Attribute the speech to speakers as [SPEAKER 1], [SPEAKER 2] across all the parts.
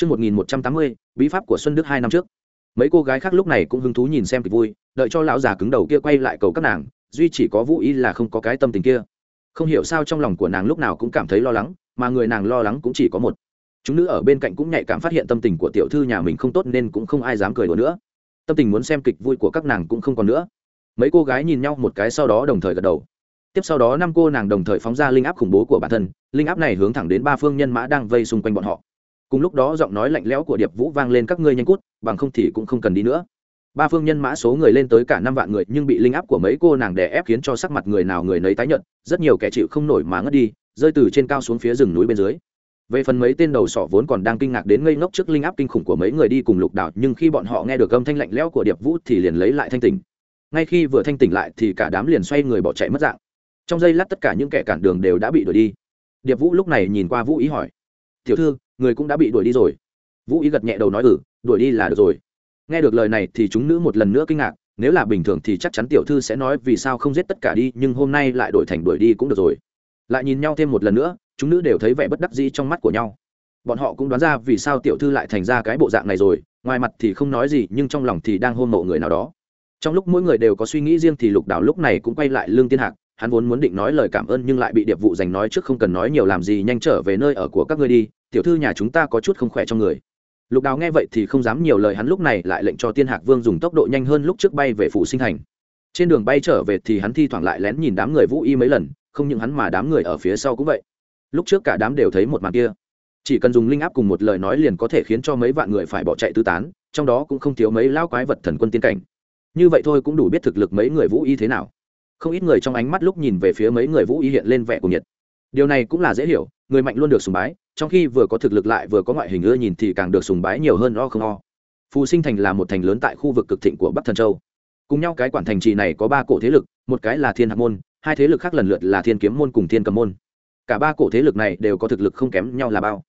[SPEAKER 1] Trước 1180, bí pháp của Xuân Đức hai năm trước. Mấy cô gái khác lúc này cũng hứng thú nhìn xem kịch vui, đợi cho lão già cứng đầu kia quay lại cầu các nàng, duy chỉ có Vũ ý là không có cái tâm tình kia. Không hiểu sao trong lòng của nàng lúc nào cũng cảm thấy lo lắng, mà người nàng lo lắng cũng chỉ có một. Chúng nữ ở bên cạnh cũng nhạy cảm phát hiện tâm tình của tiểu thư nhà mình không tốt nên cũng không ai dám cười đùa nữa. Tâm tình muốn xem kịch vui của các nàng cũng không còn nữa. Mấy cô gái nhìn nhau một cái sau đó đồng thời gật đầu tiếp sau đó năm cô nàng đồng thời phóng ra linh áp khủng bố của bản thân linh áp này hướng thẳng đến ba phương nhân mã đang vây xung quanh bọn họ cùng lúc đó giọng nói lạnh lẽo của điệp vũ vang lên các ngươi nhanh cút, bằng không thì cũng không cần đi nữa. Ba phương nhân mã số người lên tới cả năm vạn người, nhưng bị linh áp của mấy cô nàng đè ép khiến cho sắc mặt người nào người nấy tái nhợt, rất nhiều kẻ chịu không nổi mà ngất đi, rơi từ trên cao xuống phía rừng núi bên dưới. Về phần mấy tên đầu sỏ vốn còn đang kinh ngạc đến ngây ngốc trước linh áp kinh khủng của mấy người đi cùng lục đảo, nhưng khi bọn họ nghe được âm thanh lạnh lẽo của điệp vũ thì liền lấy lại thanh tỉnh. Ngay khi vừa thanh tỉnh lại thì cả đám liền xoay người bỏ chạy mất dạng. Trong giây lát tất cả những kẻ cản đường đều đã bị đuổi đi. Điệp vũ lúc này nhìn qua vũ ý hỏi, tiểu thư người cũng đã bị đuổi đi rồi. Vũ ý gật nhẹ đầu nói ừ đuổi đi là được rồi. Nghe được lời này thì chúng nữ một lần nữa kinh ngạc, nếu là bình thường thì chắc chắn tiểu thư sẽ nói vì sao không giết tất cả đi, nhưng hôm nay lại đổi thành đuổi đi cũng được rồi. Lại nhìn nhau thêm một lần nữa, chúng nữ đều thấy vẻ bất đắc dĩ trong mắt của nhau. Bọn họ cũng đoán ra vì sao tiểu thư lại thành ra cái bộ dạng này rồi, ngoài mặt thì không nói gì, nhưng trong lòng thì đang hôn mộ người nào đó. Trong lúc mỗi người đều có suy nghĩ riêng thì lục đảo lúc này cũng quay lại lương tiên hạc hắn vốn muốn định nói lời cảm ơn nhưng lại bị điệp vụ dành nói trước không cần nói nhiều làm gì, nhanh trở về nơi ở của các ngươi đi, tiểu thư nhà chúng ta có chút không khỏe trong người. Lục đào nghe vậy thì không dám nhiều lời, hắn lúc này lại lệnh cho tiên hạc vương dùng tốc độ nhanh hơn lúc trước bay về phủ sinh thành. Trên đường bay trở về thì hắn thi thoảng lại lén nhìn đám người vũ y mấy lần, không những hắn mà đám người ở phía sau cũng vậy. Lúc trước cả đám đều thấy một màn kia. Chỉ cần dùng linh áp cùng một lời nói liền có thể khiến cho mấy vạn người phải bỏ chạy tư tán, trong đó cũng không thiếu mấy lão quái vật thần quân tiên cảnh. Như vậy thôi cũng đủ biết thực lực mấy người vũ y thế nào không ít người trong ánh mắt lúc nhìn về phía mấy người vũ y hiện lên vẻ của nhiệt. Điều này cũng là dễ hiểu, người mạnh luôn được sùng bái, trong khi vừa có thực lực lại vừa có ngoại hình ưa nhìn thì càng được sùng bái nhiều hơn o không o. Phù sinh thành là một thành lớn tại khu vực cực thịnh của bắc thần châu. Cùng nhau cái quản thành trì này có ba cổ thế lực, một cái là thiên hạc môn, hai thế lực khác lần lượt là thiên kiếm môn cùng thiên cầm môn. Cả ba cổ thế lực này đều có thực lực không kém nhau là bao.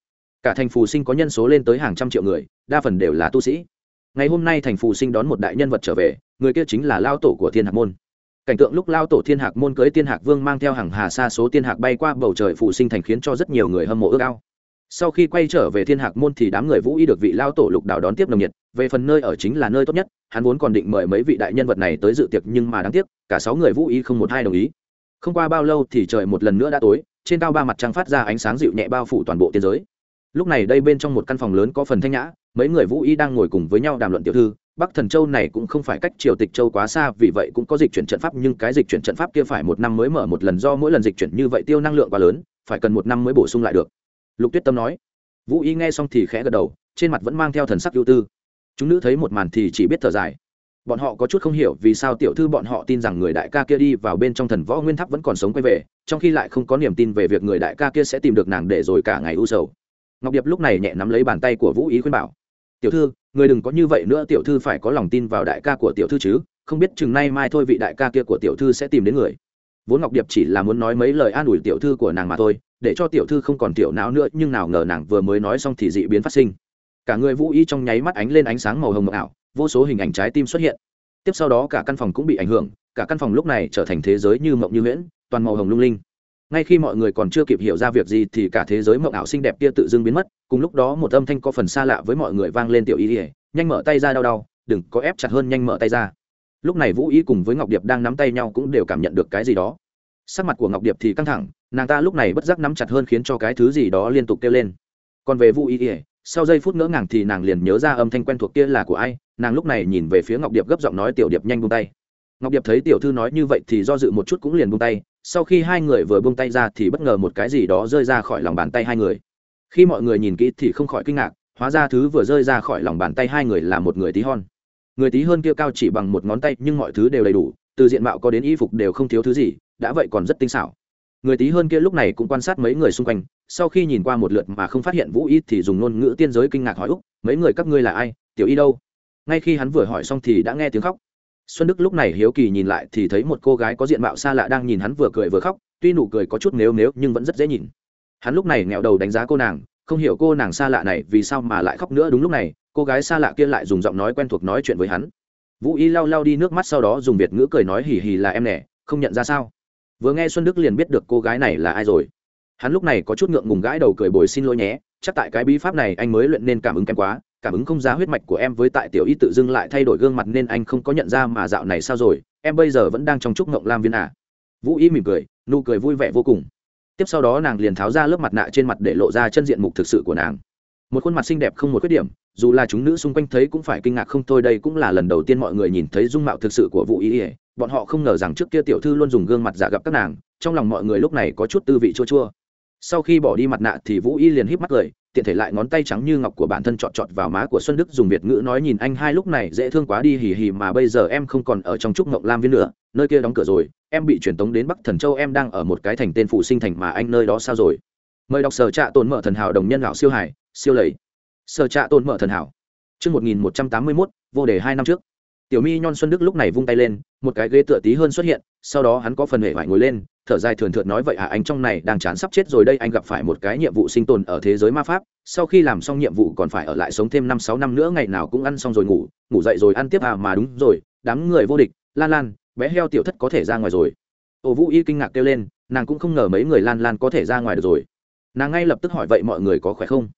[SPEAKER 1] Cả thành phù sinh có nhân số lên tới hàng trăm triệu người, đa phần đều là tu sĩ. Ngày hôm nay thành phù sinh đón một đại nhân vật trở về, người kia chính là lao tổ của thiên hạc môn cảnh tượng lúc lao tổ thiên hạc môn cưới tiên hạc vương mang theo hàng hà xa số tiên hạc bay qua bầu trời phụ sinh thành khiến cho rất nhiều người hâm mộ ước ao. Sau khi quay trở về thiên hạc môn thì đám người vũ y được vị lao tổ lục đảo đón tiếp nồng nhiệt, về phần nơi ở chính là nơi tốt nhất, hắn vốn còn định mời mấy vị đại nhân vật này tới dự tiệc nhưng mà đáng tiếc, cả sáu người vũ y không một hai đồng ý. Không qua bao lâu thì trời một lần nữa đã tối, trên cao ba mặt trăng phát ra ánh sáng dịu nhẹ bao phủ toàn bộ tiên giới. Lúc này đây bên trong một căn phòng lớn có phần thanh nhã, mấy người vũ y đang ngồi cùng với nhau đàm luận tiểu thư bắc thần châu này cũng không phải cách triều tịch châu quá xa, vì vậy cũng có dịch chuyển trận pháp, nhưng cái dịch chuyển trận pháp kia phải một năm mới mở một lần do mỗi lần dịch chuyển như vậy tiêu năng lượng quá lớn, phải cần một năm mới bổ sung lại được. Lục tuyết tâm nói. Vũ y nghe xong thì khẽ gật đầu, trên mặt vẫn mang theo thần sắc ưu tư. Chúng nữ thấy một màn thì chỉ biết thở dài. Bọn họ có chút không hiểu vì sao tiểu thư bọn họ tin rằng người đại ca kia đi vào bên trong thần võ nguyên tháp vẫn còn sống quay về, trong khi lại không có niềm tin về việc người đại ca kia sẽ tìm được nàng để rồi cả ngày u sầu. Ngọc điệp lúc này nhẹ nắm lấy bàn tay của vũ ý khuyên bảo tiểu thư người đừng có như vậy nữa tiểu thư phải có lòng tin vào đại ca của tiểu thư chứ không biết chừng nay mai thôi vị đại ca kia của tiểu thư sẽ tìm đến người. Vốn ngọc điệp chỉ là muốn nói mấy lời an ủi tiểu thư của nàng mà thôi để cho tiểu thư không còn tiểu não nữa nhưng nào ngờ nàng vừa mới nói xong thì dị biến phát sinh. Cả người vũ y trong nháy mắt ánh lên ánh sáng màu hồng mộng ảo vô số hình ảnh trái tim xuất hiện. Tiếp sau đó cả căn phòng cũng bị ảnh hưởng cả căn phòng lúc này trở thành thế giới như mộng như nguyễn, toàn màu hồng lung linh ngay khi mọi người còn chưa kịp hiểu ra việc gì thì cả thế giới mộng ảo xinh đẹp kia tự dưng biến mất, cùng lúc đó một âm thanh có phần xa lạ với mọi người vang lên tiểu y ỉa nhanh mở tay ra đau đau, đừng có ép chặt hơn nhanh mở tay ra. Lúc này vũ y cùng với ngọc điệp đang nắm tay nhau cũng đều cảm nhận được cái gì đó. Sắc mặt của ngọc điệp thì căng thẳng, nàng ta lúc này bất giác nắm chặt hơn khiến cho cái thứ gì đó liên tục kêu lên. Còn về vũ y ỉa sau giây phút ngỡ ngàng thì nàng liền nhớ ra âm thanh quen thuộc kia là của ai, nàng lúc này nhìn về phía ngọc điệp gấp giọng nói tiểu điệp nhanh buông tay. Ngọc điệp thấy tiểu thư nói như vậy thì do dự một chút cũng liền buông tay sau khi hai người vừa buông tay ra thì bất ngờ một cái gì đó rơi ra khỏi lòng bàn tay hai người. Khi mọi người nhìn kỹ thì không khỏi kinh ngạc, hóa ra thứ vừa rơi ra khỏi lòng bàn tay hai người là một người tí hon. Người tí hơn kia cao chỉ bằng một ngón tay nhưng mọi thứ đều đầy đủ, từ diện mạo có đến y phục đều không thiếu thứ gì, đã vậy còn rất tinh xảo. Người tí hơn kia lúc này cũng quan sát mấy người xung quanh, sau khi nhìn qua một lượt mà không phát hiện vũ y thì dùng ngôn ngữ tiên giới kinh ngạc hỏi úc, mấy người các ngươi là ai? Tiểu y đâu? Ngay khi hắn vừa hỏi xong thì đã nghe tiếng khóc xuân đức lúc này hiếu kỳ nhìn lại thì thấy một cô gái có diện mạo xa lạ đang nhìn hắn vừa cười vừa khóc tuy nụ cười có chút nếu nếu nhưng vẫn rất dễ nhìn. Hắn lúc này nghẹo đầu đánh giá cô nàng không hiểu cô nàng xa lạ này vì sao mà lại khóc nữa đúng lúc này cô gái xa lạ kia lại dùng giọng nói quen thuộc nói chuyện với hắn. Vũ y lau lau đi nước mắt sau đó dùng việt ngữ cười nói hì hì là em nè, không nhận ra sao? Vừa nghe xuân đức liền biết được cô gái này là ai rồi. Hắn lúc này có chút ngượng ngùng gãi đầu cười bồi xin lỗi nhé chắc tại cái bí pháp này anh mới luyện nên cảm ứng kém quá cảm ứng không ra huyết mạch của em với tại tiểu y tự dưng lại thay đổi gương mặt nên anh không có nhận ra mà dạo này sao rồi, em bây giờ vẫn đang trong trúc ngộng lam viên à? Vũ y mỉm cười, nụ cười vui vẻ vô cùng. Tiếp sau đó nàng liền tháo ra lớp mặt nạ trên mặt để lộ ra chân diện mục thực sự của nàng. Một khuôn mặt xinh đẹp không một khuyết điểm, dù là chúng nữ xung quanh thấy cũng phải kinh ngạc không thôi, đây cũng là lần đầu tiên mọi người nhìn thấy dung mạo thực sự của vũ y bọn họ không ngờ rằng trước kia tiểu thư luôn dùng gương mặt giả gặp các nàng, trong lòng mọi người lúc này có chút tư vị chua chua. Sau khi bỏ đi mặt nạ thì vũ y liền híp mắt cười tiện thể lại ngón tay trắng như ngọc của bản thân chọt chọt vào má của xuân đức dùng việt ngữ nói nhìn anh hai lúc này dễ thương quá đi hì hì mà bây giờ em không còn ở trong trúc ngọc lam viên nữa nơi kia đóng cửa rồi em bị truyền tống đến bắc thần châu em đang ở một cái thành tên phụ sinh thành mà anh nơi đó sao rồi? Mời đọc sở trạ tồn mở thần hảo đồng nhân lão siêu hải siêu lầy. Sở trạ tồn mở thần hảo. Trước 1181, vô đề hai năm trước. Tiểu mi nhon xuân đức lúc này vung tay lên một cái ghế tựa tí hơn xuất hiện sau đó hắn có phần hệ vải ngồi lên thở dài thường thượt nói, vậy à anh trong này đang chán sắp chết rồi đây, anh gặp phải một cái nhiệm vụ sinh tồn ở thế giới ma pháp, sau khi làm xong nhiệm vụ còn phải ở lại sống thêm năm, sáu năm nữa, ngày nào cũng ăn xong rồi ngủ ngủ dậy rồi ăn tiếp à mà đúng rồi, đám người vô địch, lan lan, bé heo tiểu thất có thể ra ngoài rồi. Ồ vũ y kinh ngạc kêu lên, nàng cũng không ngờ mấy người lan lan có thể ra ngoài được rồi. Nàng ngay lập tức hỏi, vậy mọi người có khỏe không?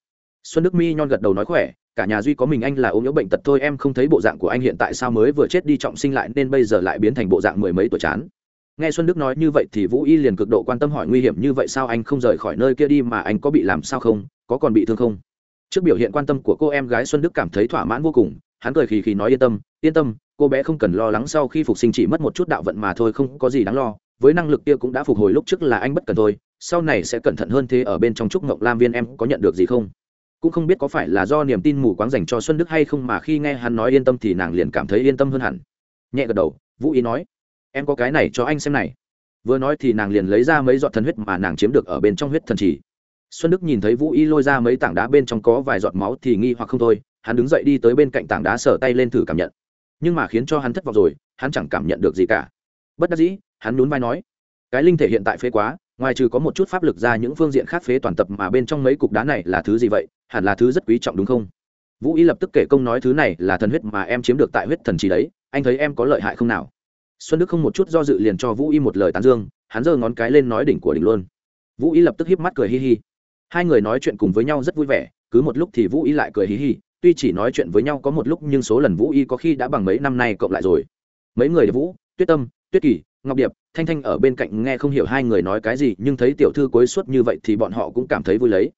[SPEAKER 1] Xuân đức mi nhon gật đầu nói, khỏe, cả nhà duy có mình anh là ốm yếu bệnh tật thôi, em không thấy bộ dạng của anh hiện tại sao mới vừa chết đi trọng sinh lại, nên bây giờ lại biến thành bộ dạng mười mấy tuổi chán nghe xuân đức nói như vậy thì vũ y liền cực độ quan tâm hỏi nguy hiểm như vậy sao anh không rời khỏi nơi kia đi mà anh có bị làm sao không? Có còn bị thương không? Trước biểu hiện quan tâm của cô em gái xuân đức cảm thấy thỏa mãn vô cùng, hắn cười khì khì nói yên tâm yên tâm, cô bé không cần lo lắng sau khi phục sinh chỉ mất một chút đạo vận mà thôi, không có gì đáng lo, với năng lực kia cũng đã phục hồi lúc trước là anh bất cần thôi, sau này sẽ cẩn thận hơn thế ở bên trong trúc ngọc lam viên em có nhận được gì không? Cũng không biết có phải là do niềm tin mù quáng dành cho xuân đức hay không mà khi nghe hắn nói yên tâm thì nàng liền cảm thấy yên tâm hơn hẳn. Nhẹ gật đầu, vũ ý nói em có cái này cho anh xem này. Vừa nói thì nàng liền lấy ra mấy giọt thần huyết mà nàng chiếm được ở bên trong huyết thần trì. Xuân đức nhìn thấy vũ y lôi ra mấy tảng đá bên trong có vài giọt máu thì nghi hoặc không thôi, hắn đứng dậy đi tới bên cạnh tảng đá sờ tay lên thử cảm nhận. Nhưng mà khiến cho hắn thất vọng rồi, hắn chẳng cảm nhận được gì cả. Bất đắc dĩ, hắn nhún vai nói, cái linh thể hiện tại phế quá, ngoài trừ có một chút pháp lực ra những phương diện khác phế toàn tập mà bên trong mấy cục đá này là thứ gì vậy? Hẳn là thứ rất quý trọng đúng không? Vũ y lập tức kể công nói thứ này là thần huyết mà em chiếm được tại huyết thần trì đấy, anh thấy em có lợi hại không nào? Xuân đức không một chút do dự liền cho vũ y một lời tán dương, hắn giơ ngón cái lên nói đỉnh của đỉnh luôn. Vũ y lập tức hiếp mắt cười hi hi. Hai người nói chuyện cùng với nhau rất vui vẻ, cứ một lúc thì vũ y lại cười hi hi, tuy chỉ nói chuyện với nhau có một lúc nhưng số lần vũ y có khi đã bằng mấy năm nay cộng lại rồi. Mấy người vũ, tuyết tâm, tuyết kỳ, ngọc điệp, thanh thanh ở bên cạnh nghe không hiểu hai người nói cái gì, nhưng thấy tiểu thư cuối suốt như vậy thì bọn họ cũng cảm thấy vui lấy.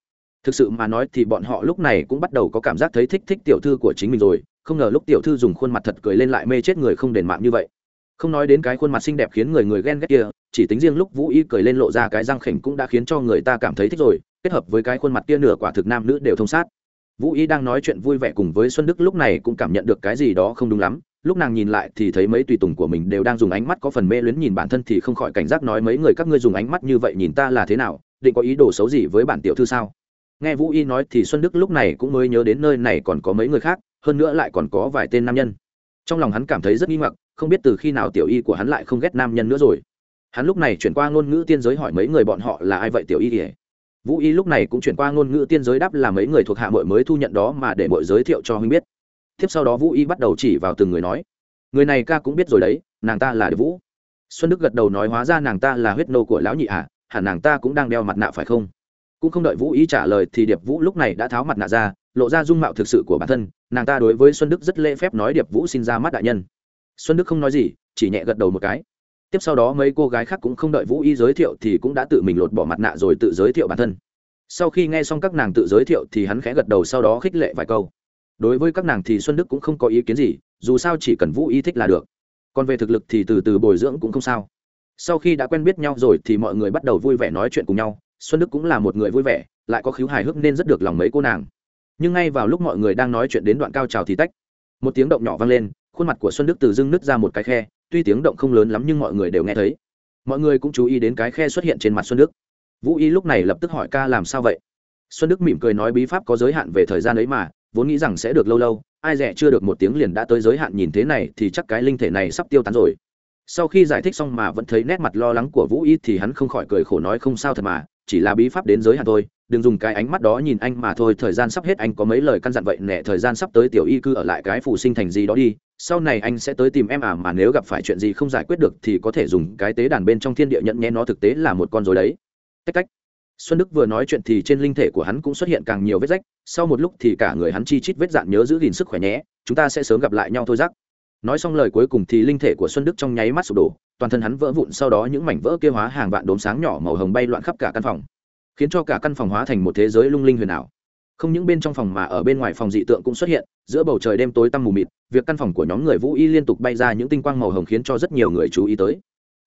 [SPEAKER 1] Thực sự mà nói thì bọn họ lúc này cũng bắt đầu có cảm giác thấy thích thích tiểu thư của chính mình rồi, không ngờ lúc tiểu thư dùng khuôn mặt thật cười lên lại mê chết người không đền mạng như vậy không nói đến cái khuôn mặt xinh đẹp khiến người người ghen ghét kia, chỉ tính riêng lúc vũ y cười lên lộ ra cái răng khỉnh cũng đã khiến cho người ta cảm thấy thích rồi, kết hợp với cái khuôn mặt kia nửa quả thực nam nữ đều thông sát. Vũ y đang nói chuyện vui vẻ cùng với xuân đức lúc này cũng cảm nhận được cái gì đó không đúng lắm, lúc nàng nhìn lại thì thấy mấy tùy tùng của mình đều đang dùng ánh mắt có phần mê luyến nhìn bản thân thì không khỏi cảnh giác nói mấy người các ngươi dùng ánh mắt như vậy nhìn ta là thế nào, định có ý đồ xấu gì với bản tiểu thư sao? Nghe vũ y nói thì xuân đức lúc này cũng mới nhớ đến nơi này còn có mấy người khác, hơn nữa lại còn có vài tên nam nhân. Trong lòng hắn cảm thấy rất nghi hoặc không biết từ khi nào tiểu y của hắn lại không ghét nam nhân nữa rồi. Hắn lúc này chuyển qua ngôn ngữ tiên giới hỏi mấy người bọn họ là ai vậy tiểu y ỉa vũ y lúc này cũng chuyển qua ngôn ngữ tiên giới đáp là mấy người thuộc hạ mội mới thu nhận đó mà để mội giới thiệu cho huynh biết. Tiếp sau đó vũ y bắt đầu chỉ vào từng người nói người này ca cũng biết rồi đấy nàng ta là đệ vũ. Xuân đức gật đầu nói hóa ra nàng ta là huyết nô của lão nhị ạ à, hẳn nàng ta cũng đang đeo mặt nạ phải không? Cũng không đợi vũ y trả lời thì điệp vũ lúc này đã tháo mặt nạ ra lộ ra dung mạo thực sự của bản thân nàng ta đối với xuân đức rất lễ phép nói điệp vũ xin ra mắt đại nhân xuân đức không nói gì, chỉ nhẹ gật đầu một cái. Tiếp sau đó mấy cô gái khác cũng không đợi vũ y giới thiệu thì cũng đã tự mình lột bỏ mặt nạ rồi tự giới thiệu bản thân. Sau khi nghe xong các nàng tự giới thiệu thì hắn khẽ gật đầu sau đó khích lệ vài câu. Đối với các nàng thì xuân đức cũng không có ý kiến gì, dù sao chỉ cần vũ y thích là được. Còn về thực lực thì từ từ bồi dưỡng cũng không sao. Sau khi đã quen biết nhau rồi thì mọi người bắt đầu vui vẻ nói chuyện cùng nhau, xuân đức cũng là một người vui vẻ, lại có khiếu hài hước nên rất được lòng mấy cô nàng. Nhưng ngay vào lúc mọi người đang nói chuyện đến đoạn cao trào thì tách, một tiếng động nhỏ vang lên khuôn mặt của xuân đức từ dưng nứt ra một cái khe, tuy tiếng động không lớn lắm nhưng mọi người đều nghe thấy. Mọi người cũng chú ý đến cái khe xuất hiện trên mặt xuân đức. Vũ y lúc này lập tức hỏi ca làm sao vậy? Xuân đức mỉm cười nói bí pháp có giới hạn về thời gian ấy mà, vốn nghĩ rằng sẽ được lâu lâu, ai rẻ chưa được một tiếng liền đã tới giới hạn nhìn thế này thì chắc cái linh thể này sắp tiêu tán rồi. Sau khi giải thích xong mà vẫn thấy nét mặt lo lắng của vũ y thì hắn không khỏi cười khổ nói không sao thật mà, chỉ là bí pháp đến giới hạn thôi đừng dùng cái ánh mắt đó nhìn anh mà thôi, thời gian sắp hết, anh có mấy lời căn dặn vậy, nè, thời gian sắp tới tiểu y cư ở lại cái phủ sinh thành gì đó đi, sau này anh sẽ tới tìm em à mà nếu gặp phải chuyện gì không giải quyết được thì có thể dùng cái tế đàn bên trong thiên địa nhận nhé nó thực tế là một con rối đấy. Cách cách xuân đức vừa nói chuyện thì trên linh thể của hắn cũng xuất hiện càng nhiều vết rách, sau một lúc thì cả người hắn chi chít vết dạn nhớ giữ gìn sức khỏe nhé, chúng ta sẽ sớm gặp lại nhau thôi rắc. Nói xong lời cuối cùng thì linh thể của xuân đức trong nháy mắt sụp đổ, toàn thân hắn vỡ vụn, sau đó những mảnh vỡ kia hóa hàng vạn đốm sáng nhỏ màu hồng bay loạn khắp cả căn phòng khiến cho cả căn phòng hóa thành một thế giới lung linh huyền ảo. Không những bên trong phòng mà ở bên ngoài phòng dị tượng cũng xuất hiện, giữa bầu trời đêm tối tăm mù mịt, việc căn phòng của nhóm người vũ y liên tục bay ra những tinh quang màu hồng khiến cho rất nhiều người chú ý tới.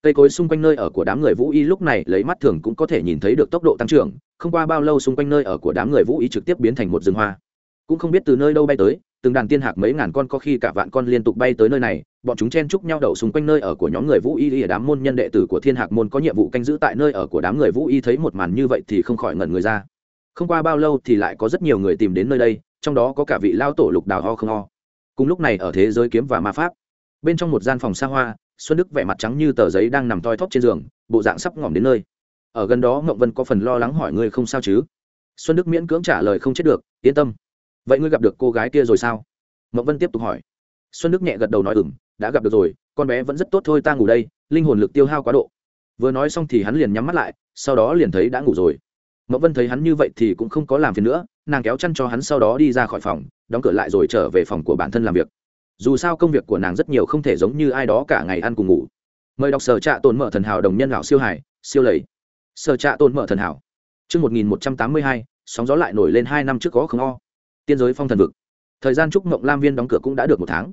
[SPEAKER 1] Cây cối xung quanh nơi ở của đám người vũ y lúc này lấy mắt thường cũng có thể nhìn thấy được tốc độ tăng trưởng, không qua bao lâu xung quanh nơi ở của đám người vũ y trực tiếp biến thành một rừng hoa. Cũng không biết từ nơi đâu bay tới từng đàn tiên hạc mấy ngàn con có khi cả vạn con liên tục bay tới nơi này, bọn chúng chen chúc nhau đậu xung quanh nơi ở của nhóm người vũ y ở đám môn nhân đệ tử của thiên hạc môn có nhiệm vụ canh giữ tại nơi ở của đám người vũ y thấy một màn như vậy thì không khỏi ngẩn người ra. Không qua bao lâu thì lại có rất nhiều người tìm đến nơi đây, trong đó có cả vị lao tổ lục đào ho không ho. Cùng lúc này ở thế giới kiếm và ma pháp, bên trong một gian phòng xa hoa, xuân đức vẻ mặt trắng như tờ giấy đang nằm toi thóp trên giường, bộ dạng sắp ngỏm đến nơi. Ở gần đó Ngậm vân có phần lo lắng hỏi ngươi không sao chứ? Xuân đức miễn cưỡng trả lời không chết được, yên tâm vậy ngươi gặp được cô gái kia rồi sao? Mộng vân tiếp tục hỏi. Xuân đức nhẹ gật đầu nói ừng đã gặp được rồi con bé vẫn rất tốt thôi ta ngủ đây linh hồn lực tiêu hao quá độ. Vừa nói xong thì hắn liền nhắm mắt lại sau đó liền thấy đã ngủ rồi. Mậu vân thấy hắn như vậy thì cũng không có làm phiền nữa nàng kéo chăn cho hắn sau đó đi ra khỏi phòng đóng cửa lại rồi trở về phòng của bản thân làm việc. Dù sao công việc của nàng rất nhiều không thể giống như ai đó cả ngày ăn cùng ngủ. Mời đọc sở trạ tồn mở thần hảo đồng nhân lão siêu hải siêu lầy. Sở trạ tồn mở thần hảo. Trước 1182, sóng gió lại nổi lên hai năm trước có không o. Tiên giới phong thần vực. Thời gian trúc mộng lam viên đóng cửa cũng đã được một tháng.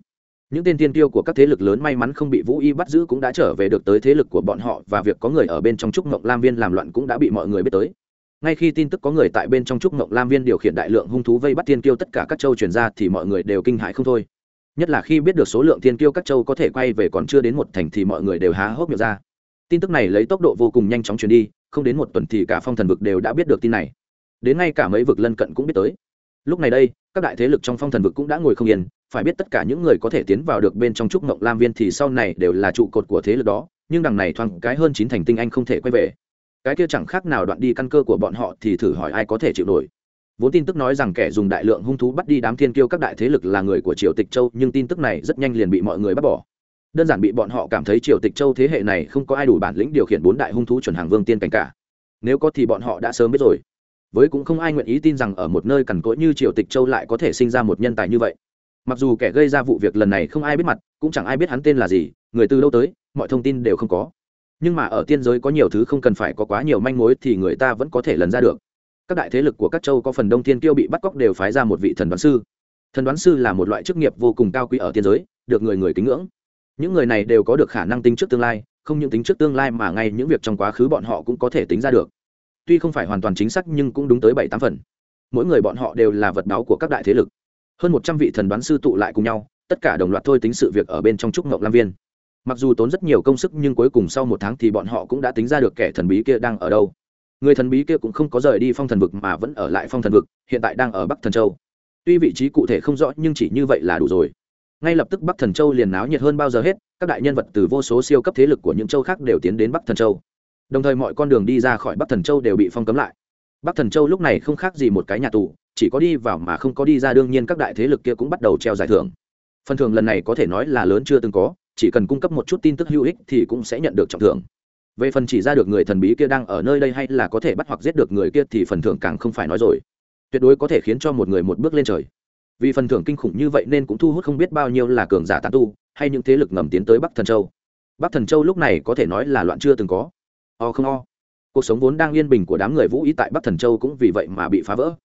[SPEAKER 1] Những tên tiên tiêu của các thế lực lớn may mắn không bị Vũ Y bắt giữ cũng đã trở về được tới thế lực của bọn họ và việc có người ở bên trong trúc mộng lam viên làm loạn cũng đã bị mọi người biết tới. Ngay khi tin tức có người tại bên trong trúc mộng lam viên điều khiển đại lượng hung thú vây bắt tiên tiêu tất cả các châu truyền ra thì mọi người đều kinh hãi không thôi. Nhất là khi biết được số lượng tiên tiêu các châu có thể quay về còn chưa đến một thành thì mọi người đều há hốc miệng ra. Tin tức này lấy tốc độ vô cùng nhanh chóng truyền đi, không đến một tuần thì cả phong thần vực đều đã biết được tin này. Đến ngay cả mấy vực lân cận cũng biết tới lúc này đây, các đại thế lực trong phong thần vực cũng đã ngồi không yên, phải biết tất cả những người có thể tiến vào được bên trong trúc mộng lam viên thì sau này đều là trụ cột của thế lực đó, nhưng đằng này thoáng cái hơn chín thành tinh anh không thể quay về. Cái kia chẳng khác nào đoạn đi căn cơ của bọn họ thì thử hỏi ai có thể chịu nổi. Vốn tin tức nói rằng kẻ dùng đại lượng hung thú bắt đi đám thiên kiêu các đại thế lực là người của triều tịch châu, nhưng tin tức này rất nhanh liền bị mọi người bắt bỏ. Đơn giản bị bọn họ cảm thấy triều tịch châu thế hệ này không có ai đủ bản lĩnh điều khiển bốn đại hung thú chuẩn hàng vương tiên cảnh cả. Nếu có thì bọn họ đã sớm biết rồi với cũng không ai nguyện ý tin rằng ở một nơi cằn cỗi như triều tịch châu lại có thể sinh ra một nhân tài như vậy. Mặc dù kẻ gây ra vụ việc lần này không ai biết mặt, cũng chẳng ai biết hắn tên là gì, người từ lâu tới, mọi thông tin đều không có. Nhưng mà ở tiên giới có nhiều thứ không cần phải có quá nhiều manh mối thì người ta vẫn có thể lần ra được. Các đại thế lực của các châu có phần đông tiên kiêu bị bắt cóc đều phái ra một vị thần đoán sư. Thần đoán sư là một loại chức nghiệp vô cùng cao quý ở tiên giới, được người người kính ngưỡng. Những người này đều có được khả năng tính trước tương lai, không những tính trước tương lai mà ngay những việc trong quá khứ bọn họ cũng có thể tính ra được tuy không phải hoàn toàn chính xác nhưng cũng đúng tới bảy tám phần. Mỗi người bọn họ đều là vật đáo của các đại thế lực. Hơn một trăm vị thần đoán sư tụ lại cùng nhau, tất cả đồng loạt thôi tính sự việc ở bên trong trúc ngộng lam viên. Mặc dù tốn rất nhiều công sức nhưng cuối cùng sau một tháng thì bọn họ cũng đã tính ra được kẻ thần bí kia đang ở đâu. Người thần bí kia cũng không có rời đi phong thần vực mà vẫn ở lại phong thần vực, hiện tại đang ở bắc thần châu. Tuy vị trí cụ thể không rõ nhưng chỉ như vậy là đủ rồi. Ngay lập tức bắc thần châu liền náo nhiệt hơn bao giờ hết, các đại nhân vật từ vô số siêu cấp thế lực của những châu khác đều tiến đến bắc thần châu đồng thời mọi con đường đi ra khỏi bắc thần châu đều bị phong cấm lại bắc thần châu lúc này không khác gì một cái nhà tù chỉ có đi vào mà không có đi ra đương nhiên các đại thế lực kia cũng bắt đầu treo giải thưởng phần thưởng lần này có thể nói là lớn chưa từng có chỉ cần cung cấp một chút tin tức hữu ích thì cũng sẽ nhận được trọng thưởng về phần chỉ ra được người thần bí kia đang ở nơi đây hay là có thể bắt hoặc giết được người kia thì phần thưởng càng không phải nói rồi tuyệt đối có thể khiến cho một người một bước lên trời vì phần thưởng kinh khủng như vậy nên cũng thu hút không biết bao nhiêu là cường giả tán tu hay những thế lực ngầm tiến tới bắc thần châu bắc thần châu lúc này có thể nói là loạn chưa từng có o không o. Cuộc sống vốn đang yên bình của đám người vũ ý tại bắc thần châu cũng vì vậy mà bị phá vỡ.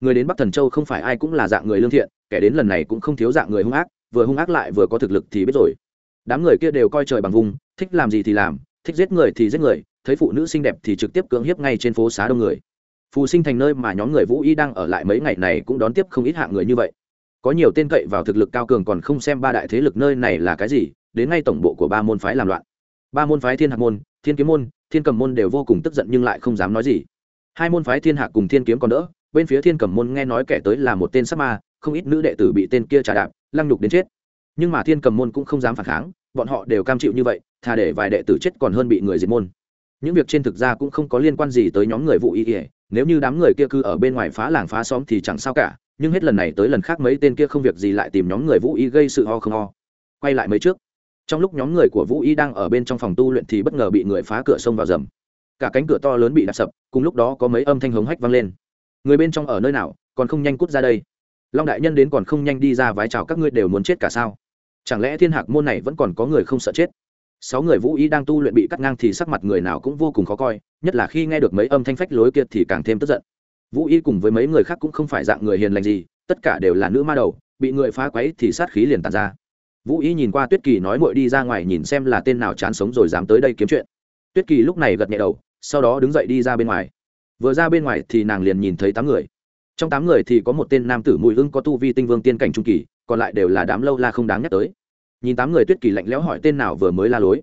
[SPEAKER 1] Người đến bắc thần châu không phải ai cũng là dạng người lương thiện, kẻ đến lần này cũng không thiếu dạng người hung ác, vừa hung ác lại vừa có thực lực thì biết rồi. Đám người kia đều coi trời bằng vùng, thích làm gì thì làm, thích giết người thì giết người, thấy phụ nữ xinh đẹp thì trực tiếp cưỡng hiếp ngay trên phố xá đông người. Phù sinh thành nơi mà nhóm người vũ y đang ở lại mấy ngày này cũng đón tiếp không ít hạng người như vậy. Có nhiều tên cậy vào thực lực cao cường còn không xem ba đại thế lực nơi này là cái gì, đến ngay tổng bộ của ba môn phái làm loạn. Ba môn phái thiên hạc môn, thiên kiếm môn thiên cầm môn đều vô cùng tức giận nhưng lại không dám nói gì. Hai môn phái thiên hạc cùng thiên kiếm còn đỡ, bên phía thiên cầm môn nghe nói kẻ tới là một tên sắc ma, không ít nữ đệ tử bị tên kia trả đạp, lăng nhục đến chết. Nhưng mà thiên cầm môn cũng không dám phản kháng, bọn họ đều cam chịu như vậy, thà để vài đệ tử chết còn hơn bị người diệt môn. Những việc trên thực ra cũng không có liên quan gì tới nhóm người vụ y ỉa nếu như đám người kia cứ ở bên ngoài phá làng phá xóm thì chẳng sao cả, nhưng hết lần này tới lần khác mấy tên kia không việc gì lại tìm nhóm người vũ y gây sự ho không ho. Quay lại mấy trước trong lúc nhóm người của vũ y đang ở bên trong phòng tu luyện thì bất ngờ bị người phá cửa sông vào rầm. Cả cánh cửa to lớn bị đạp sập, cùng lúc đó có mấy âm thanh hống hách vang lên. Người bên trong ở nơi nào, còn không nhanh cút ra đây. Long đại nhân đến còn không nhanh đi ra vái chào các ngươi đều muốn chết cả sao? Chẳng lẽ thiên hạc môn này vẫn còn có người không sợ chết? Sáu người vũ Y đang tu luyện bị cắt ngang thì sắc mặt người nào cũng vô cùng khó coi, nhất là khi nghe được mấy âm thanh phách lối kia thì càng thêm tức giận. Vũ y cùng với mấy người khác cũng không phải dạng người hiền lành gì, tất cả đều là nữ ma đầu, bị người phá quấy thì sát khí liền tàn ra vũ y nhìn qua tuyết kỳ nói mội đi ra ngoài nhìn xem là tên nào chán sống rồi dám tới đây kiếm chuyện. Tuyết kỳ lúc này gật nhẹ đầu, sau đó đứng dậy đi ra bên ngoài. Vừa ra bên ngoài thì nàng liền nhìn thấy tám người. Trong tám người thì có một tên nam tử mùi hưng có tu vi tinh vương tiên cảnh trung kỳ, còn lại đều là đám lâu la không đáng nhắc tới. Nhìn tám người tuyết kỳ lạnh lẽo hỏi tên nào vừa mới la lối.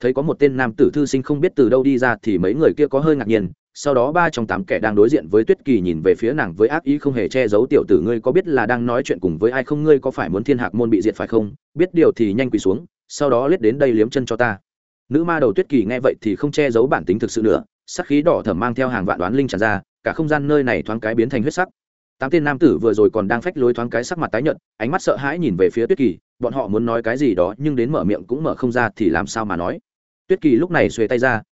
[SPEAKER 1] Thấy có một tên nam tử thư sinh không biết từ đâu đi ra thì mấy người kia có hơi ngạc nhiên sau đó ba trong tám kẻ đang đối diện với tuyết kỳ nhìn về phía nàng với ác ý không hề che giấu tiểu tử ngươi có biết là đang nói chuyện cùng với ai không? Ngươi có phải muốn thiên hạc môn bị diệt phải không? Biết điều thì nhanh quỳ xuống, sau đó lết đến đây liếm chân cho ta. Nữ ma đầu tuyết kỳ nghe vậy thì không che giấu bản tính thực sự nữa, sắc khí đỏ thẩm mang theo hàng vạn đoán linh tràn ra, cả không gian nơi này thoáng cái biến thành huyết sắc. Tám tên nam tử vừa rồi còn đang phách lối thoáng cái sắc mặt tái nhợt, ánh mắt sợ hãi nhìn về phía tuyết kỳ, bọn họ muốn nói cái gì đó nhưng đến mở miệng cũng mở không ra thì làm sao mà nói. Tuyết kỳ lúc này xuề tay ra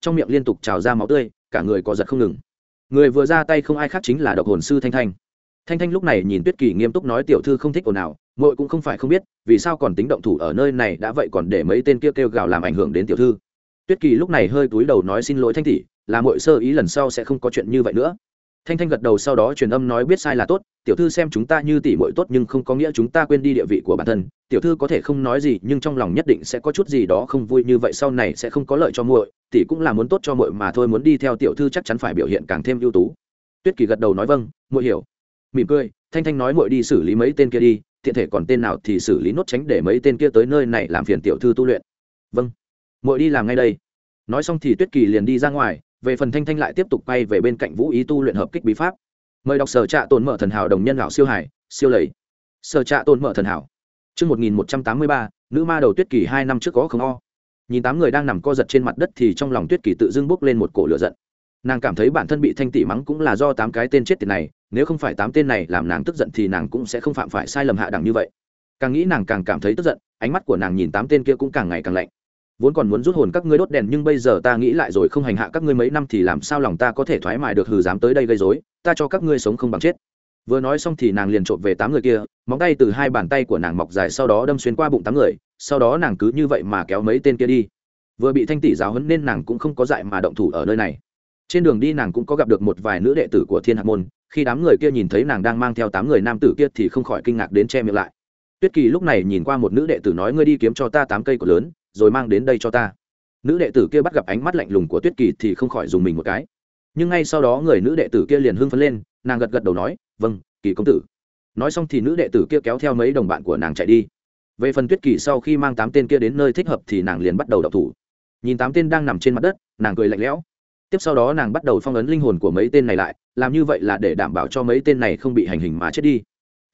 [SPEAKER 1] trong miệng liên tục trào ra máu tươi, cả người có giật không ngừng. Người vừa ra tay không ai khác chính là độc hồn sư thanh thanh. Thanh thanh lúc này nhìn tuyết kỳ nghiêm túc nói tiểu thư không thích ồn ào mội cũng không phải không biết, vì sao còn tính động thủ ở nơi này đã vậy còn để mấy tên kia kêu gào làm ảnh hưởng đến tiểu thư. Tuyết kỳ lúc này hơi túi đầu nói xin lỗi thanh tỷ, là mội sơ ý lần sau sẽ không có chuyện như vậy nữa thanh thanh gật đầu sau đó truyền âm nói biết sai là tốt, tiểu thư xem chúng ta như tỷ muội tốt nhưng không có nghĩa chúng ta quên đi địa vị của bản thân, tiểu thư có thể không nói gì nhưng trong lòng nhất định sẽ có chút gì đó không vui như vậy sau này sẽ không có lợi cho muội tỷ cũng là muốn tốt cho muội mà thôi muốn đi theo tiểu thư chắc chắn phải biểu hiện càng thêm ưu tú. Tuyết kỳ gật đầu nói vâng muội hiểu. Mỉm cười, thanh thanh nói muội đi xử lý mấy tên kia đi thiện thể còn tên nào thì xử lý nốt tránh để mấy tên kia tới nơi này làm phiền tiểu thư tu luyện. Vâng muội đi làm ngay đây. Nói xong thì tuyết kỳ liền đi ra ngoài về phần thanh thanh lại tiếp tục quay về bên cạnh vũ ý tu luyện hợp kích bí pháp. Mời đọc sở trạ tồn mở thần hảo đồng nhân lão siêu hải, siêu lầy. Sở trạ tồn mở thần hảo. Chương một nghìn một trăm tám mươi ba, nữ ma đầu tuyết kỳ hai năm trước có không o. Nhìn tám người đang nằm co giật trên mặt đất thì trong lòng tuyết kỳ tự dưng bốc lên một cổ lửa giận. Nàng cảm thấy bản thân bị thanh tỷ mắng cũng là do tám cái tên chết tiệt này, nếu không phải tám tên này làm nàng tức giận thì nàng cũng sẽ không phạm phải sai lầm hạ đẳng như vậy. Càng nghĩ nàng càng cảm thấy tức giận, ánh mắt của nàng nhìn tám tên kia cũng càng ngày càng lạnh vốn còn muốn rút hồn các ngươi đốt đèn nhưng bây giờ ta nghĩ lại rồi không hành hạ các ngươi mấy năm thì làm sao lòng ta có thể thoải mái được hừ dám tới đây gây dối ta cho các ngươi sống không bằng chết. Vừa nói xong thì nàng liền trộm về tám người kia, móng tay từ hai bàn tay của nàng mọc dài sau đó đâm xuyên qua bụng tám người, sau đó nàng cứ như vậy mà kéo mấy tên kia đi. Vừa bị thanh tỷ giáo hấn nên nàng cũng không có dại mà động thủ ở nơi này. Trên đường đi nàng cũng có gặp được một vài nữ đệ tử của thiên hạc môn, khi đám người kia nhìn thấy nàng đang mang theo tám người nam tử kia thì không khỏi kinh ngạc đến che miệng lại. Tuyết kỳ lúc này nhìn qua một nữ đệ tử nói, ngươi đi kiếm cho ta tám cây cột lớn rồi mang đến đây cho ta. Nữ đệ tử kia bắt gặp ánh mắt lạnh lùng của tuyết kỳ thì không khỏi dùng mình một cái. Nhưng ngay sau đó người nữ đệ tử kia liền hưng phấn lên, nàng gật gật đầu nói vâng kỳ công tử. Nói xong thì nữ đệ tử kia kéo theo mấy đồng bạn của nàng chạy đi. Về phần tuyết kỳ sau khi mang tám tên kia đến nơi thích hợp thì nàng liền bắt đầu đọc thủ. Nhìn tám tên đang nằm trên mặt đất, nàng cười lạnh lẽo. Tiếp sau đó nàng bắt đầu phong ấn linh hồn của mấy tên này lại, làm như vậy là để đảm bảo cho mấy tên này không bị hành hình mà chết đi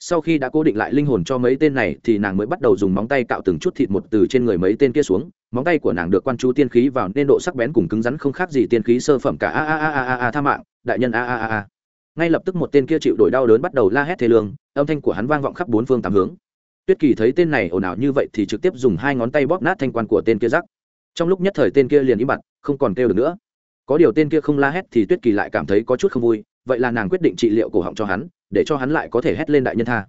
[SPEAKER 1] sau khi đã cố định lại linh hồn cho mấy tên này thì nàng mới bắt đầu dùng móng tay cạo từng chút thịt một từ trên người mấy tên kia xuống. Móng tay của nàng được quan chú tiên khí vào nên độ sắc bén cùng cứng rắn không khác gì tiên khí sơ phẩm cả. A a a a a a, tha mạng, đại nhân, a a a a. Ngay lập tức một tên kia chịu đổi đau đớn bắt đầu la hét thế lương. Âm thanh của hắn vang vọng khắp bốn phương tám hướng. Tuyết kỳ thấy tên này ồn ào như vậy thì trực tiếp dùng hai ngón tay bóp nát thanh quan của tên kia rắc. Trong lúc nhất thời tên kia liền im bặt, không còn kêu được nữa. Có điều tên kia không la hét thì tuyết kỳ lại cảm thấy có chút không vui vậy là nàng quyết định trị liệu cổ họng cho hắn, để cho hắn lại có thể hét lên đại nhân tha.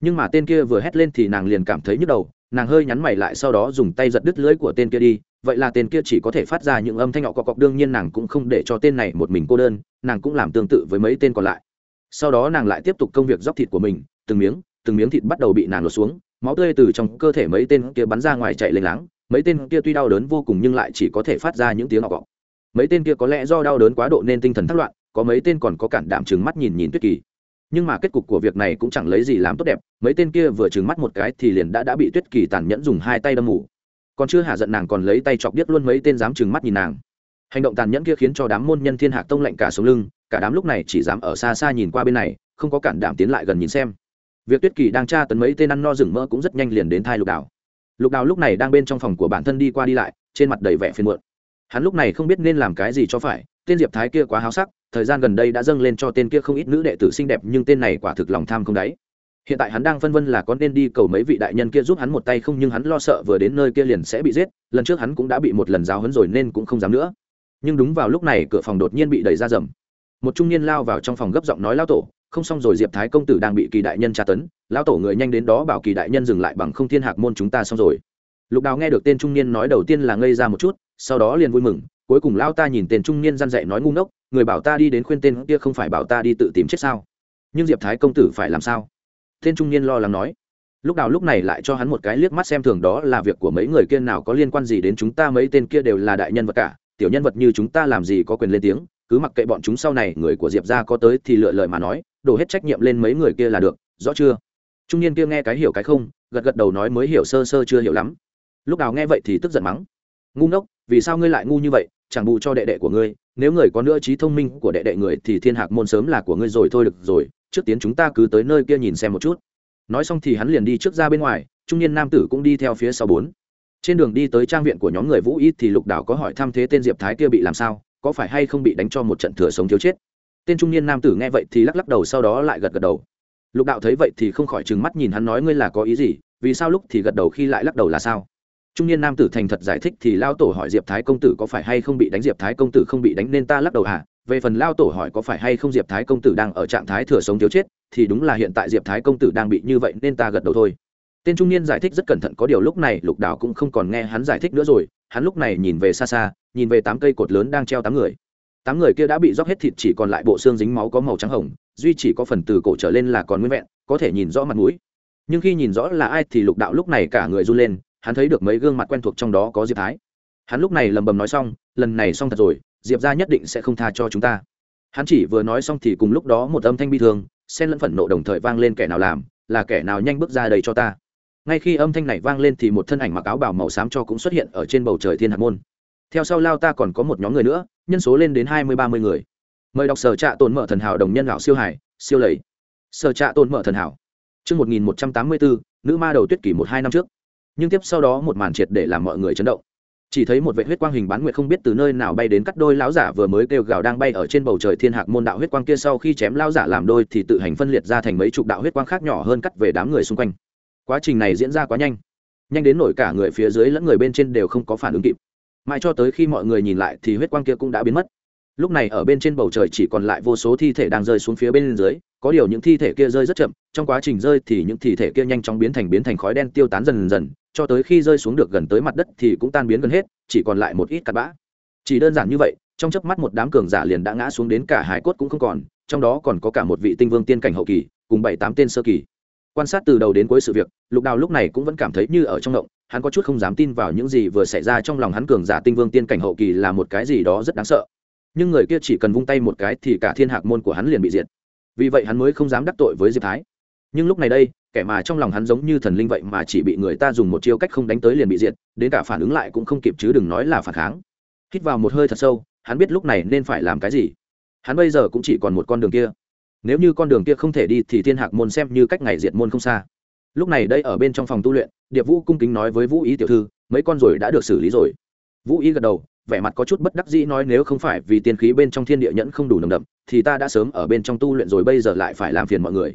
[SPEAKER 1] Nhưng mà tên kia vừa hét lên thì nàng liền cảm thấy nhức đầu, nàng hơi nhắn mày lại sau đó dùng tay giật đứt lưỡi của tên kia đi, vậy là tên kia chỉ có thể phát ra những âm thanh họ cọc cọc đương nhiên nàng cũng không để cho tên này một mình cô đơn, nàng cũng làm tương tự với mấy tên còn lại. Sau đó nàng lại tiếp tục công việc róc thịt của mình, từng miếng từng miếng thịt bắt đầu bị nàng lột xuống, máu tươi từ trong cơ thể mấy tên kia bắn ra ngoài chạy lênh láng, mấy tên kia tuy đau đớn vô cùng nhưng lại chỉ có thể phát ra những tiếng họ cọc mấy tên kia có lẽ do đau đớn quá độ nên tinh thần thất loạn có mấy tên còn có cản đảm trừng mắt nhìn nhìn tuyết kỳ. Nhưng mà kết cục của việc này cũng chẳng lấy gì làm tốt đẹp, mấy tên kia vừa trừng mắt một cái thì liền đã đã bị tuyết kỳ tàn nhẫn dùng hai tay đâm mù. Còn chưa hạ giận nàng còn lấy tay chọc điếc luôn mấy tên dám trừng mắt nhìn nàng. Hành động tàn nhẫn kia khiến cho đám môn nhân thiên hạc tông lạnh cả sống lưng, cả đám lúc này chỉ dám ở xa xa nhìn qua bên này, không có cản đảm tiến lại gần nhìn xem. Việc tuyết kỳ đang tra tấn mấy tên ăn no rừng mỡ cũng rất nhanh liền đến thai lục đào. Lục đào lúc này đang bên trong phòng của bản thân đi qua đi lại, trên mặt đầy vẻ phiền muộn. Hắn lúc này không biết nên làm cái gì cho phải, tên diệp thái kia quá háo sắc thời gian gần đây đã dâng lên cho tên kia không ít nữ đệ tử xinh đẹp, nhưng tên này quả thực lòng tham không đáy. Hiện tại hắn đang phân vân là có nên đi cầu mấy vị đại nhân kia giúp hắn một tay không, nhưng hắn lo sợ vừa đến nơi kia liền sẽ bị giết, lần trước hắn cũng đã bị một lần giáo hấn rồi nên cũng không dám nữa. Nhưng đúng vào lúc này, cửa phòng đột nhiên bị đẩy ra rầm. Một trung niên lao vào trong phòng gấp giọng nói lao tổ. Không xong rồi, diệp thái công tử đang bị kỳ đại nhân tra tấn. Lao tổ người nhanh đến đó bảo kỳ đại nhân dừng lại bằng không thiên hạc môn chúng ta xong rồi. Lục đào nghe được tên trung niên nói đầu tiên là ngây ra một chút, sau đó liền vui mừng cuối cùng lao ta nhìn tên trung niên răn dạy nói ngu ngốc, người bảo ta đi đến khuyên tên kia không phải bảo ta đi tự tìm chết sao? Nhưng diệp thái công tử phải làm sao? Tên trung niên lo lắng nói. Lúc nào lúc này lại cho hắn một cái liếc mắt xem thường đó là việc của mấy người kia nào có liên quan gì đến chúng ta, mấy tên kia đều là đại nhân vật cả, tiểu nhân vật như chúng ta làm gì có quyền lên tiếng, cứ mặc kệ bọn chúng sau này, người của diệp ra có tới thì lựa lời mà nói, đổ hết trách nhiệm lên mấy người kia là được, rõ chưa? Trung niên kia nghe cái hiểu cái không, gật gật đầu nói mới hiểu sơ sơ chưa hiểu lắm. Lúc nào nghe vậy thì tức giận mắng. Ngu ngốc, vì sao ngươi lại ngu như vậy? Chẳng bù cho đệ đệ của ngươi, nếu người có nữa trí thông minh của đệ đệ người thì thiên hạc môn sớm là của ngươi rồi, thôi được rồi, trước tiến chúng ta cứ tới nơi kia nhìn xem một chút. Nói xong thì hắn liền đi trước ra bên ngoài, trung niên nam tử cũng đi theo phía sau bốn. Trên đường đi tới trang viện của nhóm người vũ ít thì lục đảo có hỏi thăm thế tên diệp thái kia bị làm sao, có phải hay không bị đánh cho một trận thừa sống thiếu chết? Tên trung niên nam tử nghe vậy thì lắc lắc đầu sau đó lại gật gật đầu. Lục đạo thấy vậy thì không khỏi trừng mắt nhìn hắn nói, ngươi là có ý gì? Vì sao lúc thì gật đầu khi lại lắc đầu là sao? Trung niên nam tử thành thật giải thích thì lao tổ hỏi diệp thái công tử có phải hay không bị đánh? Diệp thái công tử không bị đánh nên ta lắc đầu à về phần lao tổ hỏi có phải hay không diệp thái công tử đang ở trạng thái thừa sống thiếu chết, thì đúng là hiện tại diệp thái công tử đang bị như vậy nên ta gật đầu thôi. Tên trung niên giải thích rất cẩn thận, có điều lúc này lục đảo cũng không còn nghe hắn giải thích nữa rồi, hắn lúc này nhìn về xa xa, nhìn về tám cây cột lớn đang treo tám người. Tám người kia đã bị róc hết thịt chỉ còn lại bộ xương dính máu có màu trắng hồng, duy chỉ có phần từ cổ trở lên là còn nguyên vẹn, có thể nhìn rõ mặt mũi. Nhưng khi nhìn rõ là ai thì lục đạo lúc này cả người run lên hắn thấy được mấy gương mặt quen thuộc trong đó có diệp thái. Hắn lúc này lầm bầm nói xong, lần này xong thật rồi, diệp ra nhất định sẽ không tha cho chúng ta. Hắn chỉ vừa nói xong thì cùng lúc đó một âm thanh bi thương xen lẫn phẫn nộ đồng thời vang lên kẻ nào làm, là kẻ nào nhanh bước ra đây cho ta. Ngay khi âm thanh này vang lên thì một thân ảnh mặc áo bảo màu xám cho cũng xuất hiện ở trên bầu trời thiên hạt môn. Theo sau lao ta còn có một nhóm người nữa, nhân số lên đến hai mươi ba mươi người. Mời đọc sở trạ tồn mở thần hảo đồng nhân lão siêu hải, siêu lầy. Sở trạ tồn mở thần hảo. Chương một nghìn một trăm tám mươi bốn, nữ ma đầu tuyết kỷ một hai năm trước nhưng tiếp sau đó một màn triệt để làm mọi người chấn động. Chỉ thấy một vệ huyết quang hình bán nguyệt không biết từ nơi nào bay đến cắt đôi lão giả vừa mới kêu gào đang bay ở trên bầu trời thiên hạc môn đạo huyết quang kia sau khi chém lão giả làm đôi thì tự hành phân liệt ra thành mấy chục đạo huyết quang khác nhỏ hơn cắt về đám người xung quanh. Quá trình này diễn ra quá nhanh. Nhanh đến nổi cả người phía dưới lẫn người bên trên đều không có phản ứng kịp. Mãi cho tới khi mọi người nhìn lại thì huyết quang kia cũng đã biến mất lúc này ở bên trên bầu trời chỉ còn lại vô số thi thể đang rơi xuống phía bên dưới, có điều những thi thể kia rơi rất chậm, trong quá trình rơi thì những thi thể kia nhanh chóng biến thành biến thành khói đen tiêu tán dần dần, cho tới khi rơi xuống được gần tới mặt đất thì cũng tan biến gần hết, chỉ còn lại một ít cặn bã. Chỉ đơn giản như vậy, trong chớp mắt một đám cường giả liền đã ngã xuống đến cả hải cốt cũng không còn, trong đó còn có cả một vị tinh vương tiên cảnh hậu kỳ, cùng bảy tám tên sơ kỳ. Quan sát từ đầu đến cuối sự việc, lục đào lúc này cũng vẫn cảm thấy như ở trong động hắn có chút không dám tin vào những gì vừa xảy ra trong lòng hắn cường giả tinh vương tiên cảnh hậu kỳ là một cái gì đó rất đáng sợ nhưng người kia chỉ cần vung tay một cái thì cả thiên hạc môn của hắn liền bị diệt. Vì vậy hắn mới không dám đắc tội với diệp thái. Nhưng lúc này đây, kẻ mà trong lòng hắn giống như thần linh vậy mà chỉ bị người ta dùng một chiêu cách không đánh tới liền bị diệt, đến cả phản ứng lại cũng không kịp chứ đừng nói là phản kháng. Hít vào một hơi thật sâu, hắn biết lúc này nên phải làm cái gì. Hắn bây giờ cũng chỉ còn một con đường kia. Nếu như con đường kia không thể đi thì thiên hạc môn xem như cách ngày diệt môn không xa. Lúc này đây ở bên trong phòng tu luyện, điệp vũ cung kính nói với vũ ý tiểu thư, mấy con rồi đã được xử lý rồi. Vũ ý gật đầu vẻ mặt có chút bất đắc dĩ nói nếu không phải vì tiên khí bên trong thiên địa nhẫn không đủ nồng đậm, thì ta đã sớm ở bên trong tu luyện rồi, bây giờ lại phải làm phiền mọi người.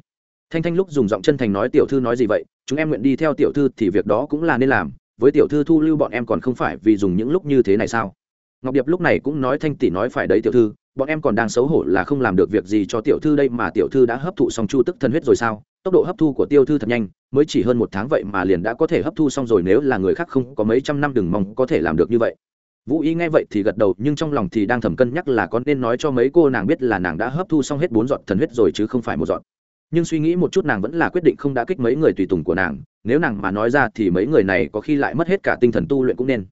[SPEAKER 1] Thanh thanh lúc dùng giọng chân thành nói, tiểu thư nói gì vậy? Chúng em nguyện đi theo tiểu thư thì việc đó cũng là nên làm. Với tiểu thư thu lưu bọn em còn không phải vì dùng những lúc như thế này sao? Ngọc điệp lúc này cũng nói, thanh tỷ nói phải đấy tiểu thư, bọn em còn đang xấu hổ là không làm được việc gì cho tiểu thư đây mà tiểu thư đã hấp thụ xong chu tức thần huyết rồi sao? Tốc độ hấp thu của tiêu thư thật nhanh, mới chỉ hơn một tháng vậy mà liền đã có thể hấp thu xong rồi, nếu là người khác không có mấy trăm năm đừng mong có thể làm được như vậy vũ y nghe vậy thì gật đầu, nhưng trong lòng thì đang thầm cân nhắc là có nên nói cho mấy cô nàng biết là nàng đã hấp thu xong hết bốn giọt thần huyết rồi chứ không phải một giọt. Nhưng suy nghĩ một chút nàng vẫn là quyết định không đã kích mấy người tùy tùng của nàng. Nếu nàng mà nói ra thì mấy người này có khi lại mất hết cả tinh thần tu luyện cũng nên.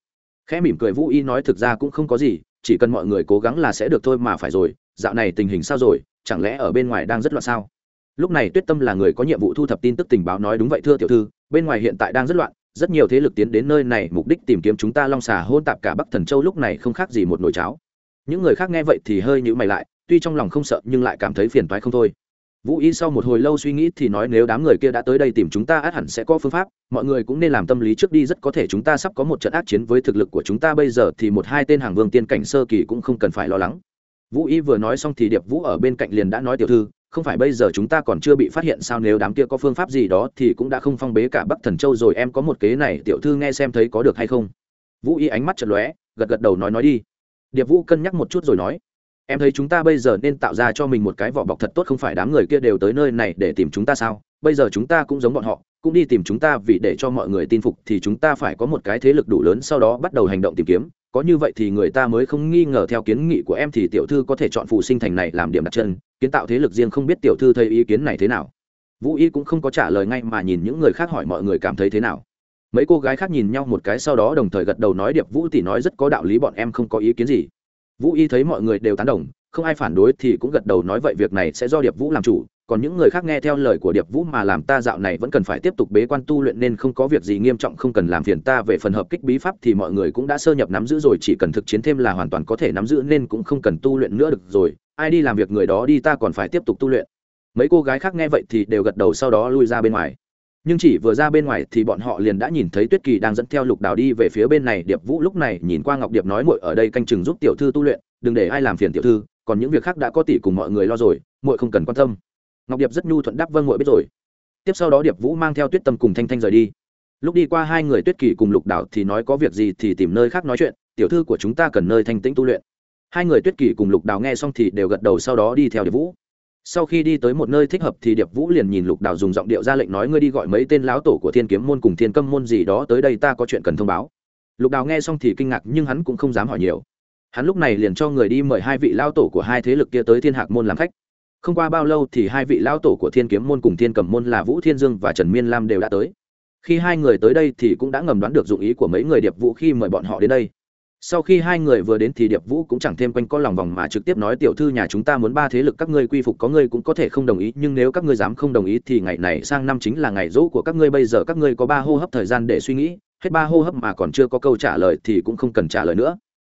[SPEAKER 1] Khẽ mỉm cười, vũ y nói thực ra cũng không có gì, chỉ cần mọi người cố gắng là sẽ được thôi mà phải rồi. Dạo này tình hình sao rồi? Chẳng lẽ ở bên ngoài đang rất loạn sao? Lúc này tuyết tâm là người có nhiệm vụ thu thập tin tức tình báo nói đúng vậy thưa tiểu thư, bên ngoài hiện tại đang rất loạn rất nhiều thế lực tiến đến nơi này mục đích tìm kiếm chúng ta long xà hôn tạp cả bắc thần châu lúc này không khác gì một nồi cháo. Những người khác nghe vậy thì hơi nhữ mày lại, tuy trong lòng không sợ nhưng lại cảm thấy phiền toái không thôi. Vũ y sau một hồi lâu suy nghĩ thì nói nếu đám người kia đã tới đây tìm chúng ta át hẳn sẽ có phương pháp, mọi người cũng nên làm tâm lý trước đi, rất có thể chúng ta sắp có một trận ác chiến với thực lực của chúng ta bây giờ thì một hai tên hàng vương tiên cảnh sơ kỳ cũng không cần phải lo lắng. Vũ y vừa nói xong thì điệp vũ ở bên cạnh liền đã nói tiểu thư không phải bây giờ chúng ta còn chưa bị phát hiện sao? Nếu đám kia có phương pháp gì đó thì cũng đã không phong bế cả bắc thần châu rồi. Em có một kế này, tiểu thư nghe xem thấy có được hay không? Vũ y ánh mắt chật lóe, gật gật đầu nói nói đi. Điệp vũ cân nhắc một chút rồi nói, em thấy chúng ta bây giờ nên tạo ra cho mình một cái vỏ bọc thật tốt, không phải đám người kia đều tới nơi này để tìm chúng ta sao? Bây giờ chúng ta cũng giống bọn họ, cũng đi tìm chúng ta vì để cho mọi người tin phục thì chúng ta phải có một cái thế lực đủ lớn sau đó bắt đầu hành động tìm kiếm có như vậy thì người ta mới không nghi ngờ theo kiến nghị của em thì tiểu thư có thể chọn phụ sinh thành này làm điểm đặt chân, kiến tạo thế lực riêng không biết tiểu thư thấy ý kiến này thế nào. Vũ y cũng không có trả lời ngay mà nhìn những người khác hỏi mọi người cảm thấy thế nào. Mấy cô gái khác nhìn nhau một cái sau đó đồng thời gật đầu nói điệp vũ thì nói rất có đạo lý, bọn em không có ý kiến gì. Vũ y thấy mọi người đều tán đồng, không ai phản đối thì cũng gật đầu nói vậy việc này sẽ do điệp vũ làm chủ còn những người khác nghe theo lời của điệp vũ mà làm ta dạo này vẫn cần phải tiếp tục bế quan tu luyện nên không có việc gì nghiêm trọng, không cần làm phiền ta về phần hợp kích bí pháp thì mọi người cũng đã sơ nhập nắm giữ rồi, chỉ cần thực chiến thêm là hoàn toàn có thể nắm giữ nên cũng không cần tu luyện nữa được rồi. Ai đi làm việc người đó đi, ta còn phải tiếp tục tu luyện. Mấy cô gái khác nghe vậy thì đều gật đầu sau đó lui ra bên ngoài. Nhưng chỉ vừa ra bên ngoài thì bọn họ liền đã nhìn thấy tuyết kỳ đang dẫn theo lục đào đi về phía bên này. Điệp vũ lúc này nhìn qua ngọc điệp nói muội ở đây canh chừng giúp tiểu thư tu luyện, đừng để ai làm phiền tiểu thư, còn những việc khác đã có tỷ cùng mọi người lo rồi, muội không cần quan tâm ngọc điệp rất nhu thuận đáp vâng muội biết rồi. Tiếp sau đó điệp vũ mang theo tuyết tâm cùng thanh thanh rời đi. Lúc đi qua hai người tuyết kỳ cùng lục đảo thì nói có việc gì thì tìm nơi khác nói chuyện, tiểu thư của chúng ta cần nơi thanh tĩnh tu luyện. Hai người tuyết kỳ cùng lục đào nghe xong thì đều gật đầu, sau đó đi theo điệp vũ. Sau khi đi tới một nơi thích hợp thì điệp vũ liền nhìn lục đào dùng giọng điệu ra lệnh nói, ngươi đi gọi mấy tên lão tổ của thiên kiếm môn cùng thiên câm môn gì đó tới đây ta có chuyện cần thông báo. Lục đào nghe xong thì kinh ngạc, nhưng hắn cũng không dám hỏi nhiều. Hắn lúc này liền cho người đi mời hai vị lão tổ của hai thế lực kia tới thiên hạc môn làm khách không qua bao lâu thì hai vị lão tổ của thiên kiếm môn cùng thiên cầm môn là vũ thiên dương và trần miên lam đều đã tới. Khi hai người tới đây thì cũng đã ngầm đoán được dụng ý của mấy người điệp vũ khi mời bọn họ đến đây. Sau khi hai người vừa đến thì điệp vũ cũng chẳng thêm quanh co lòng vòng mà trực tiếp nói, tiểu thư, nhà chúng ta muốn ba thế lực các ngươi quy phục có ngươi cũng có thể không đồng ý, nhưng nếu các ngươi dám không đồng ý thì ngày này sang năm chính là ngày dỗ của các ngươi, bây giờ các ngươi có ba hô hấp thời gian để suy nghĩ, hết ba hô hấp mà còn chưa có câu trả lời thì cũng không cần trả lời nữa.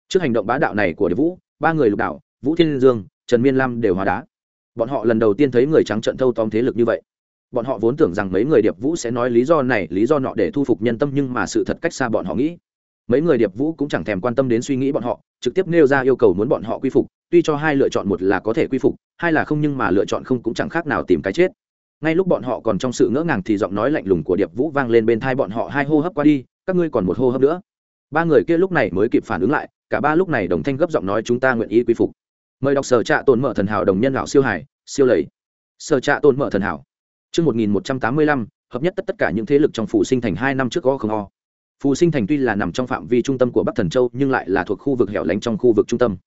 [SPEAKER 1] Trước hành động bá đạo này của điệp vũ, ba người lục đạo, vũ thiên dương, trần miên lam đều hóa đá bọn họ lần đầu tiên thấy người trắng trận thâu tóm thế lực như vậy. Bọn họ vốn tưởng rằng mấy người điệp vũ sẽ nói lý do này, lý do nọ để thu phục nhân tâm, nhưng mà sự thật cách xa bọn họ nghĩ. Mấy người điệp vũ cũng chẳng thèm quan tâm đến suy nghĩ bọn họ, trực tiếp nêu ra yêu cầu muốn bọn họ quy phục. Tuy cho hai lựa chọn một là có thể quy phục, hai là không, nhưng mà lựa chọn không cũng chẳng khác nào tìm cái chết. Ngay lúc bọn họ còn trong sự ngỡ ngàng thì giọng nói lạnh lùng của điệp vũ vang lên bên thai bọn họ, hai hô hấp qua đi, các ngươi còn một hô hấp nữa. Ba người kia lúc này mới kịp phản ứng lại, cả ba lúc này đồng thanh gấp giọng nói, chúng ta nguyện ý quy phục mời đọc sở trạ tồn mở thần hảo đồng nhân lão siêu hải siêu lầy. Sở trạ tồn mở thần hảo. Trước 1185, hợp nhất tất tất cả những thế lực trong phủ sinh thành hai năm trước có không o. Phù sinh thành tuy là nằm trong phạm vi trung tâm của bắc thần châu nhưng lại là thuộc khu vực hẻo lánh trong khu vực trung tâm.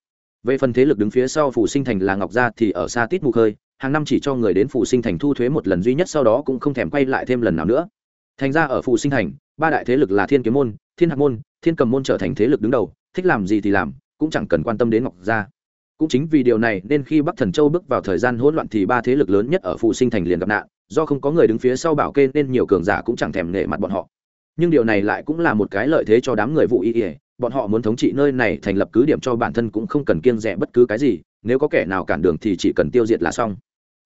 [SPEAKER 1] Về phần thế lực đứng phía sau phù sinh thành là ngọc gia thì ở xa tít mù khơi hàng năm chỉ cho người đến phù sinh thành thu thuế một lần duy nhất sau đó cũng không thèm quay lại thêm lần nào nữa. Thành ra ở phù sinh thành ba đại thế lực là thiên kiếm môn thiên hạc môn thiên cầm môn trở thành thế lực đứng đầu thích làm gì thì làm cũng chẳng cần quan tâm đến ngọc gia cũng chính vì điều này nên khi bắc thần châu bước vào thời gian hỗn loạn thì ba thế lực lớn nhất ở Phụ sinh thành liền gặp nạn, do không có người đứng phía sau bảo kê nên nhiều cường giả cũng chẳng thèm nể mặt bọn họ. Nhưng điều này lại cũng là một cái lợi thế cho đám người vụ y ỉa bọn họ muốn thống trị nơi này thành lập cứ điểm cho bản thân cũng không cần kiêng rẽ bất cứ cái gì, nếu có kẻ nào cản đường thì chỉ cần tiêu diệt là xong.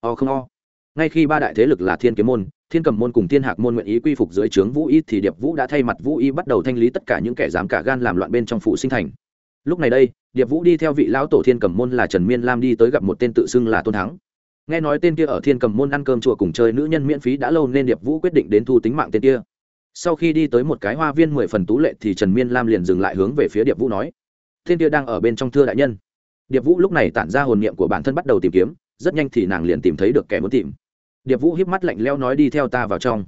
[SPEAKER 1] O không o. Ngay khi ba đại thế lực là thiên kiếm môn, thiên cầm môn cùng thiên hạc môn nguyện ý quy phục dưới trướng vũ y thì điệp vũ đã thay mặt vũ y bắt đầu thanh lý tất cả những kẻ dám cả gan làm loạn bên trong Phụ sinh thành lúc này đây, điệp vũ đi theo vị lão tổ thiên cầm môn là trần miên lam đi tới gặp một tên tự xưng là tôn thắng. Nghe nói tên kia ở thiên cầm môn ăn cơm chùa cùng chơi nữ nhân miễn phí đã lâu nên điệp vũ quyết định đến thu tính mạng tên kia. Sau khi đi tới một cái hoa viên mười phần tú lệ thì trần miên lam liền dừng lại hướng về phía điệp vũ nói, tên kia đang ở bên trong thưa đại nhân. Điệp vũ lúc này tản ra hồn niệm của bản thân bắt đầu tìm kiếm, rất nhanh thì nàng liền tìm thấy được kẻ muốn tìm. Điệp vũ hiếp mắt lạnh leo nói, đi theo ta vào trong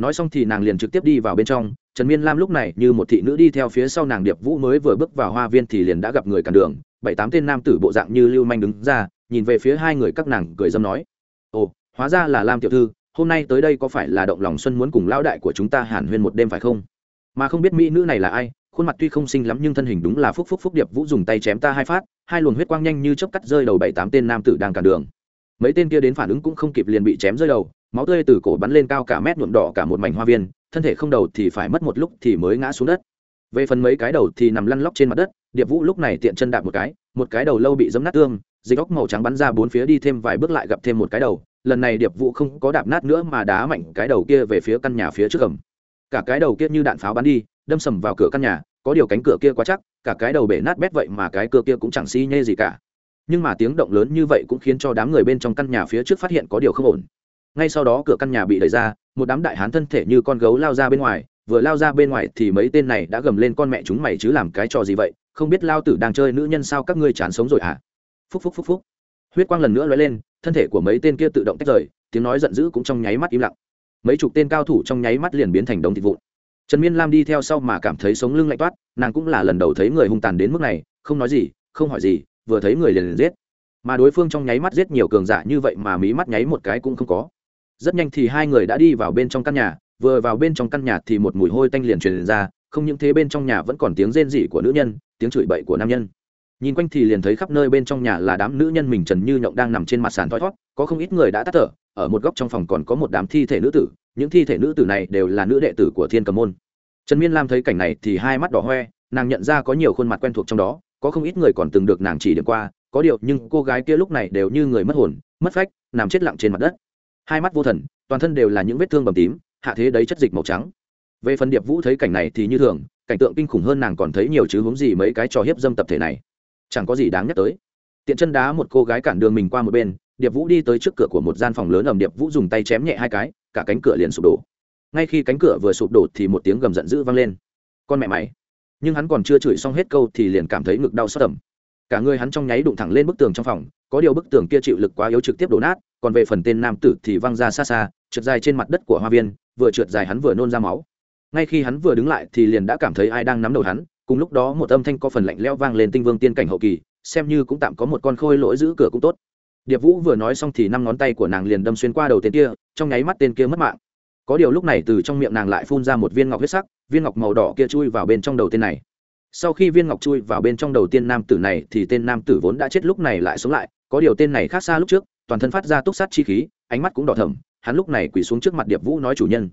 [SPEAKER 1] nói xong thì nàng liền trực tiếp đi vào bên trong. Trần miên lam lúc này như một thị nữ đi theo phía sau nàng điệp vũ mới vừa bước vào hoa viên thì liền đã gặp người cản đường. Bảy tám tên nam tử bộ dạng như lưu manh đứng ra, nhìn về phía hai người các nàng cười dâm nói, ồ, hóa ra là lam tiểu thư, hôm nay tới đây có phải là động lòng xuân muốn cùng lão đại của chúng ta hàn huyên một đêm phải không? Mà không biết mỹ nữ này là ai, khuôn mặt tuy không xinh lắm nhưng thân hình đúng là phúc phúc phúc điệp vũ dùng tay chém ta hai phát, hai luồng huyết quang nhanh như chớp cắt rơi đầu bảy tám tên nam tử đang cản đường. Mấy tên kia đến phản ứng cũng không kịp liền bị chém rơi đầu máu tươi từ cổ bắn lên cao cả mét nhuộm đỏ cả một mảnh hoa viên, thân thể không đầu thì phải mất một lúc thì mới ngã xuống đất. Về phần mấy cái đầu thì nằm lăn lóc trên mặt đất, điệp vũ lúc này tiện chân đạp một cái một cái đầu lâu bị dấm nát tương, dịch óc màu trắng bắn ra bốn phía đi thêm vài bước lại gặp thêm một cái đầu, lần này điệp vũ không có đạp nát nữa mà đá mạnh cái đầu kia về phía căn nhà phía trước cầm cả cái đầu kia như đạn pháo bắn đi, đâm sầm vào cửa căn nhà, có điều cánh cửa kia quá chắc, cả cái đầu bể nát bét vậy mà cái cửa kia cũng chẳng xi nhê gì cả. Nhưng mà tiếng động lớn như vậy cũng khiến cho đám người bên trong căn nhà phía trước phát hiện có điều không ổn ngay sau đó cửa căn nhà bị đẩy ra, một đám đại hán thân thể như con gấu lao ra bên ngoài, vừa lao ra bên ngoài thì mấy tên này đã gầm lên con mẹ chúng mày chứ làm cái trò gì vậy? Không biết lao tử đang chơi nữ nhân sao các ngươi chán sống rồi hả? À? phúc phúc phúc phúc. Huyết quang lần nữa lóe lên, thân thể của mấy tên kia tự động tách rời, tiếng nói giận dữ cũng trong nháy mắt im lặng. Mấy chục tên cao thủ trong nháy mắt liền biến thành đống thịt vụn. Trần miên lam đi theo sau mà cảm thấy sống lưng lạnh toát, nàng cũng là lần đầu thấy người hung tàn đến mức này, không nói gì, không hỏi gì, vừa thấy người liền liền giết. Mà đối phương trong nháy mắt giết nhiều cường giả như vậy mà mí mắt nháy một cái cũng không có rất nhanh thì hai người đã đi vào bên trong căn nhà, vừa vào bên trong căn nhà thì một mùi hôi tanh liền truyền ra, không những thế bên trong nhà vẫn còn tiếng rên rỉ của nữ nhân, tiếng chửi bậy của nam nhân. Nhìn quanh thì liền thấy khắp nơi bên trong nhà là đám nữ nhân mình trần như nhộng đang nằm trên mặt sàn thoi thót, có không ít người đã tắt thở, ở một góc trong phòng còn có một đám thi thể nữ tử, những thi thể nữ tử này đều là nữ đệ tử của thiên cầm môn. Trần miên lam thấy cảnh này thì hai mắt đỏ hoe, nàng nhận ra có nhiều khuôn mặt quen thuộc trong đó, có không ít người còn từng được nàng chỉ điểm qua, có điều nhưng cô gái kia lúc này đều như người mất hồn, mất phách, nằm chết lặng trên mặt đất hai mắt vô thần, toàn thân đều là những vết thương bầm tím, hạ thế đấy chất dịch màu trắng. Về phần điệp vũ thấy cảnh này thì như thường, cảnh tượng kinh khủng hơn nàng còn thấy nhiều chứ hướng gì mấy cái trò hiếp dâm tập thể này. Chẳng có gì đáng nhắc tới. Tiện chân đá một cô gái cản đường mình qua một bên, điệp vũ đi tới trước cửa của một gian phòng lớn ẩm điệp vũ dùng tay chém nhẹ hai cái, cả cánh cửa liền sụp đổ. Ngay khi cánh cửa vừa sụp đổ thì một tiếng gầm giận dữ vang lên. Con mẹ mày! Nhưng hắn còn chưa chửi xong hết câu thì liền cảm thấy ngực đau xót ẩm. Cả người hắn trong nháy đụng thẳng lên bức tường trong phòng, có điều bức tường kia chịu lực quá yếu trực tiếp đổ nát còn về phần tên nam tử thì văng ra xa xa, trượt dài trên mặt đất của hoa viên, vừa trượt dài hắn vừa nôn ra máu. Ngay khi hắn vừa đứng lại thì liền đã cảm thấy ai đang nắm đầu hắn, cùng lúc đó một âm thanh có phần lạnh leo vang lên tinh vương tiên cảnh hậu kỳ, xem như cũng tạm có một con khôi lỗi giữ cửa cũng tốt. Điệp vũ vừa nói xong thì năm ngón tay của nàng liền đâm xuyên qua đầu tên kia, trong nháy mắt tên kia mất mạng. Có điều lúc này từ trong miệng nàng lại phun ra một viên ngọc huyết sắc, viên ngọc màu đỏ kia chui vào bên trong đầu tên này. Sau khi viên ngọc chui vào bên trong đầu tiên nam tử này thì tên nam tử vốn đã chết lúc này lại sống lại, có điều tên này khác xa lúc trước toàn thân phát ra túc sát chi khí, ánh mắt cũng đỏ thầm hắn lúc này quỳ xuống trước mặt điệp vũ nói chủ nhân.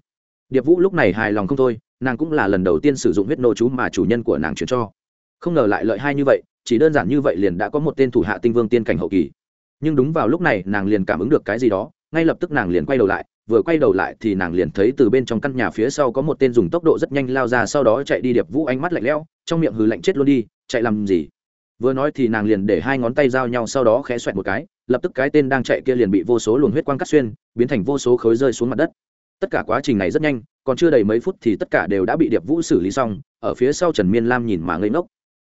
[SPEAKER 1] Điệp vũ lúc này hài lòng không thôi, nàng cũng là lần đầu tiên sử dụng huyết nô chú mà chủ nhân của nàng chuyển cho. Không ngờ lại lợi hai như vậy, chỉ đơn giản như vậy liền đã có một tên thủ hạ tinh vương tiên cảnh hậu kỳ. Nhưng đúng vào lúc này, nàng liền cảm ứng được cái gì đó, ngay lập tức nàng liền quay đầu lại, vừa quay đầu lại thì nàng liền thấy từ bên trong căn nhà phía sau có một tên dùng tốc độ rất nhanh lao ra sau đó chạy đi điệp vũ ánh mắt lạnh lẽo, trong miệng hừ lạnh chết luôn đi, chạy làm gì? Vừa nói thì nàng liền để hai ngón tay giao nhau sau đó khẽ xoẹt một cái lập tức cái tên đang chạy kia liền bị vô số luồng huyết quang cắt xuyên, biến thành vô số khối rơi xuống mặt đất. Tất cả quá trình này rất nhanh, còn chưa đầy mấy phút thì tất cả đều đã bị điệp vũ xử lý xong, ở phía sau trần miên lam nhìn mà ngây ngốc.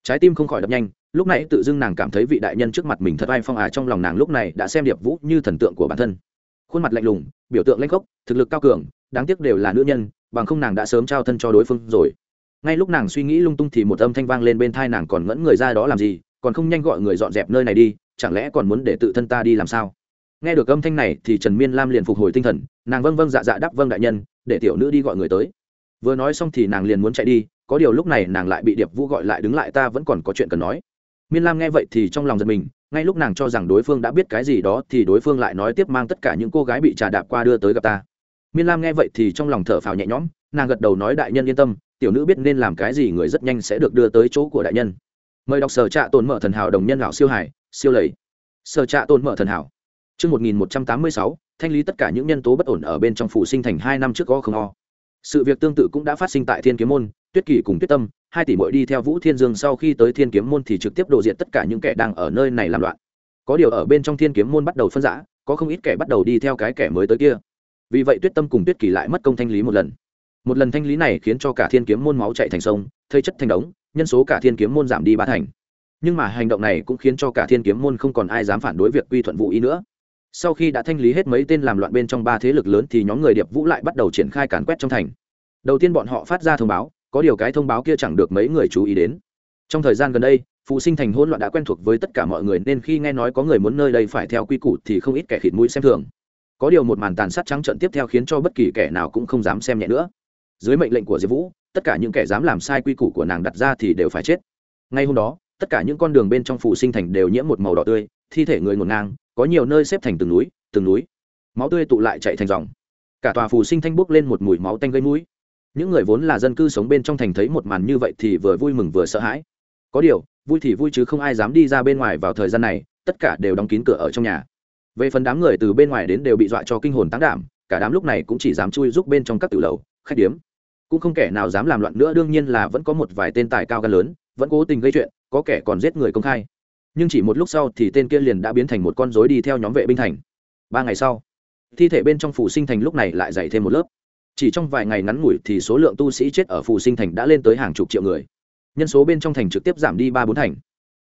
[SPEAKER 1] Trái tim không khỏi đập nhanh, lúc này tự dưng nàng cảm thấy vị đại nhân trước mặt mình thật ai phong à trong lòng nàng lúc này đã xem điệp vũ như thần tượng của bản thân. Khuôn mặt lạnh lùng, biểu tượng lanh khốc, thực lực cao cường, đáng tiếc đều là nữ nhân, bằng không nàng đã sớm trao thân cho đối phương rồi. Ngay lúc nàng suy nghĩ lung tung thì một âm thanh vang lên bên thai nàng còn ngẫn người ra đó làm gì, còn không nhanh gọi người dọn dẹp nơi này đi chẳng lẽ còn muốn để tự thân ta đi làm sao? Nghe được âm thanh này thì trần miên lam liền phục hồi tinh thần, nàng vâng vâng dạ dạ đáp vâng đại nhân, để tiểu nữ đi gọi người tới. Vừa nói xong thì nàng liền muốn chạy đi, có điều lúc này nàng lại bị điệp vũ gọi lại đứng lại ta vẫn còn có chuyện cần nói. Miên lam nghe vậy thì trong lòng giật mình, ngay lúc nàng cho rằng đối phương đã biết cái gì đó thì đối phương lại nói tiếp mang tất cả những cô gái bị trà đạp qua đưa tới gặp ta. Miên lam nghe vậy thì trong lòng thở phào nhẹ nhõm, nàng gật đầu nói đại nhân yên tâm, tiểu nữ biết nên làm cái gì người rất nhanh sẽ được đưa tới chỗ của đại nhân mời đọc sở trạ tồn mở thần hảo đồng nhân lão siêu hải siêu lầy sở trạ tồn mở thần hảo Trước 1186, thanh lý tất cả những nhân tố bất ổn ở bên trong phủ sinh thành hai năm trước có không o. Sự việc tương tự cũng đã phát sinh tại Thiên Kiếm môn, Tuyết Kỳ cùng Tuyết Tâm, hai tỷ muội đi theo Vũ Thiên Dương sau khi tới Thiên Kiếm môn thì trực tiếp đổ diện tất cả những kẻ đang ở nơi này làm loạn. Có điều ở bên trong Thiên Kiếm môn bắt đầu phân rã, có không ít kẻ bắt đầu đi theo cái kẻ mới tới kia. Vì vậy Tuyết Tâm cùng Tuyết Kỳ lại mất công thanh lý một lần. Một lần thanh lý này khiến cho cả Thiên Kiếm môn máu chảy thành sông, thây chất thành đống, nhân số cả Thiên Kiếm môn giảm đi ba thành. Nhưng mà hành động này cũng khiến cho cả Thiên Kiếm môn không còn ai dám phản đối việc quy thuận Vũ ý nữa. Sau khi đã thanh lý hết mấy tên làm loạn bên trong ba thế lực lớn thì nhóm người điệp vũ lại bắt đầu triển khai càn quét trong thành. Đầu tiên bọn họ phát ra thông báo, có điều cái thông báo kia chẳng được mấy người chú ý đến. Trong thời gian gần đây, phụ sinh thành hỗn loạn đã quen thuộc với tất cả mọi người nên khi nghe nói có người muốn nơi đây phải theo quy củ thì không ít kẻ khịt mũi xem thường. Có điều một màn tàn sát trắng trận tiếp theo khiến cho bất kỳ kẻ nào cũng không dám xem nhẹ nữa. Dưới mệnh lệnh của diệp vũ tất cả những kẻ dám làm sai quy củ của nàng đặt ra thì đều phải chết. Ngay hôm đó, tất cả những con đường bên trong phủ sinh thành đều nhiễm một màu đỏ tươi, thi thể người ngổn ngang, có nhiều nơi xếp thành từng núi từng núi. Máu tươi tụ lại chạy thành dòng. Cả tòa phủ sinh thanh bốc lên một mùi máu tanh gây mũi. Những người vốn là dân cư sống bên trong thành thấy một màn như vậy thì vừa vui mừng vừa sợ hãi. Có điều, vui thì vui chứ không ai dám đi ra bên ngoài vào thời gian này, tất cả đều đóng kín cửa ở trong nhà. Về phần đám người từ bên ngoài đến đều bị dọa cho kinh hồn tán đảm, cả đám lúc này cũng chỉ dám chui giúp bên trong các tử lầu, khách điếm cũng không kẻ nào dám làm loạn nữa, đương nhiên là vẫn có một vài tên tài cao gan lớn, vẫn cố tình gây chuyện, có kẻ còn giết người công khai. Nhưng chỉ một lúc sau thì tên kia liền đã biến thành một con rối đi theo nhóm vệ binh thành. Ba ngày sau, thi thể bên trong phủ sinh thành lúc này lại dày thêm một lớp. Chỉ trong vài ngày ngắn ngủi thì số lượng tu sĩ chết ở phủ sinh thành đã lên tới hàng chục triệu người. Nhân số bên trong thành trực tiếp giảm đi ba bốn thành.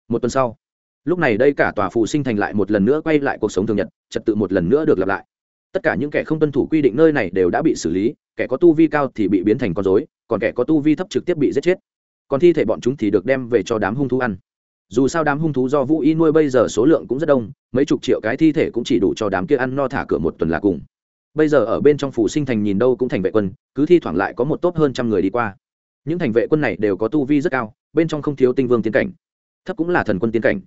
[SPEAKER 1] Một tuần sau, lúc này đây cả tòa phủ sinh thành lại một lần nữa quay lại cuộc sống thường nhật, trật tự một lần nữa được lặp lại tất cả những kẻ không tuân thủ quy định nơi này đều đã bị xử lý, kẻ có tu vi cao thì bị biến thành con dối còn kẻ có tu vi thấp trực tiếp bị giết chết. Còn thi thể bọn chúng thì được đem về cho đám hung thú ăn. Dù sao đám hung thú do vũ y nuôi bây giờ số lượng cũng rất đông, mấy chục triệu cái thi thể cũng chỉ đủ cho đám kia ăn no thả cửa một tuần là cùng. Bây giờ ở bên trong phủ sinh thành nhìn đâu cũng thành vệ quân, cứ thi thoảng lại có một tốp hơn trăm người đi qua. Những thành vệ quân này đều có tu vi rất cao, bên trong không thiếu tinh vương tiến cảnh. Thấp cũng là thần quân tiến cảnh.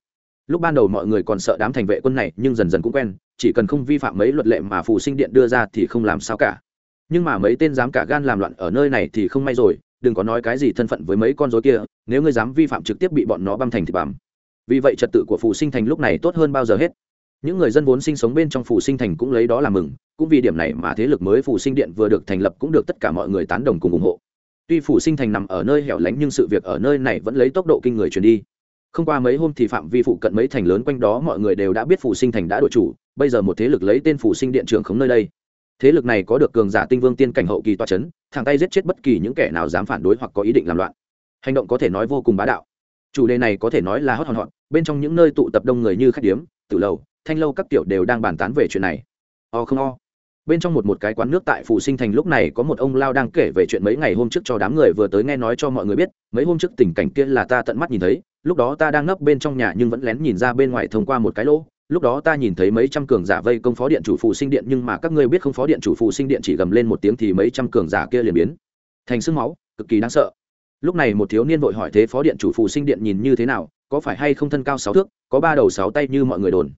[SPEAKER 1] Lúc ban đầu mọi người còn sợ đám thành vệ quân này nhưng dần dần cũng quen chỉ cần không vi phạm mấy luật lệ mà phù sinh điện đưa ra thì không làm sao cả. Nhưng mà mấy tên dám cả gan làm loạn ở nơi này thì không may rồi, đừng có nói cái gì thân phận với mấy con dối kia, nếu ngươi dám vi phạm trực tiếp bị bọn nó băm thành thì bằm. Vì vậy trật tự của phù sinh thành lúc này tốt hơn bao giờ hết. Những người dân vốn sinh sống bên trong phù sinh thành cũng lấy đó làm mừng, cũng vì điểm này mà thế lực mới phù sinh điện vừa được thành lập cũng được tất cả mọi người tán đồng cùng ủng hộ. Tuy phù sinh thành nằm ở nơi hẻo lánh nhưng sự việc ở nơi này vẫn lấy tốc độ kinh người truyền đi. Không qua mấy hôm thì phạm vi phụ cận mấy thành lớn quanh đó mọi người đều đã biết phù sinh thành đã đổi chủ bây giờ một thế lực lấy tên phủ sinh điện trưởng khống nơi đây. Thế lực này có được cường giả tinh vương tiên cảnh hậu kỳ toa c h ấ n thẳng tay giết chết bất kỳ những kẻ nào dám phản đối hoặc có ý định làm loạn. Hành động có thể nói vô cùng bá đạo. Chủ đề này có thể nói là hot hòn hòn bên trong những nơi tụ tập đông người như khách điếm, tử lầu, thanh lâu các tiểu đều đang bàn tán về chuyện này. O không o. Bên trong một một cái quán nước tại phủ sinh thành lúc này có một ông lao đang kể về chuyện mấy ngày hôm trước cho đám người vừa tới nghe nói cho mọi người biết, mấy hôm trước tình cảnh kia là ta tận mắt nhìn thấy, lúc đó ta đang nấp bên trong nhà nhưng vẫn lén nhìn ra bên ngoài thông qua một cái lỗ lúc đó ta nhìn thấy mấy trăm cường giả vây công phó điện chủ phụ sinh điện, nhưng mà các ngươi biết không, phó điện chủ phụ sinh điện chỉ gầm lên một tiếng thì mấy trăm cường giả kia liền biến thành sương máu, cực kỳ đáng sợ. Lúc này một thiếu niên vội hỏi thế, phó điện chủ phụ sinh điện nhìn như thế nào, có phải hay không thân cao sáu thước, có ba đầu sáu tay như mọi người đồn.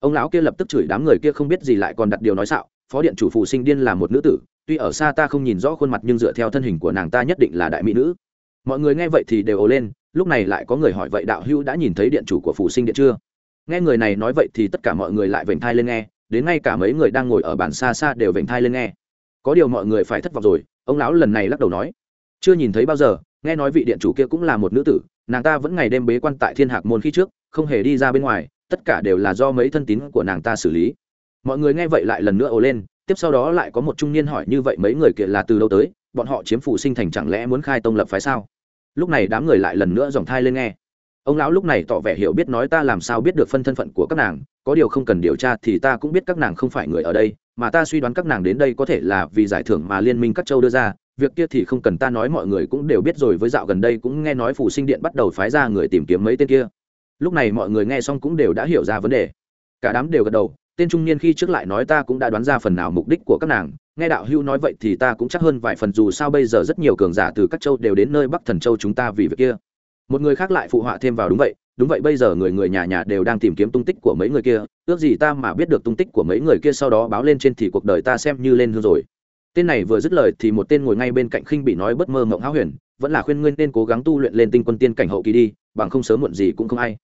[SPEAKER 1] Ông lão kia lập tức chửi đám người kia không biết gì lại còn đặt điều nói xạo, phó điện chủ phụ sinh điên là một nữ tử, tuy ở xa ta không nhìn rõ khuôn mặt nhưng dựa theo thân hình của nàng ta nhất định là đại mỹ nữ. Mọi người nghe vậy thì đều ồ lên, lúc này lại có người hỏi vậy đạo hữu đã nhìn thấy điện chủ của phụ sinh điện chưa? Nghe người này nói vậy thì tất cả mọi người lại vểnh thai lên nghe, đến ngay cả mấy người đang ngồi ở bàn xa xa đều vểnh thai lên nghe. Có điều mọi người phải thất vọng rồi, ông lão lần này lắc đầu nói. Chưa nhìn thấy bao giờ, nghe nói vị điện chủ kia cũng là một nữ tử, nàng ta vẫn ngày đêm bế quan tại thiên hạc môn khi trước, không hề đi ra bên ngoài, tất cả đều là do mấy thân tín của nàng ta xử lý. Mọi người nghe vậy lại lần nữa ồ lên, tiếp sau đó lại có một trung niên hỏi như vậy mấy người kia là từ đâu tới, bọn họ chiếm phủ sinh thành chẳng lẽ muốn khai tông lập phái sao? Lúc này đám người lại lần nữa dòng thai lên nghe ông lão lúc này tỏ vẻ hiểu biết nói ta làm sao biết được phân thân phận của các nàng, có điều không cần điều tra thì ta cũng biết các nàng không phải người ở đây, mà ta suy đoán các nàng đến đây có thể là vì giải thưởng mà liên minh các châu đưa ra, việc kia thì không cần ta nói, mọi người cũng đều biết rồi, với dạo gần đây cũng nghe nói phủ sinh điện bắt đầu phái ra người tìm kiếm mấy tên kia. Lúc này mọi người nghe xong cũng đều đã hiểu ra vấn đề. Cả đám đều gật đầu, tên trung niên khi trước lại nói ta cũng đã đoán ra phần nào mục đích của các nàng, nghe đạo hưu nói vậy thì ta cũng chắc hơn vài phần, dù sao bây giờ rất nhiều cường giả từ các châu đều đến nơi bắc thần châu chúng ta vì việc kia một người khác lại phụ họa thêm vào, đúng vậy đúng vậy, bây giờ người người nhà nhà đều đang tìm kiếm tung tích của mấy người kia, ước gì ta mà biết được tung tích của mấy người kia sau đó báo lên trên thì cuộc đời ta xem như lên hương rồi. Tên này vừa dứt lời thì một tên ngồi ngay bên cạnh khinh bị nói, bất mơ mộng háo huyền, vẫn là khuyên ngươi nên cố gắng tu luyện lên tinh quân tiên cảnh hậu kỳ đi, bằng không sớm muộn gì cũng không ai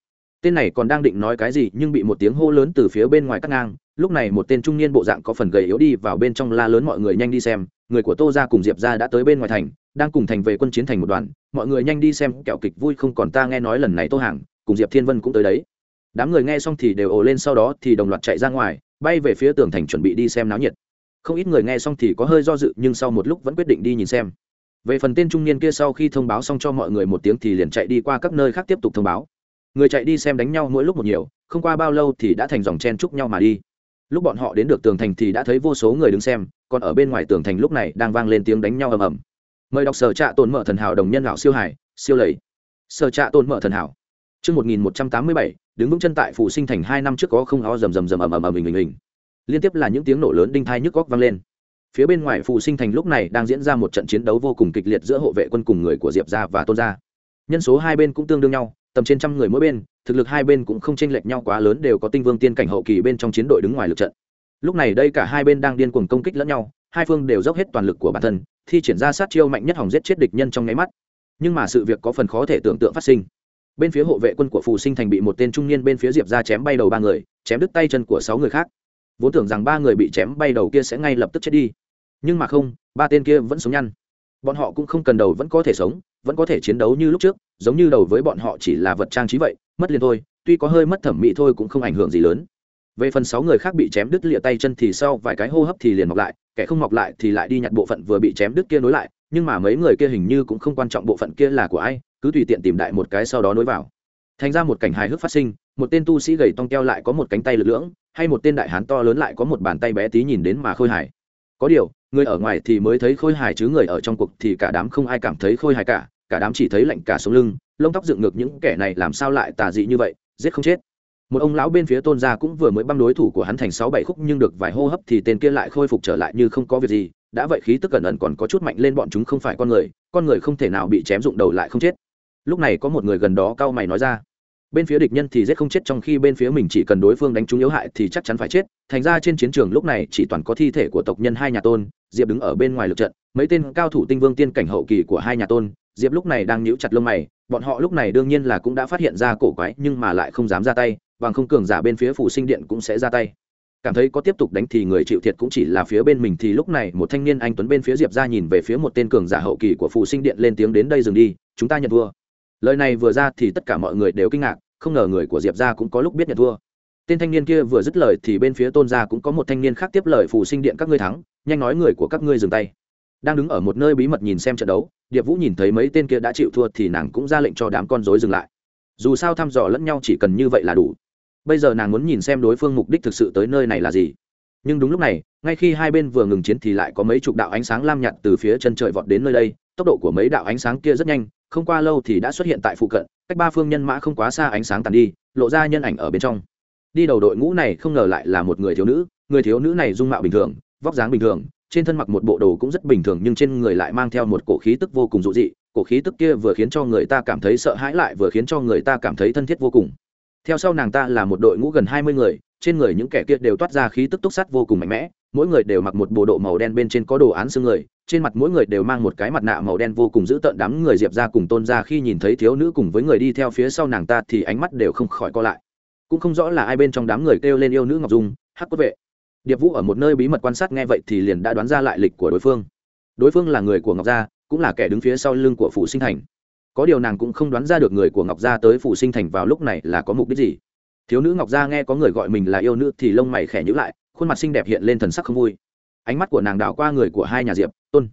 [SPEAKER 1] tên này còn đang định nói cái gì nhưng bị một tiếng hô lớn từ phía bên ngoài cắt ngang. Lúc này một tên trung niên bộ dạng có phần gầy yếu đi vào bên trong la lớn, mọi người nhanh đi xem, người của tô ra cùng diệp ra đã tới bên ngoài thành đang cùng thành về quân chiến thành một đoàn, mọi người nhanh đi xem kẹo kịch vui không còn ta nghe nói lần này tô hàng, cùng diệp thiên vân cũng tới đấy. Đám người nghe xong thì đều ồ lên sau đó thì đồng loạt chạy ra ngoài, bay về phía tường thành chuẩn bị đi xem náo nhiệt. Không ít người nghe xong thì có hơi do dự nhưng sau một lúc vẫn quyết định đi nhìn xem. Về phần tên trung niên kia sau khi thông báo xong cho mọi người một tiếng thì liền chạy đi qua các nơi khác tiếp tục thông báo. Người chạy đi xem đánh nhau mỗi lúc một nhiều, không qua bao lâu thì đã thành dòng chen chúc nhau mà đi. Lúc bọn họ đến được tường thành thì đã thấy vô số người đứng xem, còn ở bên ngoài tường thành lúc này đang vang lên tiếng đánh nhau ầm ầm mời đọc sở trạ tồn mở thần hảo đồng nhân lão siêu hải siêu lầy. Sở trạ tồn mở thần hảo. Trước 1187, đứng vững chân tại phủ sinh thành hai năm trước có không ho rầm rầm rầm ầm ầm ầm ầm ầm liên tiếp là những tiếng nổ lớn đinh thai nhức góc vang lên. Phía bên ngoài phủ sinh thành lúc này đang diễn ra một trận chiến đấu vô cùng kịch liệt giữa hộ vệ quân cùng người của diệp gia và tôn gia. Nhân số hai bên cũng tương đương nhau tầm trên trăm người mỗi bên thực lực hai bên cũng không chênh lệch nhau quá lớn đều có tinh vương tiên cảnh hậu kỳ bên trong chiến đội đứng ngoài lực trận. Lúc này đây cả hai bên đang điên cuồng công kích lẫn nhau hai phương đều dốc hết toàn lực của bản thân thi triển ra sát chiêu mạnh nhất hỏng giết chết địch nhân trong nháy mắt. Nhưng mà sự việc có phần khó thể tưởng tượng phát sinh. Bên phía hộ vệ quân của phù sinh thành bị một tên trung niên bên phía diệp ra chém bay đầu ba người, chém đứt tay chân của sáu người khác. Vốn tưởng rằng ba người bị chém bay đầu kia sẽ ngay lập tức chết đi. Nhưng mà không, ba tên kia vẫn sống nhăn. Bọn họ cũng không cần đầu vẫn có thể sống, vẫn có thể chiến đấu như lúc trước, giống như đầu với bọn họ chỉ là vật trang trí vậy, mất liền thôi, tuy có hơi mất thẩm mỹ thôi cũng không ảnh hưởng gì lớn. Về phần sáu người khác bị chém đứt lịa tay chân thì sau vài cái hô hấp thì liền mọc lại kẻ không mọc lại thì lại đi nhặt bộ phận vừa bị chém đứt kia nối lại, nhưng mà mấy người kia hình như cũng không quan trọng bộ phận kia là của ai, cứ tùy tiện tìm đại một cái sau đó nối vào. Thành ra một cảnh hài hước phát sinh, một tên tu sĩ gầy tong keo lại có một cánh tay lực lưỡng, hay một tên đại hán to lớn lại có một bàn tay bé tí nhìn đến mà khôi hài. Có điều, người ở ngoài thì mới thấy khôi hài chứ người ở trong cuộc thì cả đám không ai cảm thấy khôi hài cả cả đám chỉ thấy lạnh cả sống lưng, lông tóc dựng ngược những kẻ này làm sao lại tà dị như vậy, giết không chết một ông lão bên phía tôn gia cũng vừa mới băm đối thủ của hắn thành sáu bảy khúc nhưng được vài hô hấp thì tên kia lại khôi phục trở lại như không có việc gì. Đã vậy khí tức cẩn ẩn còn có chút mạnh lên bọn chúng không phải con người con người không thể nào bị chém dụng đầu lại không chết. Lúc này có một người gần đó cau mày nói ra. Bên phía địch nhân thì giết không chết trong khi bên phía mình chỉ cần đối phương đánh trúng yếu hại thì chắc chắn phải chết. Thành ra trên chiến trường lúc này chỉ toàn có thi thể của tộc nhân hai nhà tôn, diệp đứng ở bên ngoài lượt trận. Mấy tên cao thủ tinh vương tiên cảnh hậu kỳ của hai nhà tôn, diệp lúc này đang nhíu chặt lông mày, bọn họ lúc này đương nhiên là cũng đã phát hiện ra cổ quái nhưng mà lại không dám ra tay bằng không cường giả bên phía phủ sinh điện cũng sẽ ra tay. Cảm thấy có tiếp tục đánh thì người chịu thiệt cũng chỉ là phía bên mình thì lúc này một thanh niên anh tuấn bên phía diệp ra nhìn về phía một tên cường giả hậu kỳ của phủ sinh điện lên tiếng đến đây dừng đi, chúng ta nhận thua. Lời này vừa ra thì tất cả mọi người đều kinh ngạc, không ngờ người của diệp ra cũng có lúc biết nhận thua. Tên thanh niên kia vừa dứt lời thì bên phía tôn gia cũng có một thanh niên khác tiếp lời phủ sinh điện các ngươi thắng, nhanh nói người của các ngươi dừng tay. Đang đứng ở một nơi bí mật nhìn xem trận đấu, điệp vũ nhìn thấy mấy tên kia đã chịu thua thì nàng cũng ra lệnh cho đám con dối dừng lại. Dù sao thăm dò lẫn nhau chỉ cần như vậy là đủ bây giờ nàng muốn nhìn xem đối phương mục đích thực sự tới nơi này là gì. Nhưng đúng lúc này, ngay khi hai bên vừa ngừng chiến thì lại có mấy chục đạo ánh sáng lam nhạt từ phía chân trời vọt đến nơi đây, tốc độ của mấy đạo ánh sáng kia rất nhanh, không qua lâu thì đã xuất hiện tại phụ cận, cách ba phương nhân mã không quá xa ánh sáng tàn đi, lộ ra nhân ảnh ở bên trong. Đi đầu đội ngũ này không ngờ lại là một người thiếu nữ, người thiếu nữ này dung mạo bình thường, vóc dáng bình thường, trên thân mặc một bộ đồ cũng rất bình thường nhưng trên người lại mang theo một cổ khí tức vô cùng dụ dị, cổ khí tức kia vừa khiến cho người ta cảm thấy sợ hãi lại vừa khiến cho người ta cảm thấy thân thiết vô cùng theo sau nàng ta là một đội ngũ gần hai mươi người, trên người những kẻ kia đều toát ra khí tức túc sắt vô cùng mạnh mẽ, mỗi người đều mặc một bộ đồ màu đen bên trên có đồ án xương người, trên mặt mỗi người đều mang một cái mặt nạ màu đen vô cùng dữ tợn đám người diệp ra cùng tôn ra khi nhìn thấy thiếu nữ cùng với người đi theo phía sau nàng ta thì ánh mắt đều không khỏi co lại. Cũng không rõ là ai bên trong đám người kêu lên yêu nữ ngọc dung, hắc cốt vệ. Điệp vũ ở một nơi bí mật quan sát nghe vậy thì liền đã đoán ra lại lịch của đối phương. Đối phương là người của ngọc gia, cũng là kẻ đứng phía sau lưng của phụ sinh thành có điều nàng cũng không đoán ra được người của ngọc gia tới phụ sinh thành vào lúc này là có mục đích gì. Thiếu nữ ngọc gia nghe có người gọi mình là yêu nữ thì lông mày khẽ nhữ lại, khuôn mặt xinh đẹp hiện lên thần sắc không vui. Ánh mắt của nàng đảo qua người của hai nhà diệp, tôn.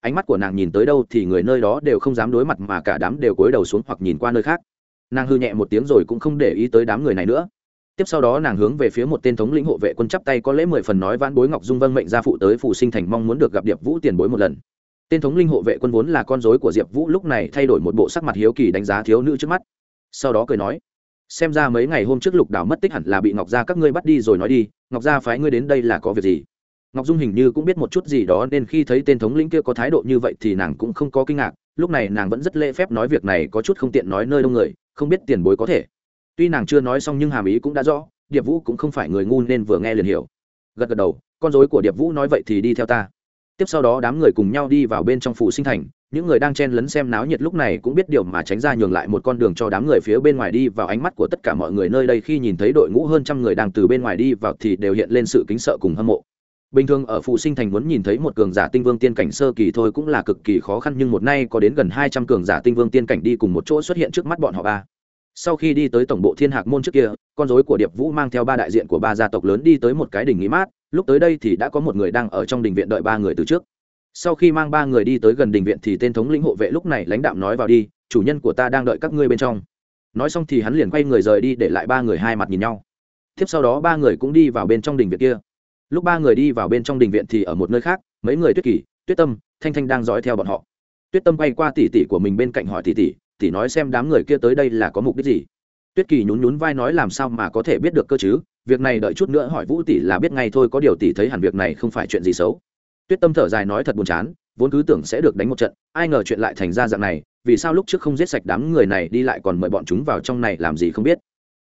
[SPEAKER 1] Ánh mắt của nàng nhìn tới đâu thì người nơi đó đều không dám đối mặt mà cả đám đều cúi đầu xuống hoặc nhìn qua nơi khác. Nàng hư nhẹ một tiếng rồi cũng không để ý tới đám người này nữa. Tiếp sau đó nàng hướng về phía một tên thống lĩnh hộ vệ quân chắp tay có lẽ mười phần nói vãn bối ngọc dung vâng mệnh gia phụ tới phủ sinh thành mong muốn được gặp điệp vũ tiền bối một lần tên thống linh hộ vệ quân vốn là con dối của diệp vũ, lúc này thay đổi một bộ sắc mặt hiếu kỳ đánh giá thiếu nữ trước mắt. Sau đó cười nói, xem ra mấy ngày hôm trước lục đảo mất tích hẳn là bị ngọc gia các ngươi bắt đi rồi nói đi, ngọc gia phái ngươi đến đây là có việc gì? Ngọc dung hình như cũng biết một chút gì đó nên khi thấy tên thống lĩnh kia có thái độ như vậy thì nàng cũng không có kinh ngạc, lúc này nàng vẫn rất lễ phép nói việc này có chút không tiện nói nơi đông người, không biết tiền bối có thể. Tuy nàng chưa nói xong nhưng hàm ý cũng đã rõ, điệp vũ cũng không phải người ngu nên vừa nghe liền hiểu. Gật gật đầu, con dối của điệp vũ nói vậy thì đi theo ta tiếp sau đó đám người cùng nhau đi vào bên trong phủ sinh thành, những người đang chen lấn xem náo nhiệt lúc này cũng biết điều mà tránh ra nhường lại một con đường cho đám người phía bên ngoài đi vào ánh mắt của tất cả mọi người nơi đây khi nhìn thấy đội ngũ hơn trăm người đang từ bên ngoài đi vào thì đều hiện lên sự kính sợ cùng hâm mộ. Bình thường ở phụ sinh thành muốn nhìn thấy một cường giả tinh vương tiên cảnh sơ kỳ thôi cũng là cực kỳ khó khăn nhưng một nay có đến gần hai trăm cường giả tinh vương tiên cảnh đi cùng một chỗ xuất hiện trước mắt bọn họ ba sau khi đi tới tổng bộ thiên hạc môn trước kia, con dối của điệp vũ mang theo ba đại diện của ba gia tộc lớn đi tới một cái đỉnh nghỉ mát. Lúc tới đây thì đã có một người đang ở trong đình viện đợi ba người từ trước. Sau khi mang ba người đi tới gần đình viện thì tên thống lĩnh hộ vệ lúc này lãnh đạo nói vào đi, chủ nhân của ta đang đợi các ngươi bên trong. Nói xong thì hắn liền quay người rời đi để lại ba người hai mặt nhìn nhau. Tiếp sau đó ba người cũng đi vào bên trong đình viện kia. Lúc ba người đi vào bên trong đình viện thì ở một nơi khác, mấy người tuyết kỳ, tuyết tâm, thanh thanh đang dõi theo bọn họ. Tuyết tâm quay qua tỉ tỉ của mình bên cạnh hỏi tỉ tỉ thì nói xem đám người kia tới đây là có mục đích gì. Tuyết kỳ nhún nhún vai nói làm sao mà có thể biết được cơ chứ, việc này đợi chút nữa hỏi vũ tỷ là biết ngay thôi, có điều tỷ thấy hẳn việc này không phải chuyện gì xấu. Tuyết tâm thở dài nói thật buồn chán, vốn cứ tưởng sẽ được đánh một trận, ai ngờ chuyện lại thành ra dạng này, vì sao lúc trước không giết sạch đám người này đi lại còn mời bọn chúng vào trong này làm gì không biết.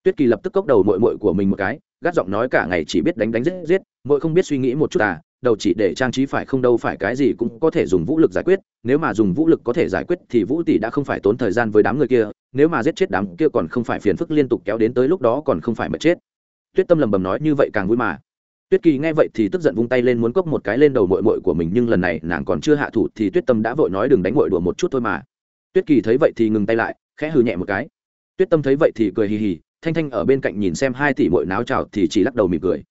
[SPEAKER 1] Tuyết kỳ lập tức cốc đầu mội mội của mình một cái, gắt giọng nói cả ngày chỉ biết đánh đánh giết giết mội không biết suy nghĩ một chút à đầu chỉ để trang trí phải không đâu, phải cái gì cũng có thể dùng vũ lực giải quyết. Nếu mà dùng vũ lực có thể giải quyết thì vũ tỷ đã không phải tốn thời gian với đám người kia. Nếu mà giết chết đám kia còn không phải phiền phức liên tục kéo đến tới lúc đó còn không phải mất chết. Tuyết tâm lầm bầm nói như vậy càng vui mà. Tuyết kỳ nghe vậy thì tức giận vung tay lên muốn cốc một cái lên đầu mội mội của mình, nhưng lần này nàng còn chưa hạ thủ thì tuyết tâm đã vội nói đừng đánh mội đùa một chút thôi mà. Tuyết kỳ thấy vậy thì ngừng tay lại, khẽ hừ nhẹ một cái. Tuyết tâm thấy vậy thì cười hì hì, thanh thanh ở bên cạnh nhìn xem hai tỷ mội náo trào thì chỉ lắc đầu mỉm cười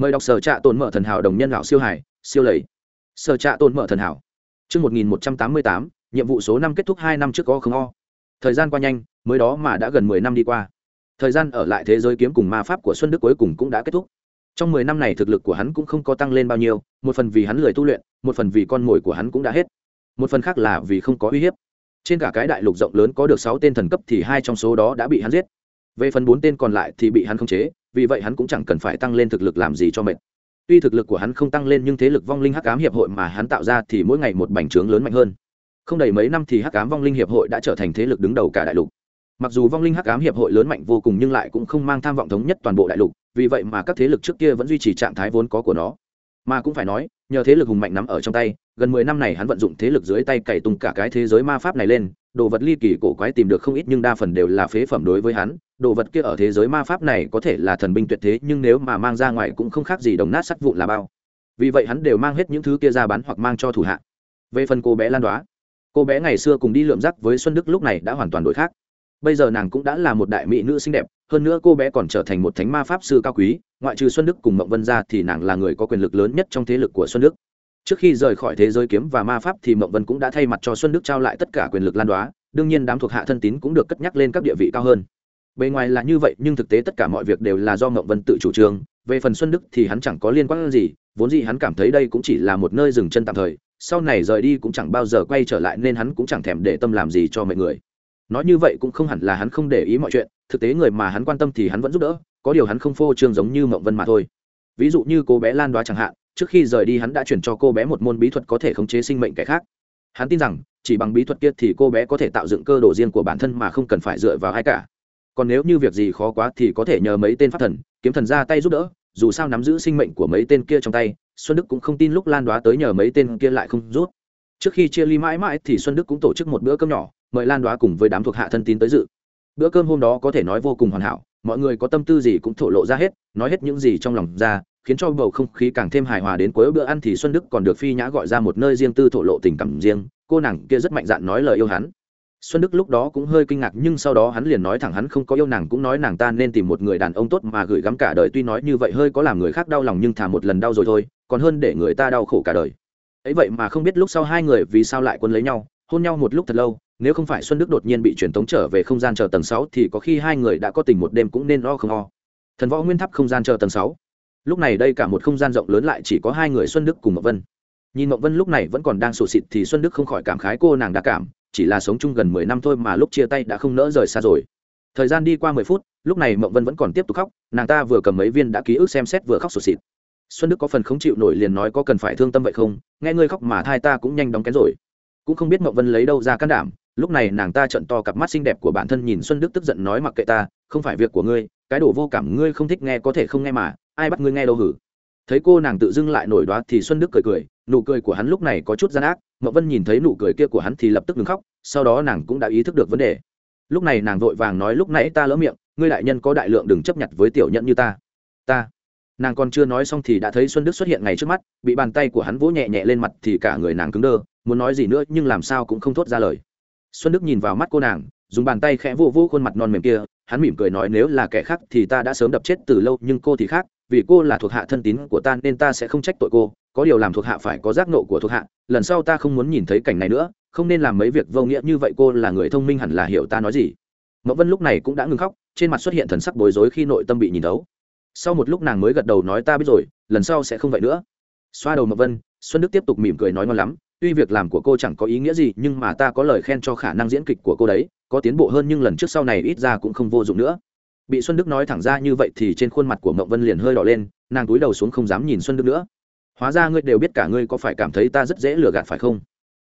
[SPEAKER 1] mời đọc sở trạ tồn mở thần hảo đồng nhân lão siêu hải, siêu lầy. Sở trạ tồn mở thần hảo. Chương một nghìn một trăm tám mươi tám, nhiệm vụ số năm kết thúc hai năm trước có không o. Thời gian qua nhanh, mới đó mà đã gần mười năm đi qua. Thời gian ở lại thế giới kiếm cùng ma pháp của xuân đức cuối cùng cũng đã kết thúc. Trong mười năm này thực lực của hắn cũng không có tăng lên bao nhiêu, một phần vì hắn lười tu luyện, một phần vì con mồi của hắn cũng đã hết. Một phần khác là vì không có uy hiếp. Trên cả cái đại lục rộng lớn có được sáu tên thần cấp thì hai trong số đó đã bị hắn giết về phần bốn tên còn lại thì bị hắn khống chế, vì vậy hắn cũng chẳng cần phải tăng lên thực lực làm gì cho mệt. Tuy thực lực của hắn không tăng lên nhưng thế lực vong linh hắc ám hiệp hội mà hắn tạo ra thì mỗi ngày một bành trướng lớn mạnh hơn. Không đầy mấy năm thì hắc ám vong linh hiệp hội đã trở thành thế lực đứng đầu cả đại lục. Mặc dù vong linh hắc ám hiệp hội lớn mạnh vô cùng nhưng lại cũng không mang tham vọng thống nhất toàn bộ đại lục, vì vậy mà các thế lực trước kia vẫn duy trì trạng thái vốn có của nó. Mà cũng phải nói, nhờ thế lực hùng mạnh nắm ở trong tay, gần mười năm này hắn vận dụng thế lực dưới tay cày tung cả cái thế giới ma pháp này lên, đồ vật ly kỳ cổ quái tìm được không ít nhưng đa phần đều là phế phẩm đối với hắn đồ vật kia ở thế giới ma pháp này có thể là thần binh tuyệt thế, nhưng nếu mà mang ra ngoài cũng không khác gì đồng nát sắt vụn là bao. Vì vậy hắn đều mang hết những thứ kia ra bán hoặc mang cho thủ hạ. Về phần cô bé lan đoá, cô bé ngày xưa cùng đi lượm rắc với xuân đức lúc này đã hoàn toàn đổi khác. Bây giờ nàng cũng đã là một đại mỹ nữ xinh đẹp, hơn nữa cô bé còn trở thành một thánh ma pháp sư cao quý, ngoại trừ xuân đức cùng mộng vân ra thì nàng là người có quyền lực lớn nhất trong thế lực của xuân đức. Trước khi rời khỏi thế giới kiếm và ma pháp thì mộng vân cũng đã thay mặt cho xuân đức trao lại tất cả quyền lực lan đoá, đương nhiên đám thuộc hạ thân tín cũng được cất nhắc lên các địa vị cao hơn bề ngoài là như vậy, nhưng thực tế tất cả mọi việc đều là do mộng vân tự chủ trương. Về phần xuân đức thì hắn chẳng có liên quan gì, vốn gì hắn cảm thấy đây cũng chỉ là một nơi dừng chân tạm thời, sau này rời đi cũng chẳng bao giờ quay trở lại nên hắn cũng chẳng thèm để tâm làm gì cho mọi người. Nói như vậy cũng không hẳn là hắn không để ý mọi chuyện, thực tế người mà hắn quan tâm thì hắn vẫn giúp đỡ, có điều hắn không phô trương giống như mộng vân mà thôi. Ví dụ như cô bé lan đoá chẳng hạn, trước khi rời đi hắn đã chuyển cho cô bé một môn bí thuật có thể khống chế sinh mệnh kẻ khác. Hắn tin rằng, chỉ bằng bí thuật kia thì cô bé có thể tạo dựng cơ đồ riêng của bản thân mà không cần phải dựa vào ai cả còn nếu như việc gì khó quá thì có thể nhờ mấy tên pháp thần, kiếm thần ra tay giúp đỡ, dù sao nắm giữ sinh mệnh của mấy tên kia trong tay, xuân đức cũng không tin lúc lan đoá tới nhờ mấy tên kia lại không rút. Trước khi chia ly mãi mãi thì xuân đức cũng tổ chức một bữa cơm nhỏ, mời lan đoá cùng với đám thuộc hạ thân tín tới dự. Bữa cơm hôm đó có thể nói vô cùng hoàn hảo, mọi người có tâm tư gì cũng thổ lộ ra hết, nói hết những gì trong lòng ra, khiến cho bầu không khí càng thêm hài hòa đến cuối bữa ăn thì xuân đức còn được phi nhã gọi ra một nơi riêng tư thổ lộ tình cảm riêng, cô nàng kia rất mạnh dạn nói lời yêu hắn xuân đức lúc đó cũng hơi kinh ngạc, nhưng sau đó hắn liền nói thẳng, hắn không có yêu nàng cũng nói nàng ta nên tìm một người đàn ông tốt mà gửi gắm cả đời, tuy nói như vậy hơi có làm người khác đau lòng nhưng thả một lần đau rồi thôi, còn hơn để người ta đau khổ cả đời. Ấy vậy mà không biết lúc sau hai người vì sao lại quân lấy nhau, hôn nhau một lúc thật lâu, nếu không phải xuân đức đột nhiên bị truyền tống trở về không gian chờ tầng sáu thì có khi hai người đã có tình một đêm cũng nên lo không o thần võ nguyên tháp không gian chờ tầng sáu. Lúc này đây cả một không gian rộng lớn lại chỉ có hai người xuân đức cùng mậu vân. Nhìn mậu vân lúc này vẫn còn đang sụt xịt thì xuân đức không khỏi cảm khái, cô nàng đã cảm chỉ là sống chung gần mười năm thôi mà lúc chia tay đã không nỡ rời xa rồi. Thời gian đi qua mười phút, lúc này mộng vân vẫn còn tiếp tục khóc, nàng ta vừa cầm mấy viên đã ký ức xem xét vừa khóc sụt xịt xuân đức có phần không chịu nổi liền nói có cần phải thương tâm vậy không, nghe ngươi khóc mà thai ta cũng nhanh đóng kén rồi. Cũng không biết mộng vân lấy đâu ra can đảm, lúc này nàng ta trận to cặp mắt xinh đẹp của bản thân nhìn xuân đức tức giận nói mặc kệ ta, không phải việc của ngươi, cái đồ vô cảm ngươi không thích nghe có thể không nghe mà, ai bắt ngươi nghe đâu hử? Thấy cô nàng tự dưng lại nổi đoá thì xuân đức cười cười, nụ cười của hắn lúc này có chút gian ác mậu vân nhìn thấy nụ cười kia của hắn thì lập tức ngừng khóc, sau đó nàng cũng đã ý thức được vấn đề. Lúc này nàng vội vàng nói lúc nãy ta lỡ miệng, ngươi đại nhân có đại lượng đừng chấp nhận với tiểu nhận như ta. Ta. Nàng còn chưa nói xong thì đã thấy xuân đức xuất hiện ngay trước mắt, bị bàn tay của hắn vỗ nhẹ nhẹ lên mặt thì cả người nàng cứng đơ, muốn nói gì nữa nhưng làm sao cũng không thốt ra lời. Xuân đức nhìn vào mắt cô nàng, dùng bàn tay khẽ vô vô khuôn mặt non mềm kia, hắn mỉm cười nói nếu là kẻ khác thì ta đã sớm đập chết từ lâu nhưng cô thì khác vì cô là thuộc hạ thân tín của ta nên ta sẽ không trách tội cô, có điều làm thuộc hạ phải có giác nộ của thuộc hạ, lần sau ta không muốn nhìn thấy cảnh này nữa, không nên làm mấy việc vô nghĩa như vậy cô là người thông minh hẳn là hiểu ta nói gì. Mậu vân lúc này cũng đã ngừng khóc, trên mặt xuất hiện thần sắc bối rối khi nội tâm bị nhìn thấu. Sau một lúc nàng mới gật đầu nói ta biết rồi, lần sau sẽ không vậy nữa. Xoa đầu mậu vân, xuân đức tiếp tục mỉm cười nói ngon lắm, tuy việc làm của cô chẳng có ý nghĩa gì, nhưng mà ta có lời khen cho khả năng diễn kịch của cô đấy, có tiến bộ hơn nhưng lần trước sau này ít ra cũng không vô dụng nữa bị xuân đức nói thẳng ra như vậy thì trên khuôn mặt của mậu vân liền hơi đỏ lên, nàng túi đầu xuống không dám nhìn xuân đức nữa. Hóa ra ngươi đều biết cả ngươi có phải cảm thấy ta rất dễ lừa gạt phải không?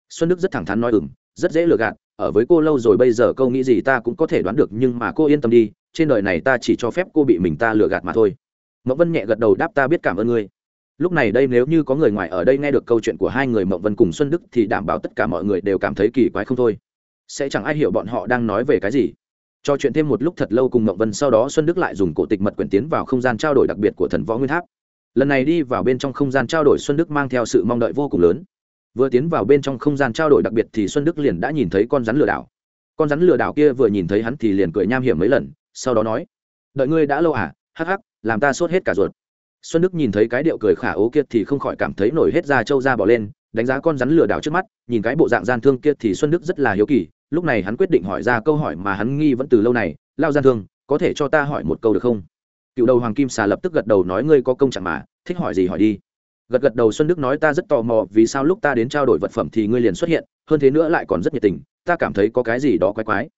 [SPEAKER 1] Xuân đức rất thẳng thắn nói, ừm, rất dễ lừa gạt, ở với cô lâu rồi bây giờ câu nghĩ gì ta cũng có thể đoán được, nhưng mà cô yên tâm đi, trên đời này ta chỉ cho phép cô bị mình ta lừa gạt mà thôi. Mậu vân nhẹ gật đầu đáp, ta biết, cảm ơn ngươi. Lúc này đây nếu như có người ngoài ở đây nghe được câu chuyện của hai người mộng vân cùng xuân đức thì đảm bảo tất cả mọi người đều cảm thấy kỳ quái không thôi. Sẽ chẳng ai hiểu bọn họ đang nói về cái gì cho chuyện thêm một lúc thật lâu cùng ngậm vân sau đó xuân đức lại dùng cổ tịch mật quyển tiến vào không gian trao đổi đặc biệt của thần võ nguyên tháp. Lần này đi vào bên trong không gian trao đổi xuân đức mang theo sự mong đợi vô cùng lớn. Vừa tiến vào bên trong không gian trao đổi đặc biệt thì xuân đức liền đã nhìn thấy con rắn lừa đảo. Con rắn lừa đảo kia vừa nhìn thấy hắn thì liền cười nham hiểm mấy lần, sau đó nói, đợi ngươi đã lâu à? Hắc hắc, làm ta sốt hết cả ruột. Xuân đức nhìn thấy cái điệu cười khả ố kia thì không khỏi cảm thấy nổi hết da trâu da bỏ lên, đánh giá con rắn lừa đảo trước mắt, nhìn cái bộ dạng gian thương kia thì xuân đức rất là hiếu kỳ lúc này hắn quyết định hỏi ra câu hỏi mà hắn nghi vẫn từ lâu này, lao gian thương, có thể cho ta hỏi một câu được không? Cựu đầu hoàng kim xà lập tức gật đầu nói, ngươi có công chẳng mà, thích hỏi gì hỏi đi. Gật gật đầu xuân đức nói, ta rất tò mò, vì sao lúc ta đến trao đổi vật phẩm thì ngươi liền xuất hiện, hơn thế nữa lại còn rất nhiệt tình, ta cảm thấy có cái gì đó quái quái.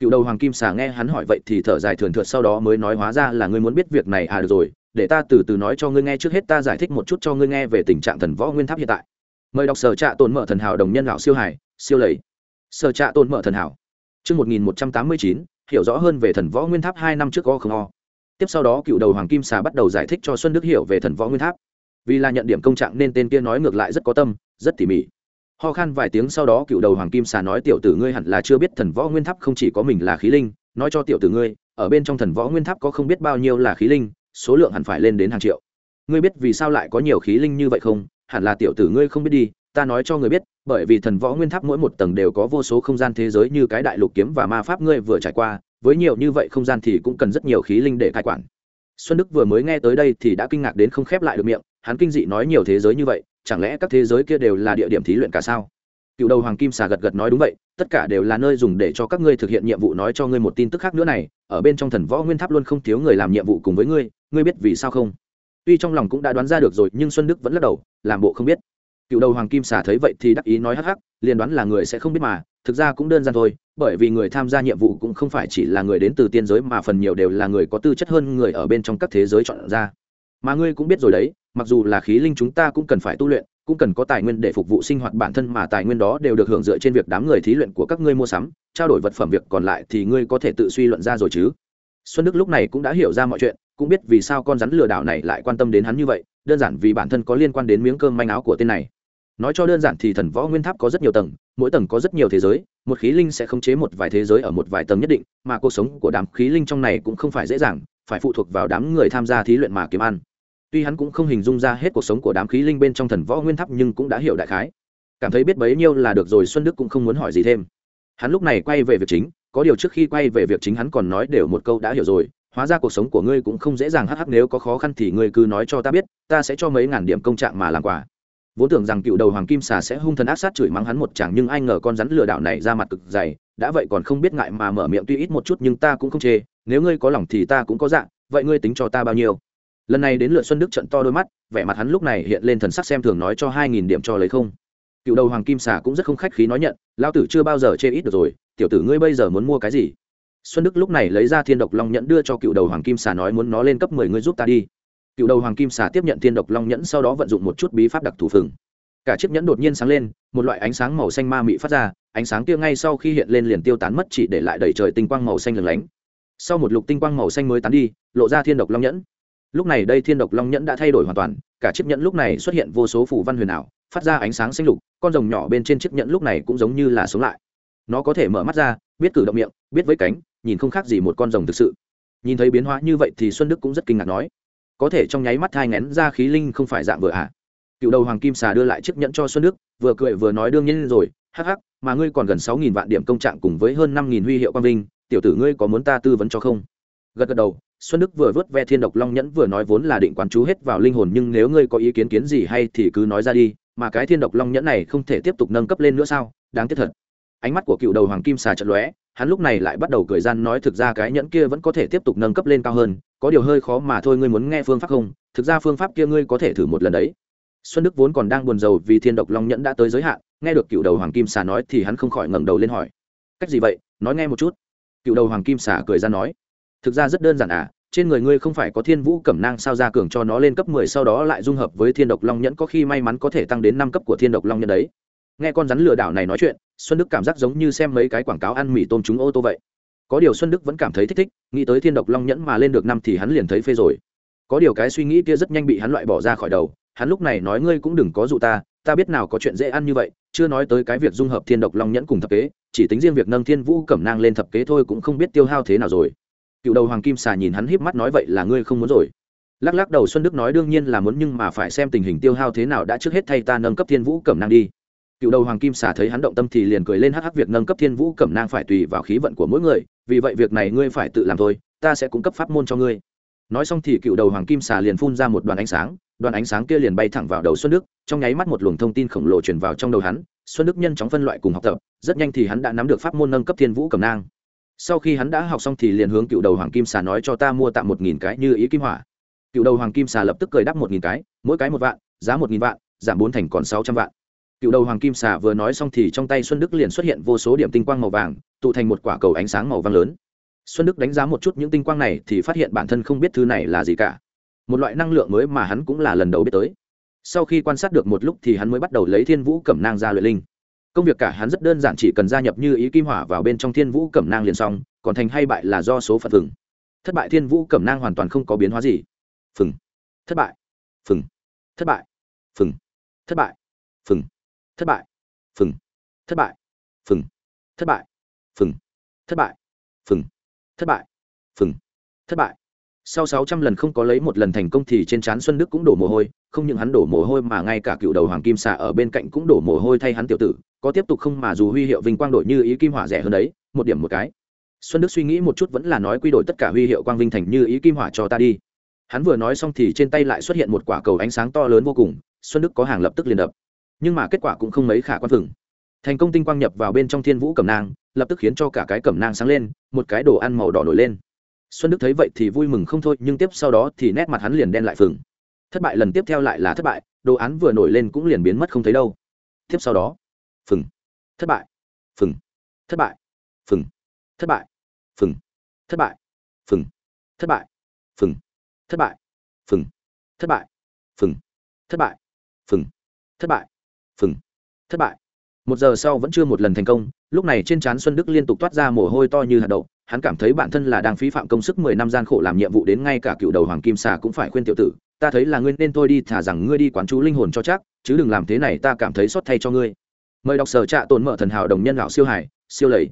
[SPEAKER 1] Cựu đầu hoàng kim xà nghe hắn hỏi vậy thì thở dài thường thượt, sau đó mới nói, hóa ra là ngươi muốn biết việc này à được rồi, để ta từ từ nói cho ngươi nghe trước hết, ta giải thích một chút cho ngươi nghe về tình trạng thần võ nguyên tháp hiện tại. Mời đọc sở trạ tồn mở thần hảo đồng nhân lão siêu hải siêu lầy sở trạ tồn mở thần hảo. Chương một nghìn một trăm tám mươi chín, hiểu rõ hơn về thần võ nguyên tháp hai năm trước Go không o. Tiếp sau đó cựu đầu hoàng kim xà bắt đầu giải thích cho xuân đức hiểu về thần võ nguyên tháp. Vì là nhận điểm công trạng nên tên kia nói ngược lại rất có tâm, rất tỉ mỉ. Ho khan vài tiếng sau đó cựu đầu hoàng kim xà nói, tiểu tử ngươi hẳn là chưa biết thần võ nguyên tháp không chỉ có mình là khí linh, nói cho tiểu tử ngươi, ở bên trong thần võ nguyên tháp có không biết bao nhiêu là khí linh, số lượng hẳn phải lên đến hàng triệu. Ngươi biết vì sao lại có nhiều khí linh như vậy không? Hẳn là tiểu tử ngươi không biết đi ta nói cho người biết, bởi vì thần võ nguyên tháp mỗi một tầng đều có vô số không gian thế giới như cái đại lục kiếm và ma pháp ngươi vừa trải qua, với nhiều như vậy không gian thì cũng cần rất nhiều khí linh để cai quản. Xuân đức vừa mới nghe tới đây thì đã kinh ngạc đến không khép lại được miệng, hắn kinh dị nói nhiều thế giới như vậy, chẳng lẽ các thế giới kia đều là địa điểm thí luyện cả sao? Cựu đầu hoàng kim xà gật gật nói đúng vậy, tất cả đều là nơi dùng để cho các ngươi thực hiện nhiệm vụ nói cho ngươi một tin tức khác nữa này, ở bên trong thần võ nguyên tháp luôn không thiếu người làm nhiệm vụ cùng với ngươi ngươi biết vì sao không? Tuy trong lòng cũng đã đoán ra được rồi, nhưng xuân đức vẫn lắc đầu, làm bộ không biết cựu đầu hoàng kim xà thấy vậy thì đắc ý nói hắc hắc, liền đoán là người sẽ không biết mà, thực ra cũng đơn giản thôi, bởi vì người tham gia nhiệm vụ cũng không phải chỉ là người đến từ tiên giới mà phần nhiều đều là người có tư chất hơn người ở bên trong các thế giới chọn ra. Mà ngươi cũng biết rồi đấy, mặc dù là khí linh chúng ta cũng cần phải tu luyện, cũng cần có tài nguyên để phục vụ sinh hoạt bản thân mà tài nguyên đó đều được hưởng dựa trên việc đám người thí luyện của các ngươi mua sắm, trao đổi vật phẩm việc còn lại thì ngươi có thể tự suy luận ra rồi chứ. Xuân đức lúc này cũng đã hiểu ra mọi chuyện, cũng biết vì sao con rắn lừa đảo này lại quan tâm đến hắn như vậy, đơn giản vì bản thân có liên quan đến miếng cơm manh áo của tên này nói cho đơn giản thì thần võ nguyên tháp có rất nhiều tầng, mỗi tầng có rất nhiều thế giới, một khí linh sẽ khống chế một vài thế giới ở một vài tầng nhất định, mà cuộc sống của đám khí linh trong này cũng không phải dễ dàng, phải phụ thuộc vào đám người tham gia thí luyện mà kiếm ăn. Tuy hắn cũng không hình dung ra hết cuộc sống của đám khí linh bên trong thần võ nguyên tháp nhưng cũng đã hiểu đại khái. Cảm thấy biết bấy nhiêu là được rồi, xuân đức cũng không muốn hỏi gì thêm. Hắn lúc này quay về việc chính, có điều trước khi quay về việc chính hắn còn nói đều một câu đã hiểu rồi, hóa ra cuộc sống của ngươi cũng không dễ dàng hắc hắc, nếu có khó khăn thì ngươi cứ nói cho ta biết, ta sẽ cho mấy ngàn điểm công trạng mà làm quà vốn tưởng rằng cựu đầu hoàng kim xà sẽ hung thần ác sát chửi mắng hắn một chàng, nhưng ai ngờ con rắn lừa đảo này ra mặt cực dày, đã vậy còn không biết ngại mà mở miệng tuy ít một chút nhưng ta cũng không chê, nếu ngươi có lòng thì ta cũng có dạng vậy ngươi tính cho ta bao nhiêu? Lần này đến lượt xuân đức trận to đôi mắt, vẻ mặt hắn lúc này hiện lên thần sắc xem thường nói cho hai nghìn điểm cho lấy không. Cựu đầu hoàng kim xà cũng rất không khách khí nói nhận lao tử chưa bao giờ chê ít được rồi, tiểu tử ngươi bây giờ muốn mua cái gì? Xuân đức lúc này lấy ra thiên độc long nhẫn đưa cho cựu đầu hoàng kim xà nói muốn nó lên cấp mười, ngươi giúp ta đi cựu đầu hoàng kim xà tiếp nhận thiên độc long nhẫn sau đó vận dụng một chút bí pháp đặc thù phừng. Cả chiếc nhẫn đột nhiên sáng lên, một loại ánh sáng màu xanh ma mị phát ra, ánh sáng kia ngay sau khi hiện lên liền tiêu tán mất chỉ để lại đầy trời tinh quang màu xanh lừng lánh. Sau một lục tinh quang màu xanh mới tán đi, lộ ra thiên độc long nhẫn. Lúc này đây thiên độc long nhẫn đã thay đổi hoàn toàn, cả chiếc nhẫn lúc này xuất hiện vô số phủ văn huyền ảo, phát ra ánh sáng xanh lục, con rồng nhỏ bên trên chiếc nhẫn lúc này cũng giống như là sống lại. Nó có thể mở mắt ra, biết cử động miệng, biết với cánh, nhìn không khác gì một con rồng thực sự. Nhìn thấy biến hóa như vậy thì xuân đức cũng rất kinh ngạc nói có thể trong nháy mắt thai ngén ra khí linh không phải dạng vừa ạ. À. cựu đầu hoàng kim xà đưa lại chiếc nhẫn cho xuân đức, vừa cười vừa nói đương nhiên rồi, hắc hắc, mà ngươi còn gần sáu nghìn vạn điểm công trạng cùng với hơn năm nghìn huy hiệu quang vinh, tiểu tử ngươi có muốn ta tư vấn cho không? Gật gật đầu, xuân đức vừa vớt ve thiên độc long nhẫn vừa nói vốn là định quán chú hết vào linh hồn nhưng nếu ngươi có ý kiến kiến gì hay thì cứ nói ra đi, mà cái thiên độc long nhẫn này không thể tiếp tục nâng cấp lên nữa sao? Đáng tiếc thật. Ánh mắt của cựu đầu hoàng kim xà chật lóe, hắn lúc này lại bắt đầu cười gian nói thực ra cái nhẫn kia vẫn có thể tiếp tục nâng cấp lên cao hơn có điều hơi khó mà thôi, ngươi muốn nghe phương pháp không? Thực ra phương pháp kia ngươi có thể thử một lần đấy. Xuân đức vốn còn đang buồn rầu vì thiên độc long nhẫn đã tới giới hạn, nghe được cựu đầu hoàng kim xà nói thì hắn không khỏi ngẩng đầu lên hỏi. Cách gì vậy? Nói nghe một chút. Cựu đầu hoàng kim xà cười ra nói. Thực ra rất đơn giản à trên người ngươi không phải có thiên vũ cẩm nang sao ra cường cho nó lên cấp mười, sau đó lại dung hợp với thiên độc long nhẫn, có khi may mắn có thể tăng đến năm cấp của thiên độc long nhẫn đấy. Nghe con rắn lừa đảo này nói chuyện, xuân đức cảm giác giống như xem mấy cái quảng cáo ăn mì tôm trúng ô tô vậy có điều xuân đức vẫn cảm thấy thích thích, nghĩ tới thiên độc long nhẫn mà lên được năm thì hắn liền thấy phê rồi. Có điều cái suy nghĩ kia rất nhanh bị hắn loại bỏ ra khỏi đầu, hắn lúc này nói ngươi cũng đừng có dụ ta ta biết nào có chuyện dễ ăn như vậy, chưa nói tới cái việc dung hợp thiên độc long nhẫn cùng thập kế, chỉ tính riêng việc nâng thiên vũ cẩm nang lên thập kế thôi cũng không biết tiêu hao thế nào rồi. Cựu đầu hoàng kim xà nhìn hắn híp mắt nói vậy là ngươi không muốn rồi. Lắc lắc đầu xuân đức nói đương nhiên là muốn nhưng mà phải xem tình hình tiêu hao thế nào đã trước hết thay ta nâng cấp thiên vũ cẩm nang đi. Cựu đầu hoàng kim xà thấy hắn động tâm thì liền cười lên hắc hắc việc nâng cấp thiên vũ cẩm nang phải tùy vào khí vận của mỗi người vì vậy việc này ngươi phải tự làm thôi, ta sẽ cung cấp pháp môn cho ngươi. Nói xong thì cựu đầu hoàng kim xà liền phun ra một đoàn ánh sáng, đoàn ánh sáng kia liền bay thẳng vào đầu xuân đức, trong nháy mắt một luồng thông tin khổng lồ truyền vào trong đầu hắn, xuân đức nhân chóng phân loại cùng học tập, rất nhanh thì hắn đã nắm được pháp môn nâng cấp thiên vũ cầm nang. Sau khi hắn đã học xong thì liền hướng cựu đầu hoàng kim xà nói cho ta mua tạm một nghìn cái như ý kim hỏa. Cựu đầu hoàng kim xà lập tức cười đắp một nghìn cái, mỗi cái một vạn, giá một nghìn vạn, giảm bốn thành còn sáu trăm vạn. Cựu đầu hoàng kim xà vừa nói xong thì trong tay xuân đức liền xuất hiện vô số điểm tinh quang màu vàng tụ thành một quả cầu ánh sáng màu vàng lớn. Xuân đức đánh giá một chút những tinh quang này thì phát hiện bản thân không biết thứ này là gì cả. Một loại năng lượng mới mà hắn cũng là lần đầu biết tới. Sau khi quan sát được một lúc thì hắn mới bắt đầu lấy thiên vũ cẩm nang ra luyện linh. Công việc cả hắn rất đơn giản, chỉ cần gia nhập như ý kim hỏa vào bên trong thiên vũ cẩm nang liền xong, còn thành hay bại là do số phận phừng. Thất bại thiên vũ cẩm nang hoàn toàn không có biến hóa gì. Phừng. Thất bại. Phừng. Thất bại. Phừng. Thất bại. Phừng. Thất bại. Phừng. Thất bại. Phừng. Thất bại phừng. Thất bại. Phừng. Thất bại. Phừng. Thất bại. Sau sáu trăm lần không có lấy một lần thành công thì trên trán xuân đức cũng đổ mồ hôi, không những hắn đổ mồ hôi mà ngay cả cựu đầu hoàng kim xà ở bên cạnh cũng đổ mồ hôi thay hắn tiểu tử, có tiếp tục không mà dù huy hiệu vinh quang đổi như ý kim hỏa rẻ hơn đấy, một điểm một cái. Xuân đức suy nghĩ một chút vẫn là nói quy đổi tất cả huy hiệu quang vinh thành như ý kim hỏa cho ta đi. Hắn vừa nói xong thì trên tay lại xuất hiện một quả cầu ánh sáng to lớn vô cùng, xuân đức có hàng lập tức liền đập. Nhưng mà kết quả cũng không mấy khả quan phừng thành công tinh quang nhập vào bên trong thiên vũ cẩm nang lập tức khiến cho cả cái cẩm nang sáng lên một cái đồ ăn màu đỏ nổi lên xuân đức thấy vậy thì vui mừng không thôi nhưng tiếp sau đó thì nét mặt hắn liền đen lại phừng thất bại lần tiếp theo lại là thất bại đồ án vừa nổi lên cũng liền biến mất không thấy đâu tiếp sau đó phừng thất bại phừng thất bại phừng thất bại phừng thất bại phừng thất bại phừng thất bại phừng thất bại phừng thất bại phừng thất bại phừng thất bại một giờ sau vẫn chưa một lần thành công, lúc này trên trán xuân đức liên tục toát ra mồ hôi to như hạt đậu, hắn cảm thấy bản thân là đang phí phạm công sức mười năm gian khổ làm nhiệm vụ đến ngay cả cựu đầu hoàng kim xà cũng phải khuyên tiểu tử, ta thấy là ngươi nên tôi đi thả rằng ngươi đi quán chú linh hồn cho chắc, chứ đừng làm thế này, ta cảm thấy xót thay cho ngươi. Mời đọc sở trạ tồn mở thần hảo đồng nhân lão siêu hải siêu lầy.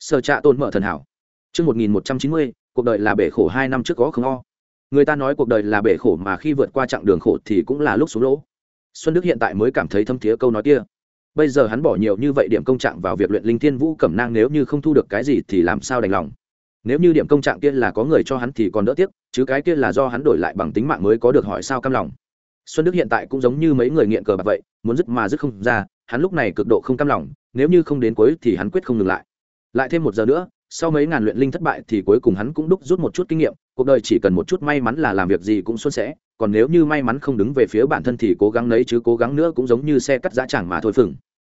[SPEAKER 1] Sở trạ tồn mở thần hảo. Trước một nghìn một trăm chín mươi, cuộc đời là bể khổ hai năm trước có không o. Người ta nói cuộc đời là bể khổ mà khi vượt qua chặng đường khổ thì cũng là lúc xuống lỗ. Xuân đức hiện tại mới cảm thấy thâm thiế câu nói kia bây giờ hắn bỏ nhiều như vậy điểm công trạng vào việc luyện linh thiên vũ cẩm nang nếu như không thu được cái gì thì làm sao đành lòng? Nếu như điểm công trạng kia là có người cho hắn thì còn đỡ tiếc, chứ cái kia là do hắn đổi lại bằng tính mạng mới có được hỏi sao cam lòng. Xuân đức hiện tại cũng giống như mấy người nghiện cờ bạc vậy, muốn dứt mà dứt không ra, hắn lúc này cực độ không cam lòng, nếu như không đến cuối thì hắn quyết không ngừng lại. Lại thêm một giờ nữa, sau mấy ngàn luyện linh thất bại thì cuối cùng hắn cũng đúc rút một chút kinh nghiệm, cuộc đời chỉ cần một chút may mắn là làm việc gì cũng xuân sẻ còn nếu như may mắn không đứng về phía bản thân thì cố gắng lấy chứ cố gắng nữa cũng giống như xe cắt giá chẳng mà thôi phừng.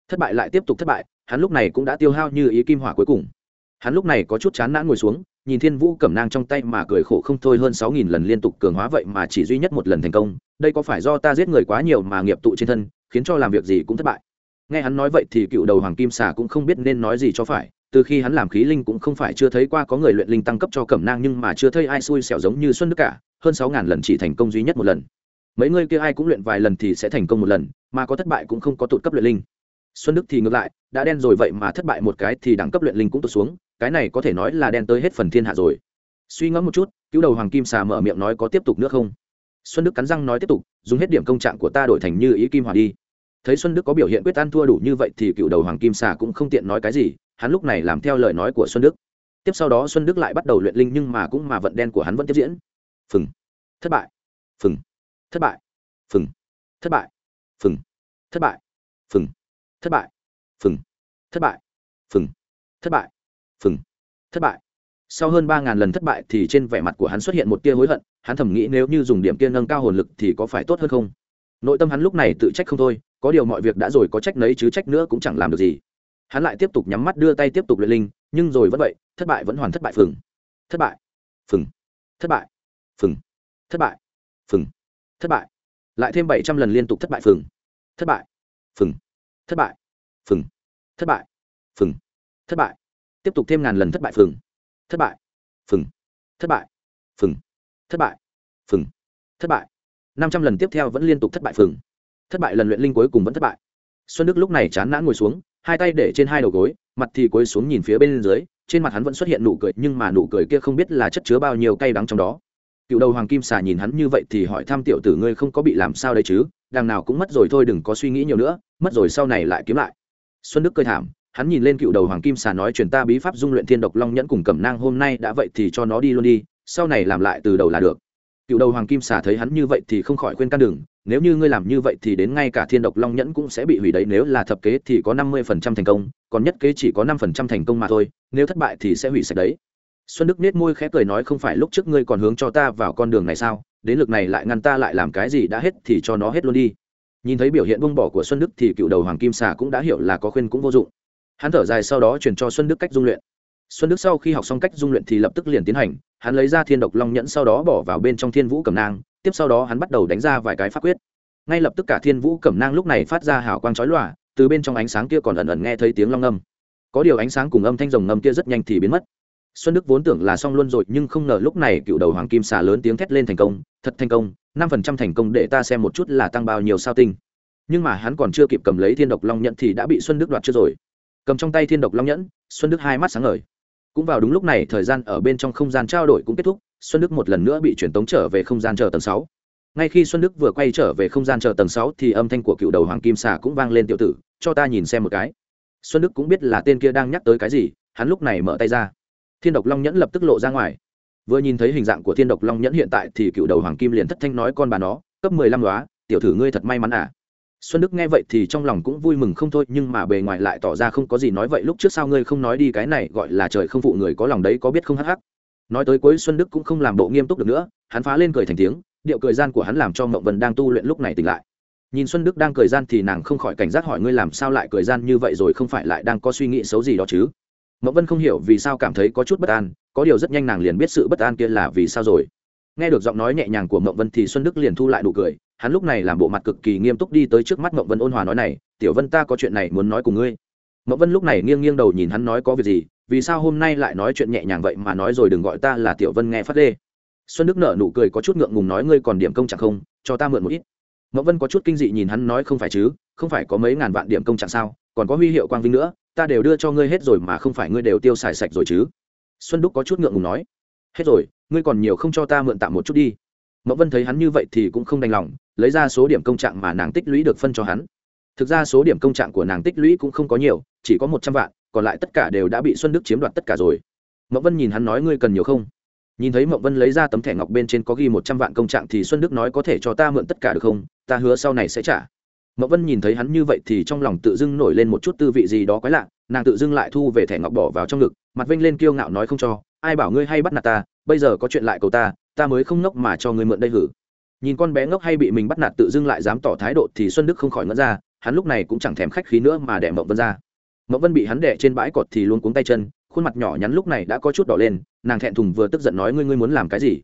[SPEAKER 1] Thất bại lại tiếp tục thất bại, hắn lúc này cũng đã tiêu hao như ý kim hỏa cuối cùng. Hắn lúc này có chút chán nản ngồi xuống, nhìn thiên vũ cẩm nang trong tay mà cười khổ không thôi hơn sáu nghìn lần liên tục cường hóa vậy mà chỉ duy nhất một lần thành công, đây có phải do ta giết người quá nhiều mà nghiệp tụ trên thân, khiến cho làm việc gì cũng thất bại. Nghe hắn nói vậy thì cựu đầu hoàng kim xà cũng không biết nên nói gì cho phải, từ khi hắn làm khí linh cũng không phải chưa thấy qua có người luyện linh tăng cấp cho cẩm nang nhưng mà chưa thấy ai xui xẻo giống như xuân đức cả hơn sáu ngàn lần chỉ thành công duy nhất một lần. Mấy người kia ai cũng luyện vài lần thì sẽ thành công một lần, mà có thất bại cũng không có tụt cấp luyện linh. Xuân đức thì ngược lại, đã đen rồi vậy mà thất bại một cái thì đẳng cấp luyện linh cũng tụt xuống, cái này có thể nói là đen tới hết phần thiên hạ rồi. Suy ngẫm một chút, cứu đầu hoàng kim xà mở miệng nói có tiếp tục nữa không? Xuân đức cắn răng nói tiếp tục, dùng hết điểm công trạng của ta đổi thành như ý kim hỏa đi. Thấy xuân đức có biểu hiện quyết ăn thua đủ như vậy thì cựu đầu hoàng kim xà cũng không tiện nói cái gì, hắn lúc này làm theo lời nói của xuân đức. Tiếp sau đó xuân đức lại bắt đầu luyện linh nhưng mà cũng mà vận đen của hắn vẫn tiếp diễn phừng thất bại phừng thất bại phừng thất bại phừng thất bại phừng thất bại phừng thất bại phừng thất bại phừng thất bại sau hơn ba ngàn lần thất bại thì trên vẻ mặt của hắn xuất hiện một tia hối hận hắn thầm nghĩ nếu như dùng điểm kia nâng cao hồn lực thì có phải tốt hơn không nội tâm hắn lúc này tự trách không thôi có điều mọi việc đã rồi có trách nấy chứ trách nữa cũng chẳng làm được gì hắn lại tiếp tục nhắm mắt đưa tay tiếp tục luyện linh nhưng rồi vẫn vậy thất bại vẫn hoàn thất bại phừng thất bại phừng thất bại phừng thất bại phừng thất bại lại thêm bảy trăm lần liên tục thất bại phừng thất bại phừng thất bại phừng thất bại phừng thất bại tiếp tục thêm ngàn lần thất bại phừng thất bại phừng thất bại phừng thất bại phừng thất bại năm trăm lần tiếp theo vẫn liên tục thất bại phừng thất bại lần luyện linh cuối cùng vẫn thất bại xuân đức lúc này chán nản ngồi xuống hai tay để trên hai đầu gối mặt thì cúi xuống nhìn phía bên dưới trên mặt hắn vẫn xuất hiện nụ cười nhưng mà nụ cười kia không biết là chất chứa bao nhiêu cay đắng trong đó cựu đầu hoàng kim xà nhìn hắn như vậy thì hỏi thăm tiểu tử ngươi không có bị làm sao đấy chứ, đằng nào cũng mất rồi thôi đừng có suy nghĩ nhiều nữa, mất rồi sau này lại kiếm lại. Xuân đức cơi thảm, hắn nhìn lên cựu đầu hoàng kim xà nói truyền ta bí pháp dung luyện thiên độc long nhẫn cùng cẩm nang hôm nay đã vậy thì cho nó đi luôn đi, sau này làm lại từ đầu là được. Cựu đầu hoàng kim xà thấy hắn như vậy thì không khỏi khuyên can đường nếu như ngươi làm như vậy thì đến ngay cả thiên độc long nhẫn cũng sẽ bị hủy đấy, nếu là thập kế thì có năm mươi phần trăm thành công, còn nhất kế chỉ có năm phần trăm thành công mà thôi, nếu thất bại thì sẽ hủy sạch đấy xuân đức nết môi khẽ cười nói không phải lúc trước ngươi còn hướng cho ta vào con đường này sao, đến lực này lại ngăn ta lại làm cái gì đã hết thì cho nó hết luôn đi. Nhìn thấy biểu hiện buông bỏ của xuân đức thì cựu đầu hoàng kim xà cũng đã hiểu là có khuyên cũng vô dụng. Hắn thở dài sau đó chuyển cho xuân đức cách dung luyện. Xuân đức sau khi học xong cách dung luyện thì lập tức liền tiến hành, hắn lấy ra thiên độc long nhẫn sau đó bỏ vào bên trong thiên vũ cẩm nang, tiếp sau đó hắn bắt đầu đánh ra vài cái pháp quyết. Ngay lập tức cả thiên vũ cẩm nang lúc này phát ra hào quang chói lòa, từ bên trong ánh sáng kia còn ẩn ẩn nghe thấy tiếng long âm có điều ánh sáng cùng âm thanh rồng ngâm kia rất nhanh thì biến mất xuân đức vốn tưởng là xong luôn rồi, nhưng không ngờ lúc này cựu đầu hoàng kim xà lớn tiếng thét lên thành công, thật thành công, năm phần trăm thành công để ta xem một chút là tăng bao nhiêu sao tinh. Nhưng mà hắn còn chưa kịp cầm lấy thiên độc long nhẫn thì đã bị xuân đức đoạt chưa rồi. Cầm trong tay thiên độc long nhẫn, xuân đức hai mắt sáng ngời. Cũng vào đúng lúc này, thời gian ở bên trong không gian trao đổi cũng kết thúc, xuân đức một lần nữa bị chuyển tống trở về không gian chờ tầng sáu. Ngay khi xuân đức vừa quay trở về không gian chờ tầng sáu thì âm thanh của cựu đầu hoàng kim xà cũng vang lên tiểu tử, cho ta nhìn xem một cái. Xuân đức cũng biết là tên kia đang nhắc tới cái gì, hắn lúc này mở tay ra thiên độc long nhẫn lập tức lộ ra ngoài. Vừa nhìn thấy hình dạng của thiên độc long nhẫn hiện tại thì cựu đầu hoàng kim liền thất thanh nói, con bà nó, cấp mười lăm đoá tiểu thử ngươi thật may mắn à. Xuân đức nghe vậy thì trong lòng cũng vui mừng không thôi, nhưng mà bề ngoài lại tỏ ra không có gì nói vậy, lúc trước sao ngươi không nói đi, cái này gọi là trời không phụ người có lòng đấy, có biết không hắc hắc? Nói tới cuối, xuân đức cũng không làm bộ nghiêm túc được nữa, hắn phá lên cười thành tiếng, điệu cười gian của hắn làm cho Mộng vân đang tu luyện lúc này tỉnh lại. Nhìn xuân đức đang cười gian thì nàng không khỏi cảnh giác hỏi, ngươi làm sao lại cười gian như vậy rồi, không phải lại đang có suy nghĩ xấu gì đó chứ? Mậu vân không hiểu vì sao cảm thấy có chút bất an, có điều rất nhanh nàng liền biết sự bất an kia là vì sao rồi. Nghe được giọng nói nhẹ nhàng của mậu vân thì xuân đức liền thu lại nụ cười, hắn lúc này làm bộ mặt cực kỳ nghiêm túc đi tới trước mắt mậu vân ôn hòa nói này, tiểu vân ta có chuyện này muốn nói cùng ngươi. Mậu vân lúc này nghiêng nghiêng đầu nhìn hắn nói có việc gì, vì sao hôm nay lại nói chuyện nhẹ nhàng vậy mà nói rồi đừng gọi ta là tiểu vân nghe phát đê xuân đức nở nụ cười có chút ngượng ngùng nói, ngươi còn điểm công chẳng không? Cho ta mượn một ít. Mậu vân có chút kinh dị nhìn hắn nói, không phải chứ, không phải có mấy ngàn vạn điểm công chẳng sao? Còn có huy hiệu quang vinh nữa ta đều đưa cho ngươi hết rồi mà không phải ngươi đều tiêu xài sạch rồi chứ. Xuân đức có chút ngượng ngùng nói, hết rồi, ngươi còn nhiều không cho ta mượn tạm một chút đi. Mậu vân thấy hắn như vậy thì cũng không đành lòng, lấy ra số điểm công trạng mà nàng tích lũy được phân cho hắn. Thực ra số điểm công trạng của nàng tích lũy cũng không có nhiều, chỉ có một trăm vạn, còn lại tất cả đều đã bị xuân đức chiếm đoạt tất cả rồi. Mậu vân nhìn hắn nói ngươi cần nhiều không? Nhìn thấy mậu vân lấy ra tấm thẻ ngọc bên trên có ghi một trăm vạn công trạng thì xuân đức nói có thể cho ta mượn tất cả được không? Ta hứa sau này sẽ trả mậu vân nhìn thấy hắn như vậy thì trong lòng tự dưng nổi lên một chút tư vị gì đó quái lạ, nàng tự dưng lại thu về thẻ ngọc bỏ vào trong ngực, mặt vênh lên kiêu ngạo nói không cho, ai bảo ngươi hay bắt nạt ta, bây giờ có chuyện lại cầu ta ta mới không ngốc mà cho ngươi mượn đây hử. Nhìn con bé ngốc hay bị mình bắt nạt tự dưng lại dám tỏ thái độ thì xuân đức không khỏi ngỡ ra, hắn lúc này cũng chẳng thèm khách khí nữa mà đẻ mậu vân ra. Mậu vân bị hắn đẻ trên bãi cọt thì luôn cuống tay chân, khuôn mặt nhỏ nhắn lúc này đã có chút đỏ lên, nàng thẹn thùng vừa tức giận nói, ngươi ngươi muốn làm cái gì?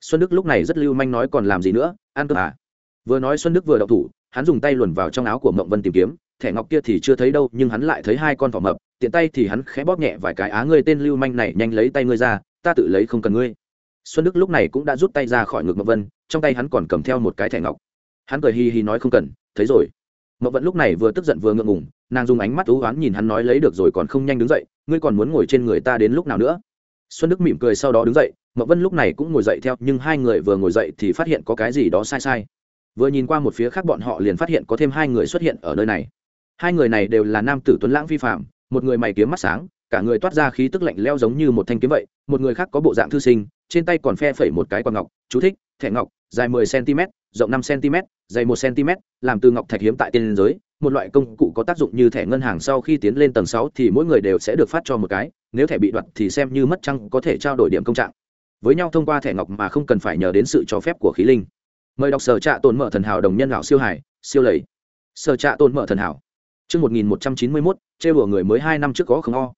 [SPEAKER 1] Xuân đức lúc này rất lưu manh nói, còn làm gì nữa? Ăn cơm à? Vừa nói xuân đức vừa đậu thủ hắn dùng tay luồn vào trong áo của mộng vân tìm kiếm, thẻ ngọc kia thì chưa thấy đâu, nhưng hắn lại thấy hai con thỏ mập, tiện tay thì hắn khẽ bóp nhẹ vài cái, á ngươi, tên lưu manh này, nhanh lấy tay ngươi ra, ta tự lấy không cần ngươi. Xuân đức lúc này cũng đã rút tay ra khỏi ngực mộng vân, trong tay hắn còn cầm theo một cái thẻ ngọc. Hắn cười hi hi nói không cần, thấy rồi. Mộng vân lúc này vừa tức giận vừa ngượng ngùng, nàng dùng ánh mắt thú oán nhìn hắn nói, lấy được rồi còn không nhanh đứng dậy, ngươi còn muốn ngồi trên người ta đến lúc nào nữa? Xuân đức mỉm cười sau đó đứng dậy mậu vân lúc này cũng ngồi dậy theo, nhưng hai người vừa ngồi dậy thì phát hiện có cái gì đó sai sai vừa nhìn qua một phía khác bọn họ liền phát hiện có thêm hai người xuất hiện ở nơi này. Hai người này đều là nam tử tuấn lãng vi phạm một người mày kiếm mắt sáng, cả người toát ra khí tức lạnh leo giống như một thanh kiếm vậy, một người khác có bộ dạng thư sinh, trên tay còn phe phẩy một cái quạt ngọc, chú thích, thẻ ngọc, dài 10 cm, rộng 5 cm, dày 1 cm, làm từ ngọc thạch hiếm tại tiên giới, một loại công cụ có tác dụng như thẻ ngân hàng sau khi tiến lên tầng 6 thì mỗi người đều sẽ được phát cho một cái, nếu thẻ bị đoạt thì xem như mất trăng có thể trao đổi điểm công trạng. Với nhau thông qua thẻ ngọc mà không cần phải nhờ đến sự cho phép của khí linh mời đọc sở trạ tồn mở thần hảo đồng nhân lão siêu hải siêu lầy. Sở trạ tồn mở thần hảo. Chương 1191, trêu đùa người mới hai năm trước có không o.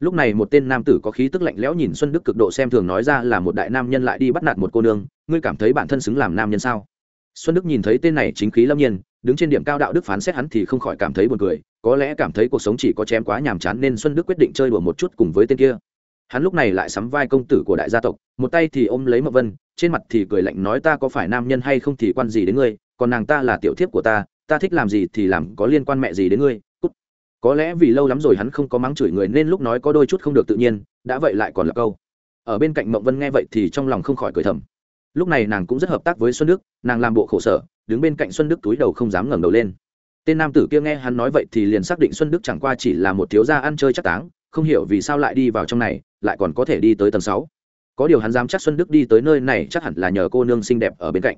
[SPEAKER 1] Lúc này một tên nam tử có khí tức lạnh lẽo nhìn xuân đức cực độ xem thường nói ra là một đại nam nhân lại đi bắt nạt một cô nương ngươi cảm thấy bản thân xứng làm nam nhân sao? Xuân đức nhìn thấy tên này chính khí lâm nhiên đứng trên điểm cao đạo đức phán xét hắn thì không khỏi cảm thấy buồn cười có lẽ cảm thấy cuộc sống chỉ có chém quá nhàm chán nên xuân đức quyết định chơi đùa một chút cùng với tên kia hắn lúc này lại sắm vai công tử của đại gia tộc, một tay thì ôm lấy mậu vân, trên mặt thì cười lạnh nói ta có phải nam nhân hay không thì quan gì đến ngươi, còn nàng ta là tiểu thiếp của ta ta thích làm gì thì làm, có liên quan mẹ gì đến ngươi, Cút. có lẽ vì lâu lắm rồi hắn không có mắng chửi người nên lúc nói có đôi chút không được tự nhiên, đã vậy lại còn là câu. Ở bên cạnh mậu vân nghe vậy thì trong lòng không khỏi cười thầm. Lúc này nàng cũng rất hợp tác với xuân đức, nàng làm bộ khổ sở, đứng bên cạnh xuân đức túi đầu không dám ngẩng đầu lên. Tên nam tử kia nghe hắn nói vậy thì liền xác định xuân đức chẳng qua chỉ là một thiếu gia ăn chơi chắc táng không hiểu vì sao lại đi vào trong này, lại còn có thể đi tới tầng sáu. Có điều hắn dám chắc xuân đức đi tới nơi này chắc hẳn là nhờ cô nương xinh đẹp ở bên cạnh.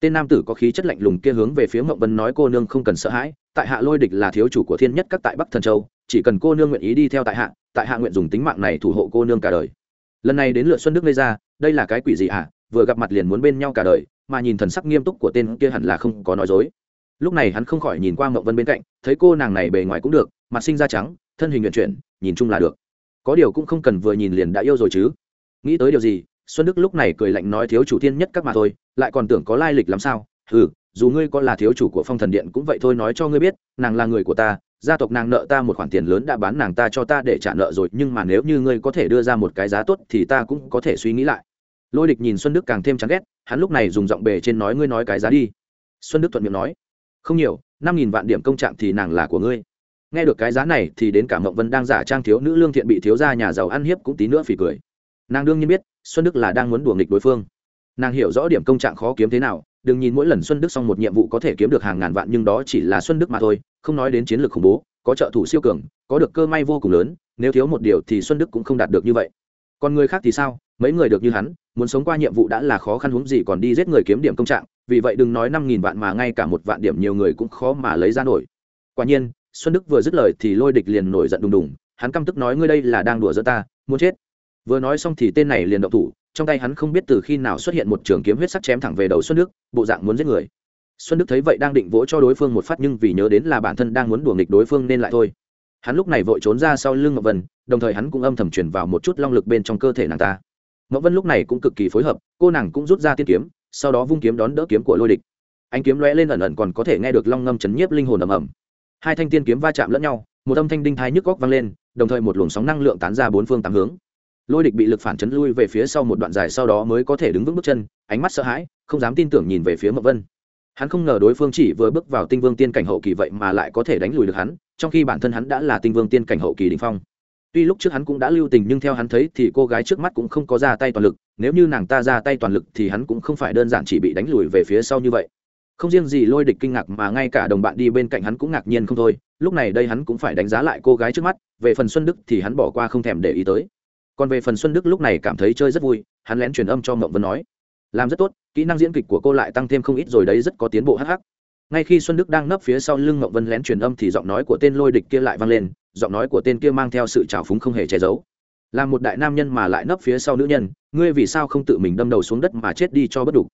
[SPEAKER 1] Tên nam tử có khí chất lạnh lùng kia hướng về phía mộng vân nói cô nương không cần sợ hãi, tại hạ lôi địch là thiếu chủ của thiên nhất các tại bắc thần châu, chỉ cần cô nương nguyện ý đi theo tại hạ tại hạ nguyện dùng tính mạng này thủ hộ cô nương cả đời. Lần này đến lượt xuân đức gây ra, đây là cái quỷ gì ạ? À? vừa gặp mặt liền muốn bên nhau cả đời, mà nhìn thần sắc nghiêm túc của tên kia hẳn là không có nói dối. Lúc này hắn không khỏi nhìn qua mộng vân bên cạnh, thấy cô nàng này bề ngoài cũng được, mặt sinh da trắng, thân hình nguyện chuyển nhìn chung là được. Có điều cũng không cần vừa nhìn liền đã yêu rồi chứ. Nghĩ tới điều gì, xuân đức lúc này cười lạnh nói thiếu chủ thiên nhất các mà thôi, lại còn tưởng có lai lịch làm sao? Ừ dù ngươi có là thiếu chủ của phong thần điện cũng vậy thôi nói cho ngươi biết, nàng là người của ta, gia tộc nàng nợ ta một khoản tiền lớn đã bán nàng ta cho ta để trả nợ rồi, nhưng mà nếu như ngươi có thể đưa ra một cái giá tốt thì ta cũng có thể suy nghĩ lại. Lôi địch nhìn xuân đức càng thêm chán ghét, hắn lúc này dùng giọng bề trên nói ngươi nói cái giá đi. Xuân đức thuận miệng nói, không nhiều, năm nghìn vạn điểm công trạng thì nàng là của ngươi nghe được cái giá này thì đến cả mộng vân đang giả trang thiếu nữ lương thiện bị thiếu gia nhà giàu ăn hiếp cũng tí nữa phì cười. Nàng đương nhiên biết, xuân đức là đang muốn đùa nghịch đối phương. Nàng hiểu rõ điểm công trạng khó kiếm thế nào, đừng nhìn mỗi lần xuân đức xong một nhiệm vụ có thể kiếm được hàng ngàn vạn nhưng đó chỉ là xuân đức mà thôi, không nói đến chiến lược khủng bố, có trợ thủ siêu cường, có được cơ may vô cùng lớn, nếu thiếu một điều thì xuân đức cũng không đạt được như vậy. Còn người khác thì sao? Mấy người được như hắn, muốn sống qua nhiệm vụ đã là khó khăn huống gì còn đi giết người kiếm điểm công trạng, vì vậy đừng nói năm nghìn vạn mà ngay cả một vạn điểm nhiều người cũng khó mà lấy ra nổi. Quả nhiên xuân đức vừa dứt lời thì lôi địch liền nổi giận đùng đùng, hắn căm tức nói ngươi đây là đang đùa giỡn ta, muốn chết. Vừa nói xong thì tên này liền động thủ, trong tay hắn không biết từ khi nào xuất hiện một trường kiếm huyết sắc chém thẳng về đầu xuân đức, bộ dạng muốn giết người. Xuân đức thấy vậy đang định vỗ cho đối phương một phát nhưng vì nhớ đến là bản thân đang muốn đùa nghịch đối phương nên lại thôi. Hắn lúc này vội trốn ra sau lưng ngọc vân, đồng thời hắn cũng âm thầm truyền vào một chút long lực bên trong cơ thể nàng ta. Ngọc vân lúc này cũng cực kỳ phối hợp, cô nàng cũng rút ra tiên kiếm, sau đó vung kiếm đón đỡ kiếm của lôi địch. Anh kiếm lóe lên ẩn ẩn còn có thể nghe được long ngâm chấn nhiếp linh hồn ầm ầm hai thanh tiên kiếm va chạm lẫn nhau, một âm thanh đinh thai nhức góc vang lên, đồng thời một luồng sóng năng lượng tán ra bốn phương tám hướng. Lôi địch bị lực phản chấn lui về phía sau một đoạn dài sau đó mới có thể đứng vững bước chân, ánh mắt sợ hãi, không dám tin tưởng nhìn về phía mậu vân. Hắn không ngờ đối phương chỉ vừa bước vào tinh vương tiên cảnh hậu kỳ vậy mà lại có thể đánh lùi được hắn, trong khi bản thân hắn đã là tinh vương tiên cảnh hậu kỳ đình phong. Tuy lúc trước hắn cũng đã lưu tình nhưng theo hắn thấy thì cô gái trước mắt cũng không có ra tay toàn lực, nếu như nàng ta ra tay toàn lực thì hắn cũng không phải đơn giản chỉ bị đánh lùi về phía sau như vậy không riêng gì lôi địch kinh ngạc mà ngay cả đồng bạn đi bên cạnh hắn cũng ngạc nhiên không thôi, lúc này đây hắn cũng phải đánh giá lại cô gái trước mắt, về phần xuân đức thì hắn bỏ qua không thèm để ý tới. Còn về phần xuân đức lúc này cảm thấy chơi rất vui, hắn lén truyền âm cho mộng vân nói, làm rất tốt, kỹ năng diễn kịch của cô lại tăng thêm không ít rồi đấy, rất có tiến bộ hắc hắc. Ngay khi xuân đức đang nấp phía sau lưng mộng vân lén truyền âm thì giọng nói của tên lôi địch kia lại vang lên, giọng nói của tên kia mang theo sự trào phúng không hề che giấu. Là một đại nam nhân mà lại nấp phía sau nữ nhân, ngươi vì sao không tự mình đâm đầu xuống đất mà chết đi cho bất đục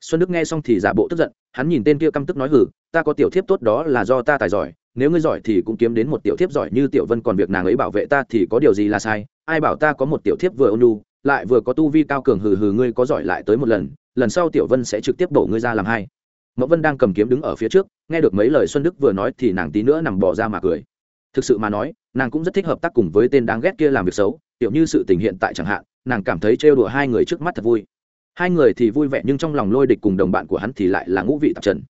[SPEAKER 1] xuân đức nghe xong thì giả bộ tức giận, hắn nhìn tên kia căm tức nói hử ta có tiểu thiếp tốt đó là do ta tài giỏi, nếu ngươi giỏi thì cũng kiếm đến một tiểu thiếp giỏi như tiểu vân còn việc nàng ấy bảo vệ ta thì có điều gì là sai, ai bảo ta có một tiểu thiếp vừa ôn nhu, lại vừa có tu vi cao cường hừ hừ ngươi có giỏi lại tới một lần lần sau tiểu vân sẽ trực tiếp đổ ngươi ra làm hai. Mẫu vân đang cầm kiếm đứng ở phía trước, nghe được mấy lời xuân đức vừa nói thì nàng tí nữa nằm bỏ ra mà cười. Thực sự mà nói, nàng cũng rất thích hợp tác cùng với tên đáng ghét kia làm việc xấu, kiểu như sự tình hiện tại chẳng hạn, nàng cảm thấy trêu đùa hai người trước mắt thật vui hai người thì vui vẻ nhưng trong lòng lôi địch cùng đồng bạn của hắn thì lại là ngũ vị tạp trần.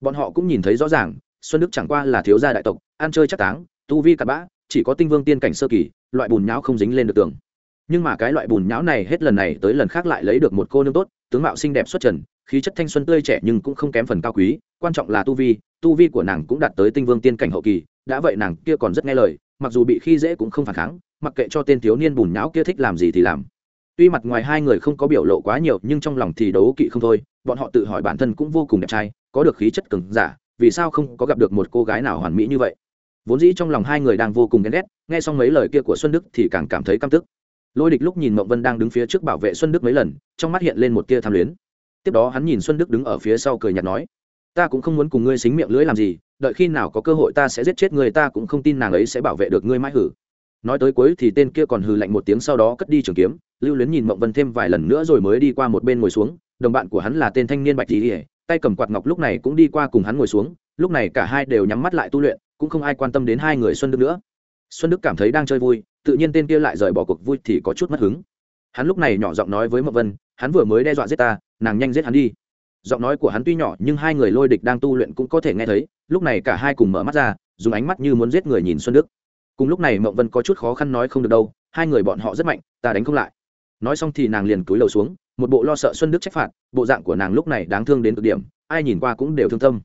[SPEAKER 1] Bọn họ cũng nhìn thấy rõ ràng, xuân đức chẳng qua là thiếu gia đại tộc, ăn chơi chắc táng, tu vi cặp bã, chỉ có tinh vương tiên cảnh sơ kỳ, loại bùn nhão không dính lên được tường. Nhưng mà cái loại bùn nhão này hết lần này tới lần khác lại lấy được một cô nương tốt, tướng mạo xinh đẹp xuất trần, khí chất thanh xuân tươi trẻ nhưng cũng không kém phần cao quý, quan trọng là tu vi tu vi của nàng cũng đạt tới tinh vương tiên cảnh hậu kỳ, đã vậy nàng kia còn rất nghe lời, mặc dù bị khi dễ cũng không phản kháng, mặc kệ cho tên thiếu niên bùn nhão kia thích làm gì thì làm tuy mặt ngoài hai người không có biểu lộ quá nhiều, nhưng trong lòng thì đấu kỵ không thôi. Bọn họ tự hỏi bản thân cũng vô cùng đẹp trai, có được khí chất cứng giả, vì sao không có gặp được một cô gái nào hoàn mỹ như vậy? Vốn dĩ trong lòng hai người đang vô cùng ghen ghét, nghe xong mấy lời kia của xuân đức thì càng cảm thấy căm tức. Lôi địch lúc nhìn mộng vân đang đứng phía trước bảo vệ xuân đức mấy lần, trong mắt hiện lên một tia tham luyến. Tiếp đó hắn nhìn xuân đức đứng ở phía sau cười nhạt nói, ta cũng không muốn cùng ngươi xính miệng lưỡi làm gì, đợi khi nào có cơ hội ta sẽ giết chết người ta cũng không tin nàng ấy sẽ bảo vệ được ngươi mãi hử nói tới cuối thì tên kia còn hừ lạnh một tiếng sau đó cất đi trường kiếm, lưu luyến nhìn mộng vân thêm vài lần nữa rồi mới đi qua một bên ngồi xuống, đồng bạn của hắn là tên thanh niên bạch tỉ tay cầm quạt ngọc lúc này cũng đi qua cùng hắn ngồi xuống, lúc này cả hai đều nhắm mắt lại tu luyện, cũng không ai quan tâm đến hai người xuân đức nữa. Xuân đức cảm thấy đang chơi vui, tự nhiên tên kia lại rời bỏ cuộc vui thì có chút mất hứng. Hắn lúc này nhỏ giọng nói với mộng vân, hắn vừa mới đe dọa giết ta, nàng nhanh giết hắn đi. Giọng nói của hắn tuy nhỏ nhưng hai người lôi địch đang tu luyện cũng có thể nghe thấy, lúc này cả hai cùng mở mắt ra, dùng ánh mắt như muốn giết người nhìn xuân đức cùng lúc này mậu vân có chút khó khăn nói không được đâu hai người bọn họ rất mạnh ta đánh không lại. Nói xong thì nàng liền cúi đầu xuống một bộ lo sợ xuân đức trách phạt bộ dạng của nàng lúc này đáng thương đến cực điểm ai nhìn qua cũng đều thương tâm.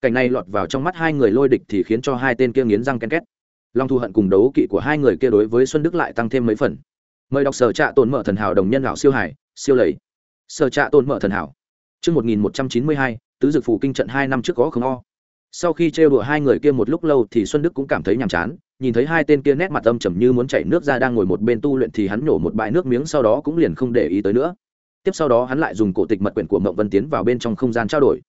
[SPEAKER 1] Cảnh này lọt vào trong mắt hai người lôi địch thì khiến cho hai tên kia nghiến răng ken két. Long thu hận cùng đấu kỵ của hai người kia đối với xuân đức lại tăng thêm mấy phần. Mời đọc sở trạ tồn mở thần hảo đồng nhân lão siêu hải siêu lầy. Sở trạ tồn mở thần hảo. Trước 1192, tứ dược phủ kinh trận hai năm trước có không o. Sau khi trêu đùa hai người kia một lúc lâu thì Xuân Đức cũng cảm thấy nhàm chán, nhìn thấy hai tên kia nét mặt âm trầm như muốn chảy nước ra đang ngồi một bên tu luyện thì hắn nhổ một bãi nước miếng sau đó cũng liền không để ý tới nữa. Tiếp sau đó hắn lại dùng cổ tịch mật quyển của Mộng Vân tiến vào bên trong không gian trao đổi.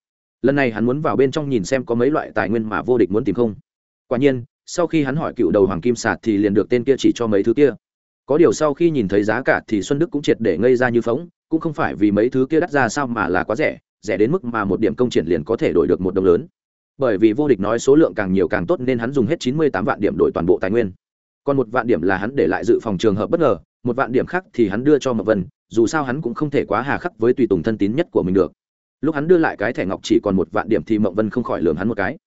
[SPEAKER 1] Lần này hắn muốn vào bên trong nhìn xem có mấy loại tài nguyên mà vô địch muốn tìm không. Quả nhiên, sau khi hắn hỏi cựu đầu hoàng kim sạt thì liền được tên kia chỉ cho mấy thứ kia có điều sau khi nhìn thấy giá cả thì xuân đức cũng triệt để ngây ra như phóng cũng không phải vì mấy thứ kia đắt ra sao mà là quá rẻ rẻ đến mức mà một điểm công triển liền có thể đổi được một đồng lớn bởi vì vô địch nói số lượng càng nhiều càng tốt nên hắn dùng hết chín mươi tám vạn điểm đổi toàn bộ tài nguyên. Còn một vạn điểm là hắn để lại dự phòng trường hợp bất ngờ, một vạn điểm khác thì hắn đưa cho mậu vân, dù sao hắn cũng không thể quá hà khắc với tùy tùng thân tín nhất của mình được. Lúc hắn đưa lại cái thẻ ngọc chỉ còn một vạn điểm thì mậu vân không khỏi lường hắn một cái.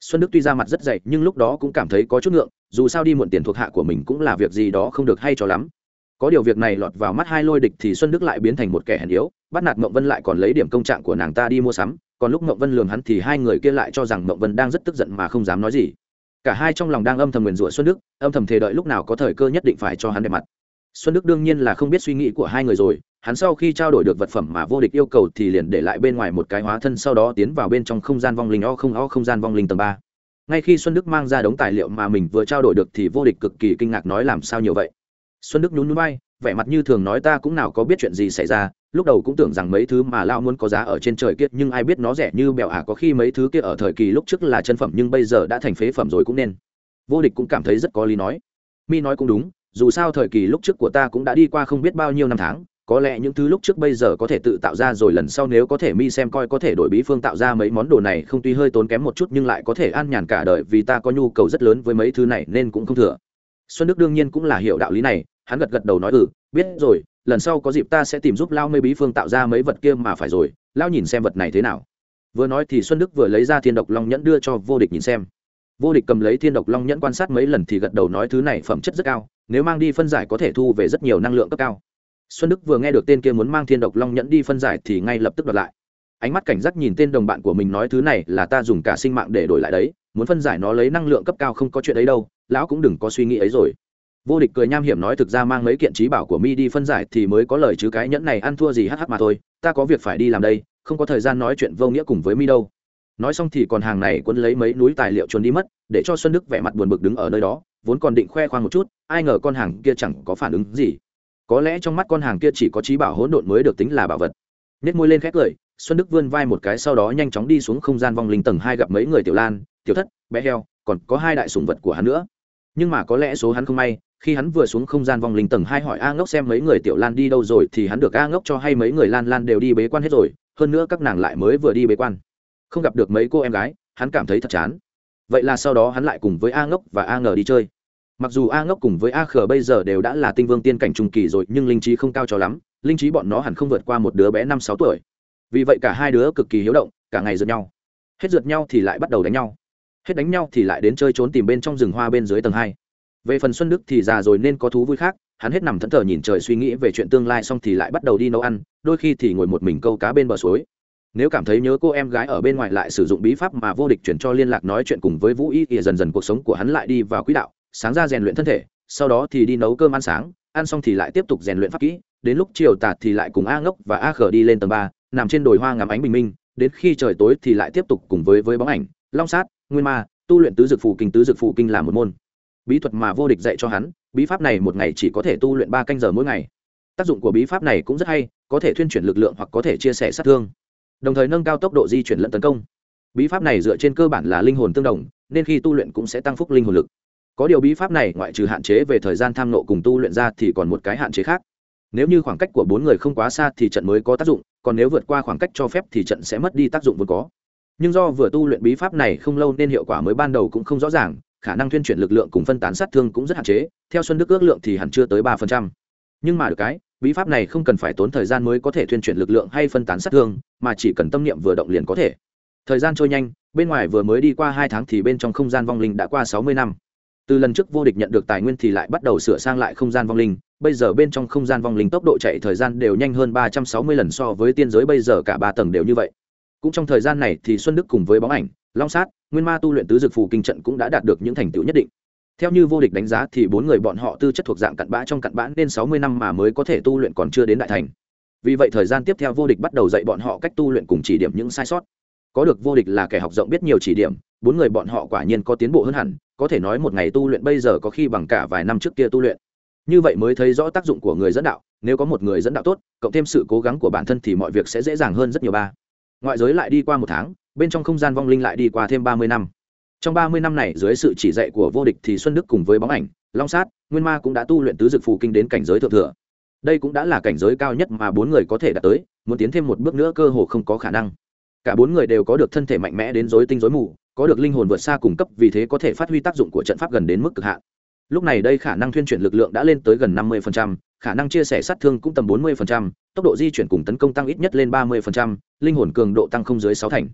[SPEAKER 1] Xuân đức tuy ra mặt rất dậy nhưng lúc đó cũng cảm thấy có chút ngượng, dù sao đi muộn tiền thuộc hạ của mình cũng là việc gì đó không được hay cho lắm có điều việc này lọt vào mắt hai lôi địch thì xuân đức lại biến thành một kẻ hèn yếu, bắt nạt mộng vân lại còn lấy điểm công trạng của nàng ta đi mua sắm, còn lúc mộng vân lường hắn thì hai người kia lại cho rằng mộng vân đang rất tức giận mà không dám nói gì. Cả hai trong lòng đang âm thầm nguyền rủa xuân đức, âm thầm thề đợi lúc nào có thời cơ nhất định phải cho hắn đẹp mặt. Xuân đức đương nhiên là không biết suy nghĩ của hai người rồi, hắn sau khi trao đổi được vật phẩm mà vô địch yêu cầu thì liền để lại bên ngoài một cái hóa thân sau đó tiến vào bên trong không gian vong linh o không o không gian vong linh tầng ba. Ngay khi xuân đức mang ra đống tài liệu mà mình vừa trao đổi được thì vô địch cực kỳ kinh ngạc nói làm sao nhiều vậy? Xuân đức nhún nhún bay vẻ mặt như thường nói ta cũng nào có biết chuyện gì xảy ra lúc đầu cũng tưởng rằng mấy thứ mà lao muốn có giá ở trên trời kia nhưng ai biết nó rẻ như bèo ả à, có khi mấy thứ kia ở thời kỳ lúc trước là chân phẩm nhưng bây giờ đã thành phế phẩm rồi cũng nên. Vô địch cũng cảm thấy rất có lý nói. Mi nói cũng đúng dù sao thời kỳ lúc trước của ta cũng đã đi qua không biết bao nhiêu năm tháng có lẽ những thứ lúc trước bây giờ có thể tự tạo ra rồi lần sau nếu có thể mi xem coi có thể đổi bí phương tạo ra mấy món đồ này không tuy hơi tốn kém một chút nhưng lại có thể an nhàn cả đời vì ta có nhu cầu rất lớn với mấy thứ này nên cũng không thừa. Xuân đức đương nhiên cũng là hiểu đạo lý này hắn gật gật đầu nói ừ biết rồi lần sau có dịp ta sẽ tìm giúp lao mấy bí phương tạo ra mấy vật kia mà phải rồi. Lao nhìn xem vật này thế nào. Vừa nói thì xuân đức vừa lấy ra thiên độc long nhẫn đưa cho vô địch nhìn xem. Vô địch cầm lấy thiên độc long nhẫn quan sát mấy lần thì gật đầu nói thứ này phẩm chất rất cao nếu mang đi phân giải có thể thu về rất nhiều năng lượng cấp cao. Xuân đức vừa nghe được tên kia muốn mang thiên độc long nhẫn đi phân giải thì ngay lập tức đoạt lại. Ánh mắt cảnh giác nhìn tên đồng bạn của mình nói thứ này là ta dùng cả sinh mạng để đổi lại đấy muốn phân giải nó lấy năng lượng cấp cao không có chuyện ấy đâu lão cũng đừng có suy nghĩ ấy rồi vô địch cười nham hiểm nói thực ra mang mấy kiện trí bảo của mi đi phân giải thì mới có lời chứ cái nhẫn này ăn thua gì hh mà thôi, ta có việc phải đi làm đây, không có thời gian nói chuyện vô nghĩa cùng với mi đâu. Nói xong thì còn hàng này quân lấy mấy núi tài liệu trốn đi mất, để cho xuân đức vẻ mặt buồn bực đứng ở nơi đó, vốn còn định khoe khoang một chút, ai ngờ con hàng kia chẳng có phản ứng gì. Có lẽ trong mắt con hàng kia chỉ có trí bảo hỗn độn mới được tính là bảo vật. Nết môi lên khét cười, xuân đức vươn vai một cái sau đó nhanh chóng đi xuống không gian vong linh tầng hai gặp mấy người tiểu lan, tiểu thất, bé heo, còn có hai đại sùng vật của hắn nữa. Nhưng mà có lẽ số hắn không may khi hắn vừa xuống không gian vòng linh tầng hai hỏi a ngốc xem mấy người tiểu lan đi đâu rồi thì hắn được a ngốc cho hay mấy người lan lan đều đi bế quan hết rồi, hơn nữa các nàng lại mới vừa đi bế quan. Không gặp được mấy cô em gái, hắn cảm thấy thật chán. Vậy là sau đó hắn lại cùng với a ngốc và a ngờ đi chơi. Mặc dù a ngốc cùng với a khờ bây giờ đều đã là tinh vương tiên cảnh trung kỳ rồi, nhưng linh trí không cao cho lắm, linh trí bọn nó hẳn không vượt qua một đứa bé năm sáu tuổi. Vì vậy cả hai đứa cực kỳ hiếu động, cả ngày rượt nhau. Hết rượt nhau thì lại bắt đầu đánh nhau. Hết đánh nhau thì lại đến chơi trốn tìm bên trong rừng hoa bên dưới tầng hai về phần xuân đức thì già rồi nên có thú vui khác, hắn hết nằm thẫn thờ nhìn trời suy nghĩ về chuyện tương lai xong thì lại bắt đầu đi nấu ăn, đôi khi thì ngồi một mình câu cá bên bờ suối. Nếu cảm thấy nhớ cô em gái ở bên ngoài lại sử dụng bí pháp mà vô địch chuyển cho liên lạc nói chuyện cùng với vũ y thì dần dần cuộc sống của hắn lại đi vào quỹ đạo, sáng ra rèn luyện thân thể, sau đó thì đi nấu cơm ăn sáng, ăn xong thì lại tiếp tục rèn luyện pháp kỹ, đến lúc chiều tạt thì lại cùng a ngốc và a khở đi lên tầng ba, nằm trên đồi hoa ngắm ánh bình minh, đến khi trời tối thì lại tiếp tục cùng với với bóng ảnh, long sát, nguyên ma, tu luyện tứ dược phù kinh, tứ dược phù kinh là một môn bí thuật mà vô địch dạy cho hắn, bí pháp này một ngày chỉ có thể tu luyện ba canh giờ mỗi ngày. Tác dụng của bí pháp này cũng rất hay, có thể thuyên chuyển lực lượng hoặc có thể chia sẻ sát thương. Đồng thời nâng cao tốc độ di chuyển lẫn tấn công. Bí pháp này dựa trên cơ bản là linh hồn tương đồng, nên khi tu luyện cũng sẽ tăng phúc linh hồn lực. Có điều bí pháp này ngoại trừ hạn chế về thời gian tham nộ cùng tu luyện ra thì còn một cái hạn chế khác. Nếu như khoảng cách của bốn người không quá xa thì trận mới có tác dụng, còn nếu vượt qua khoảng cách cho phép thì trận sẽ mất đi tác dụng vốn có. Nhưng do vừa tu luyện bí pháp này không lâu nên hiệu quả mới ban đầu cũng không rõ ràng khả năng thuyên chuyển lực lượng cùng phân tán sát thương cũng rất hạn chế, theo xuân đức ước lượng thì hẳn chưa tới ba phần trăm. Nhưng mà được cái, bí pháp này không cần phải tốn thời gian mới có thể thuyên chuyển lực lượng hay phân tán sát thương, mà chỉ cần tâm niệm vừa động liền có thể. Thời gian trôi nhanh, bên ngoài vừa mới đi qua hai tháng thì bên trong không gian vong linh đã qua sáu mươi năm. Từ lần trước vô địch nhận được tài nguyên thì lại bắt đầu sửa sang lại không gian vong linh, bây giờ bên trong không gian vong linh tốc độ chạy thời gian đều nhanh hơn ba trăm sáu mươi lần so với tiên giới bây giờ cả ba tầng đều như vậy. Cũng trong thời gian này thì xuân đức cùng với bóng ảnh, long sát nguyên ma tu luyện tứ dược phù kinh trận cũng đã đạt được những thành tựu nhất định. Theo như vô địch đánh giá thì bốn người bọn họ tư chất thuộc dạng cặn bã trong cặn bã nên sáu mươi năm mà mới có thể tu luyện còn chưa đến đại thành. Vì vậy thời gian tiếp theo vô địch bắt đầu dạy bọn họ cách tu luyện cùng chỉ điểm những sai sót. Có được vô địch là kẻ học rộng biết nhiều chỉ điểm, bốn người bọn họ quả nhiên có tiến bộ hơn hẳn, có thể nói một ngày tu luyện bây giờ có khi bằng cả vài năm trước kia tu luyện. Như vậy mới thấy rõ tác dụng của người dẫn đạo, nếu có một người dẫn đạo tốt, cộng thêm sự cố gắng của bản thân thì mọi việc sẽ dễ dàng hơn rất nhiều ba ngoại giới lại đi qua một tháng, bên trong không gian vong linh lại đi qua thêm ba mươi năm. Trong ba mươi năm này, dưới sự chỉ dạy của vô địch thì xuân đức cùng với bóng ảnh, long sát, nguyên ma cũng đã tu luyện tứ dực phù kinh đến cảnh giới thượng thừa. Đây cũng đã là cảnh giới cao nhất mà bốn người có thể đạt tới, muốn tiến thêm một bước nữa cơ hồ không có khả năng. Cả bốn người đều có được thân thể mạnh mẽ đến dối tinh dối mù, có được linh hồn vượt xa cùng cấp, vì thế có thể phát huy tác dụng của trận pháp gần đến mức cực hạn lúc này đây khả năng thuyên chuyển lực lượng đã lên tới gần năm mươi khả năng chia sẻ sát thương cũng tầm bốn mươi tốc độ di chuyển cùng tấn công tăng ít nhất lên ba mươi linh hồn cường độ tăng không dưới sáu thành.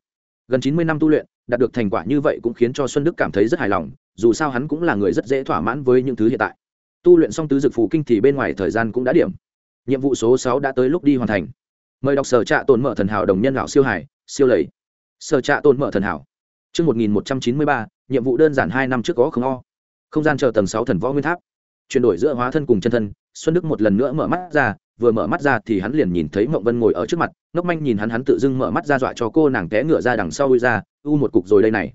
[SPEAKER 1] Gần chín mươi năm tu luyện đạt được thành quả như vậy cũng khiến cho xuân đức cảm thấy rất hài lòng dù sao hắn cũng là người rất dễ thỏa mãn với những thứ hiện tại. Tu luyện xong tứ dực phù kinh thì bên ngoài thời gian cũng đã điểm. Nhiệm vụ số sáu đã tới lúc đi hoàn thành. Mời đọc sở trạ tồn mở thần hảo đồng nhân lão siêu hải siêu lầy. Sở trạ tồn mở thần hảo. Trước 1193, nhiệm vụ đơn giản hai năm trước có không o. Không gian chờ tầng sáu thần võ nguyên tháp. Chuyển đổi giữa hóa thân cùng chân thân, Xuân Đức một lần nữa mở mắt ra, vừa mở mắt ra thì hắn liền nhìn thấy Mộng Vân ngồi ở trước mặt, ngốc manh nhìn hắn hắn tự dưng mở mắt ra dọa cho cô nàng té ngựa ra đằng sau lui ra, u một cục rồi đây này.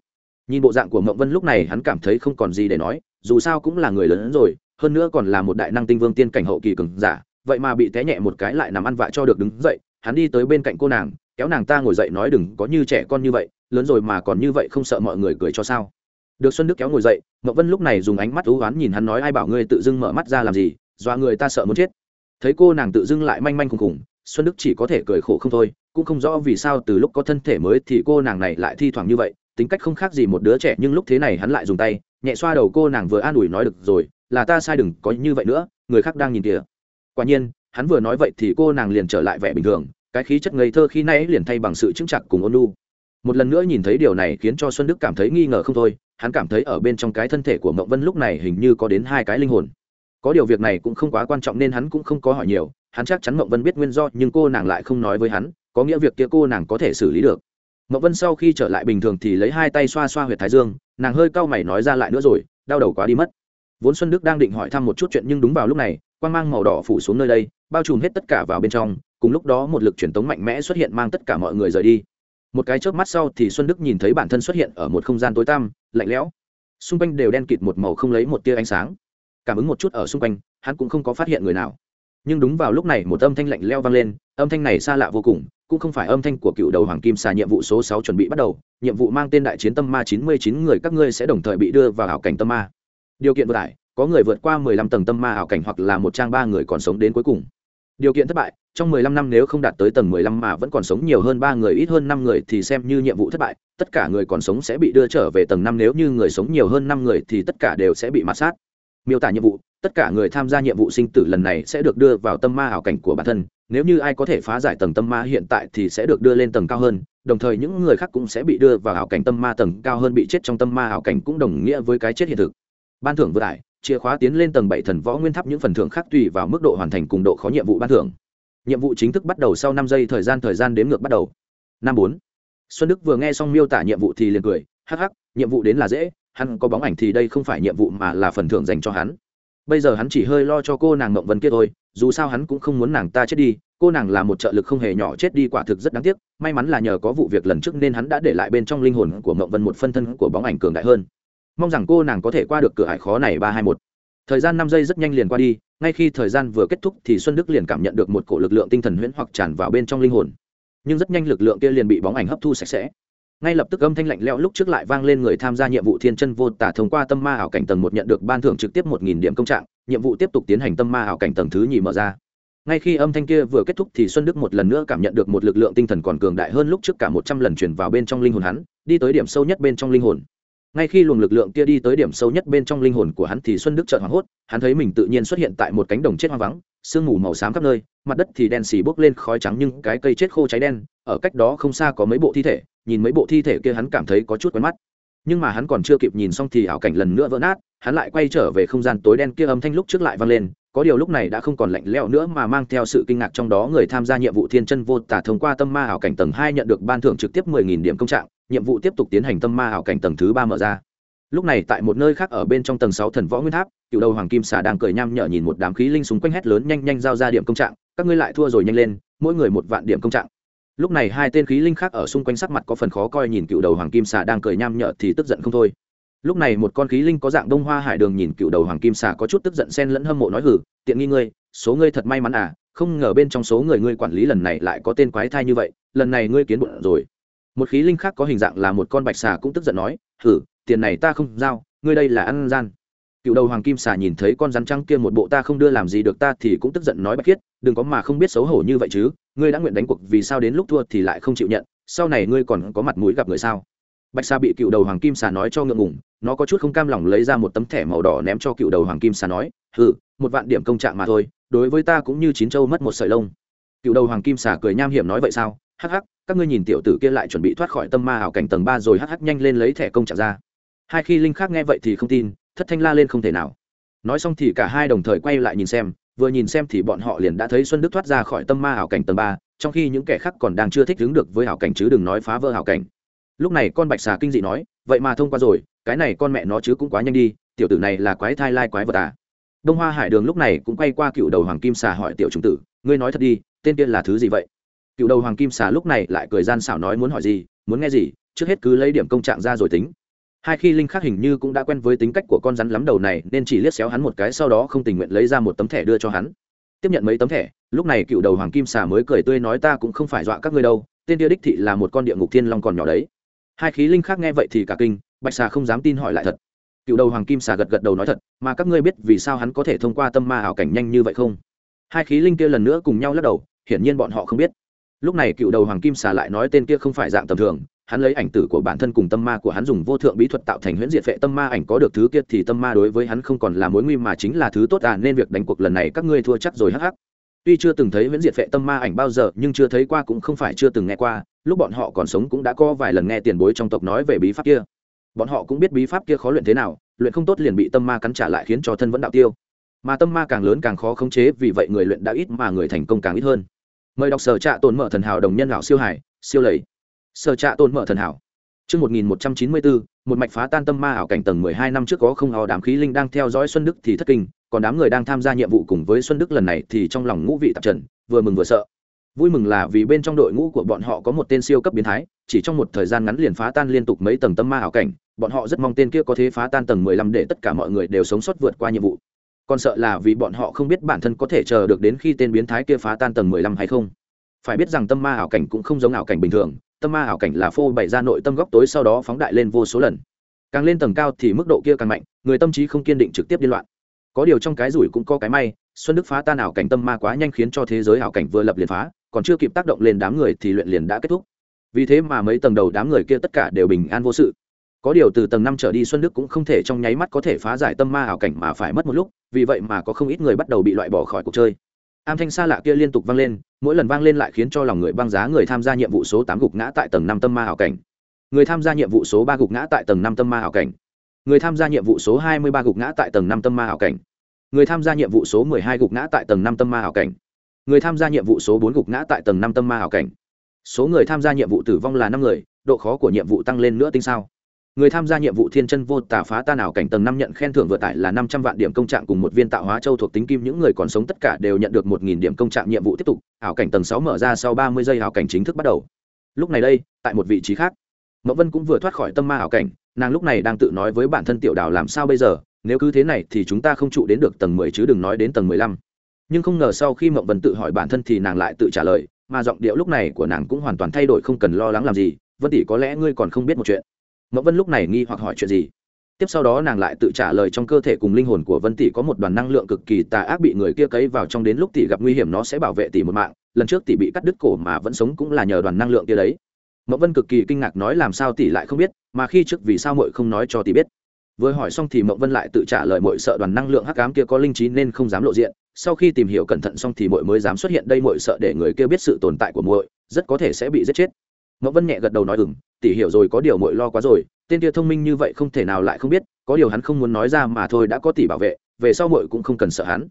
[SPEAKER 1] Nhìn bộ dạng của Mộng Vân lúc này hắn cảm thấy không còn gì để nói, dù sao cũng là người lớn rồi, hơn nữa còn là một đại năng tinh vương tiên cảnh hậu kỳ cường giả, vậy mà bị té nhẹ một cái lại nằm ăn vạ cho được đứng dậy, hắn đi tới bên cạnh cô nàng, kéo nàng ta ngồi dậy nói đừng có như trẻ con như vậy, lớn rồi mà còn như vậy không sợ mọi người cười cho sao được xuân đức kéo ngồi dậy mậu vân lúc này dùng ánh mắt ú oán nhìn hắn nói, ai bảo ngươi tự dưng mở mắt ra làm gì? Dọa người ta sợ muốn chết. Thấy cô nàng tự dưng lại manh manh khùng khùng, xuân đức chỉ có thể cười khổ không thôi, cũng không rõ vì sao từ lúc có thân thể mới thì cô nàng này lại thi thoảng như vậy, tính cách không khác gì một đứa trẻ, nhưng lúc thế này hắn lại dùng tay, nhẹ xoa đầu cô nàng vừa an ủi nói, được rồi, là ta sai đừng có như vậy nữa, người khác đang nhìn kìa. Quả nhiên, hắn vừa nói vậy thì cô nàng liền trở lại vẻ bình thường, cái khí chất ngây thơ khi nay liền thay bằng sự chững chặt cùng ôn lu một lần nữa nhìn thấy điều này khiến cho xuân đức cảm thấy nghi ngờ không thôi hắn cảm thấy ở bên trong cái thân thể của mộng vân lúc này hình như có đến hai cái linh hồn. Có điều việc này cũng không quá quan trọng nên hắn cũng không có hỏi nhiều, hắn chắc chắn mộng vân biết nguyên do nhưng cô nàng lại không nói với hắn, có nghĩa việc kia cô nàng có thể xử lý được. Mộng vân sau khi trở lại bình thường thì lấy hai tay xoa xoa h u y ệ t thái dương, nàng hơi cau mày nói ra lại nữa rồi, đau đầu quá đi mất. Vốn xuân đức đang định hỏi thăm một chút chuyện nhưng đúng vào lúc này quan g mang màu đỏ phủ xuống nơi đây, bao trùm hết tất cả vào bên trong, cùng lúc đó một lực truyền tống mạnh mẽ xuất hiện mang tất cả mọi người rời đi một cái chớp mắt sau thì xuân đức nhìn thấy bản thân xuất hiện ở một không gian tối tăm, lạnh lẽo. Xung quanh đều đen kịt một màu không lấy một tia ánh sáng. Cảm ứng một chút ở xung quanh, hắn cũng không có phát hiện người nào. Nhưng đúng vào lúc này một âm thanh lạnh leo vang lên, âm thanh này xa lạ vô cùng, cũng không phải âm thanh của cựu đầu hoàng kim xà nhiệm vụ số sáu chuẩn bị bắt đầu, nhiệm vụ mang tên đại chiến tâm ma chín mươi chín người các ngươi sẽ đồng thời bị đưa vào ảo cảnh tâm ma. Điều kiện vận tải, có người vượt qua mười lăm tầng tâm ma ảo cảnh hoặc là một trang ba người còn sống đến cuối cùng điều kiện thất bại, trong 15 năm nếu không đạt tới tầng 15 mà vẫn còn sống nhiều hơn ba người, ít hơn năm người thì xem như nhiệm vụ thất bại, tất cả người còn sống sẽ bị đưa trở về tầng năm, nếu như người sống nhiều hơn năm người thì tất cả đều sẽ bị mạt sát. Miêu tả nhiệm vụ, tất cả người tham gia nhiệm vụ sinh tử lần này sẽ được đưa vào tâm ma ảo cảnh của bản thân, nếu như ai có thể phá giải tầng tâm ma hiện tại thì sẽ được đưa lên tầng cao hơn, đồng thời những người khác cũng sẽ bị đưa vào ảo cảnh tâm ma tầng cao hơn, bị chết trong tâm ma ảo cảnh cũng đồng nghĩa với cái chết hiện thực. Ban thưởng vừa tải chìa khóa tiến lên tầng bảy thần võ nguyên tháp những phần thưởng khác tùy vào mức độ hoàn thành cùng độ khó nhiệm vụ ban thưởng. Nhiệm vụ chính thức bắt đầu sau năm giây thời gian thời gian đếm ngược bắt đầu. Năm bốn. Xuân đức vừa nghe xong miêu tả nhiệm vụ thì liền cười, hắc hắc, nhiệm vụ đến là dễ, hắn có bóng ảnh thì đây không phải nhiệm vụ mà là phần thưởng dành cho hắn. Bây giờ hắn chỉ hơi lo cho cô nàng mộng vân kia thôi, dù sao hắn cũng không muốn nàng ta chết đi, cô nàng là một trợ lực không hề nhỏ chết đi quả thực rất đáng tiếc, may mắn là nhờ có vụ việc lần trước nên hắn đã để lại bên trong linh hồn của mộng vân một phân thân của bóng ảnh cường đại hơn mong rằng cô nàng có thể qua được cửa hải khó này ba hai một. Thời gian năm giây rất nhanh liền qua đi, ngay khi thời gian vừa kết thúc thì xuân đức liền cảm nhận được một cổ lực lượng tinh thần huyễn hoặc tràn vào bên trong linh hồn. Nhưng rất nhanh lực lượng kia liền bị bóng ảnh hấp thu sạch sẽ. Ngay lập tức âm thanh lạnh lẽo lúc trước lại vang lên người tham gia nhiệm vụ thiên chân vô tả thông qua tâm ma ảo cảnh tầng một nhận được ban thưởng trực tiếp một nghìn điểm công trạng, nhiệm vụ tiếp tục tiến hành tâm ma ảo cảnh tầng thứ nhì mở ra. Ngay khi âm thanh kia vừa kết thúc thì xuân đức một lần nữa cảm nhận được một lực lượng tinh thần còn cường đại hơn lúc trước cả một trăm lần chuyển vào bên trong linh hồn hắn, đi tới điểm sâu nhất bên trong linh hồn ngay khi luồng lực lượng kia đi tới điểm sâu nhất bên trong linh hồn của hắn thì xuân đức chợt hoảng hốt, hắn thấy mình tự nhiên xuất hiện tại một cánh đồng chết hoang vắng, sương mù màu xám khắp nơi, mặt đất thì đen xì bốc lên khói trắng nhưng cái cây chết khô cháy đen, ở cách đó không xa có mấy bộ thi thể, nhìn mấy bộ thi thể kia hắn cảm thấy có chút quen mắt. Nhưng mà hắn còn chưa kịp nhìn xong thì ảo cảnh lần nữa vỡ nát, hắn lại quay trở về không gian tối đen kia âm thanh lúc trước lại vang lên, có điều lúc này đã không còn lạnh lẽo nữa mà mang theo sự kinh ngạc trong đó người tham gia nhiệm vụ thiên chân vô tả thông qua tâm ma ảo cảnh tầng hai nhận được ban thưởng trực tiếp mười nghìn điểm công trạng nhiệm vụ tiếp tục tiến hành tâm ma ảo cảnh tầng thứ ba mở ra. Lúc này tại một nơi khác ở bên trong tầng sáu thần võ nguyên tháp, cựu đầu hoàng kim xà đang cười nham nhở nhìn một đám khí linh xung quanh hét lớn nhanh nhanh giao ra điểm công trạng, các ngươi lại thua rồi nhanh lên, mỗi người một vạn điểm công trạng. Lúc này hai tên khí linh khác ở xung quanh sắc mặt có phần khó coi nhìn cựu đầu hoàng kim xà đang cười nham nhở thì tức giận không thôi. Lúc này một con khí linh có dạng đông hoa hải đường nhìn cựu đầu hoàng kim xà có chút tức giận xen lẫn hâm mộ nói hử tiện nghi ngươi, số ngươi thật may mắn à không ngờ bên trong số người ngươi quản lý lần này lại có tên quái thai như vậy, lần này ngươi kiến bụng rồi một khí linh khác có hình dạng là một con bạch xà cũng tức giận nói thử tiền này ta không giao, ngươi đây là ăn gian. Cựu đầu hoàng kim xà nhìn thấy con rắn trăng kia một bộ ta không đưa làm gì được ta thì cũng tức giận nói bạch khiết, đừng có mà không biết xấu hổ như vậy chứ, ngươi đã nguyện đánh cuộc vì sao đến lúc thua thì lại không chịu nhận, sau này ngươi còn có mặt mũi gặp người sao? Bạch xà bị cựu đầu hoàng kim xà nói cho ngượng ngủng nó có chút không cam lòng lấy ra một tấm thẻ màu đỏ ném cho cựu đầu hoàng kim xà nói hừ một vạn điểm công trạng mà thôi, đối với ta cũng như chín châu mất một sợi lông. Cựu đầu hoàng kim xà cười nham hiểm nói, vậy sao? Hắc hắc, các ngươi nhìn tiểu tử kia lại chuẩn bị thoát khỏi tâm ma ảo cảnh tầng ba rồi hắc hắc nhanh lên lấy thẻ công trả ra. Hai khi linh khác nghe vậy thì không tin, thất thanh la lên không thể nào. Nói xong thì cả hai đồng thời quay lại nhìn xem, vừa nhìn xem thì bọn họ liền đã thấy xuân đức thoát ra khỏi tâm ma ảo cảnh tầng ba, trong khi những kẻ khác còn đang chưa thích ứng được với ảo cảnh chứ đừng nói phá vỡ ảo cảnh. Lúc này con bạch xà kinh dị nói, vậy mà thông qua rồi, cái này con mẹ nó chứ cũng quá nhanh đi, tiểu tử này là quái thai lai quái vật à? Đông hoa hải đường lúc này cũng quay qua cựu đầu hoàng kim xà hỏi tiểu trung tử, ngươi nói thật đi, tên kia là thứ gì vậy? Cựu đầu hoàng kim xà lúc này lại cười gian xảo nói muốn hỏi gì, muốn nghe gì, trước hết cứ lấy điểm công trạng ra rồi tính. Hai khi linh khác hình như cũng đã quen với tính cách của con rắn lắm đầu này, nên chỉ liếc xéo hắn một cái sau đó không tình nguyện lấy ra một tấm thẻ đưa cho hắn. Tiếp nhận mấy tấm thẻ, lúc này cựu đầu hoàng kim xà mới cười tươi nói ta cũng không phải dọa các ngươi đâu, tên tia đích thị là một con địa ngục thiên long còn nhỏ đấy. Hai khí linh khác nghe vậy thì cả kinh, bạch xà không dám tin hỏi lại thật. Cựu đầu hoàng kim xà gật gật đầu nói thật, mà các ngươi biết vì sao hắn có thể thông qua tâm ma ảo cảnh nhanh như vậy không? Hai khí linh kia lần nữa cùng nhau lắc đầu, hiển nhiên bọn họ không biết lúc này cựu đầu hoàng kim xà lại nói tên kia không phải dạng tầm thường, hắn lấy ảnh tử của bản thân cùng tâm ma của hắn dùng vô thượng bí thuật tạo thành huyễn diệt vệ tâm ma ảnh có được thứ kia thì tâm ma đối với hắn không còn là mối nguy mà chính là thứ tốt à nên việc đánh cuộc lần này các ngươi thua chắc rồi hắc hắc. Tuy chưa từng thấy huyễn diệt vệ tâm ma ảnh bao giờ, nhưng chưa thấy qua cũng không phải chưa từng nghe qua, lúc bọn họ còn sống cũng đã có vài lần nghe tiền bối trong tộc nói về bí pháp kia. Bọn họ cũng biết bí pháp kia khó luyện thế nào, luyện không tốt liền bị tâm ma cắn trả lại khiến cho thân vẫn đạo tiêu. Mà tâm ma càng lớn càng khó khống chế, vì vậy người luyện đã ít mà người thành công càng ít hơn mời đọc sở trạ tồn mở thần hảo đồng nhân lão siêu hải siêu lầy sở trạ tồn mở thần hảo Trước 1194, một mạch phá tan tâm ma ảo cảnh tầng 12 năm trước có không hò đám khí linh đang theo dõi Xuân Đức thì thất kinh, còn đám người đang tham gia nhiệm vụ cùng với Xuân Đức lần này thì trong lòng ngũ vị tạp trần, vừa mừng vừa sợ. Vui mừng là vì bên trong đội ngũ của bọn họ có một tên siêu cấp biến thái, chỉ trong một thời gian ngắn liền phá tan liên tục mấy tầng tâm ma ảo cảnh, bọn họ rất mong tên kia có thể phá tan tầng 15 để tất cả mọi người đều sống sót vượt qua nhiệm vụ. Còn sợ là vì bọn họ không biết bản thân có thể chờ được đến khi tên biến thái kia phá tan tầng 15 hay không. Phải biết rằng tâm ma ảo cảnh cũng không giống ảo cảnh bình thường, tâm ma ảo cảnh là phô bày ra nội tâm góc tối sau đó phóng đại lên vô số lần. Càng lên tầng cao thì mức độ kia càng mạnh người tâm trí không kiên định trực tiếp điên loạn. Có điều trong cái rủi cũng có cái may xuân đức phá tan ảo cảnh tâm ma quá nhanh khiến cho thế giới ảo cảnh vừa lập liền phá còn chưa kịp tác động lên đám người thì luyện liền đã kết thúc. Vì thế mà mấy tầng đầu đám người kia tất cả đều bình an vô sự có điều từ tầng năm trở đi xuân đức cũng không thể trong nháy mắt có thể phá giải tâm ma ảo cảnh mà phải mất một lúc, vì vậy mà có không ít người bắt đầu bị loại bỏ khỏi cuộc chơi. Am thanh xa lạ kia liên tục vang lên, mỗi lần vang lên lại khiến cho lòng người băng giá người tham gia nhiệm vụ số tám gục ngã tại tầng năm tâm ma hảo cảnh. Người tham gia nhiệm vụ số ba gục ngã tại tầng năm tâm ma hảo cảnh. Người tham gia nhiệm vụ số hai mươi ba gục ngã tại tầng năm tâm ma hảo cảnh. Người tham gia nhiệm vụ số mười hai gục ngã tại tầng năm tâm ma hảo cảnh. Người tham gia nhiệm vụ số bốn gục ngã tại tầng năm tâm ma hảo cảnh. Số người tham gia nhiệm vụ tử vong là năm người, độ khó của nhiệm vụ tăng lên nữa tinh sao? Người tham gia nhiệm vụ thiên chân vô tả phá ta nào cảnh tầng năm nhận khen thưởng vừa tải là năm trăm vạn điểm công trạng cùng một viên tạo hóa châu thuộc tính kim. Những người còn sống tất cả đều nhận được một nghìn điểm công trạng nhiệm vụ tiếp tục. Ảo cảnh tầng sáu mở ra sau ba mươi giây ảo cảnh chính thức bắt đầu. Lúc này đây, tại một vị trí khác mậu vân cũng vừa thoát khỏi tâm ma ảo cảnh, nàng lúc này đang tự nói với bản thân tiểu đào làm sao bây giờ, nếu cứ thế này thì chúng ta không trụ đến được tầng mười chứ đừng nói đến tầng mười lăm. Nhưng không ngờ sau khi mậu vân tự hỏi bản thân thì nàng lại tự trả lời, mà giọng điệu lúc này của nàng cũng hoàn toàn thay đổi không cần lo lắng làm gì. Vân tỷ có lẽ ngươi còn không biết một chuyện. Mộ vân lúc này nghi hoặc hỏi chuyện gì? Tiếp sau đó nàng lại tự trả lời trong cơ thể cùng linh hồn của vân tỷ có một đoàn năng lượng cực kỳ tà ác bị người kia cấy vào trong đến lúc tỷ gặp nguy hiểm nó sẽ bảo vệ tỷ một mạng, lần trước tỷ bị cắt đứt cổ mà vẫn sống cũng là nhờ đoàn năng lượng kia đấy. Mộ vân cực kỳ kinh ngạc nói làm sao tỷ lại không biết, mà khi trước vì sao mội không nói cho tỷ biết? Vừa hỏi xong thì mậu vân lại tự trả lời mội sợ đoàn năng lượng hắc ám kia có linh trí nên không dám lộ diện, sau khi tìm hiểu cẩn thận xong thì mội mới dám xuất hiện đây mội sợ để người kia biết sự tồn tại của mội rất có thể sẽ bị giết chết. Mậu vân nhẹ gật đầu nói ừng tỷ hiểu rồi có điều mội lo quá rồi, tên kia thông minh như vậy không thể nào lại không biết, có điều hắn không muốn nói ra mà thôi đã có tỷ bảo vệ, về sau mội cũng không cần sợ hắn.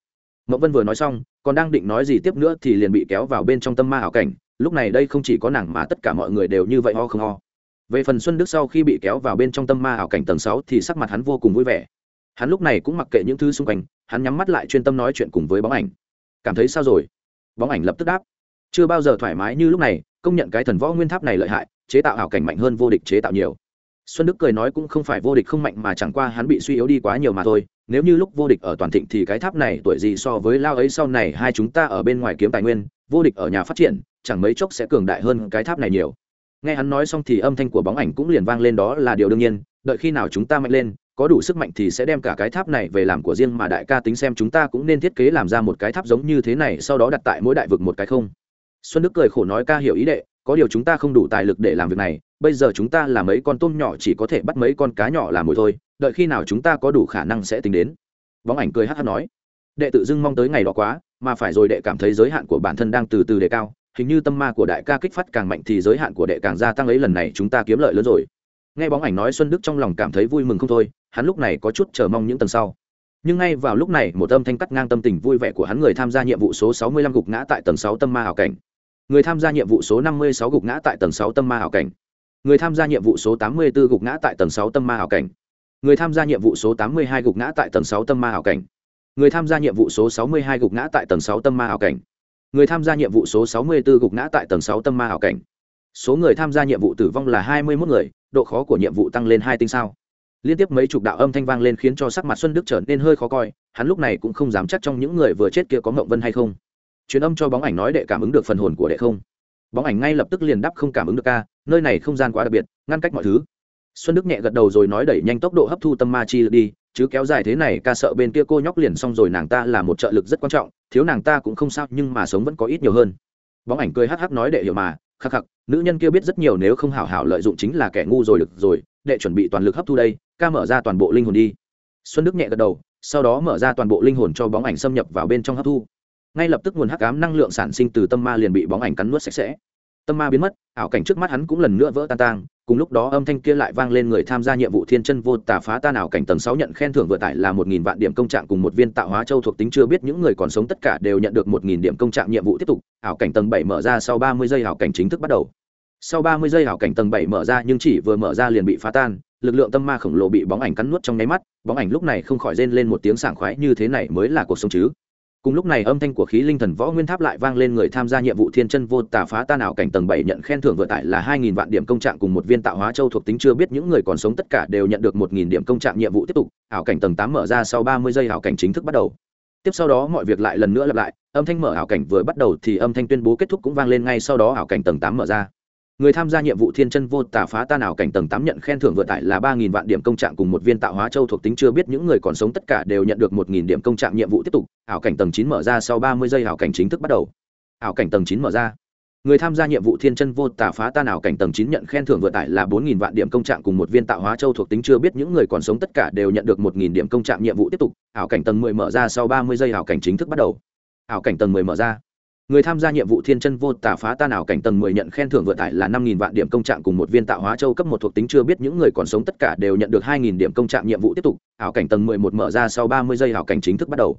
[SPEAKER 1] Mậu vân vừa nói xong, còn đang định nói gì tiếp nữa thì liền bị kéo vào bên trong tâm ma ảo cảnh, lúc này đây không chỉ có nàng mà tất cả mọi người đều như vậy ho không ho. Về phần xuân đức sau khi bị kéo vào bên trong tâm ma ảo cảnh tầng sáu thì sắc mặt hắn vô cùng vui vẻ. Hắn lúc này cũng mặc kệ những thứ xung quanh, hắn nhắm mắt lại chuyên tâm nói chuyện cùng với bóng ảnh. Cảm thấy sao rồi? Bóng ảnh lập tức đáp. Chưa bao giờ thoải mái như lúc này, công nhận cái thần võ nguyên tháp này lợi hại chế tạo ảo cảnh mạnh hơn vô địch chế tạo nhiều. Xuân đức cười nói cũng không phải vô địch không mạnh mà chẳng qua hắn bị suy yếu đi quá nhiều mà thôi. Nếu như lúc vô địch ở toàn thịnh thì cái tháp này tuổi gì so với lao ấy sau này hai chúng ta ở bên ngoài kiếm tài nguyên, vô địch ở nhà phát triển, chẳng mấy chốc sẽ cường đại hơn cái tháp này nhiều. Nghe hắn nói xong thì âm thanh của bóng ảnh cũng liền vang lên đó là điều đương nhiên, đợi khi nào chúng ta mạnh lên, có đủ sức mạnh thì sẽ đem cả cái tháp này về làm của riêng mà đại ca tính xem chúng ta cũng nên thiết kế làm ra một cái tháp giống như thế này, sau đó đặt tại mỗi đại vực một cái không. Xuân đức cười khổ nói ca hiểu ý đệ có điều chúng ta không đủ tài lực để làm việc này, bây giờ chúng ta là mấy con tôm nhỏ chỉ có thể bắt mấy con cá nhỏ làm mồi thôi, đợi khi nào chúng ta có đủ khả năng sẽ tính đến. Bóng ảnh cười hát hát nói. Đệ tự dưng mong tới ngày đó quá, mà phải rồi đệ cảm thấy giới hạn của bản thân đang từ từ đề cao, hình như tâm ma của đại ca kích phát càng mạnh thì giới hạn của đệ càng gia tăng ấy lần này chúng ta kiếm lợi lớn rồi. Nghe bóng ảnh nói xuân đức trong lòng cảm thấy vui mừng không thôi, hắn lúc này có chút chờ mong những tầng sau. Nhưng ngay vào lúc này, một âm thanh cắt ngang tâm tình vui vẻ của hắn người tham gia nhiệm vụ số sáu mươi lăm gục ngã tại tầng sáu tâm ma hảo cảnh người tham gia nhiệm vụ số năm mươi sáu gục ngã tại tầng sáu tâm ma hảo cảnh. Người tham gia nhiệm vụ số tám mươi 84 gục ngã tại tầng sáu tâm ma hảo cảnh. Người tham gia nhiệm vụ số tám mươi hai gục ngã tại tầng sáu tâm ma hảo cảnh. Người tham gia nhiệm vụ số sáu mươi hai gục ngã tại tầng sáu tâm ma hảo cảnh. Người tham gia nhiệm vụ số sáu mươi 64 gục ngã tại tầng sáu tâm ma hảo cảnh. Số người tham gia nhiệm vụ tử vong là hai mươi 21 người, độ khó của nhiệm vụ tăng lên hai tinh sao. Liên tiếp mấy chục đạo âm thanh vang lên khiến cho sắc mặt xuân đức trở nên hơi khó coi, hắn lúc này cũng không dám chắc trong những người vừa chết kia có ngộng vân hay không truyền âm cho bóng ảnh nói đệ cảm ứng được phần hồn của đệ không. Bóng ảnh ngay lập tức liền đáp không cảm ứng được ca, nơi này không gian quá đặc biệt, ngăn cách mọi thứ. Xuân đức nhẹ gật đầu rồi nói đẩy nhanh tốc độ hấp thu tâm ma chi đi, chứ kéo dài thế này ca sợ bên kia cô nhóc liền xong rồi, nàng ta là một trợ lực rất quan trọng, thiếu nàng ta cũng không sao, nhưng mà sống vẫn có ít nhiều hơn. Bóng ảnh cười hắc hắc nói đệ hiểu mà, khắc khắc, nữ nhân kia biết rất nhiều, nếu không hảo hảo lợi dụng chính là kẻ ngu rồi được rồi, đệ chuẩn bị toàn lực hấp thu đây, ca mở ra toàn bộ linh hồn đi. Xuân đức nhẹ gật đầu, sau đó mở ra toàn bộ linh hồn cho bóng ảnh xâm nhập vào bên trong hấp thu ngay lập tức nguồn hắc ám năng lượng sản sinh từ tâm ma liền bị bóng ảnh cắn nuốt sạch sẽ. Tâm ma biến mất, ảo cảnh trước mắt hắn cũng lần nữa vỡ tan tang, cùng lúc đó âm thanh kia lại vang lên người tham gia nhiệm vụ thiên chân vô tà phá tan ảo cảnh tầng sáu nhận khen thưởng vừa tải là một nghìn vạn điểm công trạng cùng một viên tạo hóa châu thuộc tính chưa biết những người còn sống tất cả đều nhận được một nghìn điểm công trạng nhiệm vụ tiếp tục, ảo cảnh tầng bảy mở ra sau ba mươi giây ảo cảnh chính thức bắt đầu. Sau ba mươi giây ảo cảnh tầng bảy mở ra nhưng chỉ vừa mở ra liền bị phá tan, lực lượng tâm ma khổng lồ bị bóng ảnh cắn nuốt trong nháy mắt, bóng ảnh lúc này không khỏi rên lên một tiếng sảng khoái như thế này mới là cuộc sống chứ cùng lúc này âm thanh của khí linh thần võ nguyên tháp lại vang lên người tham gia nhiệm vụ thiên chân vô tà phá tan ảo cảnh tầng bảy nhận khen thưởng vừa tải là hai nghìn vạn điểm công trạng cùng một viên tạo hóa châu thuộc tính chưa biết những người còn sống tất cả đều nhận được một nghìn điểm công trạng nhiệm vụ tiếp tục. Ảo cảnh tầng tám mở ra sau ba mươi giây ảo cảnh chính thức bắt đầu. Tiếp sau đó mọi việc lại lần nữa lặp lại, âm thanh mở ảo cảnh vừa bắt đầu thì âm thanh tuyên bố kết thúc cũng vang lên ngay sau đó ảo cảnh tầng tám mở ra người tham gia nhiệm vụ thiên chân vô tả phá ta nào cảnh tầng tám nhận khen thưởng vượt tải là ba nghìn vạn điểm công trạng cùng một viên tạo hóa châu thuộc tính chưa biết những người còn sống tất cả đều nhận được một nghìn điểm công trạng nhiệm vụ tiếp tục. Ảo cảnh tầng chín mở ra sau ba mươi giây ảo cảnh chính thức bắt đầu. Ảo cảnh tầng chín mở ra. Người tham gia nhiệm vụ thiên chân vô tả phá ta nào cảnh tầng chín nhận khen thưởng vượt tải là bốn nghìn vạn điểm công trạng cùng một viên tạo hóa châu thuộc tính chưa biết những người còn sống tất cả đều nhận được một nghìn điểm công trạng nhiệm vụ tiếp tục. Ảo cảnh tầng mười mở ra sau ba mươi giây ảo cảnh chính thức bắt đầu. Ảo cảnh tầng mười mở ra người tham gia nhiệm vụ thiên chân vô tả phá ta nào cảnh tầng mười nhận khen thưởng vừa tải là năm nghìn vạn điểm công trạng cùng một viên tạo hóa châu cấp một thuộc tính chưa biết những người còn sống tất cả đều nhận được hai nghìn điểm công trạng nhiệm vụ tiếp tục. Ảo cảnh tầng mười một mở ra sau ba mươi giây ảo cảnh chính thức bắt đầu.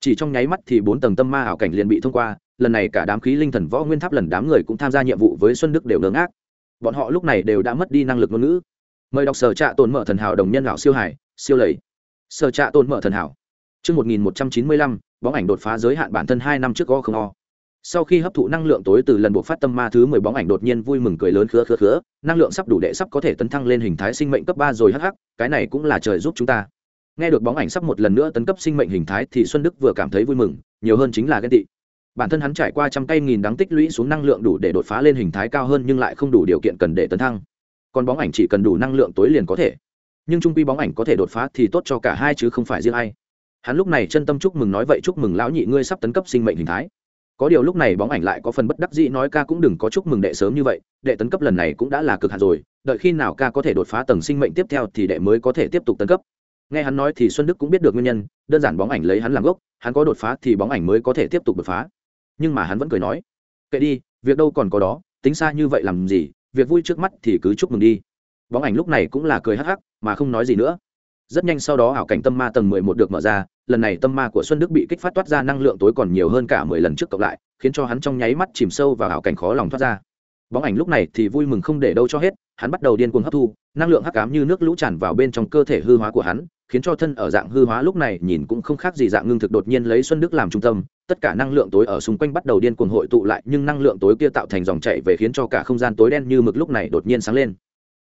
[SPEAKER 1] Chỉ trong nháy mắt thì bốn tầng tâm ma ảo cảnh liền bị thông qua, lần này cả đám khí linh thần võ nguyên tháp lần đám người cũng tham gia nhiệm vụ với xuân đức đều ngớ ngác. Bọn họ lúc này đều đã mất đi năng lực ngôn ngữ. Mời đọc sở trạ tồn mở thần hảo đồng nhân lão siêu hải, siêu lầy. Sở trạ tồn mở thần hảo. Chương một nghìn một trăm chín mươi lăm, bóng ảnh đột phá giới hạn bản thân hai năm trước go không o sau khi hấp thụ năng lượng tối từ lần buộc phát tâm ma thứ mười bóng ảnh đột nhiên vui mừng cười lớn khứa khứa khứa, năng lượng sắp đủ đệ sắp có thể tấn thăng lên hình thái sinh mệnh cấp ba rồi hắc hắc, cái này cũng là trời giúp chúng ta. Nghe được bóng ảnh sắp một lần nữa tấn cấp sinh mệnh hình thái thì xuân đức vừa cảm thấy vui mừng, nhiều hơn chính là ghen tị. Bản thân hắn trải qua trăm cây nghìn đáng tích lũy xuống năng lượng đủ để đột phá lên hình thái cao hơn nhưng lại không đủ điều kiện cần để tấn thăng. Còn bóng ảnh chỉ cần đủ năng lượng tối liền có thể. Nhưng trung quy bóng ảnh có thể đột phá thì tốt cho cả hai chứ không phải riêng ai. Hắn lúc này chân tâm chúc mừng nói vậy chúc mừng lão nhị ngươi sắp tấn cấp sinh mệnh hình thái có điều lúc này bóng ảnh lại có phần bất đắc dĩ nói ca cũng đừng có chúc mừng đệ sớm như vậy, đệ tấn cấp lần này cũng đã là cực hạn rồi, đợi khi nào ca có thể đột phá tầng sinh mệnh tiếp theo thì đệ mới có thể tiếp tục tấn cấp. Nghe hắn nói thì xuân đức cũng biết được nguyên nhân, đơn giản bóng ảnh lấy hắn làm gốc, hắn có đột phá thì bóng ảnh mới có thể tiếp tục đột phá. Nhưng mà hắn vẫn cười nói, kệ đi, việc đâu còn có đó, tính xa như vậy làm gì, việc vui trước mắt thì cứ chúc mừng đi. Bóng ảnh lúc này cũng là cười hắc hắc, mà không nói gì nữa rất nhanh sau đó ảo cảnh tâm ma tầng mười một được mở ra, lần này tâm ma của xuân đức bị kích phát toát ra năng lượng tối còn nhiều hơn cả mười lần trước cộng lại, khiến cho hắn trong nháy mắt chìm sâu vào ảo cảnh khó lòng thoát ra. Bóng ảnh lúc này thì vui mừng không để đâu cho hết, hắn bắt đầu điên cuồng hấp thu, năng lượng hắc ám như nước lũ tràn vào bên trong cơ thể hư hóa của hắn, khiến cho thân ở dạng hư hóa lúc này nhìn cũng không khác gì dạng ngưng thực đột nhiên lấy xuân đức làm trung tâm, tất cả năng lượng tối ở xung quanh bắt đầu điên cuồng hội tụ lại, nhưng năng lượng tối kia tạo thành dòng chảy về khiến cho cả không gian tối đen như mực lúc này đột nhiên sáng lên.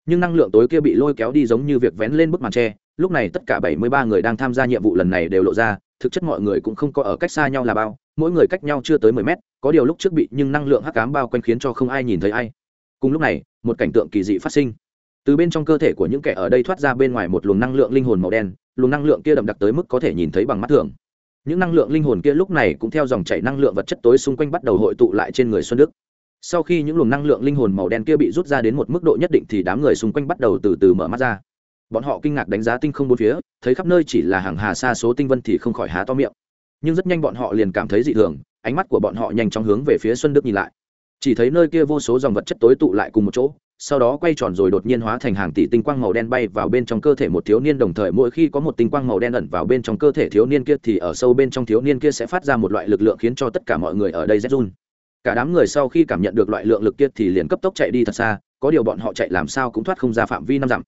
[SPEAKER 1] Nhưng năng lượng tối kia bị lôi kéo đi giống như việc vén lên bức màn tre lúc này tất cả bảy mươi ba người đang tham gia nhiệm vụ lần này đều lộ ra, thực chất mọi người cũng không có ở cách xa nhau là bao, mỗi người cách nhau chưa tới mười mét, có điều lúc trước bị nhưng năng lượng hắc cám bao quanh khiến cho không ai nhìn thấy ai. Cùng lúc này, một cảnh tượng kỳ dị phát sinh. Từ bên trong cơ thể của những kẻ ở đây thoát ra bên ngoài một luồng năng lượng linh hồn màu đen, luồng năng lượng kia đậm đặc tới mức có thể nhìn thấy bằng mắt thường. Những năng lượng linh hồn kia lúc này cũng theo dòng chảy năng lượng vật chất tối xung quanh bắt đầu hội tụ lại trên người xuân đức. Sau khi những luồng năng lượng linh hồn màu đen kia bị rút ra đến một mức độ nhất định thì đám người xung quanh bắt đầu từ từ mở mắt ra bọn họ kinh ngạc đánh giá tinh không bốn phía, thấy khắp nơi chỉ là hàng hà xa số tinh vân thì không khỏi há to miệng. Nhưng rất nhanh bọn họ liền cảm thấy dị thường, ánh mắt của bọn họ nhanh chóng hướng về phía xuân đức nhìn lại. Chỉ thấy nơi kia vô số dòng vật chất tối tụ lại cùng một chỗ, sau đó quay tròn rồi đột nhiên hóa thành hàng tỷ tinh quang màu đen bay vào bên trong cơ thể một thiếu niên, đồng thời mỗi khi có một tinh quang màu đen ẩn vào bên trong cơ thể thiếu niên kia thì ở sâu bên trong thiếu niên kia sẽ phát ra một loại lực lượng khiến cho tất cả mọi người ở đây rét run. Cả đám người sau khi cảm nhận được loại lượng lực kia thì liền cấp tốc chạy đi thật xa, có điều bọn họ chạy làm sao cũng thoát không ra phạm vi năm dặm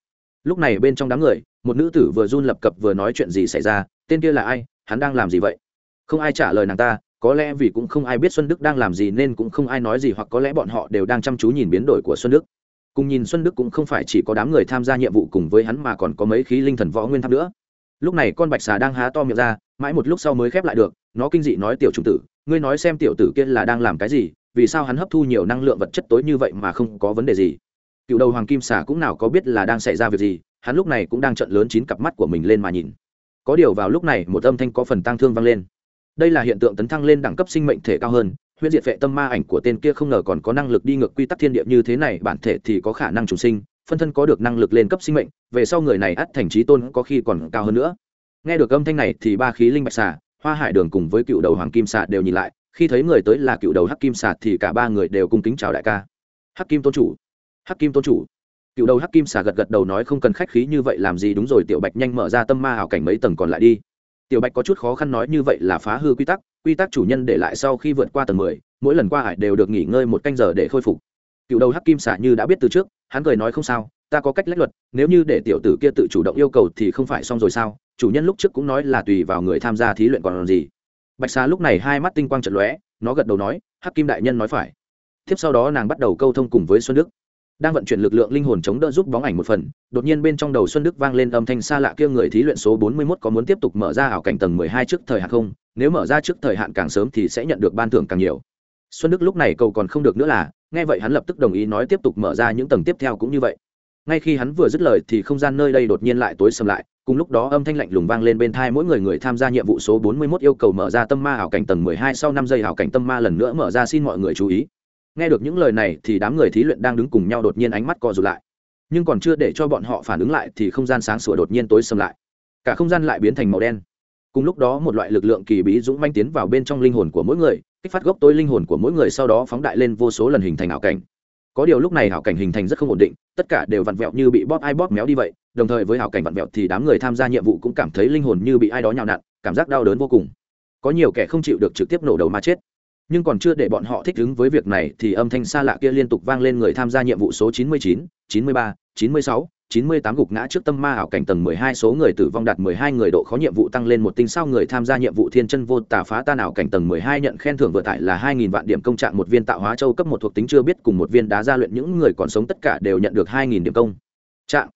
[SPEAKER 1] lúc này bên trong đám người, một nữ tử vừa run lập cập vừa nói chuyện gì xảy ra, tên kia là ai, hắn đang làm gì vậy? Không ai trả lời nàng ta, có lẽ vì cũng không ai biết xuân đức đang làm gì nên cũng không ai nói gì hoặc có lẽ bọn họ đều đang chăm chú nhìn biến đổi của xuân đức. Cùng nhìn xuân đức cũng không phải chỉ có đám người tham gia nhiệm vụ cùng với hắn mà còn có mấy khí linh thần võ nguyên tháp nữa. Lúc này con bạch xà đang há to miệng ra, mãi một lúc sau mới khép lại được, nó kinh dị nói, tiểu trùng tử, ngươi nói xem tiểu tử kia là đang làm cái gì, vì sao hắn hấp thu nhiều năng lượng vật chất tối như vậy mà không có vấn đề gì? Cựu đầu hoàng kim xà cũng nào có biết là đang xảy ra việc gì, hắn lúc này cũng đang trận lớn chín cặp mắt của mình lên mà nhìn. Có điều vào lúc này, một âm thanh có phần tang thương vang lên. Đây là hiện tượng tấn thăng lên đẳng cấp sinh mệnh thể cao hơn, huyễn diệt vệ tâm ma ảnh của tên kia không ngờ còn có năng lực đi ngược quy tắc thiên địa như thế này, bản thể thì có khả năng trùng sinh, phân thân có được năng lực lên cấp sinh mệnh, về sau người này ắt thành trí tôn có khi còn cao hơn nữa. Nghe được âm thanh này thì ba khí linh bạch xà, hoa hải đường cùng với cựu đầu hoàng kim xà đều nhìn lại, khi thấy người tới là cựu đầu hắc kim xà thì cả ba người đều cung kính chào đại ca. Hắc kim tôn chủ hắc kim tôn chủ. Cựu đầu hắc kim xà gật gật đầu nói không cần khách khí như vậy làm gì, đúng rồi, tiểu bạch nhanh mở ra tâm ma hảo cảnh mấy tầng còn lại đi. Tiểu bạch có chút khó khăn nói như vậy là phá hư quy tắc quy tắc chủ nhân để lại sau khi vượt qua tầng mười, mỗi lần qua hải đều được nghỉ ngơi một canh giờ để khôi phục. Cựu đầu hắc kim xả như đã biết từ trước, hắn cười nói không sao, ta có cách lách luật, nếu như để tiểu tử kia tự chủ động yêu cầu thì không phải xong rồi sao? Chủ nhân lúc trước cũng nói là tùy vào người tham gia thí luyện còn làm gì? Bạch xà lúc này hai mắt tinh quang trận lóe, nó gật đầu nói, hắc kim đại nhân nói phải. Tiếp sau đó nàng bắt đầu câu thông cùng với xuân đức đang vận chuyển lực lượng linh hồn chống đỡ giúp bóng ảnh một phần, đột nhiên bên trong đầu xuân đức vang lên âm thanh xa lạ kia người thí luyện số bốn mươi 41 có muốn tiếp tục mở ra ảo cảnh tầng mười hai trước thời hạn không? Nếu mở ra trước thời hạn càng sớm thì sẽ nhận được ban thưởng càng nhiều. Xuân đức lúc này cầu còn không được nữa là, nghe vậy hắn lập tức đồng ý nói tiếp tục mở ra những tầng tiếp theo cũng như vậy. Ngay khi hắn vừa dứt lời thì không gian nơi đây đột nhiên lại tối sầm lại, cùng lúc đó âm thanh lạnh lùng vang lên bên thai mỗi người người tham gia nhiệm vụ số 41 yêu cầu mở ra tâm ma ảo cảnh tầng mười hai sau năm giây ảo cảnh tâm ma lần nữa mở ra xin mọi người chú ý nghe được những lời này thì đám người thí luyện đang đứng cùng nhau đột nhiên ánh mắt co rụt lại. Nhưng còn chưa để cho bọn họ phản ứng lại thì không gian sáng sủa đột nhiên tối sầm lại. Cả không gian lại biến thành màu đen. Cùng lúc đó một loại lực lượng kỳ bí dũng manh tiến vào bên trong linh hồn của mỗi người, kích phát gốc tối linh hồn của mỗi người sau đó phóng đại lên vô số lần hình thành ảo cảnh. Có điều lúc này ảo cảnh hình thành rất không ổn định, tất cả đều vặn vẹo như bị bóp ai bóp méo đi vậy, đồng thời với ảo cảnh vặn vẹo thì đám người tham gia nhiệm vụ cũng cảm thấy linh hồn như bị ai đó nhào nặn, cảm giác đau đớn vô cùng. Có nhiều kẻ không chịu được trực tiếp nổ đầu mà chết nhưng còn chưa để bọn họ thích ứng với việc này thì âm thanh xa lạ kia liên tục vang lên người tham gia nhiệm vụ số 99, 93, 96, 98 gục ngã trước tâm ma ảo cảnh tầng 12 số người tử vong đạt 12 người độ khó nhiệm vụ tăng lên một tinh sao người tham gia nhiệm vụ thiên chân vô tà phá tan ảo cảnh tầng 12 nhận khen thưởng vừa tại là 2000 vạn điểm công trạng một viên tạo hóa châu cấp một thuộc tính chưa biết cùng một viên đá gia luyện những người còn sống tất cả đều nhận được 2000 điểm công. Trạng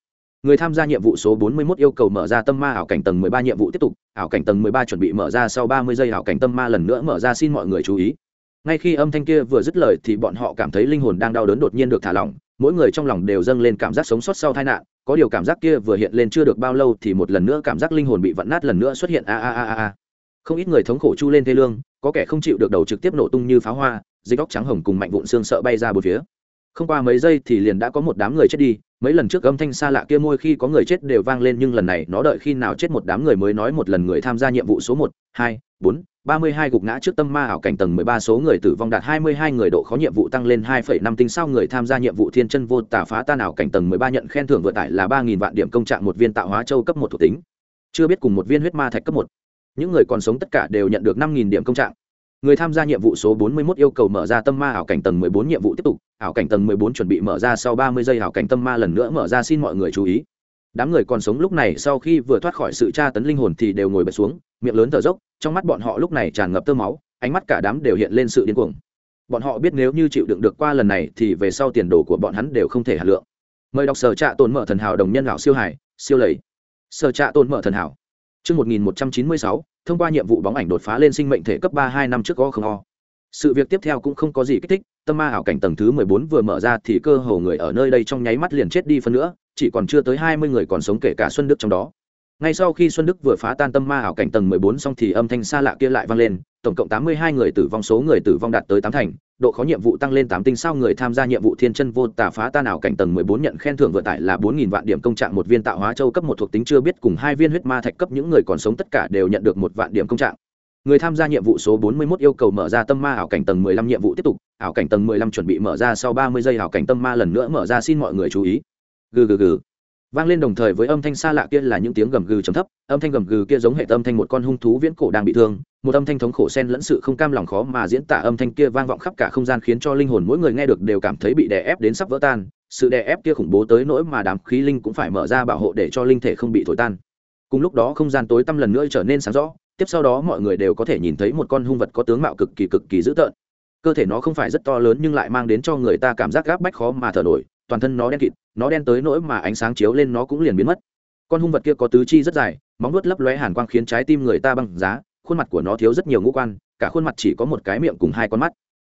[SPEAKER 1] người tham gia nhiệm vụ số 41 yêu cầu mở ra tâm ma ảo cảnh tầng 13 nhiệm vụ tiếp tục, ảo cảnh tầng 13 chuẩn bị mở ra sau 30 giây ảo cảnh tâm ma lần nữa mở ra, xin mọi người chú ý. Ngay khi âm thanh kia vừa dứt lời thì bọn họ cảm thấy linh hồn đang đau đớn đột nhiên được thả lỏng, mỗi người trong lòng đều dâng lên cảm giác sống sót sau tai nạn, có điều cảm giác kia vừa hiện lên chưa được bao lâu thì một lần nữa cảm giác linh hồn bị vặn nát lần nữa xuất hiện, a a a a không ít người thống khổ chu lên thê lương, có kẻ không chịu được đầu trực tiếp nổ tung như pháo hoa dịch óc trắng hồng cùng mạnh vụn xương sợ bay ra bốn phía không qua mấy giây thì liền đã có một đám người chết đi, mấy lần trước âm thanh xa lạ kia môi khi có người chết đều vang lên nhưng lần này nó đợi khi nào chết một đám người mới nói một lần người tham gia nhiệm vụ số một, hai, bốn, ba mươi hai gục ngã trước tâm ma ảo cảnh tầng mười ba số người tử vong đạt hai mươi hai người độ khó nhiệm vụ tăng lên hai phẩy năm tinh sao người tham gia nhiệm vụ thiên chân vô tà phá tan ảo cảnh tầng mười ba nhận khen thưởng vừa tải là ba nghìn vạn điểm công trạng một viên tạo hóa châu cấp một thuộc tính. Chưa biết cùng một viên huyết ma thạch cấp một. Những người còn sống tất cả đều nhận được năm nghìn điểm công trạng người tham gia nhiệm vụ số 41 yêu cầu mở ra tâm ma ảo cảnh tầng 14 nhiệm vụ tiếp tục. Ảo cảnh tầng 14 chuẩn bị mở ra sau 30 giây ảo cảnh tâm ma lần nữa mở ra, xin mọi người chú ý. Đám người còn sống lúc này, sau khi vừa thoát khỏi sự tra tấn linh hồn thì đều ngồi bật xuống, miệng lớn thở dốc, trong mắt bọn họ lúc này tràn ngập tơ máu, ánh mắt cả đám đều hiện lên sự điên cuồng. Bọn họ biết nếu như chịu đựng được qua lần này thì về sau tiền đồ của bọn hắn đều không thể hạt lượng. Mời đọc sở trạ tồn mở thần hảo đồng nhân lão siêu hải, siêu lầy. Sở trạ tồn mở thần hảo. Trước 1196, thông qua nhiệm vụ bóng ảnh đột phá lên sinh mệnh thể cấp ba hai năm trước có không o. Sự việc tiếp theo cũng không có gì kích thích, tâm ma ảo cảnh tầng thứ mười bốn vừa mở ra thì cơ hồ người ở nơi đây trong nháy mắt liền chết đi phân nữa, chỉ còn chưa tới hai mươi người còn sống kể cả Xuân Đức trong đó. Ngay sau khi Xuân Đức vừa phá tan tâm ma ảo cảnh tầng mười bốn xong thì âm thanh xa lạ kia lại vang lên, tổng cộng tám mươi hai người tử vong số người tử vong đạt tới tám thành, độ khó nhiệm vụ tăng lên tám tinh sao người tham gia nhiệm vụ thiên chân vô tà phá tan ảo cảnh tầng mười bốn nhận khen thưởng vừa tải là bốn nghìn vạn điểm công trạng một viên tạo hóa châu cấp một thuộc tính chưa biết cùng hai viên huyết ma thạch cấp những người còn sống tất cả đều nhận được một vạn điểm công trạng. Người tham gia nhiệm vụ số 41 yêu cầu mở ra tâm ma ảo cảnh tầng mười lăm nhiệm vụ tiếp tục, ảo cảnh tầng mười lăm chuẩn bị mở ra sau ba mươi giây ảo cảnh tâm ma lần nữa mở ra xin mọi người chú ý. Gừ gừ gừ vang lên đồng thời với âm thanh xa lạ kia là những tiếng gầm gừ trầm thấp, âm thanh gầm gừ kia giống hệ âm thanh một con hung thú viễn cổ đang bị thương, một âm thanh thống khổ sen lẫn sự không cam lòng khó mà diễn tả âm thanh kia vang vọng khắp cả không gian khiến cho linh hồn mỗi người nghe được đều cảm thấy bị đè ép đến sắp vỡ tan, sự đè ép kia khủng bố tới nỗi mà đám khí linh cũng phải mở ra bảo hộ để cho linh thể không bị thổi tan. Cùng lúc đó không gian tối tăm lần nữa trở nên sáng rõ, tiếp sau đó mọi người đều có thể nhìn thấy một con hung vật có tướng mạo cực kỳ cực kỳ dữ tợn. Cơ thể nó không phải rất to lớn nhưng lại mang đến cho người ta cảm giác gáp bách khó mà thở nổi toàn thân nó đen kịt, nó đen tới nỗi mà ánh sáng chiếu lên nó cũng liền biến mất. Con hung vật kia có tứ chi rất dài, móng vuốt lấp lóe hàn quang khiến trái tim người ta băng giá, khuôn mặt của nó thiếu rất nhiều ngũ quan, cả khuôn mặt chỉ có một cái miệng cùng hai con mắt.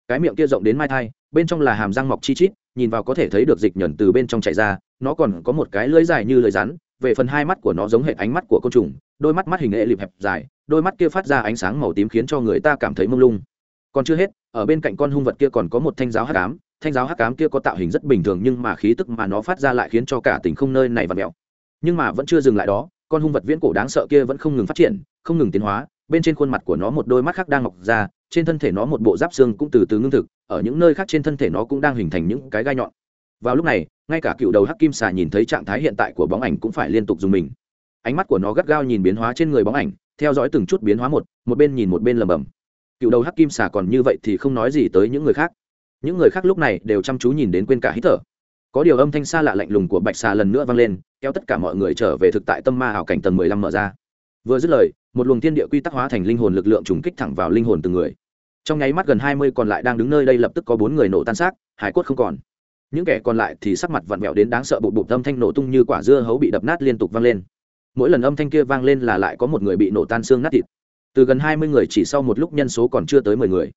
[SPEAKER 1] Cái miệng kia rộng đến mai thai, bên trong là hàm răng mọc chi chít, nhìn vào có thể thấy được dịch nhẫn từ bên trong chạy ra, nó còn có một cái lưỡi dài như lưỡi rắn, về phần hai mắt của nó giống hệ ánh mắt của côn trùng, đôi mắt mắt hình hệ lịp hẹp dài, đôi mắt kia phát ra ánh sáng màu tím khiến cho người ta cảm thấy mông lung. Còn chưa hết, ở bên cạnh con hung vật kia còn có một thanh giáo hắc ám thanh giáo hắc cám kia có tạo hình rất bình thường nhưng mà khí tức mà nó phát ra lại khiến cho cả tỉnh không nơi này và mẹo. Nhưng mà vẫn chưa dừng lại đó, con hung vật viễn cổ đáng sợ kia vẫn không ngừng phát triển, không ngừng tiến hóa, bên trên khuôn mặt của nó một đôi mắt khác đang mọc ra, trên thân thể nó một bộ giáp xương cũng từ từ ngưng thực, ở những nơi khác trên thân thể nó cũng đang hình thành những cái gai nhọn. Vào lúc này, ngay cả cựu đầu hắc kim xà nhìn thấy trạng thái hiện tại của bóng ảnh cũng phải liên tục dùng mình. Ánh mắt của nó gắt gao nhìn biến hóa trên người bóng ảnh, theo dõi từng chút biến hóa một một bên nhìn một bên lầm bầm cựu đầu hắc kim xà còn như vậy thì không nói gì tới những người khác những người khác lúc này đều chăm chú nhìn đến quên cả hít thở. Có điều âm thanh xa lạ lạnh lùng của bạch xà lần nữa vang lên, kéo tất cả mọi người trở về thực tại tâm ma ảo cảnh tầng mười lăm mở ra. Vừa dứt lời, một luồng thiên địa quy tắc hóa thành linh hồn lực lượng trùng kích thẳng vào linh hồn từng người. Trong nháy mắt gần hai mươi còn lại đang đứng nơi đây lập tức có bốn người nổ tan xác, hải cốt không còn. Những kẻ còn lại thì sắc mặt vặn vẹo đến đáng sợ bụt bụt âm thanh nổ tung như quả dưa hấu bị đập nát liên tục vang lên. Mỗi lần âm thanh kia vang lên là lại có một người bị nổ tan xương nát thịt. Từ gần hai mươi người chỉ sau một lúc nhân số còn chưa tới mười người.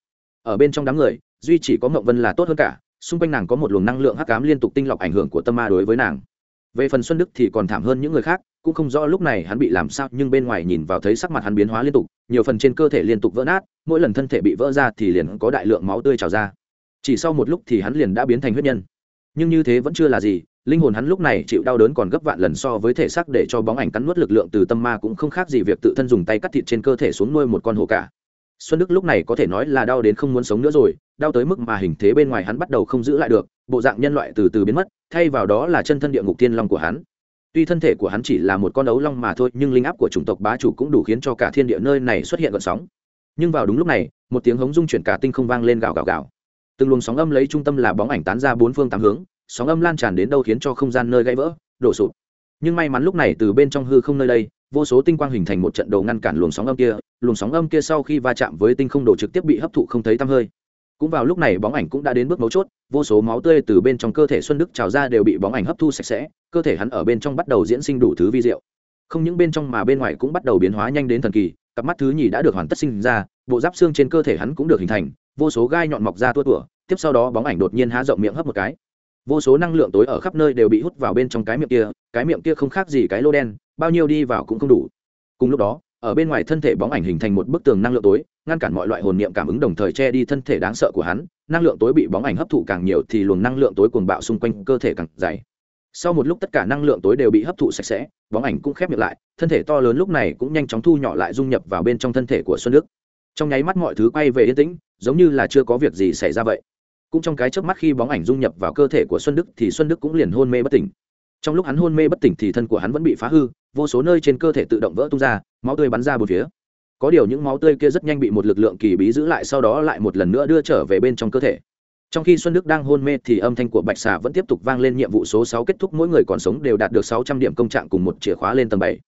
[SPEAKER 1] Ở bên trong đám người duy chỉ có mộng vân là tốt hơn cả, xung quanh nàng có một luồng năng lượng hắc ám liên tục tinh lọc ảnh hưởng của tâm ma đối với nàng. Về phần xuân đức thì còn thảm hơn những người khác, cũng không rõ lúc này hắn bị làm sao, nhưng bên ngoài nhìn vào thấy sắc mặt hắn biến hóa liên tục, nhiều phần trên cơ thể liên tục vỡ nát, mỗi lần thân thể bị vỡ ra thì liền có đại lượng máu tươi trào ra. Chỉ sau một lúc thì hắn liền đã biến thành huyết nhân. Nhưng như thế vẫn chưa là gì, linh hồn hắn lúc này chịu đau đớn còn gấp vạn lần so với thể xác để cho bóng ảnh cắn nuốt lực lượng từ tâm ma cũng không khác gì việc tự thân dùng tay cắt thịt trên cơ thể xuống nuôi một con hổ cả. Xuân đức lúc này có thể nói là đau đến không muốn sống nữa rồi đau tới mức mà hình thế bên ngoài hắn bắt đầu không giữ lại được, bộ dạng nhân loại từ từ biến mất, thay vào đó là chân thân địa ngục tiên long của hắn. Tuy thân thể của hắn chỉ là một con ấu long mà thôi, nhưng linh áp của chủng tộc bá chủ cũng đủ khiến cho cả thiên địa nơi này xuất hiện gợn sóng. Nhưng vào đúng lúc này, một tiếng hống dung chuyển cả tinh không vang lên gào gào gào. Từng luồng sóng âm lấy trung tâm là bóng ảnh tán ra bốn phương tám hướng, sóng âm lan tràn đến đâu khiến cho không gian nơi gãy vỡ, đổ sụp. Nhưng may mắn lúc này từ bên trong hư không nơi đây, vô số tinh quang hình thành một trận đồ ngăn cản luồng sóng âm kia, luồng sóng âm kia sau khi va chạm với tinh không đồ trực tiếp bị hấp thụ không thấy tăm hơi cũng vào lúc này bóng ảnh cũng đã đến bước mấu chốt, vô số máu tươi từ bên trong cơ thể xuân đức trào ra đều bị bóng ảnh hấp thu sạch sẽ, cơ thể hắn ở bên trong bắt đầu diễn sinh đủ thứ vi diệu. Không những bên trong mà bên ngoài cũng bắt đầu biến hóa nhanh đến thần kỳ, cặp mắt thứ nhì đã được hoàn tất sinh ra, bộ giáp xương trên cơ thể hắn cũng được hình thành, vô số gai nhọn mọc ra tua tủa, tiếp sau đó bóng ảnh đột nhiên há rộng miệng hấp một cái. Vô số năng lượng tối ở khắp nơi đều bị hút vào bên trong cái miệng kia, cái miệng kia không khác gì cái lô đen, bao nhiêu đi vào cũng không đủ. Cùng lúc đó, ở bên ngoài thân thể bóng ảnh hình thành một bức tường năng lượng tối ngăn cản mọi loại hồn niệm cảm ứng đồng thời che đi thân thể đáng sợ của hắn, năng lượng tối bị bóng ảnh hấp thụ càng nhiều thì luồng năng lượng tối cuồng bạo xung quanh cơ thể càng dày. Sau một lúc tất cả năng lượng tối đều bị hấp thụ sạch sẽ, bóng ảnh cũng khép miệng lại, thân thể to lớn lúc này cũng nhanh chóng thu nhỏ lại dung nhập vào bên trong thân thể của xuân đức. Trong nháy mắt mọi thứ quay về yên tĩnh, giống như là chưa có việc gì xảy ra vậy. Cũng trong cái chớp mắt khi bóng ảnh dung nhập vào cơ thể của xuân đức thì xuân đức cũng liền hôn mê bất tỉnh. Trong lúc hắn hôn mê bất tỉnh thì thân của hắn vẫn bị phá hư, vô số nơi trên cơ thể tự động vỡ tung ra, máu tươi bắn ra bốn phía có điều những máu tươi kia rất nhanh bị một lực lượng kỳ bí giữ lại sau đó lại một lần nữa đưa trở về bên trong cơ thể. Trong khi xuân đức đang hôn mê thì âm thanh của bạch xà vẫn tiếp tục vang lên nhiệm vụ số sáu kết thúc mỗi người còn sống đều đạt được sáu trăm điểm công trạng cùng một chìa khóa lên tầng bảy.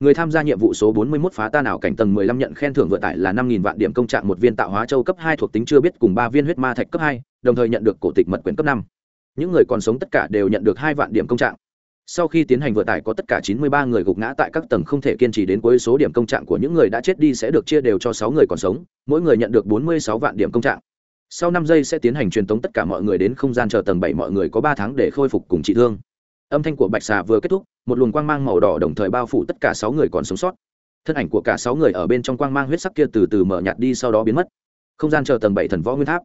[SPEAKER 1] Người tham gia nhiệm vụ số bốn mươi 41 phá tan ảo cảnh tầng mười lăm nhận khen thưởng vượt tải là năm nghìn vạn điểm công trạng một viên tạo hóa châu cấp hai thuộc tính chưa biết cùng ba viên huyết ma thạch cấp hai, đồng thời nhận được cổ tịch mật quyển cấp năm. Những người còn sống tất cả đều nhận được hai vạn điểm công trạng sau khi tiến hành vừa tải có tất cả 93 người gục ngã tại các tầng không thể kiên trì đến cuối số điểm công trạng của những người đã chết đi sẽ được chia đều cho 6 người còn sống, mỗi người nhận được 46 vạn điểm công trạng. Sau 5 giây sẽ tiến hành truyền tống tất cả mọi người đến không gian chờ tầng 7 mọi người có 3 tháng để khôi phục cùng trị thương. Âm thanh của Bạch Xà vừa kết thúc, một luồng quang mang màu đỏ đồng thời bao phủ tất cả 6 người còn sống sót. Thân ảnh của cả 6 người ở bên trong quang mang huyết sắc kia từ từ mở nhạt đi sau đó biến mất. Không gian chờ tầng 7 thần võ nguyên tháp.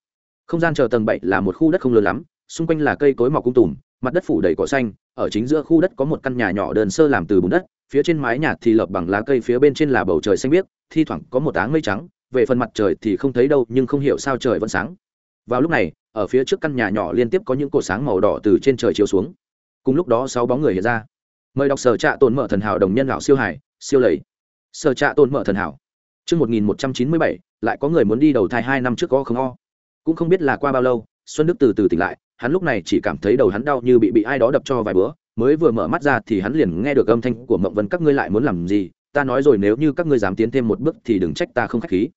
[SPEAKER 1] Không gian chờ tầng 7 là một khu đất không lớn lắm, xung quanh là cây cối mọc um tùm, mặt đất phủ đầy cỏ xanh ở chính giữa khu đất có một căn nhà nhỏ đơn sơ làm từ bùn đất phía trên mái nhà thì lợp bằng lá cây phía bên trên là bầu trời xanh biếc thi thoảng có một áng mây trắng về phần mặt trời thì không thấy đâu nhưng không hiểu sao trời vẫn sáng. Vào lúc này ở phía trước căn nhà nhỏ liên tiếp có những cột sáng màu đỏ từ trên trời chiếu xuống. Cùng lúc đó sáu bóng người hiện ra. Mời đọc sở trạ tồn mở thần hảo đồng nhân lão siêu hải siêu lầy. Sở trạ tồn mở thần hảo. Trước 1197, lại có người muốn đi đầu thai hai năm trước có không o. Cũng không biết là qua bao lâu, Xuân Đức từ từ tỉnh lại, hắn lúc này chỉ cảm thấy đầu hắn đau như bị bị ai đó đập cho vài bữa, mới vừa mở mắt ra thì hắn liền nghe được âm thanh của mộng vân, các ngươi lại muốn làm gì? Ta nói rồi, nếu như các ngươi dám tiến thêm một bước thì đừng trách ta không khách khí.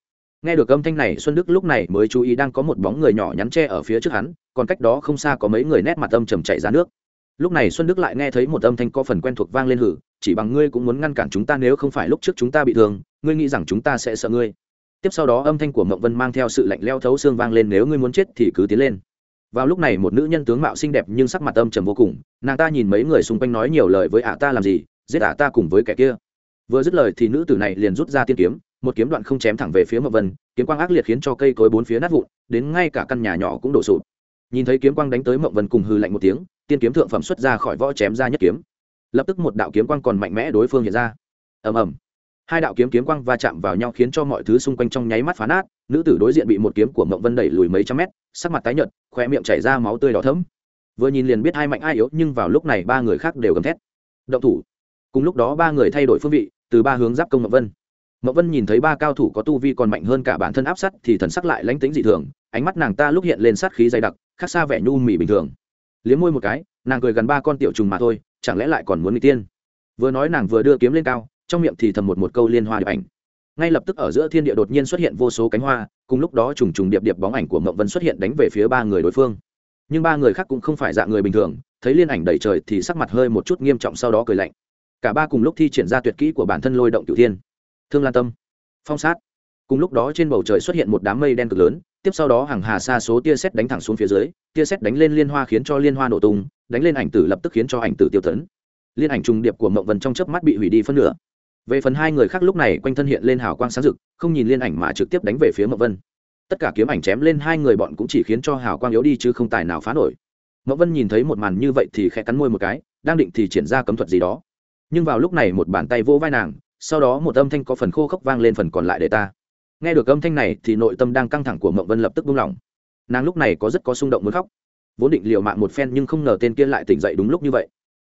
[SPEAKER 1] Nghe được âm thanh này, xuân đức lúc này mới chú ý đang có một bóng người nhỏ nhắn tre ở phía trước hắn, còn cách đó không xa có mấy người nét mặt âm trầm chạy ra nước. Lúc này xuân đức lại nghe thấy một âm thanh có phần quen thuộc vang lên hử, chỉ bằng ngươi cũng muốn ngăn cản chúng ta nếu không phải lúc trước chúng ta bị thương, ngươi nghĩ rằng chúng ta sẽ sợ ngươi? Tiếp sau đó âm thanh của mộng vân mang theo sự lạnh leo thấu xương vang lên, nếu ngươi muốn chết thì cứ tiến lên vào lúc này một nữ nhân tướng mạo xinh đẹp nhưng sắc mặt âm trầm vô cùng, nàng ta nhìn mấy người xung quanh nói nhiều lời với ả ta làm gì, giết ả ta cùng với kẻ kia. Vừa dứt lời thì nữ tử này liền rút ra tiên kiếm, một kiếm đoạn không chém thẳng về phía mậu vân, kiếm quang ác liệt khiến cho cây cối bốn phía nát vụn, đến ngay cả căn nhà nhỏ cũng đổ sụp. Nhìn thấy kiếm quang đánh tới mậu vân cùng hư lạnh một tiếng, tiên kiếm thượng phẩm xuất ra khỏi võ chém ra nhất kiếm. Lập tức một đạo kiếm quang còn mạnh mẽ đối phương hiện ra. Ầm ầm. Hai đạo kiếm kiếm quang va chạm vào nhau khiến cho mọi thứ xung quanh trong nháy mắt phá nát nữ tử đối diện bị một kiếm của mộng vân đẩy lùi mấy trăm mét, sắc mặt tái nhợt khoe miệng chảy ra máu tươi đỏ thấm vừa nhìn liền biết hai mạnh ai yếu, nhưng vào lúc này ba người khác đều gầm thét. Động thủ. Cùng lúc đó ba người thay đổi phương vị, từ ba hướng giáp công mộng vân. Mộng vân nhìn thấy ba cao thủ có tu vi còn mạnh hơn cả bản thân áp sát thì thần sắc lại lánh tính dị thường, ánh mắt nàng ta lúc hiện lên sát khí dày đặc, khác xa vẻ nhu mì bình thường. Liếm môi một cái, nàng cười gần ba con tiểu trùng mà thôi, chẳng lẽ lại còn muốn người tiên? Vừa nói nàng vừa đưa kiếm lên cao, trong miệng thì thầm một một câu liên hoa điệp ảnh ngay lập tức ở giữa thiên địa đột nhiên xuất hiện vô số cánh hoa, cùng lúc đó trùng trùng điệp điệp bóng ảnh của mộng vân xuất hiện đánh về phía ba người đối phương. Nhưng ba người khác cũng không phải dạng người bình thường, thấy liên ảnh đầy trời thì sắc mặt hơi một chút nghiêm trọng sau đó cười lạnh. Cả ba cùng lúc thi triển ra tuyệt kỹ của bản thân lôi động cửu thiên. Thương lan tâm, phong sát. Cùng lúc đó trên bầu trời xuất hiện một đám mây đen cực lớn, tiếp sau đó hàng hà xa số tia sét đánh thẳng xuống phía dưới, tia sét đánh lên liên hoa khiến cho liên hoa nổ tung, đánh lên ảnh tử lập tức khiến cho ảnh tử tiêu tấn. Liên ảnh trùng điệp của mộng vân trong chớp mắt bị hủy đi phân nửa về phần hai người khác lúc này quanh thân hiện lên hào quang sáng rực, không nhìn liên ảnh mà trực tiếp đánh về phía mậu vân. Tất cả kiếm ảnh chém lên hai người bọn cũng chỉ khiến cho hào quang yếu đi chứ không tài nào phá nổi. Mậu vân nhìn thấy một màn như vậy thì khẽ cắn môi một cái, đang định thì triển ra cấm thuật gì đó. Nhưng vào lúc này một bàn tay vỗ vai nàng, sau đó một âm thanh có phần khô khốc vang lên phần còn lại để ta. Nghe được âm thanh này thì nội tâm đang căng thẳng của mậu vân lập tức buông lỏng. Nàng lúc này có rất có xung động muốn khóc. Vốn định liều mạng một phen nhưng không ngờ tên kia lại tỉnh dậy đúng lúc như vậy.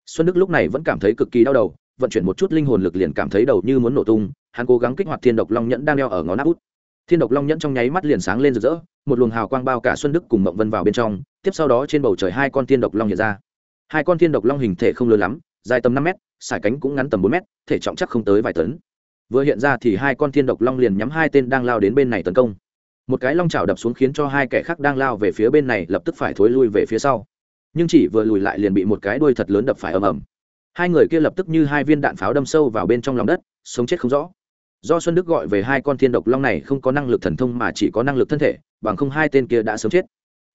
[SPEAKER 1] Xuân đức lúc này vẫn cảm thấy cực kỳ đau đầu vận chuyển một chút linh hồn lực liền cảm thấy đầu như muốn nổ tung, hắn cố gắng kích hoạt thiên độc long nhẫn đang đeo ở ngón áp út. Thiên độc long nhẫn trong nháy mắt liền sáng lên rực rỡ, một luồng hào quang bao cả xuân đức cùng mộng vân vào bên trong, tiếp sau đó trên bầu trời hai con thiên độc long hiện ra. Hai con thiên độc long hình thể không lớn lắm, dài tầm năm mét, sải cánh cũng ngắn tầm bốn mét, thể trọng chắc không tới vài tấn. Vừa hiện ra thì hai con thiên độc long liền nhắm hai tên đang lao đến bên này tấn công. Một cái long chảo đập xuống khiến cho hai kẻ khác đang lao về phía bên này lập tức phải thối lui về phía sau. Nhưng chỉ vừa lùi lại liền bị một cái đuôi thật lớn đập phải ầm ầm hai người kia lập tức như hai viên đạn pháo đâm sâu vào bên trong lòng đất, sống chết không rõ. Do xuân đức gọi về hai con thiên độc long này không có năng lực thần thông mà chỉ có năng lực thân thể, bằng không hai tên kia đã sớm chết.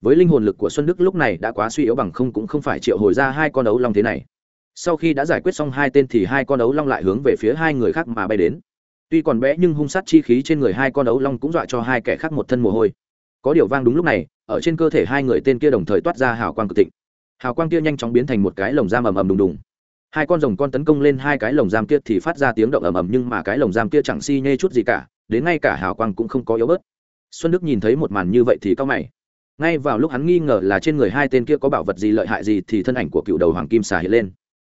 [SPEAKER 1] Với linh hồn lực của xuân đức lúc này đã quá suy yếu bằng không cũng không phải triệu hồi ra hai con ấu long thế này. Sau khi đã giải quyết xong hai tên thì hai con ấu long lại hướng về phía hai người khác mà bay đến. Tuy còn bé nhưng hung sát chi khí trên người hai con ấu long cũng dọa cho hai kẻ khác một thân mồ hôi. Có điều vang đúng lúc này, ở trên cơ thể hai người tên kia đồng thời toát ra hào quang cực thịnh. Hào quang kia nhanh chóng biến thành một cái lồng da mầm ầm đùng đùng hai con rồng con tấn công lên hai cái lồng giam kia thì phát ra tiếng động ầm ầm, nhưng mà cái lồng giam kia chẳng si nhê chút gì cả, đến ngay cả hào quang cũng không có yếu bớt. Xuân đức nhìn thấy một màn như vậy thì cao mày. Ngay vào lúc hắn nghi ngờ là trên người hai tên kia có bảo vật gì lợi hại gì thì thân ảnh của cựu đầu hoàng kim xà hiện lên.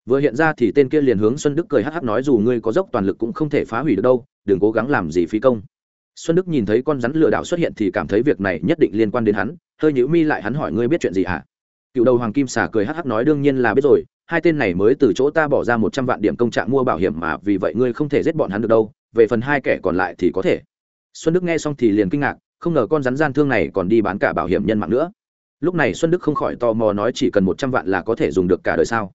[SPEAKER 1] Vừa hiện ra thì tên kia liền hướng xuân đức cười hắc hắc nói dù ngươi có dốc toàn lực cũng không thể phá hủy được đâu, đừng cố gắng làm gì phí công. Xuân đức nhìn thấy con rắn lừa đảo xuất hiện thì cảm thấy việc này nhất định liên quan đến hắn, hơi nhữ mi lại hắn hỏi ngươi biết chuyện gì hả? Cựu đầu hoàng kim xà cười hắc hắc nói đương nhiên là biết rồi hai tên này mới từ chỗ ta bỏ ra một trăm vạn điểm công trạng mua bảo hiểm mà vì vậy ngươi không thể giết bọn hắn được đâu, về phần hai kẻ còn lại thì có thể. Xuân đức nghe xong thì liền kinh ngạc, không ngờ con rắn gian thương này còn đi bán cả bảo hiểm nhân mạng nữa. Lúc này xuân đức không khỏi tò mò nói chỉ cần một trăm vạn là có thể dùng được cả đời sao?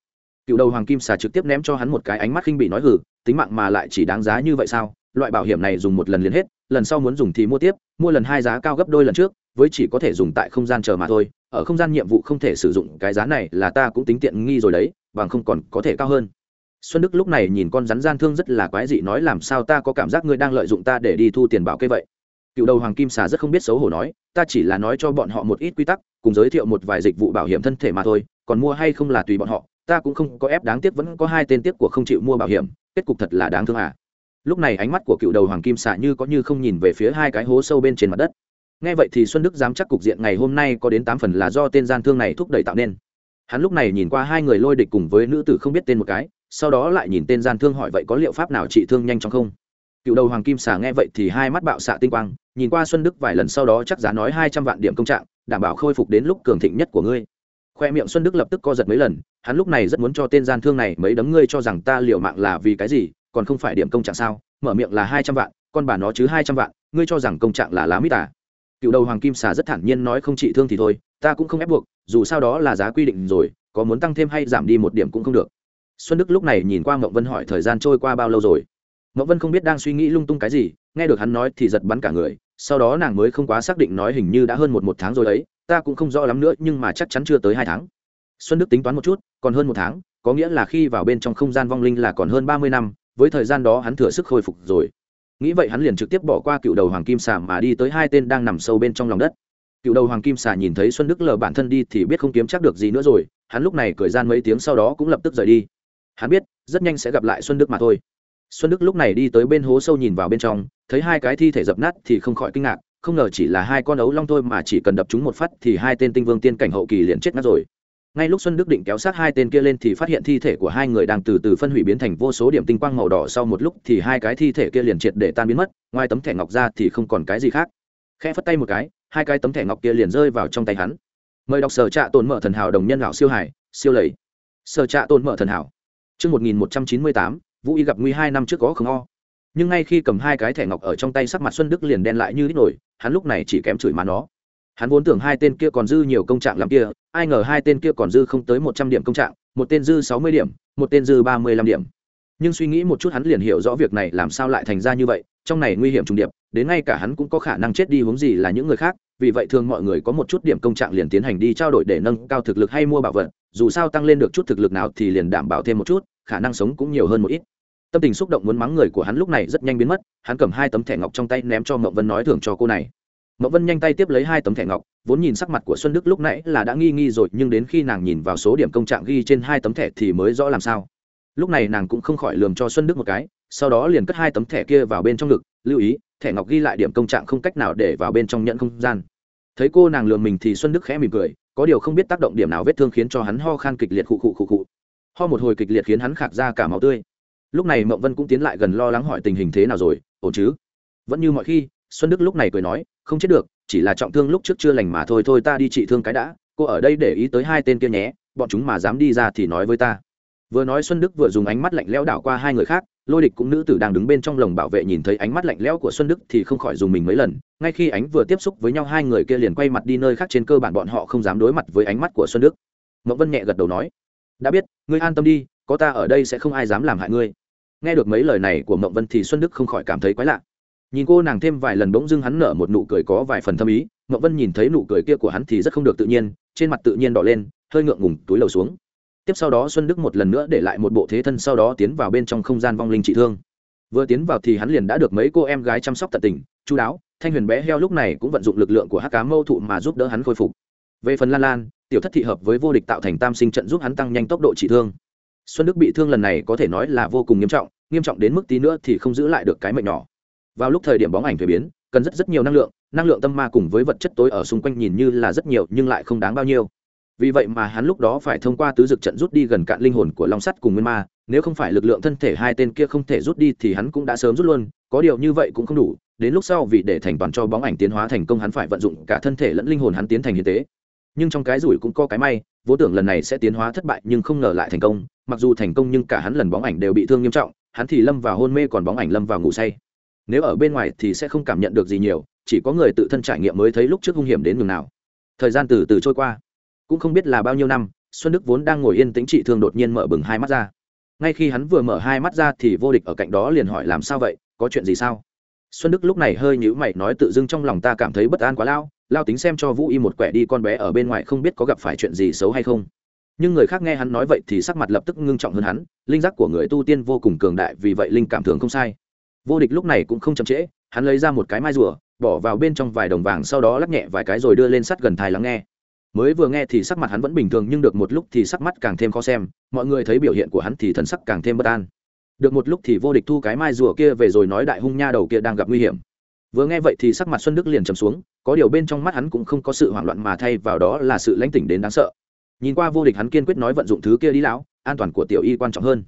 [SPEAKER 1] Cựu đầu hoàng kim xà trực tiếp ném cho hắn một cái ánh mắt khinh bị nói hử tính mạng mà lại chỉ đáng giá như vậy sao? Loại bảo hiểm này dùng một lần liền hết, lần sau muốn dùng thì mua tiếp, mua lần hai giá cao gấp đôi lần trước với chỉ có thể dùng tại không gian chờ mà thôi, ở không gian nhiệm vụ không thể sử dụng cái giá này là ta cũng tính tiện nghi rồi đấy, bằng không còn có thể cao hơn. Xuân đức lúc này nhìn con rắn gian thương rất là quái dị nói làm sao ta có cảm giác ngươi đang lợi dụng ta để đi thu tiền bảo kê vậy? Cựu đầu hoàng kim xà rất không biết xấu hổ nói, ta chỉ là nói cho bọn họ một ít quy tắc, cùng giới thiệu một vài dịch vụ bảo hiểm thân thể mà thôi, còn mua hay không là tùy bọn họ, ta cũng không có ép đáng tiếc vẫn có hai tên tiếc của không chịu mua bảo hiểm, kết cục thật là đáng thương à. Lúc này ánh mắt của cựu đầu hoàng kim xà như có như không nhìn về phía hai cái hố sâu bên trên mặt đất nghe vậy thì xuân đức dám chắc cục diện ngày hôm nay có đến tám phần là do tên gian thương này thúc đẩy tạo nên. Hắn lúc này nhìn qua hai người lôi địch cùng với nữ tử không biết tên một cái, sau đó lại nhìn tên gian thương hỏi vậy có liệu pháp nào trị thương nhanh chóng không? Cựu đầu hoàng kim xà nghe vậy thì hai mắt bạo xạ tinh quang, nhìn qua xuân đức vài lần sau đó chắc giá nói hai trăm vạn điểm công trạng, đảm bảo khôi phục đến lúc cường thịnh nhất của ngươi. Khoe miệng xuân đức lập tức co giật mấy lần, hắn lúc này rất muốn cho tên gian thương này mấy đấm ngươi cho rằng ta liệu mạng là vì cái gì, còn không phải điểm công trạng sao? Mở miệng là hai trăm vạn, con bà nó chứ hai trăm vạn, ngươi cho rằng công trạng là lá mít à cựu đầu hoàng kim xà rất thản nhiên nói không trị thương thì thôi, ta cũng không ép buộc, dù sao đó là giá quy định rồi, có muốn tăng thêm hay giảm đi một điểm cũng không được. Xuân đức lúc này nhìn qua mậu vân hỏi thời gian trôi qua bao lâu rồi. Mậu vân không biết đang suy nghĩ lung tung cái gì, nghe được hắn nói thì giật bắn cả người, sau đó nàng mới không quá xác định nói hình như đã hơn một một tháng rồi đấy ta cũng không rõ lắm nữa nhưng mà chắc chắn chưa tới hai tháng. Xuân đức tính toán một chút, còn hơn một tháng, có nghĩa là khi vào bên trong không gian vong linh là còn hơn ba mươi năm, với thời gian đó hắn thừa sức khôi phục rồi nghĩ vậy hắn liền trực tiếp bỏ qua cựu đầu hoàng kim xà mà đi tới hai tên đang nằm sâu bên trong lòng đất. Cựu đầu hoàng kim xà nhìn thấy xuân đức lờ bản thân đi thì biết không kiếm chắc được gì nữa rồi, hắn lúc này cười gian mấy tiếng sau đó cũng lập tức rời đi. Hắn biết, rất nhanh sẽ gặp lại xuân đức mà thôi. Xuân đức lúc này đi tới bên hố sâu nhìn vào bên trong, thấy hai cái thi thể dập nát thì không khỏi kinh ngạc, không ngờ chỉ là hai con ấu long thôi mà chỉ cần đập chúng một phát thì hai tên tinh vương tiên cảnh hậu kỳ liền chết ngắt rồi ngay lúc xuân đức định kéo sát hai tên kia lên thì phát hiện thi thể của hai người đang từ từ phân hủy biến thành vô số điểm tinh quang màu đỏ. Sau một lúc thì hai cái thi thể kia liền triệt để tan biến mất ngoài tấm thẻ ngọc ra thì không còn cái gì khác. Khẽ phất tay một cái hai cái tấm thẻ ngọc kia liền rơi vào trong tay hắn. Mời đọc sở trạ tồn mở thần hảo đồng nhân lão siêu hải siêu lầy. Sở trạ tồn mở thần hảo. Trước 1198, Vũ Y gặp nguy hai năm trước có không o. Nhưng ngay khi cầm hai cái thẻ ngọc ở trong tay sắc mặt Xuân Đức liền đen lại như đít nổi, hắn lúc này chỉ kém chửi má nó. Hắn vốn tưởng hai tên kia còn dư nhiều công trạng làm kia ai ngờ hai tên kia còn dư không tới một trăm điểm công trạng, một tên dư sáu mươi điểm, một tên dư ba mươi lăm điểm. Nhưng suy nghĩ một chút hắn liền hiểu rõ việc này làm sao lại thành ra như vậy, trong này nguy hiểm trùng điệp, đến ngay cả hắn cũng có khả năng chết đi Huống gì là những người khác, vì vậy thường mọi người có một chút điểm công trạng liền tiến hành đi trao đổi để nâng cao thực lực hay mua bảo vật, dù sao tăng lên được chút thực lực nào thì liền đảm bảo thêm một chút, khả năng sống cũng nhiều hơn một ít. Tâm tình xúc động muốn mắng người của hắn lúc này rất nhanh biến mất, hắn cầm hai tấm thẻ ngọc trong tay ném cho mậu vân nói thưởng cho cô này mậu vân nhanh tay tiếp lấy hai tấm thẻ ngọc, vốn nhìn sắc mặt của xuân đức lúc nãy là đã nghi nghi rồi, nhưng đến khi nàng nhìn vào số điểm công trạng ghi trên hai tấm thẻ thì mới rõ làm sao. Lúc này nàng cũng không khỏi lườm cho xuân đức một cái, sau đó liền cất hai tấm thẻ kia vào bên trong ngực, lưu ý, thẻ ngọc ghi lại điểm công trạng không cách nào để vào bên trong nhận không gian. Thấy cô nàng lườm mình thì xuân đức khẽ mỉm cười, có điều không biết tác động điểm nào vết thương khiến cho hắn ho khan kịch liệt khụ khụ khụ khụ. Ho một hồi kịch liệt khiến hắn khạc ra cả máu tươi. Lúc này mậu vân cũng tiến lại gần lo lắng hỏi tình hình thế nào rồi, ổn chứ? Vẫn như mọi khi, xuân đức lúc này cười nói không chết được, chỉ là trọng thương lúc trước chưa lành mà thôi thôi ta đi trị thương cái đã, cô ở đây để ý tới hai tên kia nhé, bọn chúng mà dám đi ra thì nói với ta. Vừa nói xuân đức vừa dùng ánh mắt lạnh lẽo đảo qua hai người khác, lôi địch cũng nữ tử đang đứng bên trong lồng bảo vệ nhìn thấy ánh mắt lạnh lẽo của xuân đức thì không khỏi dùng mình mấy lần, ngay khi ánh vừa tiếp xúc với nhau hai người kia liền quay mặt đi nơi khác trên cơ bản bọn họ không dám đối mặt với ánh mắt của xuân đức. Mậu vân nhẹ gật đầu nói, đã biết, ngươi an tâm đi, có ta ở đây sẽ không ai dám làm hại ngươi. Nghe được mấy lời này của mậu vân thì xuân đức không khỏi cảm thấy quái lạ nhìn cô nàng thêm vài lần bỗng dưng hắn nở một nụ cười có vài phần thâm ý mậu vân nhìn thấy nụ cười kia của hắn thì rất không được tự nhiên, trên mặt tự nhiên đỏ lên, hơi ngượng ngùng, túi lầu xuống. Tiếp sau đó xuân đức một lần nữa để lại một bộ thế thân sau đó tiến vào bên trong không gian vong linh trị thương. Vừa tiến vào thì hắn liền đã được mấy cô em gái chăm sóc tận tình chú đáo, thanh huyền bé heo lúc này cũng vận dụng lực lượng của hắc cá mâu thụ mà giúp đỡ hắn khôi phục. Về phần lan lan, tiểu thất thị hợp với vô địch tạo thành tam sinh trận giúp hắn tăng nhanh tốc độ trị thương. Xuân đức bị thương lần này có thể nói là vô cùng nghiêm trọng nghiêm trọng đến mức tí nữa thì không giữ lại được cái mệnh nhỏ vào lúc thời điểm bóng ảnh thuế biến, cần rất rất nhiều năng lượng năng lượng tâm ma cùng với vật chất tối ở xung quanh nhìn như là rất nhiều nhưng lại không đáng bao nhiêu. Vì vậy mà hắn lúc đó phải thông qua tứ dực trận rút đi gần cạn linh hồn của long sắt cùng nguyên ma, nếu không phải lực lượng thân thể hai tên kia không thể rút đi thì hắn cũng đã sớm rút luôn, có điều như vậy cũng không đủ, đến lúc sau vì để thành toàn cho bóng ảnh tiến hóa thành công hắn phải vận dụng cả thân thể lẫn linh hồn hắn tiến thành hiến tế nhưng trong cái rủi cũng có cái may, vô tưởng lần này sẽ tiến hóa thất bại nhưng không ngờ lại thành công, mặc dù thành công nhưng cả hắn lần bóng ảnh đều bị thương nghiêm trọng, hắn thì lâm vào hôn mê còn bóng ảnh lâm vào ngủ say nếu ở bên ngoài thì sẽ không cảm nhận được gì nhiều, chỉ có người tự thân trải nghiệm mới thấy lúc trước hung hiểm đến nhường nào. Thời gian từ từ trôi qua, cũng không biết là bao nhiêu năm, xuân đức vốn đang ngồi yên tĩnh trị thương đột nhiên mở bừng hai mắt ra. Ngay khi hắn vừa mở hai mắt ra thì vô địch ở cạnh đó liền hỏi làm sao vậy, có chuyện gì sao? Xuân đức lúc này hơi nhữ mày nói tự dưng trong lòng ta cảm thấy bất an quá lao lao tính xem cho vũ y một quẻ đi con bé ở bên ngoài không biết có gặp phải chuyện gì xấu hay không. Nhưng người khác nghe hắn nói vậy thì sắc mặt lập tức ngưng trọng hơn hắn, linh giác của người tu tiên vô cùng cường đại vì vậy linh cảm thường không sai vô địch lúc này cũng không chậm trễ, hắn lấy ra một cái mai rùa, bỏ vào bên trong vài đồng vàng sau đó lắc nhẹ vài cái rồi đưa lên sắt gần thai lắng nghe. Mới vừa nghe thì sắc mặt hắn vẫn bình thường nhưng được một lúc thì sắc mắt càng thêm khó xem, mọi người thấy biểu hiện của hắn thì thần sắc càng thêm bất an. Được một lúc thì vô địch thu cái mai rùa kia về rồi nói đại hung nha đầu kia đang gặp nguy hiểm. Vừa nghe vậy thì sắc mặt xuân đức liền trầm xuống, có điều bên trong mắt hắn cũng không có sự hoảng loạn mà thay vào đó là sự lãnh tỉnh đến đáng sợ. Nhìn qua vô địch hắn kiên quyết nói vận dụng thứ kia đi lão, an toàn của tiểu y quan trọng hơn.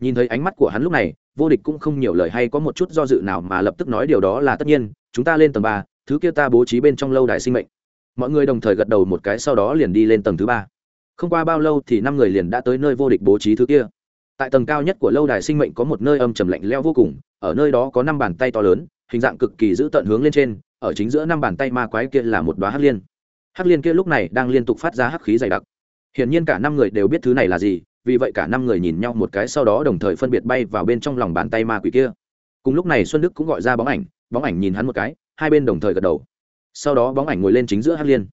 [SPEAKER 1] Nhìn thấy ánh mắt của hắn lúc này vô địch cũng không nhiều lời hay có một chút do dự nào mà lập tức nói điều đó là tất nhiên, chúng ta lên tầng ba, thứ kia ta bố trí bên trong lâu đài sinh mệnh. Mọi người đồng thời gật đầu một cái sau đó liền đi lên tầng thứ ba. Không qua bao lâu thì năm người liền đã tới nơi vô địch bố trí thứ kia. Tại tầng cao nhất của lâu đài sinh mệnh có một nơi âm trầm lạnh leo vô cùng, ở nơi đó có năm bàn tay to lớn, hình dạng cực kỳ giữ tận hướng lên trên, ở chính giữa năm bàn tay ma quái kia là một đoá hắc liên. Hắc liên kia lúc này đang liên tục phát ra hắc khí dày đặc. Hiển nhiên cả năm người đều biết thứ này là gì vì vậy cả năm người nhìn nhau một cái sau đó đồng thời phân biệt bay vào bên trong lòng bàn tay ma quỷ kia. Cùng lúc này xuân đức cũng gọi ra bóng ảnh bóng ảnh nhìn hắn một cái, hai bên đồng thời gật đầu. Sau đó bóng ảnh ngồi lên chính giữa hắc liên.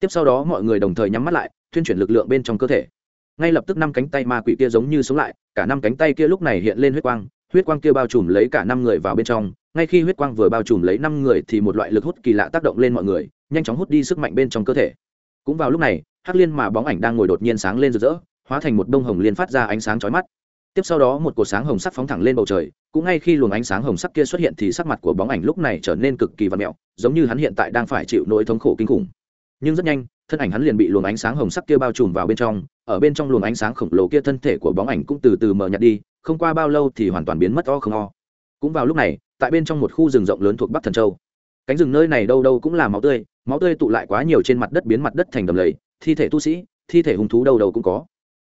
[SPEAKER 1] Tiếp sau đó mọi người đồng thời nhắm mắt lại, thuyên chuyển lực lượng bên trong cơ thể. Ngay lập tức năm cánh tay ma quỷ kia giống như sống lại, cả năm cánh tay kia lúc này hiện lên huyết quang huyết quang kia bao trùm lấy cả năm người vào bên trong. Ngay khi huyết quang vừa bao trùm lấy năm người thì một loại lực hút kỳ lạ tác động lên mọi người, nhanh chóng hút đi sức mạnh bên trong cơ thể. Cũng vào lúc này hắc liên mà bóng ảnh đang ngồi đột nhiên sáng lên rực rỡ hóa thành một đông hồng liên phát ra ánh sáng chói mắt. Tiếp sau đó một cột sáng hồng sắc phóng thẳng lên bầu trời, cũng ngay khi luồng ánh sáng hồng sắc kia xuất hiện thì sắc mặt của bóng ảnh lúc này trở nên cực kỳ vặn mẹo, giống như hắn hiện tại đang phải chịu nỗi thống khổ kinh khủng. Nhưng rất nhanh, thân ảnh hắn liền bị luồng ánh sáng hồng sắc kia bao trùm vào bên trong, ở bên trong luồng ánh sáng khổng lồ kia thân thể của bóng ảnh cũng từ từ mờ nhạt đi, không qua bao lâu thì hoàn toàn biến mất o không o. Cũng vào lúc này, tại bên trong một khu rừng rộng lớn thuộc bắc thần châu. Cánh rừng nơi này đâu đâu cũng là máu tươi máu tươi tụ lại quá nhiều trên mặt đất biến mặt đất thành đầm lầy, thi thể tu sĩ, thi thể hung thú đâu đâu cũng có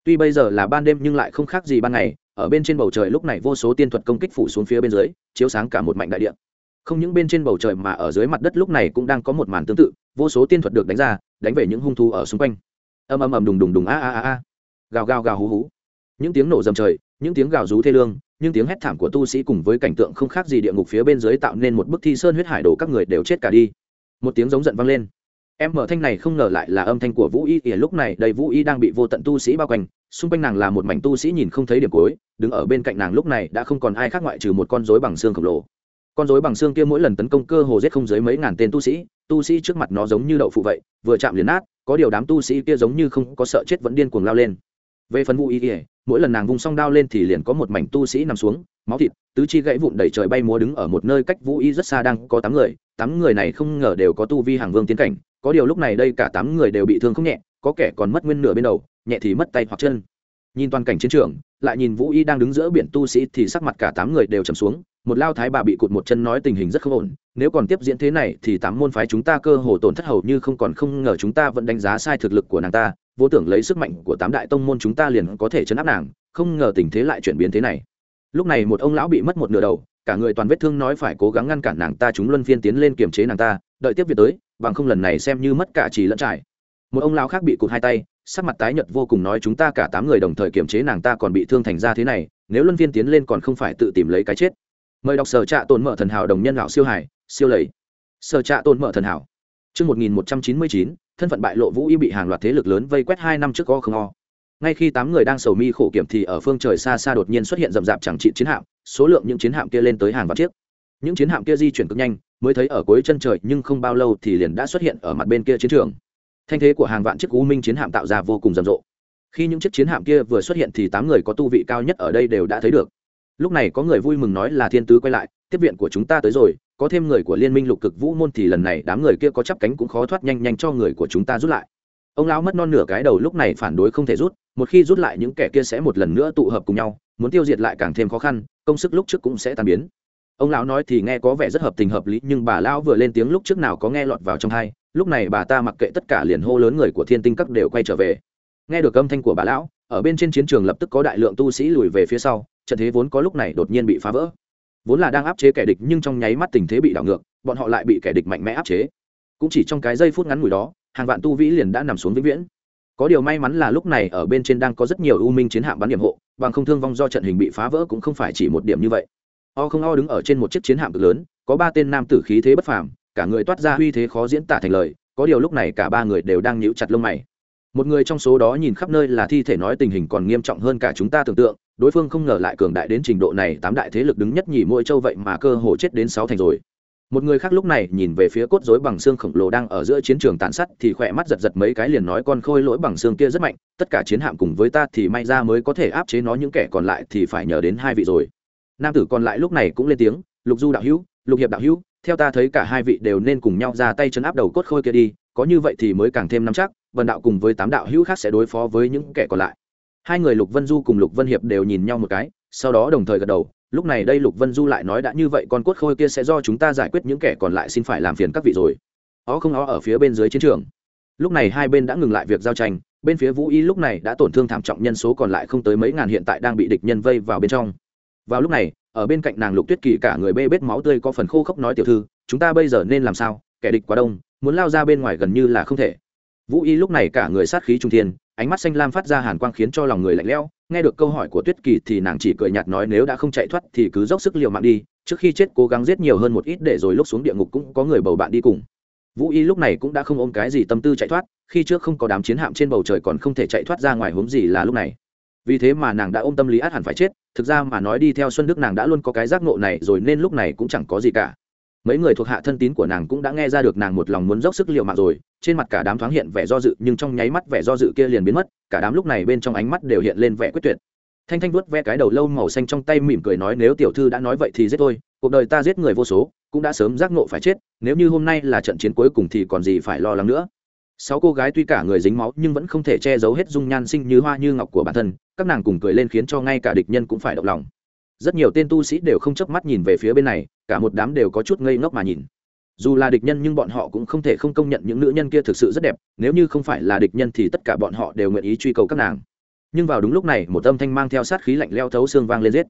[SPEAKER 1] tuy bây giờ là ban đêm nhưng lại không khác gì ban ngày, ở bên trên bầu trời lúc này vô số tiên thuật công kích phủ xuống phía bên dưới, chiếu sáng cả một mảnh đại địa. Không những bên trên bầu trời mà ở dưới mặt đất lúc này cũng đang có một màn tương tự, vô số tiên thuật được đánh ra, đánh về những hung thu ở xung quanh. Ầm ầm ầm đùng đùng đùng a a a a. Gào gào gào hú hú. Những tiếng nổ dầm trời, những tiếng gào rú thê lương, những tiếng hét thảm của tu sĩ cùng với cảnh tượng không khác gì địa ngục phía bên dưới tạo nên một bức thi sơn huyết hải đổ các người đều chết cả đi. Một tiếng giống giận vang lên em mở thanh này không ngờ lại là âm thanh của vũ y ỉa lúc này đầy vũ y đang bị vô tận tu sĩ bao quanh, xung quanh nàng là một mảnh tu sĩ nhìn không thấy điểm cuối, đứng ở bên cạnh nàng lúc này đã không còn ai khác ngoại trừ một con rối bằng xương khổng lồ. Con rối bằng xương kia mỗi lần tấn công cơ hồ giết không dưới mấy ngàn tên tu sĩ tu sĩ trước mặt nó giống như đậu phụ vậy, vừa chạm liền nát, có điều đám tu sĩ kia giống như không có sợ chết vẫn điên cuồng lao lên. Về phần vũ y ỉa mỗi lần nàng vung song đao lên thì liền có một mảnh tu sĩ nằm xuống, máu thịt, tứ chi gãy vụn đẩy trời bay múa đứng ở một nơi cách vũ y rất xa đang có tám người tám người này không ngờ đều có tu vi hàng vương tiến cảnh có điều lúc này đây cả tám người đều bị thương không nhẹ, có kẻ còn mất nguyên nửa bên đầu, nhẹ thì mất tay hoặc chân. Nhìn toàn cảnh chiến trường, lại nhìn vũ y đang đứng giữa biển tu sĩ thì sắc mặt cả tám người đều trầm xuống, một lao thái bà bị cụt một chân nói tình hình rất không ổn, nếu còn tiếp diễn thế này thì tám môn phái chúng ta cơ hồ tổn thất hầu như không còn, không ngờ chúng ta vẫn đánh giá sai thực lực của nàng ta, vô tưởng lấy sức mạnh của tám đại tông môn chúng ta liền có thể chấn áp nàng, không ngờ tình thế lại chuyển biến thế này. Lúc này một ông lão bị mất một nửa đầu, cả người toàn vết thương nói phải cố gắng ngăn cản nàng ta, chúng luân phiên tiến lên kiềm chế nàng ta đợi tiếp việc tới bằng không lần này xem như mất cả chỉ lẫn trải. Một ông lão khác bị cụt hai tay sắc mặt tái nhợt vô cùng nói chúng ta cả tám người đồng thời kiểm chế nàng ta còn bị thương thành ra thế này nếu luân viên tiến lên còn không phải tự tìm lấy cái chết. Mời đọc sở trạ tồn mở thần hảo đồng nhân lão siêu hải siêu lầy. Sở trạ tồn mở thần hảo. Trước 1199, thân phận bại lộ vũ y bị hàng loạt thế lực lớn vây quét hai năm trước o không o. Ngay khi tám người đang sầu mi khổ kiểm thì ở phương trời xa xa đột nhiên xuất hiện rậm rạp chẳng trị chiến hạm số lượng những chiến hạm kia lên tới hàng vạn chiếc. Những chiến hạm kia di chuyển cực nhanh mới thấy ở cuối chân trời nhưng không bao lâu thì liền đã xuất hiện ở mặt bên kia chiến trường. Thanh thế của hàng vạn chiếc u minh chiến hạm tạo ra vô cùng rầm rộ. Khi những chiếc chiến hạm kia vừa xuất hiện thì tám người có tu vị cao nhất ở đây đều đã thấy được. Lúc này có người vui mừng nói là thiên tứ quay lại, tiếp viện của chúng ta tới rồi, có thêm người của liên minh lục cực vũ môn thì lần này đám người kia có chắp cánh cũng khó thoát nhanh nhanh cho người của chúng ta rút lại. Ông lão mất non nửa cái đầu lúc này phản đối không thể rút, một khi rút lại những kẻ kia sẽ một lần nữa tụ hợp cùng nhau, muốn tiêu diệt lại càng thêm khó khăn, công sức lúc trước cũng sẽ tan biến ông lão nói thì nghe có vẻ rất hợp tình hợp lý, nhưng bà lão vừa lên tiếng lúc trước nào có nghe lọt vào trong hai, lúc này bà ta mặc kệ tất cả liền hô lớn người của thiên tinh các đều quay trở về. Nghe được âm thanh của bà lão, ở bên trên chiến trường lập tức có đại lượng tu sĩ lùi về phía sau, trận thế vốn có lúc này đột nhiên bị phá vỡ. Vốn là đang áp chế kẻ địch, nhưng trong nháy mắt tình thế bị đảo ngược, bọn họ lại bị kẻ địch mạnh mẽ áp chế. Cũng chỉ trong cái giây phút ngắn ngủi đó, hàng vạn tu vĩ liền đã nằm xuống vĩnh viễn. Có điều may mắn là lúc này ở bên trên đang có rất nhiều u minh chiến hạm bắn điểm hộ, bằng không thương vong do trận hình bị phá vỡ cũng không phải chỉ một điểm như vậy o không o đứng ở trên một chiếc chiến hạm cực lớn, có ba tên nam tử khí thế bất phàm, cả người toát ra uy thế khó diễn tả thành lời, có điều lúc này cả ba người đều đang nhíu chặt lông mày. Một người trong số đó nhìn khắp nơi là thi thể nói tình hình còn nghiêm trọng hơn cả chúng ta tưởng tượng, đối phương không ngờ lại cường đại đến trình độ này, tám đại thế lực đứng nhất nhì mỗi châu vậy mà cơ hồ chết đến sáu thành rồi. Một người khác lúc này nhìn về phía cốt rối bằng xương khổng lồ đang ở giữa chiến trường tàn sát thì khỏe mắt giật giật mấy cái liền nói con khôi lỗi bằng xương kia rất mạnh, tất cả chiến hạm cùng với ta thì may ra mới có thể áp chế nó, những kẻ còn lại thì phải nhờ đến hai vị rồi nam tử còn lại lúc này cũng lên tiếng, lục du đạo hữu, lục hiệp đạo hữu, theo ta thấy cả hai vị đều nên cùng nhau ra tay chấn áp đầu cốt khôi kia đi, có như vậy thì mới càng thêm nắm chắc vần đạo cùng với tám đạo hữu khác sẽ đối phó với những kẻ còn lại. Hai người lục vân du cùng lục vân hiệp đều nhìn nhau một cái, sau đó đồng thời gật đầu, lúc này đây lục vân du lại nói đã như vậy, con cốt khôi kia sẽ do chúng ta giải quyết những kẻ còn lại xin phải làm phiền các vị rồi. Ó không ó ở phía bên dưới chiến trường. Lúc này hai bên đã ngừng lại việc giao tranh, bên phía vũ y lúc này đã tổn thương thảm trọng nhân số còn lại không tới mấy ngàn hiện tại đang bị địch nhân vây vào bên trong vào lúc này, ở bên cạnh nàng lục tuyết kỳ cả người bê bết máu tươi có phần khô khốc nói tiểu thư, chúng ta bây giờ nên làm sao? Kẻ địch quá đông, muốn lao ra bên ngoài gần như là không thể. Vũ y lúc này cả người sát khí trung thiên, ánh mắt xanh lam phát ra hàn quang khiến cho lòng người lạnh lẽo. Nghe được câu hỏi của tuyết kỳ thì nàng chỉ cười nhạt nói nếu đã không chạy thoát thì cứ dốc sức liều mạng đi, trước khi chết cố gắng giết nhiều hơn một ít để rồi lúc xuống địa ngục cũng có người bầu bạn đi cùng. Vũ y lúc này cũng đã không ôm cái gì tâm tư chạy thoát, khi trước không có đám chiến hạm trên bầu trời còn không thể chạy thoát ra ngoài hướng gì là lúc này vì thế mà nàng đã ôm tâm lý át hẳn phải chết, thực ra mà nói đi theo xuân đức nàng đã luôn có cái giác ngộ này rồi nên lúc này cũng chẳng có gì cả. Mấy người thuộc hạ thân tín của nàng cũng đã nghe ra được nàng một lòng muốn dốc sức liệu mạng rồi, trên mặt cả đám thoáng hiện vẻ do dự, nhưng trong nháy mắt vẻ do dự kia liền biến mất, cả đám lúc này bên trong ánh mắt đều hiện lên vẻ quyết tuyệt. Thanh thanh vuốt ve cái đầu lâu màu xanh trong tay mỉm cười nói, nếu tiểu thư đã nói vậy thì giết tôi, cuộc đời ta giết người vô số, cũng đã sớm giác ngộ phải chết, nếu như hôm nay là trận chiến cuối cùng thì còn gì phải lo lắng nữa sáu cô gái tuy cả người dính máu nhưng vẫn không thể che giấu hết dung nhan sinh như hoa như ngọc của bản thân, các nàng cùng cười lên khiến cho ngay cả địch nhân cũng phải động lòng. Rất nhiều tên tu sĩ đều không chớp mắt nhìn về phía bên này, cả một đám đều có chút ngây ngốc mà nhìn. Dù là địch nhân nhưng bọn họ cũng không thể không công nhận những nữ nhân kia thực sự rất đẹp, nếu như không phải là địch nhân thì tất cả bọn họ đều nguyện ý truy cầu các nàng. Nhưng vào đúng lúc này, một âm thanh mang theo sát khí lạnh leo thấu xương vang lên giết.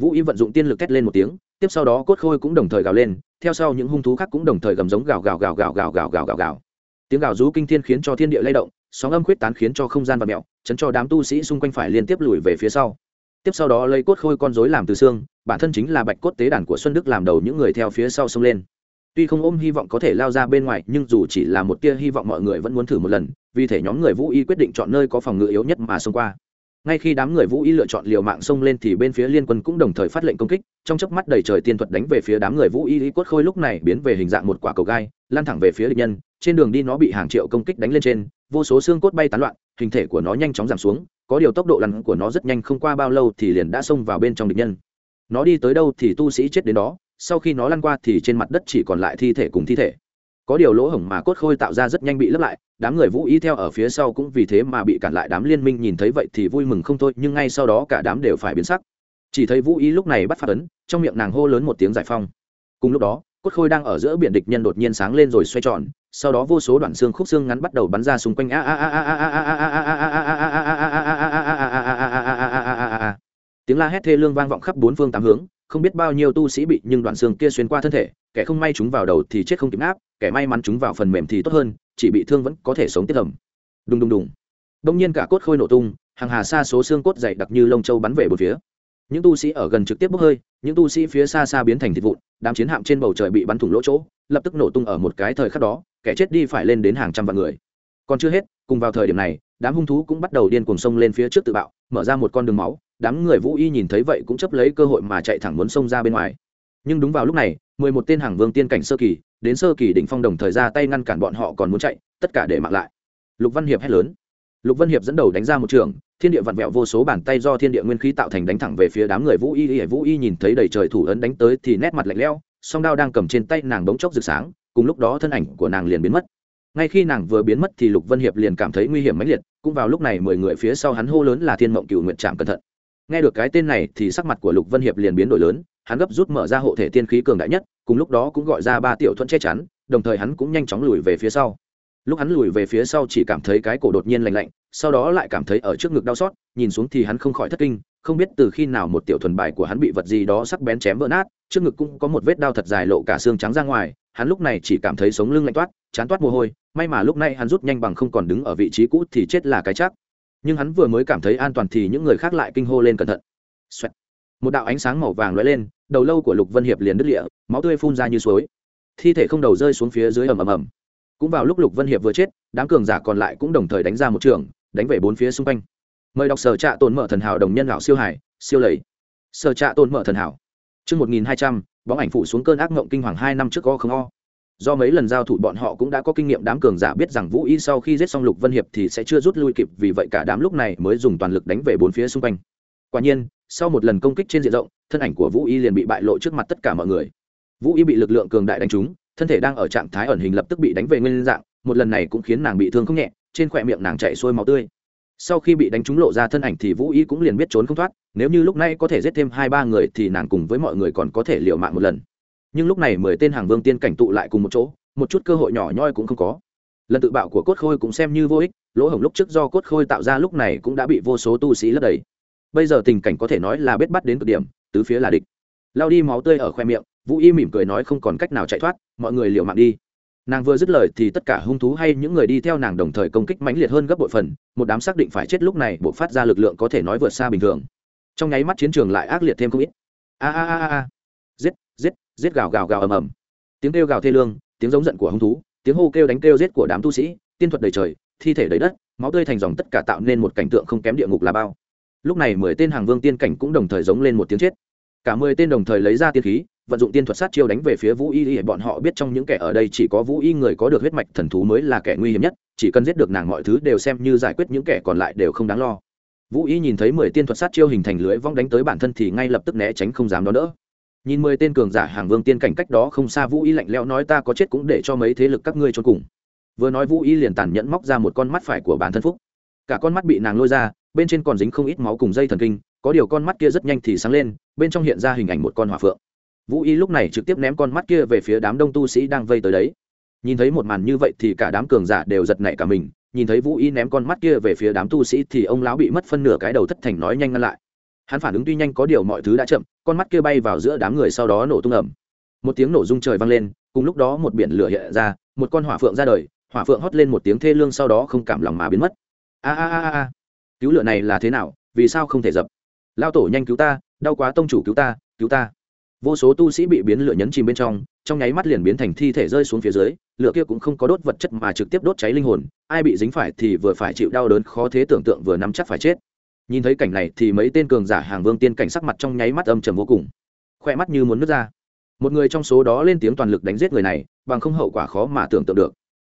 [SPEAKER 1] Vũ y vận dụng tiên lực thét lên một tiếng, tiếp sau đó cốt khôi cũng đồng thời gào lên, theo sau những hung thú khác cũng đồng thời gầm giống gào gào gào gào gào gào gào gào gào tiếng gào rú kinh thiên khiến cho thiên địa lay động, sóng âm khuyết tán khiến cho không gian và mẹo chấn cho đám tu sĩ xung quanh phải liên tiếp lùi về phía sau. Tiếp sau đó lấy cốt khôi con rối làm từ xương, bản thân chính là bạch cốt tế đàn của xuân đức làm đầu những người theo phía sau xông lên. Tuy không ôm hy vọng có thể lao ra bên ngoài, nhưng dù chỉ là một tia hy vọng mọi người vẫn muốn thử một lần, vì thể nhóm người vũ y quyết định chọn nơi có phòng ngự yếu nhất mà xông qua. Ngay khi đám người vũ y lựa chọn liều mạng xông lên thì bên phía liên quân cũng đồng thời phát lệnh công kích, trong chớp mắt đầy trời tiên thuật đánh về phía đám người vũ y lý cốt khôi lúc này biến về hình dạng một quả cầu gai lan thẳng về phía địch nhân trên đường đi nó bị hàng triệu công kích đánh lên trên, vô số xương cốt bay tán loạn, hình thể của nó nhanh chóng giảm xuống, có điều tốc độ lăn của nó rất nhanh không qua bao lâu thì liền đã xông vào bên trong địch nhân. Nó đi tới đâu thì tu sĩ chết đến đó, sau khi nó lăn qua thì trên mặt đất chỉ còn lại thi thể cùng thi thể. Có điều lỗ hổng mà cốt khôi tạo ra rất nhanh bị lấp lại, đám người vũ ý theo ở phía sau cũng vì thế mà bị cản lại, đám liên minh nhìn thấy vậy thì vui mừng không thôi, nhưng ngay sau đó cả đám đều phải biến sắc. Chỉ thấy vũ ý lúc này bắt phát ấn, trong miệng nàng hô lớn một tiếng giải phong. Cùng lúc đó, cốt khôi đang ở giữa biển địch nhân đột nhiên sáng lên rồi xoay tròn sau đó vô số đoạn xương khúc xương ngắn bắt đầu bắn ra xung quanh tiếng la hét thê lương vang vọng khắp bốn phương tám hướng không biết bao nhiêu tu sĩ bị nhưng đoạn xương kia xuyên qua thân thể kẻ không may chúng vào đầu thì chết không kịp áp kẻ may mắn chúng vào phần mềm thì tốt hơn chỉ bị thương vẫn có thể sống tiếp thầm đùng đùng đùng đông nhiên cả cốt khôi nổ tung hàng hà xa số xương cốt dày đặc như lông châu bắn về một phía những tu sĩ ở gần trực tiếp bốc hơi, những tu sĩ phía xa xa biến thành thịt vụn, đám chiến hạm trên bầu trời bị bắn thủng lỗ chỗ, lập tức nổ tung ở một cái thời khắc đó, kẻ chết đi phải lên đến hàng trăm vạn người. Còn chưa hết, cùng vào thời điểm này, đám hung thú cũng bắt đầu điên cuồng sông lên phía trước tự bạo, mở ra một con đường máu, đám người vũ y nhìn thấy vậy cũng chấp lấy cơ hội mà chạy thẳng muốn xông ra bên ngoài. Nhưng đúng vào lúc này, mười một tên hàng vương tiên cảnh sơ kỳ, đến sơ kỳ đỉnh phong đồng thời ra tay ngăn cản bọn họ còn muốn chạy, tất cả để mặc lại. Lục văn hiệp hét lớn lục vân hiệp dẫn đầu đánh ra một trường, thiên địa vặn vẹo vô số bàn tay do thiên địa nguyên khí tạo thành đánh thẳng về phía đám người vũ y y vũ y nhìn thấy đầy trời thủ ấn đánh tới thì nét mặt lạnh lẽo, song đao đang cầm trên tay nàng bỗng chốc rực sáng, cùng lúc đó thân ảnh của nàng liền biến mất. Ngay khi nàng vừa biến mất thì lục vân hiệp liền cảm thấy nguy hiểm mãnh liệt, cũng vào lúc này mười người phía sau hắn hô lớn là thiên mộng cựu nguyện trạm cẩn thận. Nghe được cái tên này thì sắc mặt của lục vân hiệp liền biến đổi lớn, hắn gấp rút mở ra hộ thể tiên khí cường đại nhất, cùng lúc đó cũng gọi ra ba tiểu thuận che chắn, đồng thời hắn cũng nhanh chóng lùi về phía sau lúc hắn lùi về phía sau chỉ cảm thấy cái cổ đột nhiên lạnh lạnh, sau đó lại cảm thấy ở trước ngực đau xót, nhìn xuống thì hắn không khỏi thất kinh, không biết từ khi nào một tiểu thuần bài của hắn bị vật gì đó sắc bén chém vỡ nát, trước ngực cũng có một vết đau thật dài lộ cả xương trắng ra ngoài, hắn lúc này chỉ cảm thấy sống lưng lạnh toát, chán toát mồ hôi, may mà lúc này hắn rút nhanh bằng không còn đứng ở vị trí cũ thì chết là cái chắc. Nhưng hắn vừa mới cảm thấy an toàn thì những người khác lại kinh hô lên cẩn thận. Xoẹt. một đạo ánh sáng màu vàng lóe lên, đầu lâu của lục vân hiệp liền đứt lịa máu tươi phun ra như suối. Thi thể không đầu rơi xuống phía dưới ầm ầm ầm cũng vào lúc lục vân hiệp vừa chết đám cường giả còn lại cũng đồng thời đánh ra một trường đánh về bốn phía xung quanh. Mời đọc sở trạ tồn mở thần hảo đồng nhân lão siêu hải siêu lầy. Sở trạ tồn mở thần hảo. Trước 1200, bóng ảnh phụ xuống cơn ác mộng kinh hoàng hai năm trước o không o. Do mấy lần giao thủ bọn họ cũng đã có kinh nghiệm đám cường giả biết rằng vũ y sau khi giết xong lục vân hiệp thì sẽ chưa rút lui kịp vì vậy cả đám lúc này mới dùng toàn lực đánh về bốn phía xung quanh. Quả nhiên sau một lần công kích trên diện rộng thân ảnh của vũ y liền bị bại lộ trước mặt tất cả mọi người. Vũ y bị lực lượng cường đại đánh trúng thân thể đang ở trạng thái ẩn hình lập tức bị đánh về nguyên dạng, một lần này cũng khiến nàng bị thương không nhẹ, trên khỏe miệng nàng chạy xuôi máu tươi. Sau khi bị đánh trúng lộ ra thân ảnh thì vũ y cũng liền biết trốn không thoát, nếu như lúc này có thể giết thêm hai ba người thì nàng cùng với mọi người còn có thể liều mạng một lần. Nhưng lúc này mười tên hàng vương tiên cảnh tụ lại cùng một chỗ, một chút cơ hội nhỏ nhoi cũng không có. Lần tự bạo của cốt khôi cũng xem như vô ích, lỗ hổng lúc trước do cốt khôi tạo ra lúc này cũng đã bị vô số tu sĩ lấp đầy. Bây giờ tình cảnh có thể nói là bết bắt đến cực điểm, tứ phía là địch. Lao đi máu tươi ở khoe miệng vũ y mỉm cười nói không còn cách nào chạy thoát, mọi người liều mạng đi. Nàng vừa dứt lời thì tất cả hung thú hay những người đi theo nàng đồng thời công kích mãnh liệt hơn gấp bội phần, một đám xác định phải chết lúc này buộc phát ra lực lượng có thể nói vượt xa bình thường. Trong nháy mắt chiến trường lại ác liệt thêm không ít. A a a a. Giết giết giết gào gào gào ầm ầm. Tiếng kêu gào thê lương, tiếng giống giận của hung thú, tiếng hô kêu đánh kêu giết của đám tu sĩ, tiên thuật đầy trời, thi thể đầy đất, máu tươi thành dòng tất cả tạo nên một cảnh tượng không kém địa ngục là bao. Lúc này mười tên hàng vương tiên cảnh cũng đồng thời giống lên một tiếng chết. Cả mười tên đồng thời lấy ra tiên khí vận dụng tiên thuật sát chiêu đánh về phía vũ y để bọn họ biết trong những kẻ ở đây chỉ có vũ y người có được huyết mạch thần thú mới là kẻ nguy hiểm nhất, chỉ cần giết được nàng mọi thứ đều xem như giải quyết những kẻ còn lại đều không đáng lo. Vũ y nhìn thấy mười tiên thuật sát chiêu hình thành lưới vong đánh tới bản thân thì ngay lập tức né tránh không dám đón đỡ. Nhìn mười tên cường giả hàng vương tiên cảnh cách đó không xa vũ y lạnh lẽo nói ta có chết cũng để cho mấy thế lực các ngươi trốn cùng. Vừa nói vũ y liền tàn nhẫn móc ra một con mắt phải của bản thân phúc. Cả con mắt bị nàng lôi ra, bên trên còn dính không ít máu cùng dây thần kinh, có điều con mắt kia rất nhanh thì sáng lên, bên trong hiện ra hình ảnh một con hỏa phượng vũ y lúc này trực tiếp ném con mắt kia về phía đám đông tu sĩ đang vây tới đấy. Nhìn thấy một màn như vậy thì cả đám cường giả đều giật nảy cả mình, nhìn thấy vũ y ném con mắt kia về phía đám tu sĩ thì ông lão bị mất phân nửa cái đầu thất thành nói nhanh ngăn lại. Hắn phản ứng tuy nhanh có điều mọi thứ đã chậm, con mắt kia bay vào giữa đám người sau đó nổ tung ẩm một tiếng nổ rung trời vang lên, cùng lúc đó một biển lửa hiện ra, một con hỏa phượng ra đời, hỏa phượng hót lên một tiếng thê lương sau đó không cảm lòng mà biến mất. A a a a cứu lửa này là thế nào, vì sao không thể dập? Lao tổ nhanh cứu ta, đau quá tông chủ cứu ta cứu ta vô số tu sĩ bị biến lửa nhấn chìm bên trong trong nháy mắt liền biến thành thi thể rơi xuống phía dưới, lửa kia cũng không có đốt vật chất mà trực tiếp đốt cháy linh hồn, ai bị dính phải thì vừa phải chịu đau đớn khó thế tưởng tượng vừa nắm chắc phải chết. Nhìn thấy cảnh này thì mấy tên cường giả hàng vương tiên cảnh sắc mặt trong nháy mắt âm trầm vô cùng. Khoe mắt như muốn nứt ra. Một người trong số đó lên tiếng toàn lực đánh giết người này, bằng không hậu quả khó mà tưởng tượng được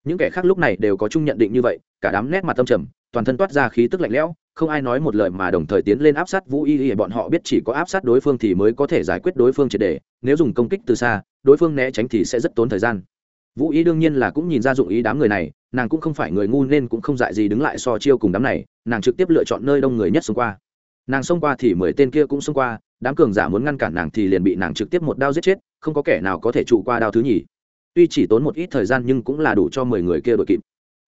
[SPEAKER 1] những kẻ khác lúc này đều có chung nhận định như vậy, cả đám nét mặt tâm trầm, toàn thân toát ra khí tức lạnh lẽo, không ai nói một lời mà đồng thời tiến lên áp sát vũ y y, bọn họ biết chỉ có áp sát đối phương thì mới có thể giải quyết đối phương triệt đề, nếu dùng công kích từ xa, đối phương né tránh thì sẽ rất tốn thời gian. Vũ y đương nhiên là cũng nhìn ra dụng ý đám người này, nàng cũng không phải người ngu nên cũng không dại gì đứng lại so chiêu cùng đám này, nàng trực tiếp lựa chọn nơi đông người nhất xông qua. Nàng xông qua thì mười tên kia cũng xông qua, đám cường giả muốn ngăn cản nàng thì liền bị nàng trực tiếp một đao giết chết, không có kẻ nào có thể trụ qua đao thứ nhì tuy chỉ tốn một ít thời gian nhưng cũng là đủ cho mười người kia đội kịp.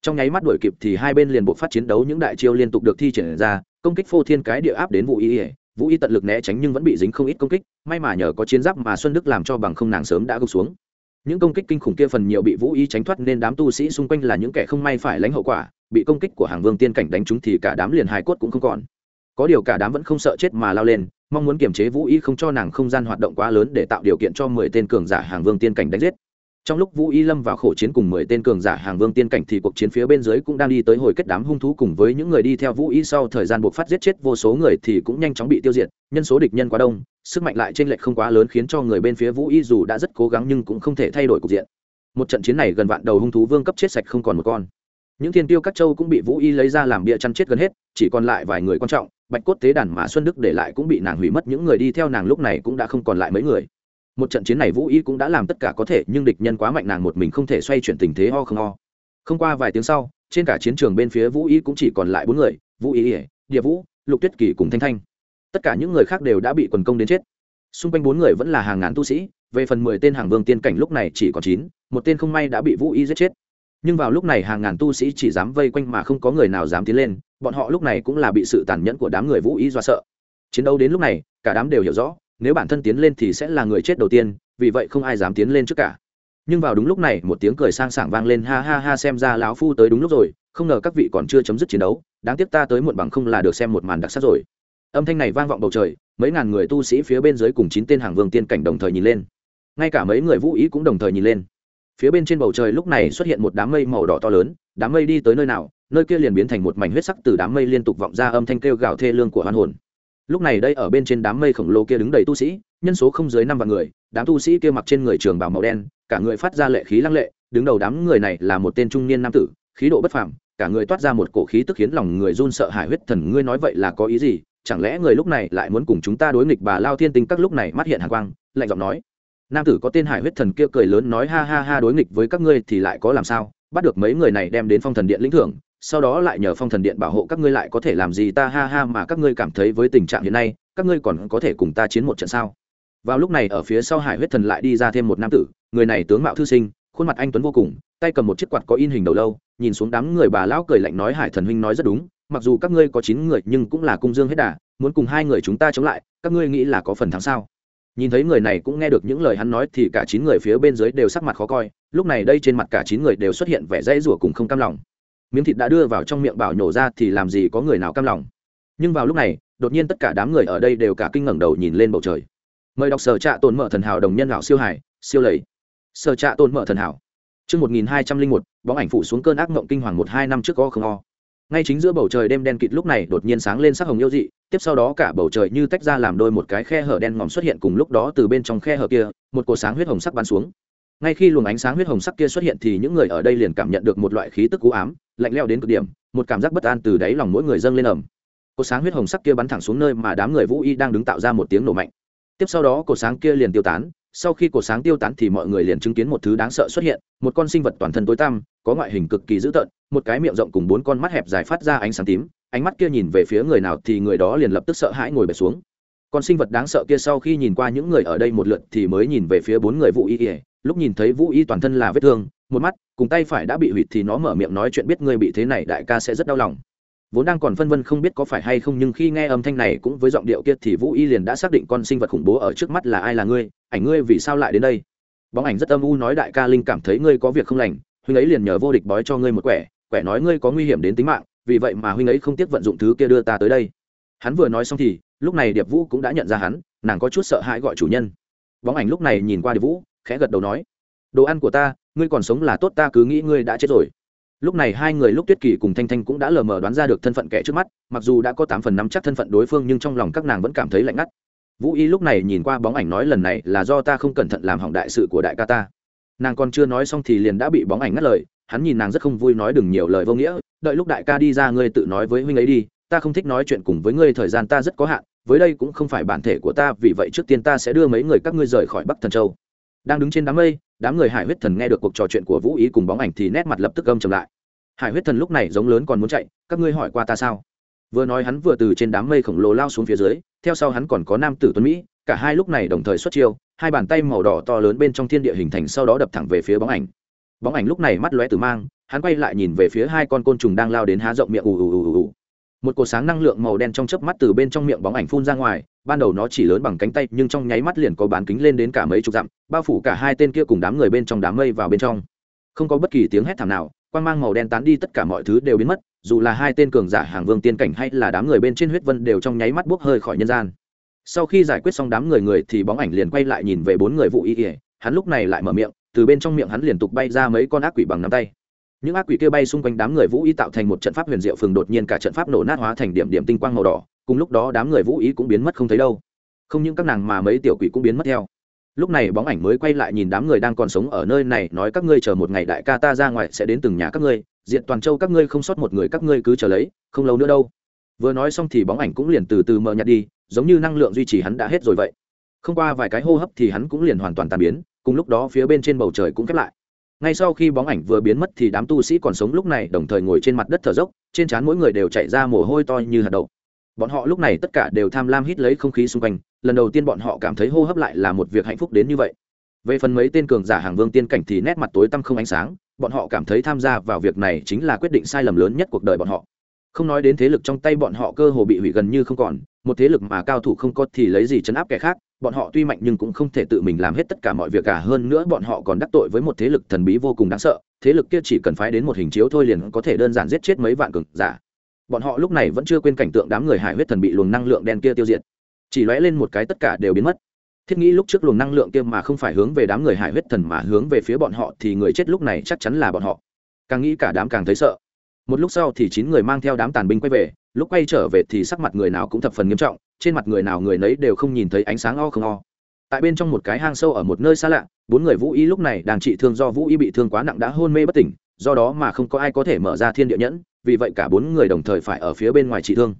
[SPEAKER 1] Trong nháy mắt đuổi kịp thì hai bên liền buộc phát chiến đấu những đại chiêu liên tục được thi triển ra, công kích phô thiên cái địa áp đến vũ y. Vũ y tận lực né tránh nhưng vẫn bị dính không ít công kích, may mà nhờ có chiến giáp mà xuân đức làm cho bằng không nàng sớm đã gục xuống. Những công kích kinh khủng kia phần nhiều bị vũ y tránh thoát nên đám tu sĩ xung quanh là những kẻ không may phải lãnh hậu quả, bị công kích của hàng vương tiên cảnh đánh trúng thì cả đám liền hài cốt cũng không còn. Có điều cả đám vẫn không sợ chết mà lao lên, mong muốn kiềm chế vũ y không cho nàng không gian hoạt động quá lớn để tạo điều kiện cho mười tên cường giả hàng vương tiên cảnh đánh giết trong lúc vũ y lâm vào khổ chiến cùng mười tên cường giả hàng vương tiên cảnh thì cuộc chiến phía bên dưới cũng đang đi tới hồi kết đám hung thú cùng với những người đi theo vũ y sau thời gian buộc phát giết chết vô số người thì cũng nhanh chóng bị tiêu diệt, nhân số địch nhân quá đông, sức mạnh lại trên lệch không quá lớn khiến cho người bên phía vũ y dù đã rất cố gắng nhưng cũng không thể thay đổi cục diện. Một trận chiến này gần vạn đầu hung thú vương cấp chết sạch không còn một con. Những thiên tiêu các châu cũng bị vũ y lấy ra làm bia chăn chết gần hết, chỉ còn lại vài người quan trọng, bạch cốt tế đàn mà xuân đức để lại cũng bị nàng hủy mất, những người đi theo nàng lúc này cũng đã không còn lại mấy người một trận chiến này vũ y cũng đã làm tất cả có thể, nhưng địch nhân quá mạnh nàng một mình không thể xoay chuyển tình thế ho không ho. Không qua vài tiếng sau, trên cả chiến trường bên phía vũ y cũng chỉ còn lại bốn người, vũ y, địa vũ, lục tuyết kỳ cùng thanh thanh. Tất cả những người khác đều đã bị quần công đến chết. Xung quanh bốn người vẫn là hàng ngàn tu sĩ, về phần mười tên hàng vương tiên cảnh lúc này chỉ còn chín, một tên không may đã bị vũ y giết chết. Nhưng vào lúc này hàng ngàn tu sĩ chỉ dám vây quanh mà không có người nào dám tiến lên, bọn họ lúc này cũng là bị sự tàn nhẫn của đám người vũ y do sợ. Chiến đấu đến lúc này, cả đám đều hiểu rõ nếu bản thân tiến lên thì sẽ là người chết đầu tiên, vì vậy không ai dám tiến lên trước cả. Nhưng vào đúng lúc này, một tiếng cười sang sảng vang lên, ha ha ha, xem ra lão phu tới đúng lúc rồi, không ngờ các vị còn chưa chấm dứt chiến đấu, đáng tiếc ta tới muộn bằng không là được xem một màn đặc sắc rồi. Âm thanh này vang vọng bầu trời, mấy ngàn người tu sĩ phía bên dưới cùng chín tên hàng vương tiên cảnh đồng thời nhìn lên. Ngay cả mấy người vũ ý cũng đồng thời nhìn lên. Phía bên trên bầu trời lúc này xuất hiện một đám mây màu đỏ to lớn, đám mây đi tới nơi nào, nơi kia liền biến thành một mảnh huyết sắc từ đám mây liên tục vọng ra âm thanh kêu gào thê lương của hoan hồn lúc này đây ở bên trên đám mây khổng lồ kia đứng đầy tu sĩ, nhân số không dưới năm vạn người, đám tu sĩ kia mặc trên người trường bào màu đen, cả người phát ra lệ khí lăng lệ, đứng đầu đám người này là một tên trung niên nam tử, khí độ bất phàm, cả người toát ra một cổ khí tức khiến lòng người run sợ hãi huyết thần, ngươi nói vậy là có ý gì? Chẳng lẽ người lúc này lại muốn cùng chúng ta đối nghịch bà lao thiên tinh? Các lúc này mắt hiện hàn quang, lạnh giọng nói. Nam tử có tên hải huyết thần kia cười lớn nói, ha ha ha, đối nghịch với các ngươi thì lại có làm sao? Bắt được mấy người này đem đến phong thần điện lĩnh thưởng sau đó lại nhờ phong thần điện bảo hộ các ngươi lại có thể làm gì ta ha ha mà các ngươi cảm thấy với tình trạng hiện nay, các ngươi còn có thể cùng ta chiến một trận sao? Vào lúc này ở phía sau hải huyết thần lại đi ra thêm một nam tử, người này tướng mạo thư sinh, khuôn mặt anh tuấn vô cùng, tay cầm một chiếc quạt có in hình đầu lâu, nhìn xuống đám người bà lão cười lạnh nói hải thần huynh nói rất đúng, mặc dù các ngươi có chín người nhưng cũng là cung dương hết đà, muốn cùng hai người chúng ta chống lại, các ngươi nghĩ là có phần thắng sao? Nhìn thấy người này cũng nghe được những lời hắn nói thì cả chín người phía bên dưới đều sắc mặt khó coi, lúc này đây trên mặt cả chín người đều xuất hiện vẻ dãy rủa cùng không cam lòng miếng thịt đã đưa vào trong miệng bảo nhổ ra thì làm gì có người nào cam lòng nhưng vào lúc này đột nhiên tất cả đám người ở đây đều cả kinh ngẩng đầu nhìn lên bầu trời mời đọc sở trạ tồn mở thần hảo đồng nhân lão siêu hải siêu lầy sở trạ tồn mở thần hảo Trước 1201, bóng ảnh phủ xuống cơn ác mộng kinh hoàng một hai năm trước có không o. Ngay chính giữa bầu trời đêm đen kịt lúc này đột nhiên sáng lên sắc hồng yêu dị, tiếp sau đó cả bầu trời như tách ra làm đôi một cái khe hở đen ngòm xuất hiện cùng lúc đó từ bên trong khe hở kia, một cột sáng huyết hồng sắc bắn xuống. Ngay khi luồng ánh sáng huyết hồng sắc kia xuất hiện thì những người ở đây liền cảm nhận được một loại khí tức cú ám, lạnh lẽo đến cực điểm, một cảm giác bất an từ đáy lòng mỗi người dâng lên ầm. Cột sáng huyết hồng sắc kia bắn thẳng xuống nơi mà đám người Vũ Y đang đứng tạo ra một tiếng nổ mạnh. Tiếp sau đó cột sáng kia liền tiêu tán, sau khi cột sáng tiêu tán thì mọi người liền chứng kiến một thứ đáng sợ xuất hiện một con sinh vật toàn thân tối tăm có ngoại hình cực kỳ dữ tợn một cái miệng rộng cùng bốn con mắt hẹp dài phát ra ánh sáng tím ánh mắt kia nhìn về phía người nào thì người đó liền lập tức sợ hãi ngồi bệt xuống con sinh vật đáng sợ kia sau khi nhìn qua những người ở đây một lượt thì mới nhìn về phía bốn người vũ y ỉa lúc nhìn thấy vũ y toàn thân là vết thương, một mắt, cùng tay phải đã bị hủy thì nó mở miệng nói chuyện biết ngươi bị thế này đại ca sẽ rất đau lòng. Vốn đang còn phân vân không biết có phải hay không nhưng khi nghe âm thanh này cũng với giọng điệu kia thì vũ y liền đã xác định con sinh vật khủng bố ở trước mắt là ai là ngươi, ảnh ngươi vì sao lại đến đây. Bóng ảnh rất âm u nói đại ca linh cảm thấy ngươi có việc không lành, huynh ấy liền nhờ vô địch bói cho ngươi một quẻ quẻ nói ngươi có nguy hiểm đến tính mạng, vì vậy mà huynh ấy không tiếc vận dụng thứ kia đưa ta tới đây. Hắn vừa nói xong thì, lúc này điệp vũ cũng đã nhận ra hắn, nàng có chút sợ hãi gọi chủ nhân. Bóng ảnh lúc này nhìn qua điệp vũ khẽ gật đầu nói, đồ ăn của ta, ngươi còn sống là tốt, ta cứ nghĩ ngươi đã chết rồi. Lúc này hai người lúc tuyết kỳ cùng thanh thanh cũng đã lờ mờ đoán ra được thân phận kẻ trước mắt, mặc dù đã có tám phần năm chắc thân phận đối phương nhưng trong lòng các nàng vẫn cảm thấy lạnh ngắt. Vũ y lúc này nhìn qua bóng ảnh nói lần này là do ta không cẩn thận làm hỏng đại sự của đại ca ta. Nàng còn chưa nói xong thì liền đã bị bóng ảnh ngắt lời, hắn nhìn nàng rất không vui nói đừng nhiều lời vô nghĩa, đợi lúc đại ca đi ra ngươi tự nói với huynh ấy đi, ta không thích nói chuyện cùng với ngươi, thời gian ta rất có hạn, với đây cũng không phải bản thể của ta, vì vậy trước tiên ta sẽ đưa mấy người các ngươi rời khỏi bắc thần châu đang đứng trên đám mây, đám người hải huyết thần nghe được cuộc trò chuyện của vũ ý cùng bóng ảnh thì nét mặt lập tức gâm chầm lại. Hải huyết thần lúc này giống lớn còn muốn chạy, các ngươi hỏi qua ta sao? Vừa nói hắn vừa từ trên đám mây khổng lồ lao xuống phía dưới, theo sau hắn còn có nam tử tuấn mỹ, cả hai lúc này đồng thời xuất chiêu, hai bàn tay màu đỏ to lớn bên trong thiên địa hình thành sau đó đập thẳng về phía bóng ảnh. Bóng ảnh lúc này mắt lóe từ mang, hắn quay lại nhìn về phía hai con côn trùng đang lao đến há rộng miệng ù ù ù ù. Một cột sáng năng lượng màu đen trong chớp mắt từ bên trong miệng bóng ảnh phun ra ngoài ban đầu nó chỉ lớn bằng cánh tay, nhưng trong nháy mắt liền có bán kính lên đến cả mấy chục dặm, bao phủ cả hai tên kia cùng đám người bên trong đám mây vào bên trong. Không có bất kỳ tiếng hét thảm nào quan g mang màu đen tán đi, tất cả mọi thứ đều biến mất, dù là hai tên cường giả hàng vương tiên cảnh hay là đám người bên trên huyết vân đều trong nháy mắt buốc hơi khỏi nhân gian. Sau khi giải quyết xong đám người người thì bóng ảnh liền quay lại nhìn về bốn người vụ y ỉa hắn lúc này lại mở miệng, từ bên trong miệng hắn liên tục bay ra mấy con ác quỷ bằng nắm tay. Những ác quỷ kia bay xung quanh đám người vũ y tạo thành một trận pháp huyền diệu phường đột nhiên cả trận pháp nổ nát hóa thành điểm điểm tinh quang màu đỏ cùng lúc đó đám người vũ ý cũng biến mất không thấy đâu. Không những các nàng mà mấy tiểu quỷ cũng biến mất theo. Lúc này bóng ảnh mới quay lại nhìn đám người đang còn sống ở nơi này, nói các ngươi chờ một ngày đại ca ta ra ngoài sẽ đến từng nhà các ngươi diện toàn châu các ngươi không sót một người các ngươi cứ chờ lấy, không lâu nữa đâu. Vừa nói xong thì bóng ảnh cũng liền từ từ mờ nhạt đi, giống như năng lượng duy trì hắn đã hết rồi vậy. Không qua vài cái hô hấp thì hắn cũng liền hoàn toàn tàn biến, cùng lúc đó phía bên trên bầu trời cũng khép lại. Ngay sau khi bóng ảnh vừa biến mất thì đám tu sĩ còn sống lúc này đồng thời ngồi trên mặt đất thở dốc, trên trán mỗi người đều chạy ra mồ hôi to như hạt đậu bọn họ lúc này tất cả đều tham lam hít lấy không khí xung quanh, lần đầu tiên bọn họ cảm thấy hô hấp lại là một việc hạnh phúc đến như vậy. Về phần mấy tên cường giả hàng vương tiên cảnh thì nét mặt tối tăm không ánh sáng, bọn họ cảm thấy tham gia vào việc này chính là quyết định sai lầm lớn nhất cuộc đời bọn họ. Không nói đến thế lực trong tay bọn họ cơ hồ bị hủy gần như không còn, một thế lực mà cao thủ không có thì lấy gì chấn áp kẻ khác, bọn họ tuy mạnh nhưng cũng không thể tự mình làm hết tất cả mọi việc cả, hơn nữa bọn họ còn đắc tội với một thế lực thần bí vô cùng đáng sợ, thế lực kia chỉ cần phái đến một hình chiếu thôi liền có thể đơn giản giết chết mấy vạn cường giả bọn họ lúc này vẫn chưa quên cảnh tượng đám người hải huyết thần bị luồng năng lượng đen kia tiêu diệt. Chỉ lóe lên một cái tất cả đều biến mất. Thiết nghĩ lúc trước luồng năng lượng kia mà không phải hướng về đám người hải huyết thần mà hướng về phía bọn họ thì người chết lúc này chắc chắn là bọn họ. Càng nghĩ cả đám càng thấy sợ. Một lúc sau thì chín người mang theo đám tàn binh quay về, lúc quay trở về thì sắc mặt người nào cũng thập phần nghiêm trọng, trên mặt người nào người nấy đều không nhìn thấy ánh sáng o không o. Tại bên trong một cái hang sâu ở một nơi xa lạ, bốn người vũ y lúc này đang trị thương do vũ y bị thương quá nặng đã hôn mê bất tỉnh, do đó mà không có ai có thể mở ra thiên địa nhẫn vì vậy cả bốn người đồng thời phải ở phía bên ngoài trị thương.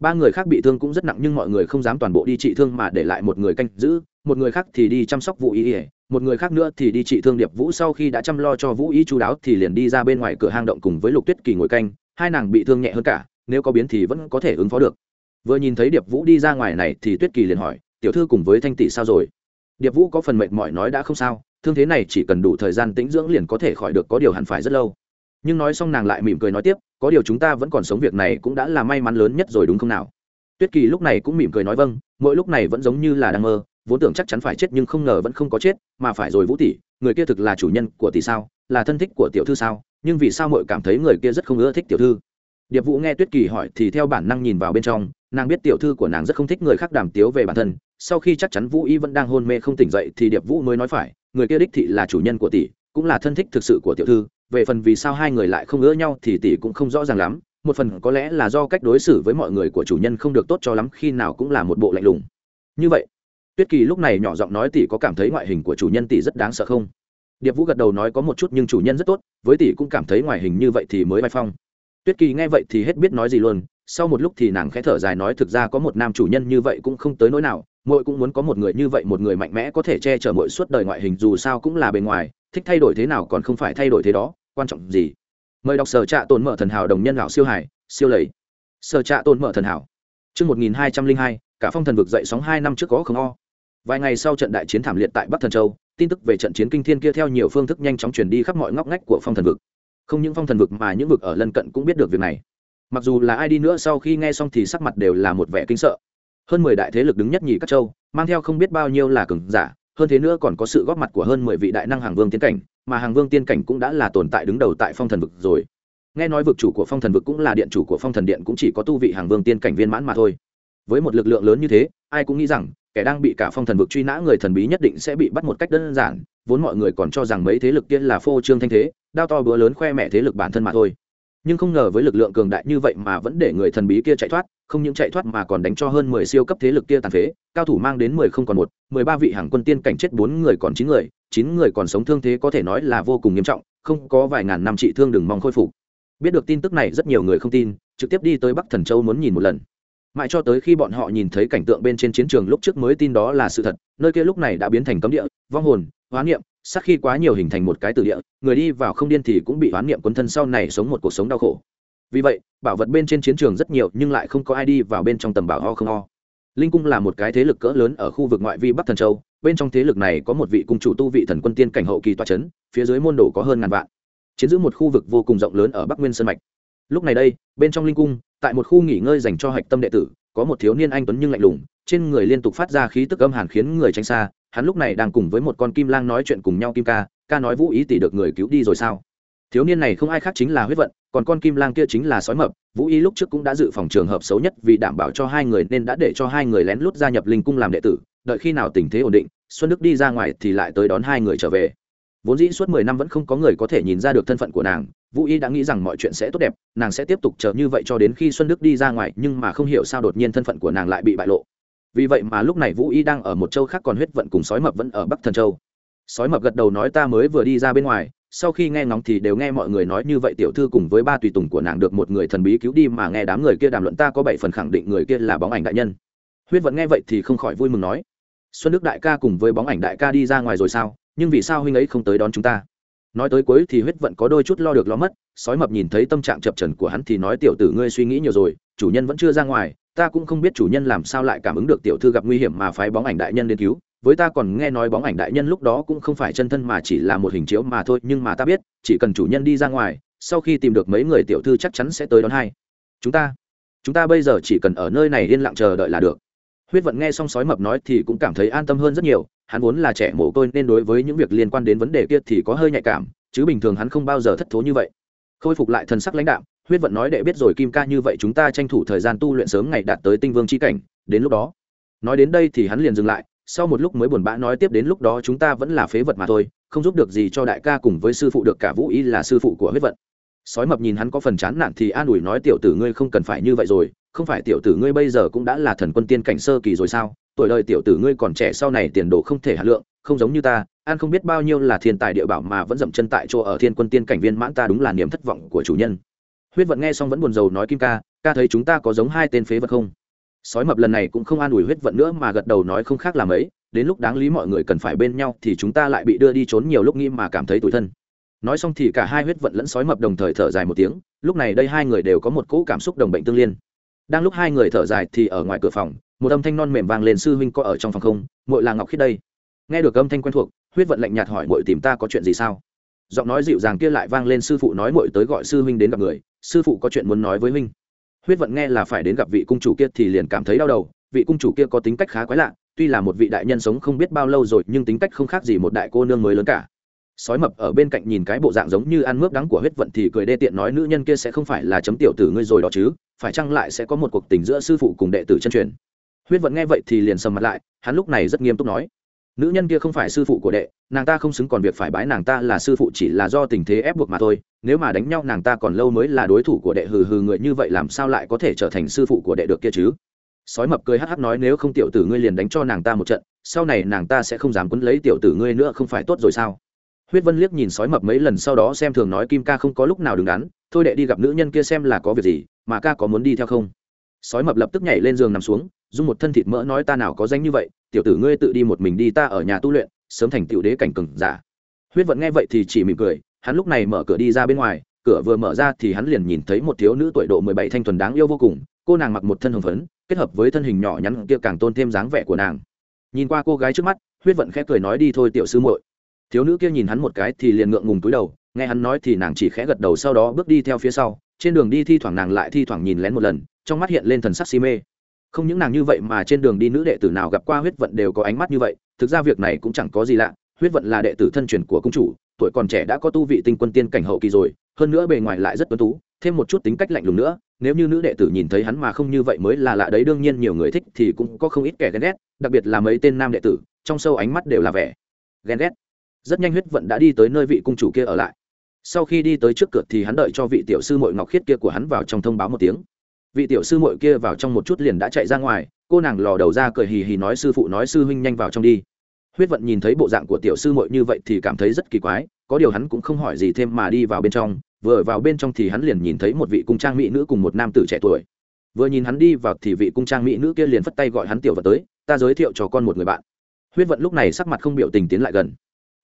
[SPEAKER 1] Ba người khác bị thương cũng rất nặng nhưng mọi người không dám toàn bộ đi trị thương mà để lại một người canh giữ, một người khác thì đi chăm sóc vũ y một người khác nữa thì đi trị thương điệp vũ sau khi đã chăm lo cho vũ y chú đáo thì liền đi ra bên ngoài cửa hang động cùng với lục tuyết kỳ ngồi canh, hai nàng bị thương nhẹ hơn cả, nếu có biến thì vẫn có thể ứng phó được. Vừa nhìn thấy điệp vũ đi ra ngoài này thì tuyết kỳ liền hỏi, tiểu thư cùng với thanh tỷ sao rồi? Điệp vũ có phần mệt mỏi nói, đã không sao, thương thế này chỉ cần đủ thời gian tĩnh dưỡng liền có thể khỏi được, có điều hẳn phải rất lâu nhưng nói xong nàng lại mỉm cười nói tiếp, có điều chúng ta vẫn còn sống việc này cũng đã là may mắn lớn nhất rồi đúng không nào? Tuyết kỳ lúc này cũng mỉm cười nói vâng mỗi lúc này vẫn giống như là đang mơ, vốn tưởng chắc chắn phải chết nhưng không ngờ vẫn không có chết, mà phải rồi vũ tỷ, người kia thực là chủ nhân của tỷ sao, là thân thích của tiểu thư sao, nhưng vì sao mội cảm thấy người kia rất không ưa thích tiểu thư? Điệp vũ nghe tuyết kỳ hỏi thì theo bản năng nhìn vào bên trong, nàng biết tiểu thư của nàng rất không thích người khác đàm tiếu về bản thân, sau khi chắc chắn vũ y vẫn đang hôn mê không tỉnh dậy thì điệp vũ mới nói phải, người kia đích thị là chủ nhân của tỷ, cũng là thân thích thực sự của tiểu thư về phần vì sao hai người lại không ưa nhau thì tỷ cũng không rõ ràng lắm, một phần có lẽ là do cách đối xử với mọi người của chủ nhân không được tốt cho lắm khi nào cũng là một bộ lạnh lùng. Như vậy, tuyết kỳ lúc này nhỏ giọng nói tỷ có cảm thấy ngoại hình của chủ nhân tỷ rất đáng sợ không? Điệp vũ gật đầu nói có một chút nhưng chủ nhân rất tốt, với tỷ cũng cảm thấy ngoại hình như vậy thì mới vai phong. Tuyết kỳ nghe vậy thì hết biết nói gì luôn, sau một lúc thì nàng khẽ thở dài nói thực ra có một nam chủ nhân như vậy cũng không tới nỗi nào, muội cũng muốn có một người như vậy, một người mạnh mẽ có thể che chở muội suốt đời ngoại hình dù sao cũng là bề ngoài, thích thay đổi thế nào còn không phải thay đổi thế đó quan trọng gì? Mời đọc sở trạ tồn mở thần hảo đồng nhân lão siêu hải siêu lầy. Sở trạ tồn mở thần hảo. Trước 1202, cả phong thần vực dậy sóng hai năm trước có không o. Vài ngày sau trận đại chiến thảm liệt tại Bắc Thần Châu, tin tức về trận chiến kinh thiên kia theo nhiều phương thức nhanh chóng truyền đi khắp mọi ngóc ngách của phong thần vực. Không những phong thần vực mà những vực ở lân cận cũng biết được việc này. Mặc dù là ai đi nữa sau khi nghe xong thì sắc mặt đều là một vẻ kinh sợ. Hơn mười đại thế lực đứng nhất nhì các châu mang theo không biết bao nhiêu là cường giả hơn thế nữa còn có sự góp mặt của hơn mười vị đại năng hàng vương tiến cảnh mà hàng vương tiên cảnh cũng đã là tồn tại đứng đầu tại phong thần vực rồi. Nghe nói vực chủ của phong thần vực cũng là điện chủ của phong thần điện cũng chỉ có tu vị hàng vương tiên cảnh viên mãn mà thôi. Với một lực lượng lớn như thế, ai cũng nghĩ rằng, kẻ đang bị cả phong thần vực truy nã người thần bí nhất định sẽ bị bắt một cách đơn giản, vốn mọi người còn cho rằng mấy thế lực kia là phô trương thanh thế, đao to bữa lớn khoe mẹ thế lực bản thân mà thôi. Nhưng không ngờ với lực lượng cường đại như vậy mà vẫn để người thần bí kia chạy thoát, không những chạy thoát mà còn đánh cho hơn mười siêu cấp thế lực kia tàn phế, cao thủ mang đến mười không còn một, mười ba vị hàng quân tiên cảnh chết bốn người còn chín người chín người còn sống thương thế có thể nói là vô cùng nghiêm trọng, không có vài ngàn năm trị thương đừng mong khôi phục. Biết được tin tức này, rất nhiều người không tin, trực tiếp đi tới bắc thần châu muốn nhìn một lần. Mãi cho tới khi bọn họ nhìn thấy cảnh tượng bên trên chiến trường lúc trước mới tin đó là sự thật, nơi kia lúc này đã biến thành cấm địa, vong hồn, hoán niệm sắc khi quá nhiều hình thành một cái từ địa, người đi vào không điên thì cũng bị hoán niệm quấn thân sau này sống một cuộc sống đau khổ. Vì vậy, bảo vật bên trên chiến trường rất nhiều, nhưng lại không có ai đi vào bên trong tầm bảo ho không ho. Linh cung là một cái thế lực cỡ lớn ở khu vực ngoại vi bắc thần châu bên trong thế lực này có một vị cung chủ tu vị thần quân tiên cảnh hậu kỳ toa c h ấ n phía dưới môn đồ có hơn ngàn vạn. Chiến giữ một khu vực vô cùng rộng lớn ở bắc nguyên sơn mạch. Lúc này đây, bên trong linh cung, tại một khu nghỉ ngơi dành cho hạch tâm đệ tử, có một thiếu niên anh tuấn nhưng lạnh lùng, trên người liên tục phát ra khí tức âm hàn khiến người tránh xa, hắn lúc này đang cùng với một con kim lang nói chuyện cùng nhau kim ca ca nói vũ ý tỷ được người cứu đi rồi sao? Thiếu niên này không ai khác chính là huyết vận, còn con kim lang kia chính là sói mập, vũ ý lúc trước cũng đã dự phòng trường hợp xấu nhất vì đảm bảo cho hai người nên đã để cho hai người lén lút gia nhập linh cung làm đệ tử đợi khi nào tình thế ổn định, xuân đức đi ra ngoài thì lại tới đón hai người trở về. Vốn dĩ suốt mười năm vẫn không có người có thể nhìn ra được thân phận của nàng, vũ y đã nghĩ rằng mọi chuyện sẽ tốt đẹp, nàng sẽ tiếp tục chờ như vậy cho đến khi xuân đức đi ra ngoài, nhưng mà không hiểu sao đột nhiên thân phận của nàng lại bị bại lộ. Vì vậy mà lúc này vũ y đang ở một châu khác còn huyết vận cùng sói mập vẫn ở bắc thần châu. Sói mập gật đầu nói ta mới vừa đi ra bên ngoài, sau khi nghe ngóng thì đều nghe mọi người nói như vậy tiểu thư cùng với ba tùy tùng của nàng được một người thần bí cứu đi mà nghe đám người kia đàm luận ta có bảy phần khẳng định người kia là bóng ảnh đại nhân. Huyết vận nghe vậy thì không khỏi vui mừng nói xuân đức đại ca cùng với bóng ảnh đại ca đi ra ngoài rồi sao? Nhưng vì sao huynh ấy không tới đón chúng ta? Nói tới cuối thì huyết vận có đôi chút lo được lo mất, sói mập nhìn thấy tâm trạng chập trần của hắn thì nói, tiểu tử ngươi suy nghĩ nhiều rồi, chủ nhân vẫn chưa ra ngoài, ta cũng không biết chủ nhân làm sao lại cảm ứng được tiểu thư gặp nguy hiểm mà phái bóng ảnh đại nhân đến cứu. Với ta còn nghe nói bóng ảnh đại nhân lúc đó cũng không phải chân thân mà chỉ là một hình chiếu mà thôi, nhưng mà ta biết, chỉ cần chủ nhân đi ra ngoài, sau khi tìm được mấy người tiểu thư chắc chắn sẽ tới đón hai. Chúng ta chúng ta bây giờ chỉ cần ở nơi này yên lặng chờ đợi là được huyết vận nghe xong sói mập nói thì cũng cảm thấy an tâm hơn rất nhiều, hắn vốn là trẻ mồ côi nên đối với những việc liên quan đến vấn đề kia thì có hơi nhạy cảm, chứ bình thường hắn không bao giờ thất thố như vậy. Khôi phục lại thần sắc lãnh đạo huyết vận nói đệ biết rồi kim ca như vậy chúng ta tranh thủ thời gian tu luyện sớm ngày đạt tới tinh vương c h i cảnh, đến lúc đó. Nói đến đây thì hắn liền dừng lại, sau một lúc mới buồn bã nói tiếp đến lúc đó chúng ta vẫn là phế vật mà thôi, không giúp được gì cho đại ca cùng với sư phụ được cả vũ ý là sư phụ của huyết vận. Sói mập nhìn hắn có phần chán nản thì an ủi nói tiểu tử ngươi không cần phải như vậy rồi không phải tiểu tử ngươi bây giờ cũng đã là thần quân tiên cảnh sơ kỳ rồi sao? Tuổi đời tiểu tử ngươi còn trẻ sau này tiền đồ không thể hạt lượng, không giống như ta an không biết bao nhiêu là thiên tài địa bảo mà vẫn dậm chân tại chỗ ở thiên quân tiên cảnh viên mãn ta đúng là niềm thất vọng của chủ nhân. Huyết vận nghe xong vẫn buồn rầu nói kim ca ca thấy chúng ta có giống hai tên phế vật không? Sói mập lần này cũng không an ủi huyết vận nữa mà gật đầu nói không khác làm ấy, đến lúc đáng lý mọi người cần phải bên nhau thì chúng ta lại bị đưa đi trốn nhiều lúc nghĩ mà cảm thấy tủi thân. Nói xong thì cả hai huyết vận lẫn sói mập đồng thời thở dài một tiếng, lúc này đây hai người đều có một cỗ cảm xúc đồng bệnh tương liên đang lúc hai người thở dài thì ở ngoài cửa phòng, một âm thanh non mềm vang lên, sư huynh có ở trong phòng không? Muội là ngọc khiết đây. Nghe được âm thanh quen thuộc, huyết vận lạnh nhạt hỏi, muội tìm ta có chuyện gì sao? Giọng nói dịu dàng kia lại vang lên, sư phụ nói muội tới gọi sư huynh đến gặp người, sư phụ có chuyện muốn nói với huynh. Huyết vận nghe là phải đến gặp vị cung chủ kia thì liền cảm thấy đau đầu, vị cung chủ kia có tính cách khá quái lạ, tuy là một vị đại nhân sống không biết bao lâu rồi, nhưng tính cách không khác gì một đại cô nương mới lớn cả sói mập ở bên cạnh nhìn cái bộ dạng giống như ăn mướp đắng của huyết vận thì cười đê tiện nói, nữ nhân kia sẽ không phải là chấm tiểu tử ngươi rồi đó chứ, phải chăng lại sẽ có một cuộc tình giữa sư phụ cùng đệ tử chân truyền? Huyết vận nghe vậy thì liền sầm mặt lại, hắn lúc này rất nghiêm túc nói, nữ nhân kia không phải sư phụ của đệ, nàng ta không xứng còn việc phải bái nàng ta là sư phụ chỉ là do tình thế ép buộc mà thôi, nếu mà đánh nhau nàng ta còn lâu mới là đối thủ của đệ, hừ hừ người như vậy làm sao lại có thể trở thành sư phụ của đệ được kia chứ? Sói mập cười hắc hắc nói, nếu không tiểu tử ngươi liền đánh cho nàng ta một trận, sau này nàng ta sẽ không dám quấn lấy tiểu tử ngươi nữa không phải tốt rồi sao? Huyết vân liếc nhìn sói mập mấy lần sau đó xem thường nói kim ca không có lúc nào đứng đắn, thôi đệ đi gặp nữ nhân kia xem là có việc gì, mà ca có muốn đi theo không? Sói mập lập tức nhảy lên giường nằm xuống, dùng một thân thịt mỡ nói ta nào có danh như vậy, tiểu tử ngươi tự đi một mình đi ta ở nhà tu luyện, sớm thành tiểu đế cảnh cừng giả. Huyết vận nghe vậy thì chỉ mỉm cười, hắn lúc này mở cửa đi ra bên ngoài, cửa vừa mở ra thì hắn liền nhìn thấy một thiếu nữ tuổi độ mười bảy thanh thuần đáng yêu vô cùng, cô nàng mặc một thân hồng phấn, kết hợp với thân hình nhỏ nhắn kia càng tôn thêm dáng vẻ của nàng. Nhìn qua cô gái trước mắt, huyết vận khẽ cười nói đi thôi tiểu sư muội thiếu nữ kia nhìn hắn một cái thì liền ngượng ngùng túi đầu, nghe hắn nói thì nàng chỉ khẽ gật đầu sau đó bước đi theo phía sau, trên đường đi thi thoảng nàng lại thi thoảng nhìn lén một lần, trong mắt hiện lên thần sắc si mê. Không những nàng như vậy mà trên đường đi nữ đệ tử nào gặp qua huyết vận đều có ánh mắt như vậy, thực ra việc này cũng chẳng có gì lạ, huyết vận là đệ tử thân truyền của công chủ, tuổi còn trẻ đã có tu vị tinh quân tiên cảnh hậu kỳ rồi, hơn nữa bề ngoài lại rất tuấn tú, thêm một chút tính cách lạnh lùng nữa, nếu như nữ đệ tử nhìn thấy hắn mà không như vậy mới là lạ đấy, đương nhiên nhiều người thích thì cũng có không ít kẻ ghen ghét, đặc biệt là mấy tên nam đệ tử, trong sâu ánh mắt đều là vẻ ghen ghét rất nhanh huyết vận đã đi tới nơi vị cung chủ kia ở lại. Sau khi đi tới trước cửa thì hắn đợi cho vị tiểu sư mội ngọc khiết kia của hắn vào trong thông báo một tiếng. Vị tiểu sư mội kia vào trong một chút liền đã chạy ra ngoài, cô nàng lò đầu ra cười hì hì nói sư phụ nói sư huynh nhanh vào trong đi. Huyết vận nhìn thấy bộ dạng của tiểu sư mội như vậy thì cảm thấy rất kỳ quái, có điều hắn cũng không hỏi gì thêm mà đi vào bên trong, vừa vào bên trong thì hắn liền nhìn thấy một vị cung trang mỹ nữ cùng một nam tử trẻ tuổi. Vừa nhìn hắn đi vào thì vị cung trang mỹ nữ kia liền phất tay gọi hắn tiểu vật tới, ta giới thiệu cho con một người bạn. Huyết vận lúc này sắc mặt không biểu tình tiến lại gần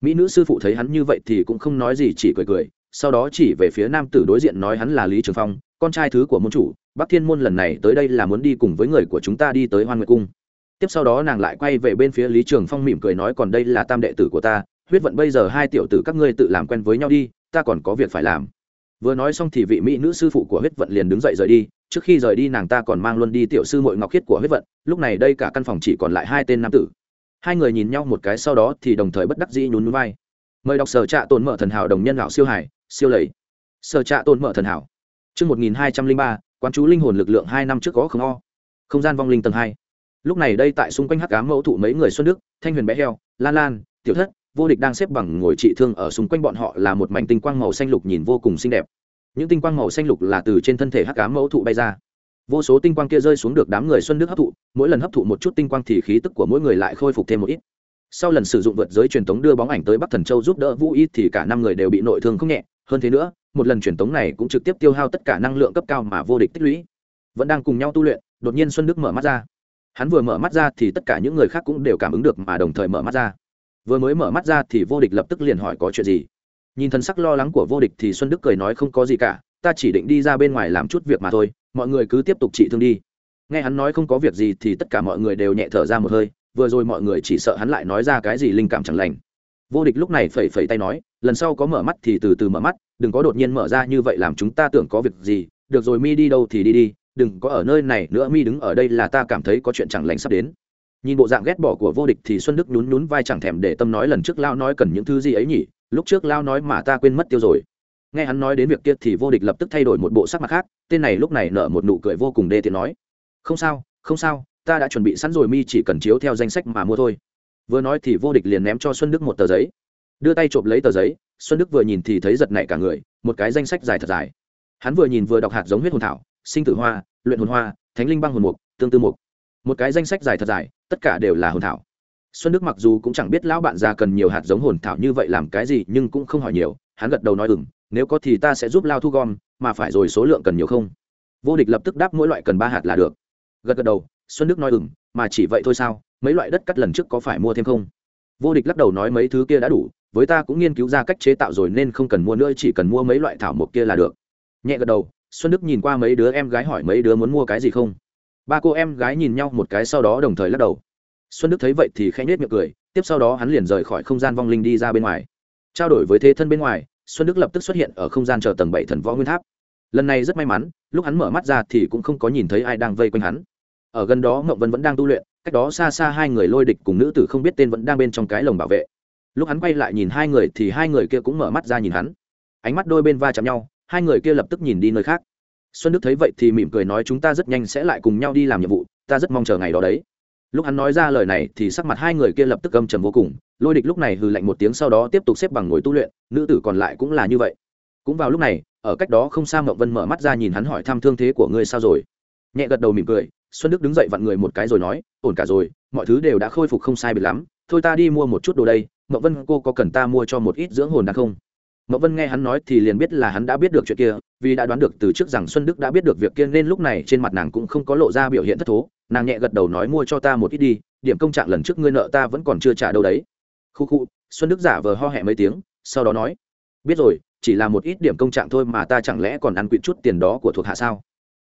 [SPEAKER 1] mỹ nữ sư phụ thấy hắn như vậy thì cũng không nói gì, chỉ cười cười, sau đó chỉ về phía nam tử đối diện nói hắn là lý trường phong, con trai thứ của môn chủ, bắc thiên môn lần này tới đây là muốn đi cùng với người của chúng ta đi tới hoan nguyệt cung. Tiếp sau đó nàng lại quay về bên phía lý trường phong mỉm cười nói còn đây là tam đệ tử của ta, huyết vận bây giờ hai tiểu tử các ngươi tự làm quen với nhau đi, ta còn có việc phải làm. Vừa nói xong thì vị mỹ nữ sư phụ của huyết vận liền đứng dậy rời đi, trước khi rời đi nàng ta còn mang luôn đi tiểu sư mội ngọc khiết của huyết vận, lúc này đây cả căn phòng chỉ còn lại hai tên nam tử hai người nhìn nhau một cái sau đó thì đồng thời bất đắc dĩ nhún núi vai. Mời đọc sở trạ tồn mở thần hảo đồng nhân lão siêu hải siêu lầy. Sở trạ tồn mở thần hảo. Trước 1203, quán chú linh hồn lực lượng hai năm trước có không o. Không gian vong linh tầng hai. Lúc này đây tại xung quanh hắc ám mẫu thụ mấy người xuân đức, thanh huyền bé heo, lan lan, tiểu thất, vô địch đang xếp bằng ngồi trị thương ở xung quanh bọn họ là một mảnh tinh quang màu xanh lục nhìn vô cùng xinh đẹp. Những tinh quang màu xanh lục là từ trên thân thể hắc cá mẫu thụ bay ra. Vô số tinh quang kia rơi xuống được đám người xuân đức hấp thụ mỗi lần hấp thụ một chút tinh quang thì khí tức của mỗi người lại khôi phục thêm một ít. Sau lần sử dụng vượt giới truyền tống đưa bóng ảnh tới bắc thần châu giúp đỡ vũ Y thì cả năm người đều bị nội thương không nhẹ. Hơn thế nữa, một lần truyền tống này cũng trực tiếp tiêu hao tất cả năng lượng cấp cao mà vô địch tích lũy. Vẫn đang cùng nhau tu luyện, đột nhiên xuân đức mở mắt ra. Hắn vừa mở mắt ra thì tất cả những người khác cũng đều cảm ứng được mà đồng thời mở mắt ra. Vừa mới mở mắt ra thì vô địch lập tức liền hỏi có chuyện gì. Nhìn thân sắc lo lắng của vô địch thì xuân đức cười nói không có gì cả, ta chỉ định đi ra bên ngoài làm chút việc mà thôi, mọi người cứ tiếp tục trị thương đi nghe hắn nói không có việc gì thì tất cả mọi người đều nhẹ thở ra một hơi, vừa rồi mọi người chỉ sợ hắn lại nói ra cái gì linh cảm chẳng lành. Vô địch lúc này phẩy phẩy tay nói, lần sau có mở mắt thì từ từ mở mắt, đừng có đột nhiên mở ra như vậy làm chúng ta tưởng có việc gì, được rồi mi đi đâu thì đi đi, đừng có ở nơi này nữa mi đứng ở đây là ta cảm thấy có chuyện chẳng lành sắp đến. Nhìn bộ dạng ghét bỏ của vô địch thì xuân đức nhún nhún vai chẳng thèm để tâm nói lần trước lao nói cần những thứ gì ấy nhỉ, lúc trước lao nói mà ta quên mất tiêu rồi. Nghe hắn nói đến việc kia thì vô địch lập tức thay đổi một bộ sắc mặt khác, tên này lúc này nở một nụ cười vô cùng đê tiện nói không sao không sao, ta đã chuẩn bị sẵn rồi, mi chỉ cần chiếu theo danh sách mà mua thôi. Vừa nói thì vô địch liền ném cho xuân đức một tờ giấy. Đưa tay chộp lấy tờ giấy, xuân đức vừa nhìn thì thấy giật nảy cả người, một cái danh sách dài thật dài. Hắn vừa nhìn vừa đọc hạt giống huyết hồn thảo, sinh tử hoa, luyện hồn hoa, thánh linh băng hồn mục, tương tư mục. Một cái danh sách dài thật dài, tất cả đều là hồn thảo. Xuân đức mặc dù cũng chẳng biết lão bạn già cần nhiều hạt giống hồn thảo như vậy làm cái gì, nhưng cũng không hỏi nhiều, hắn gật đầu nói ừng nếu có thì ta sẽ giúp lao thu gom, mà phải rồi số lượng cần nhiều không? Vô địch lập tức đáp mỗi loại cần ba hạt là được gật gật đầu, xuân đức nói ừng mà chỉ vậy thôi sao? Mấy loại đất cắt lần trước có phải mua thêm không? Vô địch lắc đầu nói, mấy thứ kia đã đủ, với ta cũng nghiên cứu ra cách chế tạo rồi nên không cần mua nữa, chỉ cần mua mấy loại thảo mộc kia là được. Nhẹ gật đầu, xuân đức nhìn qua mấy đứa em gái hỏi, mấy đứa muốn mua cái gì không? Ba cô em gái nhìn nhau một cái sau đó đồng thời lắc đầu. Xuân đức thấy vậy thì khẽ nhếch miệng cười, tiếp sau đó hắn liền rời khỏi không gian vong linh đi ra bên ngoài. Trao đổi với thế thân bên ngoài, xuân đức lập tức xuất hiện ở không gian chờ tầng bảy thần võ nguyên tháp. Lần này rất may mắn, lúc hắn mở mắt ra thì cũng không có nhìn thấy ai đang vây quanh hắn ở gần đó ngậm vân vẫn đang tu luyện, cách đó xa xa hai người lôi địch cùng nữ tử không biết tên vẫn đang bên trong cái lồng bảo vệ. Lúc hắn quay lại nhìn hai người thì hai người kia cũng mở mắt ra nhìn hắn. Ánh mắt đôi bên va chạm nhau, hai người kia lập tức nhìn đi nơi khác. Xuân đức thấy vậy thì mỉm cười nói chúng ta rất nhanh sẽ lại cùng nhau đi làm nhiệm vụ, ta rất mong chờ ngày đó đấy. Lúc hắn nói ra lời này thì sắc mặt hai người kia lập tức âm trầm vô cùng, lôi địch lúc này hừ lạnh một tiếng sau đó tiếp tục xếp bằng ngồi tu luyện, nữ tử còn lại cũng là như vậy. Cũng vào lúc này, ở cách đó không xa mậu vân mở mắt ra nhìn hắn hỏi thăm thương thế của ngươi sao rồi. Nhẹ gật đầu mỉm cười xuân đức đứng dậy vặn người một cái rồi nói, ổn cả rồi, mọi thứ đều đã khôi phục không sai biệt lắm. Thôi ta đi mua một chút đồ đây. Mậu vân, cô có cần ta mua cho một ít dưỡng hồn đã không? Mậu vân nghe hắn nói thì liền biết là hắn đã biết được chuyện kia, vì đã đoán được từ trước rằng xuân đức đã biết được việc kia nên lúc này trên mặt nàng cũng không có lộ ra biểu hiện thất thố. Nàng nhẹ gật đầu nói, mua cho ta một ít đi, điểm công trạng lần trước ngươi nợ ta vẫn còn chưa trả đâu đấy. Khu khu, xuân đức giả vờ ho hẹ mấy tiếng, sau đó nói, biết rồi, chỉ là một ít điểm công trạng thôi mà ta chẳng lẽ còn ăn quỵt chút tiền đó của thuộc hạ sao?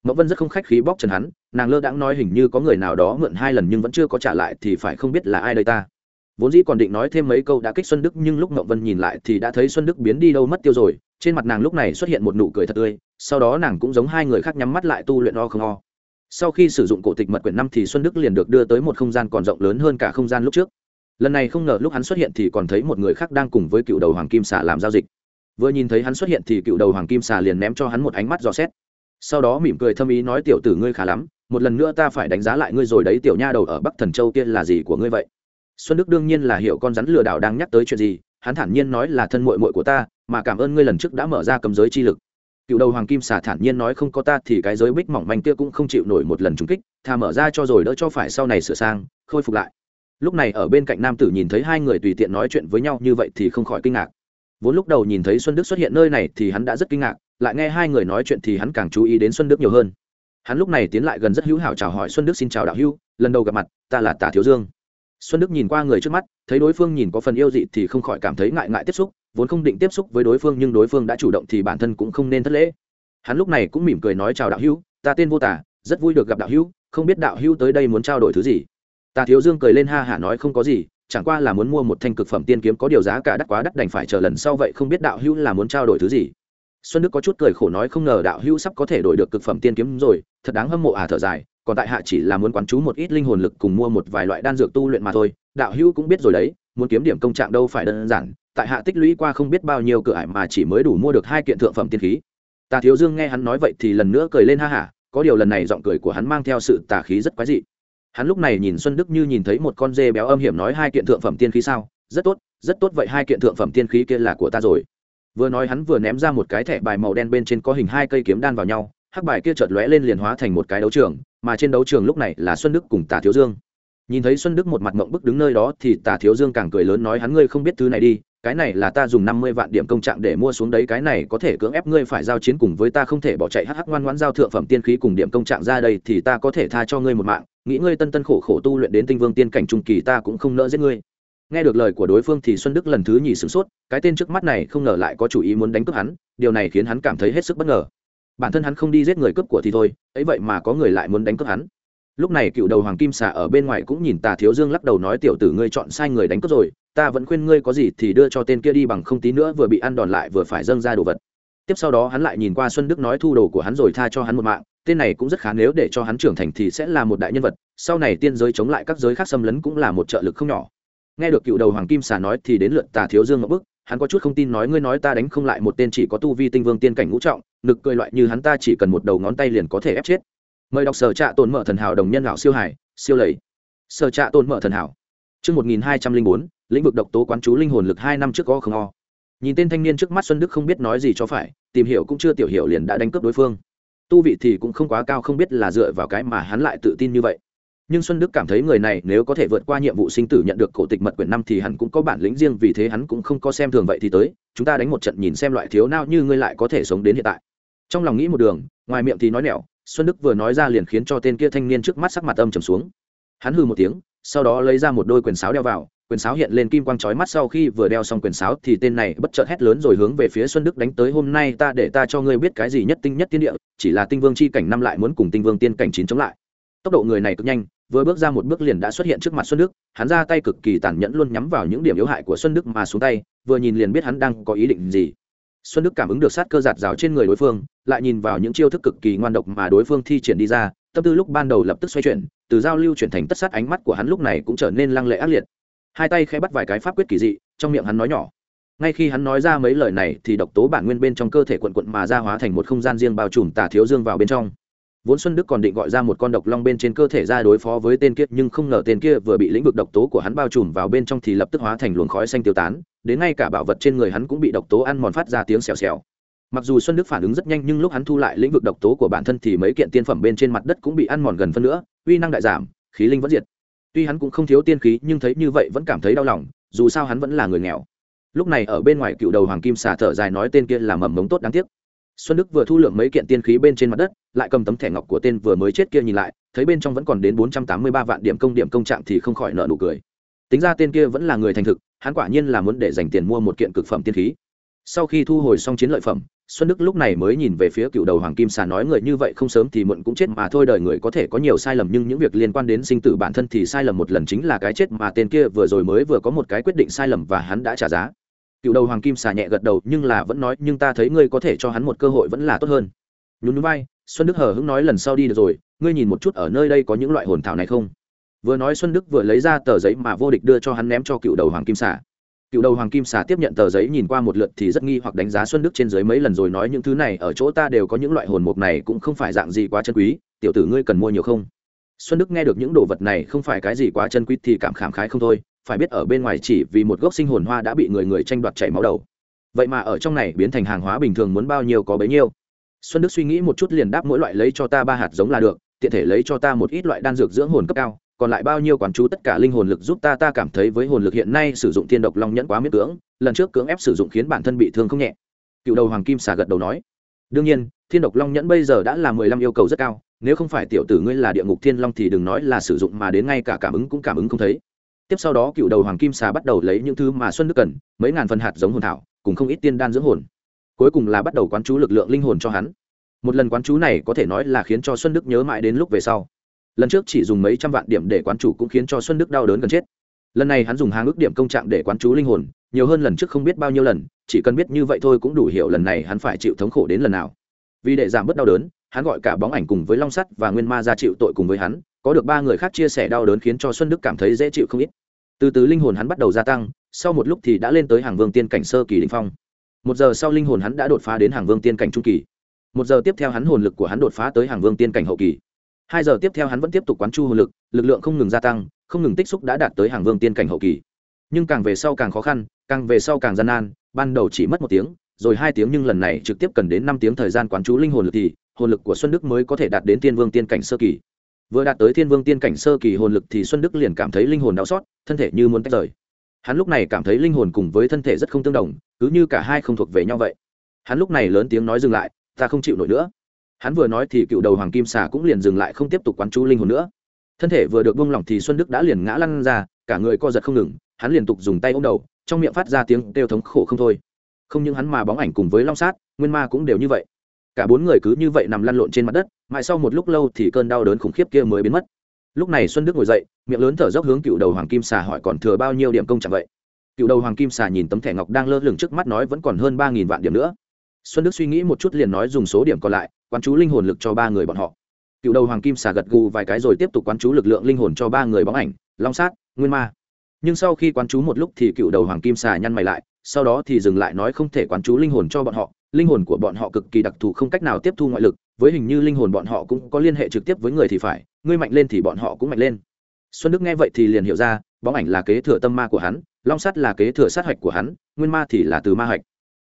[SPEAKER 1] Mậu vân rất không khách khí bóc trần hắn, nàng lơ đãng nói hình như có người nào đó mượn hai lần nhưng vẫn chưa có trả lại thì phải không biết là ai đây ta. Vốn dĩ còn định nói thêm mấy câu đã kích xuân đức nhưng lúc mậu vân nhìn lại thì đã thấy xuân đức biến đi đâu mất tiêu rồi, trên mặt nàng lúc này xuất hiện một nụ cười thật tươi, sau đó nàng cũng giống hai người khác nhắm mắt lại tu luyện o không o. Sau khi sử dụng cổ tịch mật quyển năm thì xuân đức liền được đưa tới một không gian còn rộng lớn hơn cả không gian lúc trước. Lần này không ngờ lúc hắn xuất hiện thì còn thấy một người khác đang cùng với cựu đầu hoàng kim xà làm giao dịch. Vừa nhìn thấy hắn xuất hiện thì cựu đầu hoàng kim xà liền ném cho hắn một ánh mắt dò xét sau đó mỉm cười thâm ý nói, tiểu tử ngươi khá lắm, một lần nữa ta phải đánh giá lại ngươi rồi đấy, tiểu nha đầu ở bắc thần châu kia là gì của ngươi vậy? Xuân đức đương nhiên là hiểu con rắn lừa đảo đang nhắc tới chuyện gì, hắn thản nhiên nói là thân mội mội của ta, mà cảm ơn ngươi lần trước đã mở ra cầm giới chi lực. Cựu đầu hoàng kim xà thản nhiên nói, không có ta thì cái giới bích mỏng manh kia cũng không chịu nổi một lần trúng kích thà mở ra cho rồi đỡ cho phải sau này sửa sang, khôi phục lại. Lúc này ở bên cạnh nam tử nhìn thấy hai người tùy tiện nói chuyện với nhau như vậy thì không khỏi kinh ngạc. Vốn lúc đầu nhìn thấy xuân đức xuất hiện nơi này thì hắn đã rất kinh ngạc lại nghe hai người nói chuyện thì hắn càng chú ý đến xuân đức nhiều hơn. Hắn lúc này tiến lại gần rất hữu hảo chào hỏi xuân đức xin chào đạo hữu, lần đầu gặp mặt, ta là tả thiếu dương. Xuân đức nhìn qua người trước mắt, thấy đối phương nhìn có phần yêu dị thì không khỏi cảm thấy ngại ngại tiếp xúc, vốn không định tiếp xúc với đối phương nhưng đối phương đã chủ động thì bản thân cũng không nên thất lễ. Hắn lúc này cũng mỉm cười nói chào đạo hữu, ta tên vô tả, rất vui được gặp đạo hữu, không biết đạo hữu tới đây muốn trao đổi thứ gì. Tà thiếu dương cười lên ha hả nói không có gì, chẳng qua là muốn mua một thanh cực phẩm tiên kiếm có điều giá cả đắt quá đắt đành phải chờ lần sau vậy không biết đạo hữu là muốn trao đổi thứ gì xuân đức có chút cười khổ nói không ngờ đạo hữu sắp có thể đổi được cực phẩm tiên kiếm rồi, thật đáng hâm mộ à thở dài, còn tại hạ chỉ là muốn quán chú một ít linh hồn lực cùng mua một vài loại đan dược tu luyện mà thôi, đạo hữu cũng biết rồi đấy, muốn kiếm điểm công trạng đâu phải đơn giản, tại hạ tích lũy qua không biết bao nhiêu cửa ải mà chỉ mới đủ mua được hai kiện thượng phẩm tiên khí. Tà thiếu dương nghe hắn nói vậy thì lần nữa cười lên ha hả, có điều lần này giọng cười của hắn mang theo sự tà khí rất quái dị. Hắn lúc này nhìn xuân đức như nhìn thấy một con dê béo âm hiểm nói hai kiện thượng phẩm tiên khí sao? Rất tốt rất tốt, vậy hai kiện thượng phẩm tiên khí kia là của ta rồi vừa nói hắn vừa ném ra một cái thẻ bài màu đen bên trên có hình hai cây kiếm đan vào nhau, hắc bài kia chợt lóe lên liền hóa thành một cái đấu trường, mà trên đấu trường lúc này là xuân đức cùng tả thiếu dương. Nhìn thấy xuân đức một mặt mộng bức đứng nơi đó thì tả thiếu dương càng cười lớn nói hắn ngươi không biết thứ này đi, cái này là ta dùng năm mươi vạn điểm công trạng để mua xuống đấy, cái này có thể cưỡng ép ngươi phải giao chiến cùng với ta, không thể bỏ chạy, hắc hắc ngoan ngoãn giao thượng phẩm tiên khí cùng điểm công trạng ra đây thì ta có thể tha cho ngươi một mạng, nghĩ ngươi tân tân khổ khổ tu luyện đến tinh vương tiên cảnh trung kỳ ta cũng không nỡ giết ngươi nghe được lời của đối phương thì xuân đức lần thứ nhì sửng sốt, cái tên trước mắt này không ngờ lại có chủ ý muốn đánh cướp hắn, điều này khiến hắn cảm thấy hết sức bất ngờ. Bản thân hắn không đi giết người cướp của thì thôi, ấy vậy mà có người lại muốn đánh cướp hắn. Lúc này cựu đầu hoàng kim xà ở bên ngoài cũng nhìn tà thiếu dương lắc đầu nói, tiểu tử ngươi chọn sai người đánh cướp rồi, ta vẫn khuyên ngươi có gì thì đưa cho tên kia đi bằng không tí nữa vừa bị ăn đòn lại vừa phải dâng ra đồ vật. Tiếp sau đó hắn lại nhìn qua xuân đức nói, thu đồ của hắn rồi tha cho hắn một mạng, tên này cũng rất khá, nếu để cho hắn trưởng thành thì sẽ là một đại nhân vật, sau này tiên giới chống lại các giới khác xâm lấn cũng là một trợ lực không nhỏ nghe được cựu đầu hoàng kim xà nói thì đến lượt tà thiếu dương một bức hắn có chút không tin nói ngươi nói ta đánh không lại một tên chỉ có tu vi tinh vương tiên cảnh ngũ trọng nực cười loại như hắn ta chỉ cần một đầu ngón tay liền có thể ép chết mời đọc sở trạ tồn mở thần hảo đồng nhân lão siêu hải siêu lầy sở trạ tồn mở thần hảo Trước 1204, lĩnh vực độc tố quán chú linh hồn lực hai năm trước có không o. Nhìn tên thanh niên trước mắt Xuân Đức không biết nói gì cho phải, tìm hiểu cũng chưa tiểu hiểu liền đã đánh cướp đối phương. Tu vị thì cũng không quá cao không biết là dựa vào cái mà hắn lại tự tin như vậy nhưng xuân đức cảm thấy người này nếu có thể vượt qua nhiệm vụ sinh tử nhận được cổ tịch mật quyển năm thì hắn cũng có bản lĩnh riêng, vì thế hắn cũng không có xem thường vậy thì tới. Chúng ta đánh một trận nhìn xem loại thiếu nào như ngươi lại có thể sống đến hiện tại. Trong lòng nghĩ một đường, ngoài miệng thì nói nẹo xuân đức vừa nói ra liền khiến cho tên kia thanh niên trước mắt sắc mặt âm trầm xuống. Hắn hư một tiếng, sau đó lấy ra một đôi quyền sáo đeo vào, quyền sáo hiện lên kim quang chói mắt sau khi vừa đeo xong quyền sáo thì tên này bất chợt hét lớn rồi hướng về phía xuân đức đánh tới, hôm nay ta để ta cho ngươi biết cái gì nhất tinh nhất tiên địa, chỉ là tinh vương chi cảnh năm lại muốn cùng tinh vương tiên cảnh chín chống lại. Tốc độ người này cực nhanh vừa bước ra một bước liền đã xuất hiện trước mặt xuân đức, hắn ra tay cực kỳ tàn nhẫn luôn nhắm vào những điểm yếu hại của xuân đức mà xuống tay, vừa nhìn liền biết hắn đang có ý định gì. Xuân đức cảm ứng được sát cơ giạt rào trên người đối phương, lại nhìn vào những chiêu thức cực kỳ ngoan độc mà đối phương thi triển đi ra, tâm tư lúc ban đầu lập tức xoay chuyển, từ giao lưu chuyển thành tất sát ánh mắt của hắn lúc này cũng trở nên lăng lệ ác liệt. Hai tay khẽ bắt vài cái pháp quyết kỳ dị, trong miệng hắn nói nhỏ. Ngay khi hắn nói ra mấy lời này thì độc tố bản nguyên bên trong cơ thể quận quận mà ra hóa thành một không gian riêng bao trùm tà thiếu dương vào bên trong vốn xuân đức còn định gọi ra một con độc long bên trên cơ thể ra đối phó với tên kia, nhưng không ngờ tên kia vừa bị lĩnh vực độc tố của hắn bao trùm vào bên trong thì lập tức hóa thành luồng khói xanh tiêu tán. Đến ngay cả bảo vật trên người hắn cũng bị độc tố ăn mòn phát ra tiếng xèo xèo. Mặc dù xuân đức phản ứng rất nhanh, nhưng lúc hắn thu lại lĩnh vực độc tố của bản thân thì mấy kiện tiên phẩm bên trên mặt đất cũng bị ăn mòn gần phân nữa, uy năng đại giảm, khí linh vẫn diệt. Tuy hắn cũng không thiếu tiên khí, nhưng thấy như vậy vẫn cảm thấy đau lòng, dù sao hắn vẫn là người nghèo. Lúc này ở bên ngoài cựu đầu hoàng kim xà thở dài nói tên kia là mầm mống tốt đáng tiếc xuân đức vừa thu lượng mấy kiện tiên khí bên trên mặt đất, lại cầm tấm thẻ ngọc của tên vừa mới chết kia nhìn lại, thấy bên trong vẫn còn đến bốn trăm tám mươi ba vạn điểm công điểm công trạng thì không khỏi nợ nụ cười. Tính ra tên kia vẫn là người thành thực, hắn quả nhiên là muốn để dành tiền mua một kiện cực phẩm tiên khí. Sau khi thu hồi xong chiến lợi phẩm, xuân đức lúc này mới nhìn về phía cựu đầu hoàng kim xà nói người như vậy không sớm thì muộn cũng chết mà thôi, đời người có thể có nhiều sai lầm nhưng những việc liên quan đến sinh tử bản thân thì sai lầm một lần chính là cái chết mà tên kia vừa rồi mới vừa có một cái quyết định sai lầm và hắn đã trả giá cựu đầu hoàng kim xà nhẹ gật đầu, nhưng là vẫn nói, nhưng ta thấy ngươi có thể cho hắn một cơ hội vẫn là tốt hơn. Nhún núi vai, xuân đức hờ hững nói, lần sau đi được rồi, ngươi nhìn một chút ở nơi đây có những loại hồn thảo này không? Vừa nói xuân đức vừa lấy ra tờ giấy mà vô địch đưa cho hắn ném cho cựu đầu hoàng kim xà. Cựu đầu hoàng kim xà tiếp nhận tờ giấy nhìn qua một lượt thì rất nghi hoặc đánh giá xuân đức trên dưới mấy lần rồi nói, những thứ này ở chỗ ta đều có những loại hồn mục này cũng không phải dạng gì quá chân quý, tiểu tử ngươi cần mua nhiều không? Xuân đức nghe được những đồ vật này, không phải cái gì quá chân quý thì cảm khảm khái không thôi phải biết ở bên ngoài chỉ vì một gốc sinh hồn hoa đã bị người người tranh đoạt chảy máu đầu. Vậy mà ở trong này biến thành hàng hóa bình thường muốn bao nhiêu có bấy nhiêu. Xuân đức suy nghĩ một chút liền đáp mỗi loại lấy cho ta ba hạt giống là được, tiện thể lấy cho ta một ít loại đan dược dưỡng hồn cấp cao, còn lại bao nhiêu quán chú tất cả linh hồn lực giúp ta ta cảm thấy với hồn lực hiện nay sử dụng thiên độc long nhẫn quá miễn cưỡng, lần trước cưỡng ép sử dụng khiến bản thân bị thương không nhẹ. Cựu đầu hoàng kim xà gật đầu nói, đương nhiên, thiên độc long nhẫn bây giờ đã là mười lăm yêu cầu rất cao, nếu không phải tiểu tử ngươi là địa ngục thiên long thì đừng nói là sử dụng mà đến ngay cả cảm ứng cũng cảm ứng không thấy tiếp sau đó cựu đầu hoàng kim xà bắt đầu lấy những thứ mà xuân đức cần, mấy ngàn phần hạt giống hồn thảo, cùng không ít tiên đan dưỡng hồn. Cuối cùng là bắt đầu quán chú lực lượng linh hồn cho hắn. Một lần quán chú này có thể nói là khiến cho xuân đức nhớ mãi đến lúc về sau. Lần trước chỉ dùng mấy trăm vạn điểm để quán chủ cũng khiến cho xuân đức đau đớn gần chết. Lần này hắn dùng hàng ước điểm công trạng để quán chú linh hồn, nhiều hơn lần trước không biết bao nhiêu lần, chỉ cần biết như vậy thôi cũng đủ hiểu lần này hắn phải chịu thống khổ đến lần nào. Vì để giảm bớt đau đớn, hắn gọi cả bóng ảnh cùng với long sắt và nguyên ma ra chịu tội cùng với hắn, có được ba người khác chia sẻ đau đớn khiến cho xuân đức cảm thấy dễ chịu không ít từ từ linh hồn hắn bắt đầu gia tăng, sau một lúc thì đã lên tới hàng vương tiên cảnh sơ kỳ đình phong. Một giờ sau linh hồn hắn đã đột phá đến hàng vương tiên cảnh trung kỳ. Một giờ tiếp theo hắn hồn lực của hắn đột phá tới hàng vương tiên cảnh hậu kỳ. Hai giờ tiếp theo hắn vẫn tiếp tục quán chu hồn lực lực lượng không ngừng gia tăng, không ngừng tích xúc đã đạt tới hàng vương tiên cảnh hậu kỳ. Nhưng càng về sau càng khó khăn, càng về sau càng gian nan, ban đầu chỉ mất một tiếng, rồi hai tiếng nhưng lần này trực tiếp cần đến năm tiếng thời gian quán chú linh hồn lực thì hồn lực của xuân đức mới có thể đạt đến tiên vương tiên cảnh sơ kỳ vừa đạt tới thiên vương tiên cảnh sơ kỳ hồn lực thì xuân đức liền cảm thấy linh hồn đau xót, thân thể như muốn tách rời. Hắn lúc này cảm thấy linh hồn cùng với thân thể rất không tương đồng, cứ như cả hai không thuộc về nhau vậy. Hắn lúc này lớn tiếng nói dừng lại, ta không chịu nổi nữa. Hắn vừa nói thì cựu đầu hoàng kim xà cũng liền dừng lại không tiếp tục quán chú linh hồn nữa. Thân thể vừa được buông lỏng thì xuân đức đã liền ngã lăn ra, cả người co giật không ngừng, hắn liên tục dùng tay ôm đầu, trong miệng phát ra tiếng kêu thống khổ không thôi. Không những hắn mà bóng ảnh cùng với long sát, nguyên ma cũng đều như vậy. Cả bốn người cứ như vậy nằm lăn lộn trên mặt đất mãi sau một lúc lâu thì cơn đau đớn khủng khiếp kia mới biến mất. Lúc này xuân đức ngồi dậy, miệng lớn thở dốc hướng cựu đầu hoàng kim xà hỏi còn thừa bao nhiêu điểm công chẳng vậy? Cựu đầu hoàng kim xà nhìn tấm thẻ ngọc đang lơ lửng trước mắt nói vẫn còn hơn ba nghìn vạn điểm nữa. Xuân đức suy nghĩ một chút liền nói dùng số điểm còn lại, quán chú linh hồn lực cho ba người bọn họ. Cựu đầu hoàng kim xà gật gù vài cái rồi tiếp tục quán chú lực lượng linh hồn cho ba người bóng ảnh, long sát, nguyên ma. Nhưng sau khi quán chú một lúc thì cựu đầu hoàng kim xà nhăn mày lại, sau đó thì dừng lại nói không thể quán chú linh hồn cho bọn họ linh hồn của bọn họ cực kỳ đặc thù, không cách nào tiếp thu ngoại lực, với hình như linh hồn bọn họ cũng có liên hệ trực tiếp với người thì phải, ngươi mạnh lên thì bọn họ cũng mạnh lên. Xuân đức nghe vậy thì liền hiểu ra, bóng ảnh là kế thừa tâm ma của hắn, long sắt là kế thừa sát hạch của hắn, nguyên ma thì là từ ma hạch.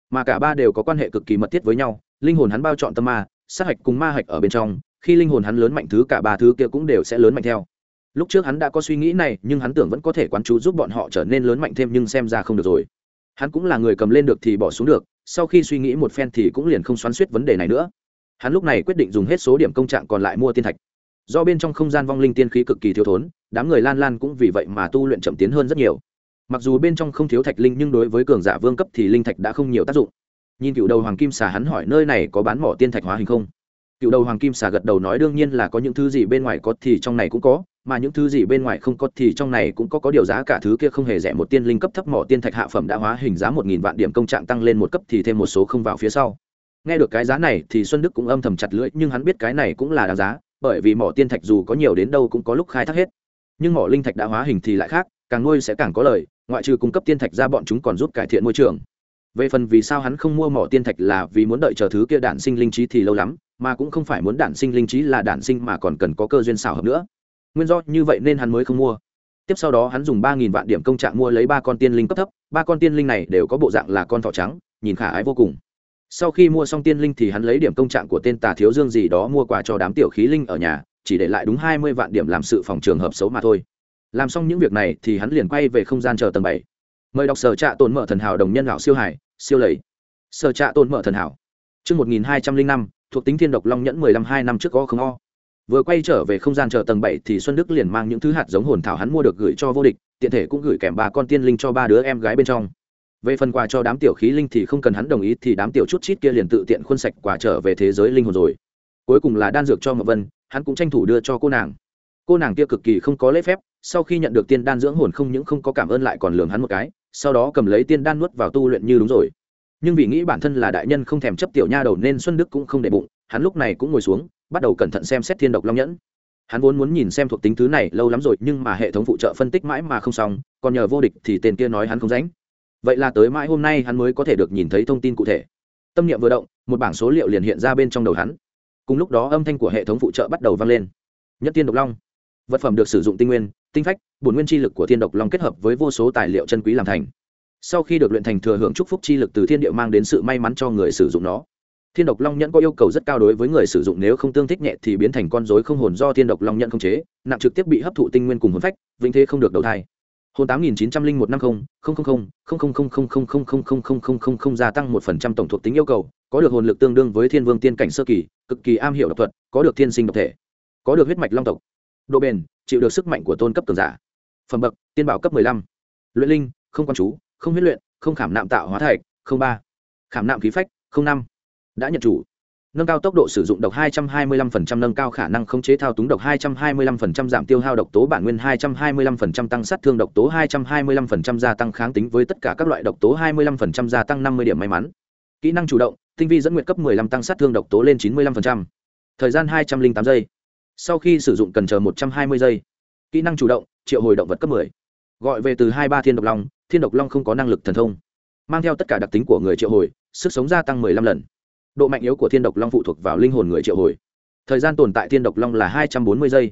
[SPEAKER 1] Mà cả ba đều có quan hệ cực kỳ mật thiết với nhau, linh hồn hắn bao chọn tâm ma, sát hạch cùng ma hạch ở bên trong, khi linh hồn hắn lớn mạnh thứ cả ba thứ kia cũng đều sẽ lớn mạnh theo. Lúc trước hắn đã có suy nghĩ này, nhưng hắn tưởng vẫn có thể quán chú giúp bọn họ trở nên lớn mạnh thêm nhưng xem ra không được rồi. Hắn cũng là người cầm lên được thì bỏ xuống được sau khi suy nghĩ một phen thì cũng liền không xoắn suýt vấn đề này nữa. Hắn lúc này quyết định dùng hết số điểm công trạng còn lại mua tiên thạch. Do bên trong không gian vong linh tiên khí cực kỳ thiếu thốn, đám người lan lan cũng vì vậy mà tu luyện chậm tiến hơn rất nhiều. Mặc dù bên trong không thiếu thạch linh nhưng đối với cường giả vương cấp thì linh thạch đã không nhiều tác dụng. Nhìn cựu đầu hoàng kim xà hắn hỏi nơi này có bán mỏ tiên thạch hóa hình không? Cựu đầu hoàng kim xà gật đầu nói đương nhiên là có những thứ gì bên ngoài có thì trong này cũng có mà những thứ gì bên ngoài không có thì trong này cũng có có điều giá cả thứ kia không hề rẻ. Một tiên linh cấp thấp mỏ tiên thạch hạ phẩm đã hóa hình giá một nghìn vạn điểm, công trạng tăng lên một cấp thì thêm một số không vào phía sau. Nghe được cái giá này thì xuân đức cũng âm thầm chặt lưỡi, nhưng hắn biết cái này cũng là đáng giá, bởi vì mỏ tiên thạch dù có nhiều đến đâu cũng có lúc khai thác hết. Nhưng mỏ linh thạch đã hóa hình thì lại khác, càng nuôi sẽ càng có lời ngoại trừ cung cấp tiên thạch ra bọn chúng còn giúp cải thiện môi trường. Về phần vì sao hắn không mua mỏ tiên thạch là vì muốn đợi chờ thứ kia đản sinh linh trí thì lâu lắm, mà cũng không phải muốn đản sinh linh trí là đản sinh mà còn cần có cơ duyên xảo hợp nữa nguyên do như vậy nên hắn mới không mua. Tiếp sau đó hắn dùng ba nghìn vạn điểm công trạng mua lấy ba con tiên linh cấp thấp, ba con tiên linh này đều có bộ dạng là con thỏ trắng, nhìn khả ái vô cùng. Sau khi mua xong tiên linh thì hắn lấy điểm công trạng của tên tà thiếu dương gì đó mua quà cho đám tiểu khí linh ở nhà, chỉ để lại đúng hai mươi vạn điểm làm sự phòng trường hợp xấu mà thôi. Làm xong những việc này thì hắn liền quay về không gian chờ tầng bảy. Mời đọc sở trạ tồn mở thần hảo đồng nhân lão siêu hải, siêu lầy. Sở trạ tồn mở thần hảo. Chương một nghìn hai trăm linh năm, thuộc tính thiên độc long nhẫn mười lăm hai năm trước có không o vừa quay trở về không gian chờ tầng bảy thì xuân đức liền mang những thứ hạt giống hồn thảo hắn mua được gửi cho vô địch, tiện thể cũng gửi kèm ba con tiên linh cho ba đứa em gái bên trong. Về phần quà cho đám tiểu khí linh thì không cần hắn đồng ý thì đám tiểu chút chít kia liền tự tiện khuôn sạch quà trở về thế giới linh hồn rồi. Cuối cùng là đan dược cho ngọc vân, hắn cũng tranh thủ đưa cho cô nàng. Cô nàng kia cực kỳ không có lễ phép, sau khi nhận được tiên đan dưỡng hồn không những không có cảm ơn lại còn lường hắn một cái, sau đó cầm lấy tiên đan nuốt vào tu luyện như đúng rồi. Nhưng vì nghĩ bản thân là đại nhân không thèm chấp tiểu nha đầu nên xuân đức cũng không để bụng, hắn lúc này cũng ngồi xuống bắt đầu cẩn thận xem xét thiên độc long nhẫn. Hắn vốn muốn nhìn xem thuộc tính thứ này lâu lắm rồi, nhưng mà hệ thống phụ trợ phân tích mãi mà không xong, còn nhờ vô địch thì tên kia nói hắn không ránh vậy là tới mãi hôm nay hắn mới có thể được nhìn thấy thông tin cụ thể. Tâm niệm vừa động, một bảng số liệu liền hiện ra bên trong đầu hắn. Cùng lúc đó âm thanh của hệ thống phụ trợ bắt đầu vang lên. Nhất tiên độc long. Vật phẩm được sử dụng tinh nguyên, tinh phách, bổn nguyên chi lực của thiên độc long kết hợp với vô số tài liệu chân quý làm thành. Sau khi được luyện thành thừa hưởng chúc phúc chi lực từ thiên địa mang đến sự may mắn cho người sử dụng nó thiên độc long nhẫn có yêu cầu rất cao đối với người sử dụng nếu không tương thích nhẹ thì biến thành con rối không hồn do thiên độc long nhẫn không chế nặng trực tiếp bị hấp thụ tinh nguyên cùng hồn phách vĩnh thế không được đầu thai hồn tám nghìn chín trăm linh một năm không không không không không không không không không không không gia tăng một phần trăm tổng thuộc tính yêu cầu có được hồn lực tương đương với thiên vương tiên cảnh sơ kỳ cực kỳ am hiểu độc thuật có được thiên sinh độc thể có được huyết mạch long tộc độ bền chịu được sức mạnh của tôn cấp cường giả phẩm bậc tiên bảo cấp mười lăm luyện linh không quan chú không huyết luyện không khảm nạm tạo hóa thạch không ba khảm nạm khí phách không năm đã nhận chủ. Nâng cao tốc độ sử dụng độc 225% nâng cao khả năng khống chế thao túng độc 225% giảm tiêu hao độc tố bản nguyên 225% tăng sát thương độc tố 225% gia tăng kháng tính với tất cả các loại độc tố 25% gia tăng 50 điểm may mắn. Kỹ năng chủ động, tinh vi dẫn nguyện cấp 15 tăng sát thương độc tố lên 95%. thời gian 208 giây. Sau khi sử dụng cần chờ 120 giây. Kỹ năng chủ động, triệu hồi động vật cấp 10. gọi về từ hai ba thiên độc long, thiên độc long không có năng lực thần thông. Mang theo tất cả đặc tính của người triệu hồi, sức sống gia tăng 15 lần độ mạnh yếu của thiên độc long phụ thuộc vào linh hồn người triệu hồi. Thời gian tồn tại thiên độc long là 240 giây.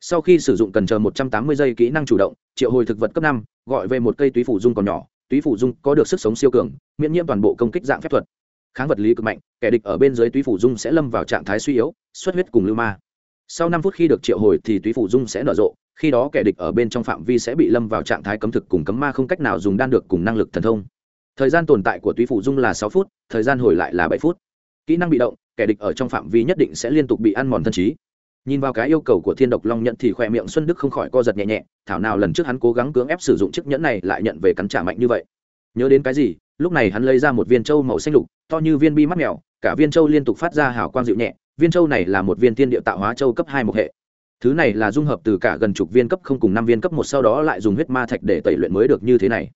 [SPEAKER 1] Sau khi sử dụng cần chờ một trăm tám mươi giây kỹ năng chủ động, triệu hồi thực vật cấp năm, gọi về một cây túy phủ dung còn nhỏ. Túy phủ dung có được sức sống siêu cường, miễn nhiễm toàn bộ công kích dạng phép thuật. Kháng vật lý cực mạnh, kẻ địch ở bên dưới túy phủ dung sẽ lâm vào trạng thái suy yếu, xuất huyết cùng lưu ma. Sau năm phút khi được triệu hồi thì túy phủ dung sẽ nở rộ, khi đó kẻ địch ở bên trong phạm vi sẽ bị lâm vào trạng thái cấm thực cùng cấm ma không cách nào dùng đan được cùng năng lực thần thông. Thời gian tồn tại của túy phủ dung là sáu phút, thời gian hồi lại là bảy phút kỹ năng bị động, kẻ địch ở trong phạm vi nhất định sẽ liên tục bị ăn mòn thân trí. Nhìn vào cái yêu cầu của thiên độc long nhận thì khoe miệng xuân đức không khỏi co giật nhẹ nhẹ, thảo nào lần trước hắn cố gắng cưỡng ép sử dụng chiếc nhẫn này lại nhận về cắn trả mạnh như vậy. Nhớ đến cái gì, lúc này hắn lấy ra một viên trâu màu xanh lục, to như viên bi mắt mèo, cả viên trâu liên tục phát ra hào quang dịu nhẹ, viên trâu này là một viên tiên địa tạo hóa trâu cấp hai một hệ. Thứ này là dung hợp từ cả gần chục viên cấp không cùng năm viên cấp một, sau đó lại dùng huyết ma thạch để tẩy luyện mới được như thế này.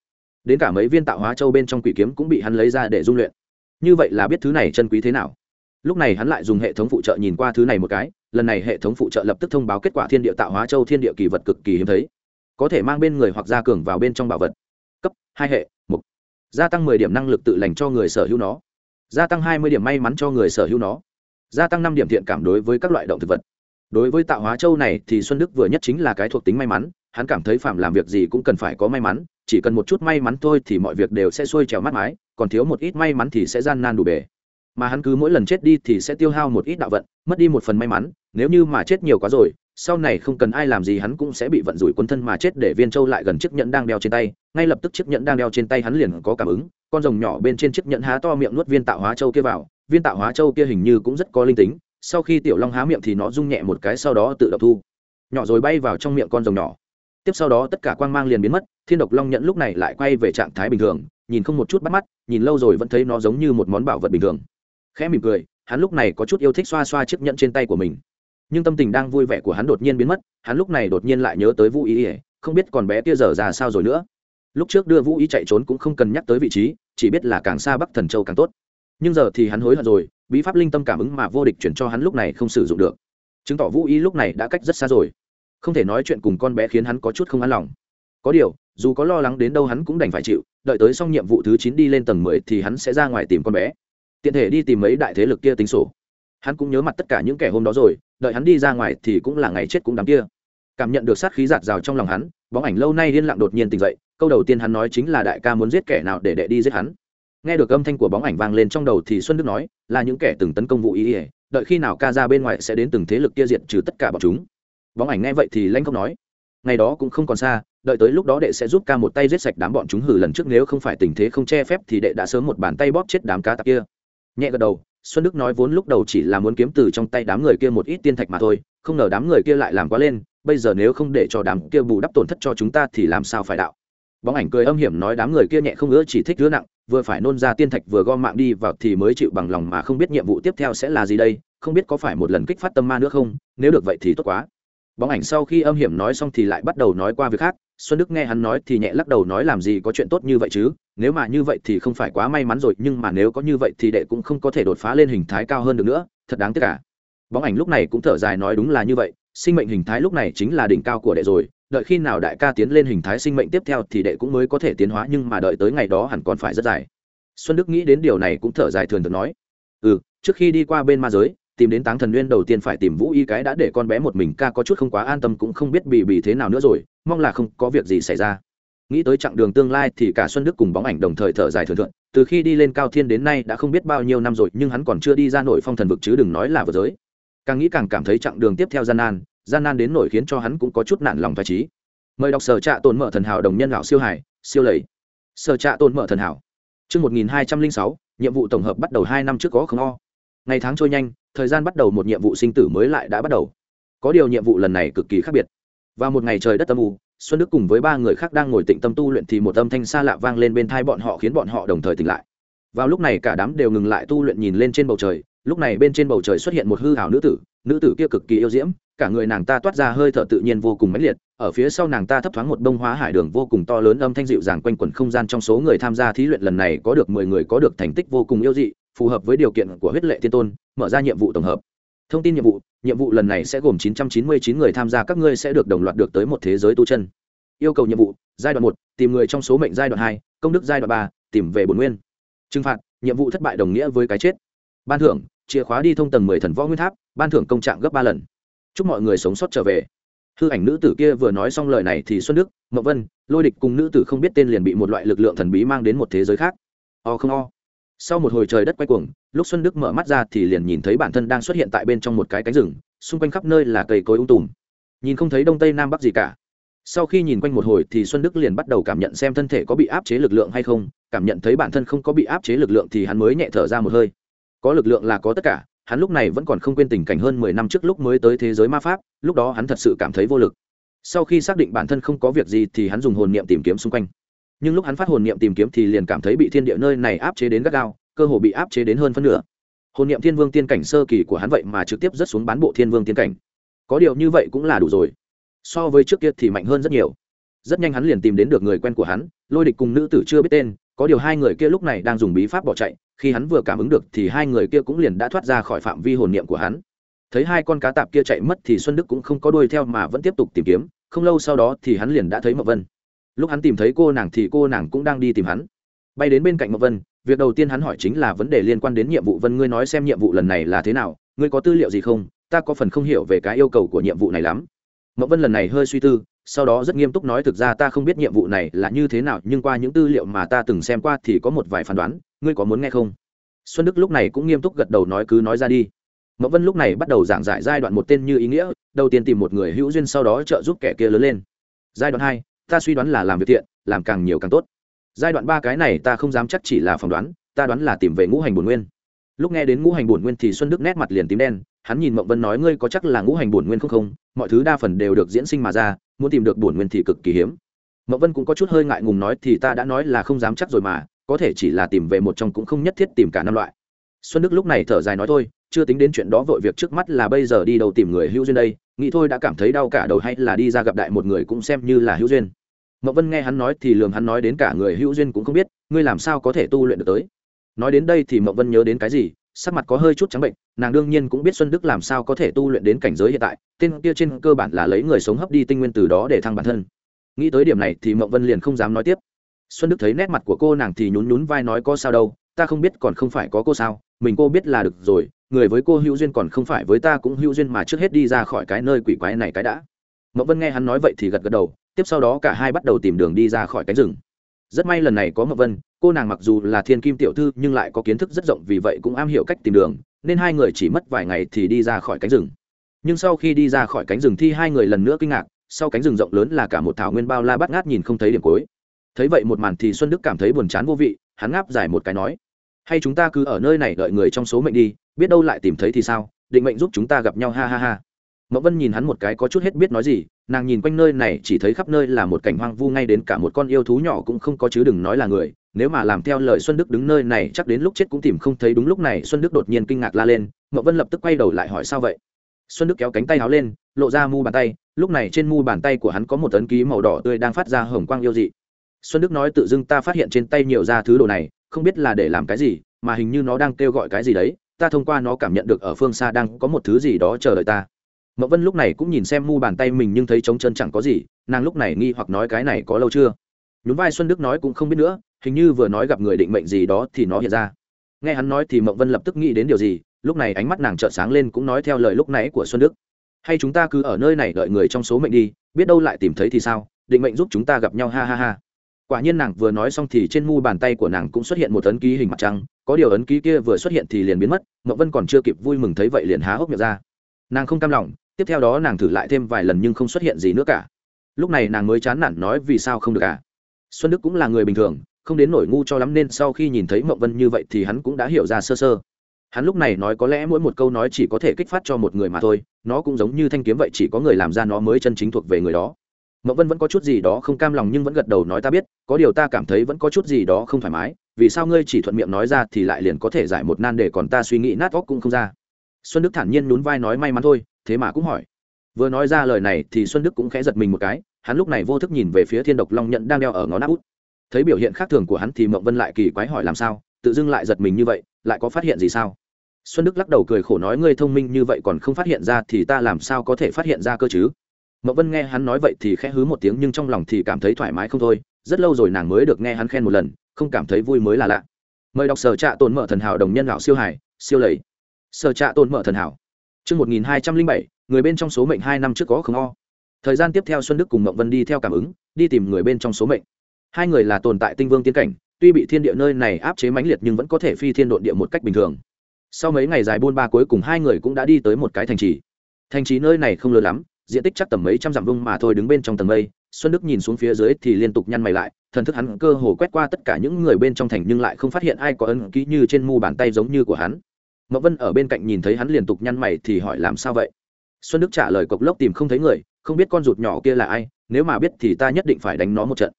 [SPEAKER 1] Đến cả mấy viên tạo hóa châu bên trong quỷ kiếm cũng bị hắn lấy ra để dung luyện như vậy là biết thứ này chân quý thế nào. Lúc này hắn lại dùng hệ thống phụ trợ nhìn qua thứ này một cái, lần này hệ thống phụ trợ lập tức thông báo kết quả thiên địa tạo hóa châu thiên địa kỳ vật cực kỳ hiếm thấy. Có thể mang bên người hoặc gia cường vào bên trong bảo vật. Cấp hai hệ một gia tăng mười điểm năng lực tự lành cho người sở hữu nó. Gia tăng hai mươi điểm may mắn cho người sở hữu nó. Gia tăng năm điểm thiện cảm đối với các loại động thực vật. Đối với tạo hóa châu này thì xuân đức vừa nhất chính là cái thuộc tính may mắn, hắn cảm thấy phạm làm việc gì cũng cần phải có may mắn chỉ cần một chút may mắn thôi thì mọi việc đều sẽ xuôi trèo mắt mái, còn thiếu một ít may mắn thì sẽ gian nan đủ bề. Mà hắn cứ mỗi lần chết đi thì sẽ tiêu hao một ít đạo vận, mất đi một phần may mắn, nếu như mà chết nhiều quá rồi, sau này không cần ai làm gì hắn cũng sẽ bị vận rủi quân thân mà chết để viên châu lại gần chiếc nhẫn đang đeo trên tay, ngay lập tức chiếc nhẫn đang đeo trên tay hắn liền có cảm ứng, con rồng nhỏ bên trên chiếc nhẫn há to miệng nuốt viên tạo hóa châu kia vào, viên tạo hóa châu kia hình như cũng rất có linh tính, sau khi tiểu long há miệng thì nó rung nhẹ một cái sau đó tự động thu. Nhỏ rồi bay vào trong miệng con rồng nhỏ tiếp sau đó tất cả quang mang liền biến mất, thiên độc long nhẫn lúc này lại quay về trạng thái bình thường, nhìn không một chút bắt mắt, nhìn lâu rồi vẫn thấy nó giống như một món bảo vật bình thường. Khẽ mỉm cười, hắn lúc này có chút yêu thích xoa xoa chiếc nhẫn trên tay của mình. Nhưng tâm tình đang vui vẻ của hắn đột nhiên biến mất, hắn lúc này đột nhiên lại nhớ tới vũ ý ỉa không biết còn bé kia giờ ra sao rồi nữa. Lúc trước đưa vũ ý chạy trốn cũng không cần nhắc tới vị trí, chỉ biết là càng xa bắc thần châu càng tốt. Nhưng giờ thì hắn hối hận rồi, bí pháp linh tâm cảm ứng mà vô địch chuyển cho hắn lúc này không sử dụng được. Chứng tỏ vũ ý lúc này đã cách rất xa rồi không thể nói chuyện cùng con bé khiến hắn có chút không an lòng. Có điều, dù có lo lắng đến đâu hắn cũng đành phải chịu, đợi tới xong nhiệm vụ thứ chín đi lên tầng mười thì hắn sẽ ra ngoài tìm con bé. Tiện thể đi tìm mấy đại thế lực kia tính sổ. Hắn cũng nhớ mặt tất cả những kẻ hôm đó rồi, đợi hắn đi ra ngoài thì cũng là ngày chết cũng đám kia. Cảm nhận được sát khí giạt rào trong lòng hắn, bóng ảnh lâu nay liên lặng đột nhiên tỉnh dậy, câu đầu tiên hắn nói chính là đại ca muốn giết kẻ nào để đệ đi giết hắn. Nghe được âm thanh của bóng ảnh vang lên trong đầu thì xuân đức nói, là những kẻ từng tấn công vụ ý ỉa đợi khi nào ca ra bên ngoài sẽ đến từng thế lực kia diệt trừ tất cả bọn chúng bóng ảnh nghe vậy thì lanh không nói, ngày đó cũng không còn xa, đợi tới lúc đó đệ sẽ giúp ca một tay giết sạch đám bọn chúng hử lần trước, nếu không phải tình thế không che phép thì đệ đã sớm một bàn tay bóp chết đám cá tặc kia. Nhẹ gật đầu, xuân đức nói vốn lúc đầu chỉ là muốn kiếm từ trong tay đám người kia một ít tiên thạch mà thôi, không ngờ đám người kia lại làm quá lên, bây giờ nếu không để cho đám kia bù đắp tổn thất cho chúng ta thì làm sao phải đạo? Bóng ảnh cười âm hiểm nói đám người kia nhẹ không ngỡ chỉ thích đứa nặng, vừa phải nôn ra tiên thạch vừa gom mạng đi vào thì mới chịu bằng lòng mà không biết nhiệm vụ tiếp theo sẽ là gì đây, không biết có phải một lần kích phát tâm ma nữa không, nếu được vậy thì tốt quá bóng ảnh sau khi âm hiểm nói xong thì lại bắt đầu nói qua việc khác, xuân đức nghe hắn nói thì nhẹ lắc đầu nói làm gì có chuyện tốt như vậy chứ, nếu mà như vậy thì không phải quá may mắn rồi, nhưng mà nếu có như vậy thì đệ cũng không có thể đột phá lên hình thái cao hơn được nữa, thật đáng tiếc cả bóng ảnh lúc này cũng thở dài nói đúng là như vậy, sinh mệnh hình thái lúc này chính là đỉnh cao của đệ rồi, đợi khi nào đại ca tiến lên hình thái sinh mệnh tiếp theo thì đệ cũng mới có thể tiến hóa, nhưng mà đợi tới ngày đó hẳn còn phải rất dài. Xuân đức nghĩ đến điều này cũng thở dài thường thường nói ừ trước khi đi qua bên ma giới tìm đến táng thần nguyên đầu tiên phải tìm vũ y cái đã để con bé một mình ca có chút không quá an tâm cũng không biết bị bị thế nào nữa rồi mong là không có việc gì xảy ra. Nghĩ tới chặng đường tương lai thì cả xuân đức cùng bóng ảnh đồng thời thở dài thường thượng từ khi đi lên cao thiên đến nay đã không biết bao nhiêu năm rồi nhưng hắn còn chưa đi ra nổi phong thần vực chứ đừng nói là vừa giới. Càng nghĩ càng cảm thấy chặng đường tiếp theo gian nan gian nan đến nổi khiến cho hắn cũng có chút nản lòng thoải trí mời đọc sở trạ tồn mở thần hảo đồng nhân lão siêu hải siêu lầy. Sở trạ tồn mở thần hảo. Trước 1206, nhiệm vụ tổng hợp bắt đầu hai năm trước có không o. Ngày tháng trôi nhanh, thời gian bắt đầu một nhiệm vụ sinh tử mới lại đã bắt đầu. Có điều nhiệm vụ lần này cực kỳ khác biệt. Vào một ngày trời đất âm u, Xuân Đức cùng với ba người khác đang ngồi tĩnh tâm tu luyện thì một âm thanh xa lạ vang lên bên tai bọn họ khiến bọn họ đồng thời tỉnh lại. Vào lúc này cả đám đều ngừng lại tu luyện nhìn lên trên bầu trời, lúc này bên trên bầu trời xuất hiện một hư ảo nữ tử, nữ tử kia cực kỳ yêu diễm, cả người nàng ta toát ra hơi thở tự nhiên vô cùng mãnh liệt, ở phía sau nàng ta thấp thoáng một bông hóa hải đường vô cùng to lớn âm thanh dịu dàng quanh quẩn không gian trong số người tham gia thí luyện lần này có được mười người có được thành tích vô cùng yêu dị phù hợp với điều kiện của huyết lệ thiên tôn, mở ra nhiệm vụ tổng hợp. Thông tin nhiệm vụ nhiệm vụ lần này sẽ gồm 999 người tham gia, các ngươi sẽ được đồng loạt được tới một thế giới tu chân. Yêu cầu nhiệm vụ, giai đoạn một, tìm người trong số mệnh giai đoạn hai, công đức giai đoạn ba, tìm về bổn nguyên. Trừng phạt, nhiệm vụ thất bại đồng nghĩa với cái chết. Ban thưởng, chìa khóa đi thông tầng mười thần võ nguyên tháp, ban thưởng công trạng gấp ba lần. Chúc mọi người sống sót trở về. Hư ảnh nữ tử kia vừa nói xong lời này thì xuân đức mậu vân, lôi địch cùng nữ tử không biết tên liền bị một loại lực lượng thần bí mang đến một thế giới khác. O không o sau một hồi trời đất quay cuồng, lúc xuân đức mở mắt ra thì liền nhìn thấy bản thân đang xuất hiện tại bên trong một cái cánh rừng, xung quanh khắp nơi là cây cối ung tùm. Nhìn không thấy đông tây nam bắc gì cả. Sau khi nhìn quanh một hồi thì xuân đức liền bắt đầu cảm nhận xem thân thể có bị áp chế lực lượng hay không, cảm nhận thấy bản thân không có bị áp chế lực lượng thì hắn mới nhẹ thở ra một hơi. Có lực lượng là có tất cả, hắn lúc này vẫn còn không quên tình cảnh hơn mười năm trước lúc mới tới thế giới ma pháp, lúc đó hắn thật sự cảm thấy vô lực. Sau khi xác định bản thân không có việc gì thì hắn dùng hồn niệm tìm kiếm xung quanh nhưng lúc hắn phát hồn niệm tìm kiếm thì liền cảm thấy bị thiên địa nơi này áp chế đến gắt gao, cơ hồ bị áp chế đến hơn phân nửa. Hồn niệm thiên vương tiên cảnh sơ kỳ của hắn vậy mà trực tiếp rất xuống bán bộ thiên vương tiên cảnh. Có điều như vậy cũng là đủ rồi. So với trước kia thì mạnh hơn rất nhiều. Rất nhanh hắn liền tìm đến được người quen của hắn, lôi địch cùng nữ tử chưa biết tên, có điều hai người kia lúc này đang dùng bí pháp bỏ chạy, khi hắn vừa cảm ứng được thì hai người kia cũng liền đã thoát ra khỏi phạm vi hồn niệm của hắn. Thấy hai con cá tạp kia chạy mất thì xuân đức cũng không có đuôi theo mà vẫn tiếp tục tìm kiếm, không lâu sau đó thì hắn liền đã thấy mậu vân lúc hắn tìm thấy cô nàng thì cô nàng cũng đang đi tìm hắn. Bay đến bên cạnh mậu vân, việc đầu tiên hắn hỏi chính là vấn đề liên quan đến nhiệm vụ. Vân, ngươi nói xem nhiệm vụ lần này là thế nào, ngươi có tư liệu gì không? Ta có phần không hiểu về cái yêu cầu của nhiệm vụ này lắm. Mậu vân lần này hơi suy tư, sau đó rất nghiêm túc nói, thực ra ta không biết nhiệm vụ này là như thế nào, nhưng qua những tư liệu mà ta từng xem qua thì có một vài phán đoán. Ngươi có muốn nghe không? Xuân đức lúc này cũng nghiêm túc gật đầu nói, cứ nói ra đi. Mậu vân lúc này bắt đầu giảng giải giai đoạn một tên như ý nghĩa, đầu tiên tìm một người hữu duyên, sau đó trợ giúp kẻ kia lớn lên. Giai đoạn hai ta suy đoán là làm việc thiện, làm càng nhiều càng tốt. Giai đoạn ba cái này ta không dám chắc chỉ là phỏng đoán, ta đoán là tìm về ngũ hành bổn nguyên. Lúc nghe đến ngũ hành bổn nguyên thì xuân đức nét mặt liền tím đen, hắn nhìn mộng vân nói ngươi có chắc là ngũ hành bổn nguyên không không? Mọi thứ đa phần đều được diễn sinh mà ra, muốn tìm được bổn nguyên thì cực kỳ hiếm. Mộng vân cũng có chút hơi ngại ngùng nói thì ta đã nói là không dám chắc rồi mà, có thể chỉ là tìm về một trong cũng không nhất thiết tìm cả năm loại. Xuân đức lúc này thở dài nói thôi, chưa tính đến chuyện đó vội việc trước mắt là bây giờ đi đâu tìm người hữu duyên đây, nghĩ thôi đã cảm thấy đau cả đầu hay là đi ra gặp đại một người cũng xem như là hữu duyên mậu vân nghe hắn nói thì lường hắn nói đến cả người hữu duyên cũng không biết, ngươi làm sao có thể tu luyện được tới? Nói đến đây thì mậu vân nhớ đến cái gì, sắc mặt có hơi chút trắng bệnh, nàng đương nhiên cũng biết xuân đức làm sao có thể tu luyện đến cảnh giới hiện tại, tên kia trên cơ bản là lấy người sống hấp đi tinh nguyên từ đó để thăng bản thân. Nghĩ tới điểm này thì mậu vân liền không dám nói tiếp. Xuân đức thấy nét mặt của cô nàng thì nhún nhún vai nói có sao đâu, ta không biết còn không phải có cô sao, mình cô biết là được rồi, người với cô hữu duyên còn không phải với ta cũng hữu duyên mà trước hết đi ra khỏi cái nơi quỷ quái này cái đã. Mậu vân nghe hắn nói vậy thì gật gật đầu tiếp sau đó cả hai bắt đầu tìm đường đi ra khỏi cánh rừng. Rất may lần này có mậu vân, cô nàng mặc dù là thiên kim tiểu thư nhưng lại có kiến thức rất rộng vì vậy cũng am hiểu cách tìm đường, nên hai người chỉ mất vài ngày thì đi ra khỏi cánh rừng. Nhưng sau khi đi ra khỏi cánh rừng thì hai người lần nữa kinh ngạc, sau cánh rừng rộng lớn là cả một thảo nguyên bao la bắt ngát nhìn không thấy điểm cuối. Thấy vậy một màn thì xuân đức cảm thấy buồn chán vô vị, hắn ngáp dài một cái nói, hay chúng ta cứ ở nơi này đợi người trong số mệnh đi, biết đâu lại tìm thấy thì sao, định mệnh giúp chúng ta gặp nhau, ha ha ha mậu vân nhìn hắn một cái có chút hết biết nói gì, nàng nhìn quanh nơi này chỉ thấy khắp nơi là một cảnh hoang vu, ngay đến cả một con yêu thú nhỏ cũng không có chứ đừng nói là người. Nếu mà làm theo lời xuân đức đứng nơi này, chắc đến lúc chết cũng tìm không thấy. Đúng lúc này, xuân đức đột nhiên kinh ngạc la lên mậu vân lập tức quay đầu lại hỏi sao vậy? Xuân đức kéo cánh tay áo lên, lộ ra mu bàn tay. Lúc này trên mu bàn tay của hắn có một tấn ký màu đỏ tươi đang phát ra hồng quang yêu dị. Xuân đức nói tự dưng ta phát hiện trên tay nhiều ra thứ đồ này, không biết là để làm cái gì, mà hình như nó đang kêu gọi cái gì đấy. Ta thông qua nó cảm nhận được ở phương xa đang có một thứ gì đó chờ đợi ta mậu vân lúc này cũng nhìn xem mu bàn tay mình nhưng thấy trống chân chẳng có gì, nàng lúc này nghi hoặc nói cái này có lâu chưa? Nhún vai xuân đức nói cũng không biết nữa, hình như vừa nói gặp người định mệnh gì đó thì nó hiện ra. Nghe hắn nói thì mậu vân lập tức nghĩ đến điều gì, lúc này ánh mắt nàng trợn sáng lên cũng nói theo lời lúc nãy của xuân đức. Hay chúng ta cứ ở nơi này đợi người trong số mệnh đi, biết đâu lại tìm thấy thì sao, định mệnh giúp chúng ta gặp nhau ha ha ha. Quả nhiên nàng vừa nói xong thì trên mu bàn tay của nàng cũng xuất hiện một ấn ký hình mặt trăng, có điều ấn ký kia vừa xuất hiện thì liền biến mất mậu vân còn chưa kịp vui mừng thấy vậy liền há hốc miệng ra. Nàng không cam lòng tiếp theo đó nàng thử lại thêm vài lần nhưng không xuất hiện gì nữa cả. Lúc này nàng mới chán nản nói vì sao không được cả xuân đức cũng là người bình thường, không đến nổi ngu cho lắm nên sau khi nhìn thấy mậu vân như vậy thì hắn cũng đã hiểu ra sơ sơ. Hắn lúc này nói có lẽ mỗi một câu nói chỉ có thể kích phát cho một người mà thôi, nó cũng giống như thanh kiếm vậy chỉ có người làm ra nó mới chân chính thuộc về người đó. Mậu vân vẫn có chút gì đó không cam lòng nhưng vẫn gật đầu nói ta biết, có điều ta cảm thấy vẫn có chút gì đó không thoải mái, vì sao ngươi chỉ thuận miệng nói ra thì lại liền có thể giải một nan để còn ta suy nghĩ nát óc cũng không ra. Xuân đức thản nhiên nhún vai nói may mắn thôi thế mà cũng hỏi. Vừa nói ra lời này thì xuân đức cũng khẽ giật mình một cái, hắn lúc này vô thức nhìn về phía thiên độc long nhận đang đeo ở ngón áp út. Thấy biểu hiện khác thường của hắn thì mộng vân lại kỳ quái hỏi làm sao, tự dưng lại giật mình như vậy, lại có phát hiện gì sao? Xuân đức lắc đầu cười khổ nói ngươi thông minh như vậy còn không phát hiện ra thì ta làm sao có thể phát hiện ra cơ chứ? Mộng vân nghe hắn nói vậy thì khẽ hứ một tiếng nhưng trong lòng thì cảm thấy thoải mái không thôi, rất lâu rồi nàng mới được nghe hắn khen một lần, không cảm thấy vui mới là lạ. Mời đọc sở trạ tồn mở thần hảo đồng nhân lão siêu hải, siêu lầy. Sở trạ tồn mở thần hảo chương một nghìn hai trăm linh bảy, người bên trong số mệnh hai năm trước có không o. Thời gian tiếp theo xuân đức cùng mộng vân đi theo cảm ứng, đi tìm người bên trong số mệnh. Hai người là tồn tại tinh vương tiên cảnh, tuy bị thiên địa nơi này áp chế mãnh liệt nhưng vẫn có thể phi thiên độn địa một cách bình thường. Sau mấy ngày dài buôn ba cuối cùng hai người cũng đã đi tới một cái thành trì. Thành trì nơi này không lớn lắm, diện tích chắc tầm mấy trăm dặm vuông mà thôi, đứng bên trong tầng mây. Xuân đức nhìn xuống phía dưới thì liên tục nhăn mày lại, thần thức hắn cơ hồ quét qua tất cả những người bên trong thành nhưng lại không phát hiện ai có ấn ký như trên mu bàn tay giống như của hắn mậu vân ở bên cạnh nhìn thấy hắn liên tục nhăn mày thì hỏi làm sao vậy? Xuân đức trả lời cộc lốc tìm không thấy người, không biết con rụt nhỏ kia là ai, nếu mà biết thì ta nhất định phải đánh nó một trận.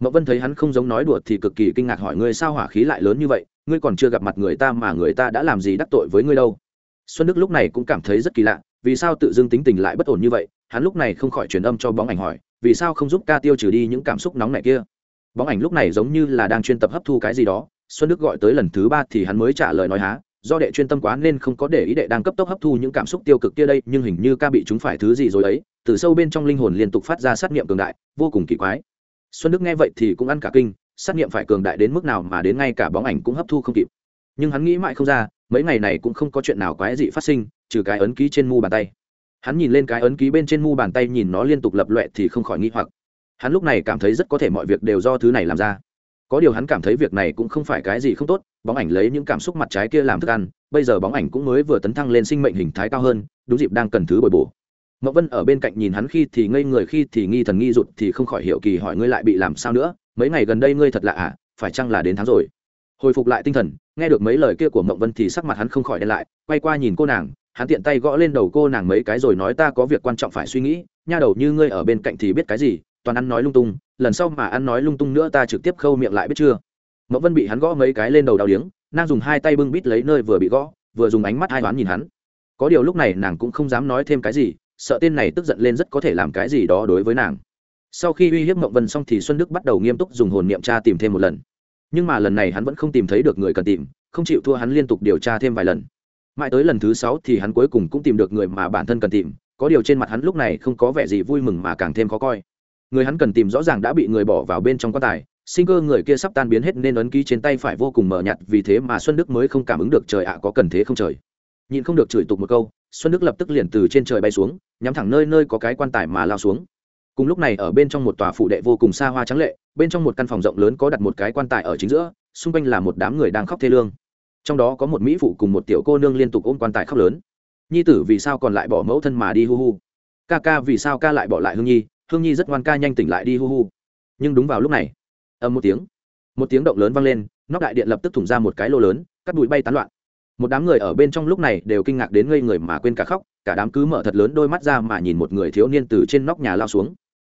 [SPEAKER 1] Mậu vân thấy hắn không giống nói đùa thì cực kỳ kinh ngạc hỏi ngươi sao hỏa khí lại lớn như vậy, ngươi còn chưa gặp mặt người ta mà người ta đã làm gì đắc tội với ngươi đâu? Xuân đức lúc này cũng cảm thấy rất kỳ lạ, vì sao tự dưng tính tình lại bất ổn như vậy? Hắn lúc này không khỏi truyền âm cho bóng ảnh hỏi, vì sao không giúp ca tiêu trừ đi những cảm xúc nóng này kia? Bóng ảnh lúc này giống như là đang chuyên tập hấp thu cái gì đó, xuân đức gọi tới lần thứ ba thì hắn mới trả lời nói há do đệ chuyên tâm quá nên không có để ý đệ đang cấp tốc hấp thu những cảm xúc tiêu cực kia đây, nhưng hình như ca bị chúng phải thứ gì rồi ấy, từ sâu bên trong linh hồn liên tục phát ra sát nghiệm cường đại, vô cùng kỳ quái. Xuân đức nghe vậy thì cũng ăn cả kinh, sát nghiệm phải cường đại đến mức nào mà đến ngay cả bóng ảnh cũng hấp thu không kịp. Nhưng hắn nghĩ mãi không ra, mấy ngày này cũng không có chuyện nào quái dị phát sinh, trừ cái ấn ký trên mu bàn tay. Hắn nhìn lên cái ấn ký bên trên mu bàn tay nhìn nó liên tục lập loẹ thì không khỏi nghi hoặc. Hắn lúc này cảm thấy rất có thể mọi việc đều do thứ này làm ra có điều hắn cảm thấy việc này cũng không phải cái gì không tốt, bóng ảnh lấy những cảm xúc mặt trái kia làm thức ăn, bây giờ bóng ảnh cũng mới vừa tấn thăng lên sinh mệnh hình thái cao hơn, đúng dịp đang cần thứ bồi bổ. Mậu vân ở bên cạnh nhìn hắn khi thì ngây người, khi thì nghi thần nghi rụt thì không khỏi hiểu kỳ hỏi ngươi lại bị làm sao nữa, mấy ngày gần đây ngươi thật lạ à phải chăng là đến tháng rồi? Hồi phục lại tinh thần, nghe được mấy lời kia của mậu vân thì sắc mặt hắn không khỏi đen lại, quay qua nhìn cô nàng, hắn tiện tay gõ lên đầu cô nàng mấy cái rồi nói ta có việc quan trọng phải suy nghĩ, nha đầu như ngươi ở bên cạnh thì biết cái gì, toàn ăn nói lung tung lần sau mà ăn nói lung tung nữa ta trực tiếp khâu miệng lại biết chưa? Mẫu vân bị hắn gõ mấy cái lên đầu đau điếng, nàng dùng hai tay bưng bít lấy nơi vừa bị gõ, vừa dùng ánh mắt hai đoán nhìn hắn. Có điều lúc này nàng cũng không dám nói thêm cái gì, sợ tên này tức giận lên rất có thể làm cái gì đó đối với nàng. Sau khi uy hiếp Mộng vân xong thì xuân đức bắt đầu nghiêm túc dùng hồn niệm tra tìm thêm một lần. Nhưng mà lần này hắn vẫn không tìm thấy được người cần tìm, không chịu thua hắn liên tục điều tra thêm vài lần. Mãi tới lần thứ sáu thì hắn cuối cùng cũng tìm được người mà bản thân cần tìm, có điều trên mặt hắn lúc này không có vẻ gì vui mừng mà càng thêm khó coi người hắn cần tìm rõ ràng đã bị người bỏ vào bên trong quan tài, sinh cơ người kia sắp tan biến hết nên ấn ký trên tay phải vô cùng mờ nhạt, vì thế mà xuân đức mới không cảm ứng được trời ạ, có cần thế không trời. Nhìn không được chửi tục một câu, xuân đức lập tức liền từ trên trời bay xuống, nhắm thẳng nơi nơi có cái quan tài mà lao xuống. Cùng lúc này ở bên trong một tòa phụ đệ vô cùng xa hoa trắng lệ, bên trong một căn phòng rộng lớn có đặt một cái quan tài ở chính giữa, xung quanh là một đám người đang khóc thê lương. Trong đó có một mỹ phụ cùng một tiểu cô nương liên tục ôm quan tài khóc lớn. Nhi tử vì sao còn lại bỏ mẫu thân mà đi hu hu? Ca ca vì sao ca lại bỏ lại hương nhi? Hương nhi rất ngoan ca nhanh tỉnh lại đi, hu hu. Nhưng đúng vào lúc này, ầm một tiếng một tiếng động lớn vang lên, nóc đại điện lập tức thủng ra một cái lô lớn cắt bụi bay tán loạn. Một đám người ở bên trong lúc này đều kinh ngạc đến ngây người mà quên cả khóc, cả đám cứ mở thật lớn đôi mắt ra mà nhìn một người thiếu niên từ trên nóc nhà lao xuống.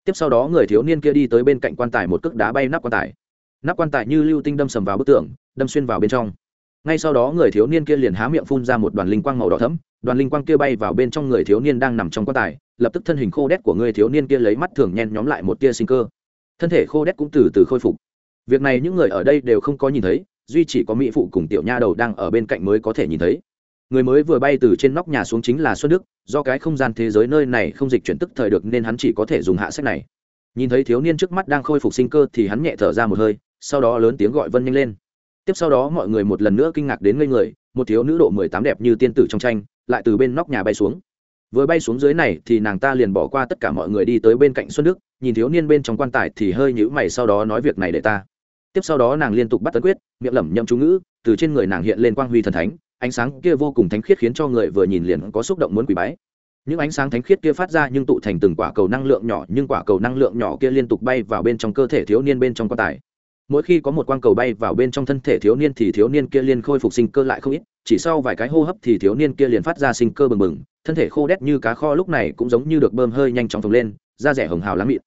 [SPEAKER 1] Tiếp sau đó người thiếu niên kia đi tới bên cạnh quan tài một cước đá bay nắp quan tài. Nắp quan tài như lưu tinh đâm sầm vào bức tường, đâm xuyên vào bên trong ngay sau đó người thiếu niên kia liền há miệng phun ra một đoàn linh quang màu đỏ thẫm, đoàn linh quang kia bay vào bên trong người thiếu niên đang nằm trong quan tài, lập tức thân hình khô đét của người thiếu niên kia lấy mắt thường nhen nhóm lại một tia sinh cơ. Thân thể khô đét cũng từ từ khôi phục. Việc này những người ở đây đều không có nhìn thấy, duy chỉ có mỹ phụ cùng tiểu nha đầu đang ở bên cạnh mới có thể nhìn thấy. Người mới vừa bay từ trên nóc nhà xuống chính là xuân đức, do cái không gian thế giới nơi này không dịch chuyển tức thời được nên hắn chỉ có thể dùng hạ sách này. Nhìn thấy thiếu niên trước mắt đang khôi phục sinh cơ thì hắn nhẹ thở ra một hơi, sau đó lớn tiếng gọi vân nhanh lên tiếp sau đó mọi người một lần nữa kinh ngạc đến ngây người, một thiếu nữ độ mười tám đẹp như tiên tử trong tranh, lại từ bên nóc nhà bay xuống. Vừa bay xuống dưới này thì nàng ta liền bỏ qua tất cả mọi người đi tới bên cạnh xuân đức, nhìn thiếu niên bên trong quan tài thì hơi nhữ mày sau đó nói việc này để ta. Tiếp sau đó nàng liên tục bắt tấn quyết, miệng lẩm nhậm chú ngữ, từ trên người nàng hiện lên quang huy thần thánh, ánh sáng kia vô cùng thánh khiết khiến cho người vừa nhìn liền có xúc động muốn quỳ bái. Những ánh sáng thánh khiết kia phát ra nhưng tụ thành từng quả cầu năng lượng nhỏ, nhưng quả cầu năng lượng nhỏ kia liên tục bay vào bên trong cơ thể thiếu niên bên trong quan tài mỗi khi có một quang cầu bay vào bên trong thân thể thiếu niên thì thiếu niên kia liền khôi phục sinh cơ lại không ít, chỉ sau vài cái hô hấp thì thiếu niên kia liền phát ra sinh cơ bừng bừng, thân thể khô đét như cá kho lúc này cũng giống như được bơm hơi nhanh chóng phồng lên, da rẻ hồng hào lắm mịn.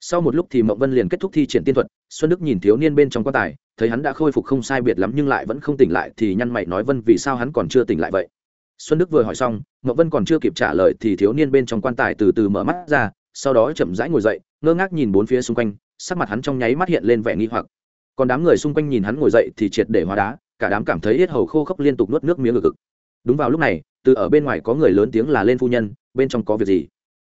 [SPEAKER 1] Sau một lúc thì mộng vân liền kết thúc thi triển tiên thuật, xuân đức nhìn thiếu niên bên trong quan tài, thấy hắn đã khôi phục không sai biệt lắm nhưng lại vẫn không tỉnh lại thì nhăn mày nói vân vì sao hắn còn chưa tỉnh lại vậy? Xuân đức vừa hỏi xong, mộng vân còn chưa kịp trả lời thì thiếu niên bên trong quan tài từ từ mở mắt ra, sau đó chậm rãi ngồi dậy, ngơ ngác nhìn bốn phía xung quanh, sắc mặt hắn trong nháy mắt hiện lên vẻ nghi hoặc còn đám người xung quanh nhìn hắn ngồi dậy thì triệt để hóa đá, cả đám cảm thấy hết hầu khô khốc liên tục nuốt nước miếng ngực cực đúng vào lúc này, từ ở bên ngoài có người lớn tiếng là lên phu nhân, bên trong có việc gì?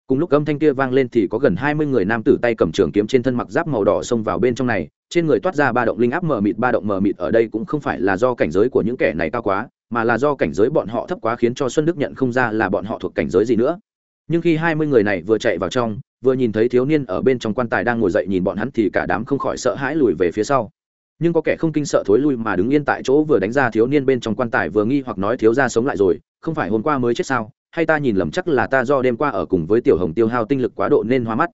[SPEAKER 1] Cùng lúc âm thanh kia vang lên thì có gần hai mươi người nam tử tay cầm trường kiếm trên thân mặc giáp màu đỏ xông vào bên trong này, trên người toát ra ba động linh áp mờ mịt, ba động mờ mịt ở đây cũng không phải là do cảnh giới của những kẻ này cao quá, mà là do cảnh giới bọn họ thấp quá khiến cho xuân đức nhận không ra là bọn họ thuộc cảnh giới gì nữa. Nhưng khi hai mươi người này vừa chạy vào trong vừa nhìn thấy thiếu niên ở bên trong quan tài đang ngồi dậy nhìn bọn hắn thì cả đám không khỏi sợ hãi lùi về phía sau. Nhưng có kẻ không kinh sợ thối lui mà đứng yên tại chỗ vừa đánh ra thiếu niên bên trong quan tài vừa nghi hoặc nói thiếu ra sống lại rồi, không phải hôm qua mới chết sao? Hay ta nhìn lầm chắc là ta do đêm qua ở cùng với tiểu hồng tiêu hao tinh lực quá độ nên hoa mắt.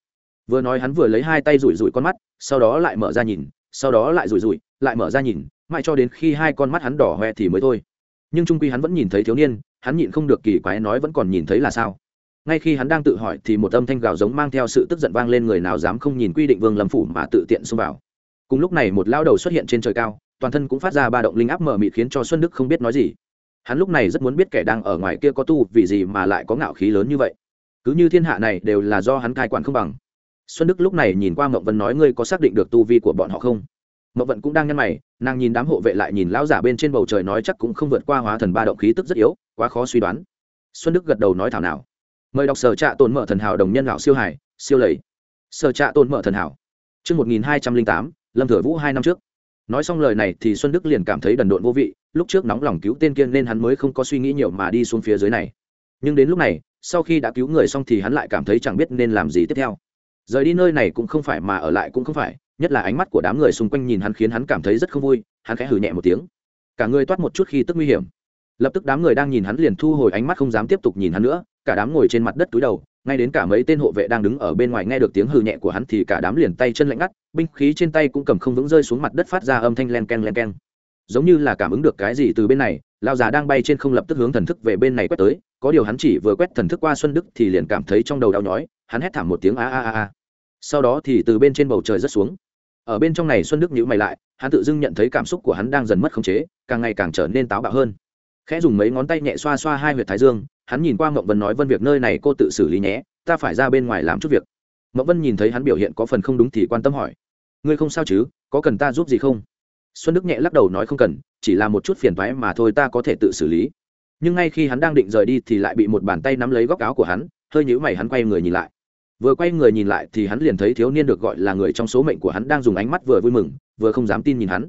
[SPEAKER 1] Vừa nói hắn vừa lấy hai tay rủi rủi con mắt, sau đó lại mở ra nhìn, sau đó lại rủi rủi, lại mở ra nhìn, mãi cho đến khi hai con mắt hắn đỏ hoe thì mới thôi. Nhưng trung quy hắn vẫn nhìn thấy thiếu niên, hắn nhịn không được kỳ quái nói vẫn còn nhìn thấy là sao? Ngay khi hắn đang tự hỏi thì một âm thanh gào giống mang theo sự tức giận vang lên người nào dám không nhìn quy định vương lâm phủ mà tự tiện xông vào. Cùng lúc này một lao đầu xuất hiện trên trời cao, toàn thân cũng phát ra ba động linh áp mở mịt khiến cho xuân đức không biết nói gì. Hắn lúc này rất muốn biết kẻ đang ở ngoài kia có tu vì gì mà lại có ngạo khí lớn như vậy. Cứ như thiên hạ này đều là do hắn cai quản không bằng. Xuân đức lúc này nhìn qua mậu vân nói, ngươi có xác định được tu vi của bọn họ không? Mậu vận cũng đang nhăn mày, nàng nhìn đám hộ vệ lại nhìn lão giả bên trên bầu trời nói chắc cũng không vượt qua hóa thần ba động khí tức rất yếu, quá khó suy đoán. Xuân đức gật đầu nói, thảo nào mời đọc sở trạ tồn mở thần hảo đồng nhân lão siêu hải siêu lầy sở trạ tồn mở thần hảo Trước 1208, Lâm Thừa Vũ hai năm trước. Nói xong lời này thì Xuân Đức liền cảm thấy đần độn vô vị, lúc trước nóng lòng cứu tên kiên nên hắn mới không có suy nghĩ nhiều mà đi xuống phía dưới này. Nhưng đến lúc này, sau khi đã cứu người xong thì hắn lại cảm thấy chẳng biết nên làm gì tiếp theo. Rời đi nơi này cũng không phải mà ở lại cũng không phải, nhất là ánh mắt của đám người xung quanh nhìn hắn khiến hắn cảm thấy rất không vui, hắn khẽ hừ nhẹ một tiếng. Cả người toát một chút khi tức nguy hiểm. Lập tức đám người đang nhìn hắn liền thu hồi ánh mắt không dám tiếp tục nhìn hắn nữa, cả đám ngồi trên mặt đất túi đầu, ngay đến cả mấy tên hộ vệ đang đứng ở bên ngoài nghe được tiếng hừ nhẹ của hắn thì cả đám liền tay chân lạnh ngắt binh khí trên tay cũng cầm không vững rơi xuống mặt đất phát ra âm thanh len ken len ken giống như là cảm ứng được cái gì từ bên này lao già đang bay trên không lập tức hướng thần thức về bên này quét tới có điều hắn chỉ vừa quét thần thức qua xuân đức thì liền cảm thấy trong đầu đau nhói hắn hét thảm một tiếng a a a a. Sau đó thì từ bên trên bầu trời rất xuống. Ở bên trong này xuân đức nhíu mày lại hắn tự dưng nhận thấy cảm xúc của hắn đang dần mất khống chế càng ngày càng trở nên táo bạo hơn. Khẽ dùng mấy ngón tay nhẹ xoa xoa hai huyệt thái dương hắn nhìn qua mộng vân nói, vân việc nơi này cô tự xử lý nhé, ta phải ra bên ngoài làm chút việc. Mộng vân nhìn thấy hắn biểu hiện có phần không đúng thì quan tâm hỏi, ngươi không sao chứ, có cần ta giúp gì không? Xuân đức nhẹ lắc đầu nói, không cần, chỉ là một chút phiền thoái mà thôi, ta có thể tự xử lý. Nhưng ngay khi hắn đang định rời đi thì lại bị một bàn tay nắm lấy góc áo của hắn, hơi nhữ mày hắn quay người nhìn lại. Vừa quay người nhìn lại thì hắn liền thấy thiếu niên được gọi là người trong số mệnh của hắn đang dùng ánh mắt vừa vui mừng, vừa không dám tin nhìn hắn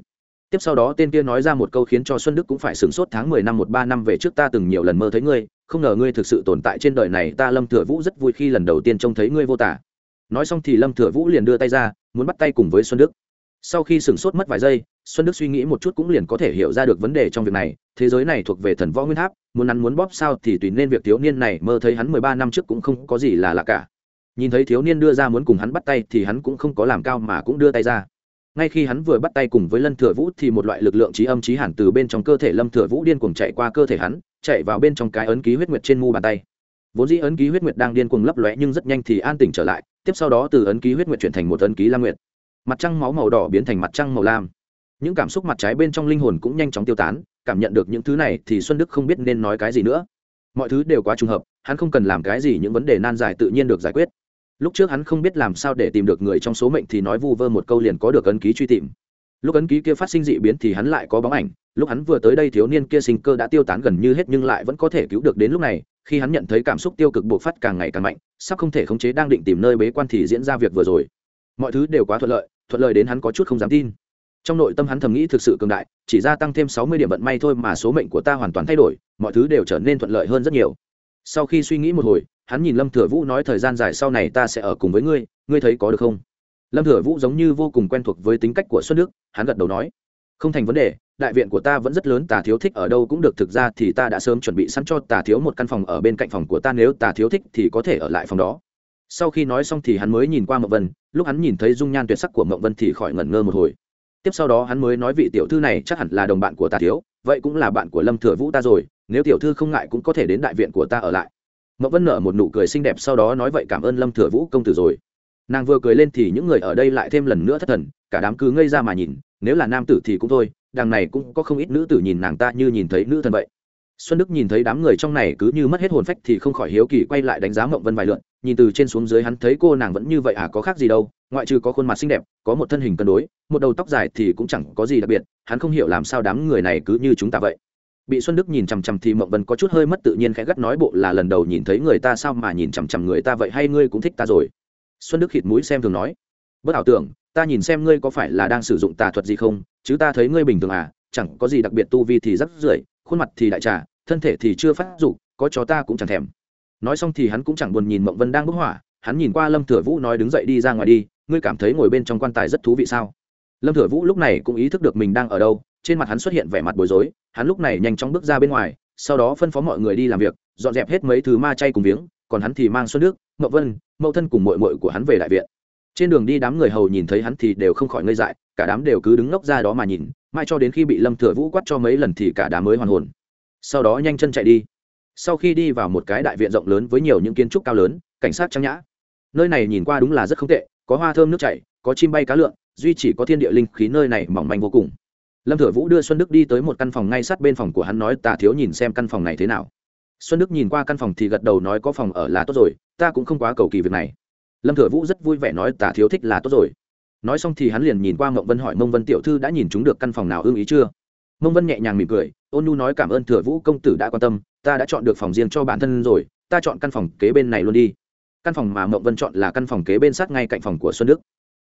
[SPEAKER 1] tiếp sau đó tên kia nói ra một câu khiến cho xuân đức cũng phải sửng sốt tháng mười năm một ba năm về trước ta từng nhiều lần mơ thấy ngươi, không ngờ ngươi thực sự tồn tại trên đời này, ta lâm thừa vũ rất vui khi lần đầu tiên trông thấy ngươi vô tả. Nói xong thì lâm thừa vũ liền đưa tay ra, muốn bắt tay cùng với xuân đức. Sau khi sửng sốt mất vài giây, xuân đức suy nghĩ một chút cũng liền có thể hiểu ra được vấn đề trong việc này, thế giới này thuộc về thần võ nguyên tháp, muốn ăn muốn bóp sao thì tùy nên việc thiếu niên này, mơ thấy hắn mười ba năm trước cũng không có gì là lạ cả. Nhìn thấy thiếu niên đưa ra muốn cùng hắn bắt tay thì hắn cũng không có làm cao mà cũng đưa tay ra ngay khi hắn vừa bắt tay cùng với lâm thừa vũ thì một loại lực lượng trí âm trí hẳn từ bên trong cơ thể lâm thừa vũ điên cuồng chạy qua cơ thể hắn, chạy vào bên trong cái ấn ký huyết nguyệt trên mu bàn tay. Vốn dĩ ấn ký huyết nguyệt đang điên cuồng lấp lóe nhưng rất nhanh thì an tỉnh trở lại, tiếp sau đó từ ấn ký huyết nguyệt chuyển thành một ấn ký lam nguyệt. Mặt trăng máu màu đỏ biến thành mặt trăng màu lam. Những cảm xúc mặt trái bên trong linh hồn cũng nhanh chóng tiêu tán, cảm nhận được những thứ này thì xuân đức không biết nên nói cái gì nữa. Mọi thứ đều quá trùng hợp, hắn không cần làm cái gì những vấn đề nan giải tự nhiên được giải quyết lúc trước hắn không biết làm sao để tìm được người trong số mệnh thì nói vu vơ một câu liền có được ấn ký truy tìm. Lúc ấn ký kia phát sinh dị biến thì hắn lại có bóng ảnh. Lúc hắn vừa tới đây thiếu niên kia sinh cơ đã tiêu tán gần như hết nhưng lại vẫn có thể cứu được đến lúc này. Khi hắn nhận thấy cảm xúc tiêu cực bộc phát càng ngày càng mạnh, sắp không thể khống chế đang định tìm nơi bế quan thì diễn ra việc vừa rồi. Mọi thứ đều quá thuận lợi thuận lợi đến hắn có chút không dám tin. Trong nội tâm hắn thầm nghĩ thực sự cường đại, chỉ gia tăng thêm sáu mươi điểm vận may thôi mà số mệnh của ta hoàn toàn thay đổi, mọi thứ đều trở nên thuận lợi hơn rất nhiều. Sau khi suy nghĩ một hồi hắn nhìn lâm thừa vũ nói thời gian dài sau này ta sẽ ở cùng với ngươi ngươi thấy có được không? Lâm thừa vũ giống như vô cùng quen thuộc với tính cách của xuân đức, hắn gật đầu nói, không thành vấn đề, đại viện của ta vẫn rất lớn, tà thiếu thích ở đâu cũng được, thực ra thì ta đã sớm chuẩn bị sẵn cho tà thiếu một căn phòng ở bên cạnh phòng của ta, nếu tà thiếu thích thì có thể ở lại phòng đó. Sau khi nói xong thì hắn mới nhìn qua mậu vân, lúc hắn nhìn thấy dung nhan tuyệt sắc của mậu vân thì khỏi ngẩn ngơ một hồi. Tiếp sau đó hắn mới nói vị tiểu thư này chắc hẳn là đồng bạn của tà thiếu, vậy cũng là bạn của lâm thừa vũ ta rồi, nếu tiểu thư không ngại cũng có thể đến đại viện của ta ở lại mậu vân nở một nụ cười xinh đẹp sau đó nói vậy cảm ơn lâm thừa vũ công tử rồi. Nàng vừa cười lên thì những người ở đây lại thêm lần nữa thất thần, cả đám cứ ngây ra mà nhìn, nếu là nam tử thì cũng thôi, đằng này cũng có không ít nữ tử nhìn nàng ta như nhìn thấy nữ thần vậy. Xuân đức nhìn thấy đám người trong này cứ như mất hết hồn phách thì không khỏi hiếu kỳ quay lại đánh giá mộng vân vài lượn, nhìn từ trên xuống dưới hắn thấy cô nàng vẫn như vậy à có khác gì đâu, ngoại trừ có khuôn mặt xinh đẹp, có một thân hình cân đối, một đầu tóc dài thì cũng chẳng có gì đặc biệt, hắn không hiểu làm sao đám người này cứ như chúng ta vậy bị xuân đức nhìn chằm chằm thì mộng vân có chút hơi mất tự nhiên khẽ gắt nói bộ là lần đầu nhìn thấy người ta sao mà nhìn chằm chằm người ta vậy hay ngươi cũng thích ta rồi? Xuân đức khịt mũi xem thường nói. Bất ảo tưởng, ta nhìn xem ngươi có phải là đang sử dụng tà thuật gì không, chứ ta thấy ngươi bình thường à chẳng có gì đặc biệt tu vi thì rất rưởi, khuôn mặt thì đại trà, thân thể thì chưa phát dục, có chó ta cũng chẳng thèm. Nói xong thì hắn cũng chẳng buồn nhìn mộng vân đang bức hỏa hắn nhìn qua lâm thừa vũ nói đứng dậy đi ra ngoài đi, ngươi cảm thấy ngồi bên trong quan tài rất thú vị sao? Lâm thừa vũ lúc này cũng ý thức được mình đang ở đâu trên mặt hắn xuất hiện vẻ mặt bối rối, hắn lúc này nhanh chóng bước ra bên ngoài, sau đó phân phó mọi người đi làm việc, dọn dẹp hết mấy thứ ma chay cùng viếng, còn hắn thì mang xuân nước mậu vân, mậu thân cùng mội mội của hắn về đại viện. Trên đường đi đám người hầu nhìn thấy hắn thì đều không khỏi ngây dại, cả đám đều cứ đứng ngốc ra đó mà nhìn, mai cho đến khi bị lâm thừa vũ quát cho mấy lần thì cả đám mới hoàn hồn. Sau đó nhanh chân chạy đi. Sau khi đi vào một cái đại viện rộng lớn với nhiều những kiến trúc cao lớn, cảnh sát trang nhã. Nơi này nhìn qua đúng là rất không tệ, có hoa thơm nước chảy, có chim bay cá lượn, duy chỉ có thiên địa linh khí nơi này mỏng manh vô cùng lâm thừa vũ đưa xuân đức đi tới một căn phòng ngay sát bên phòng của hắn nói, tà thiếu nhìn xem căn phòng này thế nào. Xuân đức nhìn qua căn phòng thì gật đầu nói, có phòng ở là tốt rồi, ta cũng không quá cầu kỳ việc này. Lâm thừa vũ rất vui vẻ nói, tà thiếu thích là tốt rồi. Nói xong thì hắn liền nhìn qua mộng vân hỏi, mông vân tiểu thư đã nhìn chúng được căn phòng nào ưng ý chưa? Mông vân nhẹ nhàng mỉm cười, ôn nu nói, cảm ơn thừa vũ công tử đã quan tâm, ta đã chọn được phòng riêng cho bản thân rồi, ta chọn căn phòng kế bên này luôn đi. Căn phòng mà mộng vân chọn là căn phòng kế bên sát ngay cạnh phòng của xuân đức.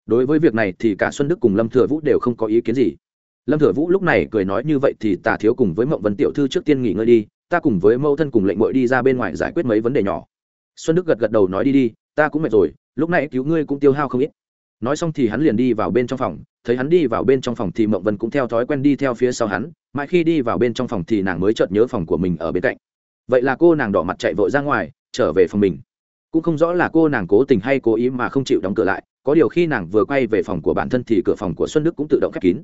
[SPEAKER 1] Đối với việc này thì cả xuân đức cùng lâm thừa vũ đều không có ý kiến gì lâm thừa vũ lúc này cười nói như vậy thì tà thiếu cùng với mộng vân tiểu thư trước tiên nghỉ ngơi đi, ta cùng với mẫu thân cùng lệnh mội đi ra bên ngoài giải quyết mấy vấn đề nhỏ. Xuân đức gật gật đầu nói đi đi, ta cũng mệt rồi, lúc này cứu ngươi cũng tiêu hao không ít. Nói xong thì hắn liền đi vào bên trong phòng, thấy hắn đi vào bên trong phòng thì mộng vân cũng theo thói quen đi theo phía sau hắn, mãi khi đi vào bên trong phòng thì nàng mới chợt nhớ phòng của mình ở bên cạnh. Vậy là cô nàng đỏ mặt chạy vội ra ngoài, trở về phòng mình. Cũng không rõ là cô nàng cố tình hay cố ý mà không chịu đóng cửa lại, có điều khi nàng vừa quay về phòng của bản thân thì cửa phòng của xuân đức cũng tự động khép kín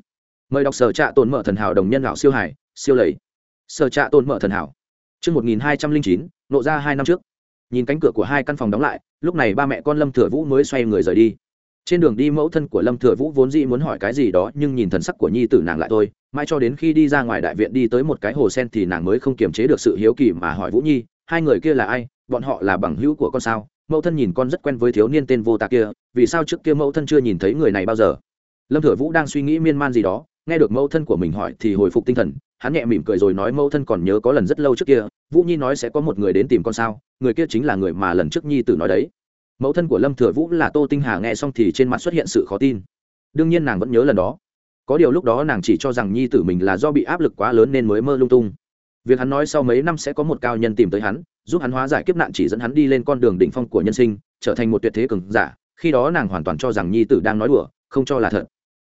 [SPEAKER 1] mời đọc sở trạ tồn mở thần hảo đồng nhân lão siêu hải siêu lầy sở trạ tồn mở thần hảo Trước 1209, nộ ra hai năm trước. Nhìn cánh cửa của hai căn phòng đóng lại, lúc này ba mẹ con Lâm Thừa Vũ mới xoay người rời đi. Trên đường đi mẫu thân của Lâm Thừa Vũ vốn dĩ muốn hỏi cái gì đó, nhưng nhìn thần sắc của nhi tử nàng lại thôi, mãi cho đến khi đi ra ngoài đại viện đi tới một cái hồ sen thì nàng mới không kiềm chế được sự hiếu kỳ mà hỏi Vũ Nhi, hai người kia là ai, bọn họ là bằng hữu của con sao? Mẫu thân nhìn con rất quen với thiếu niên tên vô tà kia, vì sao trước kia mẫu thân chưa nhìn thấy người này bao giờ? Lâm Thừa Vũ đang suy nghĩ miên man gì đó, nghe được mẫu thân của mình hỏi thì hồi phục tinh thần, hắn nhẹ mỉm cười rồi nói mẫu thân còn nhớ có lần rất lâu trước kia vũ nhi nói sẽ có một người đến tìm con sao người kia chính là người mà lần trước nhi tử nói đấy. Mẫu thân của lâm thừa vũ là tô tinh hà nghe xong thì trên mặt xuất hiện sự khó tin. Đương nhiên nàng vẫn nhớ lần đó. Có điều lúc đó nàng chỉ cho rằng nhi tử mình là do bị áp lực quá lớn nên mới mơ lung tung. Việc hắn nói sau mấy năm sẽ có một cao nhân tìm tới hắn giúp hắn hóa giải kiếp nạn chỉ dẫn hắn đi lên con đường đỉnh phong của nhân sinh trở thành một tuyệt thế cường giả khi đó nàng hoàn toàn cho rằng nhi tử đang nói đùa không cho là thật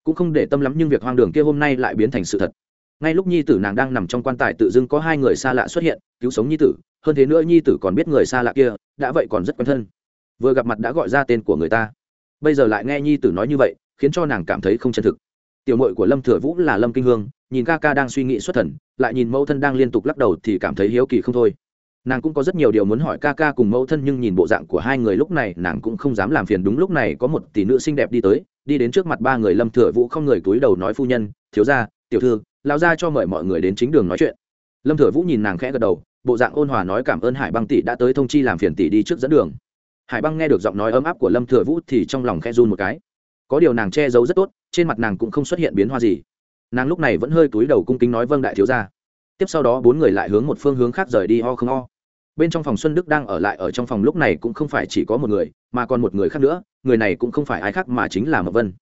[SPEAKER 1] cũng không để tâm lắm nhưng việc hoang đường kia hôm nay lại biến thành sự thật. Ngay lúc nhi tử nàng đang nằm trong quan tài tự dưng có hai người xa lạ xuất hiện, cứu sống nhi tử, hơn thế nữa nhi tử còn biết người xa lạ kia, đã vậy còn rất quen thân. Vừa gặp mặt đã gọi ra tên của người ta. Bây giờ lại nghe nhi tử nói như vậy, khiến cho nàng cảm thấy không chân thực. Tiểu mội của lâm thừa vũ là lâm kinh hương, nhìn ca ca đang suy nghĩ xuất thần, lại nhìn mẫu thân đang liên tục lắc đầu thì cảm thấy hiếu kỳ không thôi. Nàng cũng có rất nhiều điều muốn hỏi ca ca cùng mẫu thân nhưng nhìn bộ dạng của hai người lúc này nàng cũng không dám làm phiền. Đúng lúc này có một tỷ nữ xinh đẹp đi tới đi đến trước mặt ba người lâm thừa vũ không người túi đầu nói phu nhân, thiếu gia, tiểu thư lao ra cho mời mọi người đến chính đường nói chuyện. Lâm thừa vũ nhìn nàng khẽ gật đầu, bộ dạng ôn hòa nói cảm ơn hải băng tỷ đã tới thông chi làm phiền tỷ đi trước dẫn đường. Hải băng nghe được giọng nói ấm áp của lâm thừa vũ thì trong lòng khẽ run một cái. Có điều nàng che giấu rất tốt, trên mặt nàng cũng không xuất hiện biến hoa gì. Nàng lúc này vẫn hơi túi đầu cung kính nói vâng đại thiếu gia. Tiếp sau đó bốn người lại hướng một phương hướng khác rời đi ho không ho bên trong phòng xuân đức đang ở lại ở trong phòng lúc này cũng không phải chỉ có một người, mà còn một người khác nữa, người này cũng không phải ai khác mà chính là mậu vân.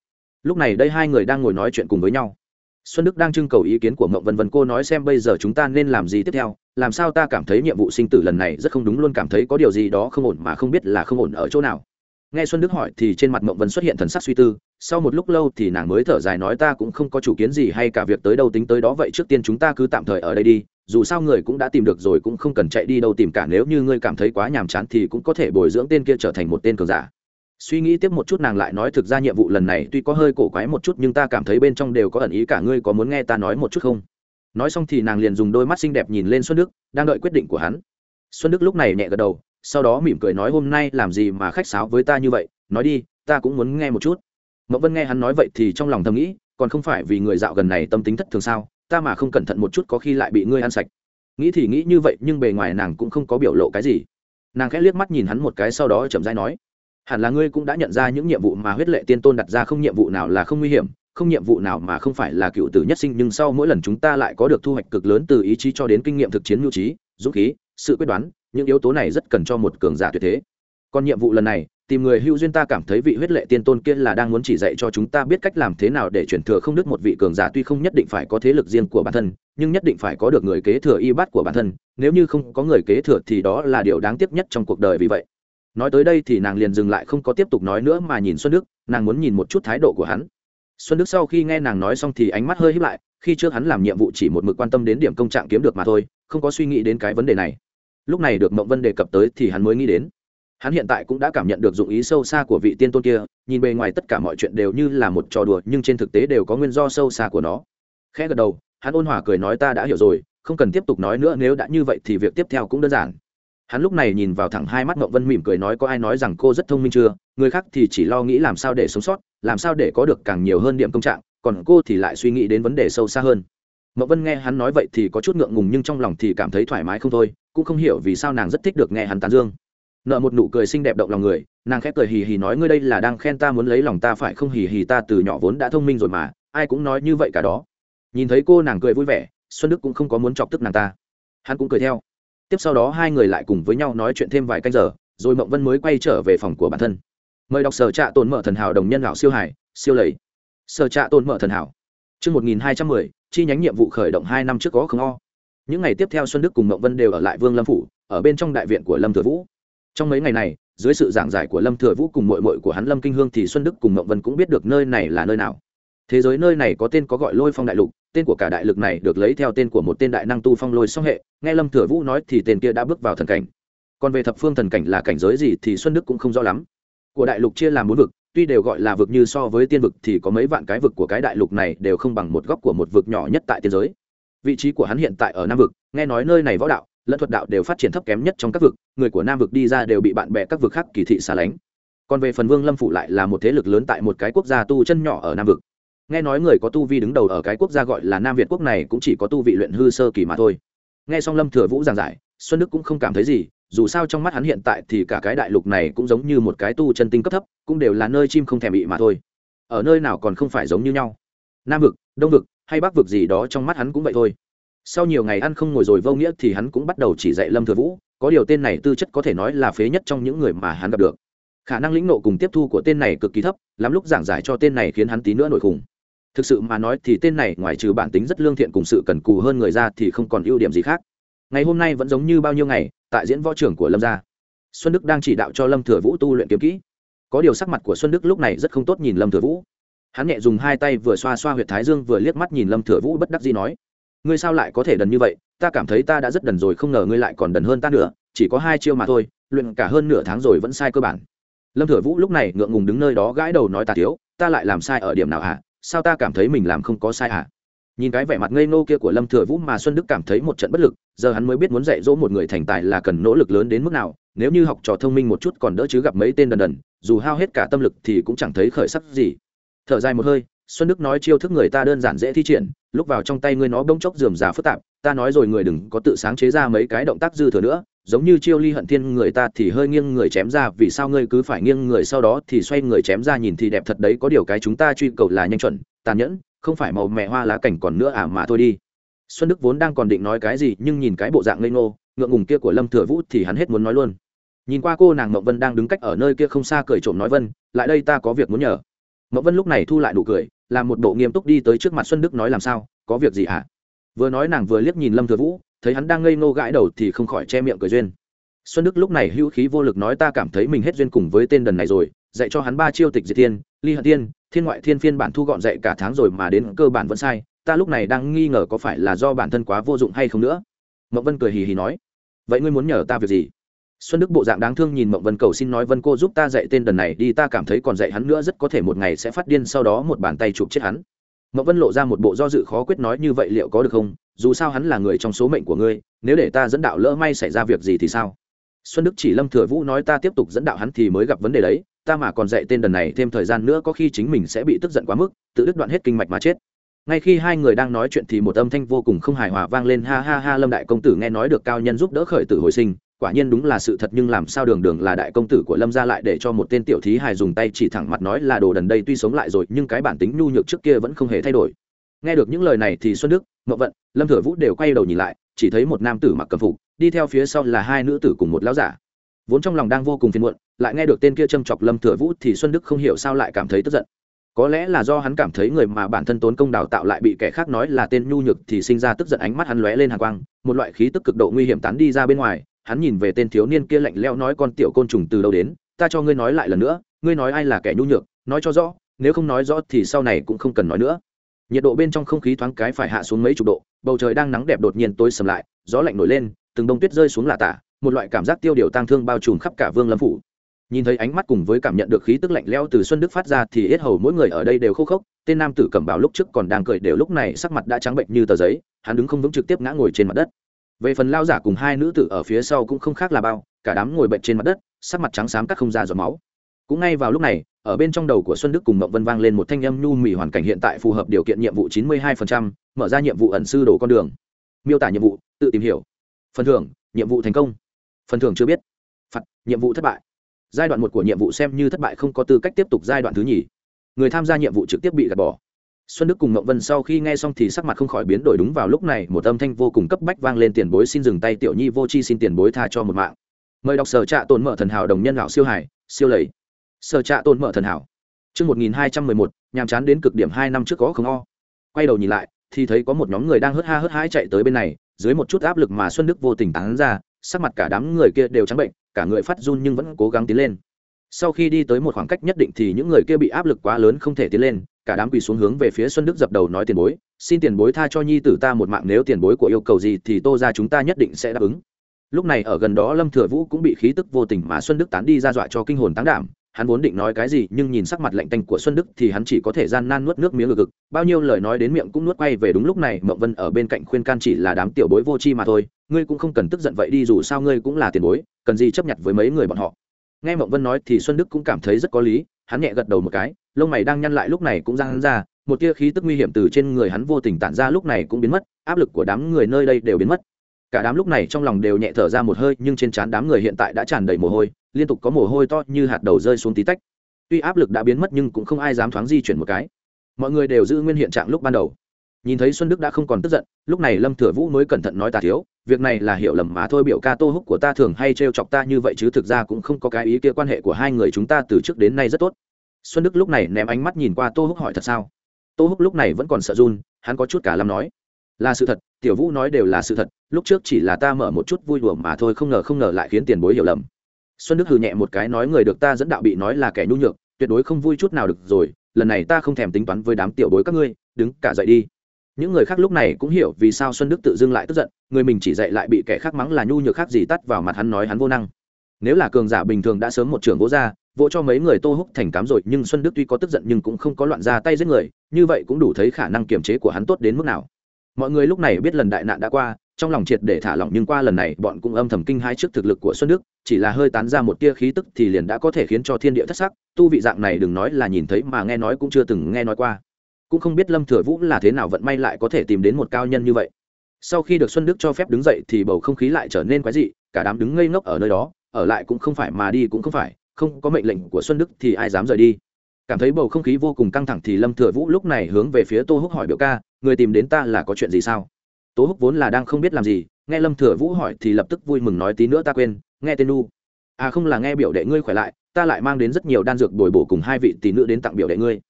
[SPEAKER 1] Lúc này đây hai người đang ngồi nói chuyện cùng với nhau. Xuân đức đang trưng cầu ý kiến của mậu vân vân cô nói xem bây giờ chúng ta nên làm gì tiếp theo, làm sao ta cảm thấy nhiệm vụ sinh tử lần này rất không đúng, luôn cảm thấy có điều gì đó không ổn mà không biết là không ổn ở chỗ nào nghe xuân đức hỏi thì trên mặt Mộng vân xuất hiện thần sắc suy tư, sau một lúc lâu thì nàng mới thở dài nói ta cũng không có chủ kiến gì hay cả việc tới đâu tính tới đó vậy trước tiên chúng ta cứ tạm thời ở đây đi, dù sao người cũng đã tìm được rồi cũng không cần chạy đi đâu tìm cả, nếu như ngươi cảm thấy quá nhàm chán thì cũng có thể bồi dưỡng tên kia trở thành một tên cường giả. Suy nghĩ tiếp một chút nàng lại nói thực ra nhiệm vụ lần này tuy có hơi cổ quái một chút nhưng ta cảm thấy bên trong đều có ẩn ý cả, ngươi có muốn nghe ta nói một chút không? Nói xong thì nàng liền dùng đôi mắt xinh đẹp nhìn lên xuân đức, đang đợi quyết định của hắn. Xuân đức lúc này nhẹ gật đầu sau đó mỉm cười nói, hôm nay làm gì mà khách sáo với ta như vậy? Nói đi, ta cũng muốn nghe một chút. Mậu vân nghe hắn nói vậy thì trong lòng thầm nghĩ, còn không phải vì người dạo gần này tâm tính thất thường sao? Ta mà không cẩn thận một chút có khi lại bị ngươi ăn sạch. Nghĩ thì nghĩ như vậy, nhưng bề ngoài nàng cũng không có biểu lộ cái gì. Nàng khẽ liếc mắt nhìn hắn một cái sau đó chậm dai nói, hẳn là ngươi cũng đã nhận ra những nhiệm vụ mà huyết lệ tiên tôn đặt ra không nhiệm vụ nào là không nguy hiểm, không nhiệm vụ nào mà không phải là cựu tử nhất sinh, nhưng sau mỗi lần chúng ta lại có được thu hoạch cực lớn từ ý chí cho đến kinh nghiệm thực chiến mưu trí, dũng khí, sự quyết đoán những yếu tố này rất cần cho một cường giả tuyệt thế. Còn nhiệm vụ lần này, tìm người hữu duyên ta cảm thấy vị huyết lệ tiên tôn kia là đang muốn chỉ dạy cho chúng ta biết cách làm thế nào để chuyển thừa không đứt một vị cường giả tuy không nhất định phải có thế lực riêng của bản thân, nhưng nhất định phải có được người kế thừa y bát của bản thân, nếu như không có người kế thừa thì đó là điều đáng tiếc nhất trong cuộc đời vì vậy. Nói tới đây thì nàng liền dừng lại không có tiếp tục nói nữa mà nhìn xuân đức, nàng muốn nhìn một chút thái độ của hắn. Xuân đức sau khi nghe nàng nói xong thì ánh mắt hơi híp lại, khi trước hắn làm nhiệm vụ chỉ một mực quan tâm đến điểm công trạng kiếm được mà thôi, không có suy nghĩ đến cái vấn đề này lúc này được mộng vân đề cập tới thì hắn mới nghĩ đến. Hắn hiện tại cũng đã cảm nhận được dụng ý sâu xa của vị tiên tôn kia, nhìn bề ngoài tất cả mọi chuyện đều như là một trò đùa, nhưng trên thực tế đều có nguyên do sâu xa của nó. Khẽ gật đầu, hắn ôn hòa cười nói ta đã hiểu rồi, không cần tiếp tục nói nữa, nếu đã như vậy thì việc tiếp theo cũng đơn giản. Hắn lúc này nhìn vào thẳng hai mắt mộng vân mỉm cười nói có ai nói rằng cô rất thông minh chưa, người khác thì chỉ lo nghĩ làm sao để sống sót, làm sao để có được càng nhiều hơn điểm công trạng, còn cô thì lại suy nghĩ đến vấn đề sâu xa hơn mậu vân nghe hắn nói vậy thì có chút ngượng ngùng nhưng trong lòng thì cảm thấy thoải mái không thôi, cũng không hiểu vì sao nàng rất thích được nghe hắn tán dương. Nợ một nụ cười xinh đẹp động lòng người, nàng khép cười hì hì nói ngươi đây là đang khen ta muốn lấy lòng ta phải không? Hì hì ta từ nhỏ vốn đã thông minh rồi mà, ai cũng nói như vậy cả đó. Nhìn thấy cô nàng cười vui vẻ, xuân đức cũng không có muốn chọc tức nàng ta. Hắn cũng cười theo. Tiếp sau đó hai người lại cùng với nhau nói chuyện thêm vài canh giờ, rồi mộng vân mới quay trở về phòng của bản thân. Mời đọc sở trạ tồn mở thần hảo đồng nhân lão siêu hải, siêu lầy. Sở trạ tồn mở thần hảo chương một nghìn hai trăm mười, chi nhánh nhiệm vụ khởi động hai năm trước có không o. Những ngày tiếp theo xuân đức cùng mộng vân đều ở lại vương lâm phủ, ở bên trong đại viện của lâm thừa vũ. Trong mấy ngày này, dưới sự giảng giải của lâm thừa vũ cùng muội muội của hắn lâm kinh hương thì xuân đức cùng mộng vân cũng biết được nơi này là nơi nào. Thế giới nơi này có tên có gọi lôi phong đại lục, tên của cả đại lực này được lấy theo tên của một tên đại năng tu phong lôi song hệ, nghe lâm thừa vũ nói thì tên kia đã bước vào thần cảnh. Còn về thập phương thần cảnh là cảnh giới gì thì xuân đức cũng không rõ lắm. Của đại lục chia làm bốn vực tuy đều gọi là vực như so với tiên vực thì có mấy vạn cái vực của cái đại lục này đều không bằng một góc của một vực nhỏ nhất tại tiên giới. Vị trí của hắn hiện tại ở nam vực, nghe nói nơi này võ đạo, lẫn thuật đạo đều phát triển thấp kém nhất trong các vực, người của nam vực đi ra đều bị bạn bè các vực khác kỳ thị xa lánh. Còn về phần vương lâm phụ lại là một thế lực lớn tại một cái quốc gia tu chân nhỏ ở nam vực. Nghe nói người có tu vi đứng đầu ở cái quốc gia gọi là nam việt quốc này cũng chỉ có tu vị luyện hư sơ kỳ mà thôi. Nghe xong lâm thừa vũ giảng giải, xuân đức cũng không cảm thấy gì dù sao trong mắt hắn hiện tại thì cả cái đại lục này cũng giống như một cái tu chân tinh cấp thấp, cũng đều là nơi chim không thèm bị mà thôi. Ở nơi nào còn không phải giống như nhau. Nam vực, đông vực, hay bắc vực gì đó trong mắt hắn cũng vậy thôi. Sau nhiều ngày ăn không ngồi rồi vô nghĩa thì hắn cũng bắt đầu chỉ dạy lâm thừa vũ, có điều tên này tư chất có thể nói là phế nhất trong những người mà hắn gặp được. Khả năng lĩnh nộ cùng tiếp thu của tên này cực kỳ thấp, lắm lúc giảng giải cho tên này khiến hắn tí nữa nổi khủng. Thực sự mà nói thì tên này ngoài trừ bản tính rất lương thiện cùng sự cần cù hơn người ra thì không còn ưu điểm gì khác ngày hôm nay vẫn giống như bao nhiêu ngày, tại diễn võ trưởng của lâm gia. Xuân đức đang chỉ đạo cho lâm thừa vũ tu luyện kiếm kỹ. Có điều sắc mặt của xuân đức lúc này rất không tốt nhìn lâm thừa vũ. Hắn nhẹ dùng hai tay vừa xoa xoa h u y ệ t thái dương vừa liếc mắt nhìn lâm thừa vũ bất đắc gì nói, ngươi sao lại có thể đần như vậy? Ta cảm thấy ta đã rất đần rồi, không ngờ ngươi lại còn đần hơn ta nữa. Chỉ có hai chiêu mà thôi, luyện cả hơn nửa tháng rồi vẫn sai cơ bản. Lâm thừa vũ lúc này ngượng ngùng đứng nơi đó gãi đầu nói ta thiếu, ta lại làm sai ở điểm nào hả? Sao ta cảm thấy mình làm không có sai hả? Nhìn cái vẻ mặt ngây nô kia của lâm thừa vũ mà xuân đức cảm thấy một trận bất lực, giờ hắn mới biết muốn dạy dỗ một người thành tài là cần nỗ lực lớn đến mức nào, nếu như học trò thông minh một chút còn đỡ chứ gặp mấy tên đần đần, dù hao hết cả tâm lực thì cũng chẳng thấy khởi sắc gì. Thở dài một hơi, xuân đức nói chiêu thức người ta đơn giản dễ thi triển, lúc vào trong tay ngươi nó bỗng chốc dườm già phức tạp, ta nói rồi người đừng có tự sáng chế ra mấy cái động tác dư thừa nữa, giống như chiêu ly hận thiên người ta thì hơi nghiêng người chém ra, vì sao ngươi cứ phải nghiêng người sau đó thì xoay người chém ra nhìn thì đẹp thật đấy, có điều cái chúng ta truy cầu là nhanh chuẩn, tàn nhẫn không phải màu mẹ hoa lá cảnh còn nữa à mà thôi đi. Xuân đức vốn đang còn định nói cái gì, nhưng nhìn cái bộ dạng ngây ngô, ngượng ngùng kia của lâm thừa vũ thì hắn hết muốn nói luôn. Nhìn qua cô nàng mậu vân đang đứng cách ở nơi kia không xa cười trộm nói vân, lại đây ta có việc muốn nhờ. Mậu vân lúc này thu lại nụ cười, làm một bộ nghiêm túc đi tới trước mặt xuân đức nói làm sao, có việc gì ạ à? vừa nói nàng vừa liếc nhìn lâm thừa vũ, thấy hắn đang ngây ngô gãi đầu thì không khỏi che miệng cười duyên. Xuân đức lúc này hữu khí vô lực nói ta cảm thấy mình hết duyên cùng với tên đần này rồi, dạy cho hắn ba chiêu tịch diệt tiên ly hận tiên thiên ngoại thiên phiên bản thu gọn dạy cả tháng rồi mà đến cơ bản vẫn sai, ta lúc này đang nghi ngờ có phải là do bản thân quá vô dụng hay không nữa. Mậu vân cười hì hì nói, vậy ngươi muốn nhờ ta việc gì? Xuân đức bộ dạng đáng thương nhìn mậu vân cầu xin nói, vân cô giúp ta dạy tên đần này đi, ta cảm thấy còn dạy hắn nữa rất có thể một ngày sẽ phát điên, sau đó một bàn tay chụp chết hắn. Mậu vân lộ ra một bộ do dự khó quyết nói, như vậy liệu có được không? Dù sao hắn là người trong số mệnh của ngươi, nếu để ta dẫn đạo lỡ may xảy ra việc gì thì sao? Xuân đức chỉ lâm thừa vũ nói, ta tiếp tục dẫn đạo hắn thì mới gặp vấn đề đấy ta mà còn dạy tên đần này thêm thời gian nữa có khi chính mình sẽ bị tức giận quá mức, tự đứt đoạn hết kinh mạch mà chết. Ngay khi hai người đang nói chuyện thì một âm thanh vô cùng không hài hòa vang lên, ha ha ha, lâm đại công tử, nghe nói được cao nhân giúp đỡ khởi tử hồi sinh, quả nhiên đúng là sự thật, nhưng làm sao đường đường là đại công tử của lâm ra lại để cho một tên tiểu thí hài dùng tay chỉ thẳng mặt nói là đồ đần đây tuy sống lại rồi, nhưng cái bản tính nhu nhược trước kia vẫn không hề thay đổi. Nghe được những lời này thì xuân đức mậu vận, lâm thừa vũ đều quay đầu nhìn lại, chỉ thấy một nam tử mặc cầm phục, đi theo phía sau là hai nữ tử cùng một lão giả vốn trong lòng đang vô cùng phiền muộn, lại nghe được tên kia châm chọc lâm thừa vũ thì xuân đức không hiểu sao lại cảm thấy tức giận. Có lẽ là do hắn cảm thấy người mà bản thân tốn công đào tạo lại bị kẻ khác nói là tên nhu nhược thì sinh ra tức giận ánh mắt hắn lóe lên hàng quang, một loại khí tức cực độ nguy hiểm tán đi ra bên ngoài, hắn nhìn về tên thiếu niên kia lạnh lẽo nói con tiểu côn trùng từ đâu đến, ta cho ngươi nói lại lần nữa, ngươi nói ai là kẻ nhu nhược, nói cho rõ, nếu không nói rõ thì sau này cũng không cần nói nữa. Nhiệt độ bên trong không khí thoáng cái phải hạ xuống mấy chục độ, bầu trời đang nắng đẹp đột nhiên tối sầm lại, gió lạnh nổi lên, từng đông tuyết rơi xuống lạ tả một loại cảm giác tiêu điều tang thương bao trùm khắp cả vương lâm phủ. Nhìn thấy ánh mắt cùng với cảm nhận được khí tức lạnh lẽo từ xuân đức phát ra thì ít hầu mỗi người ở đây đều khô khốc tên nam tử cẩm bào lúc trước còn đang cười đều lúc này sắc mặt đã trắng bệnh như tờ giấy hắn đứng không vững trực tiếp ngã ngồi trên mặt đất. Về phần lao giả cùng hai nữ tử ở phía sau cũng không khác là bao cả đám ngồi bệnh trên mặt đất sắc mặt trắng xám các không ra giọt máu. Cũng ngay vào lúc này ở bên trong đầu của xuân đức cùng mộng vân vang lên một thanh âm nhu mì hoàn cảnh hiện tại phù hợp điều kiện nhiệm vụ chín mươi 92%, mở ra nhiệm vụ ẩn sư đổ con đường. Miêu tả nhiệm vụ tự tìm hiểu. Phần thưởng nhiệm vụ thành công phần thưởng chưa biết. Phạt nhiệm vụ thất bại. Giai đoạn một của nhiệm vụ xem như thất bại không có tư cách tiếp tục giai đoạn thứ nhì. Người tham gia nhiệm vụ trực tiếp bị gạt bỏ. Xuân đức cùng mậu vân sau khi nghe xong thì sắc mặt không khỏi biến đổi đúng vào lúc này một âm thanh vô cùng cấp bách vang lên tiền bối xin dừng tay tiểu nhi vô chi xin tiền bối tha cho một mạng. Mời đọc sở trạ tồn mở thần hảo đồng nhân lão siêu hải siêu lầy. Sở trạ tồn mở thần hảo. Trước 1211, nhàm chán đến cực điểm hai năm trước có không o. Quay đầu nhìn lại, thì thấy có một nhóm người đang hớt ha hớt hái chạy tới bên này, dưới một chút áp lực mà Xuân Đức vô tình tán ra, sắc mặt cả đám người kia đều trắng bệnh, cả người phát run nhưng vẫn cố gắng tiến lên. Sau khi đi tới một khoảng cách nhất định thì những người kia bị áp lực quá lớn không thể tiến lên, cả đám quỳ xuống hướng về phía Xuân Đức dập đầu nói tiền bối, xin tiền bối tha cho nhi tử ta một mạng nếu tiền bối của yêu cầu gì thì Tô gia chúng ta nhất định sẽ đáp ứng. Lúc này ở gần đó Lâm Thừa Vũ cũng bị khí tức vô tình mà Xuân Đức tán đi ra dọa cho kinh hồn tán đảm, hắn vốn định nói cái gì nhưng nhìn sắc mặt lạnh tanh của xuân đức thì hắn chỉ có thể gian nan nuốt nước miếng ngực ngực bao nhiêu lời nói đến miệng cũng nuốt quay về đúng lúc này mậu vân ở bên cạnh khuyên can chỉ là đám tiểu bối vô tri mà thôi ngươi cũng không cần tức giận vậy đi, dù sao ngươi cũng là tiền bối, cần gì chấp nhận với mấy người bọn họ. Nghe mộng vân nói thì xuân đức cũng cảm thấy rất có lý, hắn nhẹ gật đầu một cái, lông mày đang nhăn lại lúc này cũng ra hắn ra, một tia khí tức nguy hiểm từ trên người hắn vô tình tản ra lúc này cũng biến mất, áp lực của đám người nơi đây đều biến mất. Cả đám lúc này trong lòng đều nhẹ thở ra một hơi, nhưng trên trán đám người hiện tại đã tràn đầy mồ hôi, liên tục có mồ hôi to như hạt đầu rơi xuống tí tách. Tuy áp lực đã biến mất nhưng cũng không ai dám thoáng di chuyển một cái. Mọi người đều giữ nguyên hiện trạng lúc ban đầu. Nhìn thấy xuân đức đã không còn tức giận, lúc này lâm thừa vũ mới cẩn thận nói ta thiếu việc này là hiểu lầm mà thôi, biểu ca tô húc của ta thường hay trêu chọc ta như vậy chứ thực ra cũng không có cái ý kia quan hệ của hai người chúng ta từ trước đến nay rất tốt. Xuân đức lúc này ném ánh mắt nhìn qua tô húc hỏi thật sao? Tô húc lúc này vẫn còn sợ run, hắn có chút cả lâm nói. Là sự thật, tiểu vũ nói đều là sự thật, lúc trước chỉ là ta mở một chút vui đùa mà thôi, không ngờ không ngờ lại khiến tiền bối hiểu lầm. Xuân đức hừ nhẹ một cái nói người được ta dẫn đạo bị nói là kẻ nhu nhược, tuyệt đối không vui chút nào được rồi, lần này ta không thèm tính toán với đám tiểu bối các ngươi, đứng cả dậy đi những người khác lúc này cũng hiểu vì sao xuân đức tự dưng lại tức giận, người mình chỉ dạy lại bị kẻ khác mắng là nhu nhược khác gì tắt vào mặt hắn nói hắn vô năng. Nếu là cường giả bình thường đã sớm một trường vỗ ra, vỗ cho mấy người tô húc thành cám rồi, nhưng xuân đức tuy có tức giận nhưng cũng không có loạn ra tay giết người, như vậy cũng đủ thấy khả năng kiềm chế của hắn tốt đến mức nào. Mọi người lúc này biết lần đại nạn đã qua, trong lòng triệt để thả lỏng nhưng qua lần này, bọn cũng âm thầm kinh hãi trước thực lực của xuân đức, chỉ là hơi tán ra một tia khí tức thì liền đã có thể khiến cho thiên địa thất sắc. Tu vị dạng này đừng nói là nhìn thấy mà nghe nói cũng chưa từng nghe nói qua cũng không biết lâm thừa vũ là thế nào vận may lại có thể tìm đến một cao nhân như vậy. Sau khi được xuân đức cho phép đứng dậy thì bầu không khí lại trở nên quái dị, cả đám đứng ngây ngốc ở nơi đó, ở lại cũng không phải mà đi cũng không phải, không có mệnh lệnh của xuân đức thì ai dám rời đi. Cảm thấy bầu không khí vô cùng căng thẳng thì lâm thừa vũ lúc này hướng về phía tô húc hỏi biểu ca, người tìm đến ta là có chuyện gì sao? Tô húc vốn là đang không biết làm gì, nghe lâm thừa vũ hỏi thì lập tức vui mừng nói, tí nữa ta quên, nghe tên nu. À không là nghe biểu đệ ngươi khỏe lại, ta lại mang đến rất nhiều đan dược bồi bổ cùng hai vị tỷ nữ đến tặng biểu đệ ngươi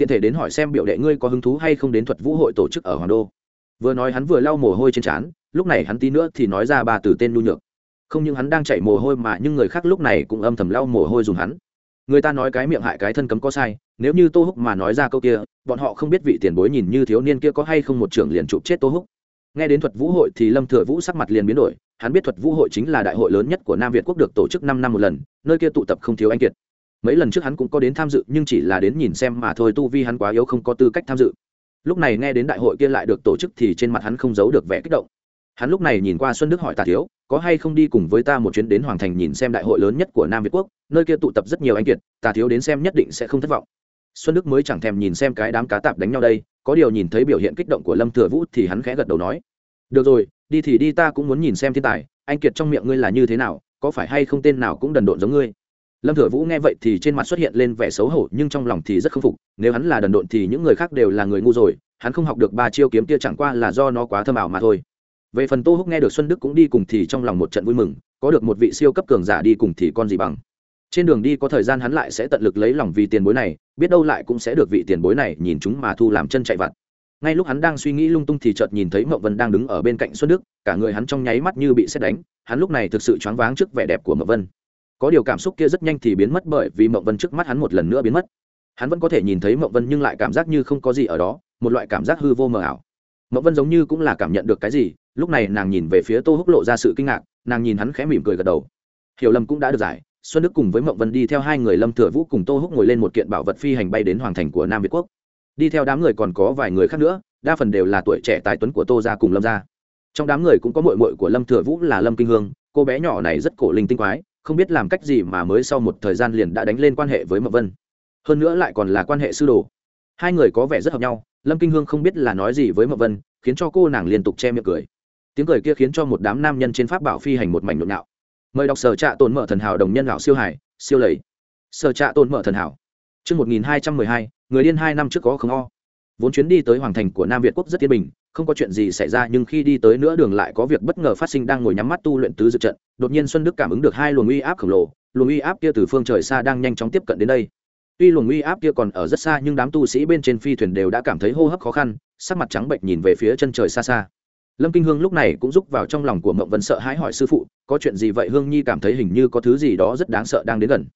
[SPEAKER 1] tiện thể đến hỏi xem biểu đệ ngươi có hứng thú hay không đến thuật vũ hội tổ chức ở hoàng đô. Vừa nói hắn vừa lau mồ hôi trên trán, lúc này hắn tí nữa thì nói ra ba từ tên nhu nhược. Không những hắn đang chạy mồ hôi mà những người khác lúc này cũng âm thầm lau mồ hôi dùng hắn. Người ta nói cái miệng hại cái thân cấm có sai, nếu như tô húc mà nói ra câu kia, bọn họ không biết vị tiền bối nhìn như thiếu niên kia có hay không một trưởng liền chụp chết tô húc. Nghe đến thuật vũ hội thì lâm thừa vũ sắc mặt liền biến đổi, hắn biết thuật vũ hội chính là đại hội lớn nhất của nam việt quốc được tổ chức năm năm một lần, nơi kia tụ tập không thiếu anh kiệt mấy lần trước hắn cũng có đến tham dự, nhưng chỉ là đến nhìn xem mà thôi, tu vi hắn quá yếu, không có tư cách tham dự. Lúc này nghe đến đại hội kia lại được tổ chức thì trên mặt hắn không giấu được vẻ kích động. Hắn lúc này nhìn qua xuân đức hỏi tà thiếu, có hay không đi cùng với ta một chuyến đến hoàng thành nhìn xem đại hội lớn nhất của nam việt quốc, nơi kia tụ tập rất nhiều anh kiệt, tà thiếu đến xem nhất định sẽ không thất vọng. Xuân đức mới chẳng thèm nhìn xem cái đám cá tạp đánh nhau đây, có điều nhìn thấy biểu hiện kích động của lâm thừa vũ thì hắn khẽ gật đầu nói, được rồi, đi thì đi, ta cũng muốn nhìn xem thiên tài, anh kiệt trong miệng ngươi là như thế nào, có phải hay không tên nào cũng đần độn giống ngươi? Lâm thừa vũ nghe vậy thì trên mặt xuất hiện lên vẻ xấu hổ, nhưng trong lòng thì rất k phục. Nếu hắn là đần độn thì những người khác đều là người ngu rồi, hắn không học được ba chiêu kiếm kia chẳng qua là do nó quá thơm ảo mà thôi. Về phần tô húc nghe được xuân đức cũng đi cùng thì trong lòng một trận vui mừng, có được một vị siêu cấp cường giả đi cùng thì con gì bằng. Trên đường đi có thời gian hắn lại sẽ tận lực lấy lòng vì tiền bối này, biết đâu lại cũng sẽ được vị tiền bối này nhìn chúng mà thu làm chân chạy vặt. Ngay lúc hắn đang suy nghĩ lung tung thì chợt nhìn thấy mậu vân đang đứng ở bên cạnh xuân đức, cả người hắn trong nháy mắt như bị xét đánh, hắn lúc này thực sự choáng váng trước vẻ đẹp của mậu vân có điều cảm xúc kia rất nhanh thì biến mất bởi vì Mộng vân trước mắt hắn một lần nữa biến mất. Hắn vẫn có thể nhìn thấy Mộng vân nhưng lại cảm giác như không có gì ở đó, một loại cảm giác hư vô mờ ảo. Mộng vân giống như cũng là cảm nhận được cái gì, lúc này nàng nhìn về phía tô húc lộ ra sự kinh ngạc, nàng nhìn hắn khẽ mỉm cười gật đầu. Hiểu lầm cũng đã được giải, xuân đức cùng với Mộng vân đi theo hai người lâm thừa vũ cùng tô húc ngồi lên một kiện bảo vật phi hành bay đến hoàng thành của nam việt quốc. Đi theo đám người còn có vài người khác nữa, đa phần đều là tuổi trẻ tài tuấn của tô gia cùng lâm gia. Trong đám người cũng có mội mội của lâm thừa vũ là lâm kinh hương, cô bé nhỏ này rất cổ linh tinh quái không biết làm cách gì mà mới sau một thời gian liền đã đánh lên quan hệ với mậu vân. Hơn nữa lại còn là quan hệ sư đồ. Hai người có vẻ rất hợp nhau lâm kinh hương không biết là nói gì với mậu vân khiến cho cô nàng liên tục che miệng cười. Tiếng cười kia khiến cho một đám nam nhân trên pháp bảo phi hành một mảnh nhộn nhạo. Mời đọc sở trạ tồn mở thần hảo đồng nhân lão siêu hải siêu lầy. Sở trạ tồn mở thần hảo. Trước 1212, người điên hai năm trước có không o. Vốn chuyến đi tới hoàng thành của Nam Việt quốc rất yên bình, không có chuyện gì xảy ra nhưng khi đi tới nửa đường lại có việc bất ngờ phát sinh đang ngồi nhắm mắt tu luyện tứ dự trận, đột nhiên Xuân Đức cảm ứng được hai luồng uy áp khổng lồ, luồng uy áp kia từ phương trời xa đang nhanh chóng tiếp cận đến đây. Tuy luồng uy áp kia còn ở rất xa nhưng đám tu sĩ bên trên phi thuyền đều đã cảm thấy hô hấp khó khăn, sắc mặt trắng bệnh nhìn về phía chân trời xa xa. Lâm kinh hương lúc này cũng rúc vào trong lòng của mộng vân sợ hãi hỏi sư phụ có chuyện gì vậy? Hương nhi cảm thấy hình như có thứ gì đó rất đáng sợ đang đến gần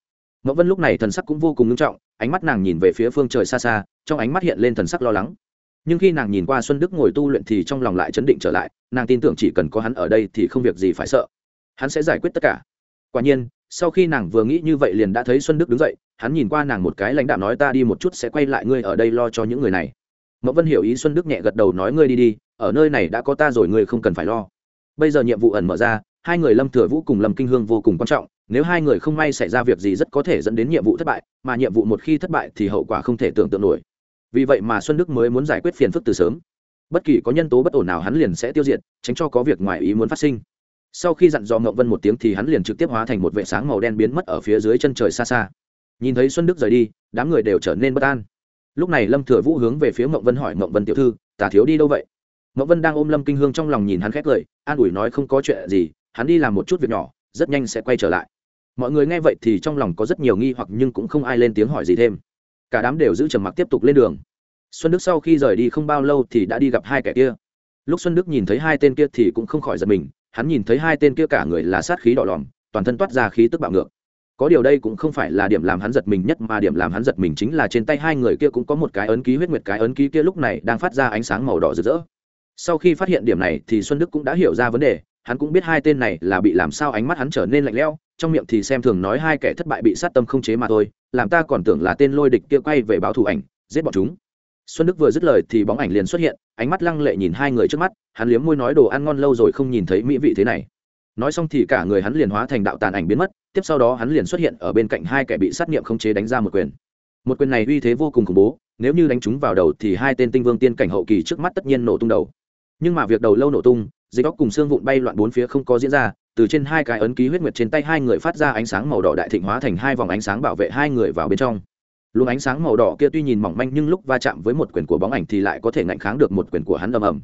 [SPEAKER 1] mộng vân lúc này thần sắc cũng vô cùng nghiêm trọng, ánh mắt nàng nhìn về phía phương trời xa xa, trong ánh mắt hiện lên thần sắc lo lắng. Nhưng khi nàng nhìn qua xuân đức ngồi tu luyện thì trong lòng lại chấn định trở lại, nàng tin tưởng chỉ cần có hắn ở đây thì không việc gì phải sợ. Hắn sẽ giải quyết tất cả. Quả nhiên, sau khi nàng vừa nghĩ như vậy liền đã thấy xuân đức đứng dậy, hắn nhìn qua nàng một cái lãnh đạo nói ta đi một chút sẽ quay lại ngươi ở đây lo cho những người này. Mậu vân hiểu ý xuân đức nhẹ gật đầu nói ngươi đi đi, ở nơi này đã có ta rồi ngươi không cần phải lo. Bây giờ nhiệm vụ ẩn mở ra hai người lâm thừa vũ cùng lâm kinh hương vô cùng quan trọng, nếu hai người không may xảy ra việc gì rất có thể dẫn đến nhiệm vụ thất bại, mà nhiệm vụ một khi thất bại thì hậu quả không thể tưởng tượng nổi. Vì vậy mà xuân đức mới muốn giải quyết phiền phức từ sớm. Bất kỳ có nhân tố bất ổn nào hắn liền sẽ tiêu diệt, tránh cho có việc ngoài ý muốn phát sinh. Sau khi dặn dò ngậu vân một tiếng thì hắn liền trực tiếp hóa thành một vệ sáng màu đen biến mất ở phía dưới chân trời xa xa. Nhìn thấy xuân đức rời đi, đám người đều trở nên bất an. Lúc này lâm thừa vũ hướng về phía ngậu vân hỏi ngậu vân tiểu thư, tà thiếu đi đâu vậy? Ngậu vân đang ôm lâm kinh hương trong lòng nhìn hắn khét lời an ủi nói, không có chuyện gì hắn đi làm một chút việc nhỏ, rất nhanh sẽ quay trở lại. Mọi người nghe vậy thì trong lòng có rất nhiều nghi hoặc nhưng cũng không ai lên tiếng hỏi gì thêm. Cả đám đều giữ trầm mặc tiếp tục lên đường. Xuân đức sau khi rời đi không bao lâu thì đã đi gặp hai kẻ kia. Lúc xuân đức nhìn thấy hai tên kia thì cũng không khỏi giật mình, hắn nhìn thấy hai tên kia cả người là sát khí đỏ lòm, toàn thân toát ra khí tức bạo ngược. Có điều đây cũng không phải là điểm làm hắn giật mình nhất mà điểm làm hắn giật mình chính là trên tay hai người kia cũng có một cái ấn ký huyết nguyệt, cái ấn ký kia lúc này đang phát ra ánh sáng màu đỏ rực rỡ sau khi phát hiện điểm này thì xuân đức cũng đã hiểu ra vấn đề, hắn cũng biết hai tên này là bị làm sao ánh mắt hắn trở nên lạnh lẽo, trong miệng thì xem thường nói hai kẻ thất bại bị sát tâm không chế mà thôi, làm ta còn tưởng là tên lôi địch kia quay về báo thù ảnh, giết bọn chúng. Xuân đức vừa dứt lời thì bóng ảnh liền xuất hiện, ánh mắt lăng lệ nhìn hai người trước mắt, hắn liếm môi nói đồ ăn ngon lâu rồi không nhìn thấy mỹ vị thế này. Nói xong thì cả người hắn liền hóa thành đạo tàn ảnh biến mất, tiếp sau đó hắn liền xuất hiện ở bên cạnh hai kẻ bị sát nghiệm không chế đánh ra một quyền. Một quyền này uy thế vô cùng khủng bố, nếu như đánh chúng vào đầu thì hai tên tinh vương tiên cảnh hậu kỳ trước mắt tất nhiên nổ tung đầu nhưng mà việc đầu lâu nổ tung, dịch óc cùng xương vụn bay loạn bốn phía không có diễn ra, từ trên hai cái ấn ký huyết nguyệt trên tay hai người phát ra ánh sáng màu đỏ đại thịnh hóa thành hai vòng ánh sáng bảo vệ hai người vào bên trong. Luồng ánh sáng màu đỏ kia tuy nhìn mỏng manh nhưng lúc va chạm với một quyền của bóng ảnh thì lại có thể ngạnh kháng được một quyền của hắn ầm ầm.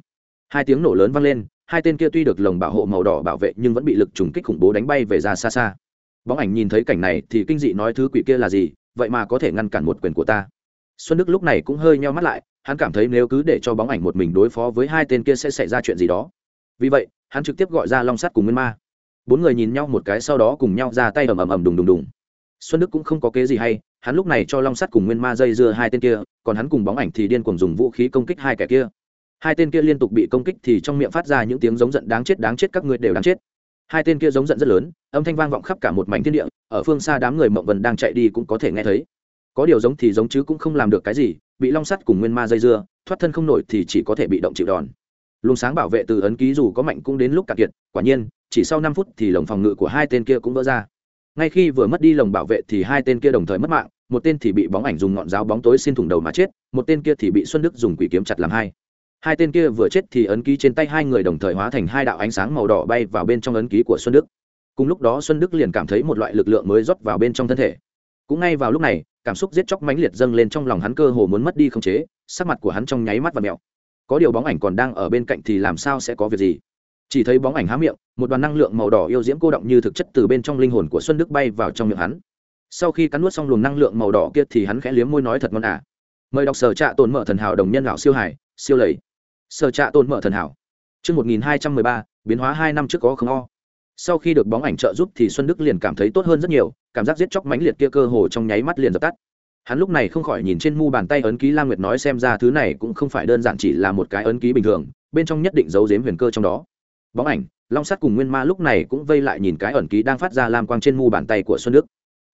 [SPEAKER 1] Hai tiếng nổ lớn vang lên, hai tên kia tuy được lồng bảo hộ màu đỏ bảo vệ nhưng vẫn bị lực trùng kích khủng bố đánh bay về ra xa xa. Bóng ảnh nhìn thấy cảnh này thì kinh dị nói, thứ quỷ kia là gì? Vậy mà có thể ngăn cản một quyền của ta. Xuân đức lúc này cũng hơi nheo mắt lại hắn cảm thấy nếu cứ để cho bóng ảnh một mình đối phó với hai tên kia sẽ xảy ra chuyện gì đó. Vì vậy, hắn trực tiếp gọi ra long sắt cùng nguyên ma. Bốn người nhìn nhau một cái sau đó cùng nhau ra tay ầm ầm ầm đùng đùng đùng. Xuân đức cũng không có kế gì hay, hắn lúc này cho long sắt cùng nguyên ma dây dưa hai tên kia, còn hắn cùng bóng ảnh thì điên cuồng dùng vũ khí công kích hai kẻ kia. Hai tên kia liên tục bị công kích thì trong miệng phát ra những tiếng giống giận, đáng chết đáng chết, các ngươi đều đáng chết. Hai tên kia giống giận rất lớn, âm thanh vang vọng khắp cả một mảnh thiên địa, ở phương xa đám người mộng vần đang chạy đi cũng có thể nghe thấy. Có điều giống thì giống chứ cũng không làm được cái gì bị long sắt cùng nguyên ma dây dưa, thoát thân không nổi thì chỉ có thể bị động chịu đòn. Luồng sáng bảo vệ từ ấn ký dù có mạnh cũng đến lúc cạn kiệt, quả nhiên, chỉ sau năm phút thì lồng phòng ngự của hai tên kia cũng vỡ ra. Ngay khi vừa mất đi lồng bảo vệ thì hai tên kia đồng thời mất mạng, một tên thì bị bóng ảnh dùng ngọn giáo bóng tối xin thủng đầu mà chết, một tên kia thì bị xuân đức dùng quỷ kiếm chặt làm hai. Hai tên kia vừa chết thì ấn ký trên tay hai người đồng thời hóa thành hai đạo ánh sáng màu đỏ bay vào bên trong ấn ký của xuân đức. Cùng lúc đó xuân đức liền cảm thấy một loại lực lượng mới rót vào bên trong thân thể cũng ngay vào lúc này cảm xúc giết chóc mãnh liệt dâng lên trong lòng hắn cơ hồ muốn mất đi không chế sắc mặt của hắn trong nháy mắt và mẹo. Có điều bóng ảnh còn đang ở bên cạnh thì làm sao sẽ có việc gì? Chỉ thấy bóng ảnh há miệng một đoàn năng lượng màu đỏ yêu diễm cô động như thực chất từ bên trong linh hồn của xuân đức bay vào trong miệng hắn. Sau khi cắn nuốt xong luồng năng lượng màu đỏ kia thì hắn khẽ liếm môi nói thật ngon à. mời đọc sở trạ tồn mở thần hảo đồng nhân lão siêu hải siêu lầy. Sở trạ tồn mở thần hảo. Trước 1213, biến hóa hai năm trước có không o. Sau khi được bóng ảnh trợ giúp thì Xuân Đức liền cảm thấy tốt hơn rất nhiều, cảm giác giết chóc mãnh liệt kia cơ hồ trong nháy mắt liền dập tắt. Hắn lúc này không khỏi nhìn trên mu bàn tay ấn ký Lam Nguyệt nói xem ra thứ này cũng không phải đơn giản chỉ là một cái ấn ký bình thường, bên trong nhất định giấu giếm huyền cơ trong đó. Bóng ảnh, Long Sắt cùng Nguyên Ma lúc này cũng vây lại nhìn cái ẩn ký đang phát ra lam quang trên mu bàn tay của Xuân Đức.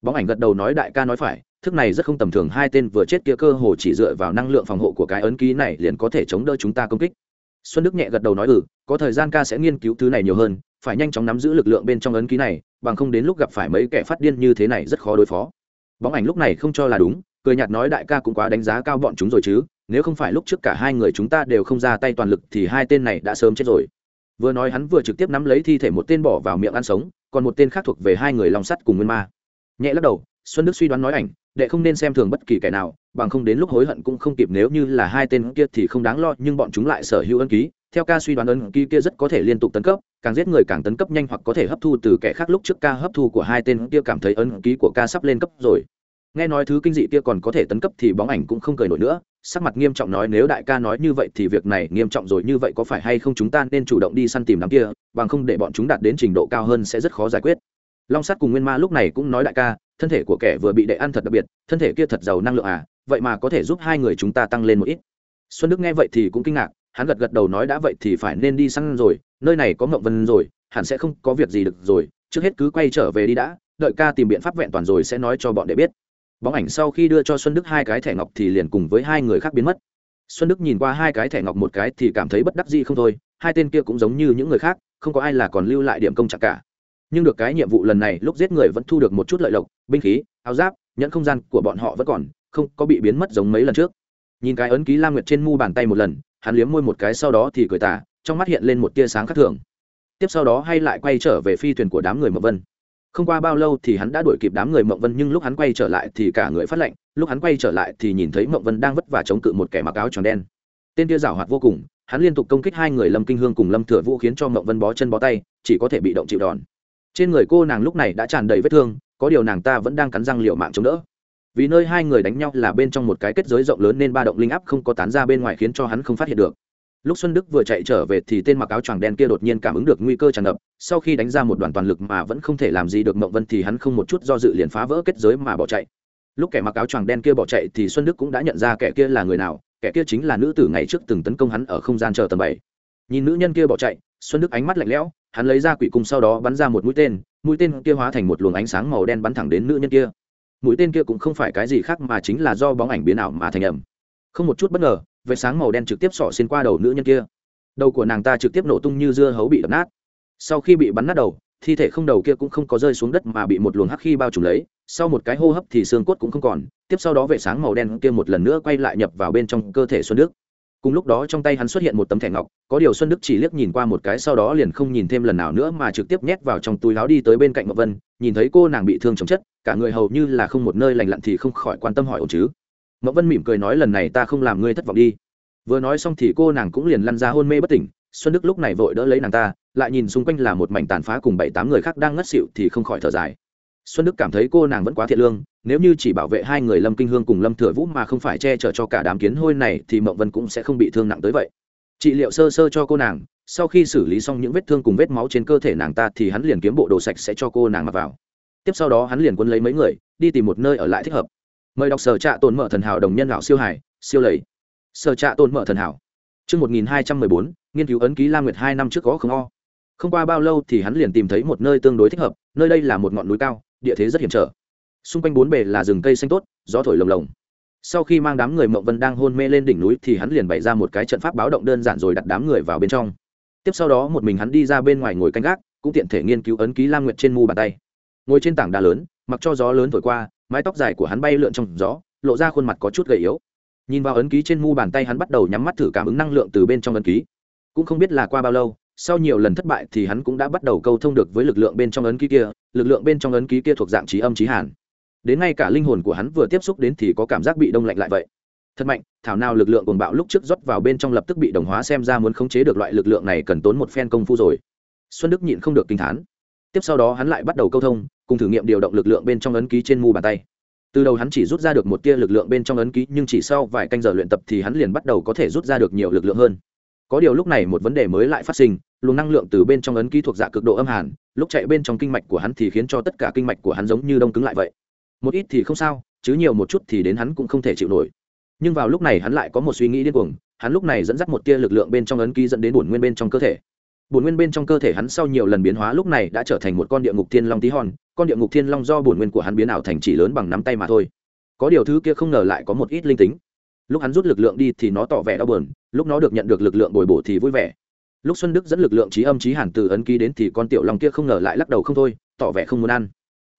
[SPEAKER 1] Bóng ảnh gật đầu nói đại ca nói phải, thức này rất không tầm thường hai tên vừa chết kia cơ hồ chỉ dựa vào năng lượng phòng hộ của cái ấn ký này liền có thể chống đỡ chúng ta công kích xuân đức nhẹ gật đầu nói ừ có thời gian ca sẽ nghiên cứu thứ này nhiều hơn phải nhanh chóng nắm giữ lực lượng bên trong ấn ký này bằng không đến lúc gặp phải mấy kẻ phát điên như thế này rất khó đối phó. Bóng ảnh lúc này không cho là đúng, cười nhạt nói đại ca cũng quá đánh giá cao bọn chúng rồi chứ, nếu không phải lúc trước cả hai người chúng ta đều không ra tay toàn lực thì hai tên này đã sớm chết rồi. Vừa nói hắn vừa trực tiếp nắm lấy thi thể một tên bỏ vào miệng ăn sống, còn một tên khác thuộc về hai người lòng sắt cùng nguyên ma. Nhẹ lắc đầu, xuân đức suy đoán nói ảnh, đệ không nên xem thường bất kỳ kẻ nào, bằng không đến lúc hối hận cũng không kịp nếu như là hai tên kia thì không đáng lo, nhưng bọn chúng lại sở hữu ân ký theo ca suy đoán ấn ký kia rất có thể liên tục tấn cấp, càng giết người càng tấn cấp nhanh hoặc có thể hấp thu từ kẻ khác lúc trước ca hấp thu của hai tên kia cảm thấy ấn ký của ca sắp lên cấp rồi. Nghe nói thứ kinh dị kia còn có thể tấn cấp thì bóng ảnh cũng không cười nổi nữa, sắc mặt nghiêm trọng nói nếu đại ca nói như vậy thì việc này nghiêm trọng rồi như vậy có phải hay không chúng ta nên chủ động đi săn tìm đám kia, bằng không để bọn chúng đạt đến trình độ cao hơn sẽ rất khó giải quyết. Long sắt cùng nguyên ma lúc này cũng nói đại ca, thân thể của kẻ vừa bị đệ ăn thật đặc biệt, thân thể kia thật giàu năng lượng à vậy mà có thể giúp hai người chúng ta tăng lên một ít. Xuân đức nghe vậy thì cũng kinh ngạc hắn gật gật đầu nói đã vậy thì phải nên đi săn rồi, nơi này có mộng vân rồi, hẳn sẽ không có việc gì được rồi, trước hết cứ quay trở về đi đã, đợi ca tìm biện pháp vẹn toàn rồi sẽ nói cho bọn đệ biết. Bóng ảnh sau khi đưa cho xuân đức hai cái thẻ ngọc thì liền cùng với hai người khác biến mất. Xuân đức nhìn qua hai cái thẻ ngọc một cái thì cảm thấy bất đắc gì không thôi, hai tên kia cũng giống như những người khác, không có ai là còn lưu lại điểm công trạng cả. Nhưng được cái nhiệm vụ lần này, lúc giết người vẫn thu được một chút lợi lộc, binh khí, áo giáp, nhẫn không gian của bọn họ vẫn còn, không có bị biến mất giống mấy lần trước. Nhìn cái ấn ký la nguyệt trên mu bàn tay một lần hắn liếm môi một cái sau đó thì cười tả trong mắt hiện lên một tia sáng khác thường. Tiếp sau đó hay lại quay trở về phi thuyền của đám người mậu vân. Không qua bao lâu thì hắn đã đuổi kịp đám người mậu vân, nhưng lúc hắn quay trở lại thì cả người phát lệnh lúc hắn quay trở lại thì nhìn thấy mậu vân đang vất vả chống cự một kẻ mặc áo tròn đen. Tên kia giảo hoạt vô cùng, hắn liên tục công kích hai người lâm kinh hương cùng lâm thừa vũ khiến cho mậu vân bó chân bó tay, chỉ có thể bị động chịu đòn. Trên người cô nàng lúc này đã tràn đầy vết thương, có điều nàng ta vẫn đang cắn răng liệu mạng chống đỡ vì nơi hai người đánh nhau là bên trong một cái kết giới rộng lớn nên ba động linh áp không có tán ra bên ngoài khiến cho hắn không phát hiện được. Lúc xuân đức vừa chạy trở về thì tên mặc áo choàng đen kia đột nhiên cảm ứng được nguy cơ tràn ngập, sau khi đánh ra một đoàn toàn lực mà vẫn không thể làm gì được mộng vân thì hắn không một chút do dự liền phá vỡ kết giới mà bỏ chạy. Lúc kẻ mặc áo choàng đen kia bỏ chạy thì xuân đức cũng đã nhận ra kẻ kia là người nào, kẻ kia chính là nữ tử ngày trước từng tấn công hắn ở không gian chờ tầng bảy. Nhìn nữ nhân kia bỏ chạy, xuân đức ánh mắt lạnh lẽo, hắn lấy ra quỷ cung sau đó bắn ra một mũi tên mũi tên kia hóa thành một luồng ánh sáng màu đen bắn thẳng đến nữ nhân kia mũi tên kia cũng không phải cái gì khác mà chính là do bóng ảnh biến ảo mà thành ẩm. Không một chút bất ngờ vệt sáng màu đen trực tiếp xỏ xuyên qua đầu nữ nhân kia. Đầu của nàng ta trực tiếp nổ tung như dưa hấu bị đập nát. Sau khi bị bắn nát đầu, thi thể không đầu kia cũng không có rơi xuống đất mà bị một luồng hắc khi bao trùm lấy. Sau một cái hô hấp thì xương cốt cũng không còn, tiếp sau đó vệ sáng màu đen kia một lần nữa quay lại nhập vào bên trong cơ thể xuân đức. Cùng lúc đó trong tay hắn xuất hiện một tấm thẻ ngọc, có điều xuân đức chỉ liếc nhìn qua một cái, sau đó liền không nhìn thêm lần nào nữa mà trực tiếp nhét vào trong túi láo đi tới bên cạnh mậu vân nhìn thấy cô nàng bị thương chồng chất, cả người hầu như là không một nơi lành lặn thì không khỏi quan tâm hỏi ổn chứ. Mậu vân mỉm cười nói lần này ta không làm ngươi thất vọng đi. Vừa nói xong thì cô nàng cũng liền lăn ra hôn mê bất tỉnh, xuân đức lúc này vội đỡ lấy nàng ta, lại nhìn xung quanh là một mảnh tàn phá cùng bảy tám người khác đang ngất xịu thì không khỏi thở dài. Xuân đức cảm thấy cô nàng vẫn quá thiện lương, nếu như chỉ bảo vệ hai người lâm kinh hương cùng lâm thừa vũ mà không phải che chở cho cả đám kiến hôi này thì mậu vân cũng sẽ không bị thương nặng tới vậy. Trị liệu sơ sơ cho cô nàng sau khi xử lý xong những vết thương cùng vết máu trên cơ thể nàng ta thì hắn liền kiếm bộ đồ sạch sẽ cho cô nàng mặc vào. Tiếp sau đó hắn liền quân lấy mấy người đi tìm một nơi ở lại thích hợp. Mời đọc sở trạ tồn mở thần hảo đồng nhân lão siêu hải siêu lầy. Sở trạ tồn mở thần hảo. Trước 1214, nghiên cứu ấn ký La Nguyệt hai năm trước có không o. Không qua bao lâu thì hắn liền tìm thấy một nơi tương đối thích hợp, nơi đây là một ngọn núi cao, địa thế rất hiểm trở. Xung quanh bốn bề là rừng cây xanh tốt gió thổi lồng lồng. Sau khi mang đám người mộng vân đang hôn mê lên đỉnh núi thì hắn liền bày ra một cái trận pháp báo động đơn giản rồi đặt đám người vào bên trong tiếp sau đó một mình hắn đi ra bên ngoài ngồi canh gác, cũng tiện thể nghiên cứu ấn ký lam nguyệt trên mu bàn tay. Ngồi trên tảng đá lớn, mặc cho gió lớn thổi qua, mái tóc dài của hắn bay lượn trong gió, lộ ra khuôn mặt có chút gầy yếu. Nhìn vào ấn ký trên mu bàn tay hắn bắt đầu nhắm mắt thử cảm ứng năng lượng từ bên trong ấn ký. Cũng không biết là qua bao lâu, sau nhiều lần thất bại thì hắn cũng đã bắt đầu câu thông được với lực lượng bên trong ấn ký kia, lực lượng bên trong ấn ký kia thuộc dạng trí âm trí hàn. Đến ngay cả linh hồn của hắn vừa tiếp xúc đến thì có cảm giác bị đông lạnh lại vậy thật mạnh, thảo nào lực lượng cồn bạo lúc trước rót vào bên trong lập tức bị đồng hóa xem ra muốn khống chế được loại lực lượng này cần tốn một phen công phu rồi. Xuân đức nhịn không được kinh thán. Tiếp sau đó hắn lại bắt đầu câu thông, cùng thử nghiệm điều động lực lượng bên trong ấn ký trên mu bàn tay. Từ đầu hắn chỉ rút ra được một tia lực lượng bên trong ấn ký, nhưng chỉ sau vài canh giờ luyện tập thì hắn liền bắt đầu có thể rút ra được nhiều lực lượng hơn. Có điều lúc này một vấn đề mới lại phát sinh, luồng năng lượng từ bên trong ấn ký thuộc dạ cực độ âm hàn, lúc chạy bên trong kinh mạch của hắn thì khiến cho tất cả kinh mạch của hắn giống như đông cứng lại vậy. Một ít thì không sao, chứ nhiều một chút thì đến hắn cũng không thể chịu nổi nhưng vào lúc này hắn lại có một suy nghĩ điên cuồng, hắn lúc này dẫn dắt một tia lực lượng bên trong ấn ký dẫn đến bổn nguyên bên trong cơ thể. Bổn nguyên bên trong cơ thể hắn sau nhiều lần biến hóa lúc này đã trở thành một con địa ngục thiên long tí hon, con địa ngục thiên long do bổn nguyên của hắn biến ảo thành chỉ lớn bằng nắm tay mà thôi. Có điều thứ kia không ngờ lại có một ít linh tính. Lúc hắn rút lực lượng đi thì nó tỏ vẻ đau bờn lúc nó được nhận được lực lượng bồi bổ thì vui vẻ. Lúc xuân đức dẫn lực lượng trí âm trí hàn từ ấn ký đến thì con tiểu long kia không ngờ lại lắc đầu không thôi, tỏ vẻ không muốn ăn.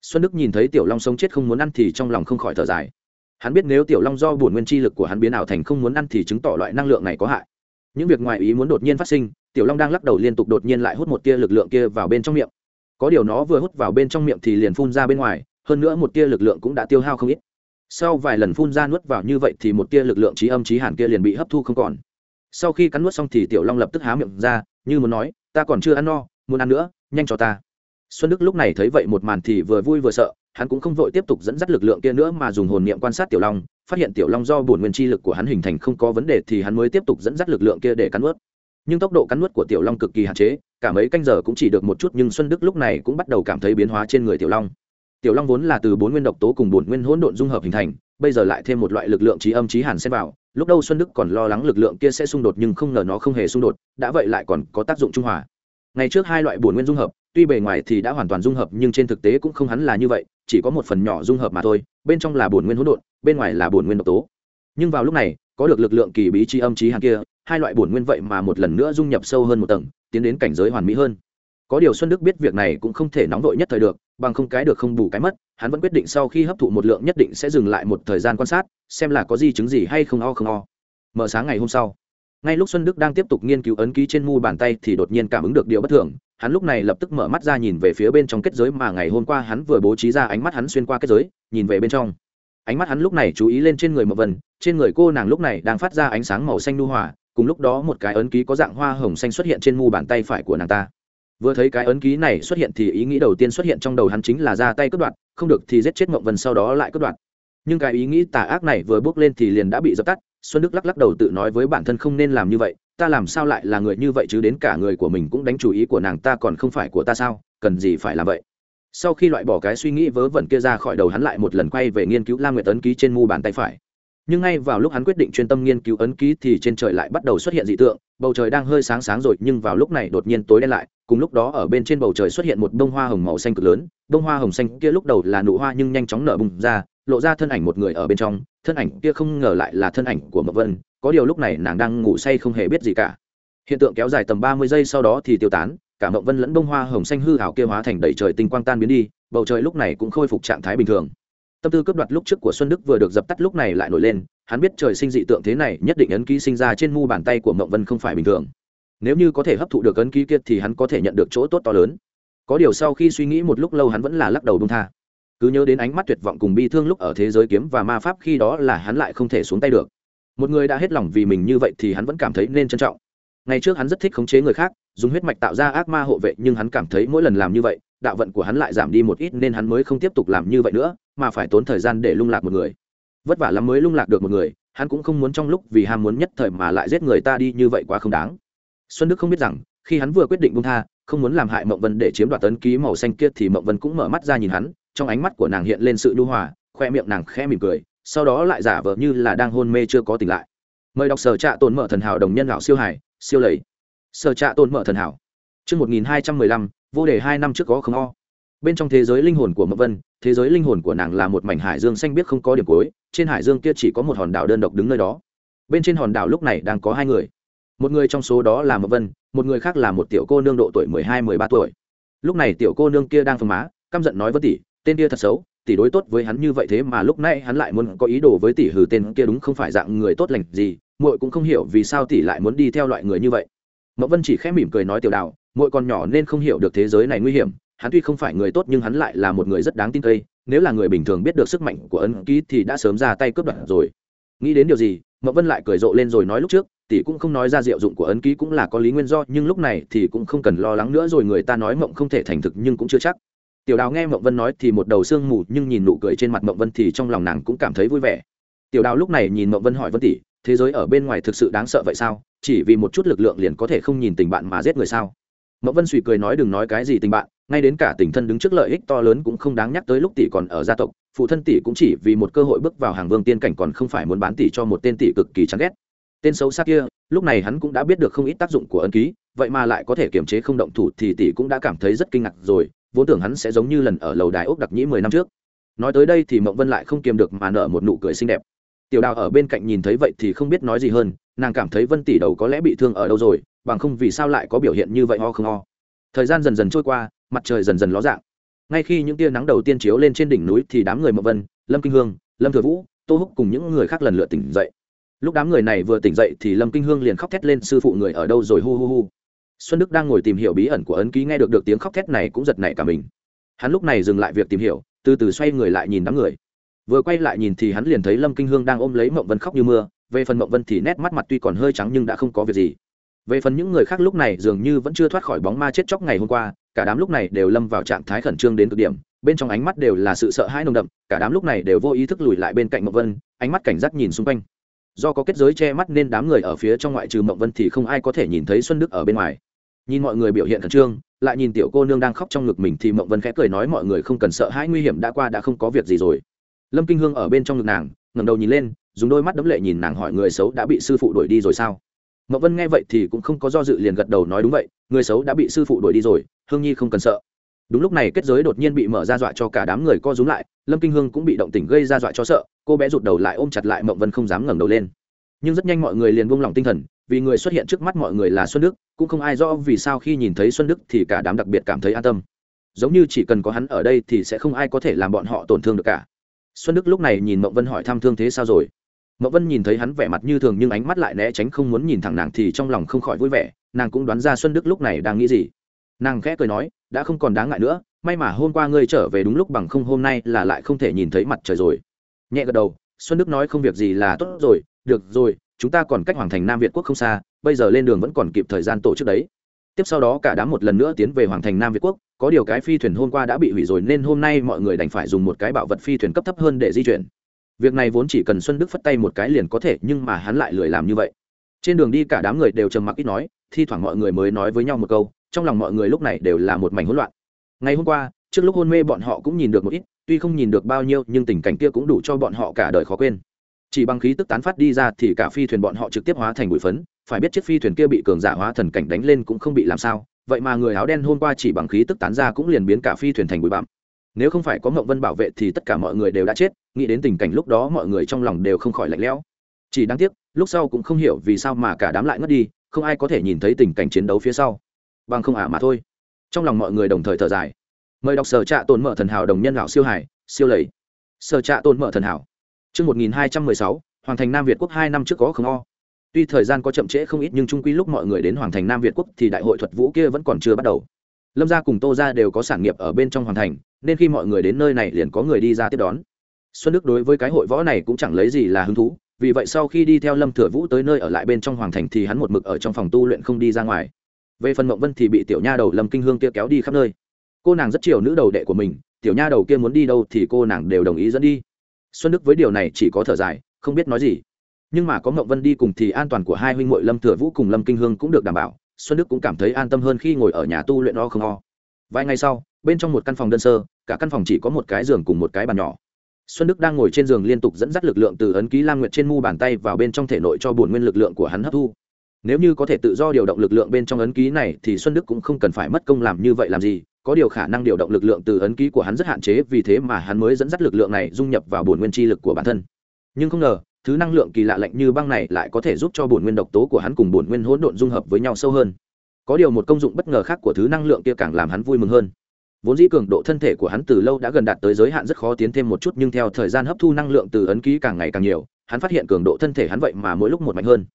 [SPEAKER 1] Xuân đức nhìn thấy tiểu long sống chết không muốn ăn thì trong lòng không khỏi thở dài hắn biết nếu tiểu long do bổn nguyên chi lực của hắn biến ảo thành không muốn ăn thì chứng tỏ loại năng lượng này có hại. Những việc ngoài ý muốn đột nhiên phát sinh, tiểu long đang lắc đầu liên tục đột nhiên lại hút một tia lực lượng kia vào bên trong miệng. Có điều nó vừa hút vào bên trong miệng thì liền phun ra bên ngoài, hơn nữa một tia lực lượng cũng đã tiêu hao không ít. Sau vài lần phun ra nuốt vào như vậy thì một tia lực lượng trí âm trí hàn kia liền bị hấp thu không còn. Sau khi cắn nuốt xong thì tiểu long lập tức há miệng ra, như muốn nói, ta còn chưa ăn no, muốn ăn nữa, nhanh cho ta xuân đức lúc này thấy vậy một màn thì vừa vui vừa sợ, hắn cũng không vội tiếp tục dẫn dắt lực lượng kia nữa mà dùng hồn niệm quan sát tiểu long, phát hiện tiểu long do bổn nguyên chi lực của hắn hình thành không có vấn đề thì hắn mới tiếp tục dẫn dắt lực lượng kia để cắn nuốt. Nhưng tốc độ cắn nuốt của tiểu long cực kỳ hạn chế, cả mấy canh giờ cũng chỉ được một chút nhưng xuân đức lúc này cũng bắt đầu cảm thấy biến hóa trên người tiểu long. Tiểu long vốn là từ bốn nguyên độc tố cùng bổn nguyên hỗn độn dung hợp hình thành, bây giờ lại thêm một loại lực lượng trí âm trí hàn xen vào, lúc đầu xuân đức còn lo lắng lực lượng kia sẽ xung đột nhưng không ngờ nó không hề xung đột, đã vậy lại còn có tác dụng trung hòa. Ngày trước hai loại bổn nguyên dung hợp tuy bề ngoài thì đã hoàn toàn dung hợp nhưng trên thực tế cũng không hẳn là như vậy, chỉ có một phần nhỏ dung hợp mà thôi, bên trong là bổn nguyên hỗn độn, bên ngoài là bổn nguyên độc tố. Nhưng vào lúc này, có được lực lượng kỳ bí chi âm trí hàn kia, hai loại bổn nguyên vậy mà một lần nữa dung nhập sâu hơn một tầng, tiến đến cảnh giới hoàn mỹ hơn. Có điều xuân đức biết việc này cũng không thể nóng vội nhất thời được, bằng không cái được không bù cái mất, hắn vẫn quyết định sau khi hấp thụ một lượng nhất định sẽ dừng lại một thời gian quan sát, xem là có di chứng gì hay không o không o. Mở sáng ngày hôm sau, ngay lúc xuân đức đang tiếp tục nghiên cứu ấn ký trên mu bàn tay thì đột nhiên cảm ứng được điều bất thường hắn lúc này lập tức mở mắt ra nhìn về phía bên trong kết giới mà ngày hôm qua hắn vừa bố trí ra ánh mắt hắn xuyên qua kết giới, nhìn về bên trong. Ánh mắt hắn lúc này chú ý lên trên người mậu vân, trên người cô nàng lúc này đang phát ra ánh sáng màu xanh nu hòa, cùng lúc đó một cái ấn ký có dạng hoa hồng xanh xuất hiện trên mu bàn tay phải của nàng ta. Vừa thấy cái ấn ký này xuất hiện thì ý nghĩ đầu tiên xuất hiện trong đầu hắn chính là ra tay cướp đoạt, không được thì giết chết mậu vân sau đó lại cướp đoạt. Nhưng cái ý nghĩ tà ác này vừa bước lên thì liền đã bị dập tắt, xuân đức lắc lắc đầu tự nói với bản thân không nên làm như vậy ta làm sao lại là người như vậy chứ đến cả người của mình cũng đánh chủ ý của nàng ta còn không phải của ta sao, cần gì phải làm vậy? Sau khi loại bỏ cái suy nghĩ vớ vẩn kia ra khỏi đầu hắn lại một lần quay về nghiên cứu la nguyệt ấn ký trên mu bàn tay phải. Nhưng ngay vào lúc hắn quyết định chuyên tâm nghiên cứu ấn ký thì trên trời lại bắt đầu xuất hiện dị tượng, bầu trời đang hơi sáng sáng rồi nhưng vào lúc này đột nhiên tối đen lại, cùng lúc đó ở bên trên bầu trời xuất hiện một bông hoa hồng màu xanh cực lớn, bông hoa hồng xanh kia lúc đầu là nụ hoa nhưng nhanh chóng nở bùng ra, lộ ra thân ảnh một người ở bên trong, thân ảnh kia không ngờ lại là thân ảnh của mậu vân có điều lúc này nàng đang ngủ say không hề biết gì cả. Hiện tượng kéo dài tầm ba mươi giây sau đó thì tiêu tán, cả mậu vân lẫn bông hoa hồng xanh hư hảo kia hóa thành đầy trời tinh quang tan biến đi, bầu trời lúc này cũng khôi phục trạng thái bình thường. Tâm tư cướp đoạt lúc trước của xuân đức vừa được dập tắt lúc này lại nổi lên, hắn biết trời sinh dị tượng thế này, nhất định ấn ký sinh ra trên mu bàn tay của mậu vân không phải bình thường. Nếu như có thể hấp thụ được ấn ký kia thì hắn có thể nhận được chỗ tốt to lớn. Có điều sau khi suy nghĩ một lúc lâu hắn vẫn là lắc đầu bông tha. Cứ nhớ đến ánh mắt tuyệt vọng cùng bi thương lúc ở thế giới kiếm và ma pháp khi đó là hắn lại không thể xuống tay được một người đã hết lòng vì mình như vậy thì hắn vẫn cảm thấy nên trân trọng. Ngày trước hắn rất thích khống chế người khác, dùng huyết mạch tạo ra ác ma hộ vệ, nhưng hắn cảm thấy mỗi lần làm như vậy, đạo vận của hắn lại giảm đi một ít nên hắn mới không tiếp tục làm như vậy nữa, mà phải tốn thời gian để lung lạc một người. Vất vả lắm mới lung lạc được một người, hắn cũng không muốn trong lúc vì ham muốn nhất thời mà lại giết người ta đi như vậy quá không đáng. Xuân đức không biết rằng, khi hắn vừa quyết định bung tha, không muốn làm hại mộng vân để chiếm đoạt tấn ký màu xanh kia thì mộng vân cũng mở mắt ra nhìn hắn, trong ánh mắt của nàng hiện lên sự nhu hòa, khoe miệng nàng khẽ mỉm cười sau đó lại giả vờ như là đang hôn mê chưa có tỉnh lại mời đọc sở trạ tồn mở thần hảo đồng nhân lão siêu hải siêu lầy sở trạ tồn mở thần hảo Trước 1215, vô đề hai năm trước có không o. Bên trong thế giới linh hồn của mậu Vân, thế giới linh hồn của nàng là một mảnh hải dương xanh biếc không có điểm cuối, trên hải dương kia chỉ có một hòn đảo đơn độc đứng nơi đó. Bên trên hòn đảo lúc này đang có hai người. Một người trong số đó là mậu Vân, một người khác là một tiểu cô nương độ tuổi mười hai mười ba tuổi. Lúc này tiểu cô nương kia đang phồng má, căm giận nói với tỷ, tên kia thật xấu, tỷ đối tốt với hắn như vậy thế mà lúc nãy hắn lại muốn có ý đồ với tỷ hừ tên kia đúng không phải dạng người tốt lành gì, muội cũng không hiểu vì sao tỷ lại muốn đi theo loại người như vậy. mậu Vân chỉ khẽ mỉm cười nói tiểu đạo, muội con nhỏ nên không hiểu được thế giới này nguy hiểm hắn tuy không phải người tốt nhưng hắn lại là một người rất đáng tin cây nếu là người bình thường biết được sức mạnh của ân ký thì đã sớm ra tay cướp đoạt rồi nghĩ đến điều gì mậu vân lại cười rộ lên rồi nói lúc trước tỷ cũng không nói ra diệu dụng của ấn ký cũng là có lý nguyên do nhưng lúc này thì cũng không cần lo lắng nữa rồi người ta nói mộng không thể thành thực nhưng cũng chưa chắc tiểu đào nghe mộng vân nói thì một đầu sương mù, nhưng nhìn nụ cười trên mặt mộng vân thì trong lòng nàng cũng cảm thấy vui vẻ. Tiểu đào lúc này nhìn mộng vân hỏi vân tỷ, thế giới ở bên ngoài thực sự đáng sợ vậy sao? Chỉ vì một chút lực lượng liền có thể không nhìn tình bạn mà giết người sao? Mộng vân suy cười nói đừng nói cái gì tình bạn, ngay đến cả tình thân đứng trước lợi ích to lớn cũng không đáng nhắc tới lúc tỷ còn ở gia tộc, phụ thân tỷ cũng chỉ vì một cơ hội bước vào hàng vương tiên cảnh còn không phải muốn bán tỷ cho một tên tỷ cực kỳ chán ghét. Tên xấu xa kia, lúc này hắn cũng đã biết được không ít tác dụng của ân ký, vậy mà lại có thể kiềm chế không động thủ thì tỷ cũng đã cảm thấy rất kinh ngạc rồi vốn tưởng hắn sẽ giống như lần ở lầu đài ốc đặc nhĩ mười năm trước. Nói tới đây thì mộng vân lại không kiềm được mà nở một nụ cười xinh đẹp. Tiểu đào ở bên cạnh nhìn thấy vậy thì không biết nói gì hơn, nàng cảm thấy vân tỷ đầu có lẽ bị thương ở đâu rồi, bằng không vì sao lại có biểu hiện như vậy ho không ho. Thời gian dần dần trôi qua, mặt trời dần dần ló dạng. Ngay khi những tia nắng đầu tiên chiếu lên trên đỉnh núi thì đám người mậu vân, lâm kinh hương, lâm thừa vũ, tô húc cùng những người khác lần lượt tỉnh dậy. Lúc đám người này vừa tỉnh dậy thì lâm kinh hương liền khóc thét lên, sư phụ người ở đâu rồi? Hu hu hu xuân đức đang ngồi tìm hiểu bí ẩn của ấn ký nghe được được tiếng khóc thét này cũng giật nảy cả mình. Hắn lúc này dừng lại việc tìm hiểu, từ từ xoay người lại nhìn đám người. Vừa quay lại nhìn thì hắn liền thấy lâm kinh hương đang ôm lấy mộng vân khóc như mưa, về phần mộng vân thì nét mắt mặt tuy còn hơi trắng nhưng đã không có việc gì. Về phần những người khác lúc này dường như vẫn chưa thoát khỏi bóng ma chết chóc ngày hôm qua, cả đám lúc này đều lâm vào trạng thái khẩn trương đến cực điểm, bên trong ánh mắt đều là sự sợ hãi nồng đậm, cả đám lúc này đều vô ý thức lùi lại bên cạnh mộng vân, ánh mắt cảnh giác nhìn xung quanh. Do có kết giới che mắt nên đám người ở phía trong ngoại trừ mộng vân thì không ai có thể nhìn thấy xuân đức ở bên ngoài nhìn mọi người biểu hiện khẩn trương, lại nhìn tiểu cô nương đang khóc trong ngực mình thì mộng vân khẽ cười nói mọi người không cần sợ hãi nguy hiểm đã qua, đã không có việc gì rồi. Lâm kinh hương ở bên trong ngực nàng, ngẩng đầu nhìn lên, dùng đôi mắt đấm lệ nhìn nàng hỏi người xấu đã bị sư phụ đuổi đi rồi sao? Mộng vân nghe vậy thì cũng không có do dự liền gật đầu nói đúng vậy, người xấu đã bị sư phụ đuổi đi rồi, hương nhi không cần sợ. Đúng lúc này kết giới đột nhiên bị mở ra dọa cho cả đám người co rúm lại, lâm kinh hương cũng bị động tình gây ra dọa cho sợ, cô bé rụt đầu lại ôm chặt lại Mộng vân không dám ngẩng đầu lên. Nhưng rất nhanh mọi người liền buông lỏng tinh thần, vì người xuất hiện trước mắt mọi người là xuân đức cũng không ai rõ vì sao khi nhìn thấy xuân đức thì cả đám đặc biệt cảm thấy an tâm. Giống như chỉ cần có hắn ở đây thì sẽ không ai có thể làm bọn họ tổn thương được cả. Xuân đức lúc này nhìn mậu vân hỏi thăm thương thế sao rồi. Mậu vân nhìn thấy hắn vẻ mặt như thường nhưng ánh mắt lại né tránh không muốn nhìn thẳng nàng thì trong lòng không khỏi vui vẻ, nàng cũng đoán ra xuân đức lúc này đang nghĩ gì. Nàng khẽ cười nói, đã không còn đáng ngại nữa, may mà hôm qua ngươi trở về đúng lúc bằng không hôm nay là lại không thể nhìn thấy mặt trời rồi. Nhẹ gật đầu, xuân đức nói, không việc gì là tốt rồi, được rồi chúng ta còn cách hoàng thành nam việt quốc không xa bây giờ lên đường vẫn còn kịp thời gian tổ chức đấy tiếp sau đó cả đám một lần nữa tiến về hoàng thành nam việt quốc có điều cái phi thuyền hôm qua đã bị hủy rồi nên hôm nay mọi người đành phải dùng một cái bảo vật phi thuyền cấp thấp hơn để di chuyển việc này vốn chỉ cần xuân đức phất tay một cái liền có thể nhưng mà hắn lại lười làm như vậy trên đường đi cả đám người đều trầm mặc ít nói thi thoảng mọi người mới nói với nhau một câu trong lòng mọi người lúc này đều là một mảnh hỗn loạn ngày hôm qua trước lúc hôn mê bọn họ cũng nhìn được một ít tuy không nhìn được bao nhiêu nhưng tình cảnh kia cũng đủ cho bọn họ cả đời khó quên chỉ bằng khí tức tán phát đi ra thì cả phi thuyền bọn họ trực tiếp hóa thành bụi phấn, phải biết chiếc phi thuyền kia bị cường giả hóa thần cảnh đánh lên cũng không bị làm sao, vậy mà người áo đen hôm qua chỉ bằng khí tức tán ra cũng liền biến cả phi thuyền thành bụi bặm. Nếu không phải có mộng vân bảo vệ thì tất cả mọi người đều đã chết, nghĩ đến tình cảnh lúc đó mọi người trong lòng đều không khỏi lạnh lẽo. Chỉ đáng tiếc, lúc sau cũng không hiểu vì sao mà cả đám lại ngất đi, không ai có thể nhìn thấy tình cảnh chiến đấu phía sau. Bằng không ả à mà thôi. Trong lòng mọi người đồng thời thở dài. Mời đọc sở trạ tồn mở thần hảo đồng nhân lão siêu hải, siêu lầy. Sở trạ tồn mở thần hảo chương một nghìn hai trăm mười sáu, hoàng thành nam việt quốc hai năm trước có không o. Tuy thời gian có chậm trễ không ít nhưng trung quy lúc mọi người đến hoàng thành nam việt quốc thì đại hội thuật vũ kia vẫn còn chưa bắt đầu. Lâm gia cùng tô gia đều có sản nghiệp ở bên trong hoàng thành, nên khi mọi người đến nơi này liền có người đi ra tiếp đón. Xuân đức đối với cái hội võ này cũng chẳng lấy gì là hứng thú, vì vậy sau khi đi theo lâm thừa vũ tới nơi ở lại bên trong hoàng thành thì hắn một mực ở trong phòng tu luyện không đi ra ngoài. Về phần mộng vân thì bị tiểu nha đầu lâm kinh hương kia kéo đi khắp nơi. Cô nàng rất chiều nữ đầu đệ của mình, tiểu nha đầu kia muốn đi đâu thì cô nàng đều đồng ý dẫn đi xuân đức với điều này chỉ có thở dài, không biết nói gì. Nhưng mà có Ngậu vân đi cùng thì an toàn của hai huynh muội lâm thừa vũ cùng lâm kinh hương cũng được đảm bảo, xuân đức cũng cảm thấy an tâm hơn khi ngồi ở nhà tu luyện o không o. Vài ngày sau, bên trong một căn phòng đơn sơ, cả căn phòng chỉ có một cái giường cùng một cái bàn nhỏ. Xuân đức đang ngồi trên giường liên tục dẫn dắt lực lượng từ ấn ký lam nguyệt trên mu bàn tay vào bên trong thể nội cho bổn nguyên lực lượng của hắn hấp thu. Nếu như có thể tự do điều động lực lượng bên trong ấn ký này thì xuân đức cũng không cần phải mất công làm như vậy làm gì có điều khả năng điều động lực lượng từ ấn ký của hắn rất hạn chế, vì thế mà hắn mới dẫn dắt lực lượng này dung nhập vào bổn nguyên chi lực của bản thân. Nhưng không ngờ, thứ năng lượng kỳ lạ lạnh như băng này lại có thể giúp cho bổn nguyên độc tố của hắn cùng bổn nguyên hỗn độn dung hợp với nhau sâu hơn. Có điều một công dụng bất ngờ khác của thứ năng lượng kia càng làm hắn vui mừng hơn. Vốn dĩ cường độ thân thể của hắn từ lâu đã gần đạt tới giới hạn rất khó tiến thêm một chút, nhưng theo thời gian hấp thu năng lượng từ ấn ký càng ngày càng nhiều, hắn phát hiện cường độ thân thể hắn vậy mà mỗi lúc một mạnh hơn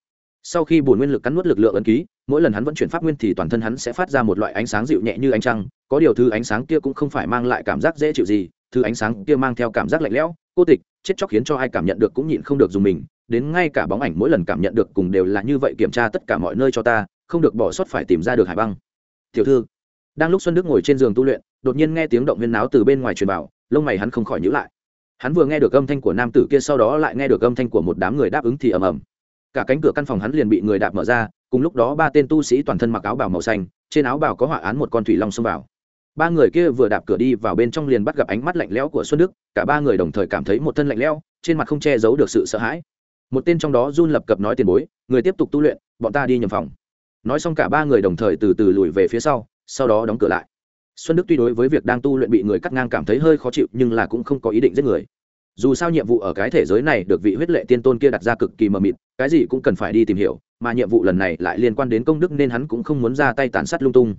[SPEAKER 1] sau khi bổn nguyên lực cắn nuốt lực lượng ấn ký, mỗi lần hắn vẫn chuyển pháp nguyên thì toàn thân hắn sẽ phát ra một loại ánh sáng dịu nhẹ như ánh trăng, có điều thứ ánh sáng kia cũng không phải mang lại cảm giác dễ chịu gì, thứ ánh sáng kia mang theo cảm giác lạnh lẽo, cô tịch, chết chóc khiến cho ai cảm nhận được cũng nhịn không được dùng mình, đến ngay cả bóng ảnh mỗi lần cảm nhận được cùng đều là như vậy kiểm tra tất cả mọi nơi cho ta, không được bỏ sót phải tìm ra được hải băng. Tiểu thư, đang lúc xuân đức ngồi trên giường tu luyện, đột nhiên nghe tiếng động huyên náo từ bên ngoài truyền vào, lông mày hắn không khỏi nhữ lại. Hắn vừa nghe được âm thanh của nam tử kia, sau đó lại nghe được âm thanh của một đám người đáp ứng thì ầm ầm cả cánh cửa căn phòng hắn liền bị người đạp mở ra, cùng lúc đó ba tên tu sĩ toàn thân mặc áo bào màu xanh, trên áo bào có họa án một con thủy long xông vào. Ba người kia vừa đạp cửa đi vào bên trong liền bắt gặp ánh mắt lạnh lẽo của xuân đức, cả ba người đồng thời cảm thấy một thân lạnh lẽo, trên mặt không che giấu được sự sợ hãi. Một tên trong đó run lập cập nói tiền bối, người tiếp tục tu luyện, bọn ta đi nhầm phòng. Nói xong cả ba người đồng thời từ từ lùi về phía sau sau đó đóng cửa lại. Xuân đức tuy đối với việc đang tu luyện bị người cắt ngang cảm thấy hơi khó chịu, nhưng là cũng không có ý định giết người dù sao nhiệm vụ ở cái thế giới này được vị huyết lệ tiên tôn kia đặt ra cực kỳ mờ mịt, cái gì cũng cần phải đi tìm hiểu, mà nhiệm vụ lần này lại liên quan đến công đức nên hắn cũng không muốn ra tay tàn sát lung tung.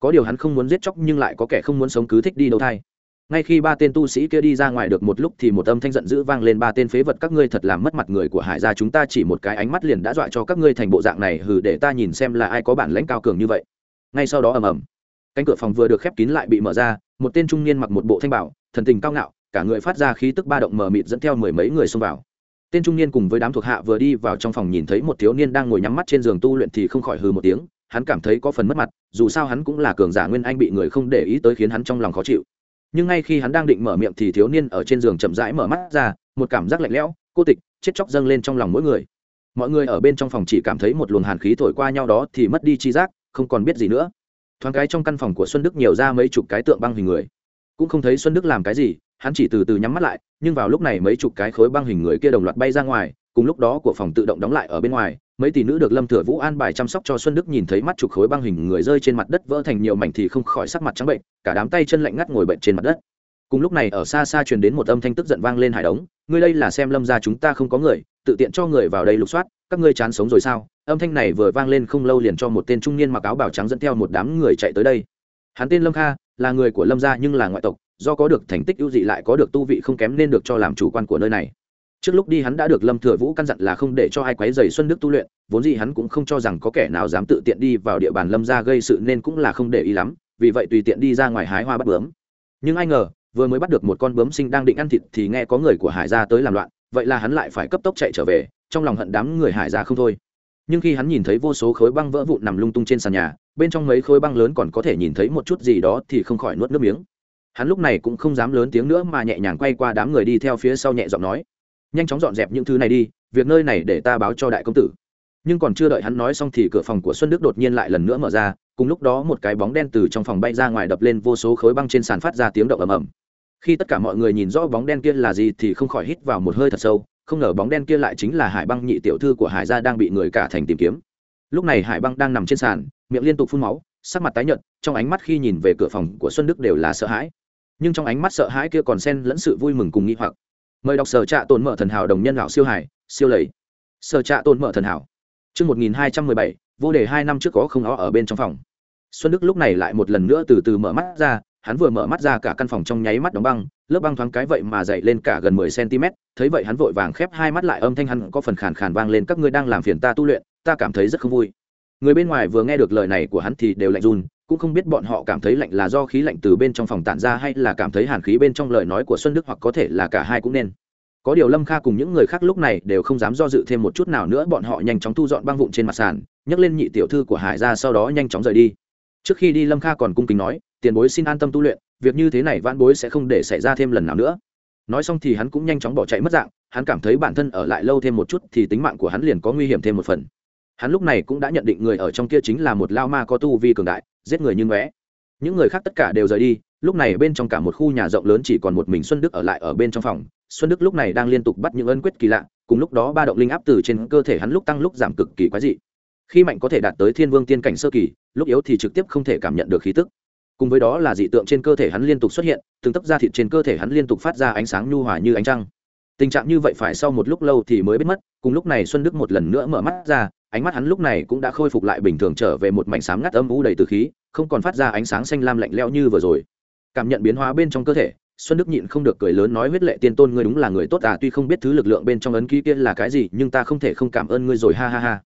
[SPEAKER 1] Có điều hắn không muốn giết chóc nhưng lại có kẻ không muốn sống cứ thích đi đâu thai. Ngay khi ba tên tu sĩ kia đi ra ngoài được một lúc thì một âm thanh giận dữ vang lên, ba tên phế vật các ngươi thật làm mất mặt người của hải gia, chúng ta chỉ một cái ánh mắt liền đã dọa cho các ngươi thành bộ dạng này, hừ, để ta nhìn xem là ai có bản lãnh cao cường như vậy. Ngay sau đó ầm ầm, cánh cửa phòng vừa được khép kín lại bị mở ra, một tên trung niên mặc một bộ thanh bảo, thần tình cao ngạo cả người phát ra khí tức ba động mờ mịt dẫn theo mười mấy người xông vào. Tên trung niên cùng với đám thuộc hạ vừa đi vào trong phòng nhìn thấy một thiếu niên đang ngồi nhắm mắt trên giường tu luyện thì không khỏi hừ một tiếng, hắn cảm thấy có phần mất mặt, dù sao hắn cũng là cường giả nguyên anh bị người không để ý tới khiến hắn trong lòng khó chịu. Nhưng ngay khi hắn đang định mở miệng thì thiếu niên ở trên giường chậm rãi mở mắt ra, một cảm giác lạnh lẽo, cô tịch, chết chóc dâng lên trong lòng mỗi người. Mọi người ở bên trong phòng chỉ cảm thấy một luồng hàn khí thổi qua nhau đó thì mất đi chi giác, không còn biết gì nữa. Thoáng cái trong căn phòng của xuân đức nhiều ra mấy chục cái tượng băng hình người. Cũng không thấy xuân đức làm cái gì hắn chỉ từ từ nhắm mắt lại, nhưng vào lúc này mấy chục cái khối băng hình người kia đồng loạt bay ra ngoài, cùng lúc đó của phòng tự động đóng lại ở bên ngoài, mấy tỷ nữ được lâm thừa vũ an bài chăm sóc cho xuân đức nhìn thấy mắt chục khối băng hình người rơi trên mặt đất vỡ thành nhiều mảnh thì không khỏi sắc mặt trắng bệnh, cả đám tay chân lạnh ngắt ngồi bệnh trên mặt đất. Cùng lúc này ở xa xa truyền đến một âm thanh tức giận vang lên hải đống, ngươi đây là xem lâm ra chúng ta không có người, tự tiện cho người vào đây lục soát, các ngươi chán sống rồi sao? Âm thanh này vừa vang lên không lâu liền cho một tên trung niên mặc áo bảo trắng dẫn theo một đám người chạy tới đây. Hắn tên lâm kha, là người của lâm gia nhưng là ngoại tộc do có được thành tích ưu dị lại có được tu vị không kém nên được cho làm chủ quan của nơi này. Trước lúc đi hắn đã được lâm thừa vũ căn dặn là không để cho ai quấy dày xuân đức tu luyện, vốn dĩ hắn cũng không cho rằng có kẻ nào dám tự tiện đi vào địa bàn lâm gia gây sự nên cũng là không để ý lắm, vì vậy tùy tiện đi ra ngoài hái hoa bắt bướm. Nhưng ai ngờ, vừa mới bắt được một con bướm sinh đang định ăn thịt thì nghe có người của hải gia tới làm loạn, vậy là hắn lại phải cấp tốc chạy trở về, trong lòng hận đám người hải gia không thôi. Nhưng khi hắn nhìn thấy vô số khối băng vỡ vụn nằm lung tung trên sàn nhà, bên trong mấy khối băng lớn còn có thể nhìn thấy một chút gì đó thì không khỏi nuốt nước miếng hắn lúc này cũng không dám lớn tiếng nữa mà nhẹ nhàng quay qua đám người đi theo phía sau nhẹ giọng nói, nhanh chóng dọn dẹp những thứ này đi, việc nơi này để ta báo cho đại công tử. Nhưng còn chưa đợi hắn nói xong thì cửa phòng của xuân đức đột nhiên lại lần nữa mở ra, cùng lúc đó một cái bóng đen từ trong phòng bay ra ngoài đập lên vô số khối băng trên sàn phát ra tiếng động ầm ầm. Khi tất cả mọi người nhìn rõ bóng đen kia là gì thì không khỏi hít vào một hơi thật sâu, không ngờ bóng đen kia lại chính là hải băng nhị tiểu thư của hải gia đang bị người cả thành tìm kiếm. Lúc này hải băng đang nằm trên sàn, miệng liên tục phun máu, sắc mặt tái nhợt, trong ánh mắt khi nhìn về cửa phòng của xuân đức đều là sợ hãi nhưng trong ánh mắt sợ hãi kia còn xen lẫn sự vui mừng cùng nghi hoặc mời đọc sở trạ tồn mở thần hảo đồng nhân lão siêu hải siêu lầy sở trạ tồn mở thần hảo Trước 1217, vô đề hai năm trước có không ó ở bên trong phòng. Xuân Đức lúc này lại một lần nữa từ từ mở mắt ra, hắn vừa mở mắt ra cả căn phòng trong nháy mắt đóng băng, lớp băng thoáng cái vậy mà dậy lên cả gần mười cm, thấy vậy hắn vội vàng khép hai mắt lại âm thanh hắn có phần khàn khàn vang lên các ngươi đang làm phiền ta tu luyện, ta cảm thấy rất không vui. Người bên ngoài vừa nghe được lời này của hắn thì đều lạnh run, cũng không biết bọn họ cảm thấy lạnh là do khí lạnh từ bên trong phòng tản ra hay là cảm thấy hàn khí bên trong lời nói của Xuân Đức hoặc có thể là cả hai cũng nên. Có điều lâm kha cùng những người khác lúc này đều không dám do dự thêm một chút nào nữa, bọn họ nhanh chóng thu dọn băng vụn trên mặt sàn, nhấc lên nhị tiểu thư của hải ra sau đó nhanh chóng rời đi. Trước khi đi, lâm kha còn cung kính nói, tiền bối xin an tâm tu luyện, việc như thế này vãn bối sẽ không để xảy ra thêm lần nào nữa. Nói xong thì hắn cũng nhanh chóng bỏ chạy mất dạng, hắn cảm thấy bản thân ở lại lâu thêm một chút thì tính mạng của hắn liền có nguy hiểm thêm một phần. Hắn lúc này cũng đã nhận định người ở trong kia chính là một lao ma có tu vi cường đại giết người như ngóe. Những người khác tất cả đều rời đi, lúc này bên trong cả một khu nhà rộng lớn chỉ còn một mình xuân đức ở lại ở bên trong phòng. Xuân đức lúc này đang liên tục bắt những ân quyết kỳ lạ, cùng lúc đó ba động linh áp từ trên cơ thể hắn lúc tăng lúc giảm cực kỳ quái dị. Khi mạnh có thể đạt tới thiên vương tiên cảnh sơ kỳ, lúc yếu thì trực tiếp không thể cảm nhận được khí tức. Cùng với đó là dị tượng trên cơ thể hắn liên tục xuất hiện, từng tấc da thịt trên cơ thể hắn liên tục phát ra ánh sáng nhu hòa như ánh trăng. Tình trạng như vậy phải sau một lúc lâu thì mới biết mất, cùng lúc này xuân đức một lần nữa mở mắt ra ánh mắt hắn lúc này cũng đã khôi phục lại bình thường trở về một mảnh sáng ngắt âm u đầy từ khí, không còn phát ra ánh sáng xanh lam lạnh lẽo như vừa rồi. Cảm nhận biến hóa bên trong cơ thể, xuân đức nhịn không được cười lớn nói huyết lệ tiên tôn ngươi đúng là người tốt à tuy không biết thứ lực lượng bên trong ấn ký kia là cái gì, nhưng ta không thể không cảm ơn ngươi rồi, ha ha ha.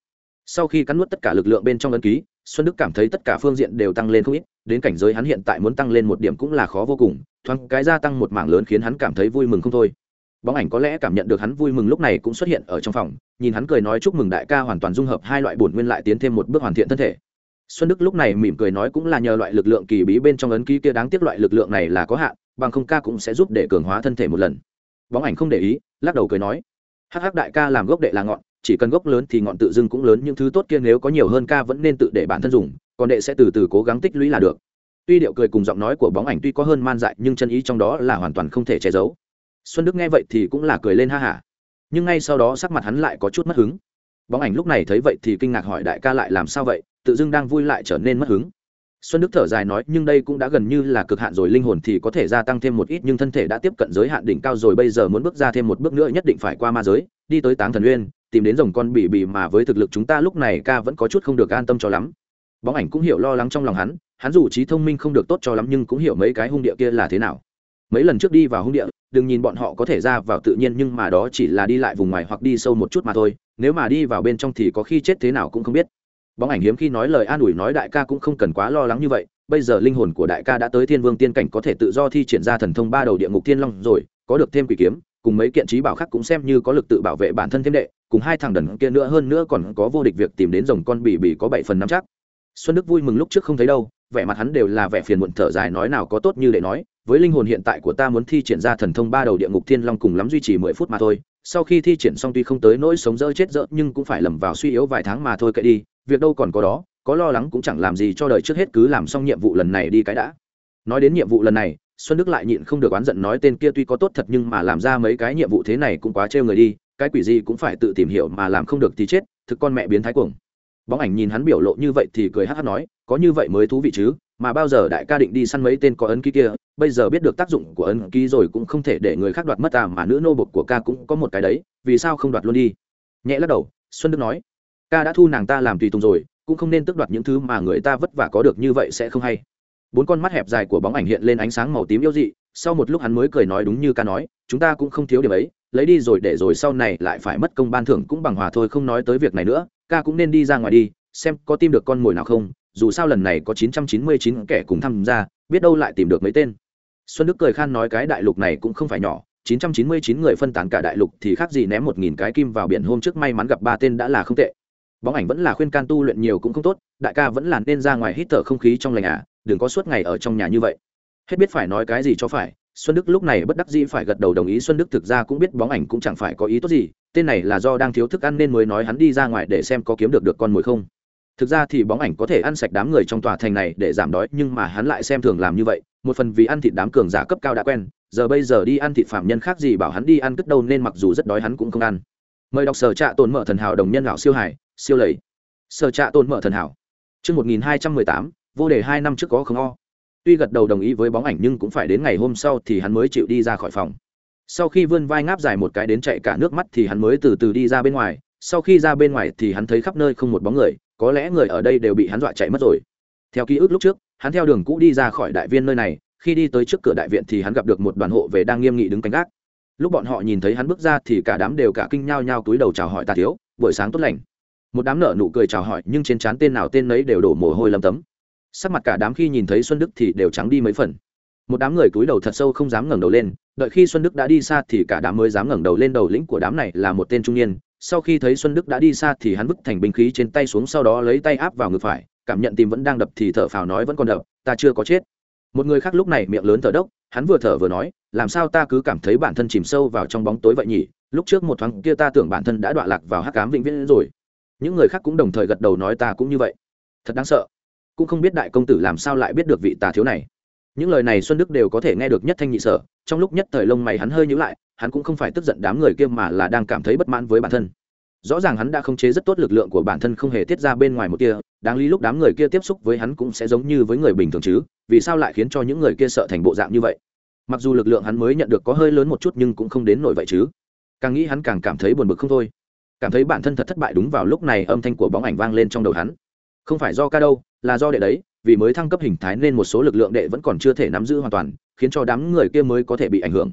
[SPEAKER 1] Sau khi cắn nuốt tất cả lực lượng bên trong ấn ký, xuân đức cảm thấy tất cả phương diện đều tăng lên không ít, đến cảnh giới hắn hiện tại muốn tăng lên một điểm cũng là khó vô cùng, thoáng cái gia tăng một mảng lớn khiến hắn cảm thấy vui mừng không thôi bóng ảnh có lẽ cảm nhận được hắn vui mừng lúc này cũng xuất hiện ở trong phòng, nhìn hắn cười nói chúc mừng đại ca hoàn toàn dung hợp hai loại bổn nguyên lại tiến thêm một bước hoàn thiện thân thể. Xuân đức lúc này mỉm cười nói cũng là nhờ loại lực lượng kỳ bí bên trong ấn ký kia đáng tiếc loại lực lượng này là có hạn, bằng không ca cũng sẽ giúp để cường hóa thân thể một lần. Bóng ảnh không để ý, lắc đầu cười nói, hắc hắc đại ca làm gốc đệ là ngọn, chỉ cần gốc lớn thì ngọn tự dưng cũng lớn, những thứ tốt kia nếu có nhiều hơn ca vẫn nên tự để bản thân dùng, còn đệ sẽ từ từ cố gắng tích lũy là được. Tuy điệu cười cùng giọng nói của bóng ảnh tuy có hơn man dại nhưng chân ý trong đó là hoàn toàn không thể che giấu xuân đức nghe vậy thì cũng là cười lên ha hả. Nhưng ngay sau đó sắc mặt hắn lại có chút mất hứng. Bóng ảnh lúc này thấy vậy thì kinh ngạc hỏi đại ca lại làm sao vậy, tự dưng đang vui lại trở nên mất hứng. Xuân đức thở dài nói, nhưng đây cũng đã gần như là cực hạn rồi, linh hồn thì có thể gia tăng thêm một ít, nhưng thân thể đã tiếp cận giới hạn đỉnh cao rồi, bây giờ muốn bước ra thêm một bước nữa nhất định phải qua ma giới, đi tới táng thần uyên, tìm đến rồng con bỉ bỉ mà với thực lực chúng ta lúc này ca vẫn có chút không được an tâm cho lắm. Bóng ảnh cũng hiểu lo lắng trong lòng hắn hắn dù trí thông minh không được tốt cho lắm nhưng cũng hiểu mấy cái hung địa kia là thế nào mấy lần trước đi vào hung địa, đừng nhìn bọn họ có thể ra vào tự nhiên nhưng mà đó chỉ là đi lại vùng ngoài hoặc đi sâu một chút mà thôi, nếu mà đi vào bên trong thì có khi chết thế nào cũng không biết. Bóng ảnh hiếm khi nói lời an ủi nói đại ca cũng không cần quá lo lắng như vậy, bây giờ linh hồn của đại ca đã tới thiên vương tiên cảnh có thể tự do thi triển ra thần thông ba đầu địa ngục thiên long rồi, có được thêm quỷ kiếm, cùng mấy kiện trí bảo khác cũng xem như có lực tự bảo vệ bản thân thêm đệ, cùng hai thằng đần kia nữa hơn nữa còn có vô địch việc tìm đến rồng con bỉ bỉ có bảy phần năm chắc. Xuân đức vui mừng lúc trước không thấy đâu vẻ mặt hắn đều là vẻ phiền muộn thở dài nói nào có tốt như để nói, với linh hồn hiện tại của ta muốn thi triển ra thần thông ba đầu địa ngục thiên long cùng lắm duy trì mười phút mà thôi, sau khi thi triển xong tuy không tới nỗi sống dỡ chết dỡ, nhưng cũng phải lầm vào suy yếu vài tháng mà thôi kệ đi, việc đâu còn có đó, có lo lắng cũng chẳng làm gì cho đời trước hết cứ làm xong nhiệm vụ lần này đi cái đã. Nói đến nhiệm vụ lần này, xuân đức lại nhịn không được oán giận nói tên kia tuy có tốt thật nhưng mà làm ra mấy cái nhiệm vụ thế này cũng quá trêu người đi, cái quỷ gì cũng phải tự tìm hiểu mà làm không được thì chết, thực con mẹ biến thái cuồng bóng ảnh nhìn hắn biểu lộ như vậy thì cười hát hát nói, có như vậy mới thú vị chứ, mà bao giờ đại ca định đi săn mấy tên có ấn ký kia, bây giờ biết được tác dụng của ấn ký rồi cũng không thể để người khác đoạt mất à mà nữ nô bột của ca cũng có một cái đấy, vì sao không đoạt luôn đi? Nhẹ lắc đầu, xuân đức nói, ca đã thu nàng ta làm tùy tùng rồi, cũng không nên tước đoạt những thứ mà người ta vất vả có được như vậy sẽ không hay. Bốn con mắt hẹp dài của bóng ảnh hiện lên ánh sáng màu tím yếu dị, sau một lúc hắn mới cười nói đúng như ca nói, chúng ta cũng không thiếu điểm ấy lấy đi rồi để rồi sau này lại phải mất công ban thưởng cũng bằng hòa thôi không nói tới việc này nữa, ca cũng nên đi ra ngoài đi, xem có tìm được con mồi nào không, dù sao lần này có 999 kẻ cùng tham gia, biết đâu lại tìm được mấy tên. Xuân đức cười khan nói cái đại lục này cũng không phải nhỏ 999 người phân tán cả đại lục thì khác gì ném một nghìn cái kim vào biển hôm trước may mắn gặp ba tên đã là không tệ. Bóng ảnh vẫn là khuyên can tu luyện nhiều cũng không tốt, đại ca vẫn là nên ra ngoài hít thở không khí trong lành à đừng có suốt ngày ở trong nhà như vậy. Hết biết phải nói cái gì cho phải xuân đức lúc này bất đắc dĩ phải gật đầu đồng ý. Xuân đức thực ra cũng biết bóng ảnh cũng chẳng phải có ý tốt gì tên này là do đang thiếu thức ăn nên mới nói hắn đi ra ngoài để xem có kiếm được được con mồi không. Thực ra thì bóng ảnh có thể ăn sạch đám người trong tòa thành này để giảm đói nhưng mà hắn lại xem thường làm như vậy. Một phần vì ăn thịt đám cường giả cấp cao đã quen giờ bây giờ đi ăn thịt phạm nhân khác gì bảo hắn đi ăn cất đâu nên mặc dù rất đói hắn cũng không ăn. Mời đọc sở trạ tồn mở thần hảo đồng nhân lão siêu hải siêu lầy. Sở trạ tồn mở thần hảo. Trước 1218, vô đề hai năm trước có không o. Tuy gật đầu đồng ý với bóng ảnh nhưng cũng phải đến ngày hôm sau thì hắn mới chịu đi ra khỏi phòng. Sau khi vươn vai ngáp dài một cái đến chạy cả nước mắt thì hắn mới từ từ đi ra bên ngoài. Sau khi ra bên ngoài thì hắn thấy khắp nơi không một bóng người, có lẽ người ở đây đều bị hắn dọa chạy mất rồi. Theo ký ức lúc trước, hắn theo đường cũ đi ra khỏi đại viên nơi này, khi đi tới trước cửa đại viện thì hắn gặp được một đoàn hộ về đang nghiêm nghị đứng canh gác. Lúc bọn họ nhìn thấy hắn bước ra thì cả đám đều cả kinh nhao nhao túi đầu chào hỏi tà thiếu, buổi sáng tốt lành. Một đám nợ nụ cười chào hỏi nhưng trên trán tên nào tên nấy đều đổ mồ hôi lấm tấm sắc mặt cả đám khi nhìn thấy xuân đức thì đều trắng đi mấy phần. Một đám người cúi đầu thật sâu không dám ngẩng đầu lên, đợi khi xuân đức đã đi xa thì cả đám mới dám ngẩng đầu lên đầu lĩnh của đám này là một tên trung niên. Sau khi thấy xuân đức đã đi xa thì hắn vứt thành binh khí trên tay xuống, sau đó lấy tay áp vào ngực phải, cảm nhận tim vẫn đang đập thì thở phào nói vẫn còn đập, ta chưa có chết. Một người khác lúc này miệng lớn thở đốc, hắn vừa thở vừa nói, làm sao ta cứ cảm thấy bản thân chìm sâu vào trong bóng tối vậy nhỉ? Lúc trước một thoáng kia ta tưởng bản thân đã đọa lạc vào hắc cám vĩnh viễn rồi. Những người khác cũng đồng thời gật đầu nói, ta cũng như vậy. Thật đáng sợ cũng không biết đại công tử làm sao lại biết được vị tà thiếu này. Những lời này xuân đức đều có thể nghe được nhất thanh nhị sở, trong lúc nhất thời lông mày hắn hơi nhữ lại, hắn cũng không phải tức giận đám người kia mà là đang cảm thấy bất mãn với bản thân. Rõ ràng hắn đã khống chế rất tốt lực lượng của bản thân không hề tiết ra bên ngoài một kia đáng lý lúc đám người kia tiếp xúc với hắn cũng sẽ giống như với người bình thường chứ, vì sao lại khiến cho những người kia sợ thành bộ dạng như vậy? Mặc dù lực lượng hắn mới nhận được có hơi lớn một chút nhưng cũng không đến nổi vậy chứ. Càng nghĩ hắn càng cảm thấy buồn bực không thôi. Cảm thấy bản thân thật thất bại đúng vào lúc này âm thanh của bóng ảnh vang lên trong đầu hắn không phải do ca đâu, là do đệ đấy, vì mới thăng cấp hình thái nên một số lực lượng đệ vẫn còn chưa thể nắm giữ hoàn toàn, khiến cho đám người kia mới có thể bị ảnh hưởng.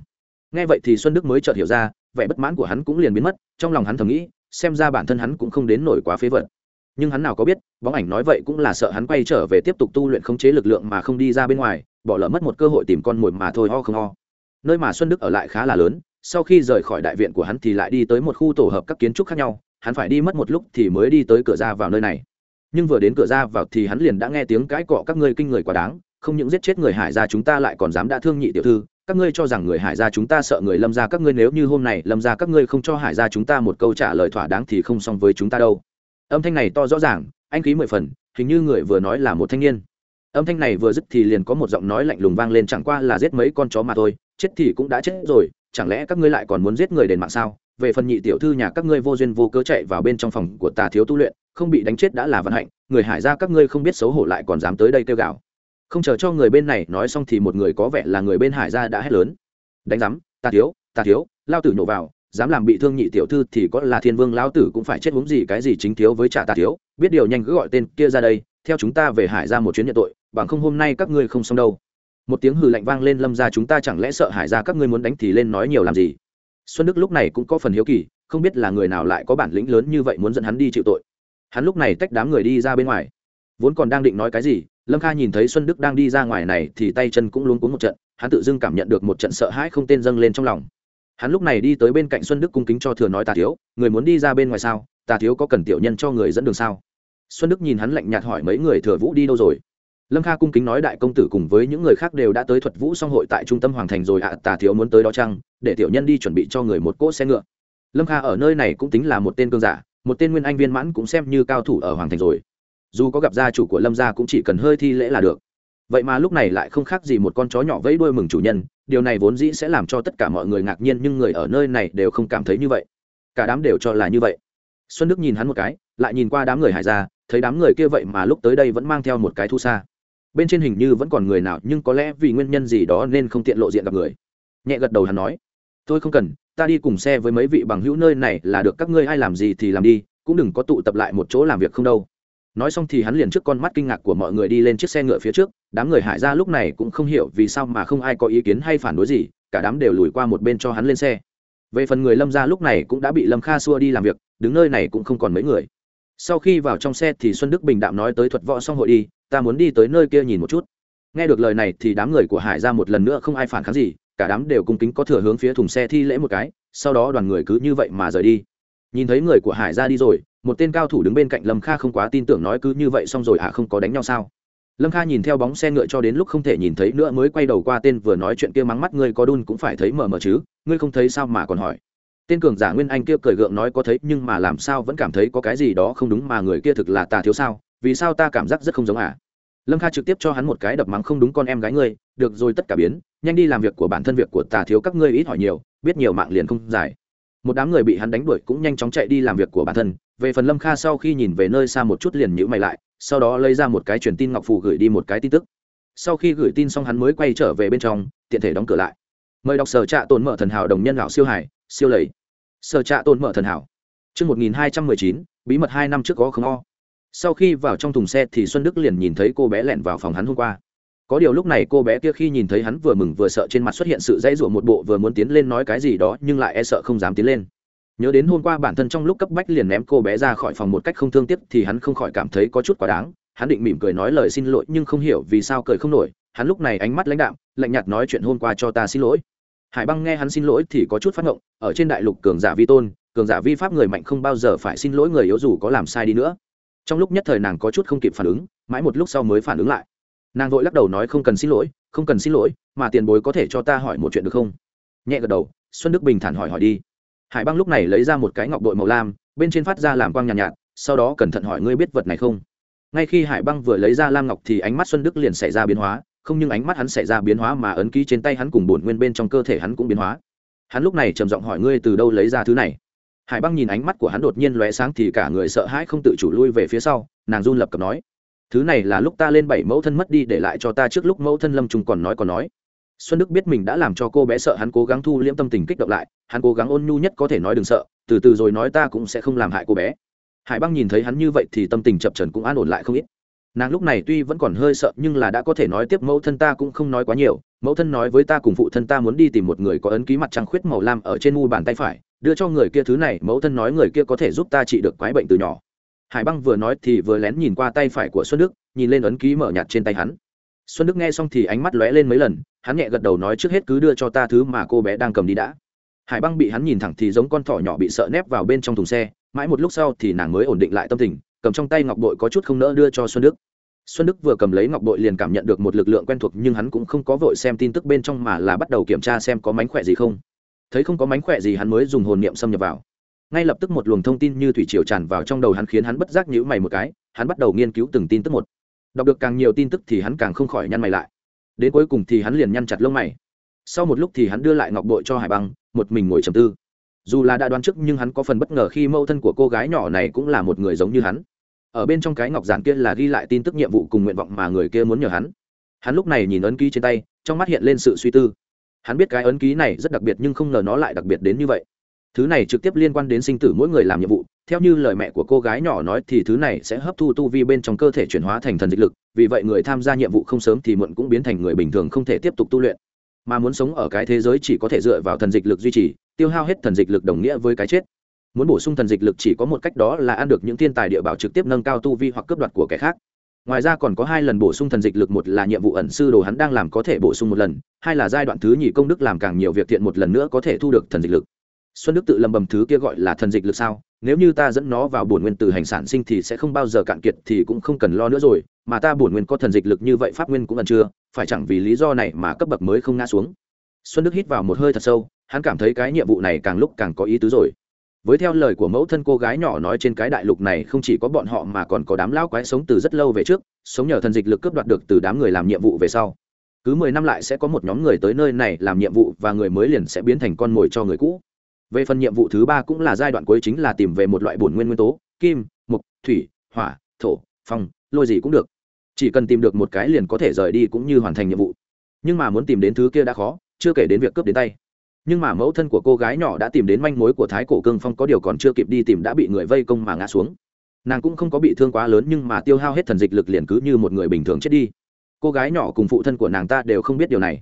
[SPEAKER 1] Nghe vậy thì xuân đức mới chợt hiểu ra, vẻ bất mãn của hắn cũng liền biến mất, trong lòng hắn thầm nghĩ, xem ra bản thân hắn cũng không đến nổi quá phế vật. Nhưng hắn nào có biết, bóng ảnh nói vậy cũng là sợ hắn quay trở về tiếp tục tu luyện khống chế lực lượng mà không đi ra bên ngoài, bỏ lỡ mất một cơ hội tìm con mồi mà thôi, ho không ho. Nơi mà xuân đức ở lại khá là lớn, sau khi rời khỏi đại viện của hắn thì lại đi tới một khu tổ hợp các kiến trúc khác nhau, hắn phải đi mất một lúc thì mới đi tới cửa ra vào nơi này nhưng vừa đến cửa ra vào thì hắn liền đã nghe tiếng cãi cọ các ngươi kinh người quá đáng, không những giết chết người hải gia chúng ta lại còn dám đã thương nhị tiểu thư, các ngươi cho rằng người hải gia chúng ta sợ người lâm gia các ngươi nếu như hôm này lâm gia các ngươi không cho hải gia chúng ta một câu trả lời thỏa đáng thì không xong với chúng ta đâu. Âm thanh này to rõ ràng, anh khí mười phần, hình như người vừa nói là một thanh niên. Âm thanh này vừa dứt thì liền có một giọng nói lạnh lùng vang lên, chẳng qua là giết mấy con chó mà thôi, chết thì cũng đã chết rồi, chẳng lẽ các ngươi lại còn muốn giết người đền mạng sao? Về phần nhị tiểu thư nhà các ngươi vô duyên vô cớ chạy vào bên trong phòng của tà thiếu tu luyện, không bị đánh chết đã là vận hạnh, người hải gia các ngươi không biết xấu hổ lại còn dám tới đây kêu gào. Không chờ cho người bên này nói xong thì một người có vẻ là người bên hải gia đã hét lớn. Đánh giám, tà thiếu tà thiếu, lao tử nhổ vào, dám làm bị thương nhị tiểu thư thì có là thiên vương lao tử cũng phải chết uống gì cái gì chính thiếu với trả tà thiếu, biết điều nhanh cứ gọi tên kia ra đây, theo chúng ta về hải ra một chuyến nhận tội, bằng không hôm nay các ngươi không xong đâu. Một tiếng hừ lạnh vang lên, lâm ra chúng ta chẳng lẽ sợ hải ra các ngươi muốn đánh thì lên nói nhiều làm gì? Xuân đức lúc này cũng có phần hiếu kỳ, không biết là người nào lại có bản lĩnh lớn như vậy muốn dẫn hắn đi chịu tội. Hắn lúc này tách đám người đi ra bên ngoài. Vốn còn đang định nói cái gì, lâm kha nhìn thấy xuân đức đang đi ra ngoài này thì tay chân cũng luống cuống một trận, hắn tự dưng cảm nhận được một trận sợ hãi không tên dâng lên trong lòng. Hắn lúc này đi tới bên cạnh xuân đức cung kính cho thừa nói tà thiếu, người muốn đi ra bên ngoài sao? Tà thiếu có cần tiểu nhân cho người dẫn đường sao? Xuân đức nhìn hắn lạnh nhạt hỏi mấy người thừa vũ đi đâu rồi? Lâm kha cung kính nói đại công tử cùng với những người khác đều đã tới thuật vũ song hội tại trung tâm hoàng thành rồi ạ, tà thiếu muốn tới đó chăng, để tiểu nhân đi chuẩn bị cho người một cỗ xe ngựa. Lâm kha ở nơi này cũng tính là một tên cương giả, một tên nguyên anh viên mãn cũng xem như cao thủ ở hoàng thành rồi. Dù có gặp gia chủ của lâm gia cũng chỉ cần hơi thi lễ là được. Vậy mà lúc này lại không khác gì một con chó nhỏ vẫy đuôi mừng chủ nhân, điều này vốn dĩ sẽ làm cho tất cả mọi người ngạc nhiên nhưng người ở nơi này đều không cảm thấy như vậy. Cả đám đều cho là như vậy. Xuân đức nhìn hắn một cái, lại nhìn qua đám người hải ra thấy đám người kia vậy mà lúc tới đây vẫn mang theo một cái thu xa bên trên hình như vẫn còn người nào, nhưng có lẽ vì nguyên nhân gì đó nên không tiện lộ diện gặp người. Nhẹ gật đầu hắn nói tôi không cần, ta đi cùng xe với mấy vị bằng hữu nơi này là được, các ngươi ai làm gì thì làm đi, cũng đừng có tụ tập lại một chỗ làm việc không đâu. Nói xong thì hắn liền trước con mắt kinh ngạc của mọi người đi lên chiếc xe ngựa phía trước, đám người hải ra lúc này cũng không hiểu vì sao mà không ai có ý kiến hay phản đối gì, cả đám đều lùi qua một bên cho hắn lên xe. Về phần người lâm ra lúc này cũng đã bị lâm kha xua đi làm việc, đứng nơi này cũng không còn mấy người. Sau khi vào trong xe thì xuân đức bình đạm nói tới thuật võ xong hội đi ta muốn đi tới nơi kia nhìn một chút. Nghe được lời này thì đám người của hải ra một lần nữa không ai phản kháng gì, cả đám đều cung kính có thừa hướng phía thùng xe thi lễ một cái, sau đó đoàn người cứ như vậy mà rời đi. Nhìn thấy người của hải ra đi rồi, một tên cao thủ đứng bên cạnh lâm kha không quá tin tưởng nói cứ như vậy xong rồi à không có đánh nhau sao? Lâm kha nhìn theo bóng xe ngựa cho đến lúc không thể nhìn thấy nữa mới quay đầu qua tên vừa nói chuyện kia mắng mắt, ngươi có đun cũng phải thấy mờ mờ chứ, ngươi không thấy sao mà còn hỏi? Tên cường giả nguyên anh kia cười gượng nói, có thấy nhưng mà làm sao vẫn cảm thấy có cái gì đó không đúng mà người kia thực là tà thiếu sao? Vì sao ta cảm giác rất không giống à? Lâm kha trực tiếp cho hắn một cái đập mắng không đúng con em gái ngươi, được rồi tất cả biến, nhanh đi làm việc của bản thân việc của tà thiếu các ngươi ít hỏi nhiều, biết nhiều mạng liền không dài một đám người bị hắn đánh đuổi cũng nhanh chóng chạy đi làm việc của bản thân, về phần lâm kha sau khi nhìn về nơi xa một chút liền nhữ mày lại, sau đó lấy ra một cái truyền tin ngọc phù gửi đi một cái tin tức. Sau khi gửi tin xong hắn mới quay trở về bên trong, tiện thể đóng cửa lại. Mời đọc sở trạ tồn mở thần hảo đồng nhân lão siêu hải, siêu lầy. Sở trạ tồn mở thần hảo. Chương một nghìn hai trăm mười chín, bí mật hai năm trước có không o. Sau khi vào trong thùng xe thì Xuân Đức liền nhìn thấy cô bé lẹn vào phòng hắn hôm qua. Có điều lúc này cô bé kia khi nhìn thấy hắn vừa mừng vừa sợ trên mặt xuất hiện sự dãy rủa một bộ vừa muốn tiến lên nói cái gì đó nhưng lại e sợ không dám tiến lên. Nhớ đến hôm qua bản thân trong lúc cấp bách liền ném cô bé ra khỏi phòng một cách không thương tiếc thì hắn không khỏi cảm thấy có chút quá đáng. Hắn định mỉm cười nói lời xin lỗi nhưng không hiểu vì sao cười không nổi. Hắn lúc này ánh mắt lãnh đạm, lạnh nhạt nói chuyện hôm qua cho ta xin lỗi. Hải băng nghe hắn xin lỗi thì có chút phát ngộng, ở trên đại lục cường giả vi tôn, cường giả vi pháp người mạnh không bao giờ phải xin lỗi người yếu dù có làm sai đi nữa trong lúc nhất thời nàng có chút không kịp phản ứng mãi một lúc sau mới phản ứng lại. Nàng vội lắc đầu nói không cần xin lỗi không cần xin lỗi mà tiền bối có thể cho ta hỏi một chuyện được không? Nhẹ gật đầu xuân đức bình thản hỏi hỏi đi. Hải băng lúc này lấy ra một cái ngọc bội màu lam bên trên phát ra làm quang nhàn nhạt, nhạt sau đó cẩn thận hỏi ngươi biết vật này không? Ngay khi hải băng vừa lấy ra lam ngọc thì ánh mắt xuân đức liền xảy ra biến hóa không nhưng ánh mắt hắn xảy ra biến hóa mà ấn ký trên tay hắn cùng bổn nguyên bên trong cơ thể hắn cũng biến hóa. Hắn lúc này trầm giọng hỏi ngươi từ đâu lấy ra thứ này? Hải băng nhìn ánh mắt của hắn đột nhiên lóe sáng thì cả người sợ hãi không tự chủ lui về phía sau, nàng run lập cập nói, thứ này là lúc ta lên bảy mẫu thân mất đi để lại cho ta trước lúc mẫu thân lâm trùng còn nói còn nói. Xuân đức biết mình đã làm cho cô bé sợ hắn cố gắng thu liễm tâm tình kích động lại, hắn cố gắng ôn nhu nhất có thể nói đừng sợ, từ từ rồi nói ta cũng sẽ không làm hại cô bé. Hải băng nhìn thấy hắn như vậy thì tâm tình chập trần cũng an ổn lại không ít nàng lúc này tuy vẫn còn hơi sợ nhưng là đã có thể nói tiếp mẫu thân ta cũng không nói quá nhiều, mẫu thân nói với ta cùng phụ thân ta muốn đi tìm một người có ấn ký mặt trăng khuyết màu lam ở trên mu bàn tay phải, đưa cho người kia thứ này, mẫu thân nói người kia có thể giúp ta trị được quái bệnh từ nhỏ. Hải băng vừa nói thì vừa lén nhìn qua tay phải của xuân đức, nhìn lên ấn ký mở nhạt trên tay hắn. Xuân đức nghe xong thì ánh mắt lóe lên mấy lần, hắn nhẹ gật đầu nói trước hết cứ đưa cho ta thứ mà cô bé đang cầm đi đã. Hải băng bị hắn nhìn thẳng thì giống con thỏ nhỏ bị sợ nép vào bên trong thùng xe, mãi một lúc sau thì nàng mới ổn định lại tâm tình cầm trong tay ngọc bội có chút không nỡ đưa cho xuân đức. Xuân đức vừa cầm lấy ngọc bội liền cảm nhận được một lực lượng quen thuộc, nhưng hắn cũng không có vội xem tin tức bên trong mà là bắt đầu kiểm tra xem có mánh khỏe gì không. Thấy không có mánh khỏe gì hắn mới dùng hồn niệm xâm nhập vào. Ngay lập tức một luồng thông tin như thủy triều tràn vào trong đầu hắn khiến hắn bất giác nhữ mày một cái, hắn bắt đầu nghiên cứu từng tin tức một. Đọc được càng nhiều tin tức thì hắn càng không khỏi nhăn mày lại. Đến cuối cùng thì hắn liền nhăn chặt lông mày. Sau một lúc thì hắn đưa lại ngọc bội cho hải băng, một mình ngồi trầm tư. Dù là đã đoán trước nhưng hắn có phần bất ngờ khi mẫu thân của cô gái nhỏ này cũng là một người giống như hắn ở bên trong cái ngọc giản kia là ghi lại tin tức nhiệm vụ cùng nguyện vọng mà người kia muốn nhờ hắn. Hắn lúc này nhìn ấn ký trên tay, trong mắt hiện lên sự suy tư. Hắn biết cái ấn ký này rất đặc biệt nhưng không ngờ nó lại đặc biệt đến như vậy. Thứ này trực tiếp liên quan đến sinh tử mỗi người làm nhiệm vụ, theo như lời mẹ của cô gái nhỏ nói thì thứ này sẽ hấp thu tu vi bên trong cơ thể chuyển hóa thành thần dịch lực, vì vậy người tham gia nhiệm vụ không sớm thì muộn cũng biến thành người bình thường không thể tiếp tục tu luyện. Mà muốn sống ở cái thế giới chỉ có thể dựa vào thần dịch lực duy trì, tiêu hao hết thần dịch lực đồng nghĩa với cái chết muốn bổ sung thần dịch lực chỉ có một cách đó là ăn được những thiên tài địa bảo trực tiếp nâng cao tu vi hoặc cướp đoạt của kẻ khác. Ngoài ra còn có hai lần bổ sung thần dịch lực, một là nhiệm vụ ẩn sư đồ hắn đang làm có thể bổ sung một lần, hai là giai đoạn thứ nhì công đức làm càng nhiều việc thiện một lần nữa có thể thu được thần dịch lực. Xuân đức tự lầm bầm thứ kia gọi là thần dịch lực sao? Nếu như ta dẫn nó vào bổn nguyên từ hành sản sinh thì sẽ không bao giờ cạn kiệt thì cũng không cần lo nữa rồi, mà ta bổn nguyên có thần dịch lực như vậy pháp nguyên cũng ẩn chưa phải chẳng vì lý do này mà cấp bậc mới không ngã xuống. Xuân đức hít vào một hơi thật sâu, hắn cảm thấy cái nhiệm vụ này càng lúc càng có ý tứ rồi với theo lời của mẫu thân cô gái nhỏ nói trên cái đại lục này không chỉ có bọn họ mà còn có đám lão quái sống từ rất lâu về trước, sống nhờ thần dịch lực cướp đoạt được từ đám người làm nhiệm vụ về sau. Cứ mười năm lại sẽ có một nhóm người tới nơi này làm nhiệm vụ và người mới liền sẽ biến thành con mồi cho người cũ. Về phần nhiệm vụ thứ ba cũng là giai đoạn cuối chính là tìm về một loại bổn nguyên nguyên tố, kim mục thủy, hỏa, thổ, phong, lôi gì cũng được. Chỉ cần tìm được một cái liền có thể rời đi cũng như hoàn thành nhiệm vụ. Nhưng mà muốn tìm đến thứ kia đã khó, chưa kể đến việc cướp đến tay nhưng mà mẫu thân của cô gái nhỏ đã tìm đến manh mối của thái cổ cương phong có điều còn chưa kịp đi tìm đã bị người vây công mà ngã xuống. Nàng cũng không có bị thương quá lớn nhưng mà tiêu hao hết thần dịch lực liền cứ như một người bình thường chết đi. Cô gái nhỏ cùng phụ thân của nàng ta đều không biết điều này.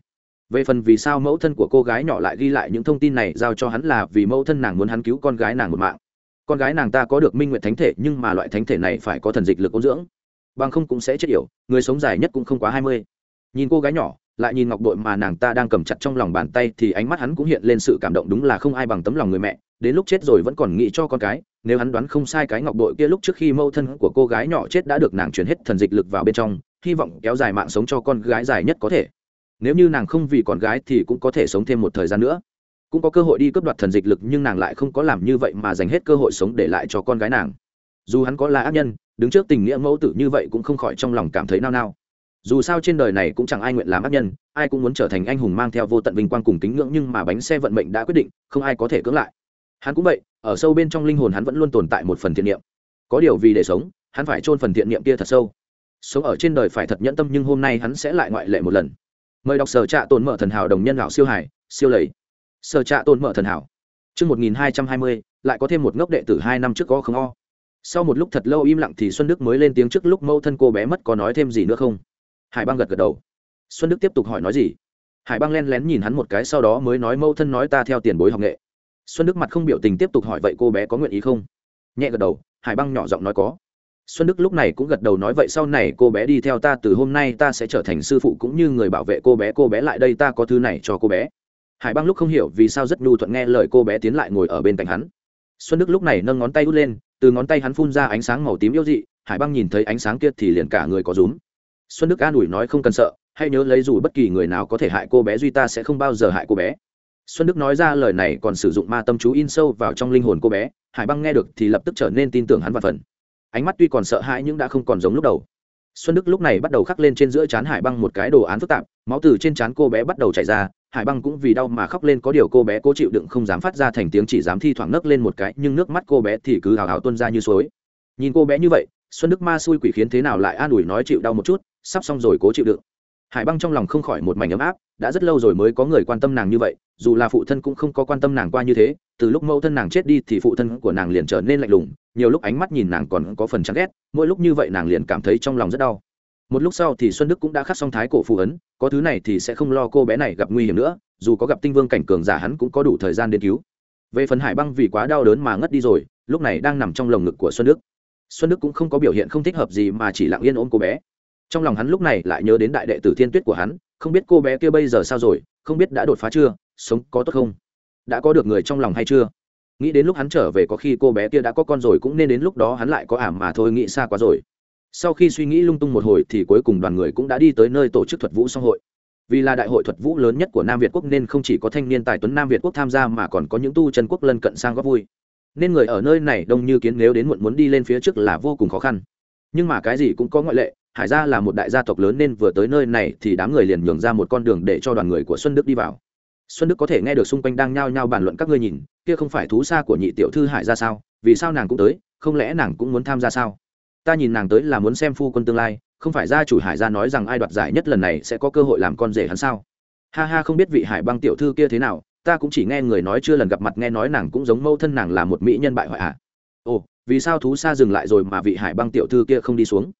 [SPEAKER 1] Về phần vì sao mẫu thân của cô gái nhỏ lại ghi lại những thông tin này giao cho hắn là vì mẫu thân nàng muốn hắn cứu con gái nàng một mạng. Con gái nàng ta có được minh nguyện thánh thể nhưng mà loại thánh thể này phải có thần dịch lực ôn dưỡng. Bằng không cũng sẽ chết yểu, người sống dài nhất cũng không quá hai mươi. Nhìn cô gái nhỏ lại nhìn ngọc bội mà nàng ta đang cầm chặt trong lòng bàn tay thì ánh mắt hắn cũng hiện lên sự cảm động đúng là không ai bằng tấm lòng người mẹ, đến lúc chết rồi vẫn còn nghĩ cho con cái, nếu hắn đoán không sai cái ngọc bội kia lúc trước khi mâu thân của cô gái nhỏ chết đã được nàng chuyển hết thần dịch lực vào bên trong, hy vọng kéo dài mạng sống cho con gái dài nhất có thể. Nếu như nàng không vì con gái thì cũng có thể sống thêm một thời gian nữa. Cũng có cơ hội đi cướp đoạt thần dịch lực nhưng nàng lại không có làm như vậy mà dành hết cơ hội sống để lại cho con gái nàng. Dù hắn có là ác nhân, đứng trước tình nghĩa mẫu tử như vậy cũng không khỏi trong lòng cảm thấy nao nao dù sao trên đời này cũng chẳng ai nguyện làm ác nhân ai cũng muốn trở thành anh hùng mang theo vô tận vinh quang cùng kính ngưỡng nhưng mà bánh xe vận mệnh đã quyết định không ai có thể cưỡng lại. Hắn cũng vậy ở sâu bên trong linh hồn hắn vẫn luôn tồn tại một phần thiện niệm. Có điều vì để sống hắn phải chôn phần thiện niệm kia thật sâu. Sống ở trên đời phải thật nhẫn tâm nhưng hôm nay hắn sẽ lại ngoại lệ một lần. Mời đọc sở trạ tồn mở thần hảo đồng nhân lão siêu hải siêu lầy. Sở trạ tồn mở thần hảo. Trước 1220, lại có thêm một ngốc đệ tử hai năm trước có không o. Sau một lúc thật lâu im lặng thì Xuân Đức mới lên tiếng trước lúc mâu thân cô bé mất có nói thêm gì nữa không? Hải băng gật gật đầu. Xuân Đức tiếp tục hỏi nói gì? Hải băng len lén nhìn hắn một cái sau đó mới nói mâu thân nói ta theo tiền bối học nghệ. Xuân Đức mặt không biểu tình tiếp tục hỏi vậy cô bé có nguyện ý không? Nhẹ gật đầu, Hải băng nhỏ giọng nói có xuân đức lúc này cũng gật đầu nói vậy sau này cô bé đi theo ta từ hôm nay ta sẽ trở thành sư phụ cũng như người bảo vệ cô bé cô bé lại đây ta có thứ này cho cô bé hải băng lúc không hiểu vì sao rất nhu thuận nghe lời cô bé tiến lại ngồi ở bên cạnh hắn xuân đức lúc này nâng ngón tay út lên từ ngón tay hắn phun ra ánh sáng màu tím yêu dị hải băng nhìn thấy ánh sáng kia thì liền cả người có rúm xuân đức an ủi nói không cần sợ, hãy nhớ lấy dù bất kỳ người nào có thể hại cô bé duy ta sẽ không bao giờ hại cô bé. Xuân đức nói ra lời này còn sử dụng ma tâm chú in sâu vào trong linh hồn cô bé, hải băng nghe được thì lập tức trở nên tin tưởng hắn và phần. Ánh mắt tuy còn sợ hãi nhưng đã không còn giống lúc đầu. Xuân đức lúc này bắt đầu khắc lên trên giữa trán hải băng một cái đồ án phức tạp, máu từ trên trán cô bé bắt đầu chảy ra, hải băng cũng vì đau mà khóc lên, có điều cô bé cố chịu đựng không dám phát ra thành tiếng chỉ dám thi thoảng nấc lên một cái, nhưng nước mắt cô bé thì cứ hào hào tuân ra như suối. Nhìn cô bé như vậy, xuân đức ma xui quỷ khiến thế nào lại an ủi nói chịu đau một chút sắp xong rồi cố chịu đựng. Hải băng trong lòng không khỏi một mảnh ấm áp, đã rất lâu rồi mới có người quan tâm nàng như vậy, dù là phụ thân cũng không có quan tâm nàng qua như thế, từ lúc mẫu thân nàng chết đi thì phụ thân của nàng liền trở nên lạnh lùng, nhiều lúc ánh mắt nhìn nàng còn có phần chán ghét, mỗi lúc như vậy nàng liền cảm thấy trong lòng rất đau. Một lúc sau thì xuân đức cũng đã khắc xong thái cổ phù ấn, có thứ này thì sẽ không lo cô bé này gặp nguy hiểm nữa, dù có gặp tinh vương cảnh cường giả hắn cũng có đủ thời gian đến cứu. Về phần hải băng vì quá đau đớn mà ngất đi rồi, lúc này đang nằm trong lồng ngực của xuân đức. Xuân đức cũng không có biểu hiện không thích hợp gì mà chỉ lặng yên ôm cô bé trong lòng hắn lúc này lại nhớ đến đại đệ tử thiên tuyết của hắn, không biết cô bé kia bây giờ sao rồi, không biết đã đột phá chưa, sống có tốt không? Đã có được người trong lòng hay chưa? Nghĩ đến lúc hắn trở về có khi cô bé kia đã có con rồi cũng nên đến lúc đó hắn lại có ảm mà thôi, nghĩ xa quá rồi. Sau khi suy nghĩ lung tung một hồi thì cuối cùng đoàn người cũng đã đi tới nơi tổ chức thuật vũ song hội. Vì là đại hội thuật vũ lớn nhất của nam việt quốc nên không chỉ có thanh niên tài tuấn nam việt quốc tham gia mà còn có những tu chân quốc lân cận sang góp vui. Nên người ở nơi này đông như kiến nếu đến muộn muốn đi lên phía trước là vô cùng khó khăn. Nhưng mà cái gì cũng có ngoại lệ hải gia là một đại gia tộc lớn nên vừa tới nơi này thì đám người liền nhường ra một con đường để cho đoàn người của xuân đức đi vào. Xuân đức có thể nghe được xung quanh đang nhao nhao bàn luận các ngươi nhìn, kia không phải thú xa của nhị tiểu thư hải ra sao? Vì sao nàng cũng tới, không lẽ nàng cũng muốn tham gia sao? Ta nhìn nàng tới là muốn xem phu quân tương lai, không phải gia chủ hải gia nói rằng ai đoạt giải nhất lần này sẽ có cơ hội làm con rể hắn sao? Ha ha, không biết vị hải băng tiểu thư kia thế nào, ta cũng chỉ nghe người nói chưa lần gặp mặt, nghe nói nàng cũng giống mâu thân nàng là một mỹ nhân bại hoại ạ à. ồ, vì sao thú xa dừng lại rồi mà vị hải băng tiểu thư kia không đi xuống?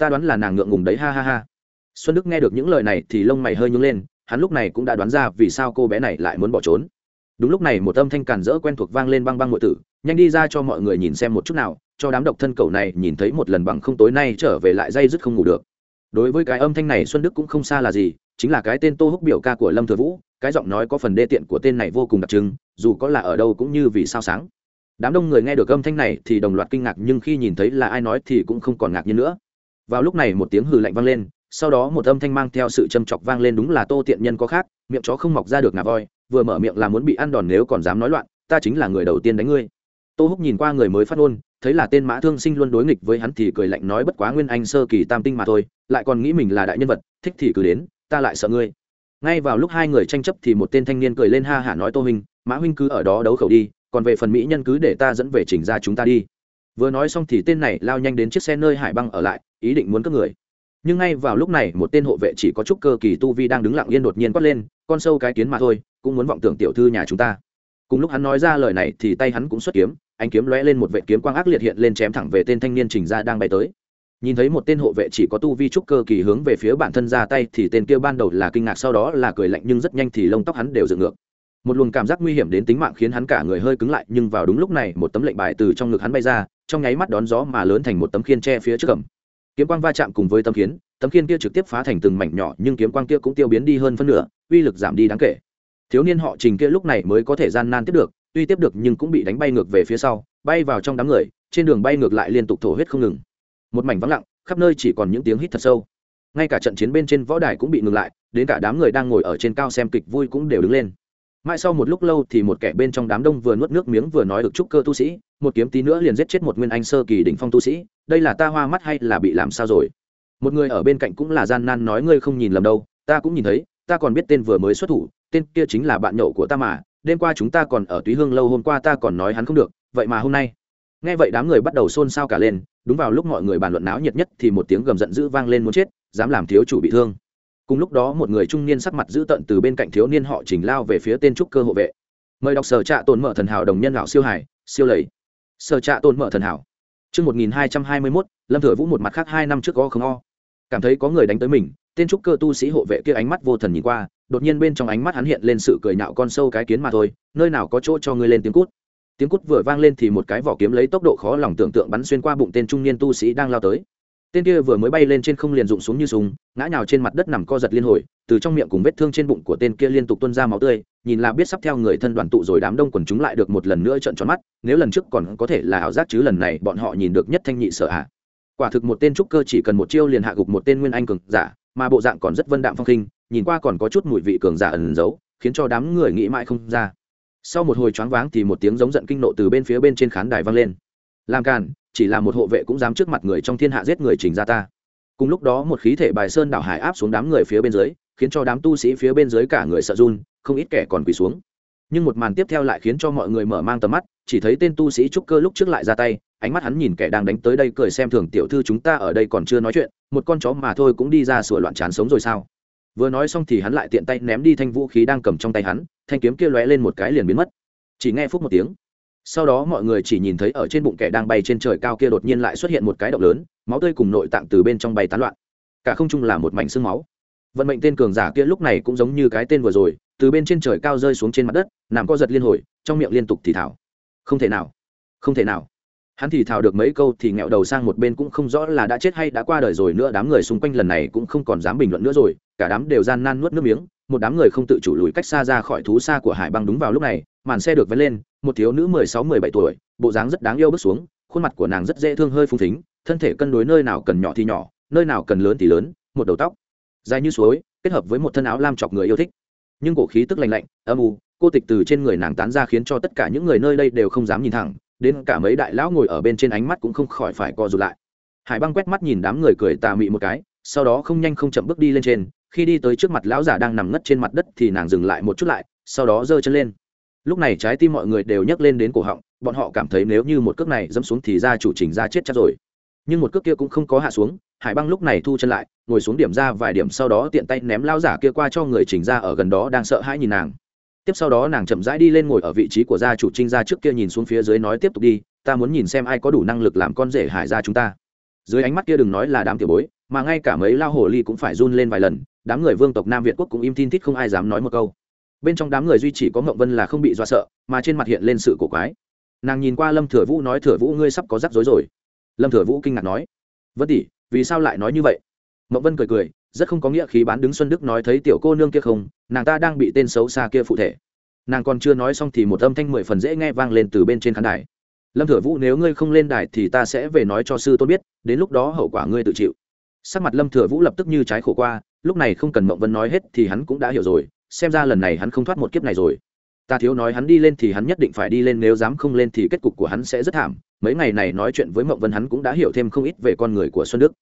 [SPEAKER 1] Ta đoán là nàng ngượng ngùng đấy, ha ha ha. Xuân đức nghe được những lời này thì lông mày hơi nhướng lên, hắn lúc này cũng đã đoán ra vì sao cô bé này lại muốn bỏ trốn. Đúng lúc này một âm thanh càn rỡ quen thuộc vang lên băng băng ngụy tử, nhanh đi ra cho mọi người nhìn xem một chút nào, cho đám độc thân cầu này nhìn thấy một lần bằng không tối nay trở về lại dây dứt không ngủ được. Đối với cái âm thanh này xuân đức cũng không xa là gì, chính là cái tên tô húc biểu ca của lâm thừa vũ, cái giọng nói có phần đê tiện của tên này vô cùng đặc trưng, dù có là ở đâu cũng như vì sao sáng. Đám đông người nghe được âm thanh này thì đồng loạt kinh ngạc, nhưng khi nhìn thấy là ai nói thì cũng không còn ngạc nhiên nữa vào lúc này một tiếng hừ lạnh vang lên, sau đó một âm thanh mang theo sự châm chọc vang lên đúng là tô tiện nhân có khác, miệng chó không mọc ra được ngà voi, vừa mở miệng là muốn bị ăn đòn nếu còn dám nói loạn, ta chính là người đầu tiên đánh ngươi. Tô húc nhìn qua người mới phát ngôn, thấy là tên mã thương sinh luôn đối nghịch với hắn thì cười lạnh nói bất quá nguyên anh sơ kỳ tam tinh mà thôi, lại còn nghĩ mình là đại nhân vật, thích thì cứ đến, ta lại sợ ngươi. Ngay vào lúc hai người tranh chấp thì một tên thanh niên cười lên ha hả nói tô huynh, mã huynh cứ ở đó đấu khẩu đi, còn về phần mỹ nhân cứ để ta dẫn về chỉnh ra chúng ta đi vừa nói xong thì tên này lao nhanh đến chiếc xe nơi hải băng ở lại, ý định muốn cướp người. Nhưng ngay vào lúc này, một tên hộ vệ chỉ có chút cơ kỳ tu vi đang đứng lặng yên đột nhiên quát lên, con sâu cái kiến mà thôi, cũng muốn vọng tưởng tiểu thư nhà chúng ta. Cùng lúc hắn nói ra lời này thì tay hắn cũng xuất kiếm anh kiếm lóe lên một vệ kiếm quang ác liệt hiện lên chém thẳng về tên thanh niên trình ra đang bay tới. Nhìn thấy một tên hộ vệ chỉ có tu vi trúc cơ kỳ hướng về phía bản thân ra tay thì tên kia ban đầu là kinh ngạc, sau đó là cười lạnh nhưng rất nhanh thì lông tóc hắn đều dựng ngược. Một luồng cảm giác nguy hiểm đến tính mạng khiến hắn cả người hơi cứng lại, nhưng vào đúng lúc này, một tấm lệnh bài từ trong ngực hắn bay ra trong nháy mắt đón gió mà lớn thành một tấm khiên che phía trước cầm. Kiếm quang va chạm cùng với tấm khiên tấm khiên kia trực tiếp phá thành từng mảnh nhỏ, nhưng kiếm quang kia cũng tiêu biến đi hơn phân nửa, uy lực giảm đi đáng kể. Thiếu niên họ trình kia lúc này mới có thể gian nan tiếp được, tuy tiếp được nhưng cũng bị đánh bay ngược về phía sau, bay vào trong đám người, trên đường bay ngược lại liên tục thổ huyết không ngừng. Một mảnh vắng lặng, khắp nơi chỉ còn những tiếng hít thật sâu. Ngay cả trận chiến bên trên võ đài cũng bị ngừng lại, đến cả đám người đang ngồi ở trên cao xem kịch vui cũng đều đứng lên. Mãi sau một lúc lâu thì một kẻ bên trong đám đông vừa nuốt nước miếng vừa nói được chúc cơ tu sĩ một kiếm tí nữa liền giết chết một nguyên anh sơ kỳ đỉnh phong tu sĩ, đây là ta hoa mắt hay là bị làm sao rồi? Một người ở bên cạnh cũng là gian nan nói ngươi không nhìn lầm đâu, ta cũng nhìn thấy, ta còn biết tên vừa mới xuất thủ, tên kia chính là bạn nhậu của ta mà, đêm qua chúng ta còn ở túy hương, lâu hôm qua ta còn nói hắn không được, vậy mà hôm nay. Nghe vậy đám người bắt đầu xôn xao cả lên, đúng vào lúc mọi người bàn luận náo nhiệt nhất thì một tiếng gầm giận dữ vang lên muốn chết, dám làm thiếu chủ bị thương. Cùng lúc đó một người trung niên sắc mặt dữ tợn từ bên cạnh thiếu niên họ chỉnh lao về phía tên trúc cơ hộ vệ. Mời đọc sở trạ tồn mở thần hảo đồng nhân lão siêu hải siêu lầy sở trạ tồn mở thần hảo Trước 1221, Lâm Thừa Vũ một mặt khác hai năm trước có không o. Cảm thấy có người đánh tới mình, tên trúc cơ tu sĩ hộ vệ kia ánh mắt vô thần nhìn qua, đột nhiên bên trong ánh mắt hắn hiện lên sự cười nhạo con sâu cái kiến mà thôi, nơi nào có chỗ cho ngươi lên tiếng cút. Tiếng cút vừa vang lên thì một cái vỏ kiếm lấy tốc độ khó lòng tưởng tượng bắn xuyên qua bụng tên trung niên tu sĩ đang lao tới tên kia vừa mới bay lên trên không liền rụng xuống như súng ngã nhào trên mặt đất nằm co giật liên hồi từ trong miệng cùng vết thương trên bụng của tên kia liên tục tuôn ra máu tươi, nhìn là biết sắp theo người thân đoàn tụ rồi đám đông quần chúng lại được một lần nữa trợn tròn mắt, nếu lần trước còn có thể là ảo giác chứ lần này bọn họ nhìn được nhất thanh nhị sợ hạ à. quả thực một tên trúc cơ chỉ cần một chiêu liền hạ gục một tên nguyên anh cường giả, mà bộ dạng còn rất vân đạm phong khinh, nhìn qua còn có chút mùi vị cường giả ẩn giấu, khiến cho đám người nghĩ mãi không ra. Sau một hồi choáng váng thì một tiếng giống giận kinh nộ từ bên phía bên trên khán đài vang lên. Làm càn, chỉ là một hộ vệ cũng dám trước mặt người trong thiên hạ giết người trình ra ta. Cùng lúc đó một khí thể bài sơn đảo hải áp xuống đám người phía bên dưới khiến cho đám tu sĩ phía bên dưới cả người sợ run, không ít kẻ còn quỳ xuống. Nhưng một màn tiếp theo lại khiến cho mọi người mở mang tầm mắt, chỉ thấy tên tu sĩ trúc cơ lúc trước lại ra tay, ánh mắt hắn nhìn kẻ đang đánh tới đây cười xem thường tiểu thư chúng ta ở đây còn chưa nói chuyện, một con chó mà thôi cũng đi ra sửa loạn chán sống rồi sao? Vừa nói xong thì hắn lại tiện tay ném đi thanh vũ khí đang cầm trong tay hắn, thanh kiếm kia lóe lên một cái liền biến mất. Chỉ nghe phúc một tiếng. Sau đó mọi người chỉ nhìn thấy ở trên bụng kẻ đang bay trên trời cao kia đột nhiên lại xuất hiện một cái động lớn, máu tươi cùng nội tạng từ bên trong bay tán loạn. Cả không trung là một mảnh xương máu vận mệnh tên cường giả kia lúc này cũng giống như cái tên vừa rồi, từ bên trên trời cao rơi xuống trên mặt đất, nằm co giật liên hồi, trong miệng liên tục thì thảo không thể nào, không thể nào. Hắn thì thào được mấy câu thì nghẹo đầu sang một bên cũng không rõ là đã chết hay đã qua đời rồi nữa, đám người xung quanh lần này cũng không còn dám bình luận nữa rồi, cả đám đều gian nan nuốt nước miếng, một đám người không tự chủ lùi cách xa ra khỏi thú xa của hải băng đúng vào lúc này, màn xe được vén lên, một thiếu nữ mười sáu, mười bảy tuổi, bộ dáng rất đáng yêu bước xuống, khuôn mặt của nàng rất dễ thương hơi phung thính thân thể cân đối nơi nào cần nhỏ thì nhỏ, nơi nào cần lớn thì lớn, một đầu tóc dài như suối, kết hợp với một thân áo lam chọc người yêu thích. Nhưng cổ khí tức lạnh lạnh, âm u, cô tịch từ trên người nàng tán ra khiến cho tất cả những người nơi đây đều không dám nhìn thẳng, đến cả mấy đại lão ngồi ở bên trên ánh mắt cũng không khỏi phải co rụt lại. Hải băng quét mắt nhìn đám người cười tà mị một cái, sau đó không nhanh không chậm bước đi lên trên, khi đi tới trước mặt lão giả đang nằm ngất trên mặt đất thì nàng dừng lại một chút lại, sau đó giơ chân lên. Lúc này trái tim mọi người đều nhấc lên đến cổ họng, bọn họ cảm thấy nếu như một cước này dẫm xuống thì ra chủ trình ra chết chắc rồi nhưng một cước kia cũng không có hạ xuống, hải băng lúc này thu chân lại, ngồi xuống điểm ra vài điểm sau đó tiện tay ném lao giả kia qua cho người chỉnh ra ở gần đó đang sợ hãi nhìn nàng. Tiếp sau đó nàng chậm rãi đi lên ngồi ở vị trí của gia chủ trinh gia trước kia nhìn xuống phía dưới nói tiếp tục đi, ta muốn nhìn xem ai có đủ năng lực làm con rể hải gia chúng ta. Dưới ánh mắt kia đừng nói là đám tiểu bối, mà ngay cả mấy lao hồ ly cũng phải run lên vài lần, đám người vương tộc nam việt quốc cũng im tin thít không ai dám nói một câu. Bên trong đám người duy chỉ có mộng vân là không bị do sợ, mà trên mặt hiện lên sự cổ quái. Nàng nhìn qua lâm thừa vũ nói, thừa vũ, ngươi sắp có rắc rối rồi lâm thừa vũ kinh ngạc nói, vân tỷ, vì sao lại nói như vậy? Mộng vân cười cười, rất không có nghĩa khí bán đứng xuân đức nói thấy tiểu cô nương kia không, nàng ta đang bị tên xấu xa kia phụ thể. Nàng còn chưa nói xong thì một âm thanh mười phần dễ nghe vang lên từ bên trên khán đài. Lâm thừa vũ, nếu ngươi không lên đài thì ta sẽ về nói cho sư tôn biết, đến lúc đó hậu quả ngươi tự chịu. Sắc mặt lâm thừa vũ lập tức như trái khổ qua, lúc này không cần mộng vân nói hết thì hắn cũng đã hiểu rồi, xem ra lần này hắn không thoát một kiếp này rồi. Ta thiếu nói hắn đi lên thì hắn nhất định phải đi lên, nếu dám không lên thì kết cục của hắn sẽ rất thảm mấy ngày này nói chuyện với mộng vân hắn cũng đã hiểu thêm không ít về con người của xuân đức.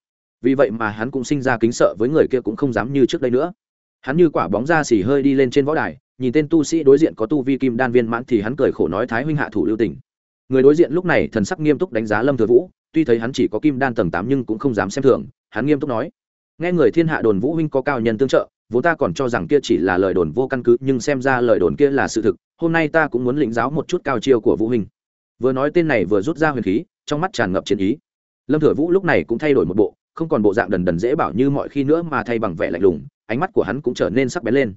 [SPEAKER 1] Vì vậy mà hắn cũng sinh ra kính sợ với người kia cũng không dám như trước đây nữa. Hắn như quả bóng ra xỉ hơi đi lên trên võ đài, nhìn tên tu sĩ đối diện có tu vi kim đan viên mãn thì hắn cười khổ nói thái huynh hạ thủ lưu tình. Người đối diện lúc này thần sắc nghiêm túc đánh giá lâm thừa vũ, tuy thấy hắn chỉ có kim đan tầng tám nhưng cũng không dám xem thường, hắn nghiêm túc nói, nghe người thiên hạ đồn vũ huynh có cao nhân tương trợ, vốn ta còn cho rằng kia chỉ là lời đồn vô căn cứ, nhưng xem ra lời đồn kia là sự thực, hôm nay ta cũng muốn lĩnh giáo một chút cao chiêu của vũ huynh vừa nói tên này vừa rút ra huyền khí, trong mắt tràn ngập chiến ý. Lâm thừa vũ lúc này cũng thay đổi một bộ, không còn bộ dạng đần đần dễ bảo như mọi khi nữa mà thay bằng vẻ lạnh lùng, ánh mắt của hắn cũng trở nên sắc bén lên.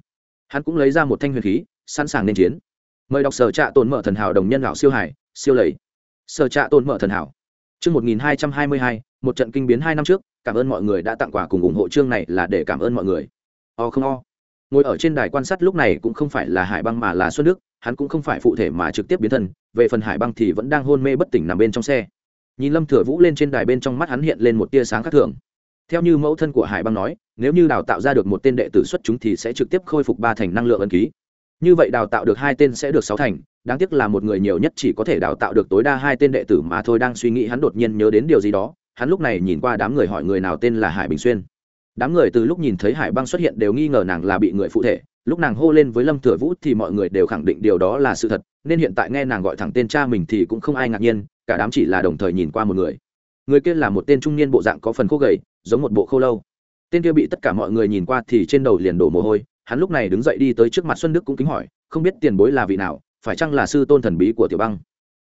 [SPEAKER 1] Hắn cũng lấy ra một thanh huyền khí, sẵn sàng nên chiến. Mời đọc sở trạ tồn mở thần hảo đồng nhân lão siêu hải, siêu lầy. Sở trạ tồn mở thần hảo. Chương một nghìn hai trăm hai mươi hai, một trận kinh biến hai năm trước, cảm ơn mọi người đã tặng quà cùng ủng hộ chương này là để cảm ơn mọi người. O không o. Ngồi ở trên đài quan sát lúc này cũng không phải là hải băng mà là xuân đức hắn cũng không phải phụ thể mà trực tiếp biến thân, về phần hải băng thì vẫn đang hôn mê bất tỉnh nằm bên trong xe. Nhìn lâm thừa vũ lên trên đài bên trong mắt hắn hiện lên một tia sáng khác thường. Theo như mẫu thân của hải băng nói, nếu như đào tạo ra được một tên đệ tử xuất chúng thì sẽ trực tiếp khôi phục ba thành năng lượng ân ký. Như vậy đào tạo được hai tên sẽ được sáu thành, đáng tiếc là một người nhiều nhất chỉ có thể đào tạo được tối đa hai tên đệ tử mà thôi. Đang suy nghĩ, hắn đột nhiên nhớ đến điều gì đó, hắn lúc này nhìn qua đám người hỏi người nào tên là hải bình xuyên. Đám người từ lúc nhìn thấy hải băng xuất hiện đều nghi ngờ nàng là bị người phụ thể lúc nàng hô lên với lâm thừa vũ thì mọi người đều khẳng định điều đó là sự thật, nên hiện tại nghe nàng gọi thẳng tên cha mình thì cũng không ai ngạc nhiên, cả đám chỉ là đồng thời nhìn qua một người. Người kia là một tên trung niên bộ dạng có phần khô gầy, giống một bộ khô lâu. Tên kia bị tất cả mọi người nhìn qua thì trên đầu liền đổ mồ hôi, hắn lúc này đứng dậy đi tới trước mặt xuân đức cũng kính hỏi, không biết tiền bối là vị nào, phải chăng là sư tôn thần bí của tiểu băng?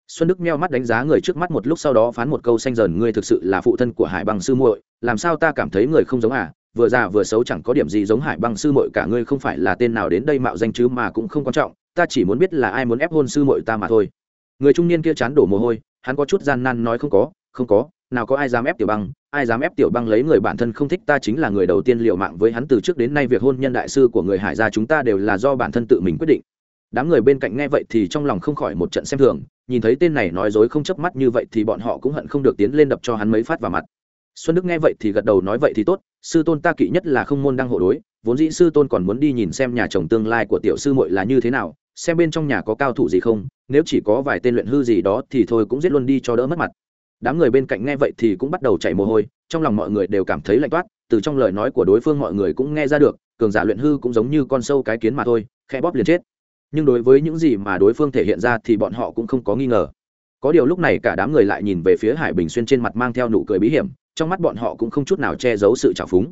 [SPEAKER 1] Xuân đức meo mắt đánh giá người trước mắt một lúc sau đó phán một câu xanh dần, ngươi thực sự là phụ thân của hải băng sư muội, làm sao ta cảm thấy người không giống à? Vừa già vừa xấu chẳng có điểm gì giống hải băng sư muội cả ngươi không phải là tên nào đến đây mạo danh chứ mà cũng không quan trọng, ta chỉ muốn biết là ai muốn ép hôn sư muội ta mà thôi. Người trung niên kia chán đổ mồ hôi, hắn có chút gian nan nói không có không có, nào có ai dám ép tiểu băng, ai dám ép tiểu băng lấy người bản thân không thích ta chính là người đầu tiên liệu mạng với hắn từ trước đến nay việc hôn nhân đại sư của người hải gia chúng ta đều là do bản thân tự mình quyết định. Đám người bên cạnh nghe vậy thì trong lòng không khỏi một trận xem thường, nhìn thấy tên này nói dối không chớp mắt như vậy thì bọn họ cũng hận không được tiến lên đập cho hắn mấy phát vào mặt. Xuân đức nghe vậy thì gật đầu nói vậy thì tốt sư tôn ta kỵ nhất là không môn đăng hộ đối, vốn dĩ sư tôn còn muốn đi nhìn xem nhà chồng tương lai của tiểu sư muội là như thế nào, xem bên trong nhà có cao thủ gì không, nếu chỉ có vài tên luyện hư gì đó thì thôi cũng giết luôn đi cho đỡ mất mặt. Đám người bên cạnh nghe vậy thì cũng bắt đầu chảy mồ hôi, trong lòng mọi người đều cảm thấy lạnh toát, từ trong lời nói của đối phương mọi người cũng nghe ra được, cường giả luyện hư cũng giống như con sâu cái kiến mà thôi khe bóp liền chết. Nhưng đối với những gì mà đối phương thể hiện ra thì bọn họ cũng không có nghi ngờ có điều lúc này cả đám người lại nhìn về phía hải bình xuyên trên mặt mang theo nụ cười bí hiểm, trong mắt bọn họ cũng không chút nào che giấu sự trào phúng.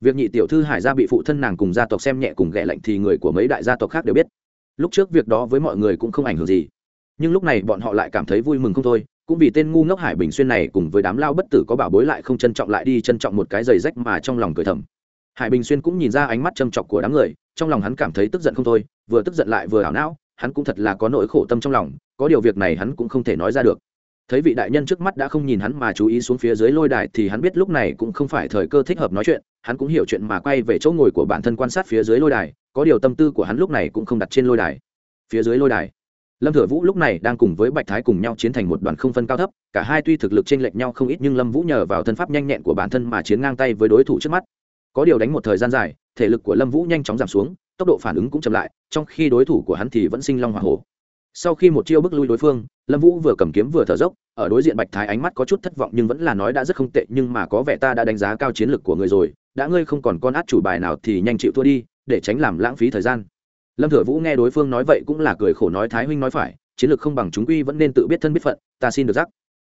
[SPEAKER 1] Việc nhị tiểu thư hải gia bị phụ thân nàng cùng gia tộc xem nhẹ cùng ghẻ lạnh thì người của mấy đại gia tộc khác đều biết. Lúc trước việc đó với mọi người cũng không ảnh hưởng gì. Nhưng lúc này bọn họ lại cảm thấy vui mừng không thôi, cũng vì tên ngu ngốc hải bình xuyên này cùng với đám lao bất tử có bảo bối lại không trân trọng lại đi trân trọng một cái giày rách mà trong lòng cười thầm. Hải bình xuyên cũng nhìn ra ánh mắt châm chọc của đám người, trong lòng hắn cảm thấy tức giận không thôi, vừa tức giận lại vừa ảo não hắn cũng thật là có nỗi khổ tâm trong lòng, có điều việc này hắn cũng không thể nói ra được. Thấy vị đại nhân trước mắt đã không nhìn hắn mà chú ý xuống phía dưới lôi đài thì hắn biết lúc này cũng không phải thời cơ thích hợp nói chuyện, hắn cũng hiểu chuyện mà quay về chỗ ngồi của bản thân quan sát phía dưới lôi đài, có điều tâm tư của hắn lúc này cũng không đặt trên lôi đài. Phía dưới lôi đài, lâm thừa vũ lúc này đang cùng với bạch thái cùng nhau chiến thành một đoàn không phân cao thấp, cả hai tuy thực lực t r ê n lệch nhau không ít nhưng lâm vũ nhờ vào thân pháp nhanh nhẹn của bản thân mà chiến ngang tay với đối thủ trước mắt. Có điều đánh một thời gian dài, thể lực của lâm vũ nhanh chóng giảm xuống tốc độ phản ứng cũng chậm lại, trong khi đối thủ của hắn thì vẫn sinh long h o hổ. Sau khi một chiêu bước lui đối phương, lâm vũ vừa cầm kiếm vừa thở dốc, ở đối diện bạch thái ánh mắt có chút thất vọng nhưng vẫn là nói đã rất không tệ, nhưng mà có vẻ ta đã đánh giá cao chiến lược của người rồi, đã ngươi không còn con át chủ bài nào thì nhanh chịu thua đi, để tránh làm lãng phí thời gian. Lâm thừa vũ nghe đối phương nói vậy cũng là cười khổ nói thái huynh nói phải, chiến lược không bằng chúng quy vẫn nên tự biết thân biết phận, ta xin được giác.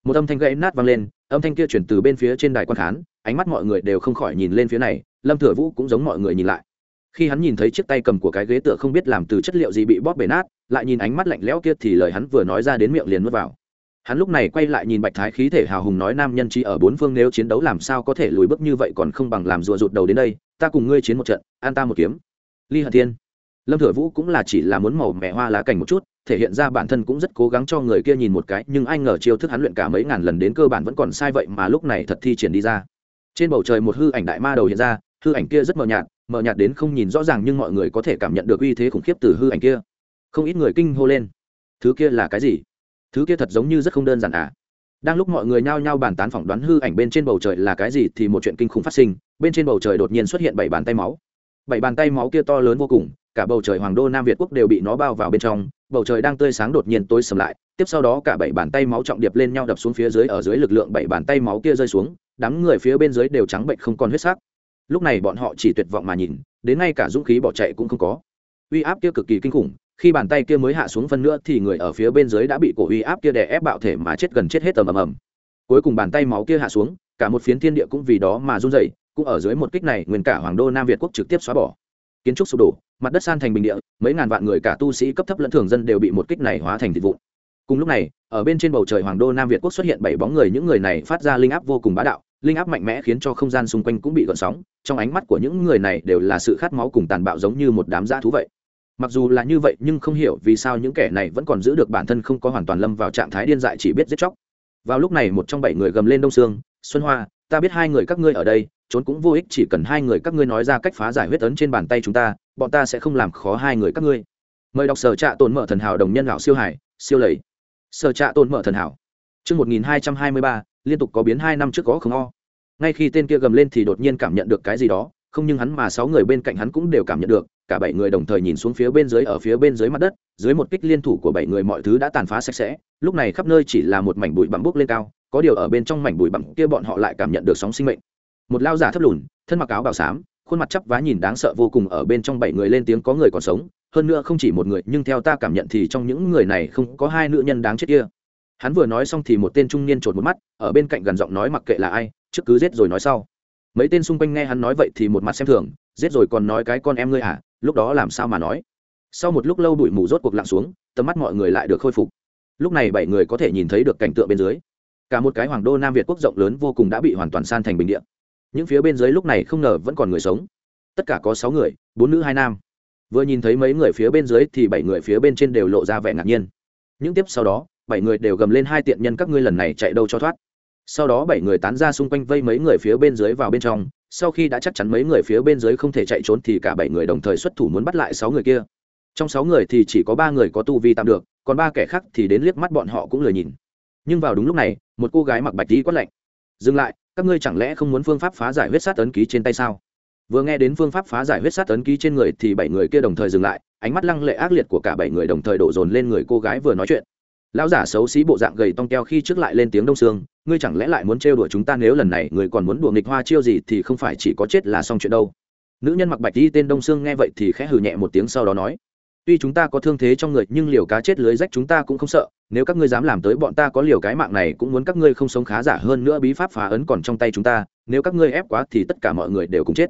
[SPEAKER 1] Một âm thanh gãy nát vang lên, âm thanh kia chuyển từ bên phía trên đài quan khán, ánh mắt mọi người đều không khỏi nhìn lên phía này, lâm thừa vũ cũng giống mọi người nhìn lại khi hắn nhìn thấy chiếc tay cầm của cái ghế tựa không biết làm từ chất liệu gì bị bóp bể nát, lại nhìn ánh mắt lạnh lẽo kia thì lời hắn vừa nói ra đến miệng liền nuốt vào. Hắn lúc này quay lại nhìn bạch thái khí thể hào hùng nói nam nhân trí ở bốn phương nếu chiến đấu làm sao có thể lùi bước như vậy còn không bằng làm rùa rụt đầu đến đây, ta cùng ngươi chiến một trận, an ta một kiếm. Ly hận thiên. Lâm thừa vũ cũng là chỉ là muốn màu mẹ hoa lá cảnh một chút, thể hiện ra bản thân cũng rất cố gắng cho người kia nhìn một cái, nhưng ai ngờ chiêu thức hắn luyện cả mấy ngàn lần đến cơ bản vẫn còn sai vậy mà lúc này thật thi triển đi ra. Trên bầu trời một hư ảnh đại ma đầu hiện ra hư ảnh kia rất mờ nhạt mờ nhạt đến không nhìn rõ ràng nhưng mọi người có thể cảm nhận được uy thế khủng khiếp từ hư ảnh kia. Không ít người kinh hô lên. Thứ kia là cái gì? Thứ kia thật giống như rất không đơn giản à? Đang lúc mọi người nhao nhao bàn tán phỏng đoán hư ảnh bên trên bầu trời là cái gì thì một chuyện kinh khủng phát sinh, bên trên bầu trời đột nhiên xuất hiện bảy bàn tay máu. Bảy bàn tay máu kia to lớn vô cùng, cả bầu trời hoàng đô nam việt quốc đều bị nó bao vào bên trong, bầu trời đang tươi sáng đột nhiên tối sầm lại, tiếp sau đó cả bảy bàn tay máu trọng điệp lên nhau đập xuống phía dưới, ở dưới lực lượng bảy bàn tay máu kia rơi xuống, đám người phía bên dưới đều trắng bệnh không còn huyết sắc lúc này bọn họ chỉ tuyệt vọng mà nhìn, đến ngay cả dũng khí bỏ chạy cũng không có. Uy áp kia cực kỳ kinh khủng, khi bàn tay kia mới hạ xuống phân nữa thì người ở phía bên dưới đã bị cổ uy áp kia đè ép bạo thể mà chết gần chết hết tầm ầm ầm. Cuối cùng bàn tay máu kia hạ xuống, cả một phiến thiên địa cũng vì đó mà run rẩy, cũng ở dưới một kích này, nguyên cả hoàng đô nam việt quốc trực tiếp xóa bỏ. Kiến trúc sụp đổ, mặt đất san thành bình địa, mấy ngàn vạn người cả tu sĩ cấp thấp lẫn thường dân đều bị một kích này hóa thành thịt vụn. Cùng lúc này, ở bên trên bầu trời hoàng đô nam việt quốc xuất hiện bảy bóng người, những người này phát ra linh áp vô cùng bá đạo linh áp mạnh mẽ khiến cho không gian xung quanh cũng bị gợn sóng, trong ánh mắt của những người này đều là sự khát máu cùng tàn bạo giống như một đám dã thú vậy. Mặc dù là như vậy nhưng không hiểu vì sao những kẻ này vẫn còn giữ được bản thân không có hoàn toàn lâm vào trạng thái điên dại chỉ biết giết chóc. Vào lúc này một trong bảy người gầm lên đông sương xuân hoa, ta biết hai người các ngươi ở đây, trốn cũng vô ích, chỉ cần hai người các ngươi nói ra cách phá giải huyết ấn trên bàn tay chúng ta, bọn ta sẽ không làm khó hai người các ngươi. Mời đọc sở trạ tồn mở thần hảo đồng nhân lão siêu hải, siêu lầy. Sở trạ tồn mở thần hảo. Chương một nghìn hai trăm hai mươi ba liên tục có biến hai năm trước có không o. Ngay khi tên kia gầm lên thì đột nhiên cảm nhận được cái gì đó, không nhưng hắn mà sáu người bên cạnh hắn cũng đều cảm nhận được, cả bảy người đồng thời nhìn xuống phía bên dưới ở phía bên dưới mặt đất, dưới một kích liên thủ của bảy người mọi thứ đã tàn phá sạch sẽ, lúc này khắp nơi chỉ là một mảnh bụi bặm bốc lên cao, có điều ở bên trong mảnh bụi bặm kia bọn họ lại cảm nhận được sóng sinh mệnh. Một lao giả thấp lùn, thân mặc áo bào xám, khuôn mặt chắp vá nhìn đáng sợ vô cùng ở bên trong bảy người lên tiếng có người còn sống, hơn nữa không chỉ một người, nhưng theo ta cảm nhận thì trong những người này không có hai nữ nhân đáng chết kia hắn vừa nói xong thì một tên trung niên trột một mắt, ở bên cạnh gần giọng nói mặc kệ là ai, trước cứ giết rồi nói sau. Mấy tên xung quanh nghe hắn nói vậy thì một mặt xem thường, giết rồi còn nói cái con em ngươi à lúc đó làm sao mà nói. Sau một lúc lâu bụi mù rốt cuộc lặng xuống, tầm mắt mọi người lại được khôi phục. Lúc này bảy người có thể nhìn thấy được cảnh tượng bên dưới. Cả một cái hoàng đô nam việt quốc rộng lớn vô cùng đã bị hoàn toàn san thành bình địa. Những phía bên dưới lúc này không ngờ vẫn còn người sống. Tất cả có sáu người, bốn nữ hai nam. Vừa nhìn thấy mấy người phía bên dưới thì bảy người phía bên trên đều lộ ra vẻ ngạc nhiên. Những tiếp sau đó bảy người đều gầm lên hai tiện nhân các ngươi lần này chạy đâu cho thoát. Sau đó bảy người tán ra xung quanh vây mấy người phía bên dưới vào bên trong, sau khi đã chắc chắn mấy người phía bên dưới không thể chạy trốn thì cả bảy người đồng thời xuất thủ muốn bắt lại sáu người kia. Trong sáu người thì chỉ có ba người có tu vi tạm được, còn ba kẻ khác thì đến liếc mắt bọn họ cũng lười nhìn. Nhưng vào đúng lúc này, một cô gái mặc bạch đi quát lạnh. Dừng lại, các ngươi chẳng lẽ không muốn phương pháp phá giải huyết sát ấn ký trên tay sao? Vừa nghe đến phương pháp phá giải huyết sát ấn ký trên người thì bảy người kia đồng thời dừng lại, ánh mắt lăng lệ ác liệt của cả bảy người đồng thời đổ dồn lên người cô gái vừa nói chuyện lão giả xấu xí bộ dạng gầy tong keo khi trước lại lên tiếng đông sương, ngươi chẳng lẽ lại muốn trêu đuổi chúng ta nếu lần này người còn muốn đùa nghịch hoa chiêu gì thì không phải chỉ có chết là xong chuyện đâu. Nữ nhân mặc bạch đi tên đông sương nghe vậy thì khẽ hừ nhẹ một tiếng sau đó nói, tuy chúng ta có thương thế trong người, nhưng liều cá chết lưới rách chúng ta cũng không sợ, nếu các ngươi dám làm tới bọn ta có liều cái mạng này cũng muốn các ngươi không sống khá giả hơn nữa bí pháp phá ấn còn trong tay chúng ta, nếu các ngươi ép quá thì tất cả mọi người đều cùng chết.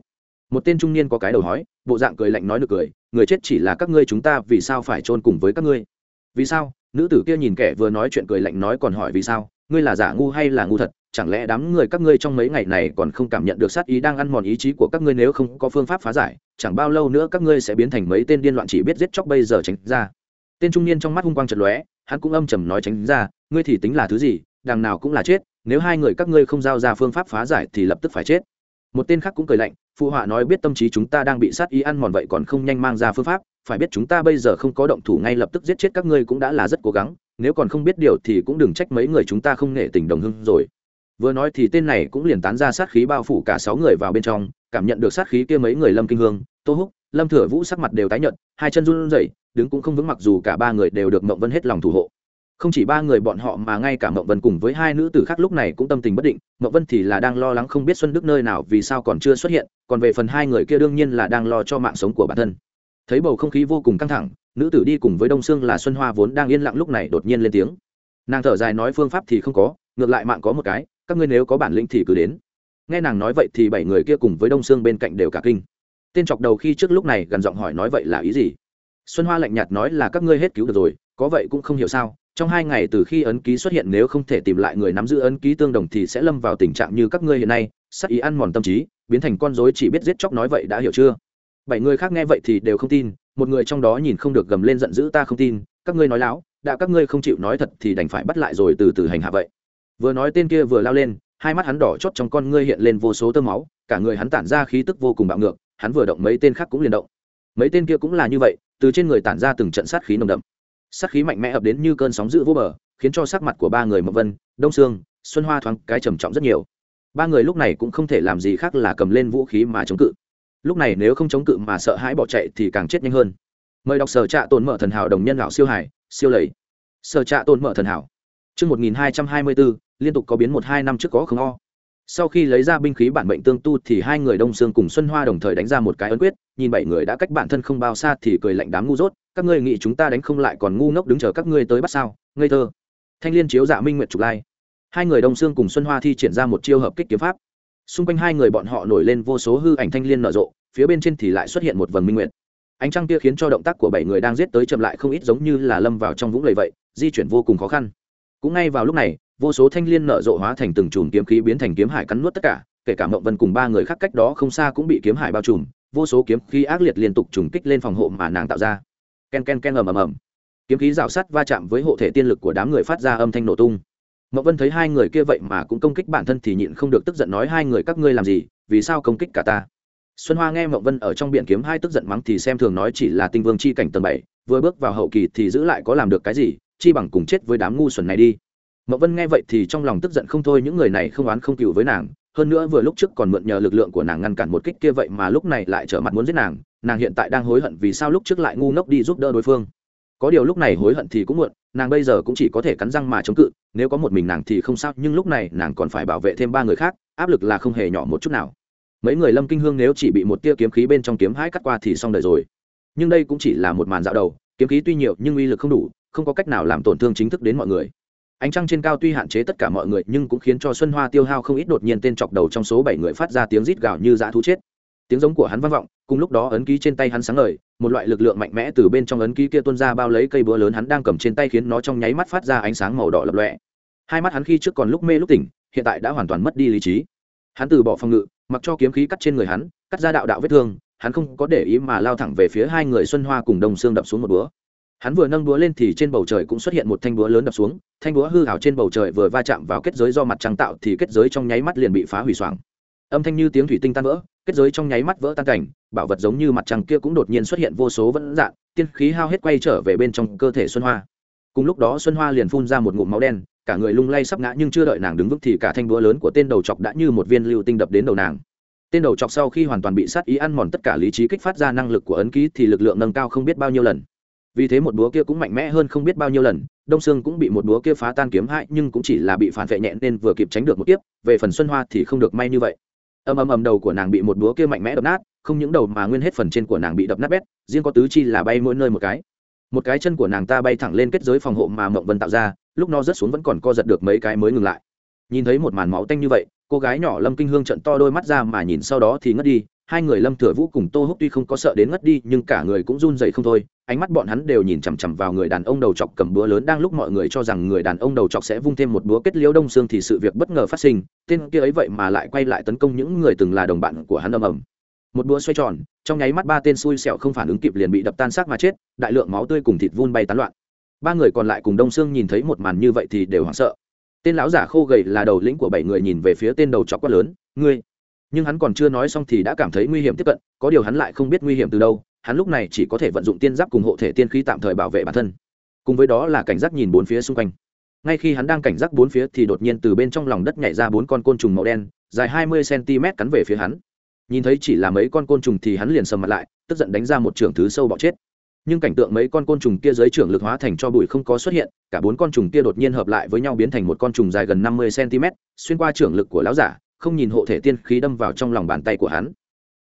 [SPEAKER 1] Một tên trung niên có cái đầu hói, bộ dạng cười lạnh nói được cười, người chết chỉ là các ngươi chúng ta, vì sao phải chôn cùng với các ngươi? Vì sao? Nữ tử kia nhìn kẻ vừa nói chuyện cười lạnh nói còn hỏi vì sao, ngươi là giả ngu hay là ngu thật, chẳng lẽ đám người các ngươi trong mấy ngày này còn không cảm nhận được sát ý đang ăn mòn ý chí của các ngươi nếu không có phương pháp phá giải, chẳng bao lâu nữa các ngươi sẽ biến thành mấy tên điên loạn chỉ biết giết chóc bây giờ tránh ra. Tên trung niên trong mắt hung quang chật lóe, hắn cũng âm trầm nói tránh ra, ngươi thì tính là thứ gì, đằng nào cũng là chết, nếu hai người các ngươi không giao ra phương pháp phá giải thì lập tức phải chết. Một tên khác cũng cười lạnh, phụ họa nói biết tâm trí chúng ta đang bị sát ý ăn mòn vậy còn không nhanh mang ra phương pháp phải biết chúng ta bây giờ không có động thủ ngay lập tức giết chết các ngươi cũng đã là rất cố gắng, nếu còn không biết điều thì cũng đừng trách mấy người chúng ta không nghệ tình đồng hưng rồi. Vừa nói thì tên này cũng liền tán ra sát khí bao phủ cả sáu người vào bên trong, cảm nhận được sát khí kia mấy người lâm kinh hương, tô húc, lâm thừa vũ sắc mặt đều tái nhợt, hai chân run rẩy, đứng cũng không vững mặc dù cả ba người đều được mộng vân hết lòng thủ hộ. Không chỉ ba người bọn họ mà ngay cả mộng vân cùng với hai nữ tử khác lúc này cũng tâm tình bất định, mộng vân thì là đang lo lắng không biết xuân đức nơi nào vì sao còn chưa xuất hiện, còn về phần hai người kia đương nhiên là đang lo cho mạng sống của bản thân thấy bầu không khí vô cùng căng thẳng, nữ tử đi cùng với đông sương là xuân hoa vốn đang yên lặng lúc này đột nhiên lên tiếng. Nàng thở dài nói phương pháp thì không có, ngược lại mạng có một cái, các ngươi nếu có bản lĩnh thì cứ đến. Nghe nàng nói vậy thì bảy người kia cùng với đông sương bên cạnh đều cả kinh. Tên chọc đầu khi trước lúc này gần giọng hỏi nói vậy là ý gì? Xuân hoa lạnh nhạt nói là các ngươi hết cứu được rồi, có vậy cũng không hiểu sao, trong hai ngày từ khi ấn ký xuất hiện nếu không thể tìm lại người nắm giữ ấn ký tương đồng thì sẽ lâm vào tình trạng như các ngươi hiện nay, sắc ý ăn mòn tâm trí, biến thành con dối chỉ biết giết chóc nói vậy đã hiểu chưa? Bảy người khác nghe vậy thì đều không tin, một người trong đó nhìn không được gầm lên giận dữ, ta không tin, các ngươi nói láo, đã các ngươi không chịu nói thật thì đành phải bắt lại rồi từ từ hành hạ vậy. Vừa nói tên kia vừa lao lên, hai mắt hắn đỏ chót trong con ngươi hiện lên vô số tơ máu, cả người hắn tản ra khí tức vô cùng bạo ngược, hắn vừa động mấy tên khác cũng liền động. Mấy tên kia cũng là như vậy, từ trên người tản ra từng trận sát khí nồng đậm. Sát khí mạnh mẽ ập đến như cơn sóng dữ vô bờ, khiến cho sắc mặt của ba người mậu vân, đông sương, xuân hoa thoáng cái trầm trọng rất nhiều. Ba người lúc này cũng không thể làm gì khác là cầm lên vũ khí mà chống cự lúc này nếu không chống cự mà sợ hãi bỏ chạy thì càng chết nhanh hơn. Mời đọc sở trạ tồn mở thần hảo đồng nhân lão siêu hải, siêu lầy. Sở trạ tồn mở thần hảo. Chương một nghìn hai trăm hai mươi bốn liên tục có biến một hai năm trước có không o. Sau khi lấy ra binh khí bản mệnh tương tu thì hai người đông sương cùng xuân hoa đồng thời đánh ra một cái ấn quyết, nhìn bảy người đã cách bản thân không bao xa thì cười lạnh đám ngu dốt, các ngươi nghĩ chúng ta đánh không lại còn ngu ngốc đứng chờ các ngươi tới bắt sao? Ngây thơ. Thanh liên chiếu dạ minh nguyệt trục lai. Hai người đông sương cùng xuân hoa thi triển ra một chiêu hợp kích kiếm pháp xung quanh hai người bọn họ nổi lên vô số hư ảnh thanh liên nở rộ, phía bên trên thì lại xuất hiện một vầng minh nguyện. ánh trăng kia khiến cho động tác của bảy người đang giết tới chậm lại không ít giống như là lâm vào trong vũng lầy vậy, di chuyển vô cùng khó khăn. Cũng ngay vào lúc này, vô số thanh liên nở rộ hóa thành từng chùm kiếm khí biến thành kiếm hải cắn nuốt tất cả, kể cả mộng vân cùng ba người khác cách đó không xa cũng bị kiếm hải bao trùm, vô số kiếm khí ác liệt liên tục trùng kích lên phòng hộ mà nàng tạo ra. Ken ken ken ầm ầm ầm. Kiếm khí rào sắt va chạm với hộ thể tiên lực của đám người phát ra âm thanh nổ tung mậu vân thấy hai người kia vậy mà cũng công kích bản thân thì nhịn không được tức giận nói, hai người các ngươi làm gì? Vì sao công kích cả ta? Xuân hoa nghe mậu vân ở trong biển kiếm hai tức giận mắng thì xem thường nói chỉ là tinh vương chi cảnh tầng bảy, vừa bước vào hậu kỳ thì giữ lại có làm được cái gì? Chi bằng cùng chết với đám ngu xuẩn này đi. Mậu vân nghe vậy thì trong lòng tức giận không thôi, những người này không oán không cựu với nàng. Hơn nữa vừa lúc trước còn mượn nhờ lực lượng của nàng ngăn cản một kích kia vậy mà lúc này lại trở mặt muốn giết nàng. Nàng hiện tại đang hối hận vì sao lúc trước lại ngu ngốc đi giúp đỡ đối phương có điều lúc này hối hận thì cũng muộn, nàng bây giờ cũng chỉ có thể cắn răng mà chống cự, nếu có một mình nàng thì không sao, nhưng lúc này nàng còn phải bảo vệ thêm ba người khác, áp lực là không hề nhỏ một chút nào. Mấy người lâm kinh hương nếu chỉ bị một tia kiếm khí bên trong kiếm hãi cắt qua thì xong đời rồi. Nhưng đây cũng chỉ là một màn dạo đầu, kiếm khí tuy nhiều nhưng uy lực không đủ, không có cách nào làm tổn thương chính thức đến mọi người. Ánh trăng trên cao tuy hạn chế tất cả mọi người, nhưng cũng khiến cho xuân hoa tiêu hao không ít, đột nhiên tên chọc đầu trong số bảy người phát ra tiếng rít gào như dã thú chết tiếng giống của hắn vang vọng, cùng lúc đó ấn ký trên tay hắn sáng ngời, một loại lực lượng mạnh mẽ từ bên trong ấn ký kia tuôn ra bao lấy cây búa lớn hắn đang cầm trên tay khiến nó trong nháy mắt phát ra ánh sáng màu đỏ lập lọe hai mắt hắn khi trước còn lúc mê lúc tỉnh, hiện tại đã hoàn toàn mất đi lý trí. Hắn từ bỏ phòng ngự, mặc cho kiếm khí cắt trên người hắn, cắt ra đạo đạo vết thương, hắn không có để ý mà lao thẳng về phía hai người xuân hoa cùng đồng xương đập xuống một búa. Hắn vừa nâng búa lên thì trên bầu trời cũng xuất hiện một thanh búa lớn đập xuống, thanh búa hư hào trên bầu trời vừa va chạm vào kết giới do mặt trăng tạo thì kết giới trong nháy mắt liền bị phá hủy xoàng âm thanh như tiếng thủy tinh tan vỡ kết giới trong nháy mắt vỡ tan cảnh, bảo vật giống như mặt trăng kia cũng đột nhiên xuất hiện vô số vẫn dạng, tiên khí hao hết quay trở về bên trong cơ thể xuân hoa. Cùng lúc đó xuân hoa liền phun ra một ngụm máu đen, cả người lung lay sắp ngã nhưng chưa đợi nàng đứng vững thì cả thanh búa lớn của tên đầu chọc đã như một viên lưu tinh đập đến đầu nàng. Tên đầu chọc sau khi hoàn toàn bị sát ý ăn mòn tất cả lý trí kích phát ra năng lực của ấn ký thì lực lượng nâng cao không biết bao nhiêu lần. Vì thế một búa kia cũng mạnh mẽ hơn không biết bao nhiêu lần, đông sương cũng bị một búa kia phá tan kiếm hại nhưng cũng chỉ là bị phản vệ nhẹ nên vừa kịp tránh được một tiếp về phần xuân hoa thì không được may như vậy ầm ầm ầm đầu của nàng bị một búa kia mạnh mẽ đập nát, không những đầu mà nguyên hết phần trên của nàng bị đập nát bét, riêng có tứ chi là bay mỗi nơi một cái. Một cái chân của nàng ta bay thẳng lên kết giới phòng hộ mà mộng vân tạo ra, lúc nó rớt xuống vẫn còn co giật được mấy cái mới ngừng lại. Nhìn thấy một màn máu tanh như vậy, cô gái nhỏ lâm kinh hương trận to đôi mắt ra mà nhìn sau đó thì ngất đi, hai người lâm thừa vũ cùng tô húc tuy không có sợ đến ngất đi, nhưng cả người cũng run dậy không thôi ánh mắt bọn hắn đều nhìn chằm chằm vào người đàn ông đầu chọc cầm búa lớn đang lúc mọi người cho rằng người đàn ông đầu chọc sẽ vung thêm một búa kết liễu đông xương thì sự việc bất ngờ phát sinh. Tên kia ấy vậy mà lại quay lại tấn công những người từng là đồng bạn của hắn ầm ầm. Một búa xoay tròn, trong nháy mắt ba tên xui xẻo không phản ứng kịp liền bị đập tan xác mà chết, đại lượng máu tươi cùng thịt vun bay tán loạn. Ba người còn lại cùng đông xương nhìn thấy một màn như vậy thì đều hoảng sợ. Tên lão giả khô gầy là đầu lĩnh của bảy người nhìn về phía tên đầu chọc quát lớn, ngươi! Nhưng hắn còn chưa nói xong thì đã cảm thấy nguy hiểm tiếp cận, có điều hắn lại không biết nguy hiểm từ đâu hắn lúc này chỉ có thể vận dụng tiên giáp cùng hộ thể tiên khí tạm thời bảo vệ bản thân. Cùng với đó là cảnh giác nhìn bốn phía xung quanh. Ngay khi hắn đang cảnh giác bốn phía thì đột nhiên từ bên trong lòng đất nhảy ra bốn con côn trùng màu đen, dài hai mươi cm cắn về phía hắn. Nhìn thấy chỉ là mấy con côn trùng thì hắn liền sầm mặt lại, tức giận đánh ra một trưởng thứ sâu bọ chết. Nhưng cảnh tượng mấy con côn trùng kia dưới trưởng lực hóa thành cho bụi không có xuất hiện, cả bốn con trùng kia đột nhiên hợp lại với nhau biến thành một con trùng dài gần năm mươi cm xuyên qua trưởng lực của lão giả, không nhìn hộ thể tiên khí đâm vào trong lòng bàn tay của hắn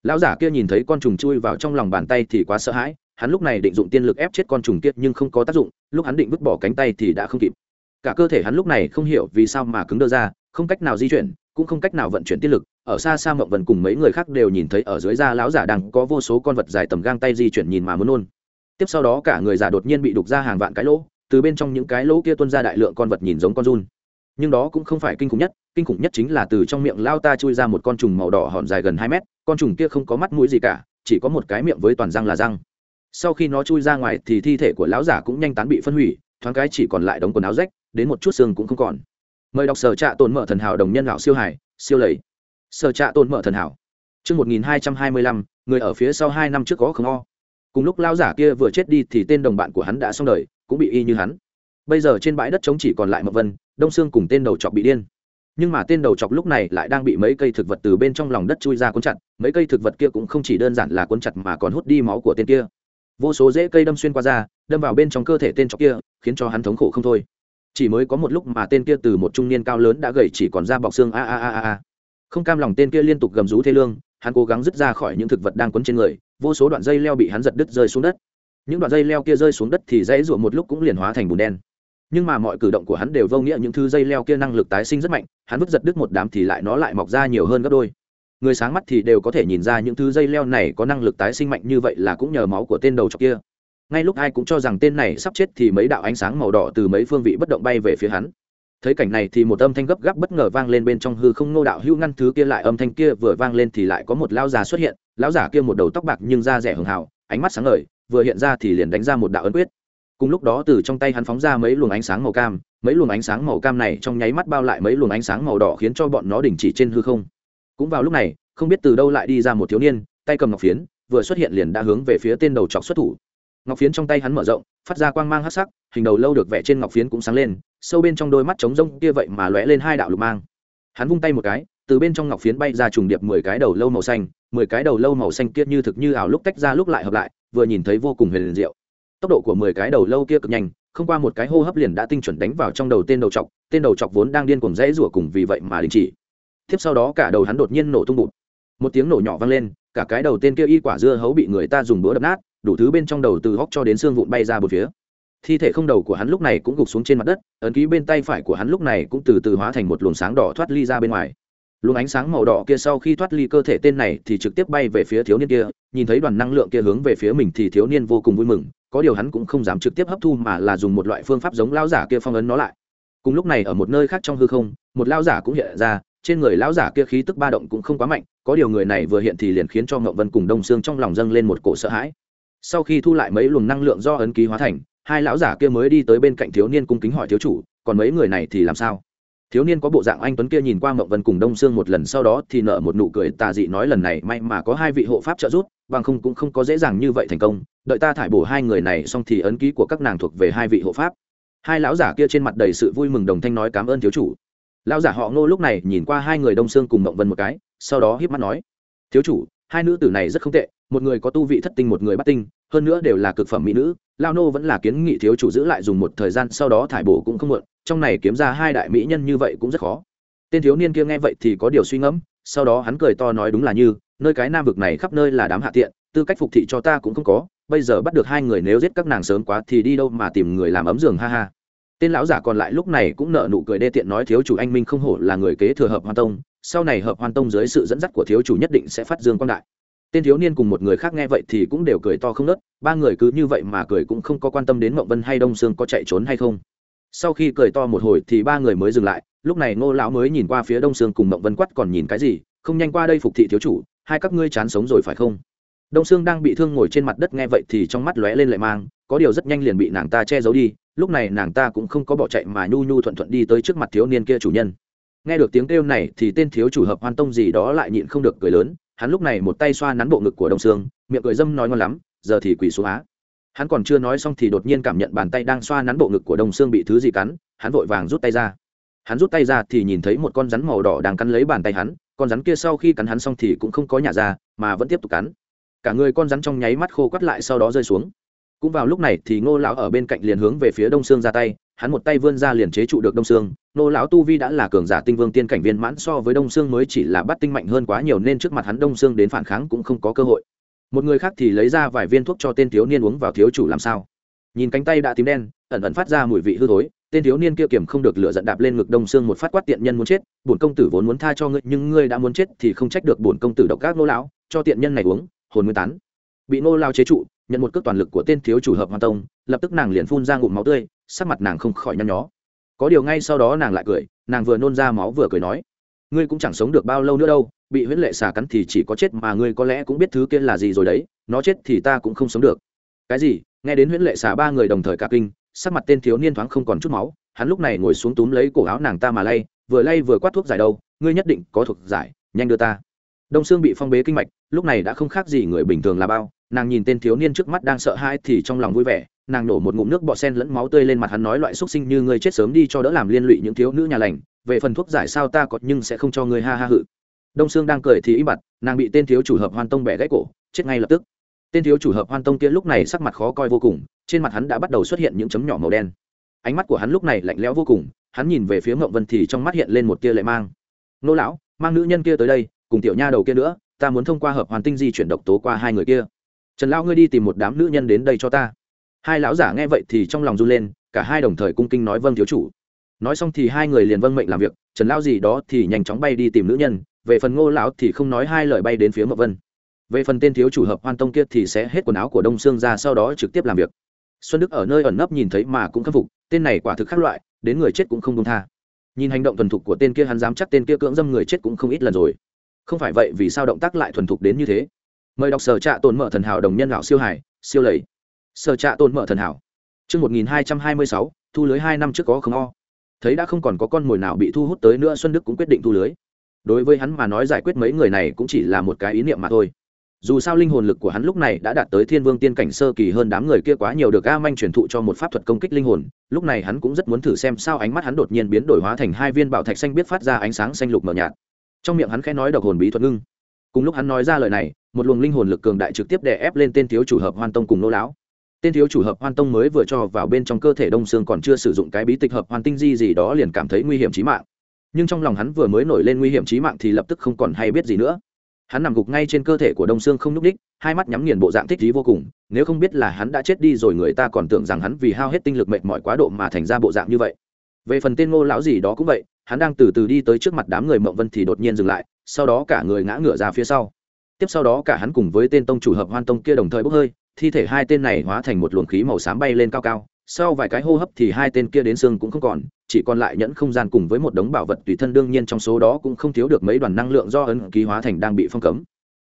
[SPEAKER 1] lão giả kia nhìn thấy con trùng chui vào trong lòng bàn tay thì quá sợ hãi, hắn lúc này định dụng tiên lực ép chết con trùng kia nhưng không có tác dụng, lúc hắn định vứt bỏ cánh tay thì đã không kịp. Cả cơ thể hắn lúc này không hiểu vì sao mà cứng đơ ra, không cách nào di chuyển, cũng không cách nào vận chuyển tiên lực, ở xa xa mộng vần cùng mấy người khác đều nhìn thấy ở dưới da lão giả đang có vô số con vật dài tầm gang tay di chuyển nhìn mà muốn nôn. Tiếp sau đó cả người giả đột nhiên bị đục ra hàng vạn cái lỗ, từ bên trong những cái lỗ kia tuôn ra đại lượng con vật nhìn giống con run. Nhưng đó cũng không phải kinh khủng nhất, kinh khủng nhất chính là từ trong miệng lao ta chui ra một con trùng màu đỏ hòn dài gần hai mét con trùng kia không có mắt mũi gì cả chỉ có một cái miệng với toàn răng là răng sau khi nó chui ra ngoài thì thi thể của lão giả cũng nhanh tán bị phân hủy thoáng cái chỉ còn lại đống quần áo rách đến một chút xương cũng không còn mời đọc sở trạ tồn mở thần hảo đồng nhân lão siêu hải siêu lầy sở trạ tồn mở thần hảo Trước 1225, người ở phía sau hai năm trước có không o. Cùng lúc lão giả kia vừa chết đi thì tên đồng bạn của hắn đã xong đời, cũng bị y như hắn. Bây giờ trên bãi đất trống chỉ còn lại Mộc Vân, Đông Sương cùng tên đầu chọc bị điên. Nhưng mà tên đầu chọc lúc này lại đang bị mấy cây thực vật từ bên trong lòng đất chui ra cuốn chặt, mấy cây thực vật kia cũng không chỉ đơn giản là cuốn chặt mà còn hút đi máu của tên kia. Vô số rễ cây đâm xuyên qua da, đâm vào bên trong cơ thể tên chó kia, khiến cho hắn thống khổ không thôi. Chỉ mới có một lúc mà tên kia từ một trung niên cao lớn đã gầy chỉ còn da bọc xương a a a a không cam lòng tên kia liên tục gầm rú thê lương hắn cố gắng dứt ra khỏi những thực vật đang quấn trên người vô số đoạn dây leo bị hắn giật đứt rơi xuống đất. Những đoạn dây leo kia rơi xuống đất thì dãy ruộng một lúc cũng liền hóa thành bùn đen. Nhưng mà mọi cử động của hắn đều vô nghĩa những thứ dây leo kia năng lực tái sinh rất mạnh hắn vứt giật đứt một đám thì lại nó lại mọc ra nhiều hơn gấp đôi người sáng mắt thì đều có thể nhìn ra những thứ dây leo này có năng lực tái sinh mạnh như vậy là cũng nhờ máu của tên đầu trọc kia. Ngay lúc ai cũng cho rằng tên này sắp chết thì mấy đạo ánh sáng màu đỏ từ mấy phương vị bất động bay về phía hắn. Thấy cảnh này thì một âm thanh gấp gáp bất ngờ vang lên bên trong hư không ngô đạo hữu ngăn thứ kia lại âm thanh kia vừa vang lên thì lại có một lão già xuất hiện. Lão giả kia một đầu tóc bạc nhưng da rẻ hường hào, ánh mắt sáng ngời, vừa hiện ra thì liền đánh ra một đạo ấn quyết. Cùng lúc đó từ trong tay hắn phóng ra mấy luồng ánh sáng màu cam, mấy luồng ánh sáng màu cam này trong nháy mắt bao lại mấy luồng ánh sáng màu đỏ khiến cho bọn nó đình chỉ trên hư không cũng vào lúc này, không biết từ đâu lại đi ra một thiếu niên, tay cầm ngọc phiến, vừa xuất hiện liền đã hướng về phía tên đầu chọc xuất thủ. Ngọc phiến trong tay hắn mở rộng, phát ra quang mang hắc sắc, hình đầu lâu được vẽ trên ngọc phiến cũng sáng lên, sâu bên trong đôi mắt trống rông kia vậy mà lóe lên hai đạo lục mang. Hắn vung tay một cái, từ bên trong ngọc phiến bay ra trùng điệp mười cái đầu lâu màu xanh, mười cái đầu lâu màu xanh kia như thực như ảo lúc tách ra lúc lại hợp lại, vừa nhìn thấy vô cùng huyền diệu. Tốc độ của mười cái đầu lâu kia cực nhanh, không qua một cái hô hấp liền đã tinh chuẩn đánh vào trong đầu tên đầu chọc, tên đầu chọc vốn đang điên cuồng rẽ rủa cùng vì vậy mà đình chỉ tiếp sau đó cả đầu hắn đột nhiên nổ tung bụt. Một tiếng nổ nhỏ vang lên, cả cái đầu tên kia y quả dưa hấu bị người ta dùng búa đập nát, đủ thứ bên trong đầu từ hóc cho đến xương vụn bay ra một phía. Thi thể không đầu của hắn lúc này cũng gục xuống trên mặt đất, ấn ký bên tay phải của hắn lúc này cũng từ từ hóa thành một luồng sáng đỏ thoát ly ra bên ngoài. Luồng ánh sáng màu đỏ kia sau khi thoát ly cơ thể tên này thì trực tiếp bay về phía thiếu niên kia, nhìn thấy đoàn năng lượng kia hướng về phía mình thì thiếu niên vô cùng vui mừng, có điều hắn cũng không dám trực tiếp hấp thu mà là dùng một loại phương pháp giống lao giả kia phong ấn nó lại. Cùng lúc này ở một nơi khác trong hư không, một lao giả cũng hiện ra trên người lão giả kia khí tức ba động cũng không quá mạnh, có điều người này vừa hiện thì liền khiến cho ngậu vân cùng đông xương trong lòng dâng lên một cổ sợ hãi. Sau khi thu lại mấy luồng năng lượng do ấn ký hóa thành, hai lão giả kia mới đi tới bên cạnh thiếu niên cung kính hỏi thiếu chủ, còn mấy người này thì làm sao? Thiếu niên có bộ dạng anh tuấn kia nhìn qua mộng vân cùng đông sương một lần sau đó thì nợ một nụ cười tà dị nói lần này may mà có hai vị hộ pháp trợ giúp, bằng không cũng không có dễ dàng như vậy thành công, đợi ta thải bổ hai người này xong thì ấn ký của các nàng thuộc về hai vị hộ pháp. Hai lão giả kia trên mặt đầy sự vui mừng đồng thanh nói cảm ơn thiếu chủ lão giả họ ngô lúc này nhìn qua hai người đông sương cùng mộng vân một cái, sau đó hiếp mắt nói, thiếu chủ, hai nữ tử này rất không tệ, một người có tu vị thất tinh, một người bắt tinh, hơn nữa đều là cực phẩm mỹ nữ. Lao nô vẫn là kiến nghị thiếu chủ giữ lại dùng một thời gian, sau đó thải bổ cũng không muộn, trong này kiếm ra hai đại mỹ nhân như vậy cũng rất khó. Tên thiếu niên kia nghe vậy thì có điều suy ngẫm, sau đó hắn cười to nói đúng là như, nơi cái nam vực này khắp nơi là đám hạ tiện, tư cách phục thị cho ta cũng không có, bây giờ bắt được hai người, nếu giết các nàng sớm quá thì đi đâu mà tìm người làm ấm giường, ha ha tên lão giả còn lại lúc này cũng nợ nụ cười đê tiện nói, thiếu chủ, anh minh không hổ là người kế thừa hợp hoan tông, sau này hợp hoan tông dưới sự dẫn dắt của thiếu chủ nhất định sẽ phát dương quang đại. Tên thiếu niên cùng một người khác nghe vậy thì cũng đều cười to không nớt, ba người cứ như vậy mà cười cũng không có quan tâm đến mộng vân hay đông sương có chạy trốn hay không. Sau khi cười to một hồi thì ba người mới dừng lại, lúc này ngô lão mới nhìn qua phía đông sương cùng mộng vân quắt còn nhìn cái gì? Không nhanh qua đây phục thị thiếu chủ, hai các ngươi chán sống rồi phải không? Đông sương đang bị thương ngồi trên mặt đất nghe vậy thì trong mắt lóe lên lại mang, có điều rất nhanh liền bị nàng ta che giấu đi lúc này nàng ta cũng không có bỏ chạy mà nhu nhu thuận thuận đi tới trước mặt thiếu niên kia chủ nhân. Nghe được tiếng kêu này thì tên thiếu chủ hợp hoan tông gì đó lại nhịn không được cười lớn, hắn lúc này một tay xoa nắn bộ ngực của đông sương, miệng cười dâm nói ngon lắm, giờ thì quỳ xuống á. Hắn còn chưa nói xong thì đột nhiên cảm nhận bàn tay đang xoa nắn bộ ngực của đông sương bị thứ gì cắn, hắn vội vàng rút tay ra. Hắn rút tay ra thì nhìn thấy một con rắn màu đỏ đang cắn lấy bàn tay hắn, con rắn kia sau khi cắn hắn xong thì cũng không có nhả ra, mà vẫn tiếp tục cắn. Cả người con rắn trong nháy mắt khô quắt lại sau đó rơi xuống cũng vào lúc này thì ngô lão ở bên cạnh liền hướng về phía đông sương ra tay, hắn một tay vươn ra liền chế trụ được đông sương. Ngô lão tu vi đã là cường giả tinh vương tiên cảnh viên mãn so với đông sương mới chỉ là bắt tinh mạnh hơn quá nhiều nên trước mặt hắn đông sương đến phản kháng cũng không có cơ hội. Một người khác thì lấy ra vài viên thuốc cho tên thiếu niên uống vào thiếu chủ làm sao. Nhìn cánh tay đã tím đen, ẩn ẩn phát ra mùi vị hư thối, tên thiếu niên kia kiểm không được lửa giận đạp lên ngực đông Sương một phát quát tiện nhân muốn chết, bổn công tử vốn muốn tha cho ngươi, nhưng ngươi đã muốn chết thì không trách được bổn công tử độc các nô lão, cho tiện nhân này uống, hồn nguyên tán. Bị nô lao chế trụ nhận một cước toàn lực của tên thiếu chủ hợp hoa tông, lập tức nàng liền phun ra ngụm máu tươi, sắc mặt nàng không khỏi nhăn nhó. Có điều ngay sau đó nàng lại cười, nàng vừa nôn ra máu vừa cười nói, ngươi cũng chẳng sống được bao lâu nữa đâu, bị huyễn lệ xà cắn thì chỉ có chết mà ngươi có lẽ cũng biết thứ kia là gì rồi đấy, nó chết thì ta cũng không sống được. Cái gì? Nghe đến huyễn lệ xà ba người đồng thời cả kinh, sắc mặt tên thiếu niên thoáng không còn chút máu, hắn lúc này ngồi xuống túm lấy cổ áo nàng ta mà lay, vừa lay vừa quát thuốc giải đâu, ngươi nhất định có thuộc giải, nhanh đưa ta. Đông xương bị phong bế kinh mạch, lúc này đã không khác gì người bình thường là bao nàng nhìn tên thiếu niên trước mắt đang sợ hãi thì trong lòng vui vẻ, nàng nổ một ngụm nước bọ sen lẫn máu tươi lên mặt hắn nói loại xúc sinh như ngươi chết sớm đi cho đỡ làm liên lụy những thiếu nữ nhà lành, về phần thuốc giải sao ta có nhưng sẽ không cho ngươi ha ha hự. Đông sương đang cười thì im bặt, nàng bị tên thiếu chủ hợp hoan tông bẻ gãy cổ, chết ngay lập tức. Tên thiếu chủ hợp hoan tông kia lúc này sắc mặt khó coi vô cùng, trên mặt hắn đã bắt đầu xuất hiện những chấm nhỏ màu đen. Ánh mắt của hắn lúc này lạnh lẽo vô cùng, hắn nhìn về phía ngậm vân thì trong mắt hiện lên một tia lệ mang. Nô lão, mang nữ nhân kia tới đây, cùng tiểu nha đầu kia nữa, ta muốn thông qua hợp hoàn tinh di chuyển độc tố qua hai người kia trần lão ngươi đi tìm một đám nữ nhân đến đây cho ta hai lão giả nghe vậy thì trong lòng run lên cả hai đồng thời cung kinh nói vâng thiếu chủ nói xong thì hai người liền vâng mệnh làm việc trần lão gì đó thì nhanh chóng bay đi tìm nữ nhân về phần ngô lão thì không nói hai lời bay đến phía mậu vân về phần tên thiếu chủ hợp hoan tông kia thì sẽ hết quần áo của đông sương ra sau đó trực tiếp làm việc xuân đức ở nơi ẩn nấp nhìn thấy mà cũng khâm phục tên này quả thực khác loại đến người chết cũng không đông tha nhìn hành động thuần thục của tên kia hắn dám chắc tên kia cưỡng dâm người chết cũng không ít lần rồi không phải vậy vì sao động tác lại thuần thục đến như thế mời đọc sở trạ tồn mở thần hảo đồng nhân lão siêu hải siêu lầy. Sở trạ tồn mở thần hảo. Trước 1226, thu lưới hai năm trước có không o. Thấy đã không còn có con mồi nào bị thu hút tới nữa Xuân Đức cũng quyết định thu lưới. Đối với hắn mà nói giải quyết mấy người này cũng chỉ là một cái ý niệm mà thôi. Dù sao linh hồn lực của hắn lúc này đã đạt tới thiên vương tiên cảnh sơ kỳ hơn đám người kia quá nhiều được a manh truyền thụ cho một pháp thuật công kích linh hồn lúc này hắn cũng rất muốn thử xem sao ánh mắt hắn đột nhiên biến đổi hóa thành hai viên bảo thạch xanh biết phát ra ánh sáng xanh lục mờ nhạt. Trong miệng hắn khẽ nói độc hồn bí thuật ngưng cùng lúc hắn nói ra lời này, một luồng linh hồn lực cường đại trực tiếp đè ép lên tên thiếu chủ hợp hoan tông cùng nô lão tên thiếu chủ hợp hoan tông mới vừa cho vào bên trong cơ thể đông xương còn chưa sử dụng cái bí tịch hợp hoan tinh di gì đó liền cảm thấy nguy hiểm trí mạng. Nhưng trong lòng hắn vừa mới nổi lên nguy hiểm trí mạng thì lập tức không còn hay biết gì nữa. Hắn nằm gục ngay trên cơ thể của đông xương không n ú c ních hai mắt nhắm nghiền bộ dạng thích trí vô cùng, nếu không biết là hắn đã chết đi rồi người ta còn tưởng rằng hắn vì hao hết tinh lực mệt mỏi quá độ mà thành ra bộ dạng như vậy. Về phần tên ngô lão gì đó cũng vậy hắn đang từ từ đi tới trước mặt đám người mộng vân thì đột nhiên dừng lại, sau đó cả người ngã ngửa ra phía sau. Tiếp sau đó cả hắn cùng với tên tông chủ hợp hoan tông kia đồng thời bốc hơi, thi thể hai tên này hóa thành một luồng khí màu xám bay lên cao cao, sau vài cái hô hấp thì hai tên kia đến xương cũng không còn, chỉ còn lại nhẫn không gian cùng với một đống bảo vật tùy thân, đương nhiên trong số đó cũng không thiếu được mấy đoàn năng lượng do ấn ký hóa thành đang bị phong cấm.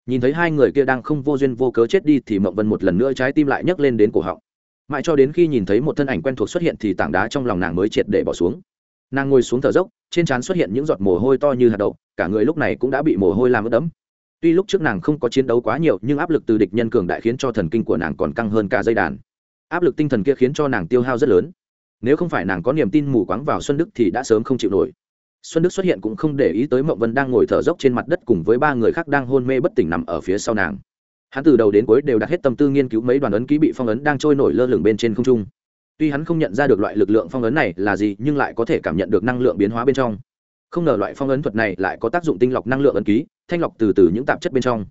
[SPEAKER 1] Nhìn thấy hai người kia đang không vô duyên vô cớ chết đi thì mộng vân một lần nữa trái tim lại nhấc lên đến cổ họng. Mãi cho đến khi nhìn thấy một thân ảnh quen thuộc xuất hiện thì tảng đá trong lòng nàng mới triệt để bỏ xuống nàng ngồi xuống thở dốc, trên trán xuất hiện những giọt mồ hôi to như hạt đậu, cả người lúc này cũng đã bị mồ hôi làm ướt đẫm. Tuy lúc trước nàng không có chiến đấu quá nhiều, nhưng áp lực từ địch nhân cường đại khiến cho thần kinh của nàng còn căng hơn cả dây đàn. Áp lực tinh thần kia khiến cho nàng tiêu hao rất lớn. Nếu không phải nàng có niềm tin mù quáng vào xuân đức thì đã sớm không chịu nổi. Xuân đức xuất hiện cũng không để ý tới mậu vân đang ngồi thở dốc trên mặt đất cùng với ba người khác đang hôn mê bất tỉnh nằm ở phía sau nàng. Hắn từ đầu đến cuối đều đặt hết tâm tư nghiên cứu mấy đoàn ấn ký bị phong ấn đang trôi nổi lơ lửng bên trên không trung tuy hắn không nhận ra được loại lực lượng phong ấn này là gì, nhưng lại có thể cảm nhận được năng lượng biến hóa bên trong. Không ngờ loại phong ấn thuật này lại có tác dụng tinh lọc năng lượng ấn ký, thanh lọc từ từ những tạp chất bên trong.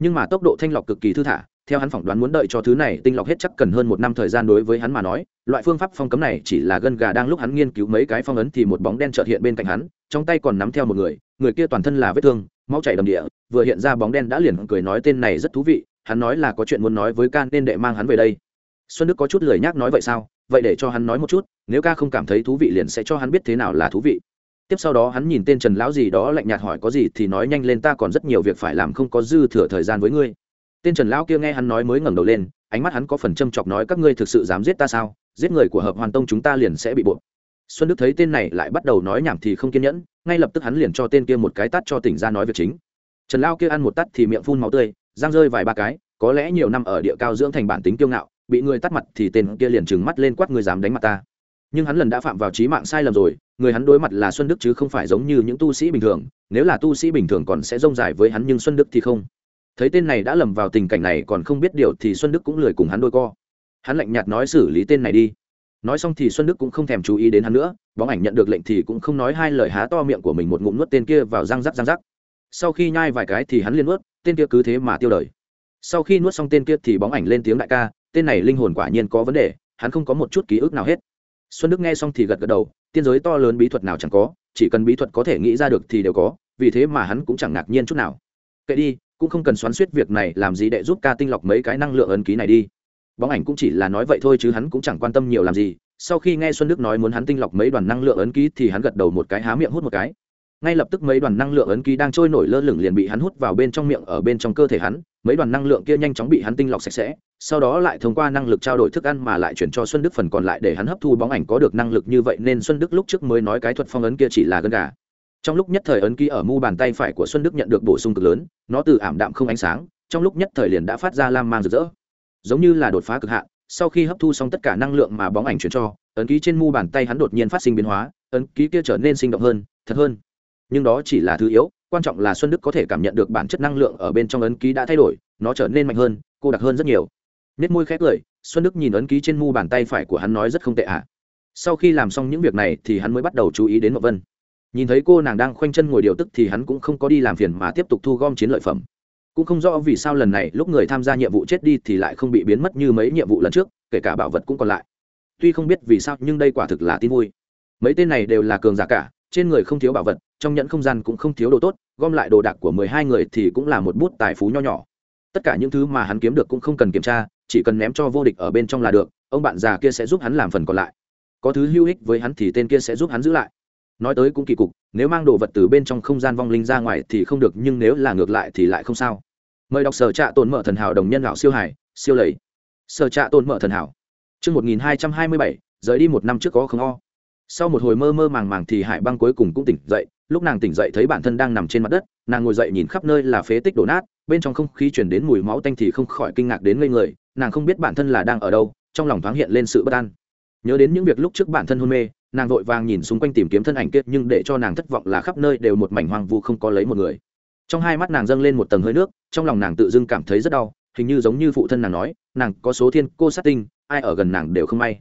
[SPEAKER 1] Nhưng mà tốc độ thanh lọc cực kỳ thư thả, theo hắn phỏng đoán muốn đợi cho thứ này tinh lọc hết chắc cần hơn một năm thời gian đối với hắn mà nói, loại phương pháp phong cấm này chỉ là gân gà đang lúc hắn nghiên cứu mấy cái phong ấn thì một bóng đen trợt hiện bên cạnh hắn, trong tay còn nắm theo một người người kia toàn thân là vết thương, máu chảy đầm địa, vừa hiện ra bóng đen đã liền cười nói tên này rất thú vị, hắn nói là có chuyện muốn nói với ca nên đệ mang hắn về đây. Xuân đức có chút lười nhác nói vậy sao? Vậy để cho hắn nói một chút, nếu ca không cảm thấy thú vị liền sẽ cho hắn biết thế nào là thú vị. Tiếp sau đó hắn nhìn tên trần lão gì đó lạnh nhạt hỏi có gì thì nói nhanh lên ta còn rất nhiều việc phải làm không có dư thừa thời gian với ngươi. Tên trần lão kia nghe hắn nói mới ngẩng đầu lên, ánh mắt hắn có phần châm chọc nói các ngươi thực sự dám giết ta sao? Giết người của hợp hoàn tông chúng ta liền sẽ bị buộc. Xuân đức thấy tên này lại bắt đầu nói nhảm thì không kiên nhẫn, ngay lập tức hắn liền cho tên kia một cái tắt cho tỉnh ra nói việc chính. Trần lao kia ăn một tắt thì miệng phun máu tươi giang rơi vài ba cái, có lẽ nhiều năm ở địa cao dưỡng thành bản tính kiêu ngạo bị người tắt mặt thì tên kia liền trừng mắt lên quát người dám đánh mặt ta. Nhưng hắn lần đã phạm vào trí mạng sai lầm rồi, người hắn đối mặt là xuân đức chứ không phải giống như những tu sĩ bình thường, nếu là tu sĩ bình thường còn sẽ rông dài với hắn nhưng xuân đức thì không. Thấy tên này đã lầm vào tình cảnh này còn không biết điều thì xuân đức cũng lười cùng hắn đôi co. Hắn lạnh nhạt nói xử lý tên này đi. Nói xong thì xuân đức cũng không thèm chú ý đến hắn nữa, bóng ảnh nhận được lệnh thì cũng không nói hai lời há to miệng của mình một ngụm nuốt tên kia vào răng rắc răng rắc. Sau khi nhai vài cái thì hắn liên nuốt, tên kia cứ thế mà tiêu đời. Sau khi nuốt xong tên kia thì bóng ảnh lên tiếng đại ca tên này linh hồn quả nhiên có vấn đề, hắn không có một chút ký ức nào hết. Xuân đức nghe xong thì gật gật đầu, tiên giới to lớn bí thuật nào chẳng có, chỉ cần bí thuật có thể nghĩ ra được thì đều có, vì thế mà hắn cũng chẳng ngạc nhiên chút nào. Kệ đi, cũng không cần xoắn suýt việc này, làm gì để giúp ca tinh lọc mấy cái năng lượng ấn ký này đi. Bóng ảnh cũng chỉ là nói vậy thôi chứ hắn cũng chẳng quan tâm nhiều làm gì. Sau khi nghe xuân đức nói muốn hắn tinh lọc mấy đoàn năng lượng ấn ký thì hắn gật đầu một cái, há miệng hút một cái ngay lập tức mấy đoàn năng lượng ấn ký đang trôi nổi lơ lửng liền bị hắn hút vào bên trong miệng ở bên trong cơ thể hắn, mấy đoàn năng lượng kia nhanh chóng bị hắn tinh lọc sạch sẽ, sau đó lại thông qua năng lực trao đổi thức ăn mà lại chuyển cho xuân đức phần còn lại để hắn hấp thu bóng ảnh có được năng lực như vậy nên xuân đức lúc trước mới nói cái thuật phong ấn kia chỉ là gân gà. Trong lúc nhất thời ấn ký ở mu bàn tay phải của xuân đức nhận được bổ sung cực lớn, nó từ ảm đạm không ánh sáng, trong lúc nhất thời liền đã phát ra lam mang rực rỡ. Giống như là đột phá cực hạn, sau khi hấp thu xong tất cả năng lượng mà bóng ảnh chuyển cho, ấn ký trên mu bàn tay hắn đột nhiên phát sinh biến hóa, ấn ký kia trở nên sinh động hơn, thật hơn nhưng đó chỉ là thứ yếu, quan trọng là xuân đức có thể cảm nhận được bản chất năng lượng ở bên trong ấn ký đã thay đổi, nó trở nên mạnh hơn, cô đặc hơn rất nhiều. Nết môi khét cười, xuân đức nhìn ấn ký trên mu bàn tay phải của hắn nói rất không tệ ạ. À. sau khi làm xong những việc này thì hắn mới bắt đầu chú ý đến mậu vân. Nhìn thấy cô nàng đang khoanh chân ngồi điều tức thì hắn cũng không có đi làm phiền mà tiếp tục thu gom chiến lợi phẩm. Cũng không rõ vì sao lần này lúc người tham gia nhiệm vụ chết đi thì lại không bị biến mất như mấy nhiệm vụ lần trước, kể cả bảo vật cũng còn lại. Tuy không biết vì sao nhưng đây quả thực là tin vui. Mấy tên này đều là cường giả cả, trên người không thiếu bảo vật trong nhẫn không gian cũng không thiếu đồ tốt gom lại đồ đạc của mười hai người thì cũng là một bút tài phú nho nhỏ. Tất cả những thứ mà hắn kiếm được cũng không cần kiểm tra chỉ cần ném cho vô địch ở bên trong là được ông bạn già kia sẽ giúp hắn làm phần còn lại. Có thứ hữu ích với hắn thì tên kia sẽ giúp hắn giữ lại. Nói tới cũng kỳ cục nếu mang đồ vật từ bên trong không gian vong linh ra ngoài thì không được nhưng nếu là ngược lại thì lại không sao. Mời đọc sở trạ tồn mở thần hảo đồng nhân lão siêu hải siêu lầy. Sở trạ tồn mở thần hảo. Trước 1227, rời đi một năm trước có không o. Sau một hồi mơ mơ màng màng thì Hải băng cuối cùng cũng tỉnh dậy, lúc nàng tỉnh dậy thấy bản thân đang nằm trên mặt đất, nàng ngồi dậy nhìn khắp nơi là phế tích đổ nát, bên trong không khí chuyển đến mùi máu tanh thì không khỏi kinh ngạc đến ngây người, nàng không biết bản thân là đang ở đâu, trong lòng thoáng hiện lên sự bất an. Nhớ đến những việc lúc trước bản thân hôn mê, nàng vội vàng nhìn xung quanh tìm kiếm thân ảnh kia nhưng để cho nàng thất vọng là khắp nơi đều một mảnh hoang vu không có lấy một người trong hai mắt nàng dâng lên một tầng hơi nước trong lòng nàng tự dưng cảm thấy rất đau hình như giống như phụ thân nàng nói nàng có số thiên cô sát tinh ai ở gần nàng đều không may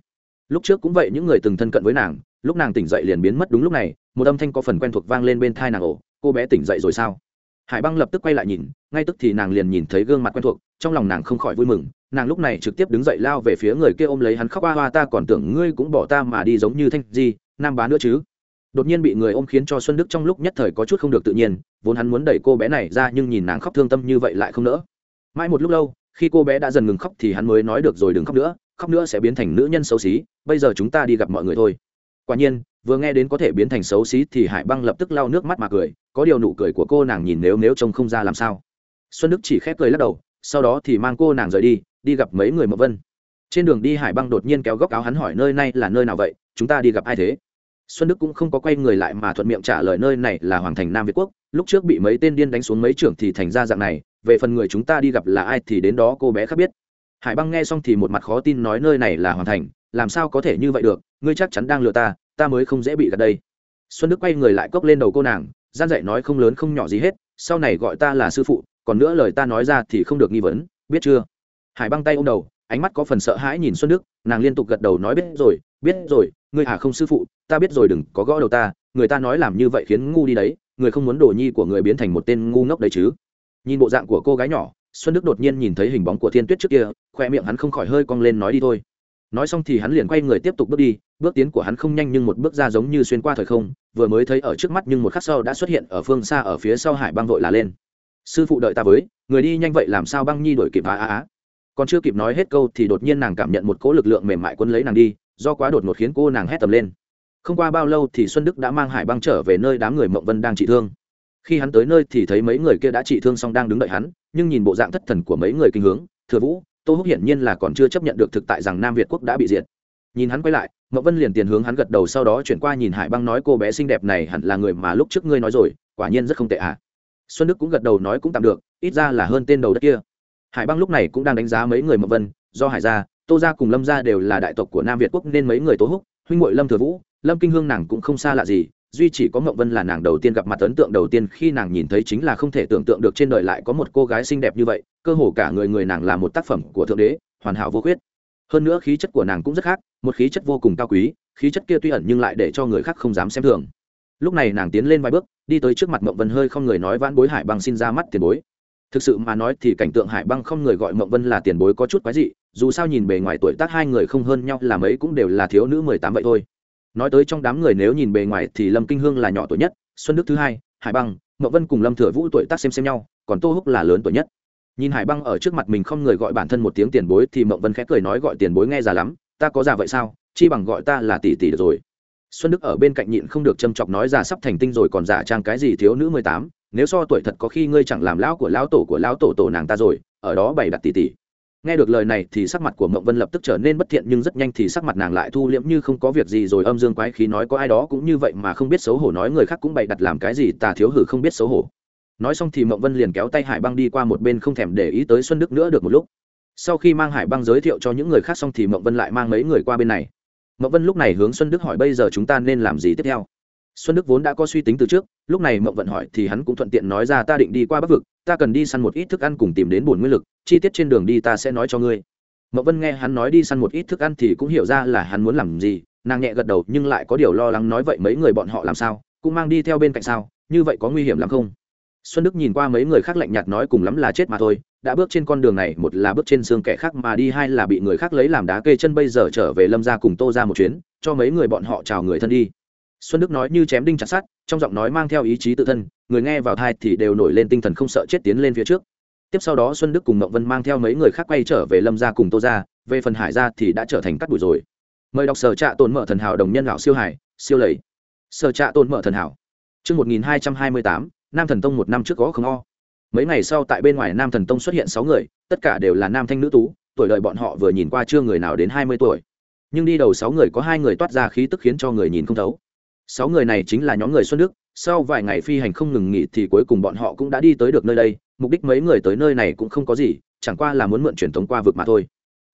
[SPEAKER 1] lúc trước cũng vậy những người từng thân cận với nàng lúc nàng tỉnh dậy liền biến mất đúng lúc này, một âm thanh có phần quen thuộc vang lên bên thai nàng ổ, cô bé tỉnh dậy rồi sao? Hải băng lập tức quay lại nhìn, ngay tức thì nàng liền nhìn thấy gương mặt quen thuộc, trong lòng nàng không khỏi vui mừng, nàng lúc này trực tiếp đứng dậy lao về phía người kia ôm lấy hắn khóc hoa hoa, ta còn tưởng ngươi cũng bỏ ta mà đi giống như thanh di, nam bá nữa chứ. Đột nhiên bị người ôm khiến cho xuân đức trong lúc nhất thời có chút không được tự nhiên, vốn hắn muốn đẩy cô bé này ra nhưng nhìn nàng khóc thương tâm như vậy lại không nỡ. Mãi một lúc lâu, khi cô bé đã dần ngừng khóc thì hắn mới nói được rồi đừng khóc nữa khóc nữa sẽ biến thành nữ nhân xấu xí, bây giờ chúng ta đi gặp mọi người thôi quả nhiên, vừa nghe đến có thể biến thành xấu xí thì hải băng lập tức lau nước mắt mà cười, có điều nụ cười của cô nàng nhìn nếu nếu trông không ra làm sao. Xuân đức chỉ khép cười lắc đầu, sau đó thì mang cô nàng rời đi đi gặp mấy người mậu vân. Trên đường đi hải băng đột nhiên kéo góc áo hắn hỏi nơi này là nơi nào vậy, chúng ta đi gặp ai thế? Xuân đức cũng không có quay người lại mà thuận miệng trả lời nơi này là hoàng thành nam việt quốc, lúc trước bị mấy tên điên đánh xuống mấy trưởng thì thành ra dạng này, về phần người chúng ta đi gặp là ai thì đến đó cô bé khác biết. Hải băng nghe xong thì một mặt khó tin nói nơi này là hoàng thành làm sao có thể như vậy được, ngươi chắc chắn đang lừa ta ta mới không dễ bị gạt đây. Xuân đức quay người lại cốc lên đầu cô nàng, gian dạy nói không lớn không nhỏ gì hết, sau này gọi ta là sư phụ, còn nữa lời ta nói ra thì không được nghi vấn, biết chưa? Hải băng tay ô m đầu, ánh mắt có phần sợ hãi nhìn xuân đức, nàng liên tục gật đầu nói biết rồi biết rồi, ngươi hà không sư phụ, ta biết rồi đừng có gõ đầu ta, người ta nói làm như vậy khiến ngu đi đấy, người không muốn đồ nhi của người biến thành một tên ngu ngốc đấy chứ. Nhìn bộ dạng của cô gái nhỏ, xuân đức đột nhiên nhìn thấy hình bóng của thiên tuyết trước kia, khoe miệng hắn không khỏi hơi cong lên nói đi thôi nói xong thì hắn liền quay người tiếp tục bước đi, bước tiến của hắn không nhanh nhưng một bước ra giống như xuyên qua thời không, vừa mới thấy ở trước mắt nhưng một khắc sau đã xuất hiện ở phương xa ở phía sau hải băng vội là lên. Sư phụ đợi ta với, người đi nhanh vậy làm sao băng nhi đổi kịp á á á? Còn chưa kịp nói hết câu thì đột nhiên nàng cảm nhận một cỗ lực lượng mềm mại quấn lấy nàng đi, do quá đột ngột khiến cô nàng hét tầm lên. Không qua bao lâu thì xuân đức đã mang hải băng trở về nơi đám người mộng vân đang trị thương. Khi hắn tới nơi thì thấy mấy người kia đã trị thương xong đang đứng đợi hắn, nhưng nhìn bộ dạng thất thần của mấy người kinh hướng, thừa vũ tô húc hiển nhiên là còn chưa chấp nhận được thực tại rằng nam việt quốc đã bị diệt nhìn hắn quay lại, mậu vân liền tiền hướng hắn gật đầu sau đó chuyển qua nhìn hải băng nói cô bé xinh đẹp này hẳn là người mà lúc trước ngươi nói rồi, quả nhiên rất không tệ ạ à. xuân đức cũng gật đầu nói cũng tạm được, ít ra là hơn tên đầu đất kia hải băng lúc này cũng đang đánh giá mấy người mậu vân, do hải gia, tô gia cùng lâm gia đều là đại tộc của nam việt quốc nên mấy người tố húc, huynh ngội lâm thừa vũ, lâm kinh hương nàng cũng không xa lạ gì duy chỉ có mộng vân là nàng đầu tiên gặp mặt ấn tượng đầu tiên khi nàng nhìn thấy chính là không thể tưởng tượng được trên đời lại có một cô gái xinh đẹp như vậy, cơ hồ cả người người nàng là một tác phẩm của thượng đế, hoàn hảo vô khuyết. Hơn nữa khí chất của nàng cũng rất khác, một khí chất vô cùng cao quý, khí chất kia tuy ẩn nhưng lại để cho người khác không dám xem thường. Lúc này nàng tiến lên vài bước, đi tới trước mặt mộng vân hơi không người nói vãn bối hải băng xin ra mắt tiền bối. Thực sự mà nói thì cảnh tượng hải băng không người gọi mộng vân là tiền bối có chút quái dị, dù sao nhìn bề ngoài tuổi tác hai người không hơn nhau là mấy cũng đều là thiếu nữ mười tám vậy thôi nói tới trong đám người nếu nhìn bề ngoài thì lâm kinh hương là nhỏ tuổi nhất, xuân đức thứ hai, hải băng, mậu vân cùng lâm thừa vũ tuổi tác xem xem nhau, còn tô húc là lớn tuổi nhất. Nhìn hải băng ở trước mặt mình không người gọi bản thân một tiếng tiền bối thì mậu vân khẽ cười nói gọi tiền bối nghe già lắm, ta có già vậy sao, chi bằng gọi ta là tỷ tỷ được rồi. Xuân đức ở bên cạnh nhịn không được châm chọc nói già sắp thành tinh rồi còn giả trang cái gì thiếu nữ mười tám, nếu so tuổi thật có khi ngươi chẳng làm lão của lão tổ của lão tổ tổ nàng ta rồi, ở đó bày đặt tỷ tỷ nghe được lời này thì sắc mặt của mộng vân lập tức trở nên bất thiện nhưng rất nhanh thì sắc mặt nàng lại thu liễm như không có việc gì rồi âm dương quái khí nói có ai đó cũng như vậy mà không biết xấu hổ nói người khác cũng bày đặt làm cái gì, tà thiếu hử không biết xấu hổ. Nói xong thì mộng vân liền kéo tay hải băng đi qua một bên không thèm để ý tới xuân đức nữa được một lúc. Sau khi mang hải băng giới thiệu cho những người khác xong thì mộng vân lại mang mấy người qua bên này. Mộng vân lúc này hướng xuân đức hỏi, bây giờ chúng ta nên làm gì tiếp theo? Xuân đức vốn đã có suy tính từ trước, lúc này Mậu vận hỏi thì hắn cũng thuận tiện nói ra ta định đi qua bắc vực, ta cần đi săn một ít thức ăn cùng tìm đến bổn nguyên lực, chi tiết trên đường đi ta sẽ nói cho ngươi. Mậu vân nghe hắn nói đi săn một ít thức ăn thì cũng hiểu ra là hắn muốn làm gì, nàng nhẹ gật đầu nhưng lại có điều lo lắng nói vậy mấy người bọn họ làm sao, cũng mang đi theo bên cạnh sao, như vậy có nguy hiểm lắm không? Xuân đức nhìn qua mấy người khác lạnh nhạt nói cùng lắm là chết mà thôi, đã bước trên con đường này, một là bước trên xương kẻ khác mà đi, hai là bị người khác lấy làm đá kê chân, bây giờ trở về lâm ra cùng tô ra một chuyến, cho mấy người bọn họ chào người thân đi xuân đức nói như chém đinh chặt sát trong giọng nói mang theo ý chí tự thân người nghe vào thai thì đều nổi lên tinh thần không sợ chết tiến lên phía trước. Tiếp sau đó xuân đức cùng mậu vân mang theo mấy người khác quay trở về lâm Gia cùng tô Gia, về phần hải Gia thì đã trở thành cắt bụi rồi. Mời đọc sở trạ tồn mở thần hảo đồng nhân lão siêu hải siêu lầy. Sở trạ tồn mở thần hảo. Trước 1228, Nam Thần Tông một năm trước có không o. Mấy ngày sau tại bên ngoài Nam Thần Tông xuất hiện sáu người, tất cả đều là nam thanh nữ tú, tuổi đời bọn họ vừa nhìn qua chưa người nào đến hai mươi tuổi. Nhưng đi đầu sáu người có hai người toát ra khí tức khiến cho người nhìn không thấu sáu người này chính là nhóm người xuân đức, sau vài ngày phi hành không ngừng nghỉ thì cuối cùng bọn họ cũng đã đi tới được nơi đây, mục đích mấy người tới nơi này cũng không có gì, chẳng qua là muốn mượn truyền thống qua vực mà thôi.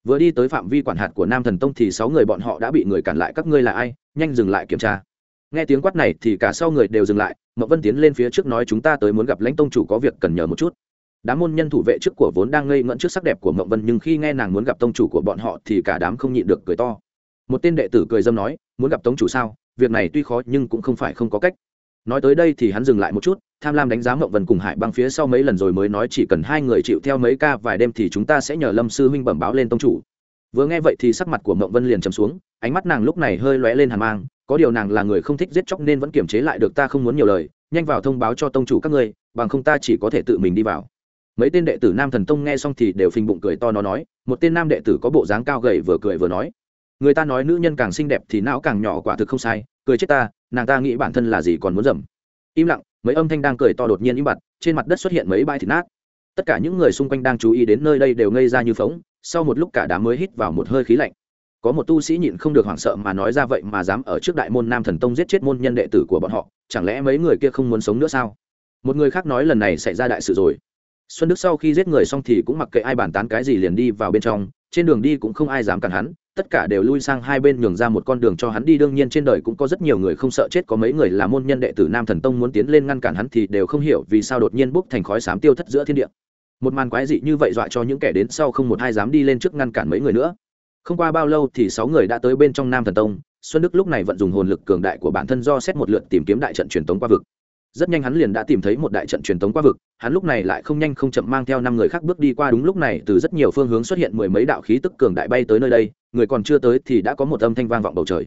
[SPEAKER 1] Vừa đi tới phạm vi quản hạt của nam thần tông thì sáu người bọn họ đã bị người cản lại, các ngươi là ai? Nhanh dừng lại kiểm tra. Nghe tiếng quát này thì cả sau người đều dừng lại mậu vân tiến lên phía trước nói chúng ta tới muốn gặp lãnh tông chủ có việc cần nhờ một chút. Đám môn nhân thủ vệ trước của vốn đang ngây ngẫn trước sắc đẹp của mậu vân nhưng khi nghe nàng muốn gặp tông chủ của bọn họ thì cả đám không nhịn được cười to. Một tên đệ tử cười dâm nói, muốn gặp tông chủ sao? Việc này tuy khó nhưng cũng không phải không có cách. Nói tới đây thì hắn dừng lại một chút, tham lam đánh giá mộng vân cùng hải băng phía sau mấy lần rồi mới nói chỉ cần hai người chịu theo mấy ca vài đêm thì chúng ta sẽ nhờ lâm sư huynh bẩm báo lên tông chủ. Vừa nghe vậy thì sắc mặt của mộng vân liền trầm xuống, ánh mắt nàng lúc này hơi lóe lên hàn mang, có điều nàng là người không thích giết chóc nên vẫn kiềm chế lại được ta không muốn nhiều lời, nhanh vào thông báo cho tông chủ các ngươi, bằng không ta chỉ có thể tự mình đi vào. Mấy tên đệ tử nam thần tông nghe xong thì đều phình bụng cười to nó nói, một tên nam đệ tử có bộ dáng cao gầy vừa cười vừa nói người ta nói nữ nhân càng xinh đẹp thì não càng nhỏ quả thực không sai, cười chết ta, nàng ta nghĩ bản thân là gì còn muốn dầm. Im lặng, mấy âm thanh đang cười to đột nhiên im bặt, trên mặt đất xuất hiện mấy bãi thịt nát. Tất cả những người xung quanh đang chú ý đến nơi đây đều ngây ra như phóng sau một lúc cả đám mới hít vào một hơi khí lạnh. Có một tu sĩ nhịn không được hoảng sợ mà nói ra vậy mà dám ở trước đại môn nam thần tông giết chết môn nhân đệ tử của bọn họ, chẳng lẽ mấy người kia không muốn sống nữa sao? Một người khác nói lần này xảy ra đại sự rồi. Xuân đức sau khi giết người xong thì cũng mặc kệ ai bàn tán cái gì liền đi vào bên trong, trên đường đi cũng không ai dám cản hắn tất cả đều lui sang hai bên nhường ra một con đường cho hắn đi. Đương nhiên trên đời cũng có rất nhiều người không sợ chết. Có mấy người là môn nhân đệ tử nam thần tông muốn tiến lên ngăn cản hắn thì đều không hiểu vì sao đột nhiên bốc thành khói xám tiêu thất giữa thiên địa. Một màn quái dị như vậy dọa cho những kẻ đến sau không một ai dám đi lên trước ngăn cản mấy người nữa. Không qua bao lâu thì sáu người đã tới bên trong nam thần tông. Xuân đức lúc này vận dùng hồn lực cường đại của bản thân do xét một lượt tìm kiếm đại trận truyền tống qua vực rất nhanh hắn liền đã tìm thấy một đại trận truyền tống qua vực, hắn lúc này lại không nhanh không chậm mang theo năm người khác bước đi qua đúng lúc này, từ rất nhiều phương hướng xuất hiện mười mấy đạo khí tức cường đại bay tới nơi đây, người còn chưa tới thì đã có một âm thanh vang vọng bầu trời.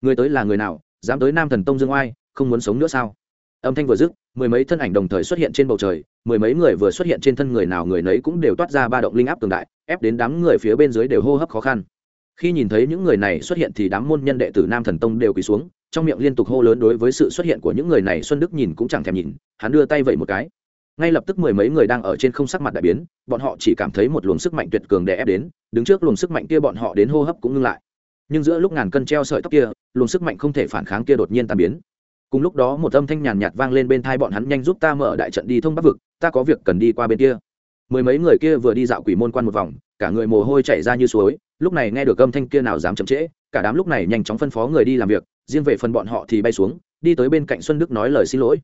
[SPEAKER 1] Người tới là người nào? Dám tới nam thần tông dương oai, không muốn sống nữa sao? Âm thanh vừa dứt, mười mấy thân ảnh đồng thời xuất hiện trên bầu trời, mười mấy người vừa xuất hiện trên thân người nào người nấy cũng đều toát ra ba động linh áp cường đại, ép đến đám người phía bên dưới đều hô hấp khó khăn khi nhìn thấy những người này xuất hiện thì đám môn nhân đệ tử nam thần tông đều quỳ xuống, trong miệng liên tục hô lớn đối với sự xuất hiện của những người này, xuân đức nhìn cũng chẳng thèm nhìn, hắn đưa tay vẩy một cái. Ngay lập tức mười mấy người đang ở trên không sắc mặt đại biến, bọn họ chỉ cảm thấy một luồng sức mạnh tuyệt cường đè ép đến, đứng trước luồng sức mạnh kia bọn họ đến hô hấp cũng ngưng lại. Nhưng giữa lúc ngàn cân treo sợi tóc kia, luồng sức mạnh không thể phản kháng kia đột nhiên tàn biến. Cùng lúc đó một âm thanh nhàn nhạt vang lên bên thai bọn hắn nhanh giúp ta mở đại trận đi thông bắc vực, ta có việc cần đi qua bên kia. Mười mấy người kia vừa đi dạo quỷ môn quan một vòng cả người mồ hôi chảy ra như suối, lúc này nghe được âm thanh kia nào dám chậm trễ, cả đám lúc này nhanh chóng phân phó người đi làm việc, riêng về phần bọn họ thì bay xuống, đi tới bên cạnh xuân đức nói lời xin lỗi.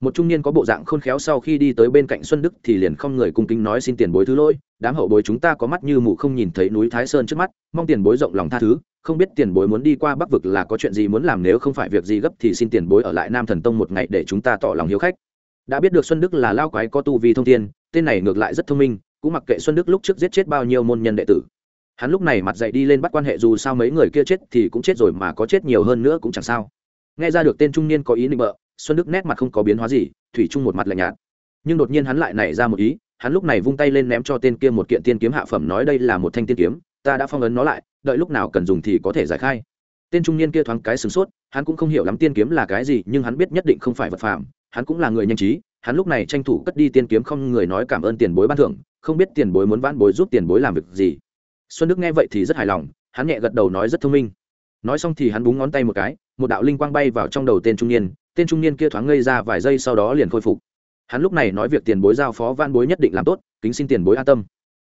[SPEAKER 1] Một trung niên có bộ dạng khôn khéo sau khi đi tới bên cạnh xuân đức thì liền không người cung kính nói xin tiền bối thứ lỗi, đám hậu bối chúng ta có mắt như mù không nhìn thấy núi thái sơn trước mắt, mong tiền bối rộng lòng tha thứ, không biết tiền bối muốn đi qua bắc vực là có chuyện gì muốn làm nếu không phải việc gì gấp thì xin tiền bối ở lại nam thần tông một ngày để chúng ta tỏ lòng hiếu khách. Đã biết được xuân đức là lao quái có tu vi thông thiên, tên này ngược lại rất thông minh cũng mặc kệ xuân đức lúc trước giết chết bao nhiêu môn nhân đệ tử. Hắn lúc này mặt dậy đi lên bắt quan hệ dù sao mấy người kia chết thì cũng chết rồi mà có chết nhiều hơn nữa cũng chẳng sao. Nghe ra được tên trung niên có ý định bợ, xuân đức nét mặt không có biến hóa gì, thủy chung một mặt lạnh nhạt. Nhưng đột nhiên hắn lại nảy ra một ý, hắn lúc này vung tay lên ném cho tên kia một kiện tiên kiếm hạ phẩm nói đây là một thanh tiên kiếm, ta đã phong ấn nó lại, đợi lúc nào cần dùng thì có thể giải khai. Tên trung niên kia thoáng cái sửng sốt, hắn cũng không hiểu lắm tiên kiếm là cái gì, nhưng hắn biết nhất định không phải vật phạm hắn cũng là người nhanh trí hắn lúc này tranh thủ cất đi tiên kiếm không người nói cảm ơn tiền bối ban thưởng, không biết tiền bối muốn vãn bối giúp tiền bối làm việc gì. Xuân đức nghe vậy thì rất hài lòng, hắn nhẹ gật đầu nói rất thông minh. Nói xong thì hắn búng ngón tay một cái, một đạo linh quang bay vào trong đầu tên trung niên, tên trung niên kia thoáng ngây ra vài giây sau đó liền khôi phục. Hắn lúc này nói việc tiền bối giao phó van bối nhất định làm tốt, kính xin tiền bối an tâm.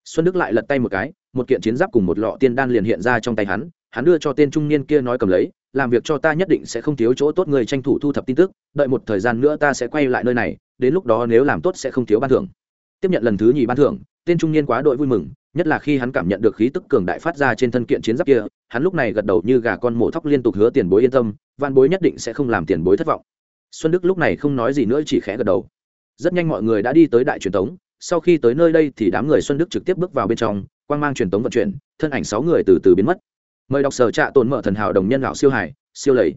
[SPEAKER 1] Xuân đức lại lật tay một cái, một kiện chiến giáp cùng một lọ tiên đan liền hiện ra trong tay hắn hắn đưa cho tên trung niên kia nói cầm lấy, làm việc cho ta nhất định sẽ không thiếu chỗ tốt người tranh thủ thu thập tin tức, đợi một thời gian nữa ta sẽ quay lại nơi này đến lúc đó nếu làm tốt sẽ không thiếu ban thưởng. Tiếp nhận lần thứ nhì ban thưởng tên trung niên quá đội vui mừng nhất là khi hắn cảm nhận được khí tức cường đại phát ra trên thân kiện chiến giáp kia hắn lúc này gật đầu như gà con mổ thóc liên tục hứa tiền bối yên tâm van bối nhất định sẽ không làm tiền bối thất vọng. Xuân đức lúc này không nói gì nữa chỉ khẽ gật đầu. Rất nhanh mọi người đã đi tới đại truyền tống sau khi tới nơi đây thì đám người xuân đức trực tiếp bước vào bên trong quang mang truyền tống vận chuyển thân ảnh sáu người từ từ biến mất. Mời đọc sở trạ tồn mở thần hảo đồng nhân lão siêu hải siêu lầy.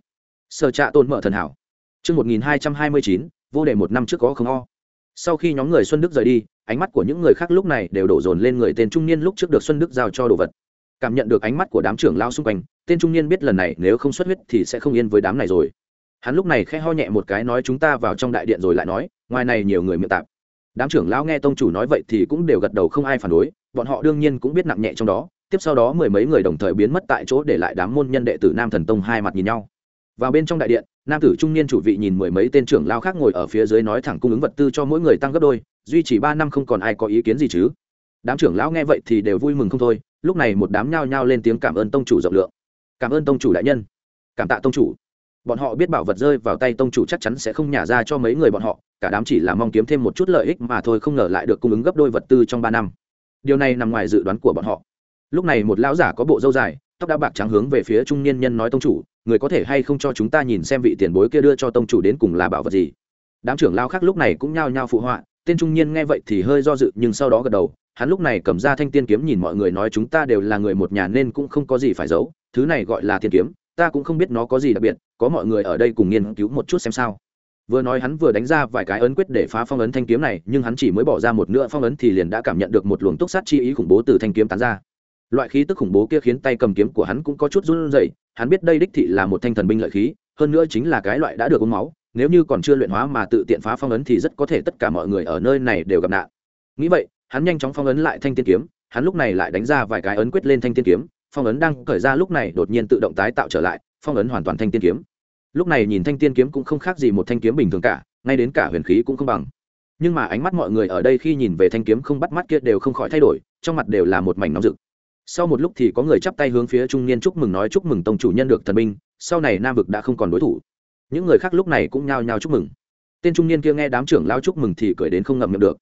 [SPEAKER 1] Sở trạ tồn mở thần hảo. Trước 1229, vô đề một năm trước có không o. Sau khi nhóm người Xuân Đức rời đi, ánh mắt của những người khác lúc này đều đổ dồn lên người tên trung niên lúc trước được Xuân Đức giao cho đồ vật. Cảm nhận được ánh mắt của đám trưởng lao xung quanh, tên trung niên biết lần này nếu không xuất huyết thì sẽ không yên với đám này rồi. Hắn lúc này khẽ ho nhẹ một cái nói chúng ta vào trong đại điện rồi lại nói, ngoài này nhiều người miệng tạp. Đám trưởng lão nghe tông chủ nói vậy thì cũng đều gật đầu không ai phản đối, bọn họ đương nhiên cũng biết nặng nhẹ trong đó. Tiếp sau đó mười mấy người đồng thời biến mất tại chỗ để lại đám môn nhân đệ tử Nam Thần Tông hai mặt nhìn nhau vào bên trong đại điện, nam tử trung niên chủ vị nhìn mười mấy tên trưởng lao khác ngồi ở phía dưới nói thẳng cung ứng vật tư cho mỗi người tăng gấp đôi, duy trì ba năm không còn ai có ý kiến gì chứ. Đám trưởng lão nghe vậy thì đều vui mừng không thôi, lúc này một đám nhao nhao lên tiếng cảm ơn tông chủ rộng lượng. Cảm ơn tông chủ đại nhân. Cảm tạ tông chủ. Bọn họ biết bảo vật rơi vào tay tông chủ chắc chắn sẽ không nhả ra cho mấy người bọn họ, cả đám chỉ là mong kiếm thêm một chút lợi ích mà thôi không ngờ lại được cung ứng gấp đôi vật tư trong ba năm. Điều này nằm ngoài dự đoán của bọn họ. Lúc này một lão giả có bộ râu dài tóc đã bạc trắng hướng về phía trung niên nhân nói tông chủ, người có thể hay không cho chúng ta nhìn xem vị tiền bối kia đưa cho tông chủ đến cùng là bảo vật gì? Đám trưởng lao khác lúc này cũng nhao nhao phụ họa, tên trung niên nghe vậy thì hơi do dự nhưng sau đó gật đầu, hắn lúc này cầm ra thanh tiên kiếm nhìn mọi người nói chúng ta đều là người một nhà nên cũng không có gì phải giấu, thứ này gọi là thiên kiếm, ta cũng không biết nó có gì đặc biệt, có mọi người ở đây cùng nghiên cứu một chút xem sao. Vừa nói hắn vừa đánh ra vài cái ấn quyết để phá phong ấn thanh kiếm này, nhưng hắn chỉ mới bỏ ra một nửa phong ấn thì liền đã cảm nhận được một luồng túc sát chi ý khủng bố từ thanh kiếm tán ra loại khí tức khủng bố kia khiến tay cầm kiếm của hắn cũng có chút run rẩy, hắn biết đây đích thị là một thanh thần binh lợi khí, hơn nữa chính là cái loại đã được uống máu, nếu như còn chưa luyện hóa mà tự tiện phá phong ấn thì rất có thể tất cả mọi người ở nơi này đều gặp nạn. Nghĩ vậy, hắn nhanh chóng phong ấn lại thanh tiên kiếm, hắn lúc này lại đánh ra vài cái ấn quyết lên thanh tiên kiếm, phong ấn đang khởi ra lúc này đột nhiên tự động tái tạo trở lại, phong ấn hoàn toàn thanh tiên kiếm. Lúc này nhìn thanh tiên kiếm cũng không khác gì một thanh kiếm bình thường cả, ngay đến cả huyền khí cũng không bằng. Nhưng mà ánh mắt mọi người ở đây khi nhìn về thanh kiếm không bắt mắt kia đều không khỏi thay đổi, trong mặt đều là một mảnh nóng rực sau một lúc thì có người chắp tay hướng phía trung niên chúc mừng nói chúc mừng tông chủ nhân được thần binh, sau này nam vực đã không còn đối thủ. Những người khác lúc này cũng nhao nhao chúc mừng. Tên trung niên kia nghe đám trưởng lao chúc mừng thì cười đến không ngậm miệng được.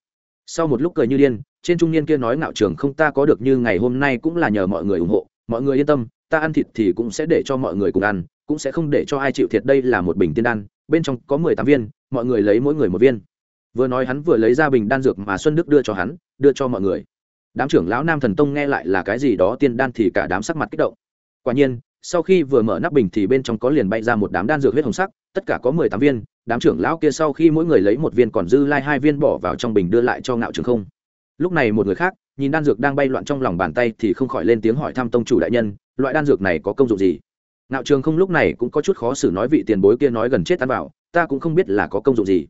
[SPEAKER 1] Sau một lúc cười như điên, trên trung niên kia nói ngạo trường không ta có được như ngày hôm nay cũng là nhờ mọi người ủng hộ, mọi người yên tâm, ta ăn thịt thì cũng sẽ để cho mọi người cùng ăn, cũng sẽ không để cho ai chịu thiệt đây là một bình tiên đan, bên trong có mười tám viên, mọi người lấy mỗi người một viên. Vừa nói hắn vừa lấy ra bình đan dược mà xuân đức đưa cho hắn, đưa cho mọi người đám trưởng lão nam thần tông nghe lại là cái gì đó tiên đan thì cả đám sắc mặt kích động. Quả nhiên, sau khi vừa mở nắp bình thì bên trong có liền bay ra một đám đan dược huyết hồng sắc, tất cả có mười tám viên, đám trưởng lão kia sau khi mỗi người lấy một viên còn dư lai hai viên bỏ vào trong bình đưa lại cho ngạo trường không. Lúc này một người khác, nhìn đan dược đang bay loạn trong lòng bàn tay thì không khỏi lên tiếng hỏi thăm tông chủ đại nhân, loại đan dược này có công dụng gì? Ngạo trường không lúc này cũng có chút khó xử nói vị tiền bối kia nói gần chết tan vào, ta cũng không biết là có công dụng gì.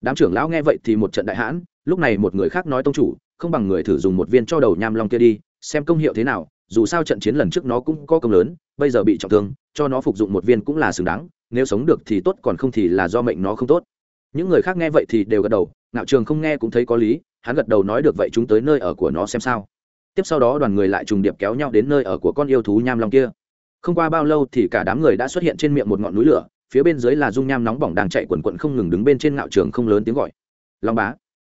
[SPEAKER 1] Đám trưởng lão nghe vậy thì một trận đại hãn, lúc này một người khác nói tông chủ không bằng người thử dùng một viên cho đầu nham long kia đi, xem công hiệu thế nào, dù sao trận chiến lần trước nó cũng có công lớn, bây giờ bị trọng thương, cho nó phục dụng một viên cũng là xứng đáng, nếu sống được thì tốt, còn không thì là do mệnh nó không tốt. Những người khác nghe vậy thì đều gật đầu, ngạo trường không nghe cũng thấy có lý, hắn gật đầu nói được vậy chúng tới nơi ở của nó xem sao. Tiếp sau đó đoàn người lại trùng điệp kéo nhau đến nơi ở của con yêu thú nham long kia. Không qua bao lâu thì cả đám người đã xuất hiện trên miệng một ngọn núi lửa, phía bên dưới là dung nham nóng bỏng đang chạy quần quận không ngừng đứng bên trên ngạo trường không lớn tiếng gọi. Long bá.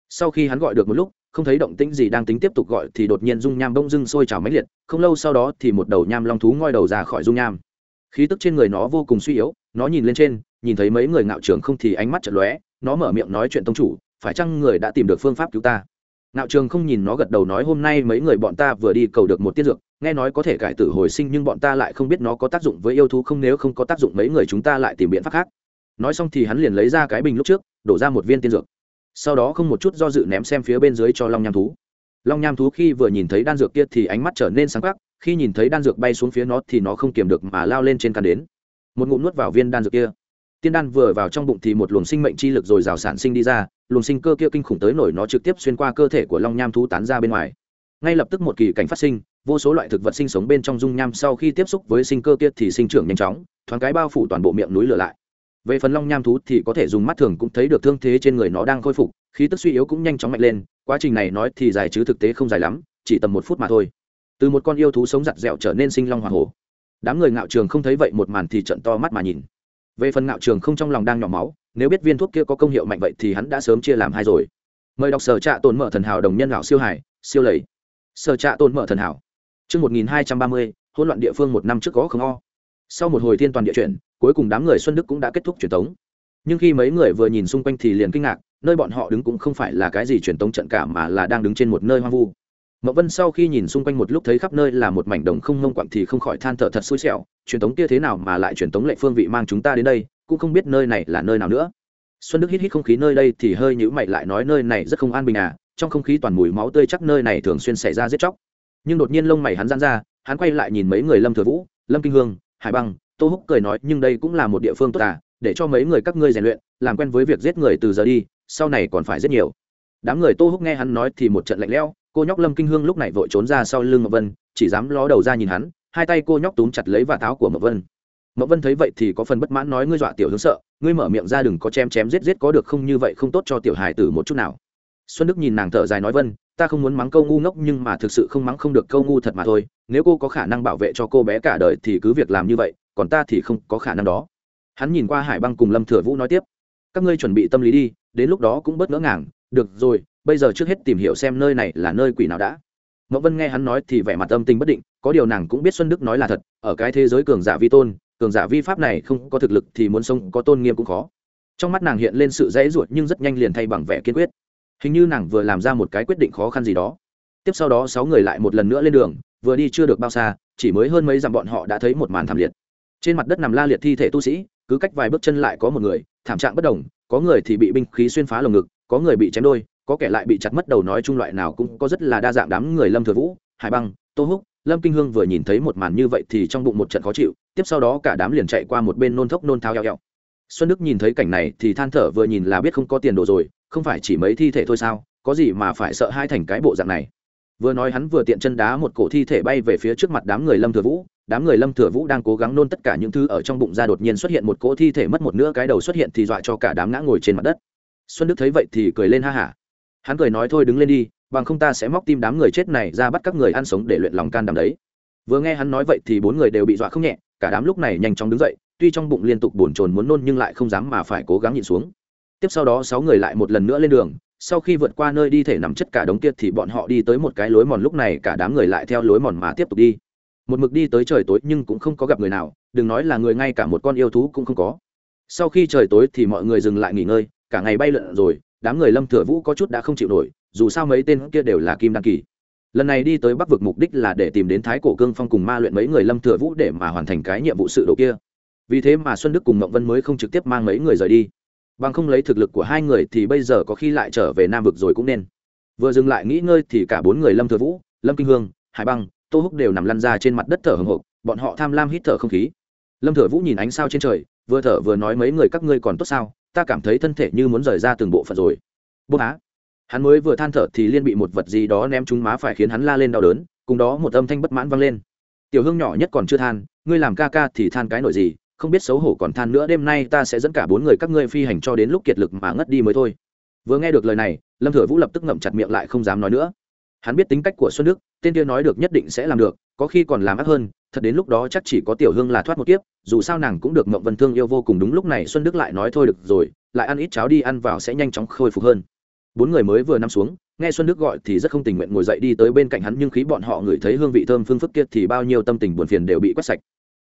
[SPEAKER 1] Sau khi hắn gọi được một lúc không thấy động tĩnh gì đang tính tiếp tục gọi thì đột nhiên dung nham bỗng dưng sôi trào mãnh liệt, không lâu sau đó thì một đầu nham long thú ngoi đầu ra khỏi dung nham. Khí tức trên người nó vô cùng suy yếu, nó nhìn lên trên, nhìn thấy mấy người ngạo trường không thì ánh mắt chật lóe, nó mở miệng nói chuyện tông chủ, phải chăng người đã tìm được phương pháp cứu ta? Ngạo trường không nhìn nó gật đầu nói hôm nay mấy người bọn ta vừa đi cầu được một tiết dược, nghe nói có thể cải tử hồi sinh nhưng bọn ta lại không biết nó có tác dụng với yêu thú không, nếu không có tác dụng mấy người chúng ta lại tìm biện pháp khác. Nói xong thì hắn liền lấy ra cái bình lúc trước, đổ ra một viên tiên dược sau đó không một chút do dự ném xem phía bên dưới cho long nham thú. Long nham thú khi vừa nhìn thấy đan dược kia thì ánh mắt trở nên sáng khắc khi nhìn thấy đan dược bay xuống phía nó thì nó không kiềm được mà lao lên trên càn đến. Một ngụm nuốt vào viên đan dược kia. Tiên đan vừa vào trong bụng thì một luồng sinh mệnh chi lực rồi rào sản sinh đi ra, luồng sinh cơ kia kinh khủng tới nổi nó trực tiếp xuyên qua cơ thể của long nham thú tán ra bên ngoài. Ngay lập tức một kỳ cảnh phát sinh, vô số loại thực vật sinh sống bên trong dung nham sau khi tiếp xúc với sinh cơ kia thì sinh trưởng nhanh chóng, thoáng cái bao phủ toàn bộ miệng núi lửa lại về phần long nham thú thì có thể dùng mắt thường cũng thấy được thương thế trên người nó đang khôi phục khí tức suy yếu cũng nhanh chóng mạnh lên quá trình này nói thì dài chứ thực tế không dài lắm chỉ tầm một phút mà thôi. Từ một con yêu thú sống giặt dẹo trở nên sinh long hoa hổ. Đám người ngạo trường không thấy vậy một màn thì trận to mắt mà nhìn. Về phần ngạo trường không trong lòng đang nhỏ máu nếu biết viên thuốc kia có công hiệu mạnh vậy thì hắn đã sớm chia làm hai rồi. Mời đọc sở trạ tồn mở thần hảo đồng nhân lão siêu hải siêu lầy. Sở trạ tồn mở thần hảo. Trước 1230, hỗn loạn địa phương một năm trước có không o. Sau một hồi thiên toàn địa chuyển, cuối cùng đám người Xuân Đức cũng đã kết thúc truyền tống. Nhưng khi mấy người vừa nhìn xung quanh thì liền kinh ngạc, nơi bọn họ đứng cũng không phải là cái gì truyền tống trận cả mà là đang đứng trên một nơi hoang vu. Mộ Vân sau khi nhìn xung quanh một lúc thấy khắp nơi là một mảnh đồng không ngông quặng thì không khỏi than thở thật xui xẻo, truyền tống kia thế nào mà lại truyền tống lệ phương vị mang chúng ta đến đây, cũng không biết nơi này là nơi nào nữa. Xuân Đức hít hít không khí nơi đây thì hơi nhíu mày lại nói nơi này rất không an bình à, trong không khí toàn mùi máu tươi chắc nơi này thường xuyên xảy ra giết chóc nhưng đột nhiên lông mày hắn giãn ra hắn quay lại nhìn mấy người lâm thừa vũ lâm kinh hương hải băng tô húc cười nói, nhưng đây cũng là một địa phương tốt à để cho mấy người các ngươi rèn luyện, làm quen với việc giết người từ giờ đi, sau này còn phải rất nhiều. Đám người tô húc nghe hắn nói thì một trận lạnh lẽo, cô nhóc lâm kinh hương lúc này vội trốn ra sau lưng mậu vân, chỉ dám ló đầu ra nhìn hắn, hai tay cô nhóc túm chặt lấy và tháo của mậu vân. Mậu vân thấy vậy thì có phần bất mãn nói, ngươi dọa tiểu hướng sợ, ngươi mở miệng ra đừng có chém chém giết giết có được không, như vậy không tốt cho tiểu hài tử một chút nào. Xuân đức nhìn nàng thở dài nói, vân, ta không muốn mắng câu ngu ngốc, nhưng mà thực sự không mắng không được câu ngu thật mà thôi, nếu cô có khả năng bảo vệ cho cô bé cả đời thì cứ việc làm như vậy còn ta thì không có khả năng đó. Hắn nhìn qua hải băng cùng lâm thừa vũ nói tiếp. Các ngươi chuẩn bị tâm lý đi, đến lúc đó cũng bớt ngỡ ngàng. Được rồi, bây giờ trước hết tìm hiểu xem nơi này là nơi quỷ nào đã. Ngọc vân nghe hắn nói thì vẻ mặt âm tình bất định, có điều nàng cũng biết xuân đức nói là thật, ở cái thế giới cường giả vi tôn, cường giả vi pháp này không có thực lực thì muốn sống có tôn nghiêm cũng khó. Trong mắt nàng hiện lên sự dãy ruột nhưng rất nhanh liền thay bằng vẻ kiên quyết. Hình như nàng vừa làm ra một cái quyết định khó khăn gì đó. Tiếp sau đó sáu người lại một lần nữa lên đường, vừa đi chưa được bao xa, chỉ mới hơn mấy dặm bọn họ đã thấy một màn thảm liệt trên mặt đất nằm la liệt thi thể tu sĩ, cứ cách vài bước chân lại có một người, thảm trạng bất đồng, có người thì bị binh khí xuyên phá lồng ngực, có người bị chém đôi, có kẻ lại bị chặt mất đầu nói chung loại nào cũng có rất là đa dạng đám người lâm thừa vũ, hải băng, tô húc, lâm kinh hương vừa nhìn thấy một màn như vậy thì trong bụng một trận khó chịu, tiếp sau đó cả đám liền chạy qua một bên nôn thốc nôn thao eo eo. Xuân đức nhìn thấy cảnh này thì than thở vừa nhìn là biết không có tiền đồ rồi, không phải chỉ mấy thi thể thôi sao, có gì mà phải sợ hai thành cái bộ dạng này vừa nói hắn vừa tiện chân đá một cổ thi thể bay về phía trước mặt đám người lâm thừa vũ. Đám người lâm thừa vũ đang cố gắng nôn tất cả những thứ ở trong bụng ra đột nhiên xuất hiện một cỗ thi thể mất một nửa cái đầu xuất hiện thì dọa cho cả đám ngã ngồi trên mặt đất. Xuân đức thấy vậy thì cười lên ha hả. Hắn cười nói thôi đứng lên đi, bằng không ta sẽ móc tim đám người chết này ra bắt các người ăn sống để luyện lòng can đảm đấy. Vừa nghe hắn nói vậy thì bốn người đều bị dọa không nhẹ, cả đám lúc này nhanh chóng đứng dậy, tuy trong bụng liên tục bồn chồn muốn nôn nhưng lại không dám mà phải cố gắng nhịn xuống. Tiếp sau đó sáu người lại một lần nữa lên đường sau khi vượt qua nơi đi thể nằm chất cả đống kia thì bọn họ đi tới một cái lối mòn, lúc này cả đám người lại theo lối mòn mà tiếp tục đi. Một mực đi tới trời tối nhưng cũng không có gặp người nào, đừng nói là người, ngay cả một con yêu thú cũng không có. Sau khi trời tối thì mọi người dừng lại nghỉ ngơi, cả ngày bay lượn rồi, đám người lâm thừa vũ có chút đã không chịu nổi, dù sao mấy tên kia đều là kim đăng kỳ. Lần này đi tới bắc vực mục đích là để tìm đến thái cổ cương phong cùng ma luyện mấy người lâm thừa vũ để mà hoàn thành cái nhiệm vụ sự độ kia. Vì thế mà xuân đức cùng mộng vân mới không trực tiếp mang mấy người rời đi bằng không lấy thực lực của hai người thì bây giờ có khi lại trở về nam vực rồi cũng nên. Vừa dừng lại nghỉ ngơi thì cả bốn người lâm thừa vũ, lâm kinh hương, hải băng, tô húc đều nằm lăn ra trên mặt đất thở hồng hộc, bọn họ tham lam hít thở không khí. Lâm thừa vũ nhìn ánh sao trên trời, vừa thở vừa nói mấy người các ngươi còn tốt sao, ta cảm thấy thân thể như muốn rời ra từng bộ phận rồi. Bốc á hắn mới vừa than thở thì liên bị một vật gì đó ném trúng má phải khiến hắn la lên đau đớn, cùng đó một âm thanh bất mãn vang lên. Tiểu hương nhỏ nhất còn chưa than, ngươi làm ca ca thì than cái nổi gì? Không biết xấu hổ còn than nữa, đêm nay ta sẽ dẫn cả bốn người các ngươi phi hành cho đến lúc kiệt lực mà ngất đi mới thôi. Vừa nghe được lời này, lâm thừa vũ lập tức ngậm chặt miệng lại không dám nói nữa. Hắn biết tính cách của xuân đức, tên kia nói được nhất định sẽ làm được, có khi còn làm ác hơn, thật đến lúc đó chắc chỉ có tiểu hương là thoát một kiếp, dù sao nàng cũng được mộng vân thương yêu vô cùng, đúng lúc này xuân đức lại nói thôi được rồi, lại ăn ít cháo đi, ăn vào sẽ nhanh chóng khôi phục hơn. Bốn người mới vừa nằm xuống, nghe xuân đức gọi thì rất không tình nguyện ngồi dậy đi tới bên cạnh hắn, nhưng khí bọn họ ngửi thấy hương vị thơm phương phức kia thì bao nhiêu tâm tình buồn phiền đều bị quét sạch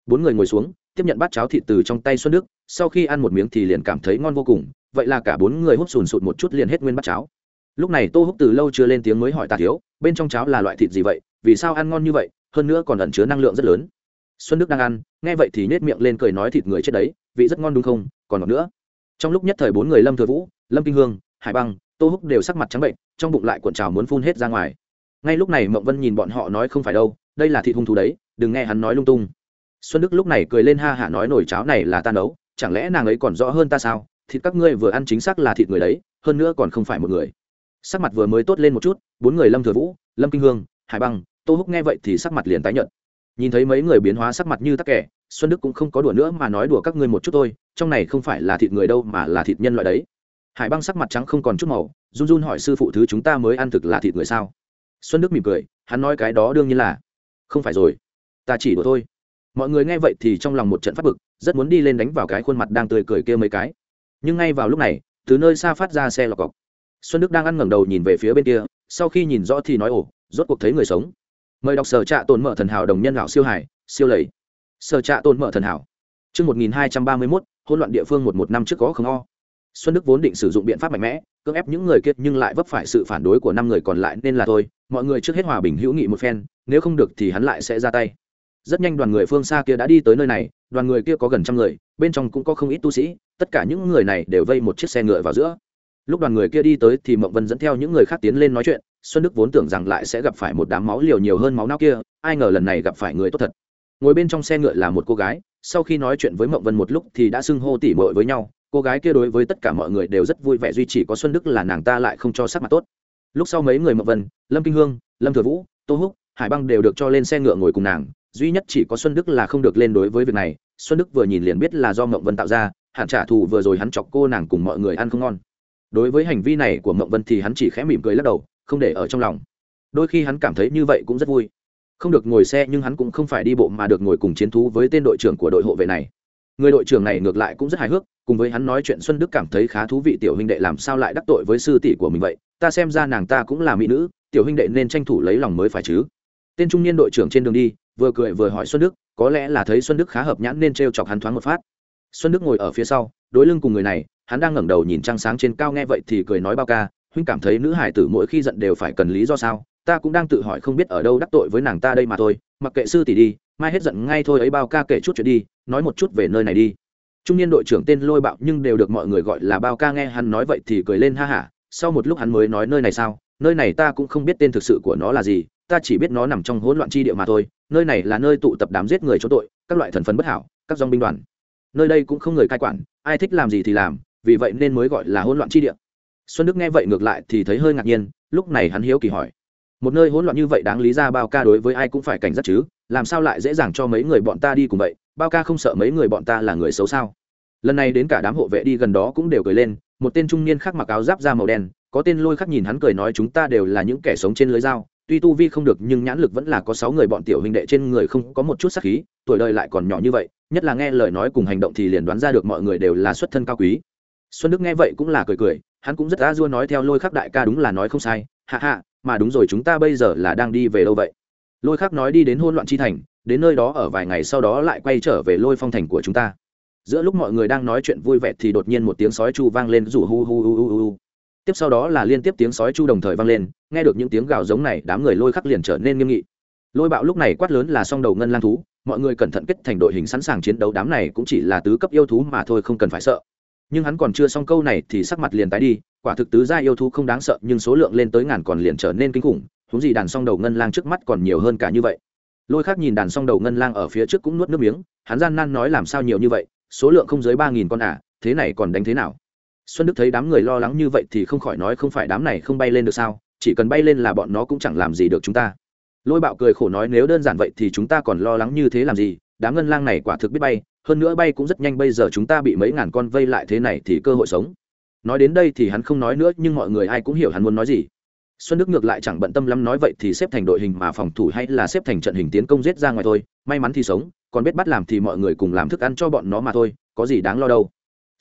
[SPEAKER 1] bốn người ngồi xuống, tiếp nhận bát cháo thịt từ trong tay xuân đức, sau khi ăn một miếng thì liền cảm thấy ngon vô cùng, vậy là cả bốn người hút sùn sụt một chút liền hết nguyên bát cháo. Lúc này tô húc từ lâu chưa lên tiếng mới hỏi tà thiếu, bên trong cháo là loại thịt gì vậy, vì sao ăn ngon như vậy, hơn nữa còn ẩn chứa năng lượng rất lớn. Xuân đức đang ăn, nghe vậy thì nết miệng lên cười nói thịt người chết đấy, vị rất ngon đúng không, còn ngọt nữa. Trong lúc nhất thời bốn người lâm thừa vũ, lâm kinh hương, hải băng, tô húc đều sắc mặt trắng bệnh, trong bụng lại cuộn trào muốn phun hết ra ngoài. Ngay lúc này mộng vân nhìn bọn họ nói không phải đâu, đây là thịt hung thú đấy, đừng nghe hắn nói lung tung xuân đức lúc này cười lên ha hả nói nồi cháo này là ta nấu, chẳng lẽ nàng ấy còn rõ hơn ta sao? Thịt các ngươi vừa ăn chính xác là thịt người đấy, hơn nữa còn không phải một người. Sắc mặt vừa mới tốt lên một chút, bốn người lâm thừa vũ, lâm kinh hương, hải băng, tô húc nghe vậy thì sắc mặt liền tái nhợt. Nhìn thấy mấy người biến hóa sắc mặt như tắc kẻ, xuân đức cũng không có đùa nữa mà nói đùa các ngươi một chút thôi, trong này không phải là thịt người đâu mà là thịt nhân loại đấy. Hải băng sắc mặt trắng không còn chút màu, run run hỏi sư phụ thứ chúng ta mới ăn thực là thịt người sao? Xuân đức mỉm cười, hắn nói cái đó đương nhiên là, không phải rồi, ta chỉ đùa thôi mọi người nghe vậy thì trong lòng một trận phát bực rất muốn đi lên đánh vào cái khuôn mặt đang tươi cười kia mấy cái. Nhưng ngay vào lúc này từ nơi xa phát ra xe lọc cọc. Xuân đức đang ăn ngẩng đầu nhìn về phía bên kia sau khi nhìn rõ thì nói ồ rốt cuộc thấy người sống. Mời đọc sở trạ tồn mở thần hảo đồng nhân lão siêu hải siêu lầy. Sở trạ tồn mở thần hảo. Trước 1231, hỗn loạn địa phương một một năm trước có không o. Xuân Đức vốn định sử dụng biện pháp mạnh mẽ, cưỡng ép những người kia nhưng lại vấp phải sự phản đối của năm người còn lại nên là thôi, mọi người trước hết hòa bình hữu nghị một phen, nếu không được thì hắn lại sẽ ra tay. Rất nhanh đoàn người phương xa kia đã đi tới nơi này, đoàn người kia có gần trăm người, bên trong cũng có không ít tu sĩ, tất cả những người này đều vây một chiếc xe ngựa vào giữa. Lúc đoàn người kia đi tới thì Mộng Vân dẫn theo những người khác tiến lên nói chuyện, Xuân Đức vốn tưởng rằng lại sẽ gặp phải một đám máu liều nhiều hơn máu não kia, ai ngờ lần này gặp phải người tốt thật. Ngồi bên trong xe ngựa là một cô gái, sau khi nói chuyện với Mộng Vân một lúc thì đã xưng hô tỉ mội với nhau, cô gái kia đối với tất cả mọi người đều rất vui vẻ duy chỉ có xuân đức là nàng ta lại không cho sắc mặt tốt lúc sau mấy người mộng vân lâm kinh hương lâm thừa vũ tô húc hải băng đều được cho lên xe ngựa ngồi cùng nàng duy nhất chỉ có xuân đức là không được lên đối với việc này. Xuân đức vừa nhìn liền biết là do mộng vân tạo ra hạn trả thù vừa rồi hắn chọc cô nàng cùng mọi người ăn không ngon. Đối với hành vi này của mộng vân thì hắn chỉ khẽ mỉm cười lắc đầu, không để ở trong lòng. Đôi khi hắn cảm thấy như vậy cũng rất vui. Không được ngồi xe nhưng hắn cũng không phải đi bộ mà được ngồi cùng chiến thú với tên đội trưởng của đội hộ vệ này. Người đội trưởng này ngược lại cũng rất hài hước, cùng với hắn nói chuyện xuân đức cảm thấy khá thú vị tiểu huynh đệ làm sao lại đắc tội với sư tỷ của mình vậy? Ta xem ra nàng ta cũng là mỹ nữ, tiểu huynh đệ nên tranh thủ lấy lòng mới phải chứ tên trung niên đội trưởng trên đường đi, vừa cười vừa hỏi xuân đức, có lẽ là thấy xuân đức khá hợp nhãn nên t r e o chọc hắn thoáng một phát. Xuân đức ngồi ở phía sau, đối lưng cùng người này, hắn đang ngẩng đầu nhìn trăng sáng trên cao nghe vậy thì cười nói bao ca, huynh cảm thấy nữ hải tử mỗi khi giận đều phải cần lý do sao? Ta cũng đang tự hỏi không biết ở đâu đắc tội với nàng ta đây mà thôi, mặc kệ sư tỷ đi, mai hết giận ngay thôi ấy bao ca kể chút chuyện đi, nói một chút về nơi này đi. Trung niên đội trưởng tên lôi bạo nhưng đều được mọi người gọi là bao ca nghe hắn nói vậy thì cười lên ha hả, sau một lúc hắn mới nói nơi này sao? Nơi này ta cũng không biết tên thực sự của nó là gì ta chỉ biết nó nằm trong hỗn loạn chi địa mà thôi, nơi này là nơi tụ tập đám giết người chỗ tội, các loại thần phấn bất hảo, các dòng binh đoàn. Nơi đây cũng không người cai quản, ai thích làm gì thì làm, vì vậy nên mới gọi là hỗn loạn chi địa. Xuân đức nghe vậy ngược lại thì thấy hơi ngạc nhiên, lúc này hắn hiếu kỳ hỏi, một nơi hỗn loạn như vậy đáng lý ra bao ca đối với ai cũng phải cảnh giác chứ, làm sao lại dễ dàng cho mấy người bọn ta đi cùng vậy, bao ca không sợ mấy người bọn ta là người xấu sao? Lần này đến cả đám hộ vệ đi gần đó cũng đều cười lên, một tên trung niên khác mặc áo giáp da màu đen, có tên lôi khắc nhìn hắn cười nói, chúng ta đều là những kẻ sống trên lưới dao tuy tu vi không được nhưng nhãn lực vẫn là có sáu người bọn tiểu huynh đệ trên người không có một chút sắc khí, tuổi đời lại còn nhỏ như vậy, nhất là nghe lời nói cùng hành động thì liền đoán ra được mọi người đều là xuất thân cao quý. Xuân đức nghe vậy cũng là cười cười, hắn cũng rất a dua nói theo lôi khắc đại ca đúng là nói không sai hạ hạ mà đúng rồi chúng ta bây giờ là đang đi về đâu vậy? Lôi khắc nói đi đến hôn loạn chi thành, đến nơi đó ở vài ngày sau đó lại quay trở về lôi phong thành của chúng ta. Giữa lúc mọi người đang nói chuyện vui vẻ thì đột nhiên một tiếng sói chu vang lên, rủ hu hu hu hu hu tiếp sau đó là liên tiếp tiếng sói chu đồng thời vang lên, nghe được những tiếng gào giống này, đám người lôi khắc liền trở nên nghiêm nghị. Lôi bạo lúc này quát lớn là song đầu ngân lang thú, mọi người cẩn thận kết thành đội hình sẵn sàng chiến đấu, đám này cũng chỉ là tứ cấp yêu thú mà thôi, không cần phải sợ. Nhưng hắn còn chưa xong câu này thì sắc mặt liền tái đi, quả thực tứ gia yêu thú không đáng sợ, nhưng số lượng lên tới ngàn còn liền trở nên kinh khủng thú gì đàn song đầu ngân lang trước mắt còn nhiều hơn cả như vậy. Lôi khác nhìn đàn song đầu ngân lang ở phía trước cũng nuốt nước miếng, hắn gian nan nói làm sao nhiều như vậy, số lượng không dưới ba nghìn con à thế này còn đánh thế nào? Xuân đức thấy đám người lo lắng như vậy thì không khỏi nói không phải đám này không bay lên được sao, chỉ cần bay lên là bọn nó cũng chẳng làm gì được chúng ta. Lôi bạo cười khổ nói nếu đơn giản vậy thì chúng ta còn lo lắng như thế làm gì, đám ngân lang này quả thực biết bay, hơn nữa bay cũng rất nhanh bây giờ chúng ta bị mấy ngàn con vây lại thế này thì cơ hội sống. Nói đến đây thì hắn không nói nữa nhưng mọi người ai cũng hiểu hắn muốn nói gì. Xuân đức ngược lại chẳng bận tâm lắm nói vậy thì xếp thành đội hình mà phòng thủ hay là xếp thành trận hình tiến công giết ra ngoài thôi, may mắn thì sống, còn biết bắt làm thì mọi người cùng làm thức ăn cho bọn nó mà thôi, có gì đáng lo đâu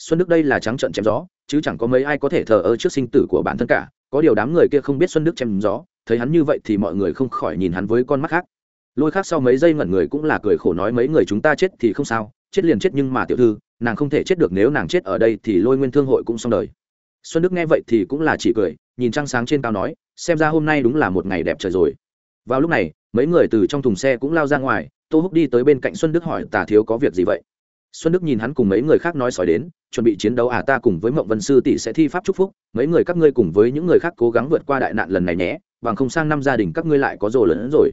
[SPEAKER 1] xuân đức đây là trắng trận chém gió, chứ chẳng có mấy ai có thể thờ ơ trước sinh tử của bản thân cả. Có điều đám người kia không biết xuân đức chém gió, thấy hắn như vậy thì mọi người không khỏi nhìn hắn với con mắt khác. Lôi khác sau mấy giây ngẩn người cũng là cười khổ nói mấy người chúng ta chết thì không sao, chết liền chết nhưng mà tiểu thư, nàng không thể chết được nếu nàng chết ở đây thì lôi nguyên thương hội cũng xong đời. Xuân đức nghe vậy thì cũng là chỉ cười, nhìn trăng sáng trên cao nói, xem ra hôm nay đúng là một ngày đẹp trời rồi. Vào lúc này, mấy người từ trong thùng xe cũng lao ra ngoài, tô húc đi tới bên cạnh xuân đức hỏi, tà thiếu có việc gì vậy? Xuân đức nhìn hắn cùng mấy người khác nói sỏi đến, chuẩn bị chiến đấu à ta cùng với mộng vân sư tỷ sẽ thi pháp chúc phúc, mấy người các ngươi cùng với những người khác cố gắng vượt qua đại nạn lần này nhé, bằng không sang năm gia đình các ngươi lại có rồ lớn hơn rồi.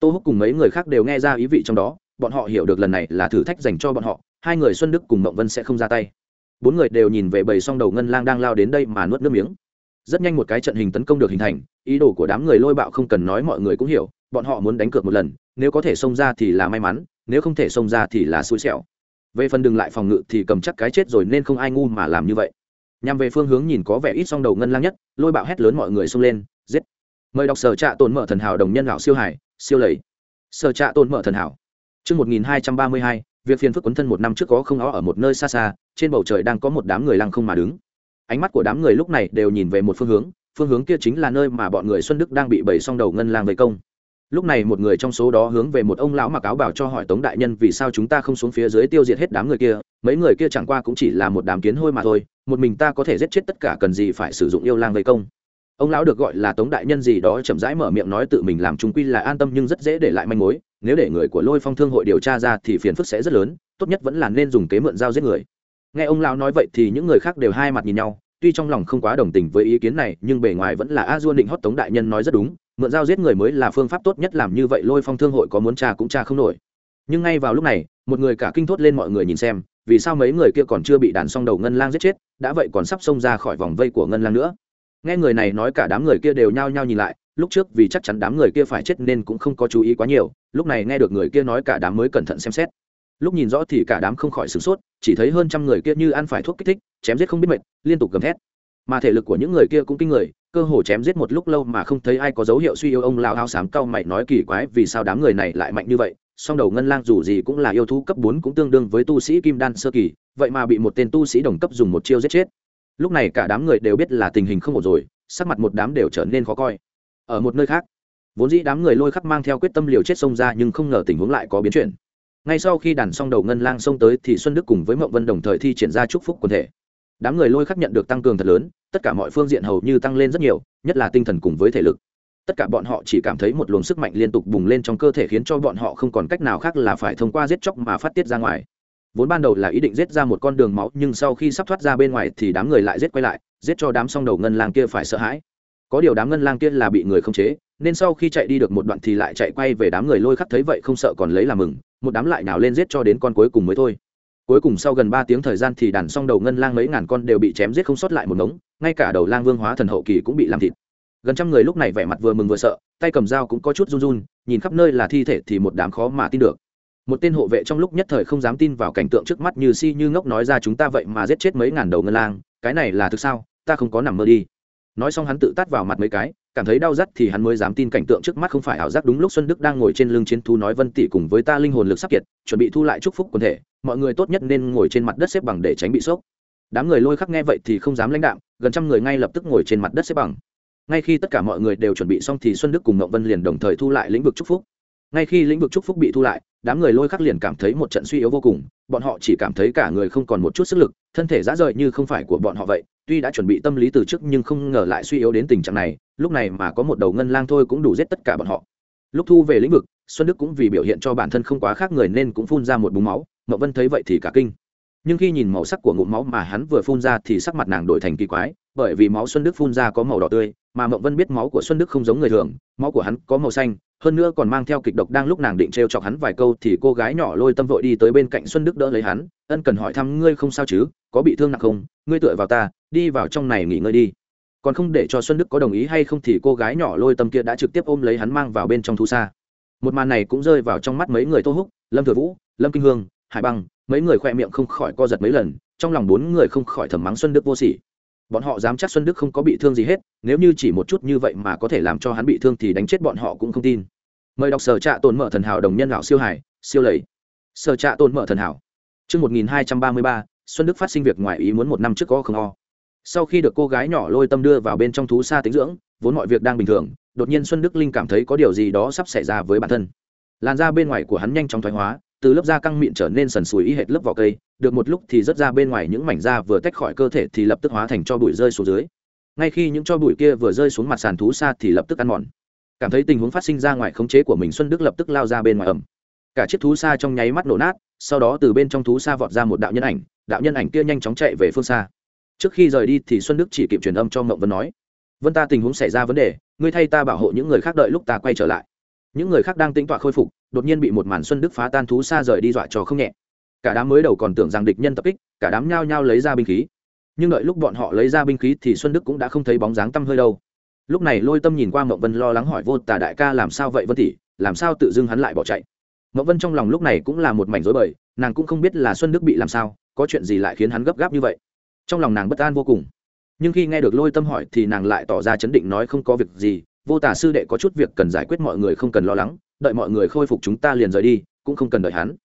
[SPEAKER 1] Tô húc cùng mấy người khác đều nghe ra ý vị trong đó, bọn họ hiểu được lần này là thử thách dành cho bọn họ, hai người xuân đức cùng mộng vân sẽ không ra tay. Bốn người đều nhìn về bầy song đầu ngân lang đang lao đến đây mà nuốt nước miếng. Rất nhanh một cái trận hình tấn công được hình thành, ý đồ của đám người lôi bạo không cần nói mọi người cũng hiểu, bọn họ muốn đánh cược một lần, nếu có thể xông ra thì là may mắn, nếu không thể xông ra thì là xui xẻo về phần đừng lại phòng ngự thì cầm chắc cái chết rồi nên không ai ngu mà làm như vậy. Nhằm về phương hướng nhìn có vẻ ít song đầu ngân lang nhất, lôi bạo hét lớn mọi người xông lên, giết. Mời đọc sở trạ tồn mở thần hảo đồng nhân lão siêu hải, siêu lầy. Sở trạ tồn mở thần hảo. Chương một nghìn hai trăm ba mươi hai, việc phiền phức quấn thân một năm trước có không ó ở một nơi xa xa, trên bầu trời đang có một đám người lăng không mà đứng. Ánh mắt của đám người lúc này đều nhìn về một phương hướng phương hướng kia chính là nơi mà bọn người xuân đức đang bị bầy song đầu ngân lang vây công lúc này một người trong số đó hướng về một ông lão mặc áo bảo cho hỏi tống đại nhân vì sao chúng ta không xuống phía dưới tiêu diệt hết đám người kia, mấy người kia chẳng qua cũng chỉ là một đám kiến hôi mà thôi, một mình ta có thể giết chết tất cả cần gì phải sử dụng yêu lang vây công. Ông lão được gọi là tống đại nhân gì đó chậm rãi mở miệng nói tự mình làm chúng quy là an tâm nhưng rất dễ để lại manh mối, nếu để người của lôi phong thương hội điều tra ra thì phiền phức sẽ rất lớn, tốt nhất vẫn là nên dùng kế mượn dao giết người. Nghe ông lão nói vậy thì những người khác đều hai mặt nhìn nhau, tuy trong lòng không quá đồng tình với ý kiến này, nhưng bề ngoài vẫn là a duôn định hót tống đại nhân nói rất đúng mượn dao giết người mới là phương pháp tốt nhất làm như vậy lôi phong thương hội có muốn tra cũng tra không nổi. Nhưng ngay vào lúc này, một người cả kinh thốt lên mọi người nhìn xem, vì sao mấy người kia còn chưa bị đàn song đầu ngân lang giết chết, đã vậy còn sắp xông ra khỏi vòng vây của ngân lang nữa. Nghe người này nói cả đám người kia đều nhao nhao nhìn lại, lúc trước vì chắc chắn đám người kia phải chết nên cũng không có chú ý quá nhiều, lúc này nghe được người kia nói cả đám mới cẩn thận xem xét. Lúc nhìn rõ thì cả đám không khỏi sửng sốt, chỉ thấy hơn trăm người kia như ăn phải thuốc kích thích, chém giết không biết mệt, liên tục gầm thét. Mà thể lực của những người kia cũng kinh người cơ hồ chém giết một lúc lâu mà không thấy ai có dấu hiệu suy yếu. Ông lao hao sám cau mày nói kỳ quái, vì sao đám người này lại mạnh như vậy? Song đầu ngân lang dù gì cũng là yêu thú cấp bốn cũng tương đương với tu sĩ kim đan sơ kỳ, vậy mà bị một tên tu sĩ đồng cấp dùng một chiêu giết chết. Lúc này cả đám người đều biết là tình hình không ổn rồi, sắc mặt một đám đều trở nên khó coi. Ở một nơi khác, vốn dĩ đám người lôi khắc mang theo quyết tâm liều chết xông ra nhưng không ngờ tình huống lại có biến chuyển. Ngay sau khi đàn song đầu ngân lang xông tới thì xuân đức cùng với mậu vân đồng thời thi triển ra chúc phúc quần thể. Đám người lôi khắc nhận được tăng cường thật lớn tất cả mọi phương diện hầu như tăng lên rất nhiều, nhất là tinh thần cùng với thể lực. Tất cả bọn họ chỉ cảm thấy một luồng sức mạnh liên tục bùng lên trong cơ thể khiến cho bọn họ không còn cách nào khác là phải thông qua giết chóc mà phát tiết ra ngoài. Vốn ban đầu là ý định giết ra một con đường máu, nhưng sau khi sắp thoát ra bên ngoài thì đám người lại giết quay lại, giết cho đám song đầu ngân lang kia phải sợ hãi. Có điều đám ngân lang kia là bị người không chế, nên sau khi chạy đi được một đoạn thì lại chạy quay về đám người lôi khắc thấy vậy không sợ còn lấy làm mừng, một đám lại nào lên giết cho đến con cuối cùng mới thôi cuối cùng sau gần ba tiếng thời gian thì đàn song đầu ngân lang mấy ngàn con đều bị chém giết không sót lại một ngống, ngay cả đầu lang vương hóa thần hậu kỳ cũng bị làm thịt. Gần trăm người lúc này vẻ mặt vừa mừng vừa sợ, tay cầm dao cũng có chút run run, nhìn khắp nơi là thi thể thì một đám khó mà tin được. Một tên hộ vệ trong lúc nhất thời không dám tin vào cảnh tượng trước mắt như si như ngốc nói ra chúng ta vậy mà giết chết mấy ngàn đầu ngân lang, cái này là thực sao, ta không có nằm mơ đi. Nói xong hắn tự tát vào mặt mấy cái, cảm thấy đau rắt thì hắn mới dám tin cảnh tượng trước mắt không phải ảo giác đúng lúc xuân đức đang ngồi trên lưng chiến thú nói vân tỷ cùng với ta linh hồn lực sắp kiệt, chuẩn bị thu lại chúc phúc quần thể mọi người tốt nhất nên ngồi trên mặt đất xếp bằng để tránh bị sốc. Đám người lôi khắc nghe vậy thì không dám lãnh đạm, gần trăm người ngay lập tức ngồi trên mặt đất xếp bằng. Ngay khi tất cả mọi người đều chuẩn bị xong thì xuân đức cùng ngậu vân liền đồng thời thu lại lĩnh vực chúc phúc. Ngay khi lĩnh vực chúc phúc bị thu lại, đám người lôi khắc liền cảm thấy một trận suy yếu vô cùng, bọn họ chỉ cảm thấy cả người không còn một chút sức lực, thân thể dã rời như không phải của bọn họ vậy, tuy đã chuẩn bị tâm lý từ trước nhưng không ngờ lại suy yếu đến tình trạng này, lúc này mà có một đầu ngân lang thôi cũng đủ giết tất cả bọn họ. Lúc thu về lĩnh vực, xuân đức cũng vì biểu hiện cho bản thân không quá khác người nên cũng phun ra một búng máu mậu vân thấy vậy thì cả kinh. Nhưng khi nhìn màu sắc của ngụm máu mà hắn vừa phun ra thì sắc mặt nàng đổi thành kỳ quái, bởi vì máu xuân đức phun ra có màu đỏ tươi, mà mậu vân biết máu của xuân đức không giống người thường, máu của hắn có màu xanh, hơn nữa còn mang theo kịch độc đang lúc nàng định t r e o chọc hắn vài câu thì cô gái nhỏ lôi tâm vội đi tới bên cạnh xuân đức đỡ lấy hắn, ân cần hỏi thăm ngươi không sao chứ, có bị thương nặng không? Ngươi tựa vào ta, đi vào trong này nghỉ ngơi đi. Còn không để cho xuân đức có đồng ý hay không thì cô gái nhỏ lôi tâm kia đã trực tiếp ôm lấy hắn mang vào bên trong thu xa. Một màn này cũng rơi vào trong mắt mấy người tô húc, lâm thừa vũ, lâm kinh hương hải băng mấy người khoe miệng không khỏi co giật mấy lần trong lòng bốn người không khỏi thầm mắng xuân đức vô sỉ bọn họ dám chắc xuân đức không có bị thương gì hết nếu như chỉ một chút như vậy mà có thể làm cho hắn bị thương thì đánh chết bọn họ cũng không tin mời đọc sở trạ tồn mở thần hảo đồng nhân lão siêu hải siêu lầy sở trạ tồn mở thần hảo Trước 1233, Xuân Đức phát sinh việc ngoài ý muốn một năm trước có không o. Sau khi được cô gái nhỏ lôi tâm đưa vào bên trong thú xa tính dưỡng, vốn mọi việc đang bình thường, đột nhiên Xuân Đức Linh cảm thấy có điều gì đó sắp xảy ra với bản thân. Làn da bên ngoài của hắn nhanh chóng thoái hóa, từ lớp da căng mịn trở nên sần sùi y hệt lớp vỏ cây, được một lúc thì rớt ra bên ngoài những mảnh da vừa tách khỏi cơ thể thì lập tức hóa thành cho bụi rơi xuống dưới. Ngay khi những cho bụi kia vừa rơi xuống mặt sàn thú xa thì lập tức ăn mòn. Cảm thấy tình huống phát sinh ra ngoài khống chế của mình Xuân Đức lập tức lao ra bên ngoài ẩm. Cả chiếc thú xa trong nháy mắt nổ nát, sau đó từ bên trong thú xa vọt ra một đạo nhân ảnh đạo nhân ảnh kia nhanh chóng chạy về phương xa trước khi rời đi thì xuân đức chỉ kịp truyền âm cho mộng vân nói vân ta tình huống xảy ra vấn đề ngươi thay ta bảo hộ những người khác đợi lúc ta quay trở lại những người khác đang tính tọa khôi phục, đột nhiên bị một màn xuân đức phá tan thú xa rời đi dọa cho không nhẹ. Cả đám mới đầu còn tưởng rằng địch nhân tập kích, cả đám nhao nhao lấy ra binh khí. Nhưng đợi lúc bọn họ lấy ra binh khí thì xuân đức cũng đã không thấy bóng dáng tăm hơi đâu. Lúc này lôi tâm nhìn qua mậu vân lo lắng hỏi, vô tà đại ca làm sao vậy vân tỷ? Làm sao tự dưng hắn lại bỏ chạy? Mậu vân trong lòng lúc này cũng là một mảnh rối bời, nàng cũng không biết là xuân đức bị làm sao, có chuyện gì lại khiến hắn gấp gáp như vậy. Trong lòng nàng bất an vô cùng. Nhưng khi nghe được lôi tâm hỏi thì nàng lại tỏ ra chấn định nói không có việc gì vô tả sư đệ có chút việc cần giải quyết mọi người không cần lo lắng, đợi mọi người khôi phục chúng ta liền rời đi, cũng không cần đợi hắn.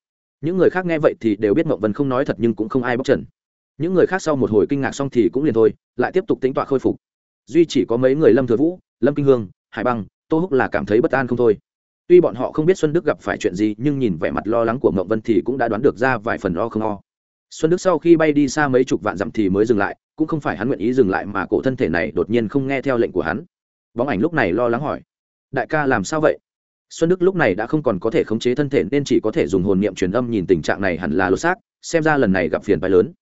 [SPEAKER 1] Những người khác nghe vậy thì đều biết mậu vân không nói thật nhưng cũng không ai bóc trần. Những người khác sau một hồi kinh ngạc xong thì cũng liền thôi, lại tiếp tục tính tọa khôi phục. Duy chỉ có mấy người lâm thừa vũ, lâm kinh hương, hải băng, tô húc là cảm thấy bất an không thôi. Tuy bọn họ không biết xuân đức gặp phải chuyện gì, nhưng nhìn vẻ mặt lo lắng của mậu vân thì cũng đã đoán được ra vài phần lo không lo. Xuân đức sau khi bay đi xa mấy chục vạn dặm thì mới dừng lại, cũng không phải hắn nguyện ý dừng lại mà cổ thân thể này đột nhiên không nghe theo lệnh của hắn bóng ảnh lúc này lo lắng hỏi, đại ca làm sao vậy? Xuân đức lúc này đã không còn có thể khống chế thân thể nên chỉ có thể dùng hồn niệm truyền âm nhìn tình trạng này hẳn là lột xác, xem ra lần này gặp phiền phái lớn.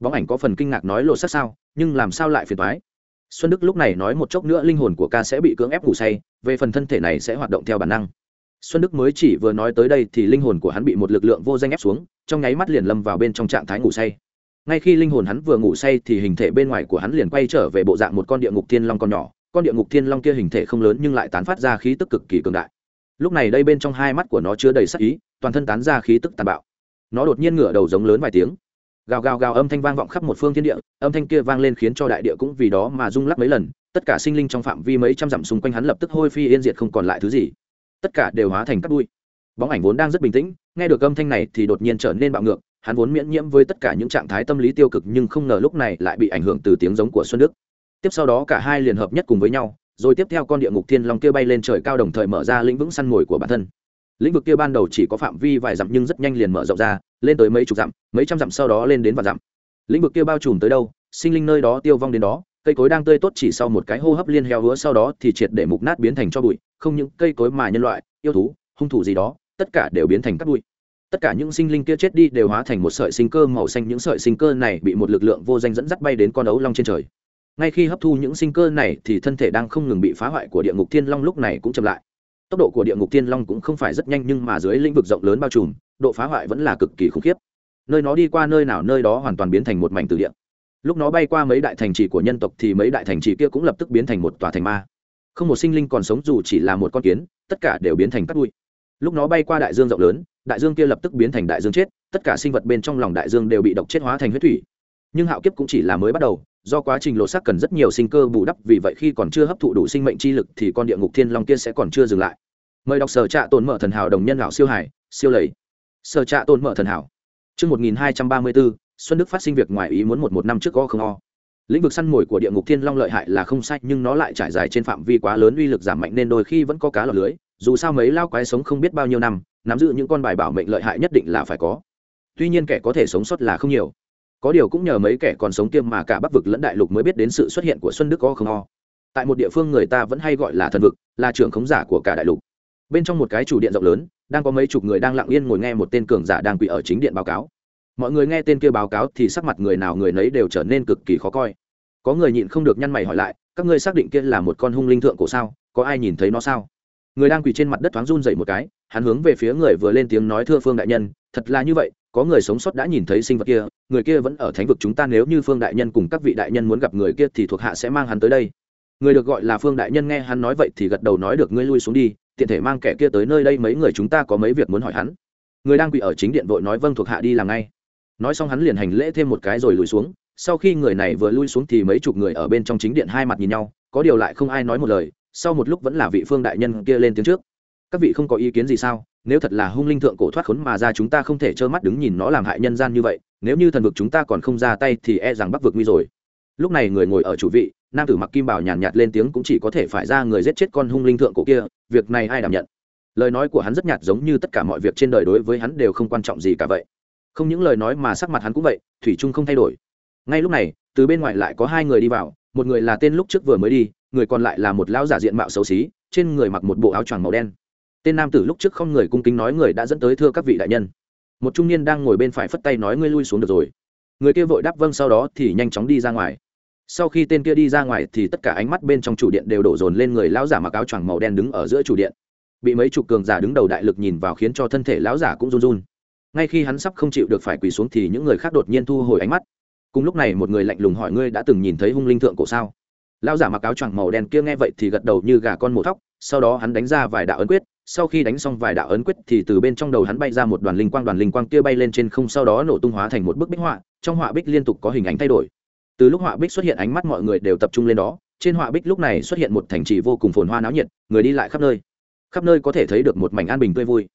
[SPEAKER 1] Bóng ảnh có phần kinh ngạc nói lột xác sao, nhưng làm sao lại phiền phái xuân đức lúc này nói một chốc nữa linh hồn của ca sẽ bị cưỡng ép ngủ say, về phần thân thể này sẽ hoạt động theo bản năng. Xuân đức mới chỉ vừa nói tới đây thì linh hồn của hắn bị một lực lượng vô danh ép xuống, trong nháy mắt liền lâm vào bên trong trạng thái ngủ say. Ngay khi linh hồn hắn vừa ngủ say thì hình thể bên ngoài của hắn liền quay trở về bộ dạng một con địa ngục thiên long con nhỏ con địa ngục thiên long kia hình thể không lớn nhưng lại tán phát ra khí tức cực kỳ cường đại. Lúc này đây bên trong hai mắt của nó chứa đầy sắc ý, toàn thân tán ra khí tức tàn bạo. Nó đột nhiên ngửa đầu giống lớn vài tiếng. Gào gào gào âm thanh vang vọng khắp một phương thiên địa, âm thanh kia vang lên khiến cho đại địa cũng vì đó mà rung lắc mấy lần, tất cả sinh linh trong phạm vi mấy trăm dặm xung quanh hắn lập tức hôi phi yên diệt không còn lại thứ gì. Tất cả đều hóa thành cát bụi. Bóng ảnh vốn đang rất bình tĩnh, nghe được âm thanh này thì đột nhiên trở nên bạo ngược, hắn vốn miễn nhiễm với tất cả những trạng thái tâm lý tiêu cực nhưng không ngờ lúc này lại bị ảnh hưởng từ tiếng giống của xuân đức tiếp sau đó cả hai liền hợp nhất cùng với nhau, rồi tiếp theo con địa ngục thiên long kia bay lên trời cao đồng thời mở ra lĩnh vững săn mồi của bản thân. Lĩnh vực kia ban đầu chỉ có phạm vi vài dặm nhưng rất nhanh liền mở rộng ra, lên tới mấy chục dặm, mấy trăm dặm sau đó lên đến vài dặm. Lĩnh vực kia bao trùm tới đâu, sinh linh nơi đó tiêu vong đến đó, cây cối đang tươi tốt chỉ sau một cái hô hấp liên heo hứa sau đó thì triệt để mục nát biến thành cho bụi, không những cây cối mà nhân loại, yêu thú, hung thủ gì đó, tất cả đều biến thành cát bụi. Tất cả những sinh linh kia chết đi đều hóa thành một sợi sinh cơ màu xanh, những sợi sinh cơ này bị một lực lượng vô danh dẫn dắt bay đến con ấu long trên trời ngay khi hấp thu những sinh cơ này thì thân thể đang không ngừng bị phá hoại của địa ngục thiên long lúc này cũng chậm lại. Tốc độ của địa ngục thiên long cũng không phải rất nhanh nhưng mà dưới lĩnh vực rộng lớn bao trùm, độ phá hoại vẫn là cực kỳ khủng khiếp. Nơi nó đi qua nơi nào nơi đó hoàn toàn biến thành một mảnh từ địa. Lúc nó bay qua mấy đại thành trì của nhân tộc thì mấy đại thành trì kia cũng lập tức biến thành một tòa thành ma. Không một sinh linh còn sống dù chỉ là một con kiến, tất cả đều biến thành cát bụi. Lúc nó bay qua đại dương rộng lớn, đại dương kia lập tức biến thành đại dương chết, tất cả sinh vật bên trong lòng đại dương đều bị độc chết hóa thành huyết thủy. Nhưng hạo kiếp cũng chỉ là mới bắt đầu do quá trình lột xác cần rất nhiều sinh cơ bù đắp, vì vậy khi còn chưa hấp thụ đủ sinh mệnh chi lực thì con địa ngục thiên long kia sẽ còn chưa dừng lại. Mời đọc sở trạ tồn mở thần hảo đồng nhân lão siêu hải, siêu lầy. Sở trạ tồn mở thần hảo. Chương một nghìn hai trăm ba mươi bốn xuân đức phát sinh việc ngoài ý muốn một một năm trước có không o. Lĩnh vực săn mồi của địa ngục thiên long lợi hại là không sai, nhưng nó lại trải dài trên phạm vi quá lớn uy lực giảm mạnh nên đôi khi vẫn có cá lọt lưới. Dù sao mấy lao quái sống không biết bao nhiêu năm, nắm giữ những con bài bảo mệnh lợi hại nhất định là phải có. Tuy nhiên kẻ có thể sống sót là không nhiều có điều cũng nhờ mấy kẻ còn sống kiêm mà cả bắc vực lẫn đại lục mới biết đến sự xuất hiện của xuân đức o không o tại một địa phương người ta vẫn hay gọi là thần vực, là trường khống giả của cả đại lục. Bên trong một cái chủ điện rộng lớn, đang có mấy chục người đang lặng yên ngồi nghe một tên cường giả đang quỳ ở chính điện báo cáo. Mọi người nghe tên kia báo cáo thì sắc mặt người nào người nấy đều trở nên cực kỳ khó coi. Có người nhịn không được nhăn mày hỏi lại, các ngươi xác định kia là một con hung linh thượng cổ sao? Có ai nhìn thấy nó sao? Người đang quỳ trên mặt đất thoáng run dậy một cái, hắn hướng về phía người vừa lên tiếng nói, thưa phương đại nhân, thật là như vậy có người sống sót đã nhìn thấy sinh vật kia, người kia vẫn ở thánh vực chúng ta, nếu như phương đại nhân cùng các vị đại nhân muốn gặp người kia thì thuộc hạ sẽ mang hắn tới đây. Người được gọi là phương đại nhân nghe hắn nói vậy thì gật đầu nói được, ngươi lui xuống đi, tiện thể mang kẻ kia tới nơi đây, mấy người chúng ta có mấy việc muốn hỏi hắn. Người đang bị ở chính điện vội nói vâng thuộc hạ đi làm ngay. Nói xong hắn liền hành lễ thêm một cái rồi lùi xuống. Sau khi người này vừa lui xuống thì mấy chục người ở bên trong chính điện hai mặt nhìn nhau, có điều lại không ai nói một lời. Sau một lúc vẫn là vị phương đại nhân kia lên tiếng trước. Các vị không có ý kiến gì sao? Nếu thật là hung linh thượng cổ thoát khốn mà ra chúng ta không thể trơ mắt đứng nhìn nó làm hại nhân gian như vậy nếu như thần vực chúng ta còn không ra tay thì e rằng bắc vực nguy rồi. Lúc này người ngồi ở chủ vị nam tử mặc kim bảo nhàn nhạt, lên tiếng cũng chỉ có thể phải ra người giết chết con hung linh thượng cổ kia việc này ai đảm nhận? Lời nói của hắn rất nhạt giống như tất cả mọi việc trên đời đối với hắn đều không quan trọng gì cả vậy. Không những lời nói mà sắc mặt hắn cũng vậy thủy trung không thay đổi. Ngay lúc này từ bên ngoài lại có hai người đi vào một người là tên lúc trước vừa mới đi người còn lại là một lão giả diện mạo xấu xí trên người mặc một bộ áo choàng màu đen tên nam tử lúc trước không người cung kính nói người đã dẫn tới thưa các vị đại nhân. Một trung niên đang ngồi bên phải phất tay nói ngươi lui xuống được rồi. Người kia vội đáp vâng sau đó thì nhanh chóng đi ra ngoài. Sau khi tên kia đi ra ngoài thì tất cả ánh mắt bên trong chủ điện đều đổ dồn lên người lão giả mặc áo choàng màu đen đứng ở giữa chủ điện. Bị mấy chục cường giả đứng đầu đại lực nhìn vào khiến cho thân thể lão giả cũng run run. Ngay khi hắn sắp không chịu được phải quỳ xuống thì những người khác đột nhiên thu hồi ánh mắt. Cùng lúc này một người lạnh lùng hỏi ngươi đã từng nhìn thấy hung linh thượng cổ sao? Lão giả mặc áo choàng màu đen kia nghe vậy thì gật đầu như gà con mổ thóc, sau đó hắn đánh ra vài đạo ấn quyết sau khi đánh xong vài đạo ấn quyết thì từ bên trong đầu hắn bay ra một đoàn linh quang, đoàn linh quang kia bay lên trên không, sau đó nổ tung hóa thành một bức bích họa, trong họa bích liên tục có hình ảnh thay đổi. Từ lúc họa bích xuất hiện, ánh mắt mọi người đều tập trung lên đó. Trên họa bích lúc này xuất hiện một thành trì vô cùng phồn hoa náo nhiệt, người đi lại khắp nơi. Khắp nơi có thể thấy được một mảnh an bình tươi vui.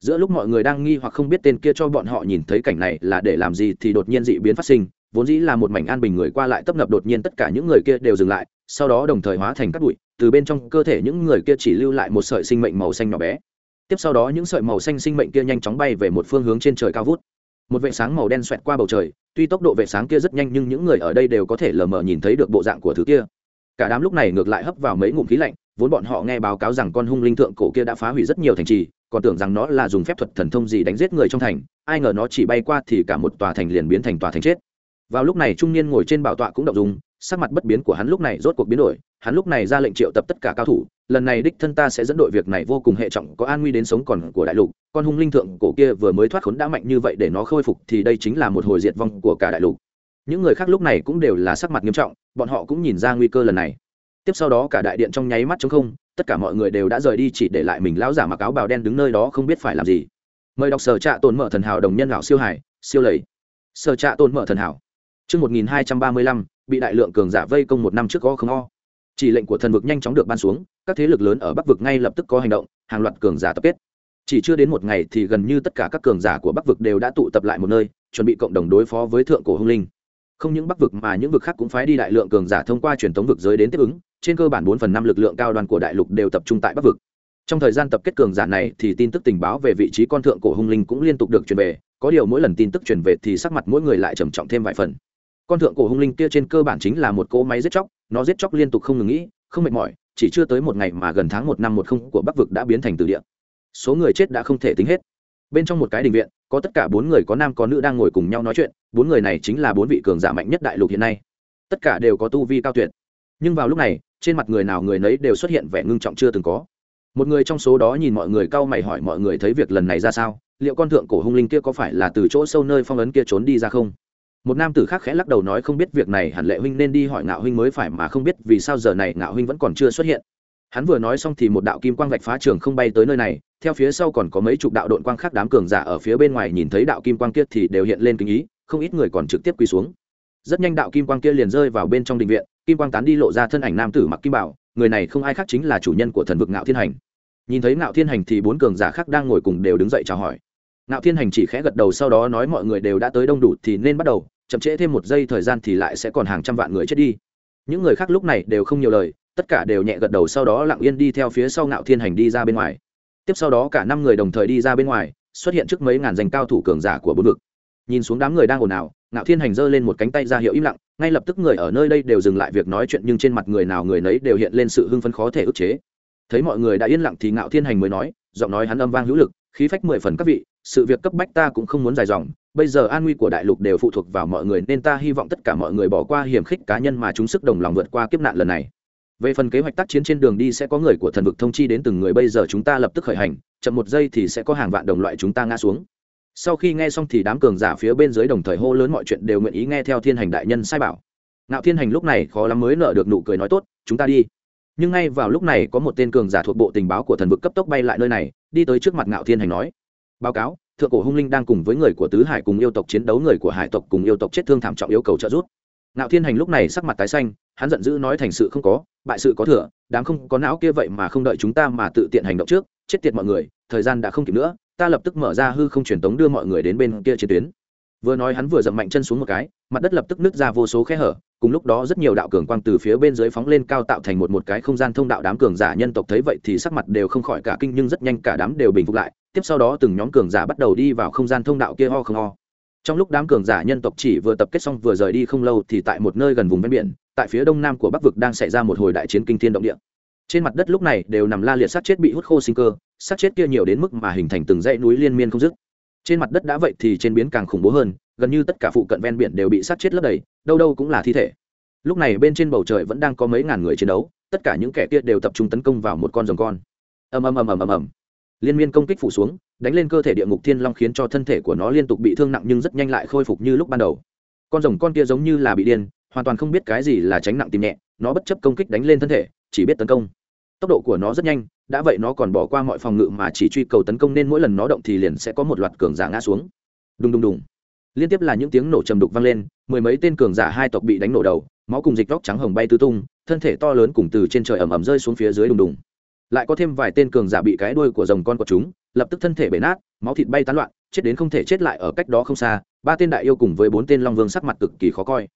[SPEAKER 1] Giữa lúc mọi người đang nghi hoặc không biết tên kia cho bọn họ nhìn thấy cảnh này là để làm gì thì đột nhiên dị biến phát sinh vốn dĩ là một mảnh an bình người qua lại tấp nập đột nhiên tất cả những người kia đều dừng lại, sau đó đồng thời hóa thành các bụi, từ bên trong cơ thể những người kia chỉ lưu lại một sợi sinh mệnh màu xanh nhỏ bé. Tiếp sau đó những sợi màu xanh sinh mệnh kia nhanh chóng bay về một phương hướng trên trời cao vút. Một vệ sáng màu đen xoẹt qua bầu trời, tuy tốc độ vệ sáng kia rất nhanh nhưng những người ở đây đều có thể lờ mờ nhìn thấy được bộ dạng của thứ kia. Cả đám lúc này ngược lại hấp vào mấy ngụm khí lạnh, vốn bọn họ nghe báo cáo rằng con hung linh thượng cổ kia đã phá hủy rất nhiều thành trì, còn tưởng rằng nó là dùng phép thuật thần thông gì đánh giết người trong thành, ai ngờ nó chỉ bay qua thì cả một tòa thành liền biến thành tòa thành chết vào lúc này trung niên ngồi trên bảo tọa cũng động dùng sắc mặt bất biến của hắn lúc này rốt cuộc biến đổi, hắn lúc này ra lệnh triệu tập tất cả cao thủ, lần này đích thân ta sẽ dẫn đội việc này vô cùng hệ trọng, có an nguy đến sống còn của đại lục, con hung linh thượng cổ kia vừa mới thoát khốn đã mạnh như vậy để nó khôi phục thì đây chính là một hồi diệt vong của cả đại lục. Những người khác lúc này cũng đều là sắc mặt nghiêm trọng, bọn họ cũng nhìn ra nguy cơ lần này. Tiếp sau đó cả đại điện trong nháy mắt chống không, tất cả mọi người đều đã rời đi chỉ để lại mình lão giả mặc áo bào đen đứng nơi đó không biết phải làm gì. Mời đọc sở trạ tồn mở thần hảo đồng nhân lão siêu hải, siêu lầy. Sở trạ tồn mở thần hảo. Trước 1235, bị đại lượng cường giả vây công một năm trước có không o. Chỉ lệnh của thần vực nhanh chóng được ban xuống, các thế lực lớn ở Bắc vực ngay lập tức có hành động, hàng loạt cường giả tập kết. Chỉ chưa đến một ngày thì gần như tất cả các cường giả của Bắc vực đều đã tụ tập lại một nơi, chuẩn bị cộng đồng đối phó với thượng cổ hung linh. Không những Bắc vực mà những vực khác cũng phái đi đại lượng cường giả thông qua truyền thống vực giới đến tiếp ứng, trên cơ bản bốn phần năm lực lượng cao đoàn của đại lục đều tập trung tại Bắc vực. Trong thời gian tập kết cường giả này thì tin tức tình báo về vị trí con thượng cổ hung linh cũng liên tục được truyền về, có điều mỗi lần tin tức truyền về thì sắc mặt mỗi người lại trầm trọng thêm vài phần con thượng cổ hung linh kia trên cơ bản chính là một cỗ máy giết chóc, nó giết chóc liên tục không ngừng nghĩ, không mệt mỏi, chỉ chưa tới một ngày mà gần tháng một năm một không của bắc vực đã biến thành từ địa. Số người chết đã không thể tính hết. Bên trong một cái đình viện, có tất cả bốn người có nam có nữ đang ngồi cùng nhau nói chuyện, bốn người này chính là bốn vị cường giả mạnh nhất đại lục hiện nay. Tất cả đều có tu vi cao tuyệt. Nhưng vào lúc này, trên mặt người nào người nấy đều xuất hiện vẻ ngưng trọng chưa từng có. Một người trong số đó nhìn mọi người cau mày hỏi mọi người thấy việc lần này ra sao, liệu con thượng cổ hung linh kia có phải là từ chỗ sâu nơi phong ấn kia trốn đi ra không? Một nam tử khác khẽ lắc đầu nói không biết việc này hẳn lệ huynh nên đi hỏi ngạo huynh mới phải mà không biết vì sao giờ này ngạo huynh vẫn còn chưa xuất hiện. Hắn vừa nói xong thì một đạo kim quang vạch phá trường không bay tới nơi này, theo phía sau còn có mấy chục đạo đội quang khác đám cường giả ở phía bên ngoài nhìn thấy đạo kim quang kia thì đều hiện lên kinh ý, không ít người còn trực tiếp quỳ xuống. Rất nhanh đạo kim quang kia liền rơi vào bên trong đình viện, kim quang tán đi lộ ra thân ảnh nam tử mặc kim bảo, người này không ai khác chính là chủ nhân của thần vực ngạo thiên hành. Nhìn thấy ngạo thiên hành thì bốn cường giả khác đang ngồi cùng đều đứng dậy chào hỏi ngạo thiên hành chỉ khẽ gật đầu, sau đó nói mọi người đều đã tới đông đủ thì nên bắt đầu, chậm trễ thêm một giây thời gian thì lại sẽ còn hàng trăm vạn người chết đi. Những người khác lúc này đều không nhiều lời, tất cả đều nhẹ gật đầu, sau đó lặng yên đi theo phía sau ngạo thiên hành đi ra bên ngoài. Tiếp sau đó cả năm người đồng thời đi ra bên ngoài, xuất hiện trước mấy ngàn danh cao thủ cường giả của bốn vực. Nhìn xuống đám người đang ồn ào, ngạo thiên hành giơ lên một cánh tay ra hiệu im lặng, ngay lập tức người ở nơi đây đều dừng lại việc nói chuyện, nhưng trên mặt người nào người nấy đều hiện lên sự hưng phấn khó thể ức chế. Thấy mọi người đã yên lặng thì ngạo thiên hành mới nói, giọng nói hắn âm vang hữu lực khí phách mười phần các vị, sự việc cấp bách ta cũng không muốn dài dòng, bây giờ an nguy của đại lục đều phụ thuộc vào mọi người nên ta hy vọng tất cả mọi người bỏ qua hiểm khích cá nhân mà chúng sức đồng lòng vượt qua kiếp nạn lần này. Về phần kế hoạch tác chiến trên đường đi sẽ có người của thần vực thông chi đến từng người, bây giờ chúng ta lập tức khởi hành, chậm một giây thì sẽ có hàng vạn đồng loại chúng ta ngã xuống. Sau khi nghe xong thì đám cường giả phía bên dưới đồng thời hô lớn mọi chuyện đều nguyện ý nghe theo thiên hành đại nhân sai bảo. Ngạo thiên hành lúc này khó lắm mới nợ được nụ cười nói tốt, chúng ta đi nhưng ngay vào lúc này có một tên cường giả thuộc bộ tình báo của thần vực cấp tốc bay lại nơi này, đi tới trước mặt ngạo thiên hành nói, báo cáo, thượng cổ hung linh đang cùng với người của tứ hải cùng yêu tộc chiến đấu, người của hải tộc cùng yêu tộc chết thương thảm trọng yêu cầu trợ giúp. Ngạo thiên hành lúc này sắc mặt tái xanh, hắn giận dữ nói, thành sự không có, bại sự có thừa đáng không có não kia vậy mà không đợi chúng ta mà tự tiện hành động trước, chết tiệt mọi người, thời gian đã không kịp nữa, ta lập tức mở ra hư không truyền tống đưa mọi người đến bên kia chiến tuyến vừa nói hắn vừa dậm mạnh chân xuống một cái, mặt đất lập tức nứt ra vô số khe hở, cùng lúc đó rất nhiều đạo cường quang từ phía bên dưới phóng lên cao tạo thành một một cái không gian thông đạo đám cường giả nhân tộc thấy vậy thì sắc mặt đều không khỏi cả kinh nhưng rất nhanh cả đám đều bình phục lại. Tiếp sau đó từng nhóm cường giả bắt đầu đi vào không gian thông đạo kia ho không ho. Trong lúc đám cường giả nhân tộc chỉ vừa tập kết xong vừa rời đi không lâu thì tại một nơi gần vùng ven biển, tại phía đông nam của bắc vực đang xảy ra một hồi đại chiến kinh thiên động địa. Trên mặt đất lúc này đều nằm la liệt sát chết bị hút khô sinh cơ, sát chết kia nhiều đến mức mà hình thành từng dãy núi liên miên không dứt trên mặt đất đã vậy thì trên biến càng khủng bố hơn, gần như tất cả phụ cận ven biển đều bị sát chết lấp đầy, đâu đâu cũng là thi thể. Lúc này bên trên bầu trời vẫn đang có mấy ngàn người chiến đấu, tất cả những kẻ kia đều tập trung tấn công vào một con rồng con. Ầm ầm ầm ầm ầm ầm. Liên miên công kích phủ xuống, đánh lên cơ thể địa ngục thiên long khiến cho thân thể của nó liên tục bị thương nặng nhưng rất nhanh lại khôi phục như lúc ban đầu. Con rồng con kia giống như là bị điên, hoàn toàn không biết cái gì là tránh nặng tìm nhẹ, nó bất chấp công kích đánh lên thân thể, chỉ biết tấn công tốc độ của nó rất nhanh, đã vậy nó còn bỏ qua mọi phòng ngự mà chỉ truy cầu tấn công nên mỗi lần nó động thì liền sẽ có một loạt cường giả ngã xuống. Đùng đùng đùng. Liên tiếp là những tiếng nổ trầm đục vang lên, mười mấy tên cường giả hai tộc bị đánh nổ đầu, máu cùng dịch vóc trắng hồng bay tứ tung, thân thể to lớn cùng từ trên trời ẩm ẩm rơi xuống phía dưới đùng đùng. Lại có thêm vài tên cường giả bị cái đuôi của rồng con của chúng, lập tức thân thể bể nát, máu thịt bay tán loạn, chết đến không thể chết lại ở cách đó không xa, ba tên đại yêu cùng với bốn tên long vương sắc mặt cực kỳ khó coi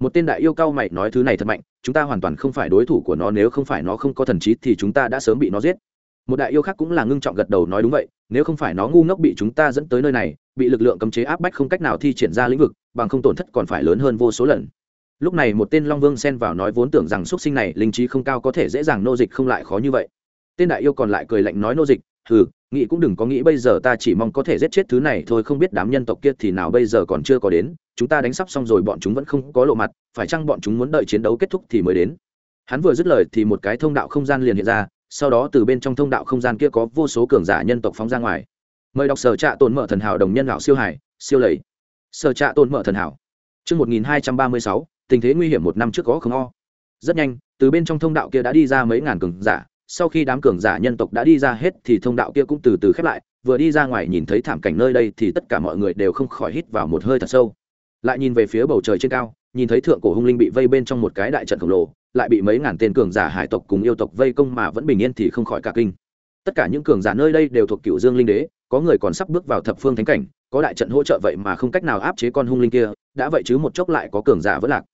[SPEAKER 1] một tên đại yêu cao mày nói thứ này thật mạnh, chúng ta hoàn toàn không phải đối thủ của nó, nếu không phải nó không có thần trí thì chúng ta đã sớm bị nó giết. Một đại yêu khác cũng là ngưng trọng gật đầu nói đúng vậy, nếu không phải nó ngu ngốc bị chúng ta dẫn tới nơi này, bị lực lượng cấm chế áp bách không cách nào thi triển ra lĩnh vực, bằng không tổn thất còn phải lớn hơn vô số lần. Lúc này một tên long vương xen vào nói vốn tưởng rằng x u ấ t sinh này linh trí không cao có thể dễ dàng nô dịch không lại khó như vậy. Tên đại yêu còn lại cười lạnh nói nô dịch hừ nghĩ cũng đừng có nghĩ bây giờ ta chỉ mong có thể giết chết thứ này thôi không biết đám nhân tộc kia thì nào bây giờ còn chưa có đến chúng ta đánh sắp xong rồi bọn chúng vẫn không có lộ mặt phải chăng bọn chúng muốn đợi chiến đấu kết thúc thì mới đến? Hắn vừa dứt lời thì một cái thông đạo không gian liền hiện ra sau đó từ bên trong thông đạo không gian kia có vô số cường giả nhân tộc phóng ra ngoài. Mời đọc sở trạ tồn mở thần hảo đồng nhân lão siêu hải siêu lầy. Sở trạ tồn mở thần hảo. Trước 1236, tình thế nguy hiểm một năm trước có không o. Rất nhanh, từ bên trong thông đạo kia đã đi ra mấy ngàn cường giả, sau khi đám cường giả nhân tộc đã đi ra hết thì thông đạo kia cũng từ từ khép lại, vừa đi ra ngoài nhìn thấy thảm cảnh nơi đây thì tất cả mọi người đều không khỏi hít vào một hơi thật sâu. Lại nhìn về phía bầu trời trên cao, nhìn thấy thượng cổ hung linh bị vây bên trong một cái đại trận khổng lồ, lại bị mấy ngàn tên cường giả hải tộc cùng yêu tộc vây công mà vẫn bình yên thì không khỏi cả kinh. Tất cả những cường giả nơi đây đều thuộc cựu Dương linh đế, có người còn sắp bước vào thập phương thánh cảnh, có đại trận hỗ trợ vậy mà không cách nào áp chế con hung linh kia, đã vậy chứ một chốc lại có cường giả vỡ lạc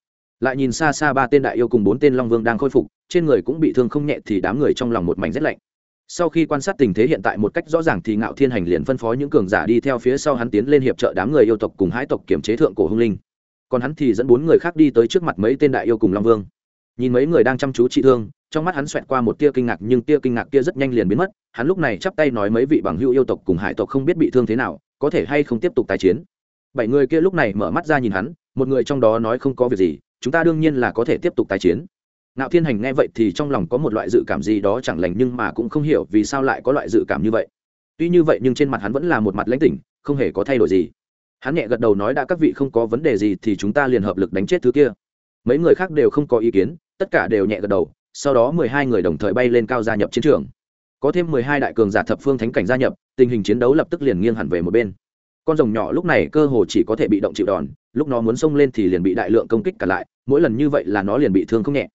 [SPEAKER 1] lại nhìn xa xa ba tên đại yêu cùng bốn tên long vương đang khôi phục trên người cũng bị thương không nhẹ thì đám người trong lòng một mảnh rét lạnh. Sau khi quan sát tình thế hiện tại một cách rõ ràng thì ngạo thiên hành liền phân phó những cường giả đi theo phía sau hắn tiến lên hiệp trợ đám người yêu tộc cùng hải tộc kiểm chế thượng cổ hung linh. Còn hắn thì dẫn bốn người khác đi tới trước mặt mấy tên đại yêu cùng long vương. Nhìn mấy người đang chăm chú trị thương, trong mắt hắn xoẹt qua một tia kinh ngạc, nhưng tia kinh ngạc kia rất nhanh liền biến mất. Hắn lúc này chắp tay nói mấy vị bằng hữu yêu tộc cùng hải tộc không biết bị thương thế nào, có thể hay không tiếp tục tái chiến. Bảy người kia lúc này mở mắt ra nhìn hắn, một người trong đó nói không có việc gì, chúng ta đương nhiên là có thể tiếp tục tái chiến. Nạo Thiên Hành nghe vậy thì trong lòng có một loại dự cảm gì đó chẳng lành nhưng mà cũng không hiểu vì sao lại có loại dự cảm như vậy. Tuy như vậy nhưng trên mặt hắn vẫn là một mặt lãnh tỉnh, không hề có thay đổi gì. Hắn nhẹ gật đầu nói đã các vị không có vấn đề gì thì chúng ta liền hợp lực đánh chết thứ kia. Mấy người khác đều không có ý kiến, tất cả đều nhẹ gật đầu, sau đó mười hai người đồng thời bay lên cao gia nhập chiến trường. Có thêm mười hai đại cường giả thập phương thánh cảnh gia nhập, tình hình chiến đấu lập tức liền nghiêng hẳn về một bên con rồng nhỏ lúc này cơ hồ chỉ có thể bị động chịu đòn lúc nó muốn xông lên thì liền bị đại lượng công kích cả lại mỗi lần như vậy là nó liền bị thương không nhẹ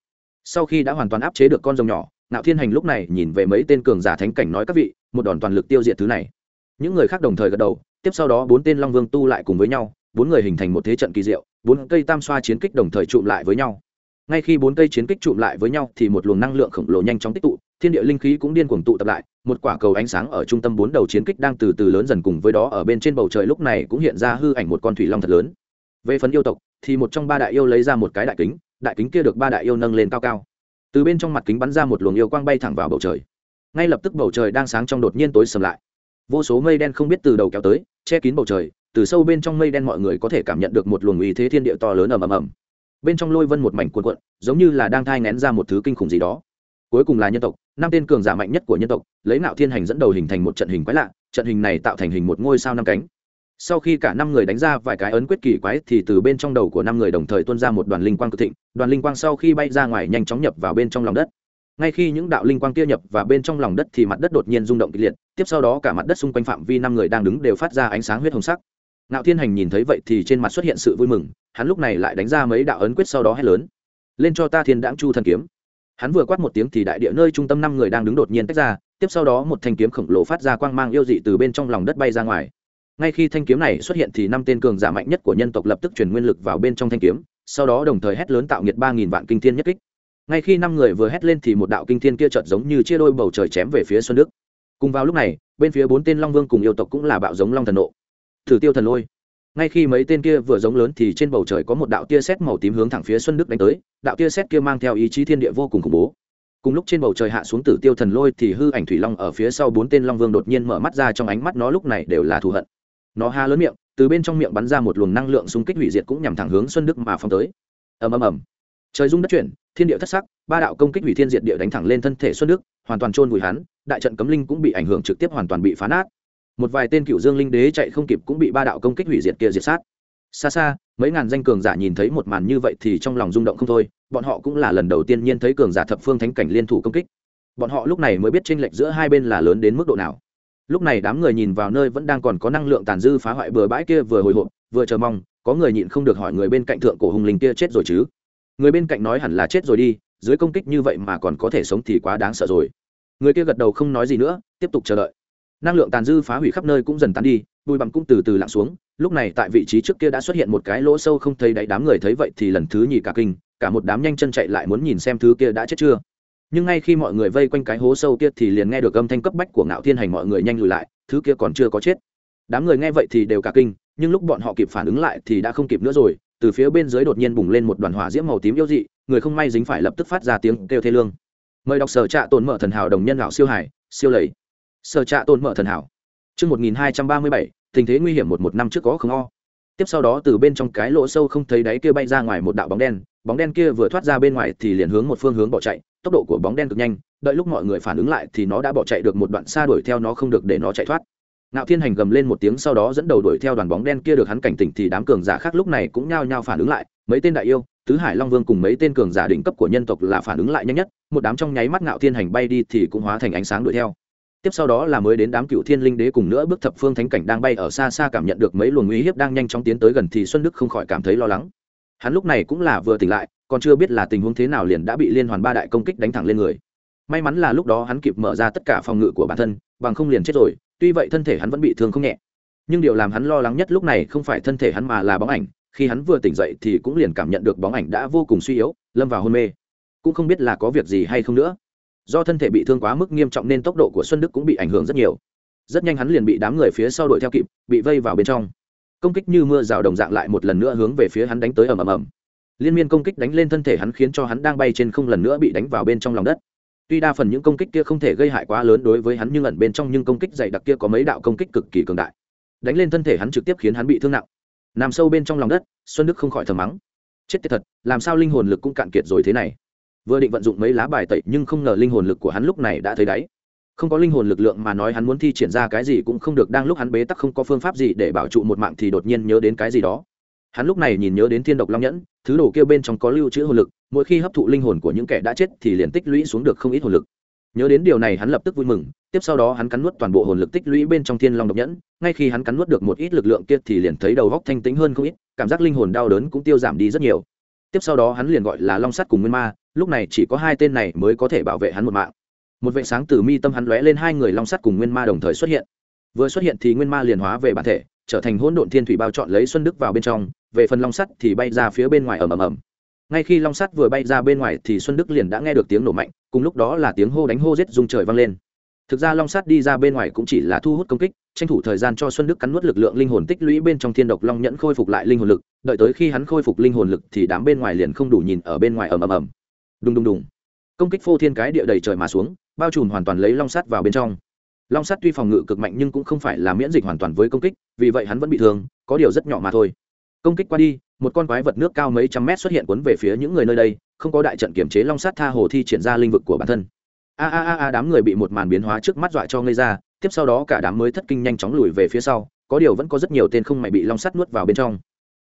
[SPEAKER 1] sau khi đã hoàn toàn áp chế được con rồng nhỏ, nạo thiên hành lúc này nhìn về mấy tên cường giả thánh cảnh nói các vị, một đòn toàn lực tiêu diệt thứ này. Những người khác đồng thời gật đầu, tiếp sau đó bốn tên long vương tu lại cùng với nhau, bốn người hình thành một thế trận kỳ diệu, bốn cây tam xoa chiến kích đồng thời trụm lại với nhau. Ngay khi bốn cây chiến kích trụm lại với nhau thì một luồng năng lượng khổng lồ nhanh chóng tích tụ, thiên địa linh khí cũng điên cuồng tụ tập lại, một quả cầu ánh sáng ở trung tâm bốn đầu chiến kích đang từ từ lớn dần cùng với đó ở bên trên bầu trời lúc này cũng hiện ra hư ảnh một con thủy long thật lớn. Về phần yêu tộc, thì một trong ba đại yêu lấy ra một cái đại kính đại kính kia được ba đại yêu nâng lên cao cao. Từ bên trong mặt kính bắn ra một luồng yêu quang bay thẳng vào bầu trời. Ngay lập tức bầu trời đang sáng trong đột nhiên tối sầm lại. Vô số mây đen không biết từ đầu kéo tới, che kín bầu trời, từ sâu bên trong mây đen mọi người có thể cảm nhận được một luồng uy thế thiên địa to lớn ầm ầm ầm. Bên trong lôi vân một mảnh cuộn cuộn, giống như là đang thai ngén ra một thứ kinh khủng gì đó. Cuối cùng là nhân tộc, năm tên cường giả mạnh nhất của nhân tộc, lấy nạo thiên hành dẫn đầu hình thành một trận hình quái lạ, trận hình này tạo thành hình một ngôi sao năm cánh sau khi cả năm người đánh ra vài cái ấn quyết kỳ quái thì từ bên trong đầu của năm người đồng thời tuôn ra một đoàn linh quang cực thịnh, đoàn linh quang sau khi bay ra ngoài nhanh chóng nhập vào bên trong lòng đất. Ngay khi những đạo linh quang kia nhập vào bên trong lòng đất thì mặt đất đột nhiên rung động kịch liệt, tiếp sau đó cả mặt đất xung quanh phạm vi năm người đang đứng đều phát ra ánh sáng huyết hồng sắc. Ngạo thiên hành nhìn thấy vậy thì trên mặt xuất hiện sự vui mừng, hắn lúc này lại đánh ra mấy đạo ấn quyết sau đó hét lớn. Lên cho ta thiên đãng chu thần kiếm. Hắn vừa quát một tiếng thì đại địa nơi trung tâm năm người đang đứng đột nhiên tách ra, tiếp sau đó một thanh kiếm khổng lồ phát ra quang mang yêu dị từ bên trong lòng đất bay ra ngoài ngay khi thanh kiếm này xuất hiện thì năm tên cường giả mạnh nhất của nhân tộc lập tức chuyển nguyên lực vào bên trong thanh kiếm, sau đó đồng thời hét lớn tạo nghiệt ba nghìn vạn kinh thiên nhất kích. Ngay khi năm người vừa hét lên thì một đạo kinh thiên kia chợt giống như chia đôi bầu trời chém về phía xuân đức. Cùng vào lúc này, bên phía bốn tên long vương cùng yêu tộc cũng là bạo giống long thần nộ. Thử tiêu thần lôi. Ngay khi mấy tên kia vừa giống lớn thì trên bầu trời có một đạo tia sét màu tím hướng thẳng phía xuân đức đánh tới, đạo tia sét kia mang theo ý chí thiên địa vô cùng khủng bố. Cùng lúc trên bầu trời hạ xuống tử tiêu thần lôi thì hư ảnh thủy long ở phía sau bốn tên long vương đột nhiên mở mắt ra trong ánh mắt nó lúc này đều là thù hận nó ha lớn miệng, từ bên trong miệng bắn ra một luồng năng lượng xung kích hủy diệt cũng nhằm thẳng hướng xuân đức mà phóng tới. Ầm ầm ầm. Trời rung đất chuyển, thiên địa thất sắc, ba đạo công kích hủy thiên diệt địa đánh thẳng lên thân thể xuân đức, hoàn toàn trôn vùi hắn, đại trận cấm linh cũng bị ảnh hưởng trực tiếp hoàn toàn bị phá nát. Một vài tên cựu dương linh đế chạy không kịp cũng bị ba đạo công kích hủy diệt kia diệt sát. Xa xa, mấy ngàn danh cường giả nhìn thấy một màn như vậy thì trong lòng rung động không thôi, bọn họ cũng là lần đầu tiên nhiên thấy cường giả thập phương thánh cảnh liên thủ công kích. Bọn họ lúc này mới biết tranh lệch giữa hai bên là lớn đến mức độ nào lúc này đám người nhìn vào nơi vẫn đang còn có năng lượng tàn dư phá hoại bừa bãi kia vừa hồi hộp, vừa chờ mong, có người nhịn không được hỏi người bên cạnh thượng cổ hùng linh kia chết rồi chứ? Người bên cạnh nói hẳn là chết rồi đi, dưới công kích như vậy mà còn có thể sống thì quá đáng sợ rồi. Người kia gật đầu không nói gì nữa, tiếp tục chờ đợi. Năng lượng tàn dư phá hủy khắp nơi cũng dần tán đi, bụi bặm cũng từ từ lặn xuống, lúc này tại vị trí trước kia đã xuất hiện một cái lỗ sâu không thấy đáy đám người thấy vậy thì lần thứ nhì cả kinh, cả một đám nhanh chân chạy lại muốn nhìn xem thứ kia đã chết chưa nhưng ngay khi mọi người vây quanh cái hố sâu kia thì liền nghe được âm thanh cấp bách của ngạo thiên hành mọi người nhanh lùi lại thứ kia còn chưa có chết. Đám người nghe vậy thì đều cả kinh nhưng lúc bọn họ kịp phản ứng lại thì đã không kịp nữa rồi từ phía bên dưới đột nhiên bùng lên một đoàn hỏa diễm màu tím yêu dị người không may dính phải lập tức phát ra tiếng kêu thê lương. Mời đọc sở trạ tồn mở thần hảo đồng nhân lão siêu hải siêu lầy. Sở trạ tồn mở thần hảo. Trước 1237, tình thế nguy hiểm một một năm trước có không o. Tiếp sau đó từ bên trong cái lỗ sâu không thấy đáy kia bay ra ngoài một đạo bóng đen, bóng đen kia vừa thoát ra bên ngoài thì liền hướng một phương hướng bỏ chạy, tốc độ của bóng đen cực nhanh, đợi lúc mọi người phản ứng lại thì nó đã bỏ chạy được một đoạn xa đuổi theo nó không được để nó chạy thoát. Nạo Thiên Hành gầm lên một tiếng sau đó dẫn đầu đuổi theo đoàn bóng đen kia được hắn cảnh tỉnh thì đám cường giả khác lúc này cũng nhao nhao phản ứng lại, mấy tên đại yêu, tứ hải long vương cùng mấy tên cường giả đỉnh cấp của nhân tộc là phản ứng lại nhanh nhất, một đám trong nháy mắt Nạo Thiên Hành bay đi thì cũng hóa thành ánh sáng đuổi theo tiếp sau đó là mới đến đám cựu thiên linh đế cùng nữa bước thập phương thánh cảnh đang bay ở xa xa cảm nhận được mấy luồng uy hiếp đang nhanh chóng tiến tới gần thì xuân đức không khỏi cảm thấy lo lắng. Hắn lúc này cũng là vừa tỉnh lại, còn chưa biết là tình huống thế nào liền đã bị liên hoàn ba đại công kích đánh thẳng lên người. May mắn là lúc đó hắn kịp mở ra tất cả phòng ngự của bản thân, bằng không liền chết rồi, tuy vậy thân thể hắn vẫn bị thương không nhẹ. Nhưng điều làm hắn lo lắng nhất lúc này không phải thân thể hắn mà là bóng ảnh, khi hắn vừa tỉnh dậy thì cũng liền cảm nhận được bóng ảnh đã vô cùng suy yếu, lâm vào hôn mê. Cũng không biết là có việc gì hay không nữa do thân thể bị thương quá mức nghiêm trọng nên tốc độ của xuân đức cũng bị ảnh hưởng rất nhiều. Rất nhanh hắn liền bị đám người phía sau đuổi theo kịp, bị vây vào bên trong. Công kích như mưa rào đồng dạng lại một lần nữa hướng về phía hắn đánh tới ầm ầm ầm. Liên miên công kích đánh lên thân thể hắn khiến cho hắn đang bay trên không lần nữa bị đánh vào bên trong lòng đất. Tuy đa phần những công kích kia không thể gây hại quá lớn đối với hắn, nhưng ẩn bên trong nhưng công kích dày đặc kia có mấy đạo công kích cực kỳ cường đại. Đánh lên thân thể hắn trực tiếp khiến hắn bị thương nặng. Nằm sâu bên trong lòng đất, xuân đức không khỏi thầm mắng. Chết tiệt thật, làm sao linh hồn lực cũng cạn kiệt rồi thế này? Vừa định vận dụng mấy lá bài tẩy nhưng không ngờ linh hồn lực của hắn lúc này đã thấy đáy. Không có linh hồn lực lượng mà nói hắn muốn thi triển ra cái gì cũng không được, đang lúc hắn bế tắc không có phương pháp gì để bảo trụ một mạng thì đột nhiên nhớ đến cái gì đó. Hắn lúc này nhìn nhớ đến thiên độc long nhẫn, thứ đồ kia bên trong có lưu trữ hồn lực, mỗi khi hấp thụ linh hồn của những kẻ đã chết thì liền tích lũy xuống được không ít hồn lực. Nhớ đến điều này hắn lập tức vui mừng, tiếp sau đó hắn cắn nuốt toàn bộ hồn lực tích lũy bên trong thiên long độc nhẫn, ngay khi hắn cắn nuốt được một ít lực lượng kia thì liền thấy đầu góc thanh tính hơn không ít, cảm giác linh hồn đau đớn cũng tiêu giảm đi rất nhiều tiếp sau đó hắn liền gọi là long sắt cùng nguyên ma, lúc này chỉ có hai tên này mới có thể bảo vệ hắn một mạng. Một vệ sáng từ mi tâm hắn lóe lên hai người long sắt cùng nguyên ma đồng thời xuất hiện. Vừa xuất hiện thì nguyên ma liền hóa về bản thể, trở thành hỗn độn thiên thủy bao chọn lấy xuân đức vào bên trong, về phần long sắt thì bay ra phía bên ngoài ầm ầm ầm. Ngay khi long sắt vừa bay ra bên ngoài thì xuân đức liền đã nghe được tiếng nổ mạnh, cùng lúc đó là tiếng hô đánh hô giết rung trời vang lên thực ra long Sát đi ra bên ngoài cũng chỉ là thu hút công kích, tranh thủ thời gian cho xuân đức cắn nuốt lực lượng linh hồn tích lũy bên trong thiên độc long nhẫn khôi phục lại linh hồn lực, đợi tới khi hắn khôi phục linh hồn lực thì đám bên ngoài liền không đủ nhìn ở bên ngoài ầm ầm ầm. Đùng đùng đùng. Công kích phô thiên cái địa đầy trời mà xuống, bao trùm hoàn toàn lấy long Sát vào bên trong. Long Sát tuy phòng ngự cực mạnh nhưng cũng không phải là miễn dịch hoàn toàn với công kích, vì vậy hắn vẫn bị thương, có điều rất nhỏ mà thôi. Công kích qua đi, một con quái vật nước cao mấy trăm mét xuất hiện cuốn về phía những người nơi đây, không có đại trận kiểm chế long Sát tha hồ thi triển ra linh vực của bản thân a a a a, đám người bị một màn biến hóa trước mắt dọa cho ngây ra, tiếp sau đó cả đám mới thất kinh nhanh chóng lùi về phía sau, có điều vẫn có rất nhiều tên không mày bị long sắt nuốt vào bên trong.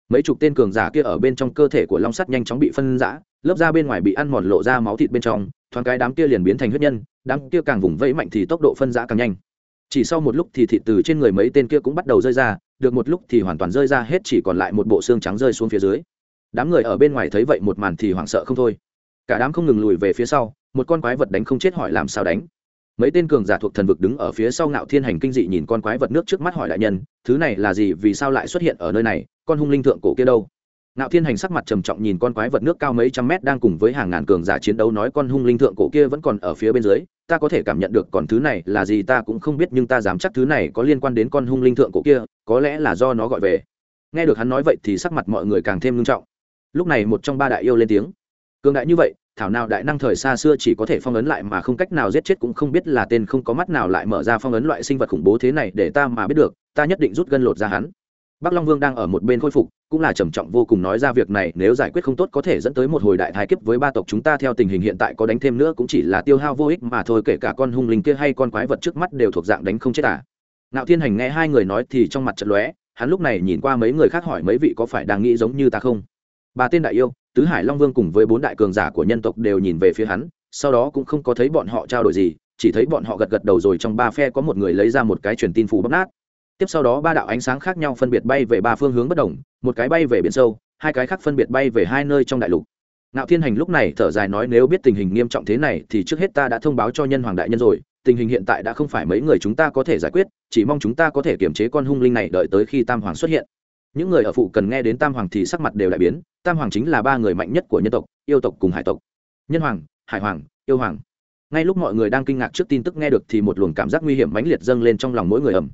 [SPEAKER 1] Mấy chục tên cường giả kia ở bên trong cơ thể của long sắt nhanh chóng bị phân rã lớp da bên ngoài bị ăn mòn lộ ra máu thịt bên trong, thoáng cái đám kia liền biến thành huyết nhân, đám kia càng vùng vẫy mạnh thì tốc độ phân rã càng nhanh. Chỉ sau một lúc thì thịt từ trên người mấy tên kia cũng bắt đầu rơi ra, được một lúc thì hoàn toàn rơi ra hết chỉ còn lại một bộ xương trắng rơi xuống phía dưới. Đám người ở bên ngoài thấy vậy một màn thì hoảng sợ không thôi. Cả đám không ngừng lùi về phía sau một con quái vật đánh không chết hỏi làm sao đánh. Mấy tên cường giả thuộc thần vực đứng ở phía sau ngạo thiên hành kinh dị nhìn con quái vật nước trước mắt hỏi đại nhân, thứ này là gì, vì sao lại xuất hiện ở nơi này, con hung linh thượng cổ kia đâu? Ngạo thiên hành sắc mặt trầm trọng nhìn con quái vật nước cao mấy trăm mét đang cùng với hàng ngàn cường giả chiến đấu nói con hung linh thượng cổ kia vẫn còn ở phía bên dưới, ta có thể cảm nhận được còn thứ này là gì, ta cũng không biết nhưng ta dám chắc thứ này có liên quan đến con hung linh thượng cổ kia, có lẽ là do nó gọi về. Nghe được hắn nói vậy thì sắc mặt mọi người càng thêm nghiêm trọng. Lúc này một trong ba đại yêu lên tiếng cường đại như vậy thảo nào đại năng thời xa xưa chỉ có thể phong ấn lại mà không cách nào giết chết cũng không biết là tên không có mắt nào lại mở ra phong ấn loại sinh vật khủng bố thế này để ta mà biết được ta nhất định rút gân lột ra hắn bắc long vương đang ở một bên khôi phục cũng là trầm trọng vô cùng nói ra việc này nếu giải quyết không tốt có thể dẫn tới một hồi đại thái kiếp với ba tộc chúng ta theo tình hình hiện tại có đánh thêm nữa cũng chỉ là tiêu hao vô ích mà thôi kể cả con hung linh kia hay con quái vật trước mắt đều thuộc dạng đánh không chết à. Nạo Thiên Hành nghe hai người nói thì trong mặt chợt lóe, hắn lúc này nhìn qua mấy người khác hỏi mấy vị có phải đang nghĩ giống như ta không? bà tên đại yêu, tứ hải long vương cùng với bốn đại cường giả của nhân tộc đều nhìn về phía hắn sau đó cũng không có thấy bọn họ trao đổi gì chỉ thấy bọn họ gật gật đầu rồi trong ba phe có một người lấy ra một cái truyền tin phủ bóc nát. Tiếp sau đó ba đạo ánh sáng khác nhau phân biệt bay về ba phương hướng bất đồng một cái bay về biển sâu hai cái khác phân biệt bay về hai nơi trong đại lục. Nạo Thiên Hành lúc này thở dài nói nếu biết tình hình nghiêm trọng thế này thì trước hết ta đã thông báo cho nhân hoàng đại nhân rồi, tình hình hiện tại đã không phải mấy người chúng ta có thể giải quyết, chỉ mong chúng ta có thể kiềm chế con hung linh này đợi tới khi Tam hoàng xuất hiện những người ở phụ cần nghe đến tam hoàng thì sắc mặt đều đại biến, tam hoàng chính là ba người mạnh nhất của nhân tộc, yêu tộc cùng hải tộc. Nhân hoàng, hải hoàng, yêu hoàng. Ngay lúc mọi người đang kinh ngạc trước tin tức nghe được thì một luồng cảm giác nguy hiểm mãnh liệt dâng lên trong lòng mỗi người ầm.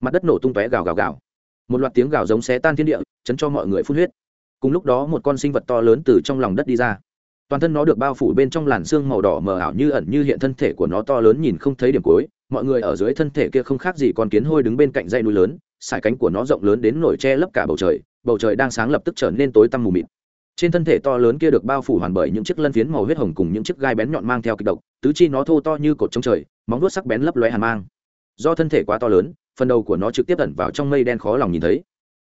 [SPEAKER 1] mặt đất nổ tung tóe gào gào gào. Một loạt tiếng gào giống xé tan thiên địa, chấn cho mọi người phun huyết. Cùng lúc đó một con sinh vật to lớn từ trong lòng đất đi ra. Toàn thân nó được bao phủ bên trong làn xương màu đỏ mờ ảo như ẩn như hiện thân thể của nó to lớn nhìn không thấy điểm cuối. Mọi người ở dưới thân thể kia không khác gì con kiến hôi đứng bên cạnh dây núi lớn sải cánh của nó rộng lớn đến nổi che lấp cả bầu trời bầu trời đang sáng lập tức trở nên tối tăm mù mịt. Trên thân thể to lớn kia được bao phủ hoàn bởi những chiếc lân phiến màu huyết hồng cùng những chiếc gai bén nhọn mang theo kịch độc, tứ chi nó thô to như cột trống trời, móng vuốt sắc bén lấp lóe hàn mang. Do thân thể quá to lớn, phần đầu của nó trực tiếp ẩn vào trong mây đen khó lòng nhìn thấy.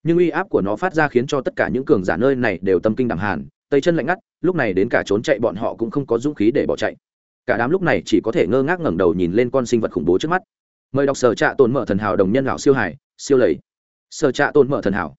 [SPEAKER 1] Nhưng uy áp của nó phát ra khiến cho tất cả những cường giả nơi này đều tâm kinh đẳng hàn, tay chân lạnh ngắt, lúc này đến cả trốn chạy bọn họ cũng không có dũng khí để bỏ chạy. Cả đám lúc này chỉ có thể ngơ ngác ngẩng đầu nhìn lên con sinh vật khủng bố trước mắt. Mời đọc sở trạ tồn mở thần hảo đồng nhân lão siêu hải siêu lầy. Sở trạ tồn mở thần hảo.